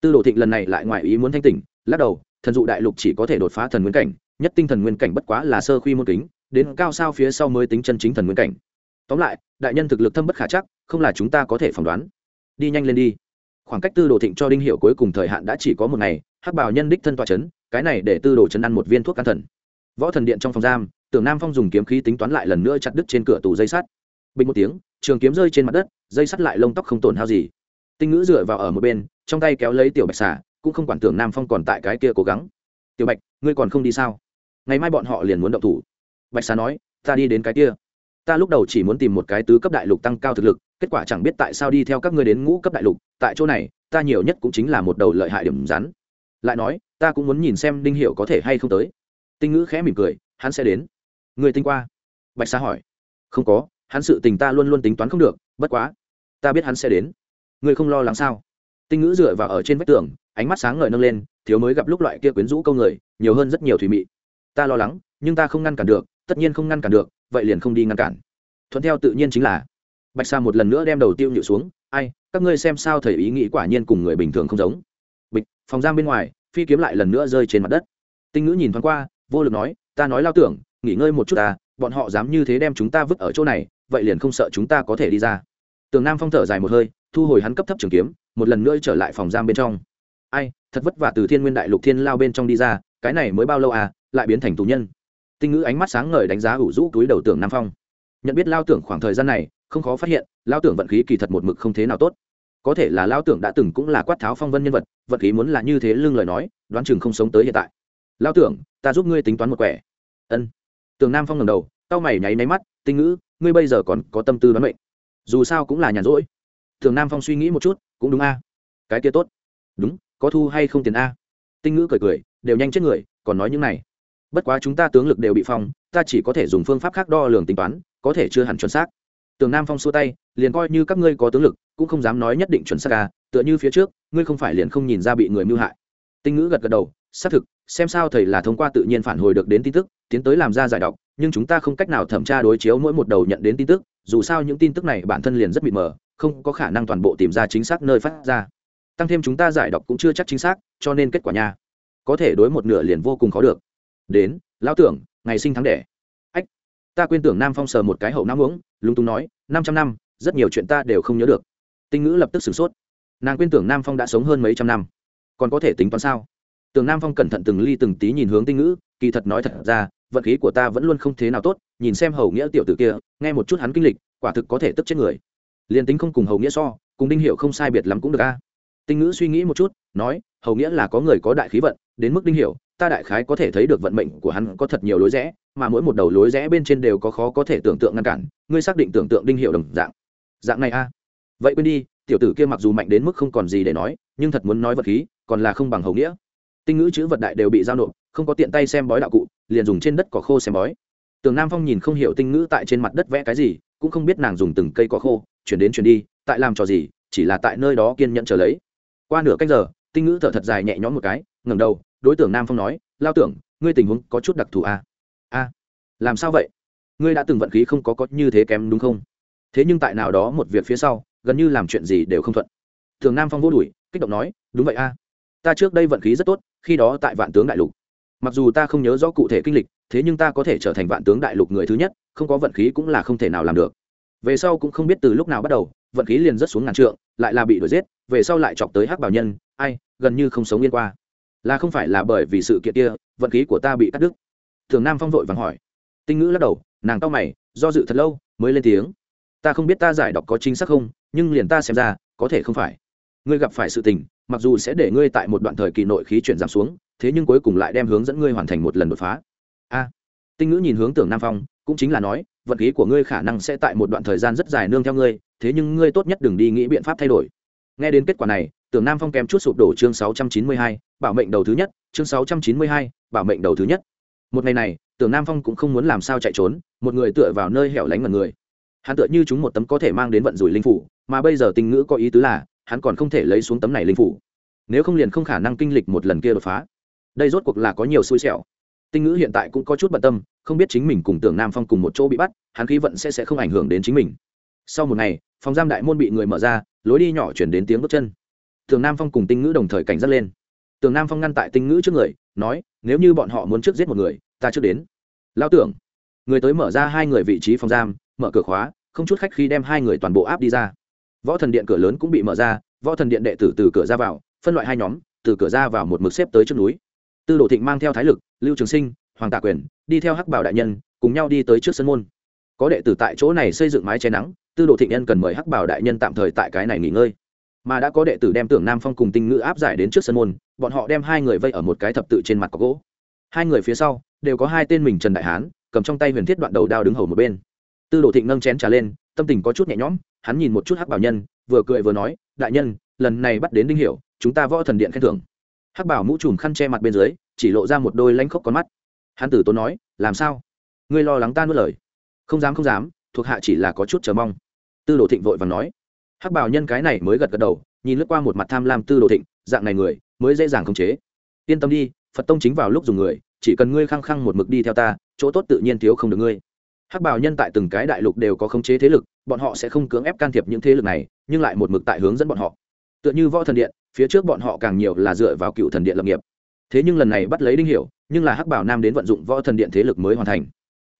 Tư đồ thịnh lần này lại ngoài ý muốn thanh tỉnh, lắc đầu, thần dụ đại lục chỉ có thể đột phá thần nguyên cảnh, nhất tinh thần nguyên cảnh bất quá là sơ khuy môn kính, đến cao sao phía sau mới tính chân chính thần nguyên cảnh. Tóm lại, đại nhân thực lực thâm bất khả chắc, không là chúng ta có thể phỏng đoán. Đi nhanh lên đi. Khoảng cách tư đồ thịnh cho đinh hiệu cuối cùng thời hạn đã chỉ có một ngày, hắc bảo nhân đích thân tòa c h ấ n cái này để tư đồ chấn ăn một viên thuốc can thần. Võ thần điện trong phòng giam, tưởng nam phong dùng kiếm khí tính toán lại lần nữa chặt đứt trên cửa tủ dây sắt bình một tiếng, trường kiếm rơi trên mặt đất, dây sắt lại lông tóc không tổn hao gì. Tinh ngữ dựa vào ở một bên, trong tay kéo lấy tiểu bạch xà cũng không quản tưởng nam phong còn tại cái kia cố gắng. Tiểu bạch, ngươi còn không đi sao? Ngày mai bọn họ liền muốn động thủ. Bạch xà nói, ta đi đến cái kia. Ta lúc đầu chỉ muốn tìm một cái tứ cấp đại lục tăng cao thực lực, kết quả chẳng biết tại sao đi theo các ngươi đến ngũ cấp đại lục, tại chỗ này, ta nhiều nhất cũng chính là một đầu lợi hại điểm rắn. Lại nói, ta cũng muốn nhìn xem đinh hiệu có thể hay không tới. Tinh ngữ khẽ mỉm cười, hắn sẽ đến. Người tinh qua. Bạch xà hỏi. Không có hắn sự tình ta luôn luôn tính toán không được, bất quá, ta biết hắn sẽ đến. Ngươi không lo lắng sao? Tinh ngữ dựa vào ở trên vách tường, ánh mắt sáng ngời nâng lên, thiếu mới gặp lúc loại kia quyến rũ câu người, nhiều hơn rất nhiều thủy mị. Ta lo lắng, nhưng ta không ngăn cản được, tất nhiên không ngăn cản được, vậy liền không đi ngăn cản. Thuận theo tự nhiên chính là, bạch sa một lần nữa đem đầu tiêu nhịu xuống, ai, các ngươi xem sao thầy ý nghĩ quả nhiên cùng người bình thường không giống. Bịch, phòng giam bên ngoài, phi kiếm lại lần nữa rơi trên mặt đất. Tinh ngữ nhìn thoáng qua, vô lực nói, ta nói lao tưởng, nghỉ ngơi một chút ta bọn họ dám như thế đem chúng ta vứt ở chỗ này vậy liền không sợ chúng ta có thể đi ra. Tường nam phong thở dài một hơi, thu hồi hắn cấp thấp trường kiếm, một lần nữa trở lại phòng giam bên trong. Ai, thật vất vả từ thiên nguyên đại lục thiên lao bên trong đi ra, cái này mới bao lâu à lại biến thành tù nhân. Tinh ngữ ánh mắt sáng ngời đánh giá ủ rũ túi đầu tưởng nam phong. Nhận biết lao tưởng khoảng thời gian này, không khó phát hiện, lao tưởng vận khí kỳ thật một mực không thế nào tốt. Có thể là lao tưởng đã từng cũng là quát tháo phong vân nhân vật, vận khí muốn là như thế lương lời nói, đoán chừng không sống tới hiện tại. Lao tưởng, ta giúp ngươi tính toán một quẻ. Ân. Tường nam phong ngầm đầu tao mày nháy máy mắt, tinh ngữ ngươi bây giờ còn có tâm tư đoán mệnh. Dù sao cũng là nhàn rỗi. Thường nam phong suy nghĩ một chút, cũng đúng a. Cái kia tốt. Đúng, có thu hay không tiền a? Tinh ngữ cười cười, đều nhanh chết người, còn nói những này. Bất quá chúng ta tướng lực đều bị phong, ta chỉ có thể dùng phương pháp khác đo lường tính toán, có thể chưa hẳn chuẩn xác. Tường nam phong xua tay, liền coi như các ngươi có tướng lực, cũng không dám nói nhất định chuẩn xác à tựa như phía trước, ngươi không phải liền không nhìn ra bị người mưu hại. Tinh ngữ gật gật đầu, xác thực, xem sao thầy là thông qua tự nhiên phản hồi được đến tin tức, tiến tới làm ra giải đọc nhưng chúng ta không cách nào thẩm tra đối chiếu mỗi một đầu nhận đến tin tức, dù sao những tin tức này bản thân liền rất mịt mờ, không có khả năng toàn bộ tìm ra chính xác nơi phát ra. Tăng thêm chúng ta giải đọc cũng chưa chắc chính xác, cho nên kết quả nha. Có thể đối một nửa liền vô cùng khó được. Đến, lão tưởng, ngày sinh tháng đẻ. Ách, ta quên tưởng nam phong sờ một cái hậu nam uống, lúng túng nói, năm trăm năm, rất nhiều chuyện ta đều không nhớ được. Tinh ngữ lập tức sửng sốt. Nàng quên tưởng nam phong đã sống hơn mấy trăm năm. Còn có thể tính toán sao? Tưởng nam phong cẩn thận từng ly từng tí nhìn hướng tinh ngữ, kỳ thật nói thật ra vận khí của ta vẫn luôn không thế nào tốt nhìn xem hầu nghĩa tiểu tử kia nghe một chút hắn kinh lịch quả thực có thể tức chết người. Liền tính không cùng hầu nghĩa so cùng đinh hiểu không sai biệt lắm cũng được a. Tinh ngữ suy nghĩ một chút nói hầu nghĩa là có người có đại khí vận đến mức đinh hiểu, ta đại khái có thể thấy được vận mệnh của hắn có thật nhiều lối rẽ mà mỗi một đầu lối rẽ bên trên đều có khó có thể tưởng tượng ngăn cản ngươi xác định tưởng tượng đinh hiểu đồng dạng. Dạng này a. Vậy quên đi tiểu tử kia mặc dù mạnh đến mức không còn gì để nói nhưng thật muốn nói vật khí còn là không bằng hầu nghĩa. Tinh ngữ chữ vật đại đều bị giao nộp không có tiện tay xem bói đạo cụ liền dùng trên đất cỏ khô xem bói. Tường nam phong nhìn không hiểu tinh ngữ tại trên mặt đất vẽ cái gì cũng không biết nàng dùng từng cây cỏ khô chuyển đến chuyển đi tại làm trò gì chỉ là tại nơi đó kiên nhẫn chờ lấy. Qua nửa cách giờ tinh ngữ thở thật dài nhẹ nhõm một cái ngẩng đầu đối tượng nam phong nói lao tưởng ngươi tình huống có chút đặc thù à? a làm sao vậy? Ngươi đã từng vận khí không có có như thế kém đúng không? Thế nhưng tại nào đó một việc phía sau gần như làm chuyện gì đều không thuận. Thường nam phong vô đuổi, kích động nói đúng vậy a. Ta trước đây vận khí rất tốt khi đó tại vạn tướng đại lục mặc dù ta không nhớ rõ cụ thể kinh lịch, thế nhưng ta có thể trở thành vạn tướng đại lục người thứ nhất, không có vận khí cũng là không thể nào làm được. Về sau cũng không biết từ lúc nào bắt đầu, vận khí liền rất xuống ngàn trượng, lại là bị đuổi giết, về sau lại chọc tới hắc bảo nhân, ai, gần như không sống yên qua. Là không phải là bởi vì sự kiện kia, vận khí của ta bị cắt đứt? Thường nam phong vội vàng hỏi. Tinh ngữ lắc đầu, nàng cao mày, do dự thật lâu, mới lên tiếng. Ta không biết ta giải đọc có chính xác không, nhưng liền ta xem ra, có thể không phải. Ngươi gặp phải sự tình, mặc dù sẽ để ngươi tại một đoạn thời kỳ nội khí chuyển giảm xuống thế nhưng cuối cùng lại đem hướng dẫn ngươi hoàn thành một lần đột phá. A. Tinh ngữ nhìn hướng tưởng nam phong, cũng chính là nói vận khí của ngươi khả năng sẽ tại một đoạn thời gian rất dài nương theo ngươi, thế nhưng ngươi tốt nhất đừng đi nghĩ biện pháp thay đổi. Nghe đến kết quả này, tưởng nam phong kém chút sụp đổ chương sáu trăm chín mươi hai, bảo mệnh đầu thứ nhất, chương sáu trăm chín mươi hai, bảo mệnh đầu thứ nhất. Một ngày này, tưởng nam phong cũng không muốn làm sao chạy trốn, một người tựa vào nơi hẻo lánh mật người. Hắn tựa như chúng một tấm có thể mang đến vận rủi linh phủ, mà bây giờ tình ngữ có ý tứ là, hắn còn không thể lấy xuống tấm này linh phủ. Nếu không liền không khả năng kinh lịch một lần kia đột phá đây rốt cuộc là có nhiều xui xẻo. Tinh ngữ hiện tại cũng có chút bận tâm, không biết chính mình cùng tưởng nam phong cùng một chỗ bị bắt, hắn khí vận sẽ sẽ không ảnh hưởng đến chính mình. Sau một ngày, phòng giam đại môn bị người mở ra, lối đi nhỏ chuyển đến tiếng bước chân. Tưởng nam phong cùng tinh ngữ đồng thời cảnh giác lên. Tưởng nam phong ngăn tại tinh ngữ trước người, nói, nếu như bọn họ muốn trước giết một người, ta trước đến. Lao tưởng. Người tới mở ra hai người vị trí phòng giam, mở cửa khóa, không chút khách khi đem hai người toàn bộ áp đi ra. Võ thần điện cửa lớn cũng bị mở ra, võ thần điện đệ tử từ cửa ra vào, phân loại hai nhóm, từ cửa ra vào một mực xếp tới trước núi tư đồ thịnh mang theo thái lực, lưu trường sinh, hoàng tạ quyền, đi theo hắc bảo đại nhân, cùng nhau đi tới trước sân môn. Có đệ tử tại chỗ này xây dựng mái che nắng, tư đồ thịnh nhân cần mời hắc bảo đại nhân tạm thời tại cái này nghỉ ngơi. Mà đã có đệ tử đem tưởng nam phong cùng tinh ngữ áp giải đến trước sân môn, bọn họ đem hai người vây ở một cái thập tự trên mặt có gỗ. Hai người phía sau, đều có hai tên mình trần đại hán, cầm trong tay huyền thiết đoạn đầu đao đứng hầu một bên. Tư đồ thịnh nâng chén trà lên, tâm tình có chút nhẹ nhõm, hắn nhìn một chút hắc bảo nhân, vừa cười vừa nói, đại nhân, lần này bắt đến đinh hiểu, chúng ta võ thần điện khen thưởng hắc bảo mũ trùm khăn che mặt bên dưới, chỉ lộ ra một đôi lanh khốc con mắt. Hắn tử tốn nói, làm sao? Ngươi lo lắng ta nuốt lời? Không dám không dám, thuộc hạ chỉ là có chút chờ mong. Tư đồ thịnh vội và nói. Hắc bảo nhân cái này mới gật gật đầu, nhìn lướt qua một mặt tham lam tư đồ thịnh, dạng này người, mới dễ dàng khống chế. Yên tâm đi, phật tông chính vào lúc dùng người, chỉ cần ngươi khăng khăng một mực đi theo ta, chỗ tốt tự nhiên thiếu không được ngươi. Hắc bảo nhân tại từng cái đại lục đều có khống chế thế lực, bọn họ sẽ không cưỡng ép can thiệp những thế lực này, nhưng lại một mực tại hướng dẫn bọn họ. Tựa như võ thần điện phía trước bọn họ càng nhiều là dựa vào cựu thần điện lập nghiệp. Thế nhưng lần này bắt lấy đinh hiểu, nhưng là hắc bảo nam đến vận dụng võ thần điện thế lực mới hoàn thành.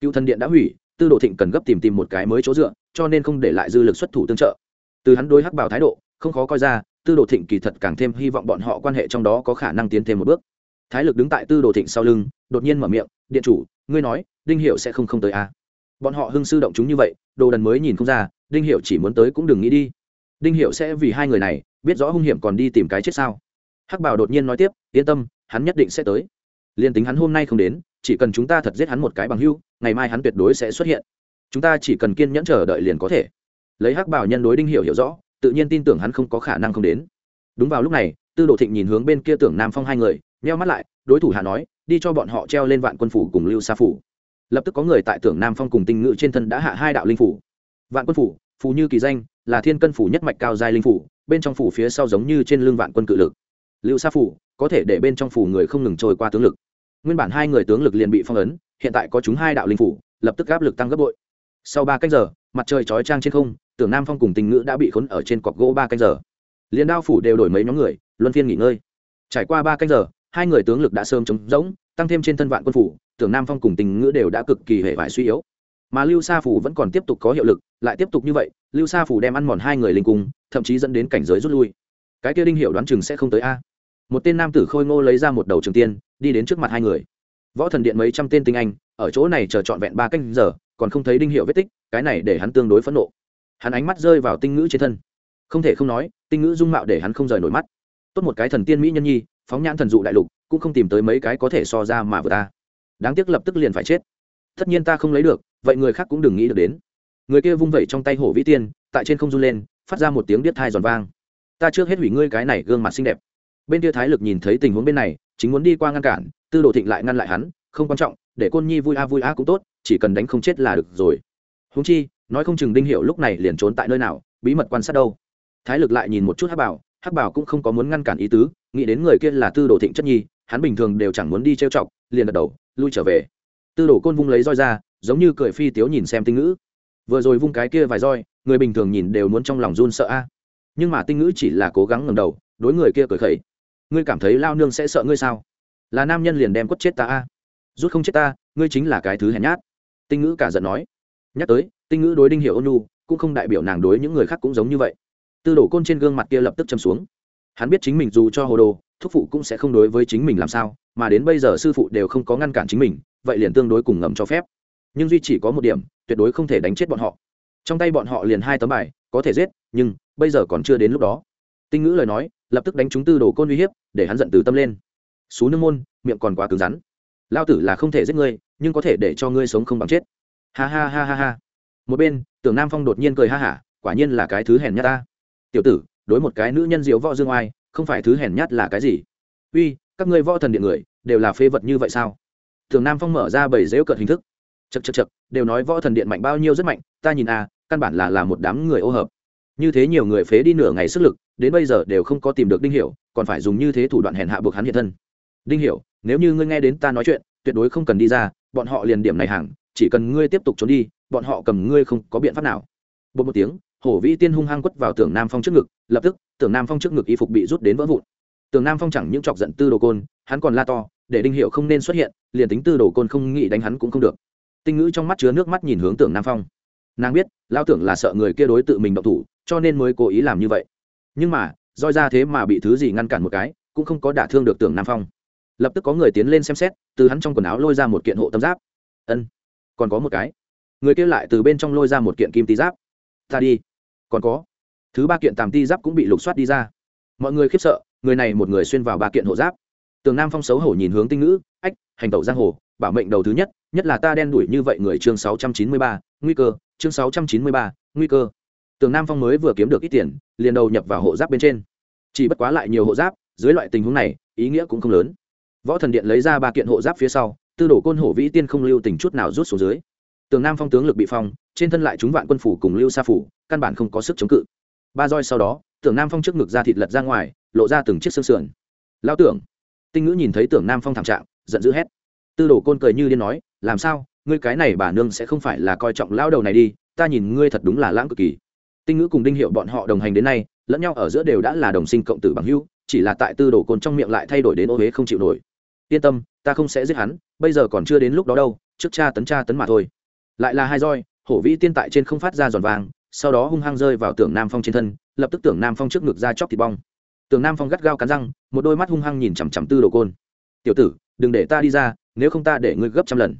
Cựu thần điện đã hủy, tư đồ thịnh cần gấp tìm tìm một cái mới chỗ dựa, cho nên không để lại dư lực xuất thủ tương trợ. Từ hắn đối hắc bảo thái độ, không khó coi ra, tư đồ thịnh kỳ thật càng thêm hy vọng bọn họ quan hệ trong đó có khả năng tiến thêm một bước. Thái lực đứng tại tư đồ thịnh sau lưng, đột nhiên mở miệng, điện chủ, ngươi nói, đinh hiệu sẽ không không tới à. bọn họ hưng sư động chúng như vậy, đồ đần mới nhìn không ra, đinh hiệu chỉ muốn tới cũng đừng nghĩ đi. Đinh hiệu sẽ vì hai người này biết rõ hung hiểm còn đi tìm cái chết sao? Hắc bảo đột nhiên nói tiếp, yên tâm, hắn nhất định sẽ tới. Liền tính hắn hôm nay không đến, chỉ cần chúng ta thật giết hắn một cái bằng hưu, ngày mai hắn tuyệt đối sẽ xuất hiện. Chúng ta chỉ cần kiên nhẫn chờ đợi liền có thể. Lấy hắc bảo nhân đối đinh hiểu hiểu rõ, tự nhiên tin tưởng hắn không có khả năng không đến. Đúng vào lúc này, tư đồ thịnh nhìn hướng bên kia tưởng nam phong hai người, nheo mắt lại, đối thủ hạ nói, đi cho bọn họ treo lên vạn quân phủ cùng lưu sa phủ. Lập tức có người tại tưởng nam phong cùng tinh ngự trên thân đã hạ hai đạo linh phủ. Vạn quân phủ, phù như kỳ danh, là thiên cân phủ nhất mạch cao giai linh phủ bên trong phủ phía sau giống như trên lưng vạn quân cự lực. Lưu sa phủ, có thể để bên trong phủ người không ngừng trôi qua tướng lực. Nguyên bản hai người tướng lực liền bị phong ấn, hiện tại có chúng hai đạo linh phủ, lập tức áp lực tăng gấp bội. Sau ba canh giờ, mặt trời chói trang trên không, tưởng nam phong cùng tình ngữ đã bị khốn ở trên cọc gỗ ba canh giờ. Liền đao phủ đều đổi mấy nhóm người, luân phiên nghỉ ngơi. Trải qua ba canh giờ, hai người tướng lực đã sớm trống rỗng, tăng thêm trên thân vạn quân phủ, tưởng nam phong cùng tình ngữ đều đã cực kỳ hệ vải suy yếu mà lưu sa phủ vẫn còn tiếp tục có hiệu lực, lại tiếp tục như vậy, lưu sa phủ đem ăn mòn hai người linh cung, thậm chí dẫn đến cảnh giới rút lui. Cái kia đinh hiệu đoán chừng sẽ không tới a. Một tên nam tử khôi ngô lấy ra một đầu trường tiên, đi đến trước mặt hai người. Võ thần điện mấy trăm tên tinh anh, ở chỗ này chờ trọn vẹn ba canh giờ, còn không thấy đinh hiệu vết tích, cái này để hắn tương đối phẫn nộ. Hắn ánh mắt rơi vào tinh ngữ trên thân. Không thể không nói, tinh ngữ dung mạo để hắn không rời nổi mắt. Tốt một cái thần tiên mỹ nhân nhi, phóng nhãn thần dụ đại lục, cũng không tìm tới mấy cái có thể so ra mà vừa ta đáng tiếc lập tức liền phải chết tất nhiên ta không lấy được, vậy người khác cũng đừng nghĩ được đến. Người kia vung vẩy trong tay hổ vĩ tiên, tại trên không run lên, phát ra một tiếng đít thai giòn vang. Ta trước hết hủy ngươi cái này gương mặt xinh đẹp. Bên kia thái lực nhìn thấy tình huống bên này, chính muốn đi qua ngăn cản, tư đồ thịnh lại ngăn lại hắn, không quan trọng, để côn nhi vui a vui a cũng tốt, chỉ cần đánh không chết là được rồi. Húng chi, nói không chừng đinh hiệu lúc này liền trốn tại nơi nào, bí mật quan sát đâu. Thái lực lại nhìn một chút hắc bảo hắc bảo cũng không có muốn ngăn cản ý tứ, nghĩ đến người kia là tư đồ thịnh chất nhi, hắn bình thường đều chẳng muốn đi trêu chọc, liền gật đầu, lui trở về tư đồ côn vung lấy roi ra, giống như cười phi tiếu nhìn xem tinh ngữ. Vừa rồi vung cái kia vài roi, người bình thường nhìn đều muốn trong lòng run sợ a. Nhưng mà tinh ngữ chỉ là cố gắng ngầm đầu, đối người kia cười khẩy. Ngươi cảm thấy lao nương sẽ sợ ngươi sao? Là nam nhân liền đem quất chết ta a. Rút không chết ta, ngươi chính là cái thứ hèn nhát. Tinh ngữ cả giận nói. Nhắc tới, tinh ngữ đối đinh hiệu ôn nu cũng không đại biểu nàng đối những người khác cũng giống như vậy. Tư đổ côn trên gương mặt kia lập tức châm xuống. Hắn biết chính mình dù cho hồ đồ thúc phụ cũng sẽ không đối với chính mình làm sao, mà đến bây giờ sư phụ đều không có ngăn cản chính mình, vậy liền tương đối cùng ngầm cho phép. Nhưng duy chỉ có một điểm, tuyệt đối không thể đánh chết bọn họ. Trong tay bọn họ liền hai tấm bài, có thể giết, nhưng bây giờ còn chưa đến lúc đó. Tinh ngữ lời nói, lập tức đánh chúng tư đồ côn uy hiếp, để hắn giận từ tâm lên. Xú nương môn, miệng còn quá cứng rắn. Lao tử là không thể giết ngươi, nhưng có thể để cho ngươi sống không bằng chết. Ha ha ha ha ha. Một bên, tưởng nam phong đột nhiên cười ha hả, quả nhiên là cái thứ hèn nhát ta. Tiểu tử, đối một cái nữ nhân diếu võ dương oai không phải thứ hèn nhát là cái gì? Uy, các ngươi võ thần điện người, đều là phê vật như vậy sao? Thường nam phong mở ra bảy dễu cợt hình thức. Chật chật chật đều nói võ thần điện mạnh bao nhiêu rất mạnh, ta nhìn à căn bản là là một đám người ô hợp. Như thế nhiều người phế đi nửa ngày sức lực, đến bây giờ đều không có tìm được đinh hiểu, còn phải dùng như thế thủ đoạn hèn hạ buộc hắn hiện thân. Đinh hiểu, nếu như ngươi nghe đến ta nói chuyện, tuyệt đối không cần đi ra, bọn họ liền điểm này hàng, chỉ cần ngươi tiếp tục trốn đi, bọn họ cầm ngươi không có biện pháp nào. Bột một tiếng hổ vĩ tiên hung hăng quất vào tưởng nam phong trước ngực, lập tức, tưởng nam phong trước ngực y phục bị rút đến vỡ vụn. Tưởng nam phong chẳng những chọc giận tư đồ côn, hắn còn la to, để đinh hiệu không nên xuất hiện, liền tính tư đồ côn không nghĩ đánh hắn cũng không được. Tinh ngữ trong mắt chứa nước mắt nhìn hướng tưởng nam phong. Nàng biết lao tưởng là sợ người kia đối tự mình động thủ, cho nên mới cố ý làm như vậy. Nhưng mà, roi ra thế mà bị thứ gì ngăn cản một cái, cũng không có đả thương được tưởng nam phong. Lập tức có người tiến lên xem xét, từ hắn trong quần áo lôi ra một kiện hộ tâm giáp. Ân, còn có một cái. Người kia lại từ bên trong lôi ra một kiện kim tý giáp. Ta đi còn có. Thứ ba kiện tàm ti giáp cũng bị lục soát đi ra. Mọi người khiếp sợ, người này một người xuyên vào ba kiện hộ giáp. Tường nam phong xấu hổ nhìn hướng tinh ngữ, ách, hành tẩu giang hồ, bảo mệnh đầu thứ nhất nhất là ta đen đuổi như vậy người chương sáu trăm chín mươi ba, nguy cơ, chương sáu trăm chín mươi ba, nguy cơ. Tường nam phong mới vừa kiếm được ít tiền, liền đầu nhập vào hộ giáp bên trên. Chỉ bất quá lại nhiều hộ giáp, dưới loại tình huống này, ý nghĩa cũng không lớn. Võ thần điện lấy ra ba kiện hộ giáp phía sau, tư đổ côn hổ vĩ tiên không lưu tình chút nào rút xuống dưới. Tường nam phong tướng lực bị phong trên thân lại chúng vạn quân phủ cùng lưu sa phủ, căn bản không có sức chống cự. Ba roi sau đó, tưởng nam phong trước ngực ra thịt lật ra ngoài, lộ ra từng chiếc xương sườn. Lao tưởng, tinh ngữ nhìn thấy tưởng nam phong thảm trạng, giận dữ hét. Tư đồ côn cười như điên nói, làm sao? Ngươi cái này bà nương sẽ không phải là coi trọng lao đầu này đi, ta nhìn ngươi thật đúng là lãng cực kỳ. Tinh ngữ cùng đinh hiệu bọn họ đồng hành đến nay, lẫn nhau ở giữa đều đã là đồng sinh cộng tử bằng hữu, chỉ là tại tư đồ côn trong miệng lại thay đổi đến ô huế không chịu nổi. Yên tâm, ta không sẽ giết hắn, bây giờ còn chưa đến lúc đó đâu, trước cha tấn cha tấn mà thôi. Lại là hai roi hổ vĩ tiên tại trên không phát ra giòn vàng, sau đó hung hăng rơi vào tưởng nam phong trên thân, lập tức tưởng nam phong trước ngực ra chóc thịt bong. Tưởng nam phong gắt gao cắn răng, một đôi mắt hung hăng nhìn chằm chằm tư đồ côn. Tiểu tử, đừng để ta đi ra, nếu không ta để ngươi gấp trăm lần.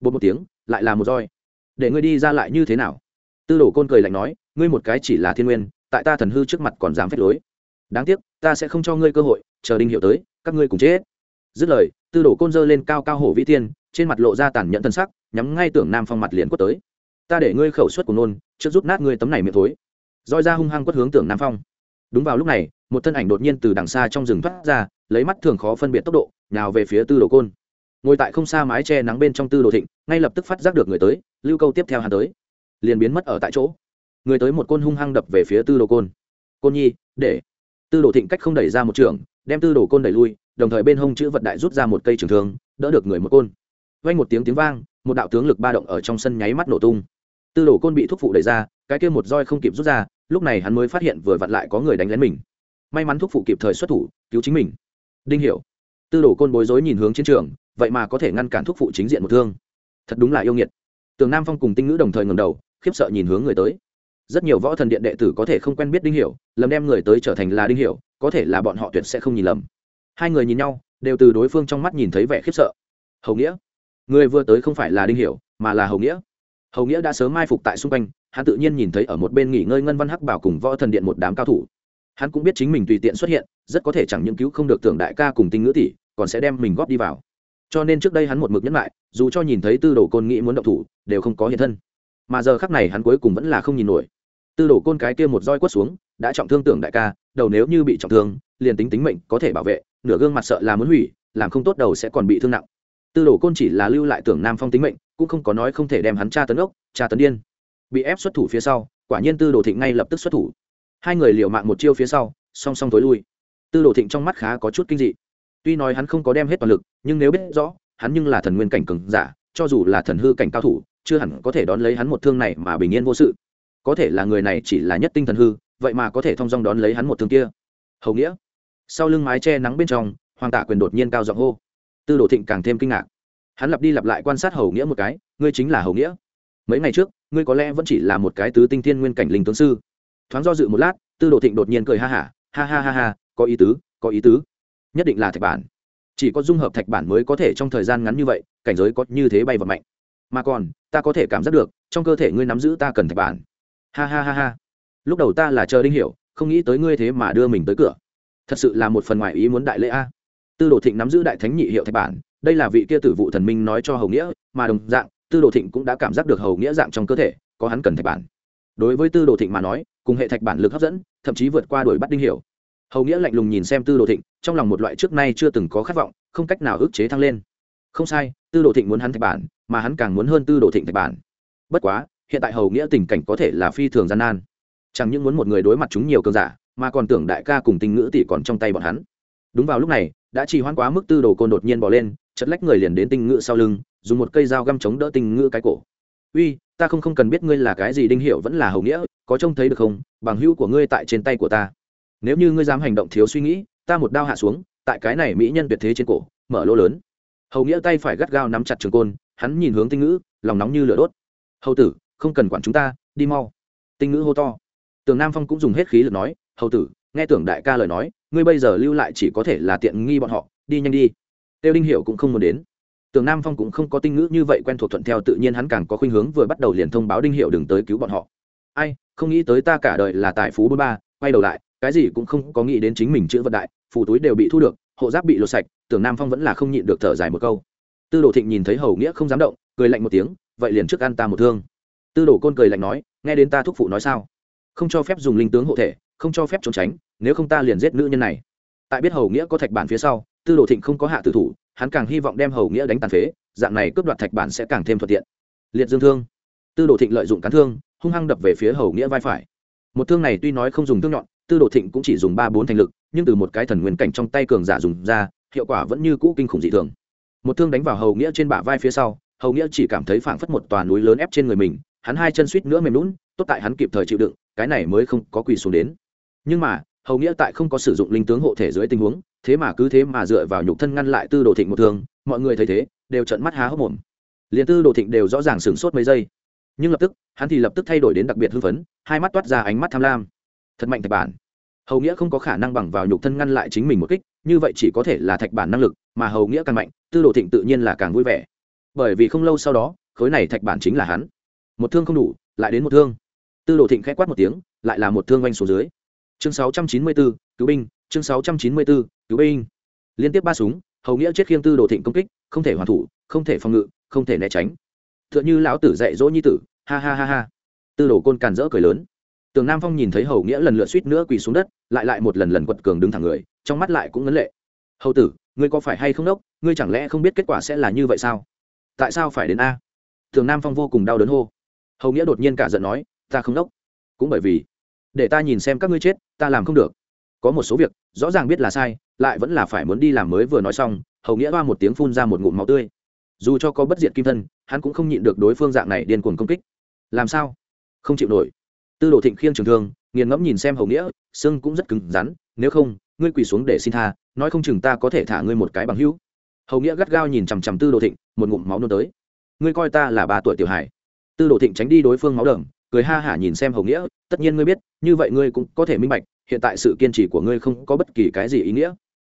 Bột một tiếng, lại là một roi. Để ngươi đi ra lại như thế nào? Tư đồ côn cười lạnh nói, ngươi một cái chỉ là thiên nguyên, tại ta thần hư trước mặt còn dám phép lối. Đáng tiếc, ta sẽ không cho ngươi cơ hội, chờ đinh hiệu tới, các ngươi cùng chết. Dứt lời, tư đồ côn dơ lên cao cao hổ vĩ tiên, trên mặt lộ ra tàn nhẫn thân sắc, nhắm ngay tưởng nam phong mặt liền quất tới ta để ngươi khẩu suất của nôn, trước rút nát ngươi tấm này miệng thối. Roi ra hung hăng quất hướng tưởng nam phong. Đúng vào lúc này, một thân ảnh đột nhiên từ đằng xa trong rừng thoát ra, lấy mắt thường khó phân biệt tốc độ, nhào về phía tư đồ côn. Ngồi tại không xa mái che nắng bên trong tư đồ thịnh, ngay lập tức phát giác được người tới, lưu câu tiếp theo hắn tới. Liền biến mất ở tại chỗ. Người tới một côn hung hăng đập về phía tư đồ côn. Côn nhi, để. Tư đồ thịnh cách không đẩy ra một trường, đem tư đồ côn đẩy lui, đồng thời bên hông chữ vật đại rút ra một cây trường thương, đỡ được người một côn. Vang một tiếng tiếng vang, một đạo tướng lực ba động ở trong sân nháy mắt nổ tung tư đồ côn bị thuốc phụ đẩy ra, cái kia một roi không kịp rút ra, lúc này hắn mới phát hiện vừa vặn lại có người đánh lén mình. May mắn thuốc phụ kịp thời xuất thủ, cứu chính mình. Đinh hiểu. Tư đồ côn bối rối nhìn hướng chiến trường, vậy mà có thể ngăn cản thuốc phụ chính diện một thương. Thật đúng là yêu nghiệt. Tường nam phong cùng tinh ngữ đồng thời ngẩng đầu, khiếp sợ nhìn hướng người tới. Rất nhiều võ thần điện đệ tử có thể không quen biết đinh hiểu, lầm đem người tới trở thành là đinh hiểu, có thể là bọn họ tuyệt sẽ không nhìn lầm. Hai người nhìn nhau, đều từ đối phương trong mắt nhìn thấy vẻ khiếp sợ. Hầu nghĩa. Người vừa tới không phải là đinh hiểu, mà là hầu nghĩa hầu nghĩa đã sớm mai phục tại xung quanh, hắn tự nhiên nhìn thấy ở một bên nghỉ ngơi ngân văn hắc bảo cùng võ thần điện một đám cao thủ. Hắn cũng biết chính mình tùy tiện xuất hiện, rất có thể chẳng những cứu không được tưởng đại ca cùng tinh ngữ tỷ, còn sẽ đem mình góp đi vào. Cho nên trước đây hắn một mực nhẫn lại dù cho nhìn thấy tư đồ côn nghĩ muốn động thủ, đều không có hiện thân. Mà giờ khắc này hắn cuối cùng vẫn là không nhìn nổi. Tư đồ côn cái kia một roi quất xuống, đã trọng thương tưởng đại ca, đầu nếu như bị trọng thương, liền tính tính mệnh có thể bảo vệ, nửa gương mặt sợ là muốn hủy, làm không tốt đầu sẽ còn bị thương nặng tư đồ côn chỉ là lưu lại tưởng nam phong tính mệnh, cũng không có nói không thể đem hắn tra tấn ốc, tra tấn điên. Bị ép xuất thủ phía sau, quả nhiên tư đồ thịnh ngay lập tức xuất thủ. Hai người liều mạng một chiêu phía sau, song song tối lui. Tư đồ thịnh trong mắt khá có chút kinh dị. Tuy nói hắn không có đem hết toàn lực, nhưng nếu biết rõ, hắn nhưng là thần nguyên cảnh cường giả, cho dù là thần hư cảnh cao thủ, chưa hẳn có thể đón lấy hắn một thương này mà bình yên vô sự. Có thể là người này chỉ là nhất tinh thần hư, vậy mà có thể thông dong đón lấy hắn một thương kia. Hầu nghĩa. Sau lưng mái che nắng bên trong, hoàng tạ quyền đột nhiên cao giọng hô tư đồ thịnh càng thêm kinh ngạc. Hắn lặp đi lặp lại quan sát hầu nghĩa một cái ngươi chính là hầu nghĩa. Mấy ngày trước ngươi có lẽ vẫn chỉ là một cái tứ tinh thiên nguyên cảnh linh tướng sư. Thoáng do dự một lát tư đồ thịnh đột nhiên cười ha hả ha, ha ha ha ha có ý tứ có ý tứ. Nhất định là thạch bản. Chỉ có dung hợp thạch bản mới có thể trong thời gian ngắn như vậy cảnh giới có như thế bay vật mạnh. Mà còn ta có thể cảm giác được trong cơ thể ngươi nắm giữ ta cần thạch bản. Ha ha ha ha. Lúc đầu ta là chờ đinh hiểu không nghĩ tới ngươi thế mà đưa mình tới cửa. Thật sự là một phần ngoài ý muốn đại lễ a tư đồ thịnh nắm giữ đại thánh nhị hiệu thạch bản, đây là vị kia tử vụ thần minh nói cho hầu nghĩa, mà đồng dạng, tư đồ thịnh cũng đã cảm giác được hầu nghĩa dạng trong cơ thể, có hắn cần thạch bản. Đối với tư đồ thịnh mà nói, cùng hệ thạch bản lực hấp dẫn, thậm chí vượt qua đuổi bắt đinh hiểu. Hầu nghĩa lạnh lùng nhìn xem tư đồ thịnh, trong lòng một loại trước nay chưa từng có khát vọng, không cách nào ức chế thăng lên. Không sai, tư đồ thịnh muốn hắn thạch bản, mà hắn càng muốn hơn tư đồ thịnh thạch bản. Bất quá, hiện tại hầu nghĩa tình cảnh có thể là phi thường gian nan. Chẳng những muốn một người đối mặt chúng nhiều cơn giả, mà còn tưởng đại ca cùng tình ngữ tỷ còn trong tay bọn hắn. Đúng vào lúc này đã chỉ hoãn quá mức tư đồ côn đột nhiên bỏ lên, chật lách người liền đến tinh ngự sau lưng, dùng một cây dao găm chống đỡ tinh ngự cái cổ. Uy, ta không không cần biết ngươi là cái gì, đinh hiệu vẫn là hầu nghĩa, có trông thấy được không? Bằng hữu của ngươi tại trên tay của ta. Nếu như ngươi dám hành động thiếu suy nghĩ, ta một đao hạ xuống, tại cái này mỹ nhân tuyệt thế trên cổ, mở lỗ lớn. Hầu nghĩa tay phải gắt gao nắm chặt trường côn, hắn nhìn hướng tinh ngữ, lòng nóng như lửa đốt. Hầu tử, không cần quản chúng ta, đi mau. Tinh ngữ hô to. Tường nam phong cũng dùng hết khí lực nói, hầu tử, nghe tưởng đại ca lời nói ngươi bây giờ lưu lại chỉ có thể là tiện nghi bọn họ, đi nhanh đi. Têu đinh hiệu cũng không muốn đến. Tường nam phong cũng không có tinh ngữ như vậy quen thuộc thuận theo tự nhiên hắn càng có khuynh hướng vừa bắt đầu liền thông báo đinh hiệu đừng tới cứu bọn họ. Ai, không nghĩ tới ta cả đời là tài phú bốn ba, quay đầu lại, cái gì cũng không có nghĩ đến chính mình chữ vận đại, phù túi đều bị thu được, hộ giáp bị lột sạch, tưởng nam phong vẫn là không nhịn được thở dài một câu. Tư đồ thịnh nhìn thấy hầu nghĩa không dám động, cười lạnh một tiếng, vậy liền trước ăn ta một thương. Tư đồ côn cười lạnh nói, nghe đến ta thúc phụ nói sao? Không cho phép dùng linh tướng hộ thể không cho phép trốn tránh, nếu không ta liền giết nữ nhân này. Tại biết hầu nghĩa có thạch bản phía sau, tư đồ thịnh không có hạ tử thủ, hắn càng hy vọng đem hầu nghĩa đánh tàn phế, dạng này cướp đoạt thạch bản sẽ càng thêm thuận tiện. Liệt dương thương. Tư đồ thịnh lợi dụng cán thương, hung hăng đập về phía hầu nghĩa vai phải. Một thương này tuy nói không dùng thương nhọn, tư đồ thịnh cũng chỉ dùng ba bốn thành lực, nhưng từ một cái thần nguyên cảnh trong tay cường giả dùng ra, hiệu quả vẫn như cũ kinh khủng dị thường. Một thương đánh vào hầu nghĩa trên bả vai phía sau, hầu nghĩa chỉ cảm thấy phảng phất một tòa núi lớn ép trên người mình, hắn hai chân suýt nữa mềm lún tốt tại hắn kịp thời chịu đựng, cái này mới không có quỳ xuống đến nhưng mà, hầu nghĩa tại không có sử dụng linh tướng hộ thể dưới tình huống, thế mà cứ thế mà dựa vào nhục thân ngăn lại tư đồ thịnh một thương, mọi người thấy thế, đều trận mắt há hốc mồm. Liền tư đồ thịnh đều rõ ràng sửng sốt mấy giây. Nhưng lập tức, hắn thì lập tức thay đổi đến đặc biệt hưng phấn, hai mắt toát ra ánh mắt tham lam. Thật mạnh thạch bản. Hầu nghĩa không có khả năng bằng vào nhục thân ngăn lại chính mình một kích, như vậy chỉ có thể là thạch bản năng lực, mà hầu nghĩa càng mạnh, tư đồ thịnh tự nhiên là càng vui vẻ. Bởi vì không lâu sau đó, khối này thạch bản chính là hắn. Một thương không đủ, lại đến một thương. Tư đồ thịnh k h ẽ quát một tiếng, lại là một thương oanh xuống dưới chương 694, cứu binh chương 694, cứu binh. Liên tiếp ba súng hầu nghĩa chết khiêng tư đồ thịnh công kích không thể hoàn thủ không thể phòng ngự không thể né tránh. T h ư ợ n h ư lão tử dạy dỗ nhi tử ha ha ha ha. Tư đồ côn càn rỡ cười lớn. Tường nam phong nhìn thấy hầu nghĩa lần lượt suýt nữa quỳ xuống đất lại lại một lần lần quật cường đứng thẳng người trong mắt lại cũng ngấn lệ. Hầu tử ngươi có phải hay không đốc? Ngươi chẳng lẽ không biết kết quả sẽ là như vậy sao? Tại sao phải đến a? Tường nam phong vô cùng đau đớn hô. Hầu nghĩa đột nhiên cả giận nói ta không đốc. Cũng bởi vì để ta nhìn xem các ngươi chết, ta làm không được. Có một số việc, rõ ràng biết là sai, lại vẫn là phải muốn đi làm mới vừa nói xong, hầu nghĩa hoa một tiếng phun ra một ngụm máu tươi. Dù cho có bất diệt kim thân, hắn cũng không nhịn được đối phương dạng này điên cuồng công kích. Làm sao? Không chịu nổi. Tư đồ thịnh khiêng trường thương, nghiền ngẫm nhìn xem hầu nghĩa, xương cũng rất cứng rắn, nếu không, ngươi quỳ xuống để xin tha, nói không chừng ta có thể thả ngươi một cái bằng hữu. Hầu nghĩa gắt gao nhìn chằm chằm tư đồ thịnh, một ngụm máu nôn tới. Ngươi coi ta là ba tuổi tiểu hải tư đồ thịnh tránh đi đối phương máu đờm cười ha hả nhìn xem hầu nghĩa, tất nhiên ngươi biết, như vậy ngươi cũng có thể minh bạch, hiện tại sự kiên trì của ngươi không có bất kỳ cái gì ý nghĩa.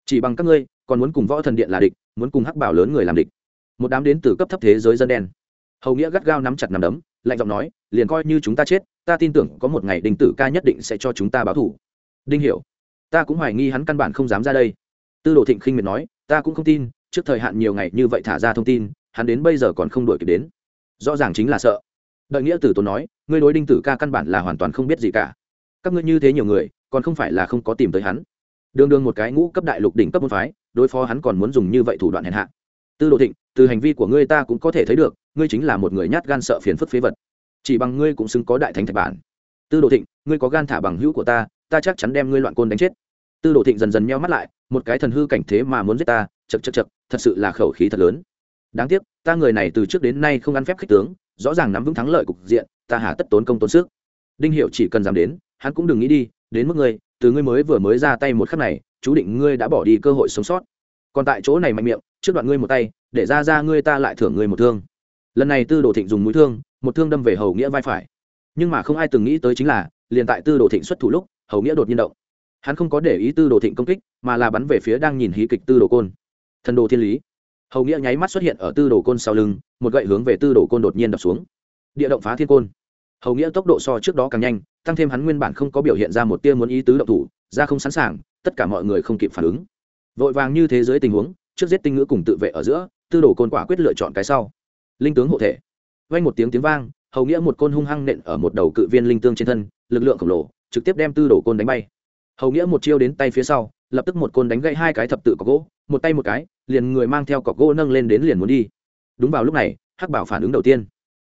Chỉ bằng các ngươi, còn muốn cùng võ thần điện là địch, muốn cùng hắc bảo lớn người làm địch. Một đám đến từ cấp thấp thế giới dân đen. Hầu nghĩa gắt gao nắm chặt nắm đấm, lạnh giọng nói, liền coi như chúng ta chết, ta tin tưởng có một ngày đinh tử ca nhất định sẽ cho chúng ta báo thủ đinh hiểu, ta cũng hoài nghi hắn căn bản không dám ra đây. Tư đồ thịnh khinh miệt nói, ta cũng không tin, trước thời hạn nhiều ngày như vậy thả ra thông tin, hắn đến bây giờ còn không đuổi kịp đến. Rõ ràng chính là sợ đợi nghĩa tử tốn nói, ngươi đối đinh tử ca căn bản là hoàn toàn không biết gì cả. Các ngươi như thế nhiều người, còn không phải là không có tìm tới hắn. Đường đường một cái ngũ cấp đại lục đỉnh cấp môn phái, đối phó hắn còn muốn dùng như vậy thủ đoạn hèn hạ. Tư đồ thịnh, từ hành vi của ngươi ta cũng có thể thấy được, ngươi chính là một người nhát gan sợ phiền phức phế vật. Chỉ bằng ngươi cũng xứng có đại thánh thạch bản. Tư đồ thịnh, ngươi có gan thả bằng hữu của ta ta chắc chắn đem ngươi loạn côn đánh chết. Tư đồ thịnh dần dần meo mắt lại, một cái thần hư cảnh thế mà muốn giết ta chật chật chật thật sự là khẩu khí thật lớn. Đáng tiếc, ta người này từ trước đến nay không ăn phép khích tướng rõ ràng nắm vững thắng lợi cục diện, ta hà tất tốn công tốn sức. Đinh hiệu chỉ cần dám đến, hắn cũng đừng nghĩ đi, đến mức ngươi, từ ngươi mới vừa mới ra tay một khắc này, chú định ngươi đã bỏ đi cơ hội sống sót. Còn tại chỗ này mạnh miệng, trước đoạn ngươi một tay, để ra ra ngươi ta lại thưởng ngươi một thương. Lần này tư đồ thịnh dùng mũi thương, một thương đâm về hầu nghĩa vai phải. Nhưng mà không ai từng nghĩ tới chính là, liền tại tư đồ thịnh xuất thủ lúc, hầu nghĩa đột nhiên động. Hắn không có để ý tư đồ thịnh công kích, mà là bắn về phía đang nhìn hí kịch tư đồ côn. Thần đồ thiên lý. Hầu nghĩa nháy mắt xuất hiện ở tư đồ côn sau lưng một gậy hướng về tư đồ côn đột nhiên đập xuống. Địa động phá thiên côn. Hầu nghĩa tốc độ so trước đó càng nhanh, tăng thêm hắn nguyên bản không có biểu hiện ra một tia muốn ý tứ động thủ, ra không sẵn sàng, tất cả mọi người không kịp phản ứng. Vội vàng như thế giới tình huống, trước giết tinh ngữ cùng tự vệ ở giữa, tư đồ côn quả quyết lựa chọn cái sau. Linh tướng hộ thể. Vang một tiếng tiếng vang, hầu nghĩa một côn hung hăng nện ở một đầu cự viên linh tương trên thân, lực lượng khổng lồ, trực tiếp đem tư đồ côn đánh bay. Hầu nghĩa một chiêu đến tay phía sau, lập tức một côn đánh gãy hai cái thập tự cọc gỗ, một tay một cái, liền người mang theo cọc gỗ nâng lên đến liền muốn đi đúng vào lúc này, hắc bảo phản ứng đầu tiên.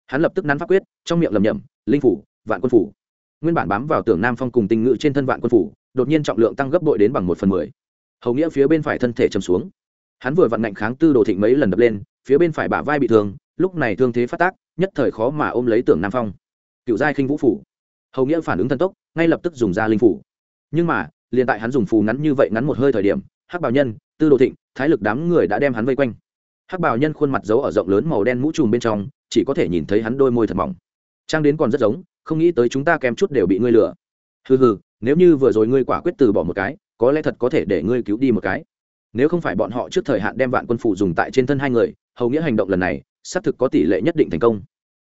Hắn lập tức nắn pháp quyết, trong miệng lầm nhầm linh phủ, vạn quân phủ. Nguyên bản bám vào tưởng nam phong cùng tình ngự trên thân vạn quân phủ, đột nhiên trọng lượng tăng gấp bội đến bằng một phần mười. Hầu nghĩa phía bên phải thân thể chầm xuống. Hắn vừa vặn ngạnh kháng tư đồ thịnh mấy lần đập lên, phía bên phải bả vai bị thương, lúc này thương thế phát tác, nhất thời khó mà ôm lấy tưởng nam phong. Cựu giai khinh vũ phủ. Hầu nghĩa phản ứng thần tốc, ngay lập tức dùng ra linh phủ. Nhưng mà, liền tại hắn dùng phù ngắn như vậy ngắn một hơi thời điểm, hắc bảo nhân, tư đồ thịnh, thái lực đám người đã đem hắn vây quanh hắc bảo nhân khuôn mặt giấu ở rộng lớn màu đen mũ trùm bên trong, chỉ có thể nhìn thấy hắn đôi môi thật mỏng. Trang đến còn rất giống, không nghĩ tới chúng ta kém chút đều bị ngươi lừa. Hừ hừ, nếu như vừa rồi ngươi quả quyết từ bỏ một cái, có lẽ thật có thể để ngươi cứu đi một cái. Nếu không phải bọn họ trước thời hạn đem vạn quân phụ dùng tại trên thân hai người, hầu nghĩa hành động lần này, xác thực có tỷ lệ nhất định thành công.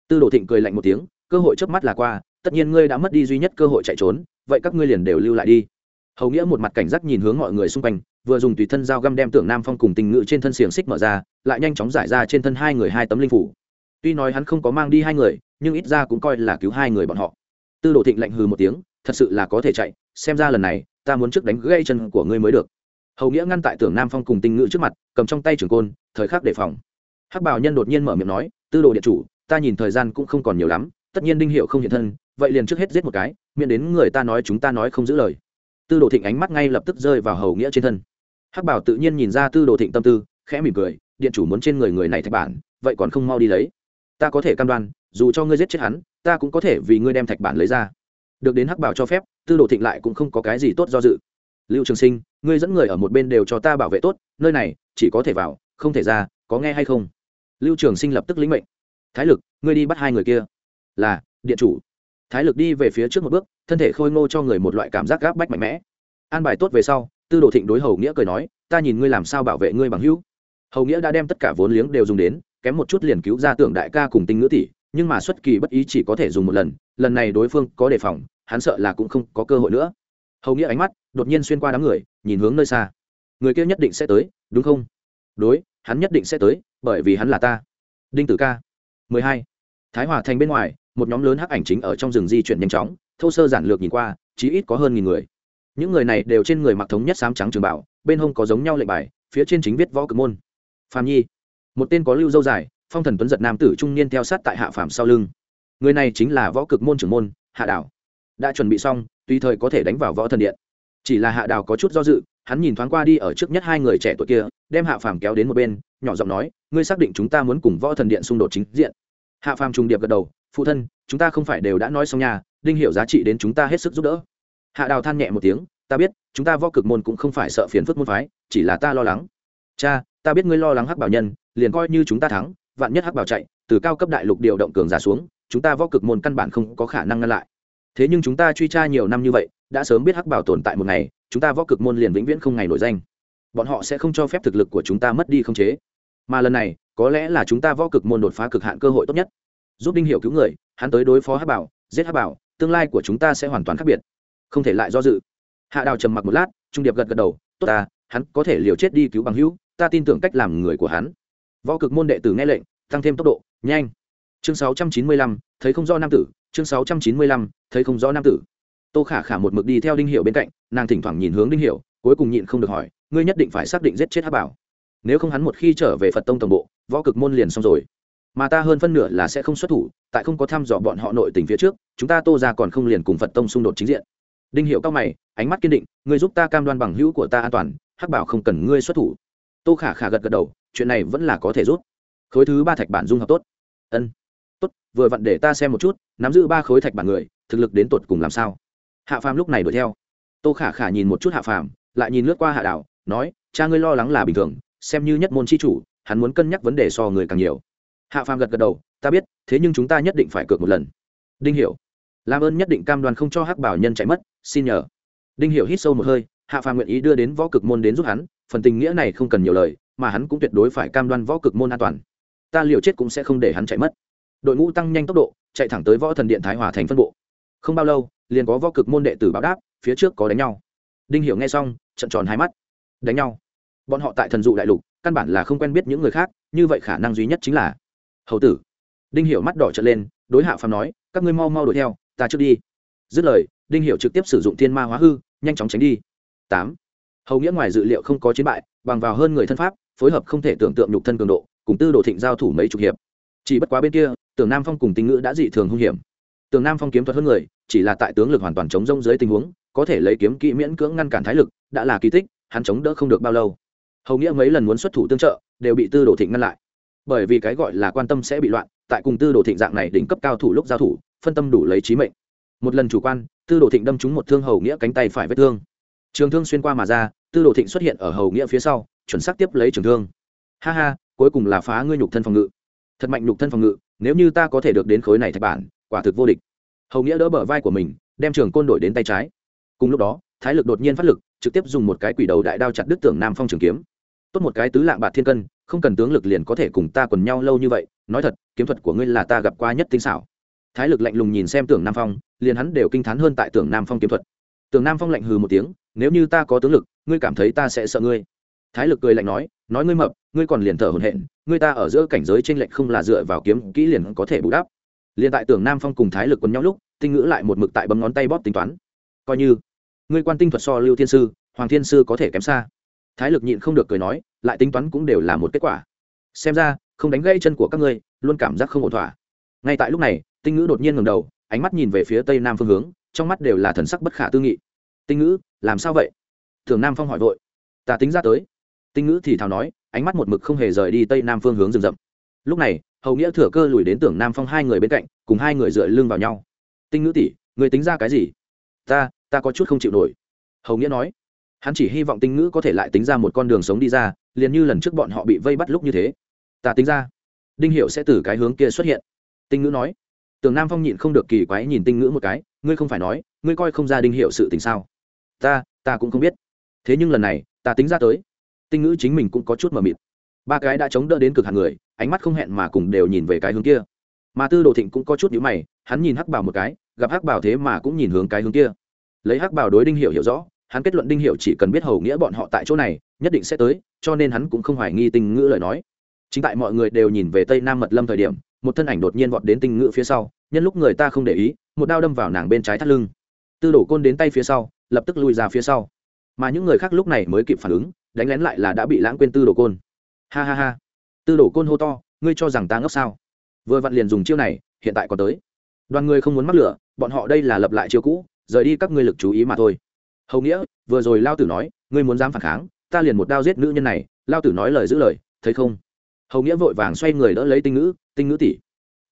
Tư đồ thịnh cười lạnh một tiếng, cơ hội trước mắt là qua, tất nhiên ngươi đã mất đi duy nhất cơ hội chạy trốn, vậy các ngươi liền đều lưu lại đi. Hầu nghĩa một mặt cảnh giác nhìn hướng mọi người xung quanh vừa dùng tùy thân dao găm đem tưởng nam phong cùng tình ngự trên thân xiềng xích mở ra, lại nhanh chóng giải ra trên thân hai người hai tấm linh phủ. Tuy nói hắn không có mang đi hai người, nhưng ít ra cũng coi là cứu hai người bọn họ. Tư đồ thịnh lạnh hừ một tiếng, thật sự là có thể chạy, xem ra lần này, ta muốn trước đánh gãy chân của ngươi mới được. Hầu nghĩa ngăn tại tưởng nam phong cùng tinh ngự trước mặt, cầm trong tay trường côn, thời khắc đề phòng. Hắc bảo nhân đột nhiên mở miệng nói, tư đồ điện chủ, ta nhìn thời gian cũng không còn nhiều lắm, tất nhiên đinh hiệu không hiện thân, vậy liền trước hết giết một cái, miễn đến người ta nói chúng ta nói không giữ lời. Tư đồ thịnh ánh mắt ngay lập tức rơi vào hầu nghĩa trên thân hắc bảo tự nhiên nhìn ra tư đồ thịnh tâm tư, khẽ mỉm cười, điện chủ muốn trên người người này thạch bản, vậy còn không mau đi lấy. Ta có thể cam đoan, dù cho ngươi giết chết hắn, ta cũng có thể vì ngươi đem thạch bản lấy ra. Được đến hắc bảo cho phép, tư đồ thịnh lại cũng không có cái gì tốt do dự. Lưu trường sinh, ngươi dẫn người ở một bên đều cho ta bảo vệ tốt, nơi này chỉ có thể vào, không thể ra, có nghe hay không? Lưu trường sinh lập tức lĩnh mệnh. Thái lực, ngươi đi bắt hai người kia. Là, điện chủ. Thái lực đi về phía trước một bước, thân thể khôi ngô cho người một loại cảm giác gáp bách mạnh mẽ. An bài tốt về sau tư đồ thịnh đối hầu nghĩa cười nói, ta nhìn ngươi làm sao bảo vệ ngươi bằng hữu. Hầu nghĩa đã đem tất cả vốn liếng đều dùng đến, kém một chút liền cứu ra tưởng đại ca cùng tinh ngữ tỷ, nhưng mà xuất kỳ bất ý chỉ có thể dùng một lần lần này đối phương có đề phòng, hắn sợ là cũng không có cơ hội nữa. Hầu nghĩa ánh mắt đột nhiên xuyên qua đám người, nhìn hướng nơi xa. Người kia nhất định sẽ tới, đúng không? Đối, hắn nhất định sẽ tới, bởi vì hắn là ta. Đinh tử ca. Mười hai. Thái hòa thành bên ngoài, một nhóm lớn hắc ảnh chính ở trong rừng di chuyển nhanh chóng, thô sơ giản lược nhìn qua, chí ít có hơn nghìn người những người này đều trên người mặc thống nhất sám trắng trường bảo, bên hông có giống nhau lệnh bài, phía trên chính viết võ cực môn. Phạm nhi. Một tên có lưu dâu dài, phong thần tuấn giật nam tử trung niên theo sát tại hạ phạm sau lưng. Người này chính là võ cực môn trưởng môn, hạ đảo. Đã chuẩn bị xong, tùy thời có thể đánh vào võ thần điện. Chỉ là hạ đào có chút do dự, hắn nhìn thoáng qua đi ở trước nhất hai người trẻ tuổi kia, đem hạ phàm kéo đến một bên, nhỏ giọng nói, ngươi xác định chúng ta muốn cùng võ thần điện xung đột chính diện? Hạ phàm trùng điệp gật đầu, phụ thân, chúng ta không phải đều đã nói xong nhà đinh hiểu giá trị đến chúng ta hết sức giúp đỡ hạ đào than nhẹ một tiếng, ta biết, chúng ta võ cực môn cũng không phải sợ phiền phức môn phái, chỉ là ta lo lắng. Cha, ta biết ngươi lo lắng hắc bảo nhân, liền coi như chúng ta thắng, vạn nhất hắc bảo chạy, từ cao cấp đại lục điều động cường giả xuống, chúng ta võ cực môn căn bản không có khả năng ngăn lại. Thế nhưng chúng ta truy tra nhiều năm như vậy, đã sớm biết hắc bảo tồn tại một ngày, chúng ta võ cực môn liền vĩnh viễn không ngày nổi danh. Bọn họ sẽ không cho phép thực lực của chúng ta mất đi không chế. Mà lần này, có lẽ là chúng ta võ cực môn đột phá cực hạn cơ hội tốt nhất. Giúp đinh hiểu cứu người, hắn tới đối phó hắc bảo, giết hắc bảo, tương lai của chúng ta sẽ hoàn toàn khác biệt không thể lại do dự. Hạ đào trầm mặc một lát trung điệp gật gật đầu tốt ta hắn có thể liều chết đi cứu bằng hữu ta tin tưởng cách làm người của hắn. Võ cực môn đệ tử nghe lệnh tăng thêm tốc độ nhanh. Chương 695, thấy không do nam tử chương 695, thấy không rõ nam tử. Tô khả khả một mực đi theo đinh hiệu bên cạnh nàng thỉnh thoảng nhìn hướng đinh hiệu cuối cùng nhịn không được hỏi ngươi nhất định phải xác định giết chết hát bảo. Nếu không hắn một khi trở về phật tông tổng bộ võ cực môn liền xong rồi. Mà ta hơn phân nửa là sẽ không xuất thủ tại không có thăm dò bọn họ nội tình phía trước chúng ta tô ra còn không liền cùng phật tông xung đột chính diện đinh hiệu cao mày, ánh mắt kiên định, ngươi giúp ta cam đoan bằng hữu của ta an toàn, hắc bảo không cần ngươi xuất thủ. Tô khả khả gật gật đầu, chuyện này vẫn là có thể rút. Khối thứ ba thạch bản dung hợp tốt. Ân, tốt, vừa vặn để ta xem một chút, nắm giữ ba khối thạch bản người, thực lực đến tột cùng làm sao? Hạ phàm lúc này đuổi theo. Tô khả khả nhìn một chút hạ phàm, lại nhìn lướt qua hạ đảo nói, cha ngươi lo lắng là bình thường, xem như nhất môn c h i chủ, hắn muốn cân nhắc vấn đề so người càng nhiều. Hạ phàm gật gật đầu, ta biết, thế nhưng chúng ta nhất định phải cược một lần. Đinh hiểu làm ơn nhất định cam đoan không cho hắc bảo nhân chạy mất xin nhờ. Đinh hiểu hít sâu một hơi, hạ phàm nguyện ý đưa đến võ cực môn đến giúp hắn, phần tình nghĩa này không cần nhiều lời, mà hắn cũng tuyệt đối phải cam đoan võ cực môn an toàn. Ta liều chết cũng sẽ không để hắn chạy mất. Đội ngũ tăng nhanh tốc độ, chạy thẳng tới võ thần điện thái hòa thành phân bộ. Không bao lâu, liền có võ cực môn đệ tử báo đáp, phía trước có đánh nhau. Đinh hiểu nghe xong, trận tròn hai mắt. Đánh nhau. Bọn họ tại thần dụ đại lục, căn bản là không quen biết những người khác, như vậy khả năng duy nhất chính là hầu tử. Đinh hiểu mắt đỏ trợn lên, đối hạ phàm nói, các ngươi mau mau đuổi theo, ta trước đi. Dứt lời đinh hiểu trực tiếp sử dụng thiên ma hóa hư, nhanh chóng tránh đi. Tám. Hầu nghĩa ngoài dự liệu không có chiến bại, bằng vào hơn người thân pháp, phối hợp không thể tưởng tượng nhục thân cường độ, cùng tư đồ thịnh giao thủ mấy chục hiệp. Chỉ bất quá bên kia, tưởng nam phong cùng tinh ngữ đã dị thường hung hiểm. Tường nam phong kiếm thuật hơn người, chỉ là tại tướng lực hoàn toàn chống rông dưới tình huống, có thể lấy kiếm kỹ miễn cưỡng ngăn cản thái lực, đã là kỳ tích, hắn chống đỡ không được bao lâu. Hầu nghĩa mấy lần muốn xuất thủ tương trợ, đều bị tư đồ thịnh ngăn lại. Bởi vì cái gọi là quan tâm sẽ bị loạn, tại cùng tư đồ thịnh dạng này đỉnh cấp cao thủ lúc giao thủ, phân tâm đủ lấy trí mệnh một lần chủ quan, tư đồ thịnh đâm trúng một thương hầu nghĩa cánh tay phải vết thương. Trường thương xuyên qua mà ra, tư đồ thịnh xuất hiện ở hầu nghĩa phía sau, chuẩn xác tiếp lấy trường thương. Ha ha, cuối cùng là phá ngươi nhục thân phòng ngự. Thật mạnh nhục thân phòng ngự, nếu như ta có thể được đến khối này thạch bản, quả thực vô địch. Hầu nghĩa đỡ bờ vai của mình, đem trường côn đổi đến tay trái. Cùng lúc đó, thái lực đột nhiên phát lực, trực tiếp dùng một cái quỷ đầu đại đao chặt đứt tưởng nam phong trường kiếm. Tốt một cái tứ lạng bạc thiên cân, không cần tướng lực liền có thể cùng ta quần nhau lâu như vậy, nói thật, kiếm thuật của ngươi là ta gặp qua nhất tinh xảo thái lực lạnh lùng nhìn xem tưởng nam phong, liền hắn đều kinh t h á n hơn tại tưởng nam phong kiếm thuật. Tưởng nam phong lạnh hừ một tiếng, nếu như ta có tướng lực, ngươi cảm thấy ta sẽ sợ ngươi? Thái lực cười lạnh nói nói ngươi mập, ngươi còn liền thở hồn hện ngươi ta ở giữa cảnh giới t r ê n lệch không là dựa vào kiếm kỹ liền có thể bù đắp. Liền tại tưởng nam phong cùng thái lực quấn nhau lúc, tinh ngữ lại một mực tại bấm ngón tay bóp tính toán. Coi như, ngươi quan tinh thuật so lưu thiên sư, hoàng thiên sư có thể kém xa. Thái lực nhịn không được cười nói, lại tính toán cũng đều là một kết quả. Xem ra, không đánh gây chân của các ngươi, luôn cảm giác không ổn thỏa. Ngay tại lúc này tinh ngữ đột nhiên ngầm đầu, ánh mắt nhìn về phía tây nam phương hướng, trong mắt đều là thần sắc bất khả tư nghị. Tinh ngữ, làm sao vậy? Thường nam phong hỏi vội. Ta tính ra tới. Tinh ngữ thì thào nói, ánh mắt một mực không hề rời đi tây nam phương hướng rừng rậm. Lúc này, hầu nghĩa thừa cơ lùi đến tưởng nam phong hai người bên cạnh, cùng hai người dựa lưng vào nhau. Tinh ngữ tỷ, người tính ra cái gì? Ta ta có chút không chịu nổi. Hầu nghĩa nói. Hắn chỉ hy vọng tinh ngữ có thể lại tính ra một con đường sống đi ra, liền như lần trước bọn họ bị vây bắt lúc như thế. Ta tính ra. Đinh hiệu sẽ từ cái hướng kia xuất hiện. Tinh ngữ nói tường nam phong nhịn không được kỳ quái nhìn tinh ngữ một cái, ngươi không phải nói, ngươi coi không ra đinh hiệu sự tình sao? Ta ta cũng không biết. Thế nhưng lần này, ta tính ra tới. Tinh ngữ chính mình cũng có chút mờ mịt. Ba cái đã chống đỡ đến cực hàng người, ánh mắt không hẹn mà cùng đều nhìn về cái hướng kia. Mà tư đồ thịnh cũng có chút nhữ mày, hắn nhìn hắc bảo một cái, gặp hắc bảo thế mà cũng nhìn hướng cái hướng kia. Lấy hắc bảo đối đinh hiệu hiểu rõ, hắn kết luận đinh hiệu chỉ cần biết hầu nghĩa bọn họ tại chỗ này, nhất định sẽ tới, cho nên hắn cũng không hoài nghi tinh ngữ lời nói. Chính tại mọi người đều nhìn về tây nam mật lâm thời điểm một thân ảnh đột nhiên vọt đến tinh ngự phía sau, nhân lúc người ta không để ý, một đao đâm vào nàng bên trái thắt lưng. Tư đổ côn đến tay phía sau, lập tức lùi ra phía sau. Mà những người khác lúc này mới kịp phản ứng, đánh lén lại là đã bị lãng quên tư đổ côn. Ha ha ha. Tư đổ côn hô to, ngươi cho rằng ta ngốc sao? Vừa vặn liền dùng chiêu này, hiện tại còn tới. Đoàn người không muốn mắc lửa, bọn họ đây là lập lại chiêu cũ, rời đi các ngươi lực chú ý mà thôi. Hầu nghĩa, vừa rồi lao tử nói, ngươi muốn dám phản kháng, ta liền một đao giết nữ nhân này, lao tử nói lời giữ lời, thấy không? Hầu nghĩa vội vàng xoay người đỡ lấy tinh ngữ tinh ngữ tỷ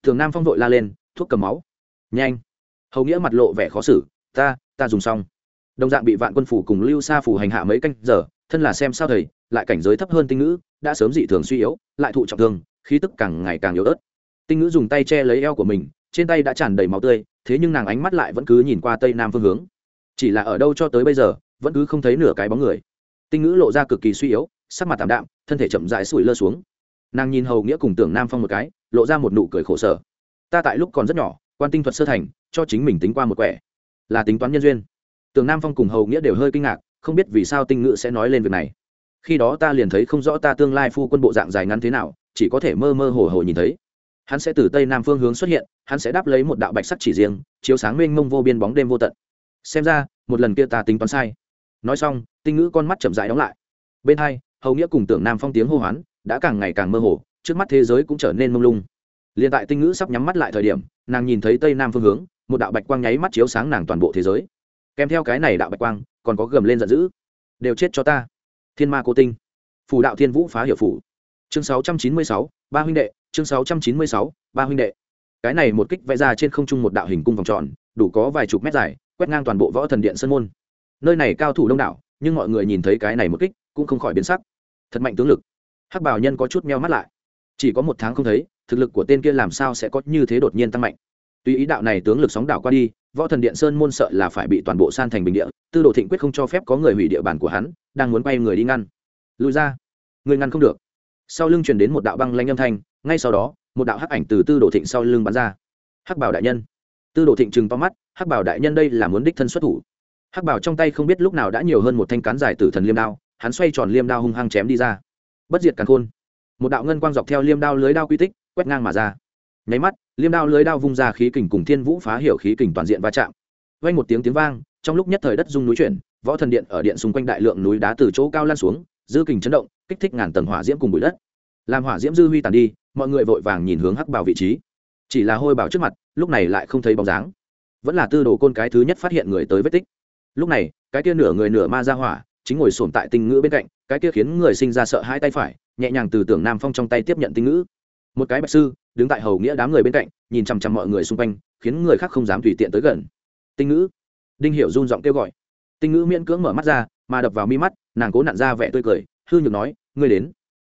thường nam phong vội la lên, thuốc cầm máu. Nhanh. Hầu nghĩa mặt lộ vẻ khó xử, ta ta dùng xong. Đồng dạng bị vạn quân phủ cùng lưu sa phủ hành hạ mấy canh giờ, thân là xem sao thầy, lại cảnh giới thấp hơn tinh ngữ, đã sớm dị thường suy yếu, lại thụ trọng thương, khí tức càng ngày càng yếu ớt. Tinh ngữ dùng tay che lấy eo của mình, trên tay đã tràn đầy máu tươi, thế nhưng nàng ánh mắt lại vẫn cứ nhìn qua tây nam phương hướng. Chỉ là ở đâu cho tới bây giờ, vẫn cứ không thấy nửa cái bóng người. Tinh ngữ lộ ra cực kỳ suy yếu, sắc mặt tạm đạm, thân thể chậm rãi sủi lơ xuống nàng nhìn hầu nghĩa cùng tưởng nam phong một cái lộ ra một nụ cười khổ sở ta tại lúc còn rất nhỏ quan tinh thuật sơ thành cho chính mình tính qua một quẻ là tính toán nhân duyên tưởng nam phong cùng hầu nghĩa đều hơi kinh ngạc không biết vì sao tinh ngữ sẽ nói lên việc này khi đó ta liền thấy không rõ ta tương lai phu quân bộ dạng dài ngắn thế nào chỉ có thể mơ mơ hồ hồ nhìn thấy hắn sẽ từ tây nam phương hướng xuất hiện hắn sẽ đáp lấy một đạo bạch sắc chỉ riêng chiếu sáng mênh mông vô biên bóng đêm vô tận xem ra một lần kia ta tính toán sai nói xong tinh ngữ con mắt chậm rãi đóng lại bên hai hầu nghĩa cùng tưởng nam phong tiếng hô hoán đã càng ngày càng mơ hồ, trước mắt thế giới cũng trở nên mông lung. Liền tại tinh ngữ sắp nhắm mắt lại thời điểm, nàng nhìn thấy tây nam phương hướng, một đạo bạch quang nháy mắt chiếu sáng nàng toàn bộ thế giới. Kèm theo cái này đạo bạch quang, còn có gầm lên giận dữ. Đều chết cho ta. Thiên ma cô tinh. Phủ đạo thiên vũ phá hiệu phủ. Chương sáu trăm chín mươi sáu, ba huynh đệ, chương sáu trăm chín mươi sáu, ba huynh đệ. Cái này một kích vẽ ra trên không trung một đạo hình cung vòng tròn, đủ có vài chục mét dài, quét ngang toàn bộ võ thần điện sân môn. Nơi này cao thủ đông đảo, nhưng mọi người nhìn thấy cái này một kích cũng không khỏi biến sắc. Thật mạnh tướng lực hắc bảo nhân có chút meo mắt lại. Chỉ có một tháng không thấy, thực lực của tên kia làm sao sẽ có như thế đột nhiên tăng mạnh? Tuy ý đạo này tướng lực sóng đảo qua đi, võ thần điện sơn môn sợ là phải bị toàn bộ san thành bình địa, tư đồ thịnh quyết không cho phép có người hủy địa bàn của hắn, đang muốn quay người đi ngăn. Lùi ra. Người ngăn không được. Sau lưng truyền đến một đạo băng lanh âm thanh, ngay sau đó, một đạo hắc ảnh từ tư đồ thịnh sau lưng bắn ra. Hắc bảo đại nhân. Tư đồ thịnh trừng to mắt, hắc bảo đại nhân đây là muốn đích thân xuất thủ. Hắc bảo trong tay không biết lúc nào đã nhiều hơn một thanh cán dài từ thần liêm đao, hắn xoay tròn liêm đao hung hăng chém đi ra bất diệt càn khôn. Một đạo ngân quang dọc theo liêm đao lưới đao quy tích, quét ngang mà ra. Nháy mắt, liêm đao lưới đao vung ra khí kình cùng thiên vũ phá hiểu khí kình toàn diện va chạm. Vang một tiếng tiếng vang, trong lúc nhất thời đất rung núi chuyển, võ thần điện ở điện xung quanh đại lượng núi đá từ chỗ cao lan xuống, dư kình chấn động, kích thích ngàn tầng hỏa diễm cùng bụi đất. Làm hỏa diễm dư huy tàn đi, mọi người vội vàng nhìn hướng hắc bảo vị trí. Chỉ là hôi bảo trước mặt, lúc này lại không thấy bóng dáng. Vẫn là tư đồ côn cái thứ nhất phát hiện người tới vết tích. Lúc này, cái kia nửa người nửa ma ra hỏa chính ngồi sồn tại tinh ngữ bên cạnh, cái kia khiến người sinh ra sợ hai tay phải, nhẹ nhàng từ tưởng nam phong trong tay tiếp nhận tinh ngữ. Một cái bạch sư, đứng tại hầu nghĩa đám người bên cạnh, nhìn chằm chằm mọi người xung quanh, khiến người khác không dám tùy tiện tới gần. Tinh ngữ. Đinh hiểu run giọng kêu gọi. Tinh ngữ miễn cưỡng mở mắt ra, mà đập vào mi mắt, nàng cố nặn ra vẻ tươi cười, hư nhược nói, ngươi đến.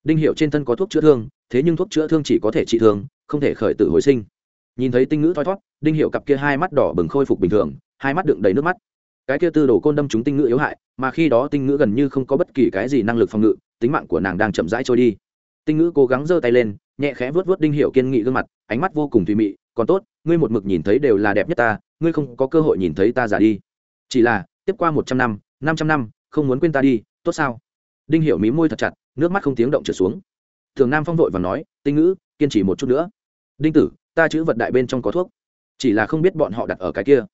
Đinh hiểu trên thân có thuốc chữa thương, thế nhưng thuốc chữa thương chỉ có thể trị thương, không thể khởi tử hồi sinh. Nhìn thấy tinh ngữ thoi thoát, đinh hiểu cặp kia hai mắt đỏ bừng khôi phục bình thường, hai mắt đựng đầy nước mắt cái kia tư đồ côn đâm chúng tinh ngữ yếu hại, mà khi đó tinh ngữ gần như không có bất kỳ cái gì năng lực phòng ngự, tính mạng của nàng đang chậm rãi trôi đi. Tinh ngữ cố gắng giơ tay lên, nhẹ khẽ vớt vớt đinh hiệu kiên nghị gương mặt, ánh mắt vô cùng thùy mị còn tốt, ngươi một mực nhìn thấy đều là đẹp nhất ta, ngươi không có cơ hội nhìn thấy ta già đi. Chỉ là, tiếp qua một trăm năm năm trăm năm, không muốn quên ta đi, tốt sao? Đinh hiệu mí môi thật chặt, nước mắt không tiếng động trở xuống. Thường nam phong vội và nói, tinh ngữ, kiên trì một chút nữa. Đinh tử, ta chữ vật đại bên trong có thuốc. Chỉ là không biết bọn họ đặt ở cái kia.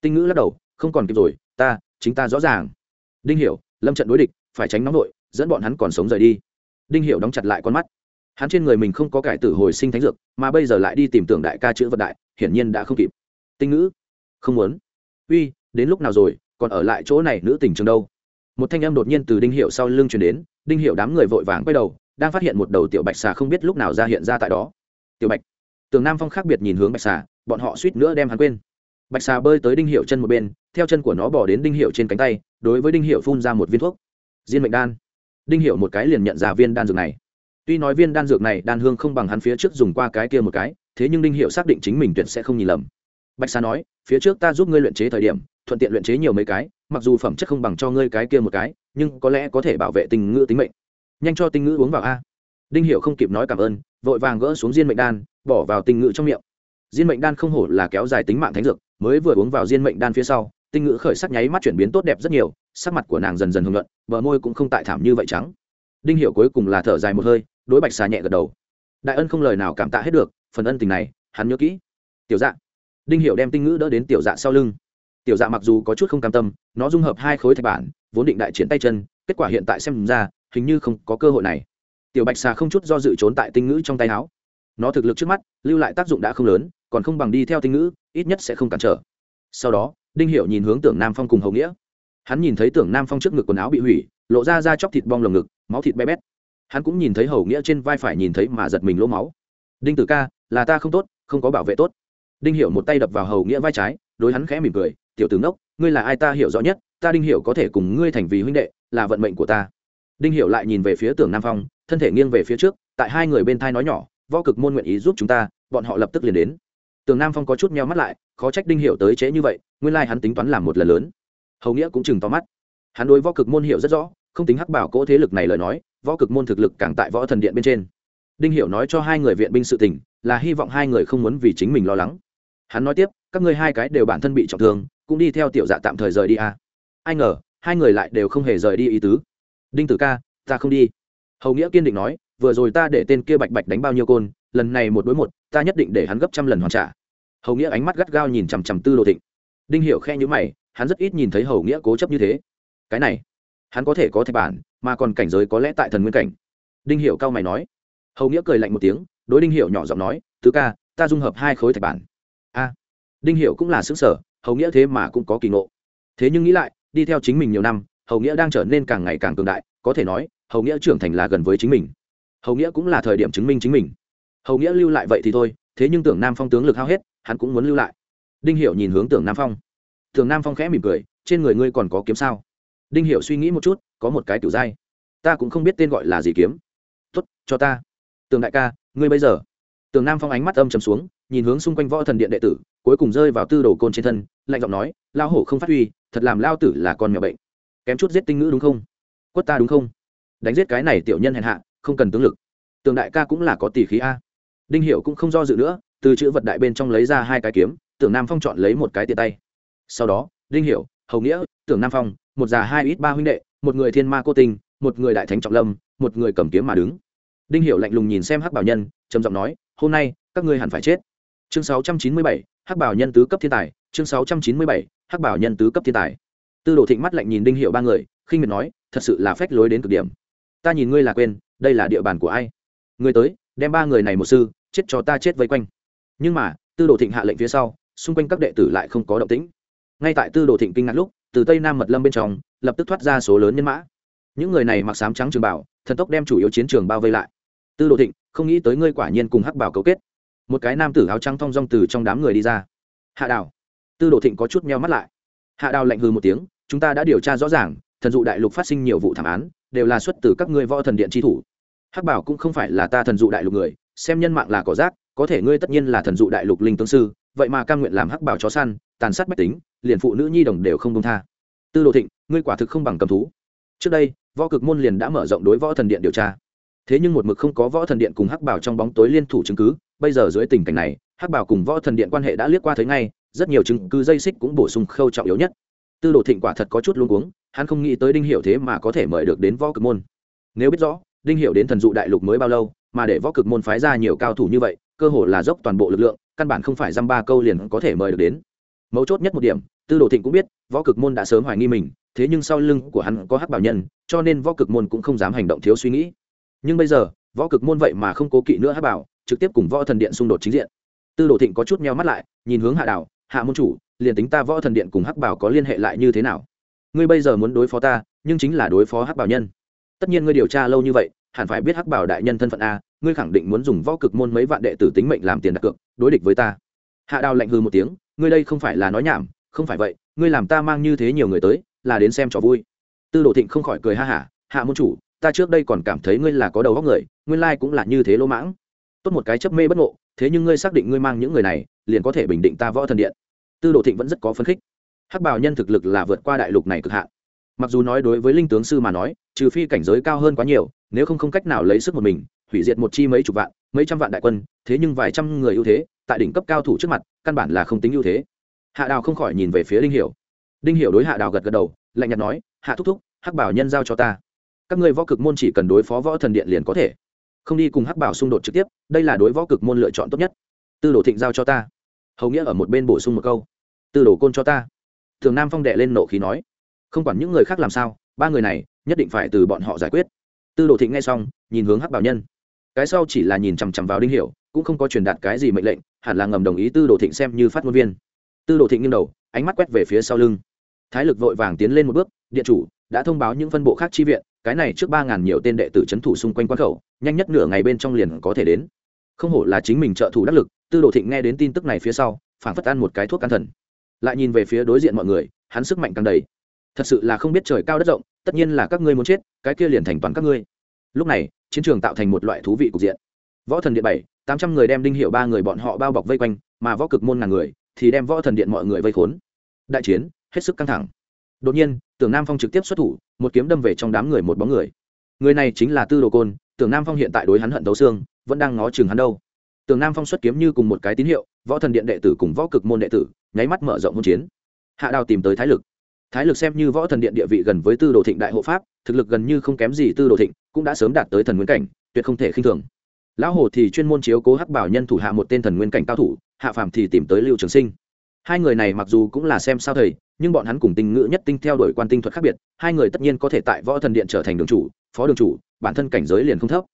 Tinh ngữ lắc đầu không còn kịp rồi, ta, chính ta rõ ràng. Đinh hiểu, lâm trận đối địch, phải tránh nóng nội dẫn bọn hắn còn sống rời đi. Đinh hiểu đóng chặt lại con mắt. Hắn trên người mình không có cải tử hồi sinh thánh dược, mà bây giờ lại đi tìm tưởng đại ca chữ vật đại, hiển nhiên đã không kịp. Tinh ngữ, không muốn. Uy, đến lúc nào rồi, còn ở lại chỗ này nữ tình trường đâu? Một thanh âm đột nhiên từ đinh hiệu sau lưng truyền đến, đinh hiệu đám người vội vàng quay đầu, đang phát hiện một đầu tiểu bạch xà không biết lúc nào ra hiện ra tại đó. Tiểu bạch. Tường nam phong khác biệt nhìn hướng bạch xà, bọn họ suýt nữa đem hắn quên bạch xà bơi tới đinh hiệu chân một bên, theo chân của nó bỏ đến đinh hiệu trên cánh tay, đối với đinh hiệu phun ra một viên thuốc. Diên mệnh đan. Đinh hiệu một cái liền nhận ra viên đan dược này. Tuy nói viên đan dược này đan hương không bằng hắn phía trước dùng qua cái kia một cái, thế nhưng đinh hiệu xác định chính mình tuyệt sẽ không nhìn lầm. Bạch xà nói, phía trước ta giúp ngươi luyện chế thời điểm, thuận tiện luyện chế nhiều mấy cái, mặc dù phẩm chất không bằng cho ngươi cái kia một cái, nhưng có lẽ có thể bảo vệ tình ngữ tính mệnh. Nhanh cho tinh ngữ uống vào a. Đinh hiệu không kịp nói cảm ơn, vội vàng gỡ xuống diên mệnh đan, bỏ vào tình ngữ trong miệng diên mệnh đan không hổ là kéo dài tính mạng thánh dược, mới vừa uống vào diên mệnh đan phía sau, tinh ngữ khởi sắc nháy mắt chuyển biến tốt đẹp rất nhiều, sắc mặt của nàng dần dần hưởng luận bờ môi cũng không tại thảm như vậy trắng. Đinh Hiểu cuối cùng là thở dài một hơi, đối bạch xà nhẹ gật đầu. Đại ân không lời nào cảm tạ hết được, phần ân tình này, hắn nhớ kỹ. Tiểu dạ. Đinh Hiểu đem tinh ngữ đỡ đến tiểu dạ sau lưng. Tiểu dạ mặc dù có chút không cam tâm, nó dung hợp hai khối thạch bản, vốn định đại chiến tay chân, kết quả hiện tại xem ra, hình như không có cơ hội này. Tiểu bạch xà không chút do dự trốn tại tinh ngữ trong tay áo. Nó thực lực trước mắt, lưu lại tác dụng đã không lớn còn không bằng đi theo tinh ngữ, ít nhất sẽ không cản trở. Sau đó, đinh hiểu nhìn hướng tưởng nam phong cùng hầu nghĩa. Hắn nhìn thấy tưởng nam phong trước ngực quần áo bị hủy, lộ ra da chóc thịt bong lồng ngực, máu thịt bé bét. Hắn cũng nhìn thấy hầu nghĩa trên vai phải nhìn thấy mà giật mình lỗ máu. Đinh tử ca, là ta không tốt, không có bảo vệ tốt. Đinh hiểu một tay đập vào hầu nghĩa vai trái, đối hắn khẽ mỉm cười, tiểu tướng đốc ngươi là ai ta hiểu rõ nhất, ta đinh hiểu có thể cùng ngươi thành vì huynh đệ, là vận mệnh của ta. Đinh hiểu lại nhìn về phía tưởng nam phong, thân thể nghiêng về phía trước, tại hai người bên thai nói nhỏ, võ cực môn nguyện ý giúp chúng ta, bọn họ lập tức liền đến tường nam phong có chút meo mắt lại, khó trách đinh hiểu tới chế như vậy, nguyên lai hắn tính toán làm một lần lớn. Hầu nghĩa cũng chừng to mắt. Hắn đối võ cực môn hiểu rất rõ, không tính hắc bảo cỗ thế lực này lời nói, võ cực môn thực lực càng tại võ thần điện bên trên. Đinh hiểu nói cho hai người viện binh sự tình, là hy vọng hai người không muốn vì chính mình lo lắng. Hắn nói tiếp, các ngươi hai cái đều bản thân bị trọng thương, cũng đi theo tiểu dạ tạm thời rời đi à. ai ngờ, hai người lại đều không hề rời đi ý tứ. Đinh tử ca, ta không đi. Hầu nghĩa kiên định nói, vừa rồi ta để tên kia bạch bạch đánh bao nhiêu côn lần này một đối một, ta nhất định để hắn gấp trăm lần hoàn trả. Hầu nghĩa ánh mắt gắt gao nhìn chằm chằm tư đồ thịnh. Đinh hiểu khe nhíu mày, hắn rất ít nhìn thấy hầu nghĩa cố chấp như thế. Cái này, hắn có thể có thạch bản, mà còn cảnh giới có lẽ tại thần nguyên cảnh. Đinh hiểu cao mày nói. Hầu nghĩa cười lạnh một tiếng, đối đinh hiểu nhỏ giọng nói, tứ ca, ta dung hợp hai khối thạch bản. A. Đinh hiểu cũng là xứng sở hầu nghĩa thế mà cũng có kỳ ngộ. Thế nhưng nghĩ lại, đi theo chính mình nhiều năm, hầu nghĩa đang trở nên càng ngày càng cường đại, có thể nói, hầu nghĩa trưởng thành là gần với chính mình. Hầu nghĩa cũng là thời điểm chứng minh chính mình hầu nghĩa lưu lại vậy thì thôi, thế nhưng tưởng nam phong tướng lực hao hết, hắn cũng muốn lưu lại. Đinh hiểu nhìn hướng tưởng nam phong. Tưởng nam phong khẽ mỉm cười, trên người ngươi còn có kiếm sao? Đinh hiểu suy nghĩ một chút, có một cái tiểu dai. Ta cũng không biết tên gọi là gì kiếm. Tốt, cho ta. Tường đại ca, ngươi bây giờ. Tường nam phong ánh mắt âm trầm xuống, nhìn hướng xung quanh võ thần điện đệ tử, cuối cùng rơi vào tư đồ côn trên thân, lạnh giọng nói lao hổ không phát huy, thật làm lao tử là con mèo bệnh. Kém chút giết tinh ngữ đúng không? Quất ta đúng không? Đánh giết cái này tiểu nhân hèn hạ, không cần tướng lực. Tường đại ca cũng là có tỷ khí a đinh hiệu cũng không do dự nữa từ chữ vật đại bên trong lấy ra hai cái kiếm tưởng nam phong chọn lấy một cái tiện tay. Sau đó đinh hiệu hầu nghĩa tưởng nam phong một già hai ít ba huynh đệ một người thiên ma cô tinh một người đại thánh trọng lâm một người cầm kiếm mà đứng. Đinh hiệu lạnh lùng nhìn xem hắc bảo nhân trầm giọng nói hôm nay các ngươi hẳn phải chết. Chương 697, hắc bảo nhân tứ cấp thiên tài chương 697, hắc bảo nhân tứ cấp thiên tài. Tư đồ thịnh mắt lạnh nhìn đinh hiệu ba người khinh miệt nói thật sự là phách lối đến cực điểm. Ta nhìn ngươi là quên đây là địa bàn của ai? Ngươi tới đem ba người này một sư, chết cho ta chết vây quanh. Nhưng mà, tư đồ thịnh hạ lệnh phía sau, xung quanh các đệ tử lại không có động tĩnh. Ngay tại tư đồ thịnh kinh ngạc lúc, từ tây nam mật lâm bên trong, lập tức thoát ra số lớn nhân mã. Những người này mặc sám trắng trường bảo, thần tốc đem chủ yếu chiến trường bao vây lại. Tư đồ thịnh, không nghĩ tới ngươi quả nhiên cùng hắc bảo cấu kết. Một cái nam tử áo trắng thong dong từ trong đám người đi ra. Hạ đào. Tư đồ thịnh có chút meo mắt lại. Hạ đào lạnh hư một tiếng, chúng ta đã điều tra rõ ràng, thần dụ đại lục phát sinh nhiều vụ thảm án, đều là xuất từ các ngươi võ thần điện tri thủ hắc bảo cũng không phải là ta thần dụ đại lục người, xem nhân mạng là cỏ rác, có thể ngươi tất nhiên là thần dụ đại lục linh tướng sư, vậy mà cam nguyện làm hắc bảo chó săn, tàn sát bách tính, liền phụ nữ nhi đồng đều không công tha. Tư đồ thịnh, ngươi quả thực không bằng cầm thú. Trước đây, võ cực môn liền đã mở rộng đối võ thần điện điều tra. Thế nhưng một mực không có võ thần điện cùng hắc bảo trong bóng tối liên thủ chứng cứ, bây giờ dưới tình cảnh này, hắc bảo cùng võ thần điện quan hệ đã liếc qua thấy ngay, rất nhiều chứng cứ dây xích cũng bổ sung khâu trọng yếu nhất. Tư đồ thịnh quả thật có chút luống cuống, hắn không nghĩ tới đinh Hiểu thế mà có thể mời được đến võ cực môn. Nếu biết rõ đinh hiệu đến thần dụ đại lục mới bao lâu, mà để võ cực môn phái ra nhiều cao thủ như vậy, cơ hồ là dốc toàn bộ lực lượng, căn bản không phải dăm ba câu liền có thể mời được đến. Mấu chốt nhất một điểm, tư đồ thịnh cũng biết, võ cực môn đã sớm hoài nghi mình, thế nhưng sau lưng của hắn có hắc bảo nhân, cho nên võ cực môn cũng không dám hành động thiếu suy nghĩ. Nhưng bây giờ, võ cực môn vậy mà không cố kỵ nữa hắc bảo, trực tiếp cùng võ thần điện xung đột chính diện. Tư đồ thịnh có chút meo mắt lại, nhìn hướng hạ đảo, hạ môn chủ, liền tính ta võ thần điện cùng hắc bảo có liên hệ lại như thế nào? Ngươi bây giờ muốn đối phó ta, nhưng chính là đối phó hắc bảo nhân. Tất nhiên ngươi điều tra lâu như vậy hẳn phải biết hắc bảo đại nhân thân phận a, ngươi khẳng định muốn dùng võ cực môn mấy vạn đệ tử tính mệnh làm tiền đặt cược, đối địch với ta. Hạ đào lạnh hư một tiếng, ngươi đây không phải là nói nhảm, không phải vậy, ngươi làm ta mang như thế nhiều người tới, là đến xem trò vui. Tư đồ thịnh không khỏi cười ha hả, hạ môn chủ, ta trước đây còn cảm thấy ngươi là có đầu góc người, nguyên lai cũng là như thế lỗ mãng. Tốt một cái chấp mê bất ngộ, thế nhưng ngươi xác định ngươi mang những người này, liền có thể bình định ta võ thần điện. Tư đồ thịnh vẫn rất có phấn khích. Hắc bảo nhân thực lực là vượt qua đại lục này cực hạn. Mặc dù nói đối với linh tướng sư mà nói, trừ phi cảnh giới cao hơn quá nhiều nếu không không cách nào lấy sức một mình, hủy diệt một chi mấy chục vạn, mấy trăm vạn đại quân, thế nhưng vài trăm người ưu thế, tại đỉnh cấp cao thủ trước mặt, căn bản là không tính ưu thế. Hạ đào không khỏi nhìn về phía đinh hiểu. Đinh hiểu đối hạ đào gật gật đầu, lạnh nhạt nói, hạ thúc thúc, hắc bảo nhân giao cho ta. Các ngươi võ cực môn chỉ cần đối phó võ thần điện liền có thể. Không đi cùng hắc bảo xung đột trực tiếp, đây là đối võ cực môn lựa chọn tốt nhất. Tư đồ thịnh giao cho ta. Hầu nghĩa ở một bên bổ sung một câu. Tư đồ côn cho ta. Thường nam phong đệ lên nộ khí nói, không quản những người khác làm sao, ba người này nhất định phải từ bọn họ giải quyết tư đồ thịnh nghe xong, nhìn hướng hắc bảo nhân. Cái sau chỉ là nhìn chằm chằm vào đinh hiểu, cũng không có truyền đạt cái gì mệnh lệnh, hẳn là ngầm đồng ý tư đồ thịnh xem như phát ngôn viên. Tư đồ thịnh nghiêng đầu, ánh mắt quét về phía sau lưng. Thái lực vội vàng tiến lên một bước, điện chủ, đã thông báo những phân bộ khác chi viện, cái này trước ba ngàn nhiều tên đệ tử c thủ xung quanh quan khẩu, nhanh nhất nửa ngày bên trong liền có thể đến. Không hổ là chính mình trợ thủ đắc lực, tư đồ thịnh nghe đến tin tức này phía sau phản phất ăn một cái thuốc can thần. Lại nhìn về phía đối diện mọi người, hắn sức mạnh càng đầy. Thật sự là không biết trời cao đất rộng, tất nhiên là các ngươi muốn chết cái kia liền thành toàn các ngươi. Lúc này, chiến trường tạo thành một loại thú vị cục diện. Võ thần điện bảy, tám trăm người đem đinh hiệu ba người bọn họ bao bọc vây quanh, mà võ cực môn ngàn người thì đem võ thần điện mọi người vây khốn. Đại chiến, hết sức căng thẳng. Đột nhiên, tưởng nam phong trực tiếp xuất thủ, một kiếm đâm về trong đám người một bóng người. Người này chính là tư đồ côn, tưởng nam phong hiện tại đối hắn hận tấu xương, vẫn đang ngó chừng hắn đâu. Tưởng nam phong xuất kiếm như cùng một cái tín hiệu, võ thần điện đệ tử cùng võ cực môn đệ tử nháy mắt mở rộng hôn chiến. Hạ đào tìm tới thái lực thái lực xem như võ thần điện địa vị gần với tư đồ thịnh đại hộ pháp, thực lực gần như không kém gì tư đồ thịnh, cũng đã sớm đạt tới thần nguyên cảnh, tuyệt không thể khinh thường. Lão hồ thì chuyên môn chiếu cố hắc bảo nhân thủ hạ một tên thần nguyên cảnh cao thủ, hạ phàm thì tìm tới lưu trường sinh. Hai người này mặc dù cũng là xem sao thầy, nhưng bọn hắn cùng tinh ngữ nhất tinh theo đuổi quan tinh thuật khác biệt, hai người tất nhiên có thể tại võ thần điện trở thành đường chủ, phó đường chủ, bản thân cảnh giới liền không thấp.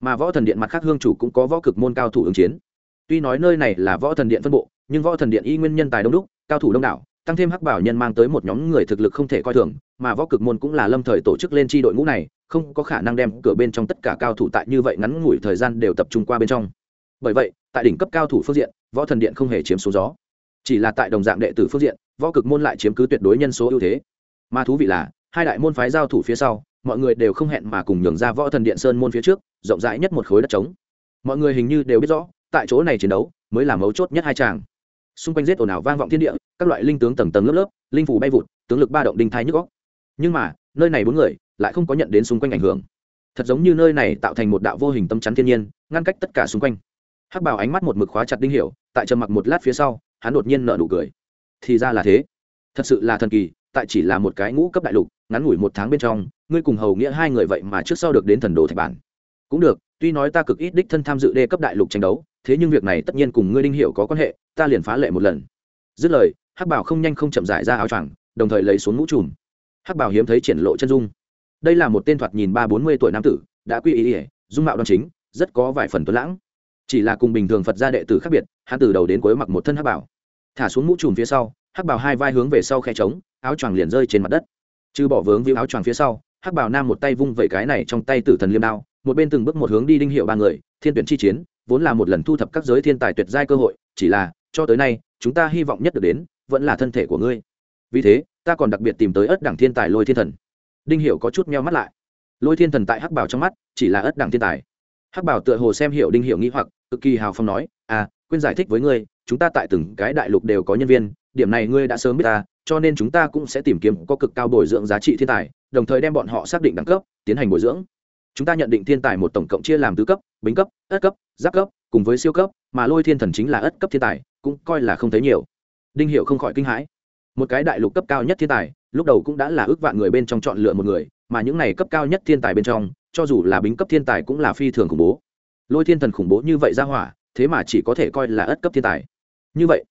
Mà võ thần điện mặt khác hương chủ cũng có võ cực môn cao thủ ứng chiến. Tuy nói nơi này là võ thần điện phân bộ, nhưng võ thần điện y nguyên nhân tài đông đúc, cao thủ đông đảo tăng thêm hắc bảo nhân mang tới một nhóm người thực lực không thể coi thường, mà võ cực môn cũng là lâm thời tổ chức lên tri đội ngũ này, không có khả năng đem cửa bên trong tất cả cao thủ tại như vậy ngắn ngủi thời gian đều tập trung qua bên trong. Bởi vậy, tại đỉnh cấp cao thủ phương diện, võ thần điện không hề chiếm số gió. Chỉ là tại đồng dạng đệ tử phương diện, võ cực môn lại chiếm cứ tuyệt đối nhân số ưu thế. Mà thú vị là, hai đại môn phái giao thủ phía sau, mọi người đều không hẹn mà cùng nhường ra võ thần điện sơn môn phía trước, rộng rãi nhất một khối đất trống. Mọi người hình như đều biết rõ, tại chỗ này chiến đấu mới là mấu chốt nhất hai chàng xung quanh rết ồn ào vang vọng thiên địa, các loại linh tướng tầng tầng lớp lớp, linh phủ bay vụt, tướng lực ba động đinh thái nhức góc nhưng mà, nơi này bốn người lại không có nhận đến xung quanh ảnh hưởng. Thật giống như nơi này tạo thành một đạo vô hình tâm chắn thiên nhiên, ngăn cách tất cả xung quanh. Hắc bảo ánh mắt một mực khóa chặt đinh hiểu, tại trầm mặc một lát phía sau, hắn đột nhiên nở nụ cười. Thì ra là thế. Thật sự là thần kỳ, tại chỉ là một cái ngũ cấp đại lục, ngắn ngủi một tháng bên trong, ngươi cùng hầu nghĩa hai người vậy mà trước sau được đến thần đồ thạch bản. Cũng được, tuy nói ta cực ít đích thân tham dự đê cấp đại lục tranh đấu, thế nhưng việc này tất nhiên cùng ngươi đinh hiểu có quan hệ ta liền phá lệ một lần. Dứt lời, hắc bảo không nhanh không chậm giải ra áo choàng, đồng thời lấy xuống mũ trùm. Hắc bảo hiếm thấy triển lộ chân dung. Đây là một tên thoạt nhìn ba bốn mươi tuổi nam tử, đã quy ý ỉa dung mạo đoan chính, rất có vài phần tuấn lãng. Chỉ là cùng bình thường phật gia đệ tử khác biệt, hắn từ đầu đến cuối mặc một thân hắc bảo. Thả xuống mũ trùm phía sau, hắc bảo hai vai hướng về sau khe trống, áo choàng liền rơi trên mặt đất. Chứ bỏ vướng víu áo choàng phía sau, hắc bảo nam một tay vung vẩy cái này trong tay tử thần liêm đao, một bên từng bước một hướng đi đinh hiệu ba người, thiên tuyển chi chiến, vốn là một lần thu thập các giới thiên tài tuyệt giai cơ hội, chỉ là cho tới nay, chúng ta hy vọng nhất được đến, vẫn là thân thể của ngươi. Vì thế, ta còn đặc biệt tìm tới ất đẳng thiên tài lôi thiên thần. Đinh Hiểu có chút meo mắt lại. Lôi thiên thần tại hắc bảo trong mắt, chỉ là ất đẳng thiên tài. Hắc bảo tựa hồ xem hiểu đinh Hiểu nghĩ hoặc, cực kỳ hào phong nói à quên giải thích với ngươi, chúng ta tại từng cái đại lục đều có nhân viên, điểm này ngươi đã sớm biết ta, cho nên chúng ta cũng sẽ tìm kiếm có cực cao bồi dưỡng giá trị thiên tài, đồng thời đem bọn họ xác định đẳng cấp, tiến hành bồi dưỡng. Chúng ta nhận định thiên tài một tổng cộng chia làm tứ cấp, bính cấp, ất cấp, giáp cấp, cùng với siêu cấp, mà lôi thiên thần chính là ất cấp thiên tài cũng coi là không thấy nhiều. Đinh hiệu không khỏi kinh hãi. Một cái đại lục cấp cao nhất thiên tài, lúc đầu cũng đã là ước vạn người bên trong chọn lựa một người, mà những này cấp cao nhất thiên tài bên trong, cho dù là bính cấp thiên tài cũng là phi thường khủng bố. Lôi thiên thần khủng bố như vậy ra hỏa, thế mà chỉ có thể coi là ất cấp thiên tài. Như vậy,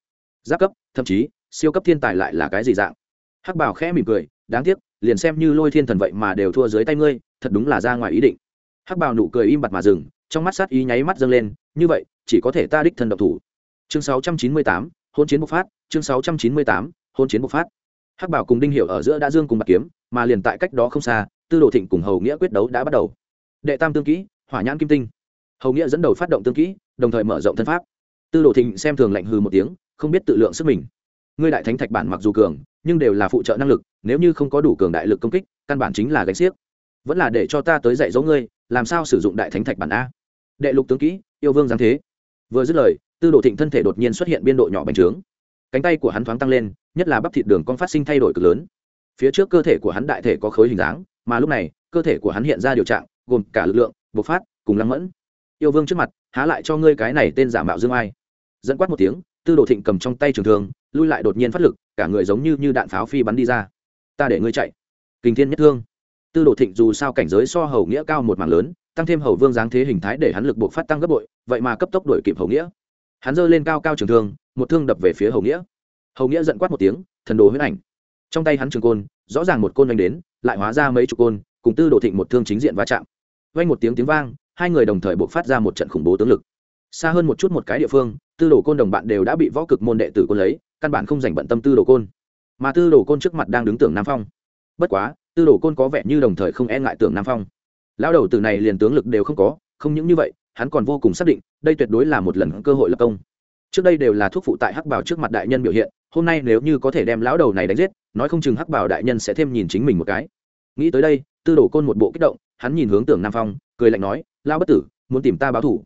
giáp cấp, thậm chí, siêu cấp thiên tài lại là cái gì dạng? Hắc bảo khẽ mỉm cười, đáng tiếc, liền xem như lôi thiên thần vậy mà đều thua dưới tay ngươi, thật đúng là ra ngoài ý định. Hắc bảo nụ cười im bặt mà dừng, trong mắt sát ý nháy mắt dâng lên, như vậy, chỉ có thể ta đích thân độc thủ chương 698, hôn chiến bộc phát chương 698, hôn chiến bộc phát. Hắc bảo cùng đinh hiểu ở giữa đã dương cùng bạc kiếm mà liền tại cách đó không xa tư đồ thịnh cùng hầu nghĩa quyết đấu đã bắt đầu. Đệ tam tương kỹ hỏa nhãn kim tinh. Hầu nghĩa dẫn đầu phát động tương kỹ đồng thời mở rộng thân pháp. Tư đồ thịnh xem thường lạnh hư một tiếng không biết tự lượng sức mình. Ngươi đại thánh thạch bản mặc dù cường nhưng đều là phụ trợ năng lực nếu như không có đủ cường đại lực công kích căn bản chính là gánh xiếc. Vẫn là để cho ta tới dạy dỗ ngươi làm sao sử dụng đại thánh thạch bản a? Đệ lục tướng kỹ yêu vương giáng thế. Vừa dứt lời tư đồ thịnh thân thể đột nhiên xuất hiện biên độ nhỏ bành trướng. Cánh tay của hắn thoáng tăng lên, nhất là bắp thịt đường con phát sinh thay đổi cực lớn. Phía trước cơ thể của hắn đại thể có khối hình dáng, mà lúc này, cơ thể của hắn hiện ra điều trạng, gồm cả lực lượng, bộc phát, cùng lăng mẫn. Yêu vương trước mặt, há lại cho ngươi cái này tên giả mạo dương ai. Dẫn quát một tiếng, tư đồ thịnh cầm trong tay trường thương, lui lại đột nhiên phát lực, cả người giống như như đạn pháo phi bắn đi ra. Ta để ngươi chạy. Kinh thiên nhất thương. Tư đồ thịnh dù sao cảnh giới so hầu nghĩa cao một mảng lớn, tăng thêm hầu vương dáng thế hình thái để hắn lực buộc phát tăng gấp bội, vậy mà cấp tốc đuổi kịp hầu nghĩa hắn giơ lên cao cao trường thương, một thương đập về phía hầu nghĩa. Hầu nghĩa giận quát một tiếng, thần đồ huyết ảnh. Trong tay hắn trường côn, rõ ràng một côn đánh đến, lại hóa ra mấy chục côn, cùng tư đồ thịnh một thương chính diện va chạm. Vang một tiếng tiếng vang, hai người đồng thời buộc phát ra một trận khủng bố tướng lực. Xa hơn một chút một cái địa phương, tư đồ côn đồng bạn đều đã bị võ cực môn đệ tử côn lấy, căn bản không dành bận tâm tư đồ côn. Mà tư đồ côn trước mặt đang đứng tưởng nam phong. Bất quá, tư đồ côn có vẻ như đồng thời không e ngại tưởng nam phong. Lão đầu từ này liền tướng lực đều không có, không những như vậy hắn còn vô cùng xác định, đây tuyệt đối là một lần cơ hội lập công. Trước đây đều là thuốc phụ tại hắc bảo trước mặt đại nhân biểu hiện, hôm nay nếu như có thể đem lão đầu này đánh giết, nói không chừng hắc bảo đại nhân sẽ thêm nhìn chính mình một cái. Nghĩ tới đây, tư đồ côn một bộ kích động, hắn nhìn hướng tưởng nam phong, cười lạnh nói lao bất tử, muốn tìm ta báo thủ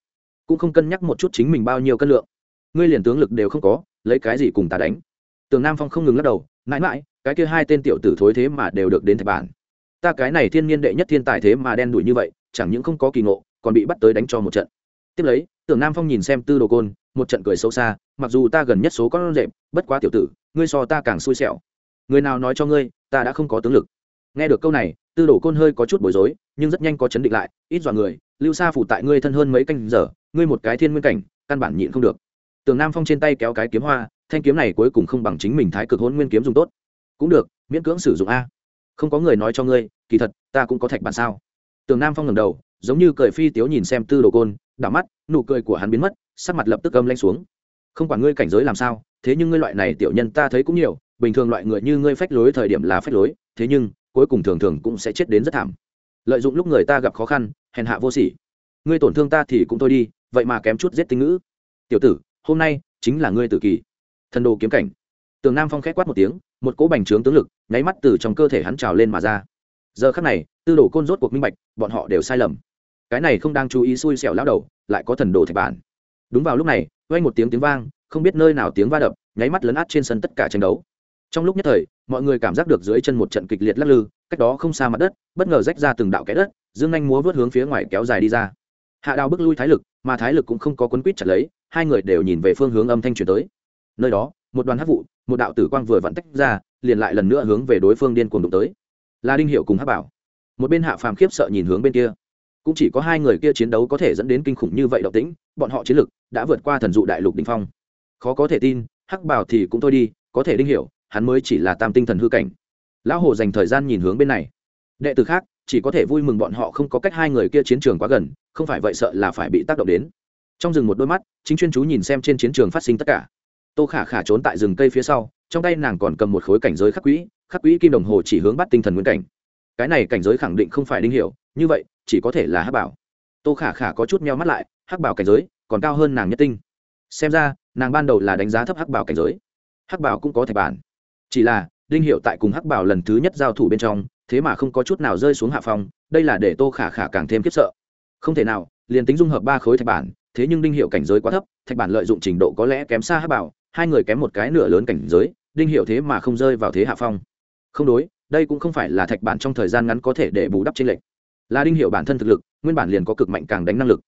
cũng không cân nhắc một chút chính mình bao nhiêu cân lượng. Ngươi liền tướng lực đều không có, lấy cái gì cùng ta đánh? Tưởng nam phong không ngừng lắc đầu, mãi mãi, cái kia hai tên tiểu tử thối thế mà đều được đến thạch bản. Ta cái này thiên nhiên đệ nhất thiên tài thế mà đen đủi như vậy, chẳng những không có kỳ ngộ còn bị bắt tới đánh cho một trận. Tiếp lấy, tưởng nam phong nhìn xem tư đồ côn, một trận cười sâu xa, mặc dù ta gần nhất số con rệm bất quá tiểu tử, ngươi so ta càng xui xẻo. Người nào nói cho ngươi, ta đã không có tướng lực. Nghe được câu này, tư đồ côn hơi có chút bối rối, nhưng rất nhanh có chấn định lại, ít dọa người, lưu xa phủ tại ngươi thân hơn mấy canh giờ, ngươi một cái thiên nguyên cảnh, căn bản nhịn không được. Tường nam phong trên tay kéo cái kiếm hoa, thanh kiếm này cuối cùng không bằng chính mình thái cực hôn nguyên kiếm dùng tốt. Cũng được, miễn cưỡng sử dụng a. Không có người nói cho ngươi, kỳ thật, ta cũng có thạch bản sao. Tường nam phong ngẩng đầu giống như cười phi tiếu nhìn xem tư đồ côn, đảo mắt, nụ cười của hắn biến mất, sắc mặt lập tức âm lanh xuống. Không quản ngươi cảnh giới làm sao, thế nhưng ngươi loại này tiểu nhân ta thấy cũng nhiều, bình thường loại người như ngươi phách lối thời điểm là phách lối, thế nhưng, cuối cùng thường thường cũng sẽ chết đến rất thảm. Lợi dụng lúc người ta gặp khó khăn, hèn hạ vô sỉ. Ngươi tổn thương ta thì cũng thôi đi, vậy mà kém chút giết tinh ngữ. Tiểu tử, hôm nay chính là ngươi tử kỳ. Thần đồ kiếm cảnh. Tường nam phong khét quát một tiếng, một cỗ bành trướng tướng lực, nháy mắt từ trong cơ thể hắn trào lên mà ra giờ khắc này, tư đồ côn rốt cuộc minh bạch, bọn họ đều sai lầm. Cái này không đang chú ý xui xẻo lão đầu, lại có thần đồ thạch bản. Đúng vào lúc này quay một tiếng tiếng vang, không biết nơi nào tiếng va đập, nháy mắt lấn át trên sân tất cả tranh đấu. Trong lúc nhất thời, mọi người cảm giác được dưới chân một trận kịch liệt lắc lư, cách đó không xa mặt đất, bất ngờ rách ra từng đạo kẽ đất, dương anh múa vớt hướng phía ngoài kéo dài đi ra. Hạ đào bước lui thái lực, mà thái lực cũng không có quấn quýt chặt lấy, hai người đều nhìn về phương hướng âm thanh truyền tới. Nơi đó, một đoàn hát vụ, một đạo tử quang vừa vặn tách ra, liền lại lần nữa hướng về đối phương điên cuồng đụng tới là đinh hiệu cùng hắc bảo. Một bên hạ phàm khiếp sợ nhìn hướng bên kia. Cũng chỉ có hai người kia chiến đấu có thể dẫn đến kinh khủng như vậy động tĩnh, bọn họ chiến lực đã vượt qua thần dụ đại lục đình phong. Khó có thể tin, hắc bảo thì cũng thôi đi, có thể đinh hiểu hắn mới chỉ là tam tinh thần hư cảnh. Lão hồ dành thời gian nhìn hướng bên này. Đệ tử khác, chỉ có thể vui mừng bọn họ không có cách hai người kia chiến trường quá gần, không phải vậy sợ là phải bị tác động đến. Trong rừng một đôi mắt, chính chuyên chú nhìn xem trên chiến trường phát sinh tất cả. Tô khả khả trốn tại rừng cây phía sau, trong tay nàng còn cầm một khối cảnh giới khắc quỹ khắc quỹ kim đồng hồ chỉ hướng bắt tinh thần nguyên cảnh. Cái này cảnh giới khẳng định không phải đinh hiểu, như vậy, chỉ có thể là hắc bảo. Tô khả khả có chút meo mắt lại, hắc bảo cảnh giới còn cao hơn nàng nhất tinh. Xem ra, nàng ban đầu là đánh giá thấp hắc bảo cảnh giới. Hắc bảo cũng có thể bản. Chỉ là, đinh hiệu tại cùng hắc bảo lần thứ nhất giao thủ bên trong, thế mà không có chút nào rơi xuống hạ phong, đây là để tô khả khả càng thêm khiếp sợ. Không thể nào, liền tính dung hợp ba khối thạch bản, thế nhưng đinh hiệu cảnh giới quá thấp, thạch bản lợi dụng trình độ có lẽ kém xa hắc bảo, hai người kém một cái nửa lớn cảnh giới, đinh hiệu thế mà không rơi vào thế hạ phong không đối, đây cũng không phải là thạch bản trong thời gian ngắn có thể để bù đắp trên lệnh là đinh hiệu bản thân thực lực, nguyên bản liền có cực mạnh càng đánh năng lực.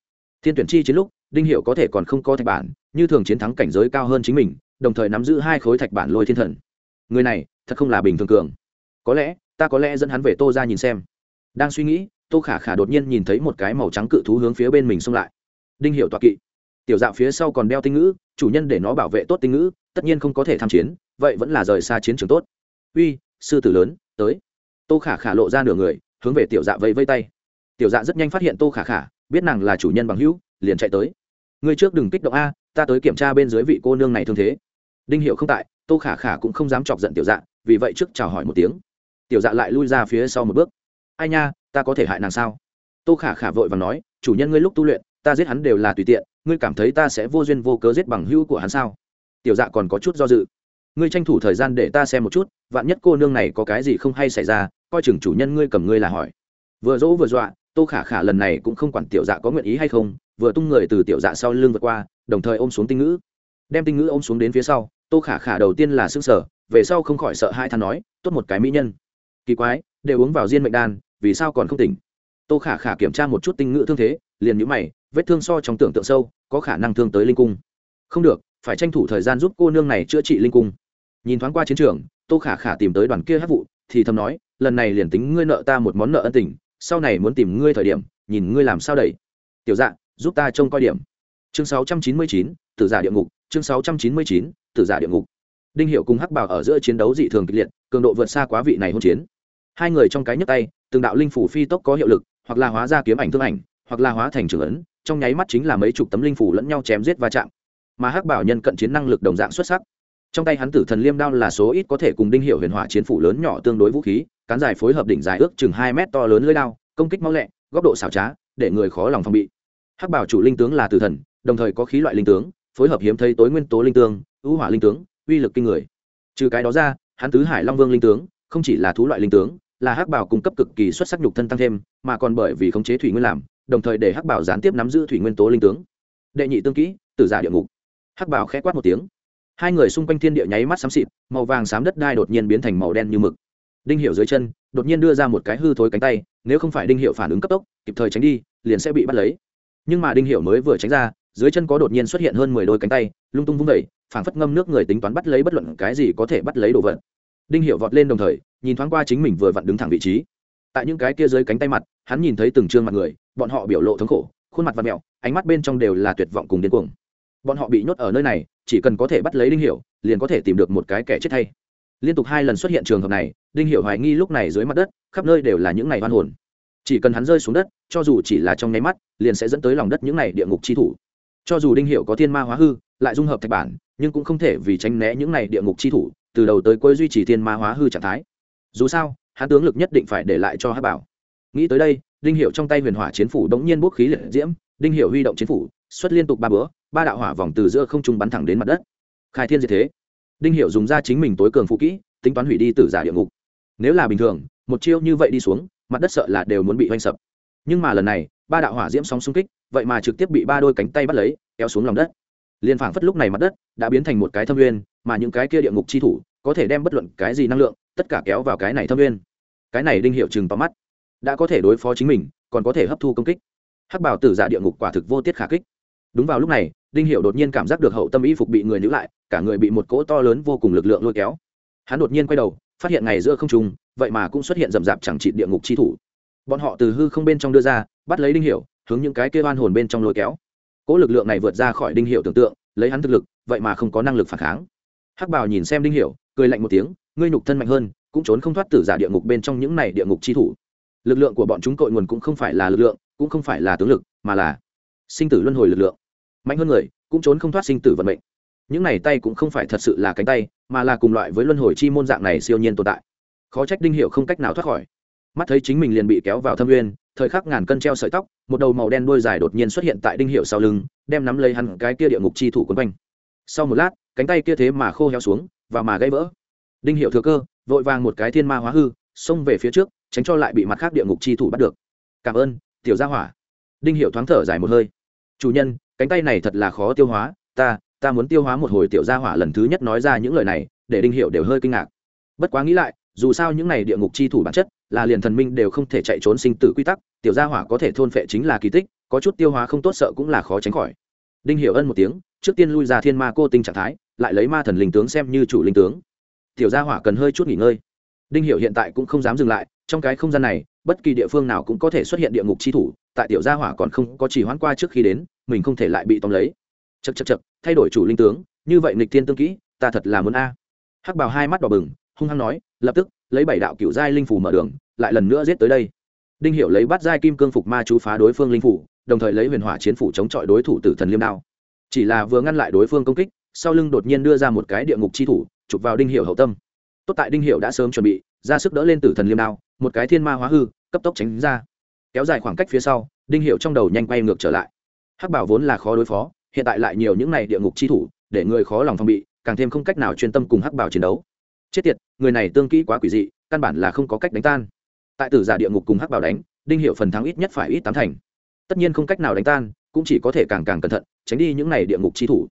Thiên tuyển chi chiến lúc, đinh hiệu có thể còn không có thạch bản, như thường chiến thắng cảnh giới cao hơn chính mình, đồng thời nắm giữ hai khối thạch bản lôi thiên thần. Người này, thật không là bình thường cường. Có lẽ, ta có lẽ dẫn hắn về tô ra nhìn xem. Đang suy nghĩ, tô khả khả đột nhiên nhìn thấy một cái màu trắng cự thú hướng phía bên mình xông lại. Đinh hiệu toạ kỵ. Tiểu dạo phía sau còn đeo tinh ngữ, chủ nhân để nó bảo vệ tốt tinh ngữ, tất nhiên không có thể tham chiến, vậy vẫn là rời xa chiến trường tốt. Uy sư tử lớn, tới. Tô khả khả lộ ra nửa người, hướng về tiểu dạ vẫy vây tay. Tiểu dạ rất nhanh phát hiện tô khả khả, biết nàng là chủ nhân bằng hữu, liền chạy tới. Người trước đừng kích động a, ta tới kiểm tra bên dưới vị cô nương này thương thế. Đinh hiệu không tại, tô khả khả cũng không dám chọc giận tiểu dạ vì vậy trước chào hỏi một tiếng. Tiểu dạ lại lui ra phía sau một bước. Ai nha, ta có thể hại nàng sao? Tô khả khả vội và nói, chủ nhân ngươi lúc tu luyện, ta giết hắn đều là tùy tiện, ngươi cảm thấy ta sẽ vô duyên vô cớ giết bằng hữu của hắn sao? Tiểu dạ còn có chút do dự ngươi tranh thủ thời gian để ta xem một chút, vạn nhất cô nương này có cái gì không hay xảy ra, coi chừng chủ nhân ngươi cầm ngươi là hỏi. Vừa dỗ vừa dọa, tô khả khả lần này cũng không quản tiểu dạ có nguyện ý hay không, vừa tung người từ tiểu dạ sau lưng vượt qua, đồng thời ôm xuống tinh ngữ. Đem tinh ngữ ôm xuống đến phía sau, tô khả khả đầu tiên là s ư n g sở về sau không khỏi sợ hai thằng nói, tốt một cái mỹ nhân. Kỳ quái, đều uống vào diên mệnh đan, vì sao còn không tỉnh? Tô khả khả kiểm tra một chút tinh ngữ thương thế, liền nhũ mày, vết thương so trong tưởng tượng sâu, có khả năng thương tới linh cung. Không được, phải tranh thủ thời gian giúp cô nương này chữa trị linh cung nhìn thoáng qua chiến trường tô khả khả tìm tới đoàn kia hát vụ thì thầm nói lần này liền tính ngươi nợ ta một món nợ ân tình sau này muốn tìm ngươi thời điểm nhìn ngươi làm sao đẩy. Tiểu dạ giúp ta trông coi điểm. Chương 699, tử giả địa ngục chương 699, tử giả địa ngục. Đinh hiệu cùng hắc bảo ở giữa chiến đấu dị thường kịch liệt cường độ vượt xa quá vị này hôn chiến. Hai người trong cái nhấc tay từng đạo linh phủ phi tốc có hiệu lực hoặc là hóa ra kiếm ảnh thương ảnh hoặc là hóa thành trường ấn trong nháy mắt chính là mấy chục tấm linh phủ lẫn nhau chém giết va chạm. Mà hắc bảo nhân cận chiến năng lực đồng dạng xuất sắc trong tay hắn tử thần liêm đao là số ít có thể cùng đinh hiệu huyền hỏa chiến phủ lớn nhỏ tương đối vũ khí, cán dài phối hợp đỉnh dài ước chừng hai mét to lớn lưỡi đao, công kích mau lẹ, góc độ xảo trá, để người khó lòng phòng bị. Hắc bảo chủ linh tướng là tử thần, đồng thời có khí loại linh tướng, phối hợp hiếm thấy tối nguyên tố linh tướng, ưu hỏa linh tướng, uy lực kinh người. Trừ cái đó ra, hắn tứ hải long vương linh tướng, không chỉ là thú loại linh tướng, là hắc bảo cung cấp cực kỳ xuất sắc nhục thân tăng thêm, mà còn bởi vì khống chế thủy nguyên làm, đồng thời để hắc bảo gián tiếp nắm giữ thủy nguyên tố linh tướng. Đệ nhị tương kỹ, tử giả địa ngục. Hắc bảo khẽ quát một tiếng hai người xung quanh thiên địa nháy mắt xám xịt, màu vàng xám đất đai đột nhiên biến thành màu đen như mực. Đinh hiệu dưới chân, đột nhiên đưa ra một cái hư thối cánh tay, nếu không phải đinh hiệu phản ứng cấp tốc, kịp thời tránh đi, liền sẽ bị bắt lấy. Nhưng mà đinh hiệu mới vừa tránh ra, dưới chân có đột nhiên xuất hiện hơn mười đôi cánh tay, lung tung vung vẩy, phảng phất ngâm nước người tính toán bắt lấy bất luận cái gì có thể bắt lấy đồ vật. Đinh hiệu vọt lên đồng thời, nhìn thoáng qua chính mình vừa vặn đứng thẳng vị trí. Tại những cái kia dưới cánh tay mặt, hắn nhìn thấy từng trương mặt người, bọn họ biểu lộ thống khổ, khuôn mặt và mẹo, ánh mắt bên trong đều là tuyệt vọng cùng điên cuồng. Bọn họ bị nhốt ở nơi này chỉ cần có thể bắt lấy đinh hiểu, liền có thể tìm được một cái kẻ chết thay. Liên tục hai lần xuất hiện trường hợp này, đinh hiểu hoài nghi lúc này dưới mặt đất, khắp nơi đều là những này oan hồn. Chỉ cần hắn rơi xuống đất, cho dù chỉ là trong nháy mắt, liền sẽ dẫn tới lòng đất những này địa ngục chi thủ. Cho dù đinh hiểu có thiên ma hóa hư, lại dung hợp thạch bản, nhưng cũng không thể vì tránh né những này địa ngục chi thủ, từ đầu tới cuối duy trì thiên ma hóa hư trạng thái. Dù sao, hắn tướng lực nhất định phải để lại cho hắc bảo. Nghĩ tới đây, đinh hiểu trong tay huyền hỏa chiến phủ đống nhiên bốc khí liệt diễm, đinh hiểu huy động chiến phủ xuất liên tục ba bữa, ba đạo hỏa vòng từ giữa không trung bắn thẳng đến mặt đất. Khai thiên diệt thế. Đinh hiệu dùng ra chính mình tối cường phụ kỹ, tính toán hủy đi tử giả địa ngục. Nếu là bình thường, một chiêu như vậy đi xuống, mặt đất sợ là đều muốn bị oanh sập. Nhưng mà lần này, ba đạo hỏa diễm sóng xung kích, vậy mà trực tiếp bị ba đôi cánh tay bắt lấy, kéo xuống lòng đất. Liên phảng phất lúc này mặt đất đã biến thành một cái thâm nguyên, mà những cái kia địa ngục chi thủ có thể đem bất luận cái gì năng lượng, tất cả kéo vào cái này thâm nguyên. Cái này đinh hiệu chừng vào mắt. Đã có thể đối phó chính mình, còn có thể hấp thu công kích. Hắc bảo tử giả địa ngục quả thực vô tiết khả kích đúng vào lúc này đinh hiệu đột nhiên cảm giác được hậu tâm y phục bị người níu lại cả người bị một cỗ to lớn vô cùng lực lượng lôi kéo. Hắn đột nhiên quay đầu phát hiện ngày giữa không trùng, vậy mà cũng xuất hiện rầm rạp chẳng trị địa ngục chi thủ. Bọn họ từ hư không bên trong đưa ra bắt lấy đinh hiệu hướng những cái kêu oan hồn bên trong lôi kéo. Cỗ lực lượng này vượt ra khỏi đinh hiệu tưởng tượng lấy hắn thực lực vậy mà không có năng lực phản kháng. Hắc bảo nhìn xem đinh hiệu cười lạnh một tiếng ngươi nhục thân mạnh hơn cũng trốn không thoát tử giả địa ngục bên trong những này địa ngục chi thủ. Lực lượng của bọn chúng cội nguồn cũng không phải là lực lượng cũng không phải là tướng lực mà là sinh tử luân hồi lực lượng mạnh hơn người, cũng trốn không thoát sinh tử vận mệnh. Những này tay cũng không phải thật sự là cánh tay, mà là cùng loại với luân hồi chi môn dạng này siêu nhiên tồn tại. Khó trách đinh hiệu không cách nào thoát khỏi. Mắt thấy chính mình liền bị kéo vào thâm nguyên thời khắc ngàn cân treo sợi tóc, một đầu màu đen đuôi dài đột nhiên xuất hiện tại đinh hiệu sau lưng, đem nắm lấy hắn cái kia địa ngục chi thủ quấn quanh. Sau một lát, cánh tay kia thế mà khô heo xuống, và mà gãy vỡ. Đinh hiệu thừa cơ, vội vàng một cái thiên ma hóa hư, xông về phía trước, tránh cho lại bị mặt khác địa ngục chi thủ bắt được. Cảm ơn, tiểu gia hỏa. Đinh hiệu thoáng thở dài một hơi. Chủ nhân cánh tay này thật là khó tiêu hóa, ta ta muốn tiêu hóa một hồi tiểu gia hỏa lần thứ nhất nói ra những lời này, để đinh hiệu đều hơi kinh ngạc. Bất quá nghĩ lại, dù sao những này địa ngục chi thủ bản chất, là liền thần minh đều không thể chạy trốn sinh tử quy tắc, tiểu gia hỏa có thể thôn phệ chính là kỳ tích, có chút tiêu hóa không tốt sợ cũng là khó tránh khỏi. Đinh hiệu ân một tiếng, trước tiên lui ra thiên ma cô tinh trạng thái, lại lấy ma thần linh tướng xem như chủ linh tướng. Tiểu gia hỏa cần hơi chút nghỉ ngơi. Đinh hiệu hiện tại cũng không dám dừng lại, trong cái không gian này, bất kỳ địa phương nào cũng có thể xuất hiện địa ngục chi thủ tại tiểu gia hỏa còn không có chỉ hoãn qua trước khi đến, mình không thể lại bị tóm lấy. Chật chật chật thay đổi chủ linh tướng, như vậy nghịch thiên tương kỹ, ta thật là muốn a. Hắc bào hai mắt đỏ bừng, hung hăng nói, lập tức, lấy bảy đạo cựu giai linh phủ mở đường, lại lần nữa giết tới đây. Đinh hiệu lấy bắt giai kim cương phục ma chú phá đối phương linh phủ đồng thời lấy huyền hỏa chiến phủ chống chọi đối thủ tử thần liêm đao. Chỉ là vừa ngăn lại đối phương công kích, sau lưng đột nhiên đưa ra một cái địa ngục chi thủ, chụp vào đinh hiệu hậu tâm. Tốt tại đinh hiệu đã sớm chuẩn bị, ra sức đỡ lên tử thần liêm đao, một cái thiên ma hóa hư, cấp tốc tránh ra kéo dài khoảng cách phía sau, đinh hiệu trong đầu nhanh quay ngược trở lại. Hắc bảo vốn là khó đối phó, hiện tại lại nhiều những này địa ngục chi thủ, để người khó lòng phòng bị, càng thêm không cách nào chuyên tâm cùng hắc bảo chiến đấu. Chết tiệt, người này tương kỹ quá quỷ dị, căn bản là không có cách đánh tan. Tại tử giả địa ngục cùng hắc bảo đánh, đinh hiệu phần thắng ít nhất phải ít tám thành. Tất nhiên không cách nào đánh tan, cũng chỉ có thể càng càng cẩn thận, tránh đi những này địa ngục chi thủ.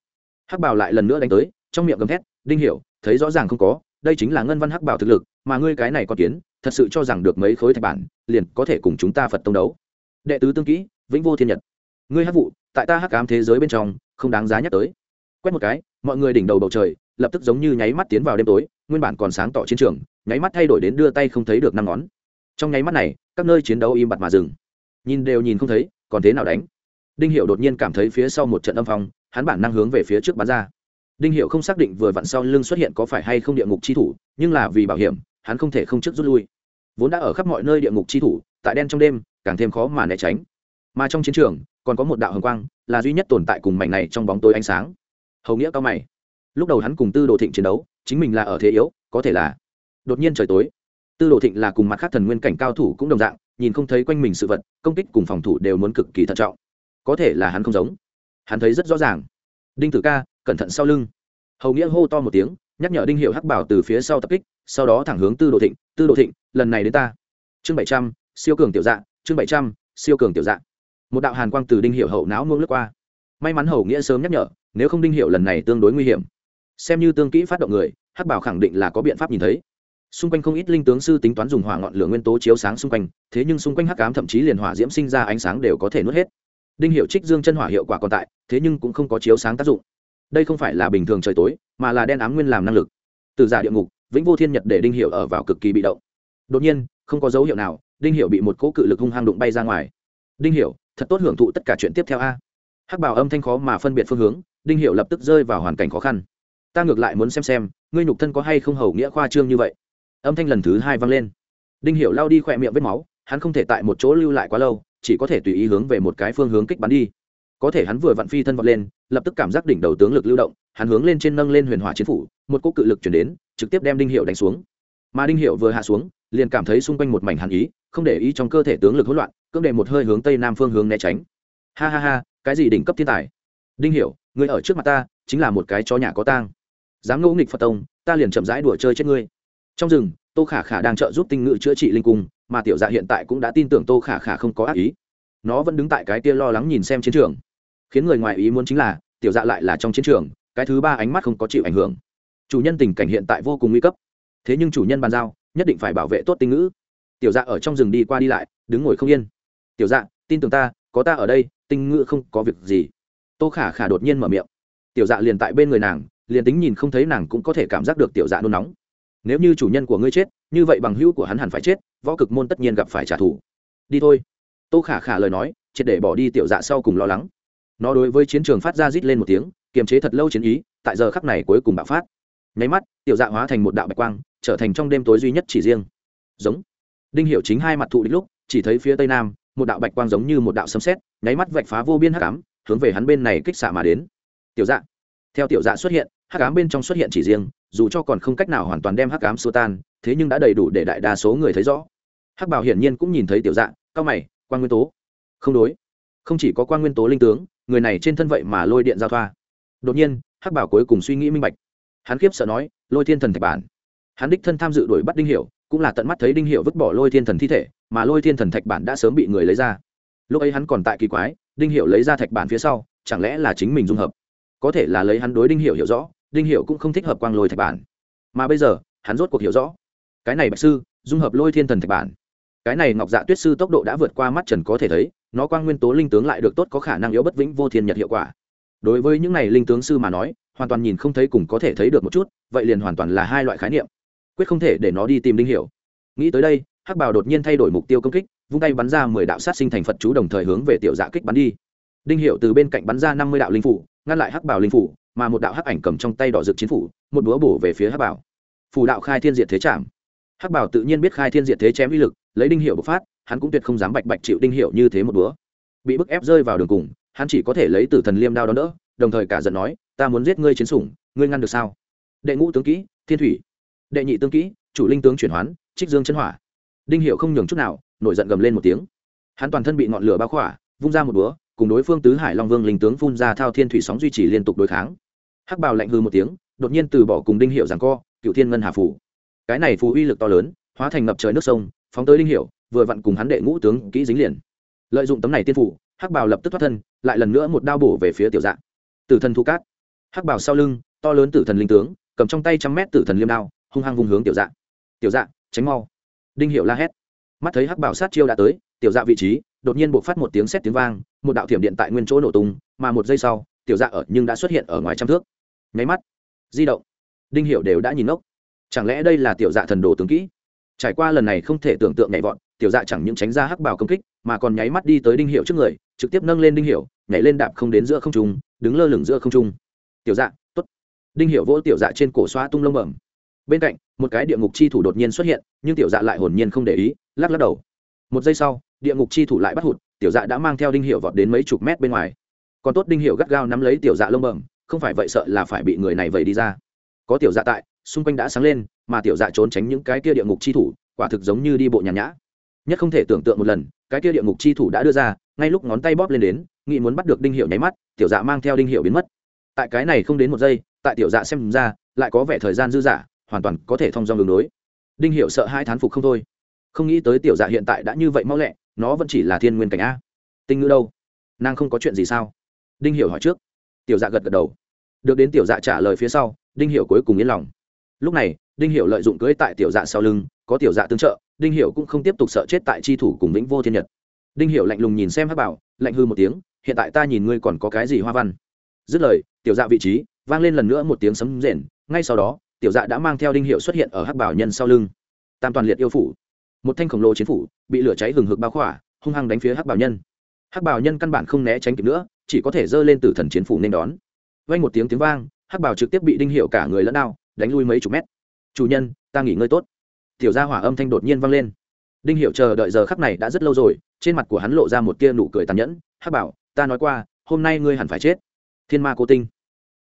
Hắc bảo lại lần nữa đánh tới, trong miệng gầm thét, đinh hiểu, thấy rõ ràng không có, đây chính là ngân văn hắc bảo thực lực, mà ngươi cái này có kiến thật sự cho rằng được mấy khối thạch bản, liền có thể cùng chúng ta phật tông đấu. Đệ tứ tương kỹ, vĩnh vô thiên nhật. Ngươi hắc vụ, tại ta hắc ám thế giới bên trong, không đáng giá nhắc tới. Quét một cái, mọi người đỉnh đầu bầu trời, lập tức giống như nháy mắt tiến vào đêm tối, nguyên bản còn sáng tỏ chiến trường, nháy mắt thay đổi đến đưa tay không thấy được năm ngón. Trong nháy mắt này, các nơi chiến đấu im bặt mà dừng. Nhìn đều nhìn không thấy, còn thế nào đánh? Đinh hiệu đột nhiên cảm thấy phía sau một trận âm phong, hắn bản năng hướng về phía trước bắn ra. Đinh hiệu không xác định vừa vặn sau lưng xuất hiện có phải hay không địa ngục chi thủ, nhưng là vì bảo hiểm hắn không thể không trước rút lui. Vốn đã ở khắp mọi nơi địa ngục chi thủ, tại đen trong đêm, càng thêm khó mà né tránh. Mà trong chiến trường, còn có một đạo hồng quang, là duy nhất tồn tại cùng mảnh này trong bóng tối ánh sáng. Hầu nghĩa cao mày. Lúc đầu hắn cùng tư đồ thịnh chiến đấu, chính mình là ở thế yếu, có thể là đột nhiên trời tối. Tư đồ thịnh là cùng mặt khác thần nguyên cảnh cao thủ cũng đồng dạng, nhìn không thấy quanh mình sự vật, công kích cùng phòng thủ đều muốn cực kỳ thận trọng. Có thể là hắn không giống. Hắn thấy rất rõ ràng. Đinh tử ca, cẩn thận sau lưng. Hầu nghĩa hô to một tiếng, nhắc nhở đinh hiệu hắc bảo từ phía sau tập kích sau đó thẳng hướng tư đồ thịnh, tư đồ thịnh, lần này đến ta. Chương bảy trăm, siêu cường tiểu dạng chương bảy trăm, siêu cường tiểu dạng một đạo hàn quang từ đinh hiệu hậu não ngưỡng lướt qua. May mắn hầu nghĩa sớm nhắc nhở, nếu không đinh hiệu lần này tương đối nguy hiểm. Xem như tương kỹ phát động người, hắc bảo khẳng định là có biện pháp nhìn thấy. Xung quanh không ít linh tướng sư tính toán dùng hỏa ngọn lửa nguyên tố chiếu sáng xung quanh, thế nhưng xung quanh hắc ám thậm chí liền hỏa diễm sinh ra ánh sáng đều có thể nuốt hết. Đinh hiệu trích dương chân hỏa hiệu quả còn tại, thế nhưng cũng không có chiếu sáng tác dụng. Đây không phải là bình thường trời tối, mà là đen ám nguyên làm năng lực. Từ giả địa ngục vĩnh vô thiên nhật để đinh hiệu ở vào cực kỳ bị động. Đột nhiên, không có dấu hiệu nào, đinh hiệu bị một cỗ cự lực hung hăng đụng bay ra ngoài. Đinh hiệu thật tốt hưởng thụ tất cả chuyện tiếp theo a. Hắc bảo âm thanh khó mà phân biệt phương hướng, đinh hiệu lập tức rơi vào hoàn cảnh khó khăn. Ta ngược lại muốn xem xem, ngươi nhục thân có hay không hầu nghĩa khoa trương như vậy. Âm thanh lần thứ hai vang lên. Đinh hiệu lao đi khỏe miệng vết máu, hắn không thể tại một chỗ lưu lại quá lâu, chỉ có thể tùy ý hướng về một cái phương hướng kích bắn đi. Có thể hắn vừa vặn phi thân vọt lên, lập tức cảm giác đỉnh đầu tướng lực lưu động, hắn hướng lên trên nâng lên huyền hỏa chiến phủ, một cỗ cự lực chuyển đến trực tiếp đem đinh hiệu đánh xuống. Mà đinh hiệu vừa hạ xuống, liền cảm thấy xung quanh một mảnh hàn ý, không để ý trong cơ thể tướng lực hỗn loạn, cưỡng để một hơi hướng tây nam phương hướng né tránh. Ha ha ha, cái gì đỉnh cấp thiên tài? Đinh hiệu, người ở trước mặt ta, chính là một cái chó nhà có tang. Dám ngẫu nghịch phật tông, ta liền chậm rãi đùa chơi chết ngươi. Trong rừng, tô khả khả đang trợ giúp tinh ngự chữa trị linh cung, mà tiểu dạ hiện tại cũng đã tin tưởng tô khả khả không có ác ý. Nó vẫn đứng tại cái kia lo lắng nhìn xem chiến trường. Khiến người ngoài ý muốn chính là, tiểu dạ lại là trong chiến trường, cái thứ ba ánh mắt không có chịu ảnh hưởng chủ nhân tình cảnh hiện tại vô cùng nguy cấp. Thế nhưng chủ nhân bàn giao, nhất định phải bảo vệ tốt tinh ngữ. Tiểu dạ ở trong rừng đi qua đi lại, đứng ngồi không yên. Tiểu dạ tin tưởng ta, có ta ở đây, tinh ngữ không có việc gì. Tô khả khả đột nhiên mở miệng. Tiểu dạ liền tại bên người nàng, liền tính nhìn không thấy nàng cũng có thể cảm giác được tiểu dạ nôn nóng. Nếu như chủ nhân của ngươi chết, như vậy bằng hữu của hắn hẳn phải chết, võ cực môn tất nhiên gặp phải trả thù. Đi thôi. Tô khả khả lời nói, triệt để bỏ đi tiểu dạ sau cùng lo lắng. Nó đối với chiến trường phát ra rít lên một tiếng, kiềm chế thật lâu chiến ý, tại giờ khắc này cuối cùng bạo phát nháy mắt, tiểu dạ hóa thành một đạo bạch quang, trở thành trong đêm tối duy nhất chỉ riêng. Giống. Đinh hiểu chính hai mặt thụ đích lúc, chỉ thấy phía tây nam, một đạo bạch quang giống như một đạo sấm sét, nháy mắt vạch phá vô biên hắc ám, hướng về hắn bên này kích xạ mà đến. Tiểu dạ. Theo tiểu dạ xuất hiện, hắc ám bên trong xuất hiện chỉ riêng, dù cho còn không cách nào hoàn toàn đem hắc ám xua tan, thế nhưng đã đầy đủ để đại đa số người thấy rõ. Hắc bảo hiển nhiên cũng nhìn thấy tiểu dạ cao mày quan nguyên tố. Không đối. Không chỉ có quan nguyên tố linh tướng, người này trên thân vậy mà lôi điện giao thoa. Đột nhiên, hắc bảo cuối cùng suy nghĩ minh bạch hắn khiếp sợ nói, lôi thiên thần thạch bản. Hắn đích thân tham dự đuổi bắt đinh hiểu, cũng là tận mắt thấy đinh hiểu vứt bỏ lôi thiên thần thi thể, mà lôi thiên thần thạch bản đã sớm bị người lấy ra. Lúc ấy hắn còn tại kỳ quái, đinh hiểu lấy ra thạch bản phía sau, chẳng lẽ là chính mình dung hợp? Có thể là lấy hắn đối đinh hiểu hiểu rõ, đinh hiểu cũng không thích hợp quang lôi thạch bản. Mà bây giờ, hắn rốt cuộc hiểu rõ. Cái này bạch sư, dung hợp lôi thiên thần thạch bản. Cái này ngọc dạ tuyết sư tốc độ đã vượt qua mắt trần có thể thấy, nó quang nguyên tố linh tướng lại được tốt có khả năng yếu bất vĩnh vô thiên nhật hiệu quả. Đối với những này linh tướng sư mà nói hoàn toàn nhìn không thấy cùng có thể thấy được một chút, vậy liền hoàn toàn là hai loại khái niệm. Quyết không thể để nó đi tìm đinh hiểu. Nghĩ tới đây, hắc bảo đột nhiên thay đổi mục tiêu công kích, vung tay bắn ra mười đạo sát sinh thành phật chú đồng thời hướng về tiểu dạ kích bắn đi. Đinh hiểu từ bên cạnh bắn ra năm mươi đạo linh phủ, ngăn lại hắc bảo linh phủ, mà một đạo hắc ảnh cầm trong tay đỏ rực chiến phủ, một búa bổ về phía hắc bảo phủ đạo khai thiên diệt thế chạm. Hắc bảo tự nhiên biết khai thiên diệt thế chém uy lực, lấy đinh hiệu bộc phát, hắn cũng tuyệt không dám bạch bạch chịu đinh hiệu như thế một búa. Bị bức ép rơi vào đường cùng, hắn chỉ có thể lấy tử thần liêm đao đón đỡ, đồng thời cả giận nói ta muốn giết ngươi chiến sủng, ngươi ngăn được sao? Đệ ngũ tướng kỹ, thiên thủy. Đệ nhị tướng kỹ, chủ linh tướng chuyển hoán, trích dương chân hỏa. Đinh hiệu không nhường chút nào, nổi giận gầm lên một tiếng. Hắn toàn thân bị ngọn lửa bao khỏa, vung ra một búa, cùng đối phương tứ hải long vương linh tướng phun ra thao thiên thủy sóng duy trì liên tục đối kháng. Hắc bào lạnh hư một tiếng, đột nhiên từ bỏ cùng đinh hiệu rằng co cựu thiên ngân hà phủ. Cái này phù uy lực to lớn, hóa thành ngập trời nước sông, phóng tới đinh hiệu, vừa vặn cùng hắn đệ ngũ tướng kỹ dính liền. Lợi dụng tấm này tiên phủ, hắc bào lập tức thoát thân, lại lần nữa một đao bổ về phía tiểu dạng. Tử thần thu cát hắc Bảo sau lưng, to lớn tử thần linh tướng, cầm trong tay trăm mét tử thần liêm đao, hung hăng vùng hướng tiểu dạng tiểu dạng tránh mau. Đinh hiệu la hét. Mắt thấy hắc Bảo sát chiêu đã tới, tiểu dạ vị trí, đột nhiên buộc phát một tiếng sét tiếng vang, một đạo thiểm điện tại nguyên chỗ nổ tung, mà một giây sau, tiểu dạ ở nhưng đã xuất hiện ở ngoài trăm thước. Nháy mắt, di động. Đinh hiệu đều đã nhìn ngốc. Chẳng lẽ đây là tiểu dạ thần đồ tướng kỹ? Trải qua lần này không thể tưởng tượng nhảy vọt, tiểu dạ chẳng những tránh ra hắc bảo công kích, mà còn nháy mắt đi tới đinh hiệu trước người, trực tiếp nâng lên đinh hiệu nhảy lên đạp không đến giữa không trung, đứng lơ lửng giữa không trung tiểu dạ t ố t đinh hiệu vỗ tiểu dạ trên cổ xoa tung lông bẩm. Bên cạnh, một cái địa ngục chi thủ đột nhiên xuất hiện, nhưng tiểu dạ lại hồn nhiên không để ý, lắc lắc đầu. Một giây sau, địa ngục chi thủ lại bắt hụt, tiểu dạ đã mang theo đinh hiệu vọt đến mấy chục mét bên ngoài. Còn tốt đinh hiệu gắt gao nắm lấy tiểu dạ lông bẩm, không phải vậy sợ là phải bị người này vẩy đi ra. Có tiểu dạ tại, xung quanh đã sáng lên, mà tiểu dạ trốn tránh những cái kia địa ngục chi thủ, quả thực giống như đi bộ nhàn nhã. Nhất không thể tưởng tượng một lần, cái kia địa ngục chi thủ đã đưa ra, ngay lúc ngón tay bóp lên đến nghĩ muốn bắt được đinh hiệu nháy mắt, tiểu dạ mang theo đinh hiệu biến mất tại cái này không đến một giây, tại tiểu dạ xem ra, lại có vẻ thời gian dư dả, hoàn toàn có thể thông dong đường đối. Đinh hiệu sợ hai thán phục không thôi. Không nghĩ tới tiểu dạ hiện tại đã như vậy mau lẹ, nó vẫn chỉ là thiên nguyên cảnh a. Tinh ngữ đâu? Nàng không có chuyện gì sao? Đinh hiểu hỏi trước. Tiểu dạ gật gật đầu. Được đến tiểu dạ trả lời phía sau, đinh hiệu cuối cùng yên lòng. Lúc này, đinh hiệu lợi dụng cưới tại tiểu dạ sau lưng, có tiểu dạ tương trợ, đinh hiệu cũng không tiếp tục sợ chết tại tri thủ cùng vĩnh vô thiên nhật. Đinh hiệu lạnh lùng nhìn xem hắc bảo, lạnh hư một tiếng, hiện tại ta nhìn ngươi còn có cái gì hoa văn? Dứt lời tiểu dạ vị trí, vang lên lần nữa một tiếng sấm rền, ngay sau đó, tiểu dạ đã mang theo đinh hiệu xuất hiện ở hắc bảo nhân sau lưng. Tam toàn liệt yêu phủ. Một thanh khổng lồ chiến phủ bị lửa cháy hừng hực bao khỏa, hung hăng đánh phía hắc bảo nhân. Hắc bảo nhân căn bản không né tránh kịp nữa, chỉ có thể giơ lên từ thần chiến phủ nên đón. Vang một tiếng tiếng vang, hắc bảo trực tiếp bị đinh hiệu cả người lẫn đao, đánh lui mấy chục mét. Chủ nhân, ta nghỉ ngơi tốt. Tiểu gia hỏa âm thanh đột nhiên vang lên. Đinh hiệu chờ đợi giờ khắc này đã rất lâu rồi, trên mặt của hắn lộ ra một tia nụ cười tàn nhẫn. Hắc bảo, ta nói qua, hôm nay ngươi hẳn phải chết. Thiên ma cô tinh.